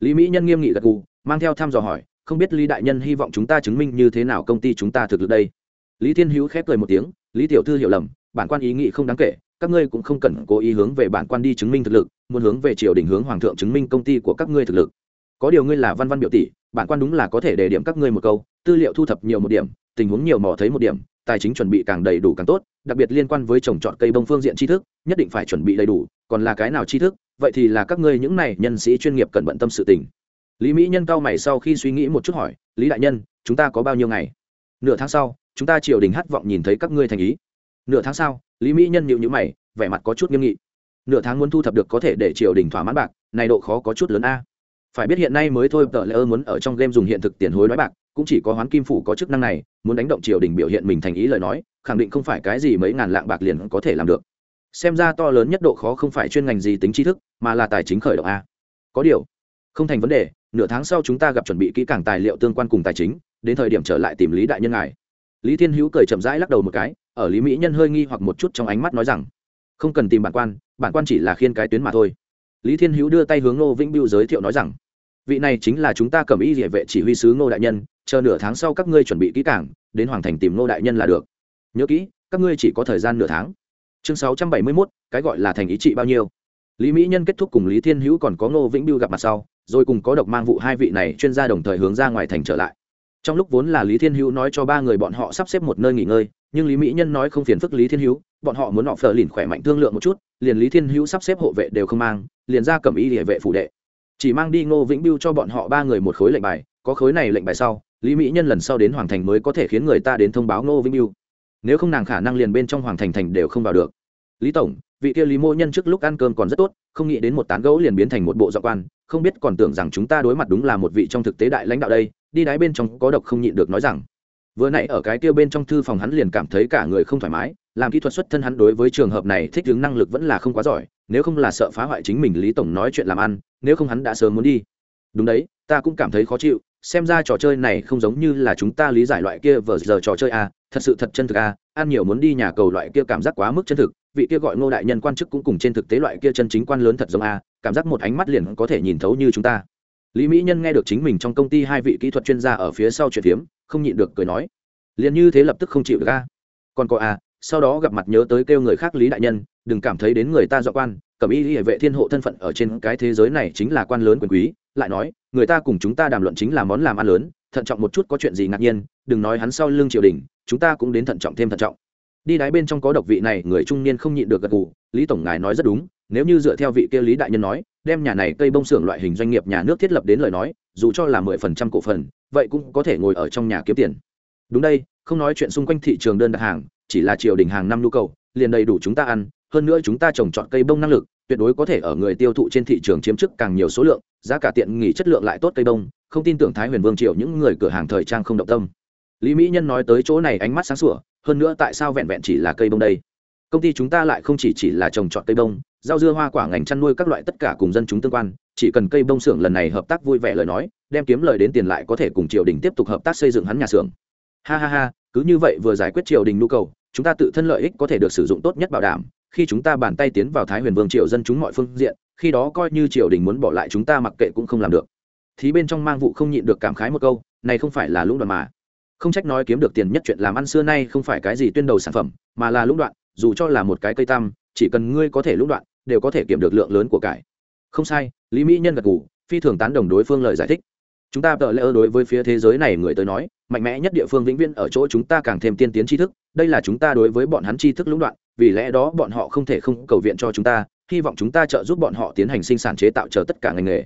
Lý mỹ nhân nghiêm nghị gật gù, mang theo thăm dò hỏi, không biết lý đại nhân hy vọng chúng ta chứng minh như thế nào công ty chúng ta thực lực đây? Lý thiên hữu khép cười một tiếng, lý tiểu thư hiểu lầm, bản quan ý nghĩ không đáng kể, các ngươi cũng không cần cố ý hướng về bản quan đi chứng minh thực lực muốn hướng về triều đình hướng hoàng thượng chứng minh công ty của các ngươi thực lực. Có điều ngươi là văn văn biểu tỷ, bản quan đúng là có thể đề điểm các ngươi một câu, tư liệu thu thập nhiều một điểm, tình huống nhiều mò thấy một điểm, tài chính chuẩn bị càng đầy đủ càng tốt, đặc biệt liên quan với trồng trọt cây bông phương diện tri thức, nhất định phải chuẩn bị đầy đủ, còn là cái nào tri thức, vậy thì là các ngươi những này nhân sĩ chuyên nghiệp cần bận tâm sự tình. Lý mỹ nhân cao mày sau khi suy nghĩ một chút hỏi, lý đại nhân, chúng ta có bao nhiêu ngày? Nửa tháng sau, chúng ta triều đình hát vọng nhìn thấy các ngươi thành ý. Nửa tháng sau? Lý mỹ nhân nhịu nhữ mày, vẻ mặt có chút nghiêm nghị nửa tháng muốn thu thập được có thể để triều đình thỏa mãn bạc, này độ khó có chút lớn a. Phải biết hiện nay mới thôi, tờ lễ ơ muốn ở trong game dùng hiện thực tiền hối đoái bạc, cũng chỉ có hoán kim phủ có chức năng này, muốn đánh động triều đình biểu hiện mình thành ý lời nói, khẳng định không phải cái gì mấy ngàn lạng bạc liền có thể làm được. Xem ra to lớn nhất độ khó không phải chuyên ngành gì tính tri thức, mà là tài chính khởi động a. Có điều, không thành vấn đề, nửa tháng sau chúng ta gặp chuẩn bị kỹ càng tài liệu tương quan cùng tài chính, đến thời điểm trở lại tìm lý đại nhân ngài. Lý thiên hữu cười chậm rãi lắc đầu một cái, ở lý mỹ nhân hơi nghi hoặc một chút trong ánh mắt nói rằng không cần tìm bản quan bản quan chỉ là khiên cái tuyến mà thôi. Lý thiên hữu đưa tay hướng ngô vĩnh biêu giới thiệu nói rằng, vị này chính là chúng ta cầm y địa vệ chỉ huy sứ ngô đại nhân, chờ nửa tháng sau các ngươi chuẩn bị kỹ càng, đến hoàng thành tìm ngô đại nhân là được. Nhớ kỹ, các ngươi chỉ có thời gian nửa tháng. Chương sáu trăm bảy mươi mốt, cái gọi là thành ý trị bao nhiêu? Lý mỹ nhân kết thúc cùng lý thiên hữu còn có ngô vĩnh biêu gặp mặt sau, rồi cùng có độc mang vụ hai vị này chuyên gia đồng thời hướng ra ngoài thành trở lại. Trong lúc vốn là lý thiên hữu nói cho ba người bọn họ sắp xếp một nơi nghỉ ngơi nhưng lý mỹ nhân nói không phiền phức lý thiên hữu, bọn họ muốn họ phờ lìn khỏe mạnh thương lượng một chút, liền lý thiên hữu sắp xếp hộ vệ đều không mang, liền ra cầm ý địa vệ phủ đệ. Chỉ mang đi ngô vĩnh biêu cho bọn họ ba người một khối lệnh bài, có khối này lệnh bài sau, lý mỹ nhân lần sau đến hoàng thành mới có thể khiến người ta đến thông báo ngô vĩnh biêu nếu không nàng khả năng liền bên trong hoàng thành thành đều không vào được. Lý tổng, vị kia lý mô nhân trước lúc ăn cơm còn rất tốt, không nghĩ đến một tán gấu liền biến thành một bộ dọ quan, không biết còn tưởng rằng chúng ta đối mặt đúng là một vị trong thực tế đại lãnh đạo đây, đi đáy bên trong có độc không nhịn được nói rằng vừa nãy ở cái kia bên trong thư phòng hắn liền cảm thấy cả người không thoải mái, làm kỹ thuật xuất thân hắn đối với trường hợp này thích ứng năng lực vẫn là không quá giỏi, nếu không là sợ phá hoại chính mình lý tổng nói chuyện làm ăn, nếu không hắn đã sớm muốn đi. Đúng đấy, ta cũng cảm thấy khó chịu, xem ra trò chơi này không giống như là chúng ta lý giải loại kia vờ giờ trò chơi a, thật sự thật chân thực a, ăn nhiều muốn đi nhà cầu loại kia cảm giác quá mức chân thực, vị kia gọi ngô đại nhân quan chức cũng cùng trên thực tế loại kia chân chính quan lớn thật giống a, cảm giác một ánh mắt liền có thể nhìn thấu như chúng ta. Lý mỹ nhân nghe được chính mình trong công ty hai vị kỹ thuật chuyên gia ở phía sau chuyện phiếm không nhịn được cười nói. Liền như thế lập tức không chịu được a. Còn có a, sau đó gặp mặt nhớ tới kêu người khác lý đại nhân, đừng cảm thấy đến người ta dọ quan cẩm y hệ vệ thiên hộ thân phận ở trên cái thế giới này chính là quan lớn quyền quý, lại nói, người ta cùng chúng ta đàm luận chính là món làm ăn lớn, thận trọng một chút có chuyện gì ngạc nhiên, đừng nói hắn sau lưng triều đình, chúng ta cũng đến thận trọng thêm thận trọng. Đi đáy bên trong có độc vị này, người trung niên không nhịn được gật gù, lý tổng ngài nói rất đúng, nếu như dựa theo vị kia lý đại nhân nói, đem nhà này cây bông xưởng loại hình doanh nghiệp nhà nước thiết lập đến lời nói, dù cho là mười phần trăm cổ phần vậy cũng có thể ngồi ở trong nhà kiếm tiền. Đúng đây, không nói chuyện xung quanh thị trường đơn đặt hàng, chỉ là triều đình hàng năm nhu cầu, liền đầy đủ chúng ta ăn, hơn nữa chúng ta trồng trọt cây bông năng lực, tuyệt đối có thể ở người tiêu thụ trên thị trường chiếm chức càng nhiều số lượng, giá cả tiện nghỉ chất lượng lại tốt cây bông, không tin tưởng thái huyền vương triều những người cửa hàng thời trang không động tâm. Lý mỹ nhân nói tới chỗ này ánh mắt sáng sủa, hơn nữa tại sao vẹn vẹn chỉ là cây bông đây? Công ty chúng ta lại không chỉ chỉ là trồng trọt cây bông, rau dưa hoa quả ngành chăn nuôi các loại tất cả cùng dân chúng tương quan, chỉ cần cây bông xưởng lần này hợp tác vui vẻ lời nói đem kiếm lời đến tiền lại có thể cùng triều đình tiếp tục hợp tác xây dựng hắn nhà xưởng. Ha ha ha cứ như vậy vừa giải quyết triều đình nhu cầu chúng ta tự thân lợi ích có thể được sử dụng tốt nhất bảo đảm. Khi chúng ta bàn tay tiến vào thái huyền vương triều dân chúng mọi phương diện khi đó coi như triều đình muốn bỏ lại chúng ta mặc kệ cũng không làm được. Thì bên trong mang vụ không nhịn được cảm khái một câu này không phải là lũng đoạn mà. Không trách nói kiếm được tiền nhất chuyện làm ăn xưa nay không phải cái gì tuyên đầu sản phẩm mà là lũng đoạn dù cho là một cái cây tam chỉ cần ngươi có thể lũng đoạn đều có thể kiếm được lượng lớn của cải. Không sai lý mỹ nhân gật gù, phi thường tán đồng đối phương lời giải thích chúng ta tờ lỡ đối với phía thế giới này người tới nói, mạnh mẽ nhất địa phương vĩnh viễn ở chỗ chúng ta càng thêm tiên tiến tri thức, đây là chúng ta đối với bọn hắn tri thức lũng đoạn, vì lẽ đó bọn họ không thể không cầu viện cho chúng ta, hy vọng chúng ta trợ giúp bọn họ tiến hành sinh sản chế tạo chờ tất cả ngành nghề.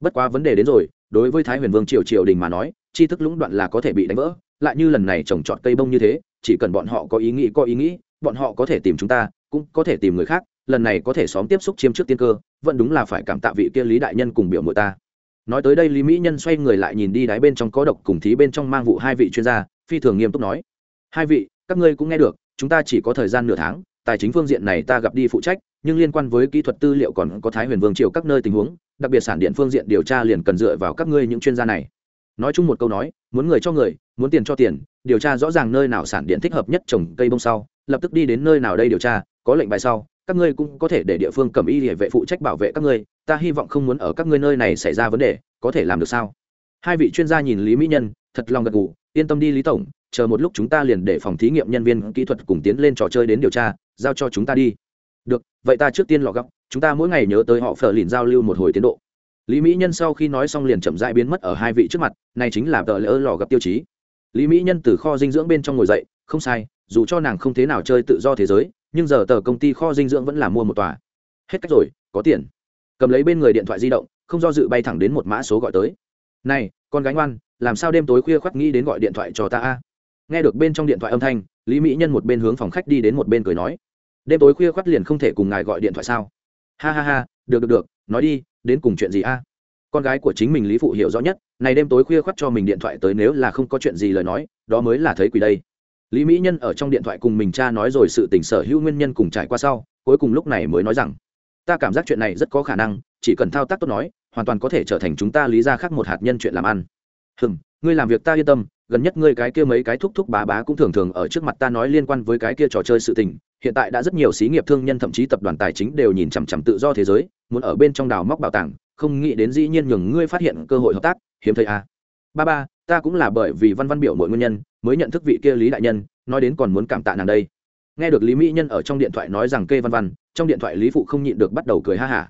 Bất quá vấn đề đến rồi, đối với thái huyền vương triều triều đình mà nói, tri thức lũng đoạn là có thể bị đánh vỡ, lại như lần này trồng trọt cây bông như thế, chỉ cần bọn họ có ý nghĩ có ý nghĩ, bọn họ có thể tìm chúng ta, cũng có thể tìm người khác, lần này có thể xóm tiếp xúc chiêm trước tiên cơ, vẫn đúng là phải cảm tạ vị kia lý đại nhân cùng biểu mộ ta nói tới đây lý mỹ nhân xoay người lại nhìn đi đáy bên trong có độc cùng thí bên trong mang vụ hai vị chuyên gia, phi thường nghiêm túc nói. Hai vị, các ngươi cũng nghe được, chúng ta chỉ có thời gian nửa tháng, tài chính phương diện này ta gặp đi phụ trách, nhưng liên quan với kỹ thuật tư liệu còn có thái huyền vương triều các nơi tình huống, đặc biệt sản điện phương diện điều tra liền cần dựa vào các ngươi những chuyên gia này. Nói chung một câu nói, muốn người cho người, muốn tiền cho tiền, điều tra rõ ràng nơi nào sản điện thích hợp nhất trồng cây bông sau, lập tức đi đến nơi nào đây điều tra, có lệnh bài sau, các ngươi cũng có thể để địa phương cầm y địa vệ phụ trách bảo vệ các ngươi ta hy vọng không muốn ở các ngươi nơi này xảy ra vấn đề, có thể làm được sao? Hai vị chuyên gia nhìn lý mỹ nhân, thật lòng gật gù, yên tâm đi lý tổng, chờ một lúc chúng ta liền để phòng thí nghiệm nhân viên kỹ thuật cùng tiến lên trò chơi đến điều tra, giao cho chúng ta đi. Được, vậy ta trước tiên lọ góc, chúng ta mỗi ngày nhớ tới họ phở lìn giao lưu một hồi tiến độ. Lý mỹ nhân sau khi nói xong liền chậm rãi biến mất ở hai vị trước mặt, này chính là tờ lỡ lò gặp tiêu chí. Lý mỹ nhân từ kho dinh dưỡng bên trong ngồi dậy, không sai, dù cho nàng không thế nào chơi tự do thế giới, nhưng giờ tờ công ty kho dinh dưỡng vẫn là mua một tòa. Hết cách rồi, có tiền cầm lấy bên người điện thoại di động, không do dự bay thẳng đến một mã số gọi tới. Này, con gái ngoan, làm sao đêm tối khuya khoác nghĩ đến gọi điện thoại cho ta a? Nghe được bên trong điện thoại âm thanh, lý mỹ nhân một bên hướng phòng khách đi đến một bên cười nói, đêm tối khuya khoác liền không thể cùng ngài gọi điện thoại sao? Ha ha ha, được được được, nói đi, đến cùng chuyện gì a? Con gái của chính mình lý phụ hiểu rõ nhất, này đêm tối khuya khoác cho mình điện thoại tới nếu là không có chuyện gì lời nói, đó mới là thấy quỷ đây. Lý mỹ nhân ở trong điện thoại cùng mình cha nói rồi sự tình sở hữu nguyên nhân cùng trải qua sau, cuối cùng lúc này mới nói rằng ta cảm giác chuyện này rất có khả năng, chỉ cần thao tác tốt nói, hoàn toàn có thể trở thành chúng ta lý ra khác một hạt nhân chuyện làm ăn hừm, ngươi làm việc ta yên tâm, gần nhất ngươi cái kia mấy cái thúc thúc bá bá cũng thường thường ở trước mặt ta nói liên quan với cái kia trò chơi sự tình, hiện tại đã rất nhiều xí nghiệp thương nhân thậm chí tập đoàn tài chính đều nhìn chằm chằm tự do thế giới, muốn ở bên trong đào móc bảo tàng, không nghĩ đến dĩ nhiên nhường ngươi phát hiện cơ hội hợp tác, hiếm thấy à. ba ba, ta cũng là bởi vì văn văn biểu mọi nguyên nhân, mới nhận thức vị kia lý đại nhân, nói đến còn muốn cảm tạ nàng đây nghe được lý mỹ nhân ở trong điện thoại nói rằng kê văn văn trong điện thoại lý phụ không nhịn được bắt đầu cười ha hả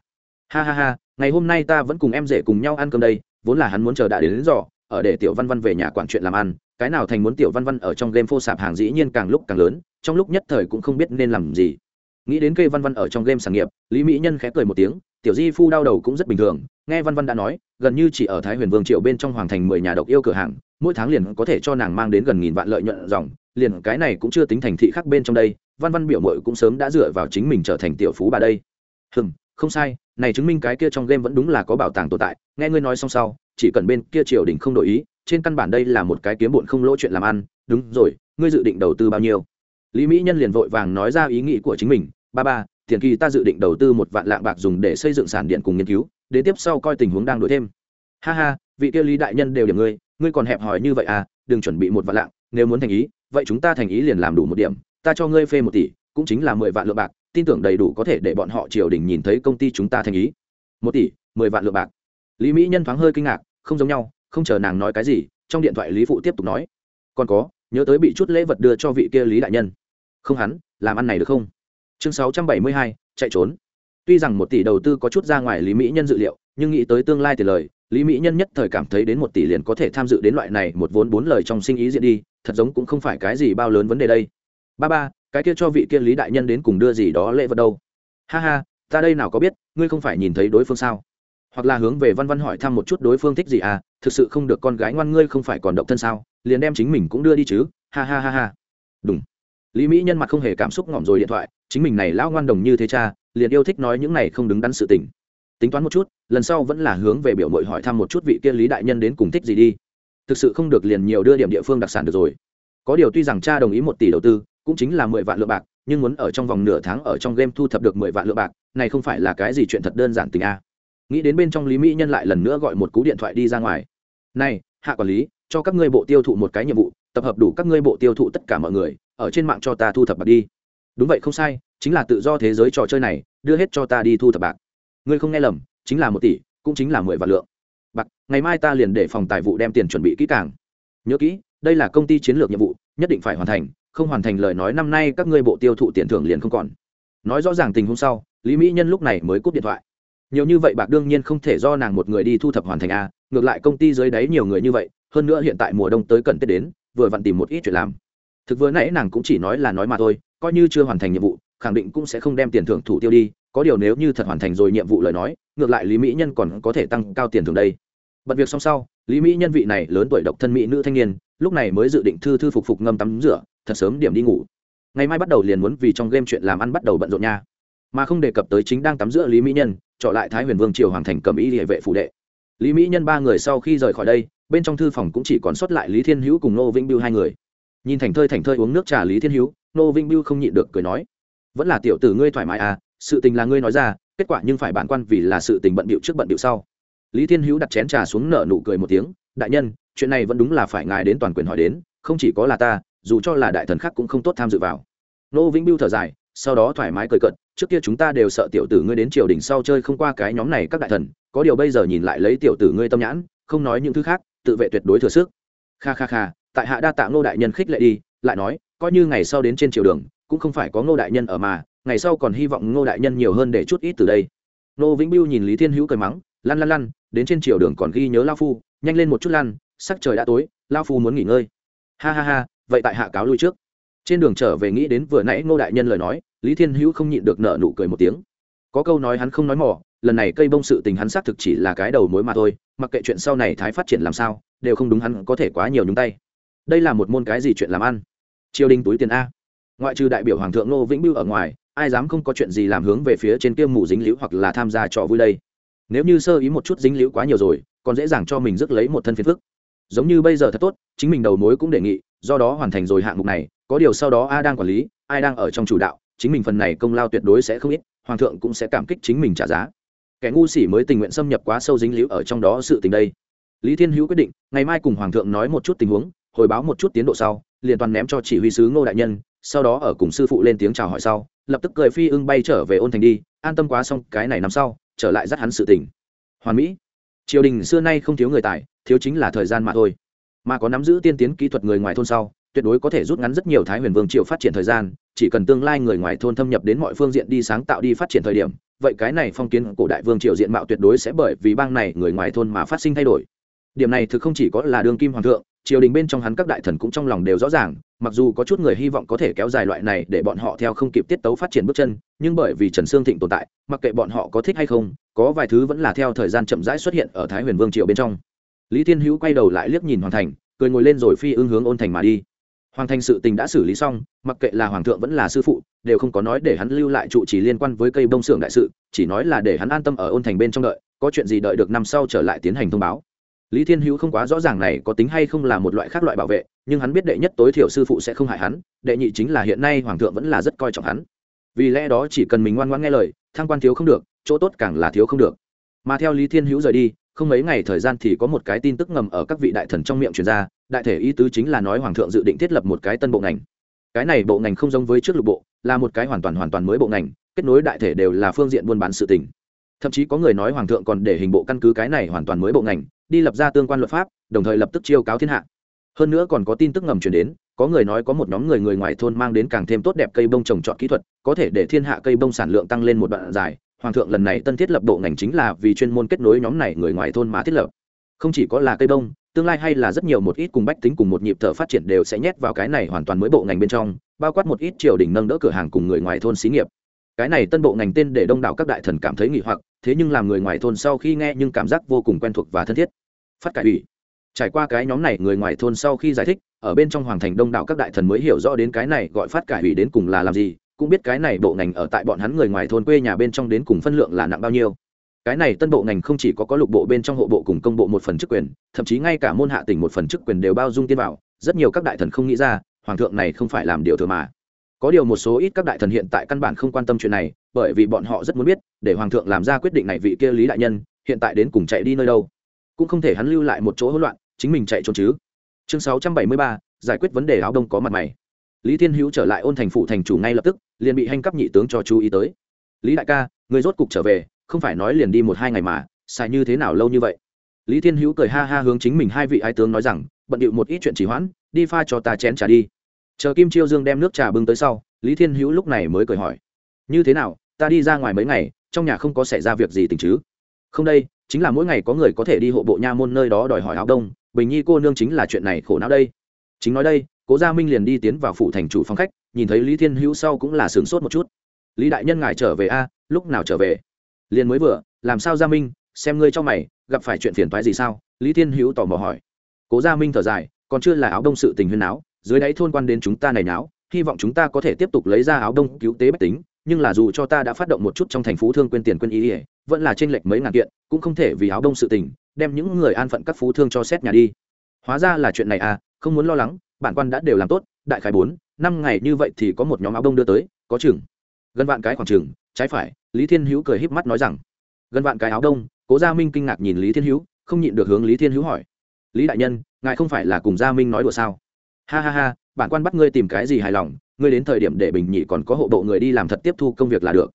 ha. ha ha ha ngày hôm nay ta vẫn cùng em rể cùng nhau ăn cơm đây vốn là hắn muốn chờ đã đến, đến dò ở để tiểu văn văn về nhà quản chuyện làm ăn cái nào thành muốn tiểu văn văn ở trong game phô sạp hàng dĩ nhiên càng lúc càng lớn trong lúc nhất thời cũng không biết nên làm gì nghĩ đến kê văn văn ở trong game sản nghiệp lý mỹ nhân khẽ cười một tiếng tiểu di phu đau đầu cũng rất bình thường, nghe văn văn đã nói, gần như chỉ ở thái huyền vương triệu bên trong hoàng thành mười nhà độc yêu cửa hàng, mỗi tháng liền có thể cho nàng mang đến gần nghìn vạn lợi nhuận dòng, liền cái này cũng chưa tính thành thị khác bên trong đây, văn văn biểu mội cũng sớm đã dựa vào chính mình trở thành tiểu phú bà đây. Hừm, không sai, này chứng minh cái kia trong game vẫn đúng là có bảo tàng tồn tại, nghe ngươi nói xong sau, chỉ cần bên kia triều đình không đổi ý, trên căn bản đây là một cái kiếm bụn không lỗ chuyện làm ăn, đúng rồi, ngươi dự định đầu tư bao nhiêu? Lý mỹ nhân liền vội vàng nói ra ý nghĩ của chính mình, ba ba tiền kỳ ta dự định đầu tư một vạn lạng bạc dùng để xây dựng sản điện cùng nghiên cứu đến tiếp sau coi tình huống đang đổi thêm. Ha ha, vị kia lý đại nhân đều điểm ngươi ngươi còn hẹp hòi như vậy à đừng chuẩn bị một vạn lạng, nếu muốn thành ý, vậy chúng ta thành ý liền làm đủ một điểm, ta cho ngươi phê một tỷ, cũng chính là mười vạn lượng bạc, tin tưởng đầy đủ có thể để bọn họ triều đình nhìn thấy công ty chúng ta thành ý. Một tỷ, mười vạn lượng bạc. Lý mỹ nhân thoáng hơi kinh ngạc, không giống nhau, không chờ nàng nói cái gì, trong điện thoại lý phụ tiếp tục nói. Còn có, nhớ tới bị chút lễ vật đưa cho vị kia lý đại nhân. Không hắn, làm ăn này được không? Chương sáu trăm bảy mươi hai, chạy trốn. Tuy rằng một tỷ đầu tư có chút ra ngoài lý mỹ nhân dự liệu, nhưng nghĩ tới tương lai tiền lời, lý mỹ nhân nhất thời cảm thấy đến một tỷ liền có thể tham dự đến loại này một vốn bốn lời trong sinh ý diện đi, thật giống cũng không phải cái gì bao lớn vấn đề đây. Ba ba, cái kia cho vị kia lý đại nhân đến cùng đưa gì đó lễ vật đâu? Ha ha, ta đây nào có biết, ngươi không phải nhìn thấy đối phương sao? Hoặc là hướng về văn văn hỏi thăm một chút đối phương thích gì à thực sự không được con gái ngoan ngươi không phải còn động thân sao, liền đem chính mình cũng đưa đi chứ. Ha ha ha ha. Đúng lý mỹ nhân mặt không hề cảm xúc ngỏm rồi điện thoại, chính mình này lão ngoan đồng như thế cha, liền yêu thích nói những này không đứng đắn sự tình. Tính toán một chút, lần sau vẫn là hướng về biểu mội hỏi thăm một chút vị kia lý đại nhân đến cùng thích gì đi. Thực sự không được liền nhiều đưa điểm địa phương đặc sản được rồi. Có điều tuy rằng cha đồng ý một tỷ đầu tư, cũng chính là mười vạn lượng bạc, nhưng muốn ở trong vòng nửa tháng ở trong game thu thập được mười vạn lượng bạc, này không phải là cái gì chuyện thật đơn giản tình a. Nghĩ đến bên trong lý mỹ nhân lại lần nữa gọi một cú điện thoại đi ra ngoài. Này, hạ quản lý, cho các ngươi bộ tiêu thụ một cái nhiệm vụ, tập hợp đủ các ngươi bộ tiêu thụ tất cả mọi người ở trên mạng cho ta thu thập bạc đi. Đúng vậy, không sai, chính là tự do thế giới trò chơi này, đưa hết cho ta đi thu thập bạc. Ngươi không nghe lầm, chính là một tỷ, cũng chính là mười vạn lượng. Bạc, ngày mai ta liền để phòng tài vụ đem tiền chuẩn bị kỹ càng. Nhớ kỹ, đây là công ty chiến lược nhiệm vụ, nhất định phải hoàn thành, không hoàn thành lời nói năm nay các ngươi bộ tiêu thụ tiền thưởng liền không còn. Nói rõ ràng tình hôm sau, lý mỹ nhân lúc này mới cúp điện thoại. Nhiều như vậy bạc đương nhiên không thể do nàng một người đi thu thập hoàn thành a, ngược lại công ty dưới đáy nhiều người như vậy, hơn nữa hiện tại mùa đông tới cần tết đến, vừa vặn tìm một ít chuyện làm thực vừa nãy nàng cũng chỉ nói là nói mà thôi, coi như chưa hoàn thành nhiệm vụ, khẳng định cũng sẽ không đem tiền thưởng thủ tiêu đi, có điều nếu như thật hoàn thành rồi nhiệm vụ lời nói, ngược lại lý mỹ nhân còn có thể tăng cao tiền thưởng đây. Bật việc xong sau, lý mỹ nhân vị này lớn tuổi độc thân mỹ nữ thanh niên, lúc này mới dự định thư thư phục phục ngâm tắm rửa, thật sớm điểm đi ngủ. Ngày mai bắt đầu liền muốn vì trong game chuyện làm ăn bắt đầu bận rộn nha. Mà không đề cập tới chính đang tắm rửa lý mỹ nhân, trọ lại thái huyền vương triều hoàng thành cầm ý địa vệ phụ đệ. Lý mỹ nhân ba người sau khi rời khỏi đây, bên trong thư phòng cũng chỉ còn sót lại lý thiên hữu cùng nô vĩnh biêu hai người nhìn thành thơi thành thơi uống nước trà lý thiên hữu, nô Vinh biêu không nhịn được cười nói, vẫn là tiểu tử ngươi thoải mái à sự tình là ngươi nói ra, kết quả nhưng phải bản quan vì là sự tình bận bịu trước bận bịu sau. Lý thiên hữu đặt chén trà xuống nở nụ cười một tiếng, đại nhân, chuyện này vẫn đúng là phải ngài đến toàn quyền hỏi đến, không chỉ có là ta, dù cho là đại thần khác cũng không tốt tham dự vào. Nô vĩnh biêu thở dài, sau đó thoải mái cười cận trước kia chúng ta đều sợ tiểu tử ngươi đến triều đình sau chơi không qua cái nhóm này các đại thần, có điều bây giờ nhìn lại lấy tiểu tử ngươi tâm nhãn, không nói những thứ khác, tự vệ tuyệt đối thừa sức. Kha kha kha tại hạ đa tạ ngô đại nhân khích lệ đi, lại nói, coi như ngày sau đến trên triều đường, cũng không phải có ngô đại nhân ở mà, ngày sau còn hy vọng ngô đại nhân nhiều hơn để chút ít từ đây. Ngô vĩnh biêu nhìn lý thiên hữu cười mắng, lăn lăn lăn, đến trên triều đường còn ghi nhớ lao phu, nhanh lên một chút lăn, sắc trời đã tối, lao phu muốn nghỉ ngơi. Ha ha ha, vậy tại hạ cáo lui trước. Trên đường trở về nghĩ đến vừa nãy ngô đại nhân lời nói, lý thiên hữu không nhịn được nợ nụ cười một tiếng. Có câu nói hắn không nói mỏ, lần này cây bông sự tình hắn xác thực chỉ là cái đầu mối mà thôi, mặc kệ chuyện sau này thái phát triển làm sao, đều không đúng hắn có thể quá nhiều nhúng tay đây là một môn cái gì chuyện làm ăn? Triều đình túi tiền a. Ngoại trừ đại biểu hoàng thượng nô vĩnh bưu ở ngoài, ai dám không có chuyện gì làm hướng về phía trên kia mù dính liễu hoặc là tham gia trò vui đây? Nếu như sơ ý một chút dính liễu quá nhiều rồi, còn dễ dàng cho mình rước lấy một thân phiền phức. Giống như bây giờ thật tốt, chính mình đầu mối cũng đề nghị, do đó hoàn thành rồi hạng mục này, có điều sau đó a đang quản lý, ai đang ở trong chủ đạo, chính mình phần này công lao tuyệt đối sẽ không ít, hoàng thượng cũng sẽ cảm kích chính mình trả giá. Kẻ ngu sĩ mới tình nguyện xâm nhập quá sâu dính liễu ở trong đó sự tình đây. Lý thiên hữu quyết định, ngày mai cùng hoàng thượng nói một chút tình huống hồi báo một chút tiến độ sau, liền toàn ném cho chỉ huy sứ ngô đại nhân, sau đó ở cùng sư phụ lên tiếng chào hỏi sau, lập tức cười phi ưng bay trở về ôn thành đi, an tâm quá xong cái này nằm sau, trở lại dắt hắn sự tỉnh hoàn mỹ, triều đình xưa nay không thiếu người tài, thiếu chính là thời gian mà thôi. Mà có nắm giữ tiên tiến kỹ thuật người ngoài thôn sau, tuyệt đối có thể rút ngắn rất nhiều thái huyền vương triều phát triển thời gian, chỉ cần tương lai người ngoài thôn thâm nhập đến mọi phương diện đi sáng tạo đi phát triển thời điểm, vậy cái này phong kiến cổ đại vương triều diện mạo tuyệt đối sẽ bởi vì bang này người ngoài thôn mà phát sinh thay đổi điểm này thực không chỉ có là đương kim hoàng thượng, triều đình bên trong hắn các đại thần cũng trong lòng đều rõ ràng, mặc dù có chút người hy vọng có thể kéo dài loại này để bọn họ theo không kịp tiết tấu phát triển bước chân, nhưng bởi vì trần sương thịnh tồn tại, mặc kệ bọn họ có thích hay không, có vài thứ vẫn là theo thời gian chậm rãi xuất hiện ở thái huyền vương triều bên trong. Lý thiên hữu quay đầu lại liếc nhìn hoàng thành, cười ngồi lên rồi phi ưng hướng ôn thành mà đi. Hoàng thành sự tình đã xử lý xong, mặc kệ là hoàng thượng vẫn là sư phụ, đều không có nói để hắn lưu lại trụ chỉ liên quan với cây bông xưởng đại sự, chỉ nói là để hắn an tâm ở ôn thành bên trong đợi, có chuyện gì đợi được năm sau trở lại tiến hành thông báo lý thiên hữu không quá rõ ràng này có tính hay không là một loại khác loại bảo vệ, nhưng hắn biết đệ nhất tối thiểu sư phụ sẽ không hại hắn, đệ nhị chính là hiện nay hoàng thượng vẫn là rất coi trọng hắn. Vì lẽ đó chỉ cần mình ngoan ngoãn nghe lời, thăng quan thiếu không được, chỗ tốt càng là thiếu không được. Mà theo lý thiên hữu rời đi, không mấy ngày thời gian thì có một cái tin tức ngầm ở các vị đại thần trong miệng truyền ra, đại thể ý tứ chính là nói hoàng thượng dự định thiết lập một cái tân bộ ngành. Cái này bộ ngành không giống với trước lục bộ, là một cái hoàn toàn hoàn toàn mới bộ ngành, kết nối đại thể đều là phương diện buôn bán sự tình. Thậm chí có người nói hoàng thượng còn để hình bộ căn cứ cái này hoàn toàn mới bộ ngành đi lập ra tương quan luật pháp, đồng thời lập tức chiêu cáo thiên hạ. Hơn nữa còn có tin tức ngầm truyền đến, có người nói có một nhóm người người ngoài thôn mang đến càng thêm tốt đẹp cây bông trồng trọt kỹ thuật, có thể để thiên hạ cây bông sản lượng tăng lên một đoạn dài. Hoàng thượng lần này tân thiết lập bộ ngành chính là vì chuyên môn kết nối nhóm này người ngoài thôn mà thiết lập. Không chỉ có là cây bông, tương lai hay là rất nhiều một ít cùng bách tính cùng một nhịp thở phát triển đều sẽ nhét vào cái này hoàn toàn mới bộ ngành bên trong, bao quát một ít triều đình nâng đỡ cửa hàng cùng người ngoài thôn xí nghiệp. Cái này tân bộ ngành tên để đông đảo các đại thần cảm thấy nghỉ hoặc thế nhưng làm người ngoài thôn sau khi nghe nhưng cảm giác vô cùng quen thuộc và thân thiết. Phát cải ủy. Trải qua cái nhóm này, người ngoài thôn sau khi giải thích, ở bên trong hoàng thành đông đảo các đại thần mới hiểu rõ đến cái này gọi phát cải ủy đến cùng là làm gì, cũng biết cái này bộ ngành ở tại bọn hắn người ngoài thôn quê nhà bên trong đến cùng phân lượng là nặng bao nhiêu. Cái này tân bộ ngành không chỉ có có lục bộ bên trong hộ bộ cùng công bộ một phần chức quyền, thậm chí ngay cả môn hạ tỉnh một phần chức quyền đều bao dung tiên vào rất nhiều các đại thần không nghĩ ra, hoàng thượng này không phải làm điều thừa mà. Có điều một số ít các đại thần hiện tại căn bản không quan tâm chuyện này bởi vì bọn họ rất muốn biết, để hoàng thượng làm ra quyết định này vị kia lý đại nhân, hiện tại đến cùng chạy đi nơi đâu? Cũng không thể hắn lưu lại một chỗ hỗn loạn, chính mình chạy trốn chứ? Chương sáu trăm bảy mươi ba, giải quyết vấn đề áo đông có mặt mày. Lý thiên hữu trở lại ôn thành phụ thành chủ ngay lập tức, liền bị hành cấp nhị tướng cho chú ý tới. Lý đại ca, người rốt cục trở về, không phải nói liền đi một hai ngày mà, xài như thế nào lâu như vậy? Lý thiên hữu cười ha ha hướng chính mình hai vị ái tướng nói rằng, bận điệu một ít chuyện chỉ hoãn, đi pha cho ta chén trà đi. Chờ kim chiêu dương đem nước trà bưng tới sau, lý thiên hữu lúc này mới cười hỏi, như thế nào ta đi ra ngoài mấy ngày, trong nhà không có xảy ra việc gì tình chứ. Không đây, chính là mỗi ngày có người có thể đi hộ bộ nha môn nơi đó đòi hỏi áo đông, bình nhi cô nương chính là chuyện này khổ não đây. Chính nói đây, cố gia minh liền đi tiến vào phủ thành chủ phòng khách, nhìn thấy lý thiên hữu sau cũng là sướng sốt một chút. Lý đại nhân ngài trở về a, lúc nào trở về? Liền mới vừa, làm sao gia minh, xem ngươi cho mày, gặp phải chuyện phiền toái gì sao? Lý thiên hữu tò mò hỏi. Cố gia minh thở dài, còn chưa là áo đông sự tình huyên áo dưới đáy thôn quan đến chúng ta này náo, hy vọng chúng ta có thể tiếp tục lấy ra áo đông cứu tế bách tính nhưng là dù cho ta đã phát động một chút trong thành phố thương quên tiền quên ý ỉa, vẫn là trên lệch mấy ngàn kiện, cũng không thể vì áo đông sự tình, đem những người an phận các phú thương cho xét nhà đi. Hóa ra là chuyện này à không muốn lo lắng, bản quan đã đều làm tốt, đại khái bốn, năm ngày như vậy thì có một nhóm áo đông đưa tới, có chừng. Gần vạn cái khoảng chừng, trái phải, lý thiên hữu cười híp mắt nói rằng. Gần vạn cái áo đông, cố gia minh kinh ngạc nhìn lý thiên hữu, không nhịn được hướng lý thiên hữu hỏi. Lý đại nhân, ngài không phải là cùng gia minh nói đùa sao? Ha ha ha, bản quan bắt ngươi tìm cái gì hài lòng ngươi đến thời điểm để bình nhị còn có hộ bộ người đi làm thật tiếp thu công việc là được.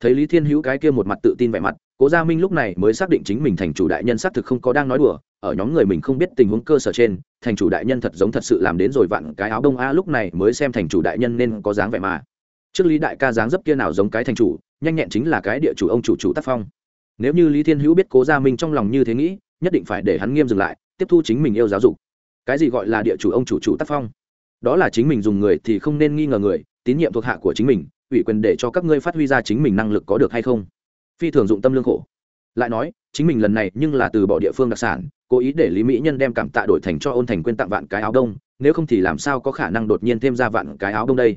Thấy lý thiên hữu cái kia một mặt tự tin vẻ mặt, cố gia minh lúc này mới xác định chính mình thành chủ đại nhân xác thực không có đang nói đùa, ở nhóm người mình không biết tình huống cơ sở trên, thành chủ đại nhân thật giống thật sự làm đến rồi vặn cái áo đông a lúc này mới xem thành chủ đại nhân nên có dáng vẻ mà. Trước lý đại ca dáng dấp kia nào giống cái thành chủ, nhanh nhẹn chính là cái địa chủ ông chủ chủ tác phong. Nếu như lý thiên hữu biết cố gia minh trong lòng như thế nghĩ, nhất định phải để hắn nghiêm dừng lại, tiếp thu chính mình yêu giáo dục. Cái gì gọi là địa chủ ông chủ chủ tác phong? Đó là chính mình dùng người thì không nên nghi ngờ người, tín nhiệm thuộc hạ của chính mình, ủy quyền để cho các ngươi phát huy ra chính mình năng lực có được hay không. Phi thường dụng tâm lương khổ. Lại nói, chính mình lần này nhưng là từ bỏ địa phương đặc sản, cố ý để lý mỹ nhân đem cảm tạ đổi thành cho ôn thành quên tặng vạn cái áo đông, nếu không thì làm sao có khả năng đột nhiên thêm ra vạn cái áo đông đây?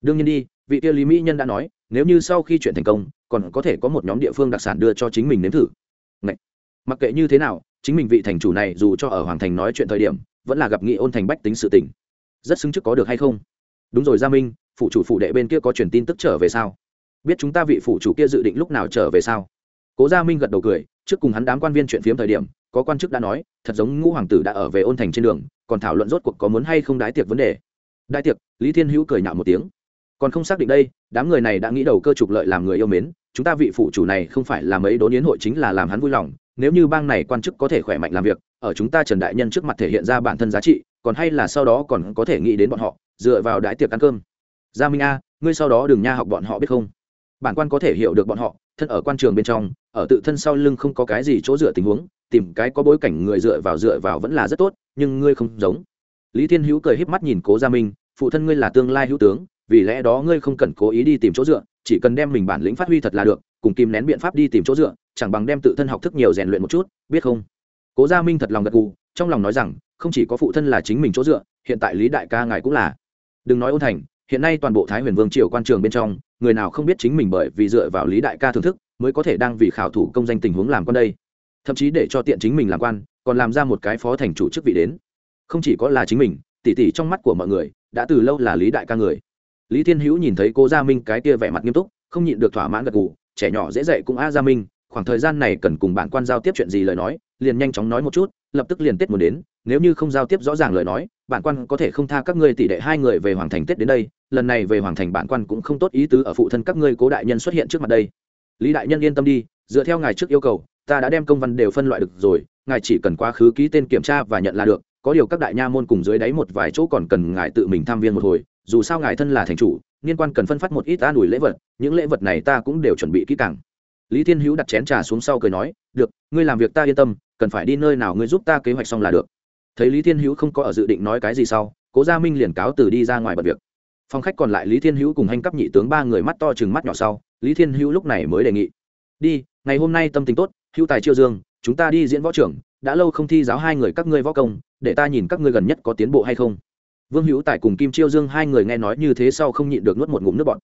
Đương nhiên đi, vị kia lý mỹ nhân đã nói, nếu như sau khi chuyện thành công, còn có thể có một nhóm địa phương đặc sản đưa cho chính mình nếm thử. Ngậy! mặc kệ như thế nào, chính mình vị thành chủ này dù cho ở hoàng thành nói chuyện thời điểm, vẫn là gặp nghị ôn thành bách tính sự tình rất xứng trước có được hay không? Đúng rồi, gia minh phụ chủ phụ đệ bên kia có truyền tin tức trở về sao? Biết chúng ta vị phụ chủ kia dự định lúc nào trở về sao? Cố gia minh gật đầu cười, trước cùng hắn đám quan viên chuyện phiếm thời điểm, có quan chức đã nói, thật giống ngũ hoàng tử đã ở về ôn thành trên đường, còn thảo luận rốt cuộc có muốn hay không đái tiệc vấn đề. Đại tiệc, lý thiên hữu cười nhạo một tiếng. Còn không xác định đây, đám người này đã nghĩ đầu cơ trục lợi làm người yêu mến, chúng ta vị phụ chủ này không phải là mấy đốn yến hội chính là làm hắn vui lòng, nếu như bang này quan chức có thể khỏe mạnh làm việc, ở chúng ta trần đại nhân trước mặt thể hiện ra bản thân giá trị còn hay là sau đó còn có thể nghĩ đến bọn họ, dựa vào đái tiệc ăn cơm. Gia minh a, ngươi sau đó đừng nha học bọn họ biết không? Bản quan có thể hiểu được bọn họ, thân ở quan trường bên trong, ở tự thân sau lưng không có cái gì chỗ dựa tình huống, tìm cái có bối cảnh người dựa vào dựa vào vẫn là rất tốt, nhưng ngươi không giống. Lý thiên hữu cười híp mắt nhìn cố gia minh, phụ thân ngươi là tương lai hữu tướng, vì lẽ đó ngươi không cần cố ý đi tìm chỗ dựa, chỉ cần đem mình bản lĩnh phát huy thật là được, cùng kìm nén biện pháp đi tìm chỗ dựa, chẳng bằng đem tự thân học thức nhiều rèn luyện một chút, biết không? Cố gia minh thật lòng gật gù trong lòng nói rằng, không chỉ có phụ thân là chính mình chỗ dựa, hiện tại lý đại ca ngài cũng là. Đừng nói ôn thành, hiện nay toàn bộ thái huyền vương triều quan trường bên trong, người nào không biết chính mình bởi vì dựa vào lý đại ca thưởng thức, mới có thể đang vì khảo thủ công danh tình huống làm con đây. Thậm chí để cho tiện chính mình làm quan, còn làm ra một cái phó thành chủ chức vị đến. Không chỉ có là chính mình, tỉ tỉ trong mắt của mọi người, đã từ lâu là lý đại ca người. Lý thiên hữu nhìn thấy cô gia minh cái kia vẻ mặt nghiêm túc, không nhịn được thỏa mãn gật gù, trẻ nhỏ dễ dạy cũng a gia minh, khoảng thời gian này cần cùng bạn quan giao tiếp chuyện gì lời nói, liền nhanh chóng nói một chút lập tức liền tết muốn đến, nếu như không giao tiếp rõ ràng lời nói, bản quan có thể không tha các ngươi tỷ đệ hai người về hoàng thành tết đến đây, lần này về hoàng thành bản quan cũng không tốt ý tứ ở phụ thân các ngươi cố đại nhân xuất hiện trước mặt đây. Lý đại nhân yên tâm đi, dựa theo ngài trước yêu cầu, ta đã đem công văn đều phân loại được rồi, ngài chỉ cần quá khứ ký tên kiểm tra và nhận là được, có điều các đại nha môn cùng dưới đáy một vài chỗ còn cần ngài tự mình tham viên một hồi, dù sao ngài thân là thành chủ liên quan cần phân phát một ít an ủi lễ vật, những lễ vật này ta cũng đều chuẩn bị kỹ càng. Lý thiên hữu đặt chén trà xuống sau cười nói, được, ngươi làm việc ta yên tâm cần phải đi nơi nào ngươi giúp ta kế hoạch xong là được. Thấy lý thiên hữu không có ở dự định nói cái gì sau, cố gia minh liền cáo từ đi ra ngoài bật việc. Phòng khách còn lại lý thiên hữu cùng hành cấp nhị tướng ba người mắt to chừng mắt nhỏ sau, lý thiên hữu lúc này mới đề nghị. Đi, ngày hôm nay tâm tình tốt, hữu tài chiêu dương, chúng ta đi diễn võ trưởng, đã lâu không thi giáo hai người các ngươi võ công, để ta nhìn các ngươi gần nhất có tiến bộ hay không. Vương hữu tài cùng kim chiêu dương hai người nghe nói như thế sau không nhịn được nuốt một ngụm nước bọt.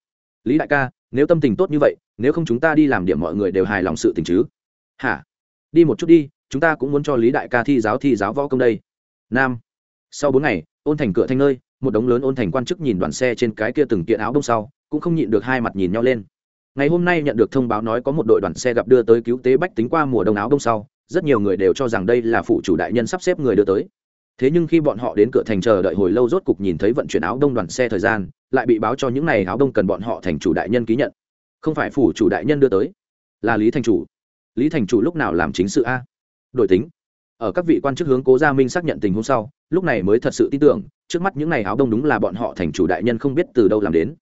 Lý đại ca, nếu tâm tình tốt như vậy, nếu không chúng ta đi làm điểm mọi người đều hài lòng sự tình chứ? Hả? Đi một chút đi chúng ta cũng muốn cho lý đại ca thi giáo thi giáo võ công đây. Nam. Sau bốn ngày, ôn thành cửa thanh nơi, một đống lớn ôn thành quan chức nhìn đoàn xe trên cái kia từng kiện áo đông sau, cũng không nhịn được hai mặt nhìn nhau lên. Ngày hôm nay nhận được thông báo nói có một đội đoàn xe gặp đưa tới cứu tế bách tính qua mùa đông áo đông sau, rất nhiều người đều cho rằng đây là phụ chủ đại nhân sắp xếp người đưa tới. Thế nhưng khi bọn họ đến cửa thành chờ đợi hồi lâu rốt cục nhìn thấy vận chuyển áo đông đoàn xe thời gian, lại bị báo cho những n à y áo đông cần bọn họ thành chủ đại nhân ký nhận. Không phải phủ chủ đại nhân đưa tới, là lý thành chủ. Lý thành chủ lúc nào làm chính sự a? Đổi tính. Ở các vị quan chức hướng cố gia minh xác nhận tình huống sau, lúc này mới thật sự tin tưởng, trước mắt những n à y áo đông đúng là bọn họ thành chủ đại nhân không biết từ đâu làm đến.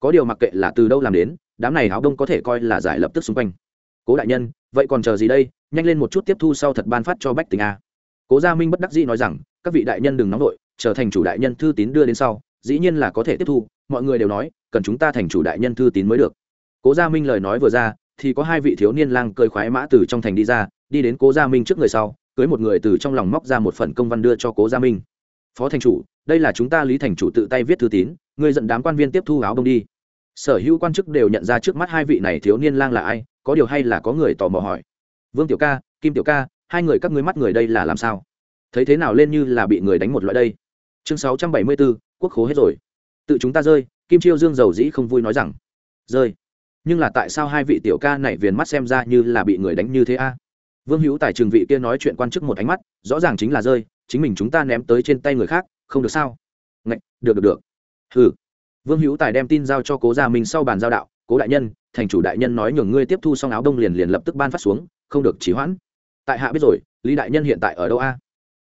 Có điều mặc kệ là từ đâu làm đến, đám này áo đông có thể coi là giải lập tức xung quanh. Cố đại nhân, vậy còn chờ gì đây? Nhanh lên một chút tiếp thu sau thật ban phát cho bách tình a. Cố gia minh bất đắc dĩ nói rằng, các vị đại nhân đừng nóng vội trở thành chủ đại nhân thư tín đưa đến sau, dĩ nhiên là có thể tiếp thu, mọi người đều nói, cần chúng ta thành chủ đại nhân thư tín mới được. Cố gia minh lời nói vừa ra thì có hai vị thiếu niên lang cơi khoái mã từ trong thành đi ra, đi đến cố gia minh trước người sau, cưới một người từ trong lòng móc ra một phần công văn đưa cho cố gia minh. Phó thành chủ, đây là chúng ta lý thành chủ tự tay viết thư tín, người dẫn đám quan viên tiếp thu áo đông đi. Sở hữu quan chức đều nhận ra trước mắt hai vị này thiếu niên lang là ai, có điều hay là có người tò mò hỏi. Vương tiểu ca, kim tiểu ca, hai người các ngươi mắt người đây là làm sao? Thấy thế nào lên như là bị người đánh một loại đây? Chương sáu trăm bảy mươi bốn, quốc khố hết rồi. Tự chúng ta rơi, kim chiêu dương giàu dĩ không vui nói rằng. Rơi nhưng là tại sao hai vị tiểu ca này viền mắt xem ra như là bị người đánh như thế a? Vương hữu tài trường vị kia nói chuyện quan chức một ánh mắt, rõ ràng chính là rơi, chính mình chúng ta ném tới trên tay người khác, không được sao? Ngạch, được được được. Hừ. Vương hữu tài đem tin giao cho cố gia minh sau bàn giao đạo, cố đại nhân, thành chủ đại nhân nói nhường ngươi tiếp thu xong áo đông liền liền lập tức ban phát xuống, không được chỉ hoãn. Tại hạ biết rồi, lý đại nhân hiện tại ở đâu a?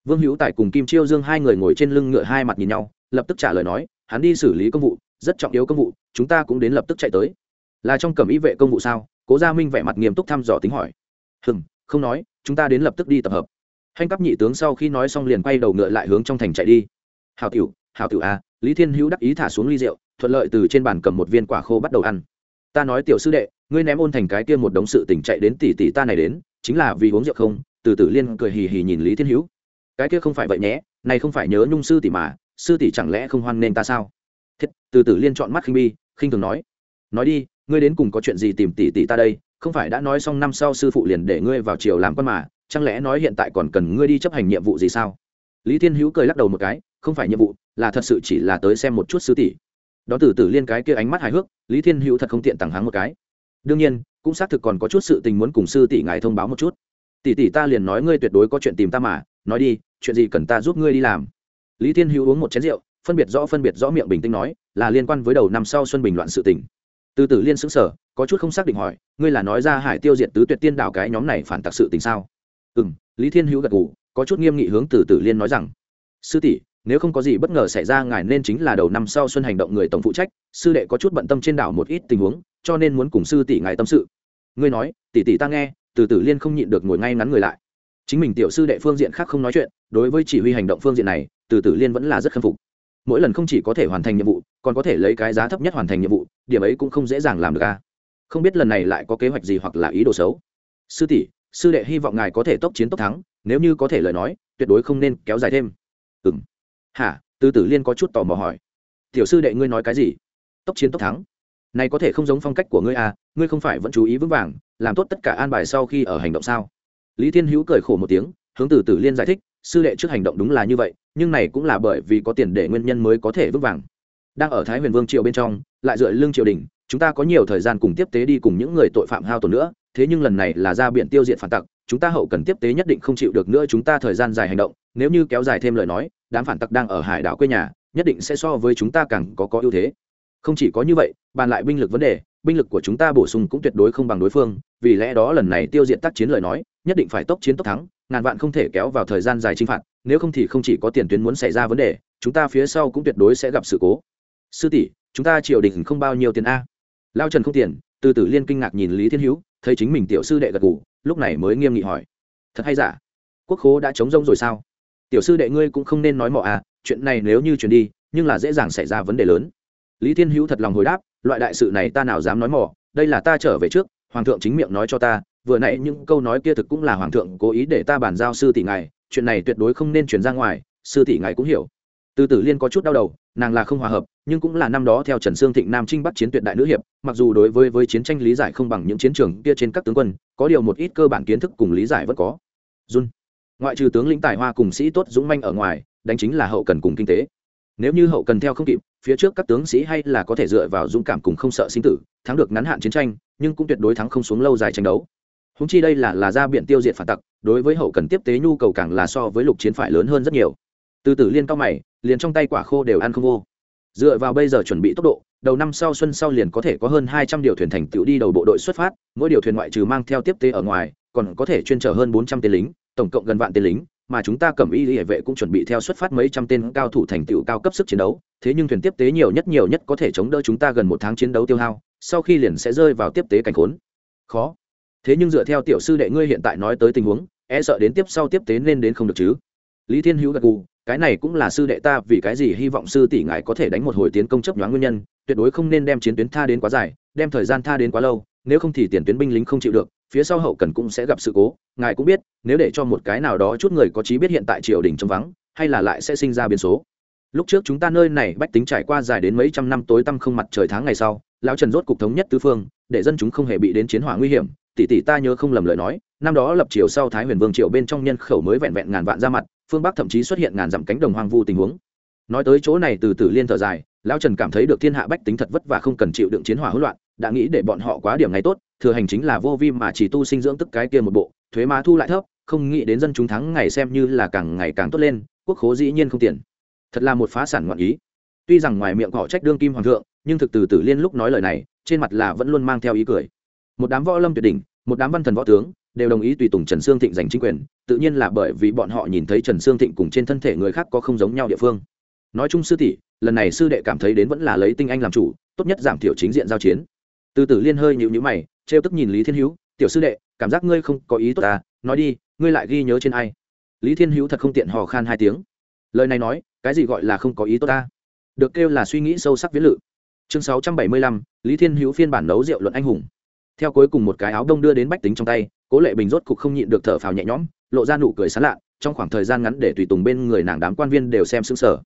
Vương hữu tài cùng kim chiêu dương hai người ngồi trên lưng ngựa hai mặt nhìn nhau, lập tức trả lời nói, hắn đi xử lý công vụ, rất trọng yếu công vụ, chúng ta cũng đến lập tức chạy tới là trong cẩm ý vệ công vụ sao? Cố gia minh vẻ mặt nghiêm túc thăm dò tính hỏi. Hừng không nói, chúng ta đến lập tức đi tập hợp. Hành cấp nhị tướng sau khi nói xong liền quay đầu ngựa lại hướng trong thành chạy đi. Hào tiểu hào tiểu a, lý thiên hữu đắc ý thả xuống ly rượu, thuận lợi từ trên bàn cầm một viên quả khô bắt đầu ăn. Ta nói tiểu sư đệ, ngươi ném ôn thành cái kia một đống sự tỉnh chạy đến tỷ tỷ ta này đến, chính là vì uống rượu không? Từ tử liên cười hì hì nhìn lý thiên hữu. Cái kia không phải vậy nhé, này không phải nhớ nhung sư tỷ mà, sư tỷ chẳng lẽ không hoan nên ta sao? Thiết, từ tử liên chọn mắt khinh bi, khinh thường nói. Nói đi ngươi đến cùng có chuyện gì tìm tỷ tỷ ta đây? Không phải đã nói xong năm sau sư phụ liền để ngươi vào triều làm quan mà, chẳng lẽ nói hiện tại còn cần ngươi đi chấp hành nhiệm vụ gì sao? Lý thiên hữu cười lắc đầu một cái, không phải nhiệm vụ, là thật sự chỉ là tới xem một chút sư tỷ. Đó từ tử liên cái kia ánh mắt hài hước, lý thiên hữu thật không tiện tặng hắn một cái. Đương nhiên, cũng xác thực còn có chút sự tình muốn cùng sư tỷ ngài thông báo một chút. Tỷ tỷ ta liền nói ngươi tuyệt đối có chuyện tìm ta mà, nói đi, chuyện gì cần ta giúp ngươi đi làm? Lý thiên hữu uống một chén rượu, phân biệt rõ phân biệt rõ miệng bình tĩnh nói, là liên quan với đầu năm sau xuân bình loạn sự tình từ tử liên xứng sở có chút không xác định hỏi ngươi là nói ra hải tiêu diệt tứ tuyệt tiên đảo cái nhóm này phản tặc sự tình sao? Ừ m lý thiên hữu gật gù, có chút nghiêm nghị hướng từ tử liên nói rằng sư tỷ nếu không có gì bất ngờ xảy ra ngài nên chính là đầu năm sau xuân hành động người tổng phụ trách sư đệ có chút bận tâm trên đảo một ít tình huống cho nên muốn cùng sư tỷ ngài tâm sự. Ngươi nói tỷ tỷ ta nghe từ tử liên không nhịn được ngồi ngay ngắn người lại. Chính mình tiểu sư đệ phương diện khác không nói chuyện đối với chỉ huy hành động phương diện này từ tử liên vẫn là rất khâm phục. Mỗi lần không chỉ có thể hoàn thành nhiệm vụ còn có thể lấy cái giá thấp nhất hoàn thành nhiệm vụ điểm ấy cũng không dễ dàng làm được a không biết lần này lại có kế hoạch gì hoặc là ý đồ xấu? Sư tỷ, sư đệ hy vọng ngài có thể tốc chiến tốc thắng, nếu như có thể lời nói, tuyệt đối không nên kéo dài thêm. Ừ m hả? Tư tử liên có chút tò mò hỏi. Tiểu sư đệ ngươi nói cái gì? Tốc chiến tốc thắng. Này có thể không giống phong cách của ngươi à ngươi không phải vẫn chú ý vững vàng, làm tốt tất cả an bài sau khi ở hành động sao? Lý thiên hữu cười khổ một tiếng, hướng từ tử liên giải thích, sư đệ trước hành động đúng là như vậy, nhưng này cũng là bởi vì có tiền để nguyên nhân mới có thể vững vàng. Đang ở thái huyền vương triều bên trong lại dựa lưng triều đình, chúng ta có nhiều thời gian cùng tiếp tế đi cùng những người tội phạm hao tổn nữa, thế nhưng lần này là ra biển tiêu diệt phản tặc, chúng ta hậu cần tiếp tế nhất định không chịu được nữa, chúng ta thời gian dài hành động, nếu như kéo dài thêm lời nói, đám phản tặc đang ở hải đảo quê nhà, nhất định sẽ so với chúng ta càng có có ưu thế. Không chỉ có như vậy, bàn lại binh lực vấn đề, binh lực của chúng ta bổ sung cũng tuyệt đối không bằng đối phương, vì lẽ đó lần này tiêu diệt tác chiến lời nói, nhất định phải tốc chiến tốc thắng, ngàn vạn không thể kéo vào thời gian dài chinh phạt, nếu không thì không chỉ có tiền tuyến muốn xảy ra vấn đề, chúng ta phía sau cũng tuyệt đối sẽ gặp sự cố. Sư tỷ chúng ta triều đình không bao nhiêu tiền a. Lao trần không tiền, từ tử liên kinh ngạc nhìn lý thiên hữu, thấy chính mình tiểu sư đệ gật ngủ lúc này mới nghiêm nghị hỏi. Thật hay giả? Quốc khố đã chống rông rồi sao? Tiểu sư đệ ngươi cũng không nên nói mọ à chuyện này nếu như chuyển đi, nhưng là dễ dàng xảy ra vấn đề lớn. Lý thiên hữu thật lòng hồi đáp, loại đại sự này ta nào dám nói mỏ, đây là ta trở về trước, hoàng thượng chính miệng nói cho ta, vừa nãy những câu nói kia thực cũng là hoàng thượng cố ý để ta bàn giao sư tỷ ngài, chuyện này tuyệt đối không nên chuyển ra ngoài, sư tỷ ngài cũng hiểu. Từ tử liên có chút đau đầu, nàng là không hòa hợp nhưng cũng là năm đó theo trần sương thịnh nam trinh bắt chiến tuyệt đại nữ hiệp, mặc dù đối với với chiến tranh lý giải không bằng những chiến trường kia trên các tướng quân, có điều một ít cơ bản kiến thức cùng lý giải vẫn có. Jun. ngoại trừ tướng lĩnh tài hoa cùng sĩ tốt dũng manh ở ngoài, đánh chính là hậu cần cùng kinh tế. Nếu như hậu cần theo không kịp, phía trước các tướng sĩ hay là có thể dựa vào dũng cảm cùng không sợ sinh tử, thắng được ngắn hạn chiến tranh, nhưng cũng tuyệt đối thắng không xuống lâu dài tranh đấu. Húng chi đây là là ra biện tiêu diệt phản tặc, đối với hậu cần tiếp tế nhu cầu càng là so với lục chiến phải lớn hơn rất nhiều. Từ tử liên cao mày, liền trong tay quả khô đều ăn không vô dựa vào bây giờ chuẩn bị tốc độ, đầu năm sau xuân sau liền có thể có hơn hai trăm điều thuyền thành tựu đi đầu bộ đội xuất phát, mỗi điều thuyền ngoại trừ mang theo tiếp tế ở ngoài, còn có thể chuyên trở hơn bốn trăm tên lính, tổng cộng gần vạn tên lính, mà chúng ta cầm y hệ vệ cũng chuẩn bị theo xuất phát mấy trăm tên cao thủ thành tựu cao cấp sức chiến đấu, thế nhưng thuyền tiếp tế nhiều nhất nhiều nhất có thể chống đỡ chúng ta gần một tháng chiến đấu tiêu hao, sau khi liền sẽ rơi vào tiếp tế cảnh khốn. Khó. Thế nhưng dựa theo tiểu sư đệ ngươi hiện tại nói tới tình huống e sợ đến tiếp sau tiếp tế nên đến không được chứ. Lý thiên hữu gật gù cái này cũng là sư đệ ta, vì cái gì hy vọng sư tỷ ngài có thể đánh một hồi tiến công chấp nhoáng nguyên nhân, tuyệt đối không nên đem chiến tuyến tha đến quá dài, đem thời gian tha đến quá lâu, nếu không thì tiền tuyến binh lính không chịu được, phía sau hậu cần cũng sẽ gặp sự cố, ngài cũng biết, nếu để cho một cái nào đó chút người có trí biết hiện tại triều đình trong vắng, hay là lại sẽ sinh ra biến số. Lúc trước chúng ta nơi này bách tính trải qua dài đến mấy trăm năm tối tăm không mặt trời tháng ngày sau, lão trần rốt cục thống nhất tứ phương, để dân chúng không hề bị đến chiến hỏa nguy hiểm. Tỷ tỷ ta nhớ không lầm lời nói, năm đó lập triều sau thái huyền vương triều bên trong nhân khẩu mới vẹn vẹn ngàn vạn ra mặt phương bắc thậm chí xuất hiện ngàn dặm cánh đồng hoang vu tình huống nói tới chỗ này từ từ liên thở dài lão trần cảm thấy được thiên hạ bách tính thật vất và không cần chịu đựng chiến hỏa hỗn loạn đã nghĩ để bọn họ quá điểm ngày tốt thừa hành chính là vô vi mà chỉ tu sinh dưỡng tức cái kia một bộ thuế má thu lại thấp không nghĩ đến dân chúng thắng ngày xem như là càng ngày càng tốt lên quốc khố dĩ nhiên không tiền thật là một phá sản ngoạn ý tuy rằng ngoài miệng họ trách đương kim hoàng thượng nhưng thực từ tử liên lúc nói lời này trên mặt là vẫn luôn mang theo ý cười một đám võ lâm tuyệt đỉnh một đám văn thần võ tướng đều đồng ý tùy tùng trần sương thịnh giành chính quyền, tự nhiên là bởi vì bọn họ nhìn thấy trần sương thịnh cùng trên thân thể người khác có không giống nhau địa phương. Nói chung sư tỷ, lần này sư đệ cảm thấy đến vẫn là lấy tinh anh làm chủ, tốt nhất giảm thiểu chính diện giao chiến. Từ tử liên hơi nhíu nhíu mày, trêu tức nhìn lý thiên hữu, tiểu sư đệ, cảm giác ngươi không có ý tốt ta nói đi, ngươi lại ghi nhớ trên ai? Lý thiên hữu thật không tiện hò khan hai tiếng. Lời này nói, cái gì gọi là không có ý tốt ta? Được kêu là suy nghĩ sâu sắc viễn lự. Chương sáu trăm bảy mươi lăm, lý thiên hữu phiên bản nấu rượu luận anh hùng. Theo cuối cùng một cái áo đông đưa đến bách tính trong tay cố lệ bình rốt cục không nhịn được thở phào nhẹ nhõm, lộ ra nụ cười sán lạ, trong khoảng thời gian ngắn để tùy tùng bên người nàng đám quan viên đều xem xứng sở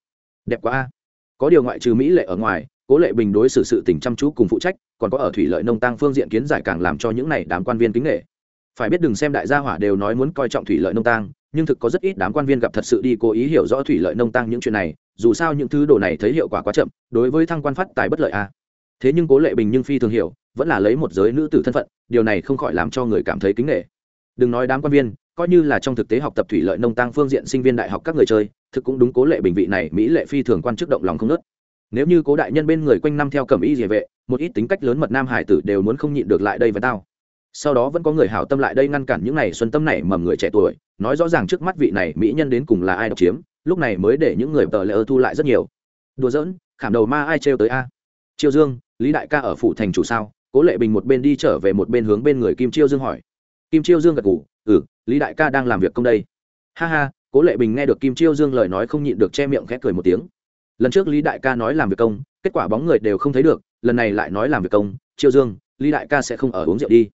đẹp quá a. Có điều ngoại trừ mỹ lệ ở ngoài, cố lệ bình đối xử sự tình chăm chú cùng phụ trách, còn có ở thủy lợi nông tăng phương diện kiến giải càng làm cho những này đám quan viên kính nghệ phải biết đừng xem đại gia hỏa đều nói muốn coi trọng thủy lợi nông tăng nhưng thực có rất ít đám quan viên gặp thật sự đi cố ý hiểu rõ thủy lợi nông tăng những chuyện này, dù sao những thứ đồ này thấy hiệu quả quá chậm, đối với thăng quan phát tài bất lợi a thế nhưng cố lệ bình nhưng phi thường hiểu, vẫn là lấy một giới nữ tử thân phận, điều này không khỏi làm cho người cảm thấy kính nghệ đừng nói đám quan viên, coi như là trong thực tế học tập thủy lợi nông tăng phương diện sinh viên đại học các người chơi, thực cũng đúng cố lệ bình vị này mỹ lệ phi thường quan chức động lòng không nớt. Nếu như cố đại nhân bên người quanh năm theo cầm y địa vệ, một ít tính cách lớn mật nam hải tử đều muốn không nhịn được lại đây với tao. Sau đó vẫn có người hảo tâm lại đây ngăn cản những này xuân tâm này mầm người trẻ tuổi, nói rõ ràng trước mắt vị này mỹ nhân đến cùng là ai độc chiếm, lúc này mới để những người tờ lễ thu lại rất nhiều. Đùa giỡn, khảm đầu ma ai trêu tới a? Triều dương lý đại ca ở phủ thành chủ sao? Cố lệ bình một bên đi trở về một bên hướng bên người kim chiêu dương hỏi. Kim chiêu dương gật ngủ ừ lý đại ca đang làm việc công đây. Ha ha, cố lệ bình nghe được kim chiêu dương lời nói không nhịn được che miệng khẽ cười một tiếng. Lần trước lý đại ca nói làm việc công, kết quả bóng người đều không thấy được, lần này lại nói làm việc công, chiêu dương, lý đại ca sẽ không ở uống rượu đi.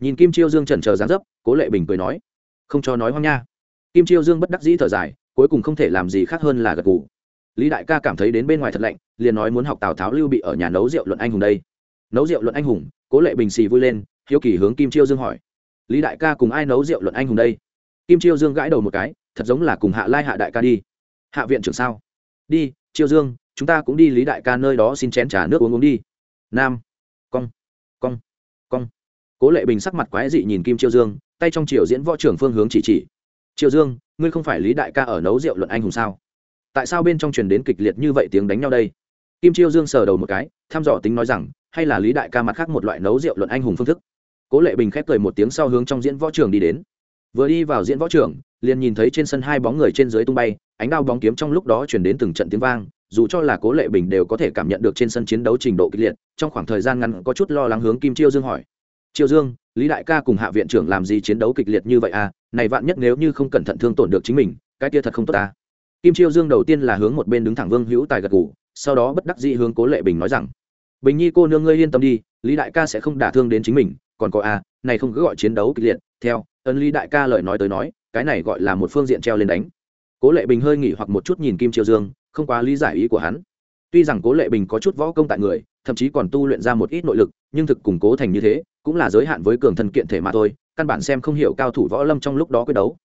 Nhìn kim chiêu dương chần chờ dán dấp, cố lệ bình cười nói, không cho nói hoang nha. Kim chiêu dương bất đắc dĩ thở dài, cuối cùng không thể làm gì khác hơn là gật gù lý đại ca cảm thấy đến bên ngoài thật lạnh, liền nói muốn học tào tháo lưu bị ở nhà nấu rượu luận anh hùng đây. Nấu rượu luận anh hùng, cố lệ bình xì vui lên, hiếu kỳ hướng kim chiêu dương hỏi. Lý đại ca cùng ai nấu rượu luận anh hùng đây? Kim chiêu dương gãi đầu một cái, thật giống là cùng hạ lai hạ đại ca đi. Hạ viện trưởng sao? Đi, chiêu dương, chúng ta cũng đi lý đại ca nơi đó xin chén t r à nước uống uống đi. Nam, cong cong cong. Cố lệ bình sắc mặt quái dị nhìn kim chiêu dương, tay trong triều diễn võ trưởng phương hướng chỉ chỉ. Chiêu dương, ngươi không phải lý đại ca ở nấu rượu luận anh hùng sao? Tại sao bên trong truyền đến kịch liệt như vậy tiếng đánh nhau đây? Kim chiêu dương sờ đầu một cái thăm dò tính nói rằng, hay là lý đại ca mặt khác một loại nấu rượu luận anh hùng phương thức. Cố lệ bình khép cười một tiếng sau hướng trong diễn võ trường đi đến. Vừa đi vào diễn võ trường, liền nhìn thấy trên sân hai bóng người trên dưới tung bay, ánh đao bóng kiếm trong lúc đó chuyển đến từng trận tiếng vang, dù cho là cố lệ bình đều có thể cảm nhận được trên sân chiến đấu trình độ kịch liệt, trong khoảng thời gian ngắn có chút lo lắng hướng kim chiêu dương hỏi. Chiêu dương, lý đại ca cùng hạ viện trưởng làm gì chiến đấu kịch liệt như vậy à? Này vạn nhất nếu như không cẩn thận thương tổn được chính mình, cái kia thật không tốt à kim chiêu dương đầu tiên là hướng một bên đứng thẳng vương hữu tài gật gù sau đó bất đắc dĩ hướng cố lệ bình nói rằng bình nhi cô nương ngươi yên tâm đi lý đại ca sẽ không đả thương đến chính mình còn có a à, này không cứ gọi chiến đấu kịch liệt theo ấn lý đại ca lời nói tới nói cái này gọi là một phương diện treo lên đánh. Cố lệ bình hơi nghỉ hoặc một chút nhìn kim triều dương không quá lý giải ý của hắn. Tuy rằng cố lệ bình có chút võ công tại người thậm chí còn tu luyện ra một ít nội lực nhưng thực củng cố thành như thế cũng là giới hạn với cường thần kiện thể mà thôi căn bản xem không hiểu cao thủ võ lâm trong lúc đó quyết đấu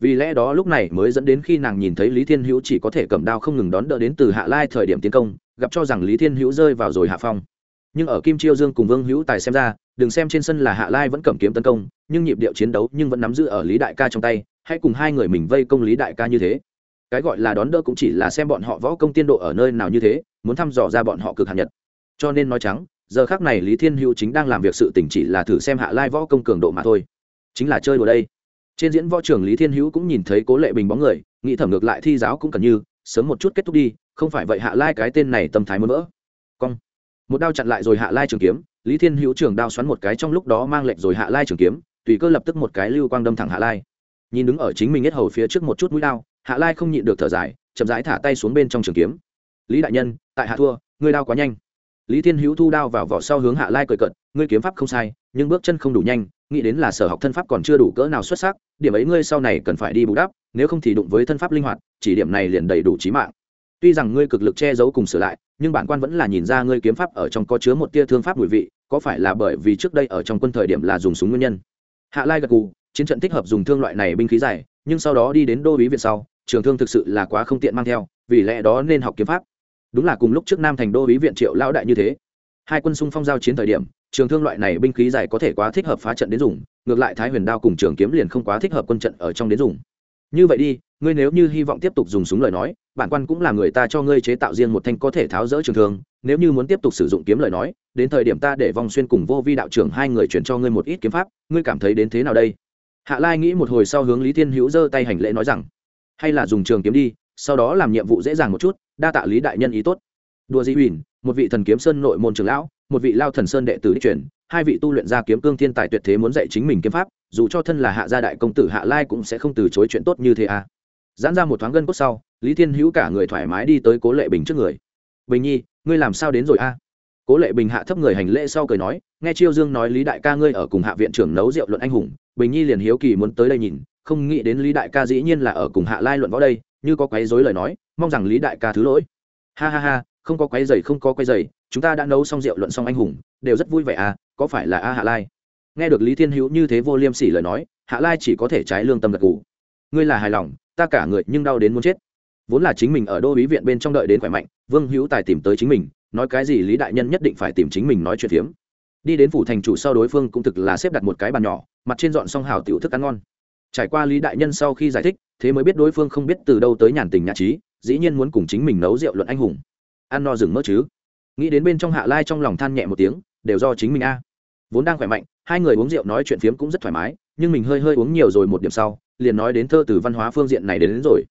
vì lẽ đó lúc này mới dẫn đến khi nàng nhìn thấy lý thiên hữu chỉ có thể cầm đao không ngừng đón đỡ đến từ hạ lai thời điểm tiến công, gặp cho rằng lý thiên hữu rơi vào rồi hạ phong. Nhưng ở kim chiêu dương cùng vương hữu tài xem ra, đừng xem trên sân là hạ lai vẫn cầm kiếm tấn công, nhưng nhịp điệu chiến đấu nhưng vẫn nắm giữ ở lý đại ca trong tay, hãy cùng hai người mình vây công lý đại ca như thế. Cái gọi là đón đỡ cũng chỉ là xem bọn họ võ công tiên độ ở nơi nào như thế, muốn thăm dò ra bọn họ cực hạt nhật. Cho nên nói trắng, giờ khác này lý thiên hữu chính đang làm việc sự tỉnh chỉ là thử xem hạ lai võ công cường độ mà thôi. Chính là chơi đùa đây trên diễn võ trưởng lý thiên hữu cũng nhìn thấy cố lệ bình bóng người, nghĩ thẩm ngược lại thi giáo cũng cần như, sớm một chút kết thúc đi, không phải vậy hạ lai cái tên này tâm thái muốn vỡ. Cong. Một đao chặn lại rồi hạ lai trường kiếm, lý thiên hữu trường đao xoắn một cái trong lúc đó mang lệnh rồi hạ lai trường kiếm, tùy cơ lập tức một cái lưu quang đâm thẳng hạ lai. Nhìn đứng ở chính mình nhất hầu phía trước một chút mũi đao, hạ lai không nhịn được thở dài, chậm rãi thả tay xuống bên trong trường kiếm. Lý đại nhân, tại hạ thua, ngươi đao quá nhanh. Lý thiên hữu thu đao vào vỏ sau hướng hạ lai cười cận ngươi kiếm pháp không sai, nhưng bước chân không đủ nhanh nghĩ đến là sở học thân pháp còn chưa đủ cỡ nào xuất sắc, điểm ấy ngươi sau này cần phải đi bù đắp, nếu không thì đụng với thân pháp linh hoạt, chỉ điểm này liền đầy đủ trí mạng. Tuy rằng ngươi cực lực che giấu cùng sửa lại, nhưng bản quan vẫn là nhìn ra ngươi kiếm pháp ở trong có chứa một tia thương pháp mùi vị, có phải là bởi vì trước đây ở trong quân thời điểm là dùng súng nguyên nhân? Hạ lai gật cù chiến trận thích hợp dùng thương loại này binh khí dài nhưng sau đó đi đến đô ý viện sau, trường thương thực sự là quá không tiện mang theo, vì lẽ đó nên học kiếm pháp. Đúng là cùng lúc trước nam thành đô ý viện triệu lão đại như thế. Hai quân xung phong giao chiến thời điểm trường thương loại này binh khí dài có thể quá thích hợp phá trận đến dùng, ngược lại thái huyền đao cùng trường kiếm liền không quá thích hợp quân trận ở trong đến dùng. Như vậy đi, ngươi nếu như hy vọng tiếp tục dùng súng lời nói, bản quan cũng là người ta cho ngươi chế tạo riêng một thanh có thể tháo rỡ trường thương, nếu như muốn tiếp tục sử dụng kiếm lời nói, đến thời điểm ta để vong xuyên cùng vô vi đạo trưởng hai người chuyển cho ngươi một ít kiếm pháp, ngươi cảm thấy đến thế nào đây? Hạ lai nghĩ một hồi sau hướng lý thiên hữu giơ tay hành lễ nói rằng, hay là dùng trường kiếm đi, sau đó làm nhiệm vụ dễ dàng một chút, đa tạ lý đại nhân ý tốt. Đùa di huỳnh một vị thần kiếm sơn nội môn trường lão một vị lao thần sơn đệ tử đích truyền hai vị tu luyện gia kiếm cương thiên tài tuyệt thế muốn dạy chính mình kiếm pháp, dù cho thân là hạ gia đại công tử hạ lai cũng sẽ không từ chối chuyện tốt như thế à. Giãn ra một thoáng gân cốt sau, lý thiên hữu cả người thoải mái đi tới cố lệ bình trước người. Bình nhi, ngươi làm sao đến rồi a? Cố lệ bình hạ thấp người hành lễ sau cười nói, nghe chiêu dương nói lý đại ca ngươi ở cùng hạ viện trưởng nấu rượu luận anh hùng, bình nhi liền hiếu kỳ muốn tới đây nhìn, không nghĩ đến lý đại ca dĩ nhiên là ở cùng hạ lai luận võ đây, như có quấy dối lời nói, mong rằng lý đại ca thứ lỗi. Ha ha ha không có quấy dày, không có quấy dày, chúng ta đã nấu xong rượu luận xong anh hùng, đều rất vui vẻ à có phải là a hạ lai? Nghe được lý thiên hữu như thế vô liêm sỉ lời nói, hạ lai chỉ có thể trái lương tâm gật gù. Ngươi là hài lòng, ta cả người nhưng đau đến muốn chết. Vốn là chính mình ở đô ý viện bên trong đợi đến khỏe mạnh, vương hữu tài tìm tới chính mình, nói cái gì lý đại nhân nhất định phải tìm chính mình nói chuyện phiếm. Đi đến phủ thành chủ sau đối phương cũng thực là xếp đặt một cái bàn nhỏ, mặt trên dọn xong hào tiểu thức ăn ngon. Trải qua lý đại nhân sau khi giải thích, thế mới biết đối phương không biết từ đâu tới nhàn tình nhã trí, dĩ nhiên muốn cùng chính mình nấu rượu luận anh hùng ăn no rừng mỡ chứ? Nghĩ đến bên trong hạ lai trong lòng than nhẹ một tiếng đều do chính mình a. Vốn đang khỏe mạnh hai người uống rượu nói chuyện phiếm cũng rất thoải mái nhưng mình hơi hơi uống nhiều rồi một điểm sau liền nói đến thơ từ văn hóa phương diện này đến, đến rồi.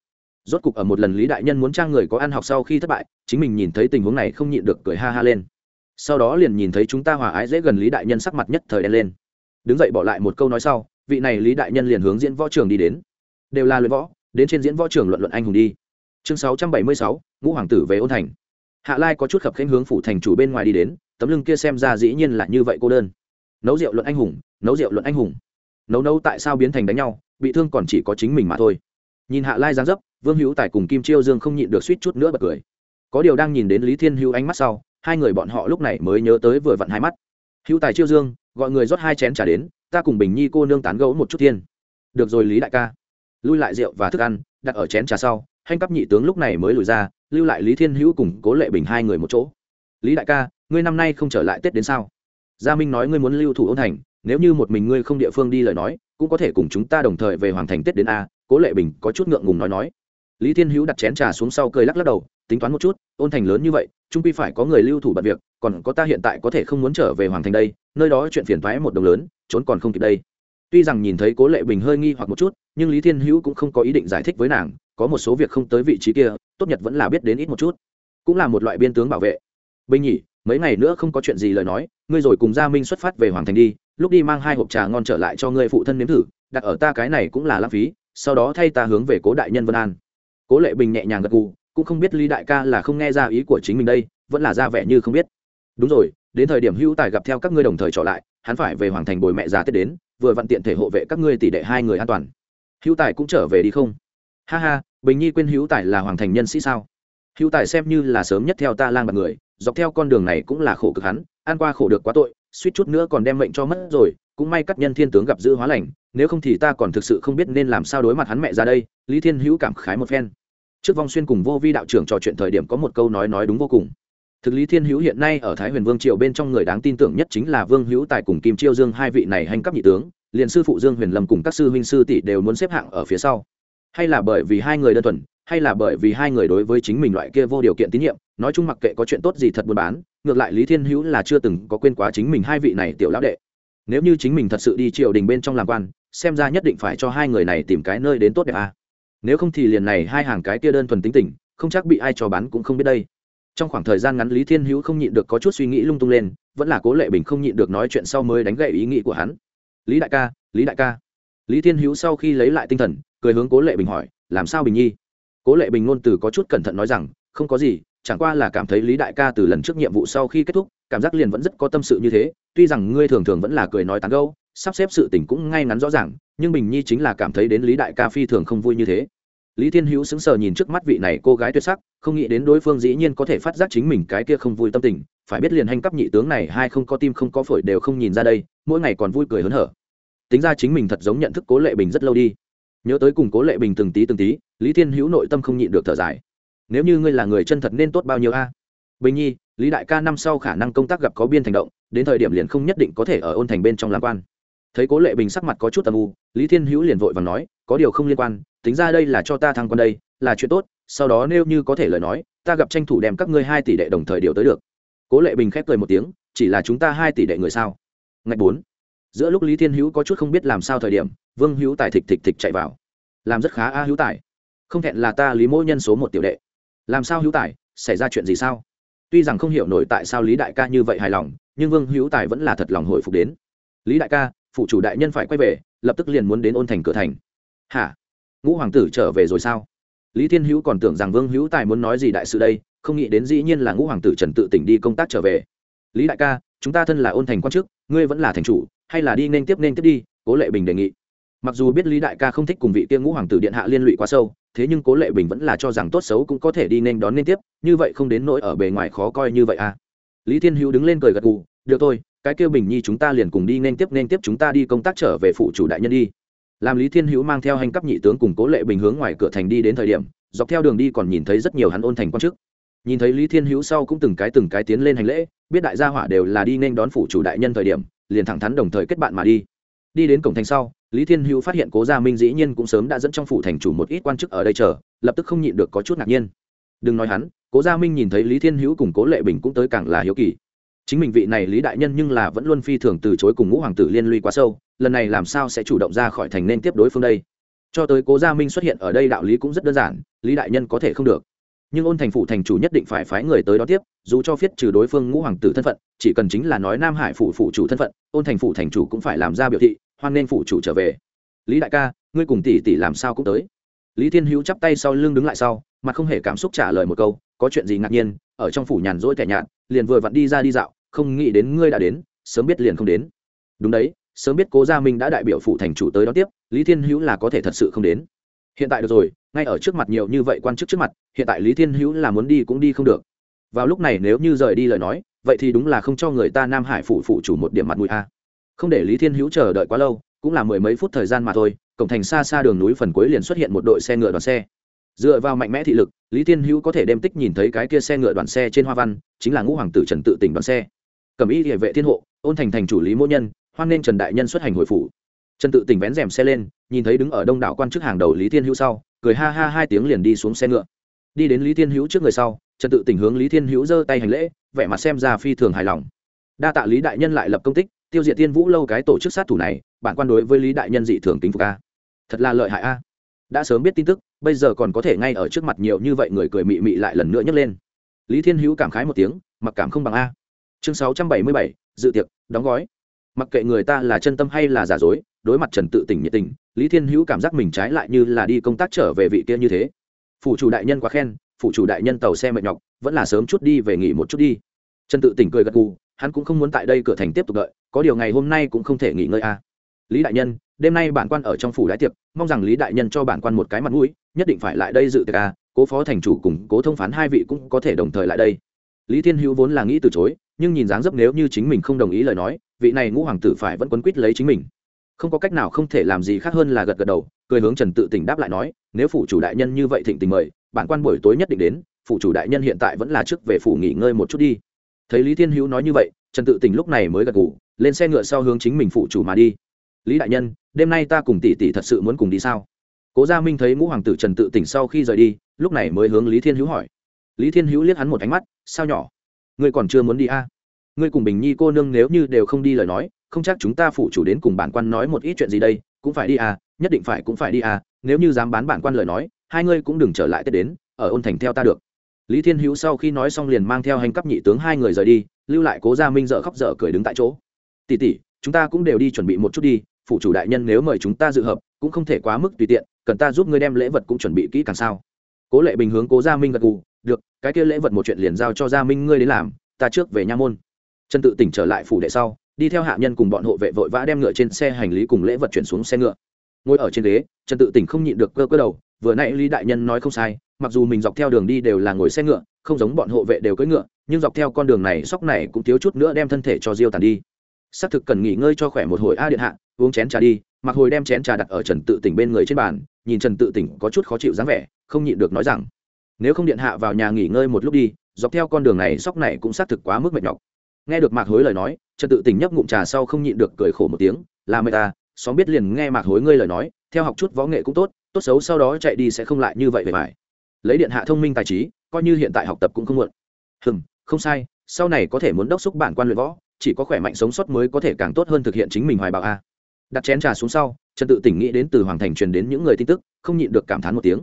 Rốt cục ở một lần lý đại nhân muốn trang người có ăn học sau khi thất bại chính mình nhìn thấy tình huống này không nhịn được cười ha ha lên. Sau đó liền nhìn thấy chúng ta hòa ái dễ gần lý đại nhân sắc mặt nhất thời đen lên. Đứng dậy bỏ lại một câu nói sau vị này lý đại nhân liền hướng diễn võ trường đi đến. Đều là luyện võ đến trên diễn võ trường luận luận anh hùng đi. Chương sáu trăm bảy mươi sáu ngũ hoàng tử về ôn thành hạ lai có chút khập khênh hướng phủ thành chủ bên ngoài đi đến, tấm lưng kia xem ra dĩ nhiên là như vậy cô đơn. Nấu rượu luận anh hùng, nấu rượu luận anh hùng. Nấu nấu tại sao biến thành đánh nhau, bị thương còn chỉ có chính mình mà thôi. Nhìn hạ lai giáng dấp, vương hữu tài cùng kim chiêu dương không nhịn được suýt chút nữa bật cười. Có điều đang nhìn đến lý thiên hữu ánh mắt sau, hai người bọn họ lúc này mới nhớ tới vừa vặn hai mắt. Hữu tài chiêu dương, gọi người rót hai chén trà đến, ta cùng bình nhi cô nương tán gẫu một chút thiên. Được rồi lý đại ca. Lui lại rượu và thức ăn, đặt ở chén trà sau hành cấp nhị tướng lúc này mới lùi ra, lưu lại lý thiên hữu cùng cố lệ bình hai người một chỗ. Lý đại ca, ngươi năm nay không trở lại tết đến sao? Gia minh nói ngươi muốn lưu thủ ôn thành, nếu như một mình ngươi không địa phương đi lời nói, cũng có thể cùng chúng ta đồng thời về hoàng thành tết đến a. Cố lệ bình có chút ngượng ngùng nói nói. Lý thiên hữu đặt chén trà xuống sau cười lắc lắc đầu, tính toán một chút, ôn thành lớn như vậy, trung quy phải có người lưu thủ bận việc, còn có ta hiện tại có thể không muốn trở về hoàng thành đây, nơi đó chuyện phiền thoái một đồng lớn, trốn còn không kịp đây. Tuy rằng nhìn thấy cố lệ bình hơi nghi hoặc một chút, nhưng lý thiên hữu cũng không có ý định giải thích với nàng có một số việc không tới vị trí kia, tốt nhất vẫn là biết đến ít một chút. Cũng là một loại biên tướng bảo vệ. Bình nhỉ, mấy ngày nữa không có chuyện gì lời nói, ngươi rồi cùng gia minh xuất phát về hoàng thành đi, lúc đi mang hai hộp trà ngon trở lại cho ngươi phụ thân nếm thử, đặt ở ta cái này cũng là lãng phí, sau đó thay ta hướng về cố đại nhân vân an. Cố lệ bình nhẹ nhàng gật gù, cũng không biết lý đại ca là không nghe ra ý của chính mình đây, vẫn là ra vẻ như không biết. Đúng rồi, đến thời điểm hữu tài gặp theo các ngươi đồng thời trở lại, hắn phải về hoàng thành bồi mẹ già tết đến, vừa vặn tiện thể hộ vệ các ngươi tỷ đệ hai người an toàn. Hữu tài cũng trở về đi không? Ha ha, bình nhi quên hữu tài là hoàng thành nhân sĩ sao? Hữu tài xem như là sớm nhất theo ta lang bạc người, dọc theo con đường này cũng là khổ cực hắn an qua khổ được quá tội, suýt chút nữa còn đem mệnh cho mất rồi, cũng may các nhân thiên tướng gặp dữ hóa lành, nếu không thì ta còn thực sự không biết nên làm sao đối mặt hắn mẹ ra đây, lý thiên hữu cảm khái một phen. Trước vong xuyên cùng vô vi đạo trưởng trò chuyện thời điểm có một câu nói nói đúng vô cùng. Thực lý thiên hữu hiện nay ở thái huyền vương triều bên trong người đáng tin tưởng nhất chính là vương hữu tài cùng kim chiêu dương hai vị này hành cấp nhị tướng, liền sư phụ dương huyền lâm cùng các sư huynh sư tỷ đều muốn xếp hạng ở phía sau hay là bởi vì hai người đơn thuần, hay là bởi vì hai người đối với chính mình loại kia vô điều kiện tín nhiệm, nói chung mặc kệ có chuyện tốt gì thật buôn bán, ngược lại lý thiên hữu là chưa từng có quên quá chính mình hai vị này tiểu lão đệ. Nếu như chính mình thật sự đi triều đình bên trong làm quan, xem ra nhất định phải cho hai người này tìm cái nơi đến tốt đẹp à. nếu không thì liền này hai hàng cái kia đơn thuần tính tình, không chắc bị ai cho bán cũng không biết đây. Trong khoảng thời gian ngắn lý thiên hữu không nhịn được có chút suy nghĩ lung tung lên, vẫn là cố lệ bình không nhịn được nói chuyện sau mới đánh gậy ý nghĩ của hắn. Lý đại ca, lý đại ca. Lý thiên hữu sau khi lấy lại tinh thần cười hướng cố lệ bình hỏi, làm sao bình nhi? Cố lệ bình ngôn từ có chút cẩn thận nói rằng, không có gì, chẳng qua là cảm thấy lý đại ca từ lần trước nhiệm vụ sau khi kết thúc, cảm giác liền vẫn rất có tâm sự như thế, tuy rằng ngươi thường thường vẫn là cười nói tán gâu sắp xếp sự tình cũng ngay ngắn rõ ràng, nhưng bình nhi chính là cảm thấy đến lý đại ca phi thường không vui như thế. Lý thiên hữu sững sờ nhìn trước mắt vị này cô gái tuyệt sắc, không nghĩ đến đối phương dĩ nhiên có thể phát giác chính mình cái kia không vui tâm tình, phải biết liền hành cấp nhị tướng này hai không có tim không có phổi đều không nhìn ra đây, mỗi ngày còn vui cười hớn hở. Tính ra chính mình thật giống nhận thức cố lệ bình rất lâu đi nhớ tới cùng cố lệ bình từng tí từng tí, lý thiên hữu nội tâm không nhịn được thở dài. Nếu như ngươi là người chân thật nên tốt bao nhiêu a? Bình nhi, lý đại ca năm sau khả năng công tác gặp có biên thành động, đến thời điểm liền không nhất định có thể ở ôn thành bên trong làm quan. Thấy cố lệ bình sắc mặt có chút âm u, lý thiên hữu liền vội và nói, có điều không liên quan, tính ra đây là cho ta thăng quan đây, là chuyện tốt, sau đó nếu như có thể lời nói, ta gặp tranh thủ đem các ngươi hai tỷ đệ đồng thời điều tới được. Cố lệ bình khép cười một tiếng, chỉ là chúng ta hai tỷ đệ người sao? Ngạch bốn. Giữa lúc lý thiên hữu có chút không biết làm sao thời điểm vương hữu tài thịch thịch thịch chạy vào. Làm rất khá a hữu tài. Không thẹn là ta lý mỗi nhân số một tiểu đệ. Làm sao hữu tài? Xảy ra chuyện gì sao? Tuy rằng không hiểu nổi tại sao lý đại ca như vậy hài lòng, nhưng vương hữu tài vẫn là thật lòng hồi phục đến. Lý đại ca phụ chủ đại nhân phải quay về, lập tức liền muốn đến ôn thành cửa thành. Hả? Ngũ hoàng tử trở về rồi sao? Lý thiên hữu còn tưởng rằng vương hữu tài muốn nói gì đại sự đây, không nghĩ đến dĩ nhiên là ngũ hoàng tử trần tự tỉnh đi công tác trở về. Lý đại ca, chúng ta thân là ôn thành quan chức, ngươi vẫn là thành chủ, hay là đi nên tiếp nên tiếp đi, cố lệ bình đề nghị mặc dù biết lý đại ca không thích cùng vị tiên ngũ hoàng tử điện hạ liên lụy quá sâu, thế nhưng cố lệ bình vẫn là cho rằng tốt xấu cũng có thể đi nên đón nên tiếp, như vậy không đến nỗi ở bề ngoài khó coi như vậy à. Lý thiên hữu đứng lên cười gật gù, được thôi, cái kêu bình nhi chúng ta liền cùng đi nên tiếp nên tiếp chúng ta đi công tác trở về phụ chủ đại nhân đi. Làm lý thiên hữu mang theo hành cấp nhị tướng cùng cố lệ bình hướng ngoài cửa thành đi đến thời điểm, dọc theo đường đi còn nhìn thấy rất nhiều hắn ôn thành quan chức. Nhìn thấy lý thiên hữu sau cũng từng cái từng cái tiến lên hành lễ, biết đại gia hỏa đều là đi nên đón phủ chủ đại nhân thời điểm, liền thẳng thắn đồng thời kết bạn mà đi. Đi đến cổng thành sau lý thiên hữu phát hiện cố gia minh dĩ nhiên cũng sớm đã dẫn trong phủ thành chủ một ít quan chức ở đây chờ, lập tức không nhịn được có chút ngạc nhiên. Đừng nói hắn, cố gia minh nhìn thấy lý thiên hữu cùng cố lệ bình cũng tới càng là hiếu kỳ. Chính mình vị này lý đại nhân nhưng là vẫn luôn phi thường từ chối cùng ngũ hoàng tử liên lụy quá sâu, lần này làm sao sẽ chủ động ra khỏi thành nên tiếp đối phương đây? Cho tới cố gia minh xuất hiện ở đây đạo lý cũng rất đơn giản, lý đại nhân có thể không được. Nhưng ôn thành phủ thành chủ nhất định phải phái người tới đó tiếp, dù cho phiết trừ đối phương ngũ hoàng tử thân phận, chỉ cần chính là nói nam hải phủ phủ chủ thân phận, ôn thành phủ thành chủ cũng phải làm ra biểu thị hoan nên phủ chủ trở về. Lý đại ca, ngươi cùng tỷ tỷ làm sao cũng tới. Lý thiên hữu chắp tay sau lưng đứng lại sau mà không hề cảm xúc trả lời một câu, có chuyện gì ngạc nhiên, ở trong phủ nhàn rỗi tẻ nhạt, liền vừa vặn đi ra đi dạo, không nghĩ đến ngươi đã đến, sớm biết liền không đến. Đúng đấy, sớm biết cố gia minh đã đại biểu phủ thành chủ tới đó tiếp, lý thiên hữu là có thể thật sự không đến. Hiện tại được rồi, ngay ở trước mặt nhiều như vậy quan chức trước mặt, hiện tại lý thiên hữu là muốn đi cũng đi không được. Vào lúc này nếu như rời đi lời nói, vậy thì đúng là không cho người ta nam hải phủ phụ chủ một điểm mặt mũi a không để lý thiên hữu chờ đợi quá lâu, cũng là mười mấy phút thời gian mà thôi, cổng thành xa xa đường núi phần cuối liền xuất hiện một đội xe ngựa đoàn xe. Dựa vào mạnh mẽ thị lực, lý thiên hữu có thể đem tích nhìn thấy cái kia xe ngựa đoàn xe trên hoa văn, chính là ngũ hoàng tử trần tự tỉnh đoàn xe. Cầm ý địa vệ thiên hộ, ôn thành thành chủ lý mỗ nhân, hoan nên trần đại nhân xuất hành hồi phủ. Trần tự tỉnh vén rèm xe lên, nhìn thấy đứng ở đông đảo quan chức hàng đầu lý thiên hữu sau, cười ha ha hai tiếng liền đi xuống xe ngựa. Đi đến lý thiên hữu trước người sau, trần tự tỉnh hướng lý thiên hữu giơ tay hành lễ, vẻ mặt xem ra phi thường hài lòng. Đa tạ lý đại nhân lại lập công tích tiêu diệt tiên vũ lâu cái tổ chức sát thủ này, bản quan đối với lý đại nhân dị thường kính phục a. Thật là lợi hại a. Đã sớm biết tin tức, bây giờ còn có thể ngay ở trước mặt nhiều như vậy người cười mị mị lại lần nữa nhấc lên. Lý thiên hữu cảm khái một tiếng, mặc cảm không bằng a. Chương sáu trăm bảy mươi bảy, dự tiệc, đóng gói. Mặc kệ người ta là chân tâm hay là giả dối, đối mặt trần tự tỉnh nhiệt tình, lý thiên hữu cảm giác mình trái lại như là đi công tác trở về vị kia như thế. Phủ chủ đại nhân quá khen, phủ chủ đại nhân tàu xe mệt nhọc, vẫn là sớm chút đi về nghỉ một chút đi. Trần tự tỉnh cười gật gù hắn cũng không muốn tại đây cửa thành tiếp tục đợi, có điều ngày hôm nay cũng không thể nghỉ ngơi a lý đại nhân, đêm nay bản quan ở trong phủ đái tiệc, mong rằng lý đại nhân cho bản quan một cái mặt mũi, nhất định phải lại đây dự tiệc a cố phó thành chủ cùng cố thông phán hai vị cũng có thể đồng thời lại đây. Lý thiên hữu vốn là nghĩ từ chối, nhưng nhìn dáng dấp nếu như chính mình không đồng ý lời nói, vị này ngũ hoàng tử phải vẫn quấn quýt lấy chính mình. Không có cách nào không thể làm gì khác hơn là gật gật đầu, cười hướng trần tự tỉnh đáp lại nói, nếu phủ chủ đại nhân như vậy thịnh tình mời, bản quan buổi tối nhất định đến, phủ chủ đại nhân hiện tại vẫn là trước về phủ nghỉ ngơi một chút đi thấy lý thiên hữu nói như vậy trần tự tỉnh lúc này mới gật ngủ lên xe ngựa sau hướng chính mình phụ chủ mà đi. lý đại nhân, đêm nay ta cùng tỷ tỷ thật sự muốn cùng đi sao? cố gia minh thấy ngũ hoàng tử trần tự tỉnh sau khi rời đi, lúc này mới hướng lý thiên hữu hỏi. lý thiên hữu liếc hắn một ánh mắt, sao nhỏ? ngươi còn chưa muốn đi a à? ngươi cùng bình nhi cô nương nếu như đều không đi lời nói, không chắc chúng ta phụ chủ đến cùng bản quan nói một ít chuyện gì đây, cũng phải đi à nhất định phải cũng phải đi à nếu như dám bán bản quan lời nói, hai ngươi cũng đừng trở lại tết đến, ở ôn thành theo ta được lý thiên hữu sau khi nói xong liền mang theo hành cấp nhị tướng hai người rời đi, lưu lại cố gia minh dở khóc dở cười đứng tại chỗ. Tỉ tỉ chúng ta cũng đều đi chuẩn bị một chút đi phụ chủ đại nhân nếu mời chúng ta dự hợp, cũng không thể quá mức tùy tiện, cần ta giúp ngươi đem lễ vật cũng chuẩn bị kỹ càng sao? Cố lệ bình hướng cố gia minh gật gù, được, cái kia lễ vật một chuyện liền giao cho gia minh ngươi đến làm, ta trước về nha môn. Trần tự tỉnh trở lại phủ đệ sau, đi theo hạ nhân cùng bọn hộ vệ vội vã đem ngựa trên xe hành lý cùng lễ vật chuyển xuống xe ngựa. Ngồi ở trên ghế, trần tự tỉnh không nhịn được cơ cơ đầu vừa nãy lý đại nhân nói không sai, mặc dù mình dọc theo đường đi đều là ngồi xe ngựa, không giống bọn hộ vệ đều cưỡi ngựa, nhưng dọc theo con đường này, sóc này cũng thiếu chút nữa đem thân thể cho diêu tàn đi. Xác thực cần nghỉ ngơi cho khỏe một hồi a điện hạ, uống chén trà đi, mặc hồi đem chén trà đặt ở trần tự tỉnh bên người trên bàn, nhìn trần tự tỉnh có chút khó chịu dáng vẻ, không nhịn được nói rằng, nếu không điện hạ vào nhà nghỉ ngơi một lúc đi, dọc theo con đường này, sóc này cũng xác thực quá mức mệt nhọc. Nghe được mạc hối lời nói, trần tự tỉnh nhấp ngụm trà sau không nhịn được cười khổ một tiếng, là mẹ ta, xóm biết liền nghe mạc hối ngươi lời nói, theo học chút võ nghệ cũng tốt tốt xấu sau đó chạy đi sẽ không lại như vậy về phải lấy điện hạ thông minh tài trí, coi như hiện tại học tập cũng không muộn. Hừm, không sai, sau này có thể muốn đốc xúc bản quan luyện võ, chỉ có khỏe mạnh sống sót mới có thể càng tốt hơn thực hiện chính mình hoài bạo a. Đặt chén trà xuống sau, trần tự tỉnh nghĩ đến từ hoàng thành truyền đến những người tin tức, không nhịn được cảm thán một tiếng.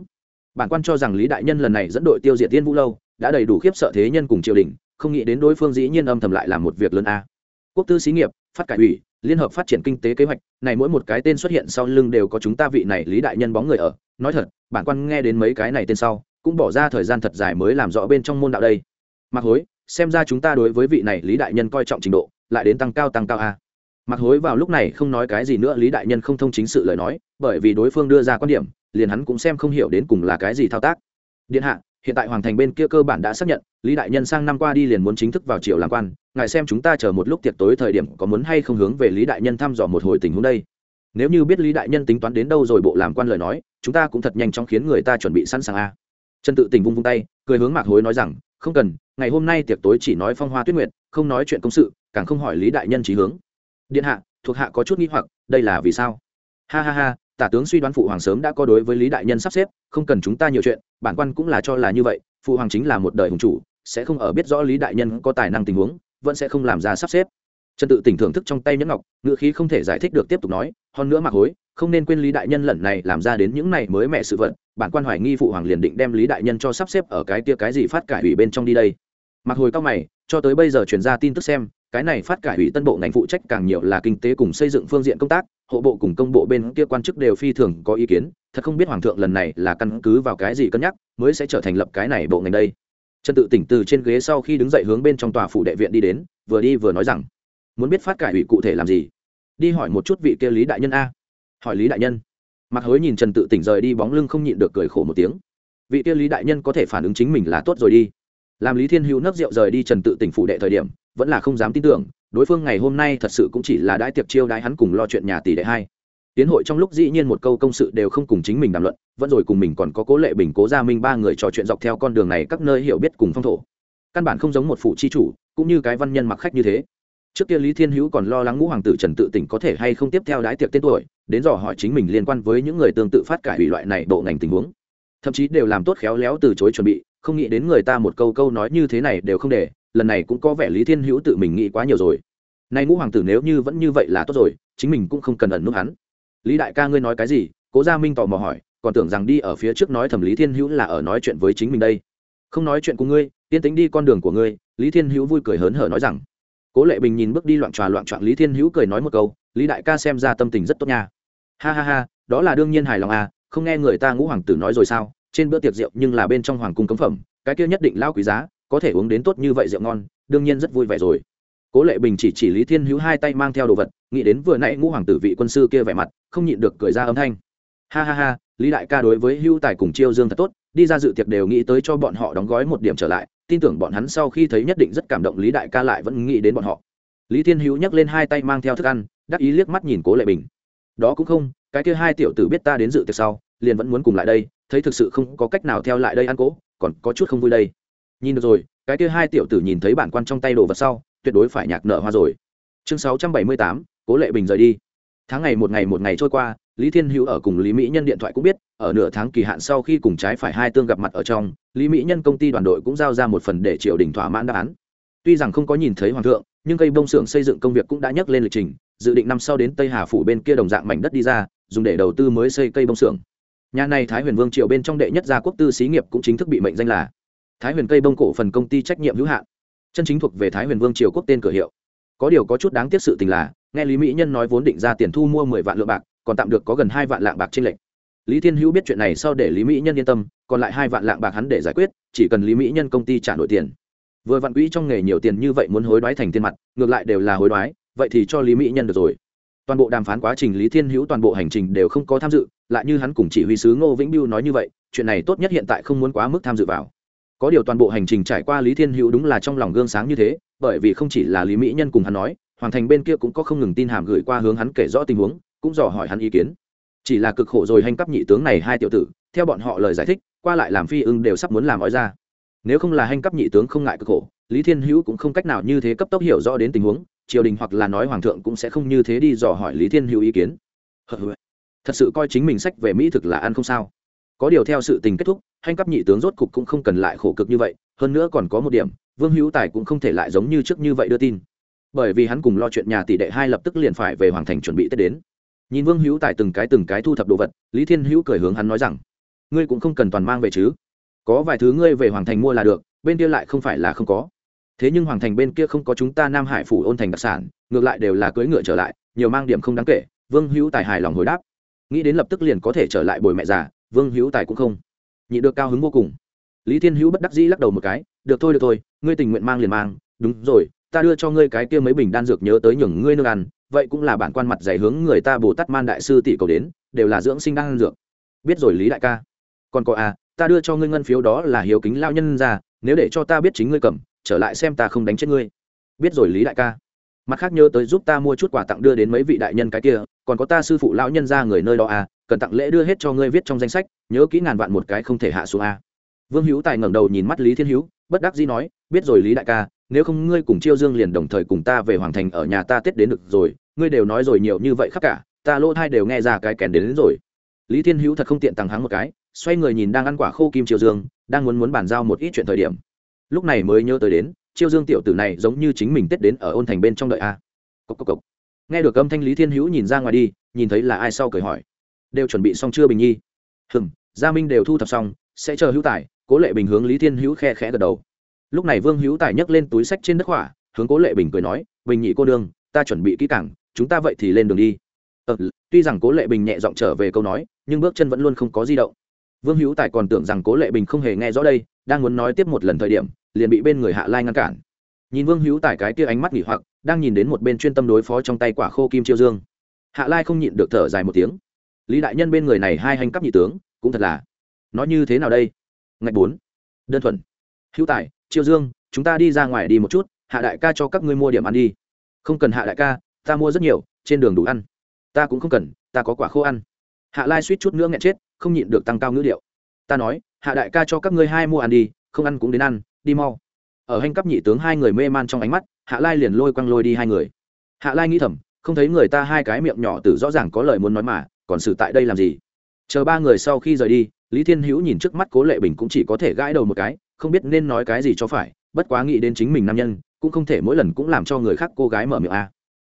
Bản quan cho rằng lý đại nhân lần này dẫn đội tiêu diệt tiên vũ lâu, đã đầy đủ khiếp sợ thế nhân cùng triều đình, không nghĩ đến đối phương dĩ nhiên âm thầm lại làm một việc lớn a. Quốc tư xí nghiệp, phát cải ủy liên hợp phát triển kinh tế kế hoạch, này mỗi một cái tên xuất hiện sau lưng đều có chúng ta vị này lý đại nhân bóng người ở. Nói thật, bản quan nghe đến mấy cái này tên sau, cũng bỏ ra thời gian thật dài mới làm rõ bên trong môn đạo đây. Mặc hối, xem ra chúng ta đối với vị này lý đại nhân coi trọng trình độ, lại đến tăng cao tăng cao a. Mặc hối vào lúc này không nói cái gì nữa, lý đại nhân không thông chính sự lời nói, bởi vì đối phương đưa ra quan điểm, liền hắn cũng xem không hiểu đến cùng là cái gì thao tác. Điện hạ hiện tại hoàng thành bên kia cơ bản đã xác nhận, lý đại nhân sang năm qua đi liền muốn chính thức vào triều làm quan, ngài xem chúng ta chờ một lúc tiệc tối thời điểm có muốn hay không hướng về lý đại nhân thăm dò một hồi tình huống đây. Nếu như biết lý đại nhân tính toán đến đâu rồi bộ làm quan lời nói, chúng ta cũng thật nhanh chóng khiến người ta chuẩn bị sẵn sàng a. Trần tự tình vung vung tay, cười hướng mạc hối nói rằng, không cần, ngày hôm nay tiệc tối chỉ nói phong hoa tuyết nguyệt, không nói chuyện công sự, càng không hỏi lý đại nhân trí hướng. Điện hạ, thuộc hạ có chút nghi hoặc, đây là vì sao? Ha ha ha tả tướng suy đoán phụ hoàng sớm đã có đối với lý đại nhân sắp xếp, không cần chúng ta nhiều chuyện, bản quan cũng là cho là như vậy, phụ hoàng chính là một đời hùng chủ, sẽ không ở biết rõ lý đại nhân có tài năng tình huống, vẫn sẽ không làm ra sắp xếp. Trần tự tỉnh thưởng thức trong tay nhẫn ngọc, ngữ khí không thể giải thích được tiếp tục nói hơn nữa mặc hối, không nên quên lý đại nhân lần này làm ra đến những này mới mẹ sự vật, bản quan hoài nghi phụ hoàng liền định đem lý đại nhân cho sắp xếp ở cái tia cái gì phát cải ủy bên trong đi đây. Mặc hồi cao mày, cho tới bây giờ chuyển ra tin tức xem, cái này phát cải ủy tân bộ ngành phụ trách càng nhiều là kinh tế cùng xây dựng phương diện công tác hộ bộ cùng công bộ bên kia quan chức đều phi thường có ý kiến, thật không biết hoàng thượng lần này là căn cứ vào cái gì cân nhắc mới sẽ trở thành lập cái này bộ ngành đây. Trần tự tỉnh từ trên ghế sau khi đứng dậy hướng bên trong tòa phủ đệ viện đi đến, vừa đi vừa nói rằng, muốn biết phát cải ủy cụ thể làm gì? Đi hỏi một chút vị kia lý đại nhân a. Hỏi lý đại nhân? Mặc hối nhìn trần tự tỉnh rời đi bóng lưng không nhịn được cười khổ một tiếng. Vị kia lý đại nhân có thể phản ứng chính mình là tốt rồi đi. Làm lý thiên hữu nấc rượu rời đi trần tự tỉnh phủ đệ thời điểm, vẫn là không dám tin tưởng đối phương ngày hôm nay thật sự cũng chỉ là đãi tiệc chiêu đãi hắn cùng lo chuyện nhà tỷ đệ hai. Tiến hội trong lúc dĩ nhiên một câu công sự đều không cùng chính mình đàm luận, vẫn rồi cùng mình còn có cố lệ bình, cố gia minh ba người trò chuyện dọc theo con đường này các nơi hiểu biết cùng phong thổ. Căn bản không giống một phụ chi chủ, cũng như cái văn nhân mặc khách như thế. Trước kia lý thiên hữu còn lo lắng ngũ hoàng tử trần tự tỉnh có thể hay không tiếp theo đái tiệc tên tuổi, đến dò hỏi chính mình liên quan với những người tương tự phát cải hủy loại này bộ ngành tình huống. Thậm chí đều làm tốt khéo léo từ chối chuẩn bị, không nghĩ đến người ta một câu câu nói như thế này đều không để lần này cũng có vẻ lý thiên hữu tự mình nghĩ quá nhiều rồi. Nay ngũ hoàng tử nếu như vẫn như vậy là tốt rồi, chính mình cũng không cần ẩn nút hắn. Lý đại ca ngươi nói cái gì? Cố gia minh tò mò hỏi, còn tưởng rằng đi ở phía trước nói thẩm lý thiên hữu là ở nói chuyện với chính mình đây. Không nói chuyện của ngươi, yên tính đi con đường của ngươi, lý thiên hữu vui cười hớn hở nói rằng. Cố lệ bình nhìn bước đi loạn tròa loạn trọn lý thiên hữu cười nói một câu, lý đại ca xem ra tâm tình rất tốt nha. Ha ha ha, đó là đương nhiên hài lòng à không nghe người ta ngũ hoàng tử nói rồi sao? Trên bữa tiệc rượu nhưng là bên trong hoàng cung cấm phẩm, cái kia nhất định lao quý giá có thể uống đến tốt như vậy rượu ngon, đương nhiên rất vui vẻ rồi. Cố lệ bình chỉ chỉ lý thiên hữu hai tay mang theo đồ vật, nghĩ đến vừa nãy ngũ hoàng tử vị quân sư kia vẻ mặt, không nhịn được cười ra âm thanh. Ha ha ha, lý đại ca đối với hưu tài cùng chiêu dương thật tốt, đi ra dự tiệc đều nghĩ tới cho bọn họ đóng gói một điểm trở lại, tin tưởng bọn hắn sau khi thấy nhất định rất cảm động lý đại ca lại vẫn nghĩ đến bọn họ. Lý thiên hữu nhấc lên hai tay mang theo thức ăn, đắc ý liếc mắt nhìn cố lệ bình. Đó cũng không, cái kia hai tiểu tử biết ta đến dự tiệc sau, liền vẫn muốn cùng lại đây, thấy thực sự không có cách nào theo lại đây ăn cố, còn có chút không vui đây nhìn được rồi, cái kia hai tiểu tử nhìn thấy bản quan trong tay đồ vật sau, tuyệt đối phải nhạc nợ hoa rồi. Chương sáu trăm bảy mươi tám, cố lệ bình rời đi. Tháng ngày một ngày một ngày trôi qua, lý thiên hữu ở cùng lý mỹ nhân điện thoại cũng biết, ở nửa tháng kỳ hạn sau khi cùng trái phải hai tương gặp mặt ở trong, lý mỹ nhân công ty đoàn đội cũng giao ra một phần để triều đình thỏa mãn đáp án. Tuy rằng không có nhìn thấy hoàng thượng, nhưng cây bông xưởng xây dựng công việc cũng đã nhắc lên lịch trình, dự định năm sau đến tây hà phủ bên kia đồng dạng mảnh đất đi ra, dùng để đầu tư mới xây cây bông xưởng. Nhà này thái huyền vương triều bên trong đệ nhất gia quốc tư xí nghiệp cũng chính thức bị mệnh danh là thái huyền cây bông cổ phần công ty trách nhiệm hữu hạn. Chân chính thuộc về thái huyền vương triều quốc tên cửa hiệu. Có điều có chút đáng tiếc sự tình là, nghe lý mỹ nhân nói vốn định ra tiền thu mua mười vạn lượng bạc, còn tạm được có gần hai vạn lạng bạc trên lệnh lý thiên hữu biết chuyện này sau để lý mỹ nhân yên tâm, còn lại hai vạn lạng bạc hắn để giải quyết, chỉ cần lý mỹ nhân công ty trả nổi tiền. Vừa vạn quỹ trong nghề nhiều tiền như vậy muốn hối đoái thành tiền mặt, ngược lại đều là hối đoái, vậy thì cho lý mỹ nhân được rồi. Toàn bộ đàm phán quá trình lý thiên hữu toàn bộ hành trình đều không có tham dự, lại như hắn cùng chỉ huy sứ ngô vĩnh biêu nói như vậy, chuyện này tốt nhất hiện tại không muốn quá mức tham dự vào có điều toàn bộ hành trình trải qua lý thiên hữu đúng là trong lòng gương sáng như thế, bởi vì không chỉ là lý mỹ nhân cùng hắn nói, hoàng thành bên kia cũng có không ngừng tin hàm gửi qua hướng hắn kể rõ tình huống, cũng dò hỏi hắn ý kiến. Chỉ là cực khổ rồi hành cấp nhị tướng này hai tiểu tử, theo bọn họ lời giải thích, qua lại làm phi ưng đều sắp muốn làm ói ra. Nếu không là hành cấp nhị tướng không ngại cực khổ, lý thiên hữu cũng không cách nào như thế cấp tốc hiểu rõ đến tình huống, triều đình hoặc là nói hoàng thượng cũng sẽ không như thế đi dò hỏi lý thiên hữu ý kiến. Thật sự coi chính mình sách về mỹ thực là ăn không sao có điều theo sự tình kết thúc, hành cấp nhị tướng rốt cục cũng không cần lại khổ cực như vậy, hơn nữa còn có một điểm, vương hữu tài cũng không thể lại giống như trước như vậy đưa tin. Bởi vì hắn cùng lo chuyện nhà tỷ đệ hai lập tức liền phải về hoàng thành chuẩn bị tết đến. Nhìn vương hữu tài từng cái từng cái thu thập đồ vật, lý thiên hữu cười hướng hắn nói rằng, ngươi cũng không cần toàn mang về chứ. Có vài thứ ngươi về hoàng thành mua là được, bên kia lại không phải là không có. Thế nhưng hoàng thành bên kia không có chúng ta nam hải phủ ôn thành đặc sản, ngược lại đều là cưỡi ngựa trở lại, nhiều mang điểm không đáng kể. Vương hữu tài hài lòng hồi đáp. Nghĩ đến lập tức liền có thể trở lại bồi mẹ già vương hữu tài cũng không nhị được cao hứng vô cùng lý thiên hữu bất đắc dĩ lắc đầu một cái được thôi được thôi ngươi tình nguyện mang liền mang đúng rồi ta đưa cho ngươi cái kia mấy bình đan dược nhớ tới nhường ngươi nương ăn vậy cũng là bản quan mặt dày hướng người ta bồ tát man đại sư tỷ cầu đến đều là dưỡng sinh đan dược biết rồi lý đại ca còn có à ta đưa cho ngươi ngân phiếu đó là hiếu kính lao nhân ra nếu để cho ta biết chính ngươi cầm trở lại xem ta không đánh chết ngươi biết rồi lý đại ca mặt khác nhớ tới giúp ta mua chút quà tặng đưa đến mấy vị đại nhân cái kia còn có ta sư phụ lão nhân ra người nơi đó à cần tặng lễ đưa hết cho ngươi viết trong danh sách nhớ kỹ ngàn vạn một cái không thể hạ xuống a. Vương hữu tài ngẩng đầu nhìn mắt lý thiên hữu bất đắc dĩ nói biết rồi lý đại ca nếu không ngươi cùng chiêu dương liền đồng thời cùng ta về hoàng thành ở nhà ta tết đến được rồi ngươi đều nói rồi nhiều như vậy khắp cả ta lỗ thai đều nghe ra cái kèn đến, đến rồi. Lý thiên hữu thật không tiện tăng hắng một cái xoay người nhìn đang ăn quả khô kim chiêu dương đang muốn muốn bàn giao một ít chuyện thời điểm. Lúc này mới nhớ tới đến chiêu dương tiểu tử này giống như chính mình tết đến ở ôn thành bên trong đợi a. Cốc cốc cốc. nghe được âm thanh lý thiên hữu nhìn ra ngoài đi nhìn thấy là ai sau cười hỏi đều chuẩn bị xong chưa bình nhi? Hừm gia minh đều thu thập xong sẽ chờ hữu tài cố lệ bình hướng lý thiên hữu khe khẽ gật đầu. Lúc này vương hữu tài nhấc lên túi sách trên đất hỏa hướng cố lệ bình cười nói bình nhị cô đương ta chuẩn bị kỹ cảng chúng ta vậy thì lên đường đi. Ờ, tuy rằng cố lệ bình nhẹ giọng trở về câu nói nhưng bước chân vẫn luôn không có di động. Vương hữu tài còn tưởng rằng cố lệ bình không hề nghe rõ đây đang muốn nói tiếp một lần thời điểm liền bị bên người hạ lai ngăn cản. Nhìn vương hữu tài cái kia ánh mắt nghỉ hoặc đang nhìn đến một bên chuyên tâm đối phó trong tay quả khô kim chiêu dương. Hạ lai không nhịn được thở dài một tiếng lý đại nhân bên người này hai hành cấp nhị tướng, cũng thật là. Nói như thế nào đây? Ngạch bốn. Đơn thuần. Hữu tài chiêu dương, chúng ta đi ra ngoài đi một chút, hạ đại ca cho các ngươi mua điểm ăn đi. Không cần hạ đại ca, ta mua rất nhiều, trên đường đủ ăn. Ta cũng không cần, ta có quả khô ăn. Hạ lai suýt chút nữa nghẹn chết, không nhịn được tăng cao ngữ điệu. Ta nói, hạ đại ca cho các ngươi hai mua ăn đi, không ăn cũng đến ăn, đi mau. Ở hành cấp nhị tướng hai người mê man trong ánh mắt, hạ lai liền lôi quăng lôi đi hai người. Hạ lai nghĩ thầm, không thấy người ta hai cái miệng nhỏ tử rõ ràng có lời muốn nói mà còn xử tại đây làm gì? Chờ ba người sau khi rời đi, lý thiên hữu nhìn trước mắt cố lệ bình cũng chỉ có thể gãi đầu một cái, không biết nên nói cái gì cho phải, bất quá nghĩ đến chính mình nam nhân, cũng không thể mỗi lần cũng làm cho người khác cô gái mở miệng a.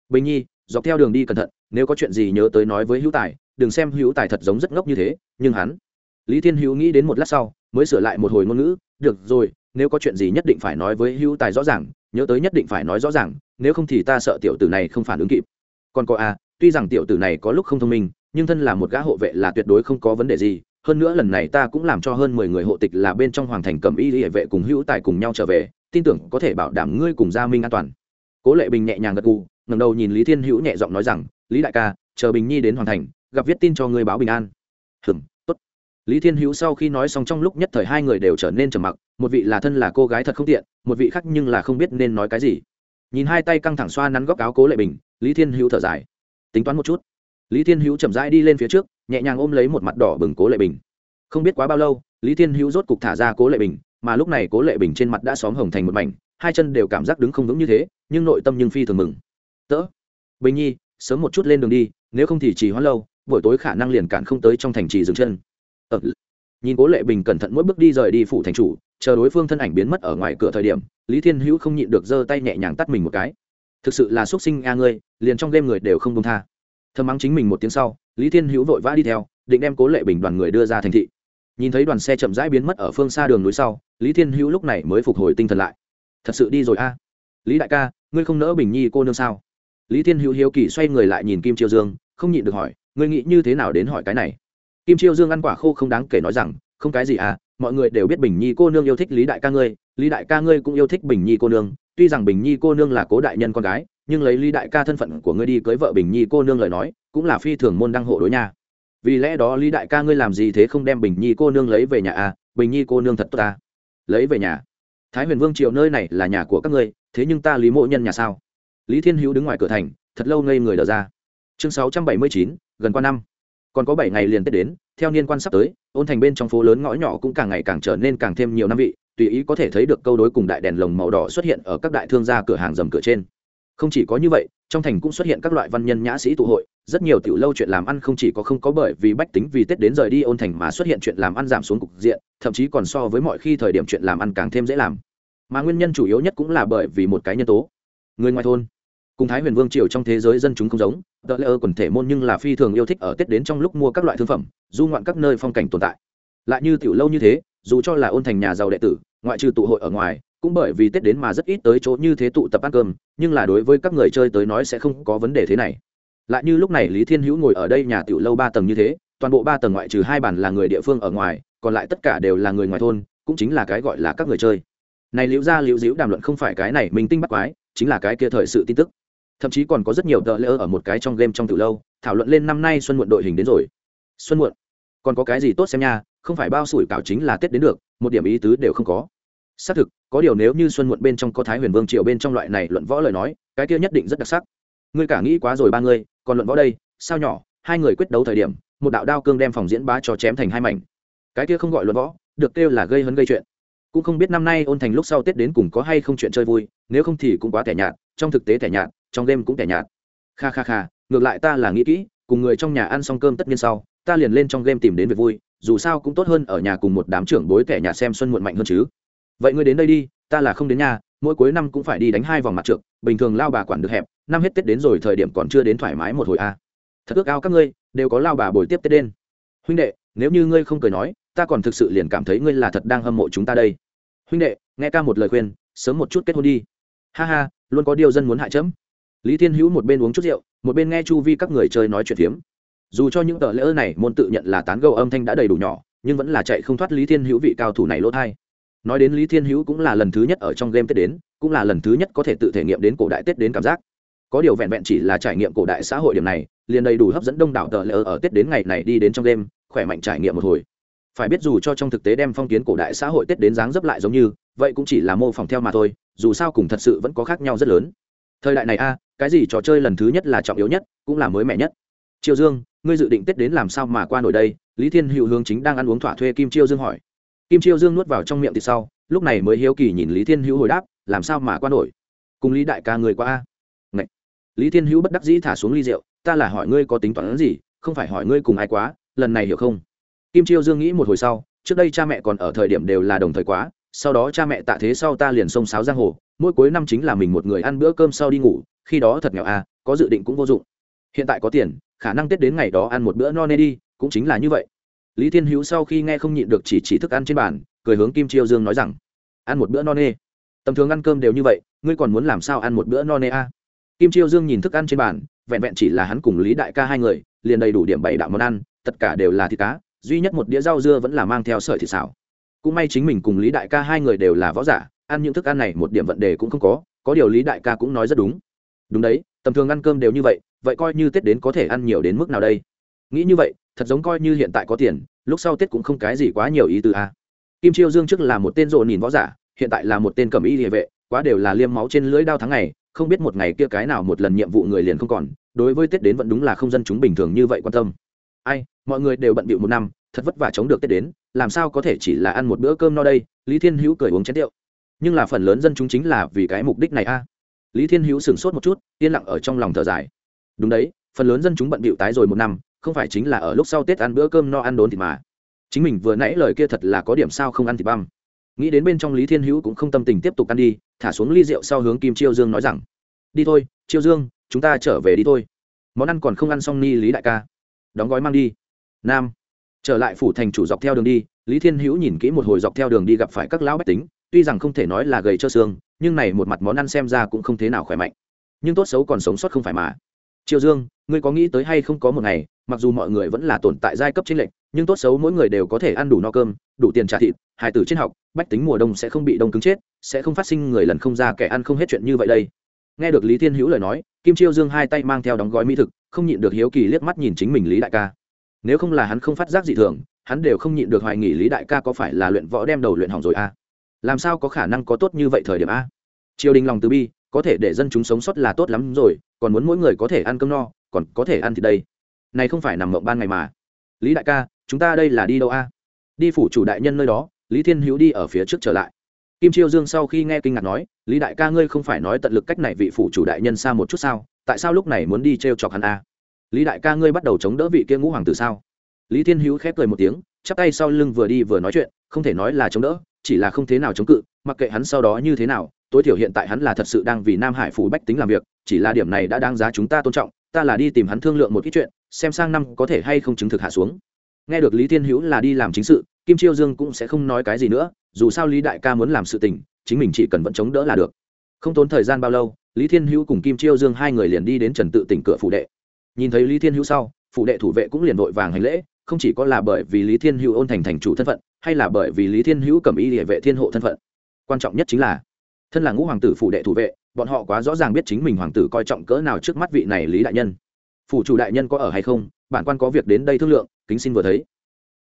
Bình nhi, dọc theo đường đi cẩn thận, nếu có chuyện gì nhớ tới nói với hữu tài, đừng xem hữu tài thật giống rất ngốc như thế, nhưng hắn lý thiên hữu nghĩ đến một lát sau, mới sửa lại một hồi ngôn ngữ, được rồi, nếu có chuyện gì nhất định phải nói với hữu tài rõ ràng, nhớ tới nhất định phải nói rõ ràng, nếu không thì ta sợ tiểu tử này không phản ứng kịp. Còn có a, tuy rằng tiểu tử này có lúc không thông minh nhưng thân là một gã hộ vệ là tuyệt đối không có vấn đề gì, hơn nữa lần này ta cũng làm cho hơn mười người hộ tịch là bên trong hoàng thành cầm y hệ vệ cùng hữu tài cùng nhau trở về, tin tưởng có thể bảo đảm ngươi cùng gia minh an toàn. Cố lệ bình nhẹ nhàng gật gù ngầm đầu nhìn lý thiên hữu nhẹ giọng nói rằng, lý đại ca, chờ bình nhi đến hoàng thành, gặp viết tin cho ngươi báo bình an. Hừm, tốt. Lý thiên hữu sau khi nói xong trong lúc nhất thời hai người đều trở nên trầm mặc, một vị là thân là cô gái thật không tiện, một vị khác nhưng là không biết nên nói cái gì. Nhìn hai tay căng thẳng xoa nắn góc áo cố lệ bình, lý thiên hữu thở dài. Tính toán một chút lý thiên hữu chậm rãi đi lên phía trước nhẹ nhàng ôm lấy một mặt đỏ bừng cố lệ bình. Không biết quá bao lâu lý thiên hữu rốt cục thả ra cố lệ bình mà lúc này cố lệ bình trên mặt đã xóm hồng thành một mảnh hai chân đều cảm giác đứng không vững như thế nhưng nội tâm nhưng phi thường mừng. Tớ bình nhi sớm một chút lên đường đi nếu không thì chỉ hoãn lâu buổi tối khả năng liền cản không tới trong thành trì dừng chân. Ờ, nhìn cố lệ bình cẩn thận mỗi bước đi rời đi phủ thành chủ chờ đối phương thân ảnh biến mất ở ngoài cửa thời điểm lý thiên hữu không nhịn được giơ tay nhẹ nhàng tắt mình một cái. Thực sự là x u ấ t sinh a ngươi liền trong đêm người đều không công tha thầm mắng chính mình một tiếng sau, lý thiên hữu vội vã đi theo, định đem cố lệ bình đoàn người đưa ra thành thị. Nhìn thấy đoàn xe chậm rãi biến mất ở phương xa đường núi sau, lý thiên hữu lúc này mới phục hồi tinh thần lại. Thật sự đi rồi a. Lý đại ca, ngươi không nỡ bình nhi cô nương sao? Lý thiên hữu hiếu kỳ xoay người lại nhìn kim triều dương, không nhịn được hỏi, ngươi nghĩ như thế nào đến hỏi cái này? Kim triều dương ăn quả khô không đáng kể nói rằng, không cái gì à mọi người đều biết bình nhi cô nương yêu thích lý đại ca ngươi, lý đại ca ngươi cũng yêu thích bình nhi cô nương, tuy rằng bình nhi cô nương là cố đại nhân con gái nhưng lấy lý đại ca thân phận của ngươi đi cưới vợ bình nhi cô nương lời nói, cũng là phi thường môn đăng hộ đối nha. Vì lẽ đó lý đại ca ngươi làm gì thế không đem bình nhi cô nương lấy về nhà à? Bình nhi cô nương thật tốt ta. Lấy về nhà. Thái huyền vương triều nơi này là nhà của các ngươi, thế nhưng ta lý mộ nhân nhà sao? Lý thiên hữu đứng ngoài cửa thành, thật lâu ngây người đờ ra. Chương sáu trăm bảy mươi chín, gần qua năm. Còn có bảy ngày liền tết đến, theo niên quan sắp tới, ôn thành bên trong phố lớn ngõ nhỏ cũng càng ngày càng trở nên càng thêm nhiều năm vị, tùy ý có thể thấy được câu đối cùng đại đèn lồng màu đỏ xuất hiện ở các đại thương gia cửa hàng dầm cửa trên không chỉ có như vậy, trong thành cũng xuất hiện các loại văn nhân nhã sĩ tụ hội, rất nhiều tiểu lâu chuyện làm ăn không chỉ có không có bởi vì bách tính vì tết đến rời đi ôn thành mà xuất hiện chuyện làm ăn giảm xuống cục diện, thậm chí còn so với mọi khi thời điểm chuyện làm ăn càng thêm dễ làm. Mà nguyên nhân chủ yếu nhất cũng là bởi vì một cái nhân tố. Người ngoài thôn. Cùng thái huyền vương triều trong thế giới dân chúng không giống tờ lễ ơ quần thể môn nhưng là phi thường yêu thích ở tết đến trong lúc mua các loại thương phẩm, du ngoạn các nơi phong cảnh tồn tại. Lại như tiểu lâu như thế, dù cho là ôn thành nhà giàu đệ tử, ngoại trừ tụ hội ở ngoài, cũng bởi vì tết đến mà rất ít tới chỗ như thế tụ tập ăn cơm nhưng là đối với các người chơi tới nói sẽ không có vấn đề thế này. Lại như lúc này lý thiên hữu ngồi ở đây nhà tiểu lâu ba tầng như thế, toàn bộ ba tầng ngoại trừ hai bàn là người địa phương ở ngoài, còn lại tất cả đều là người ngoài thôn, cũng chính là cái gọi là các người chơi. Này liễu ra liễu diễu đàm luận không phải cái này mình tinh bắt quái, chính là cái kia thời sự tin tức. Thậm chí còn có rất nhiều tờ lễ ở một cái trong game trong từ lâu, thảo luận lên năm nay xuân muộn đội hình đến rồi. Xuân muộn. Còn có cái gì tốt xem nha, không phải bao sủi cảo chính là tết đến được, một điểm ý tứ đều không có xác thực, có điều nếu như xuân muộn bên trong có thái huyền vương triều bên trong loại này luận võ lời nói, cái kia nhất định rất đặc sắc. Ngươi cả nghĩ quá rồi ba ngươi, còn luận võ đây, sao nhỏ, hai người quyết đấu thời điểm, một đạo đao cương đem phòng diễn bá cho chém thành hai mảnh. Cái kia không gọi luận võ, được kêu là gây hấn gây chuyện. Cũng không biết năm nay ôn thành lúc sau tết đến cùng có hay không chuyện chơi vui, nếu không thì cũng quá tẻ nhạt, trong thực tế tẻ nhạt, trong game cũng tẻ nhạt. Kha kha kha, ngược lại ta là nghĩ kỹ, cùng người trong nhà ăn xong cơm tất nhiên sau, ta liền lên trong game tìm đến việc vui, dù sao cũng tốt hơn ở nhà cùng một đám trưởng bối tẻ nhạt xem xuân muộn mạnh hơn chứ vậy ngươi đến đây đi, ta là không đến nhà, mỗi cuối năm cũng phải đi đánh hai vòng mặt trượt bình thường lao bà quản được hẹp, năm hết tết đến rồi thời điểm còn chưa đến thoải mái một hồi a à. thật ước ao các ngươi, đều có lao bà bồi tiếp tết đến. Huynh đệ, nếu như ngươi không cười nói, ta còn thực sự liền cảm thấy ngươi là thật đang hâm mộ chúng ta đây. Huynh đệ, nghe ca một lời khuyên, sớm một chút kết hôn đi. Ha ha, luôn có điều dân muốn hại chấm. Lý thiên hữu một bên uống chút rượu, một bên nghe chu vi các người chơi nói chuyện phiếm. Dù cho những tờ lễ này môn tự nhận là tán gâu âm thanh đã đầy đủ nhỏ, nhưng vẫn là chạy không thoát lý thiên hữu vị cao thủ này lỗ thai nói đến lý thiên hữu cũng là lần thứ nhất ở trong game tết đến, cũng là lần thứ nhất có thể tự thể nghiệm đến cổ đại tết đến cảm giác. Có điều vẹn vẹn chỉ là trải nghiệm cổ đại xã hội điểm này, liền đầy đủ hấp dẫn đông đảo tờ lỡ ở tết đến ngày này đi đến trong game, khỏe mạnh trải nghiệm một hồi. Phải biết dù cho trong thực tế đem phong kiến cổ đại xã hội tết đến dáng dấp lại giống như, vậy cũng chỉ là mô phỏng theo mà thôi, dù sao cùng thật sự vẫn có khác nhau rất lớn. Thời đại này a, cái gì trò chơi lần thứ nhất là trọng yếu nhất, cũng là mới mẻ nhất. Triều dương, ngươi dự định tết đến làm sao mà qua nổi đây? Lý thiên hữu hướng chính đang ăn uống thỏa thuê kim chiêu dương hỏi kim chiêu dương nuốt vào trong miệng thì sau, lúc này mới hiếu kỳ nhìn lý thiên hữu hồi đáp, làm sao mà qua nổi? Cùng lý đại ca người qua a? Ngậy. lý thiên hữu bất đắc dĩ thả xuống ly rượu, ta là hỏi ngươi có tính toán gì, không phải hỏi ngươi cùng ai quá, lần này hiểu không? Kim chiêu dương nghĩ một hồi sau, trước đây cha mẹ còn ở thời điểm đều là đồng thời quá, sau đó cha mẹ tạ thế sau ta liền xông sáo giang hồ, mỗi cuối năm chính là mình một người ăn bữa cơm sau đi ngủ, khi đó thật nghèo à có dự định cũng vô dụng. Hiện tại có tiền, khả năng tết đến ngày đó ăn một bữa no nê đi, cũng chính là như vậy lý thiên hữu sau khi nghe không nhịn được chỉ chỉ thức ăn trên bàn, cười hướng kim chiêu dương nói rằng, ăn một bữa no nê. Tầm thường ăn cơm đều như vậy, ngươi còn muốn làm sao ăn một bữa no nê à? kim chiêu dương nhìn thức ăn trên bàn, vẹn vẹn chỉ là hắn cùng lý đại ca hai người, liền đầy đủ điểm bảy đạo món ăn, tất cả đều là thịt cá, duy nhất một đĩa rau dưa vẫn là mang theo sợi thịt xào. Cũng may chính mình cùng lý đại ca hai người đều là võ giả, ăn những thức ăn này một điểm vấn đề cũng không có có điều lý đại ca cũng nói rất đúng. Đúng đấy, tầm thường ăn cơm đều như vậy vậy coi như tết đến có thể ăn nhiều đến mức nào đây? Nghĩ như vậy, thật giống coi như hiện tại có tiền, lúc sau tết cũng không cái gì quá nhiều ý từ a. Kim chiêu dương trước là một tên rộ nhìn võ giả, hiện tại là một tên cẩm y địa vệ, quá đều là liêm máu trên lưỡi đao tháng ngày, không biết một ngày kia cái nào một lần nhiệm vụ người liền không còn, đối với tết đến vẫn đúng là không dân chúng bình thường như vậy quan tâm. Ai, mọi người đều bận bịu một năm, thật vất vả chống được tết đến, làm sao có thể chỉ là ăn một bữa cơm no đây, lý thiên hữu cười uống chén rượu. Nhưng là phần lớn dân chúng chính là vì cái mục đích này a. Lý thiên hữu sửng sốt một chút, yên lặng ở trong lòng thở dài. Đúng đấy, phần lớn dân chúng bận bịu tái rồi một năm không phải chính là ở lúc sau tết ăn bữa cơm no ăn đốn thịt mà. Chính mình vừa nãy lời kia thật là có điểm sao không ăn thịt băm. Nghĩ đến bên trong lý thiên hữu cũng không tâm tình tiếp tục ăn đi, thả xuống ly rượu sau hướng kim chiêu dương nói rằng, đi thôi, chiêu dương, chúng ta trở về đi thôi. Món ăn còn không ăn xong ni lý đại ca. Đóng gói mang đi. Nam. Trở lại phủ thành chủ dọc theo đường đi, lý thiên hữu nhìn kỹ một hồi dọc theo đường đi gặp phải các lão bách tính, tuy rằng không thể nói là gầy cho xương, nhưng này một mặt món ăn xem ra cũng không thế nào khỏe mạnh. Nhưng tốt xấu còn sống sót không phải mà triều dương, ngươi có nghĩ tới hay không có một ngày, mặc dù mọi người vẫn là tồn tại giai cấp trên lệnh nhưng tốt xấu mỗi người đều có thể ăn đủ no cơm, đủ tiền trả thịt hài tử trên học, bách tính mùa đông sẽ không bị đông cứng chết, sẽ không phát sinh người lần không ra kẻ ăn không hết chuyện như vậy đây. Nghe được lý thiên hữu lời nói, kim chiêu dương hai tay mang theo đóng gói mỹ thực, không nhịn được hiếu kỳ liếc mắt nhìn chính mình lý đại ca. Nếu không là hắn không phát giác dị thường, hắn đều không nhịn được hoài nghỉ lý đại ca có phải là luyện võ đem đầu luyện hỏng rồi a à? làm sao có khả năng có tốt như vậy thời điểm a? Triều đình lòng từ bi, có thể để dân chúng sống sót là tốt lắm rồi còn muốn mỗi người có thể ăn cơm no, còn có thể ăn thì đây. Này không phải nằm mộng ban ngày mà. Lý đại ca, chúng ta đây là đi đâu a? Đi phủ chủ đại nhân nơi đó, lý thiên hữu đi ở phía trước trở lại. Kim chiêu dương sau khi nghe kinh ngạc nói, lý đại ca ngươi không phải nói tận lực cách này vị phủ chủ đại nhân xa một chút sao? Tại sao lúc này muốn đi t r e o chọc hắn a? Lý đại ca ngươi bắt đầu chống đỡ vị kia ngũ hoàng tử sao? Lý thiên hữu khép cười một tiếng, chắp tay sau lưng vừa đi vừa nói chuyện, không thể nói là chống đỡ, chỉ là không thế nào chống cự, mặc kệ hắn sau đó như thế nào tối thiểu hiện tại hắn là thật sự đang vì nam hải phủ bách tính làm việc, chỉ là điểm này đã đáng giá chúng ta tôn trọng, ta là đi tìm hắn thương lượng một ít chuyện, xem sang năm có thể hay không chứng thực hạ xuống. Nghe được lý thiên hữu là đi làm chính sự, kim chiêu dương cũng sẽ không nói cái gì nữa, dù sao lý đại ca muốn làm sự tình, chính mình chỉ cần vẫn chống đỡ là được. Không tốn thời gian bao lâu, lý thiên hữu cùng kim chiêu dương hai người liền đi đến trần tự tỉnh cửa phủ đệ. Nhìn thấy lý thiên hữu sau, phủ đệ thủ vệ cũng liền vội vàng hành lễ, không chỉ có là bởi vì lý thiên hữu ôn thành thành chủ thân phận, hay là bởi vì lý thiên hữu cầm ý địa vệ thiên hộ thân phận. Quan trọng nhất chính là thân là ngũ hoàng tử phủ đệ thủ vệ, bọn họ quá rõ ràng biết chính mình hoàng tử coi trọng cỡ nào trước mắt vị này lý đại nhân. Phủ chủ đại nhân có ở hay không? Bản quan có việc đến đây thương lượng, kính xin vừa thấy.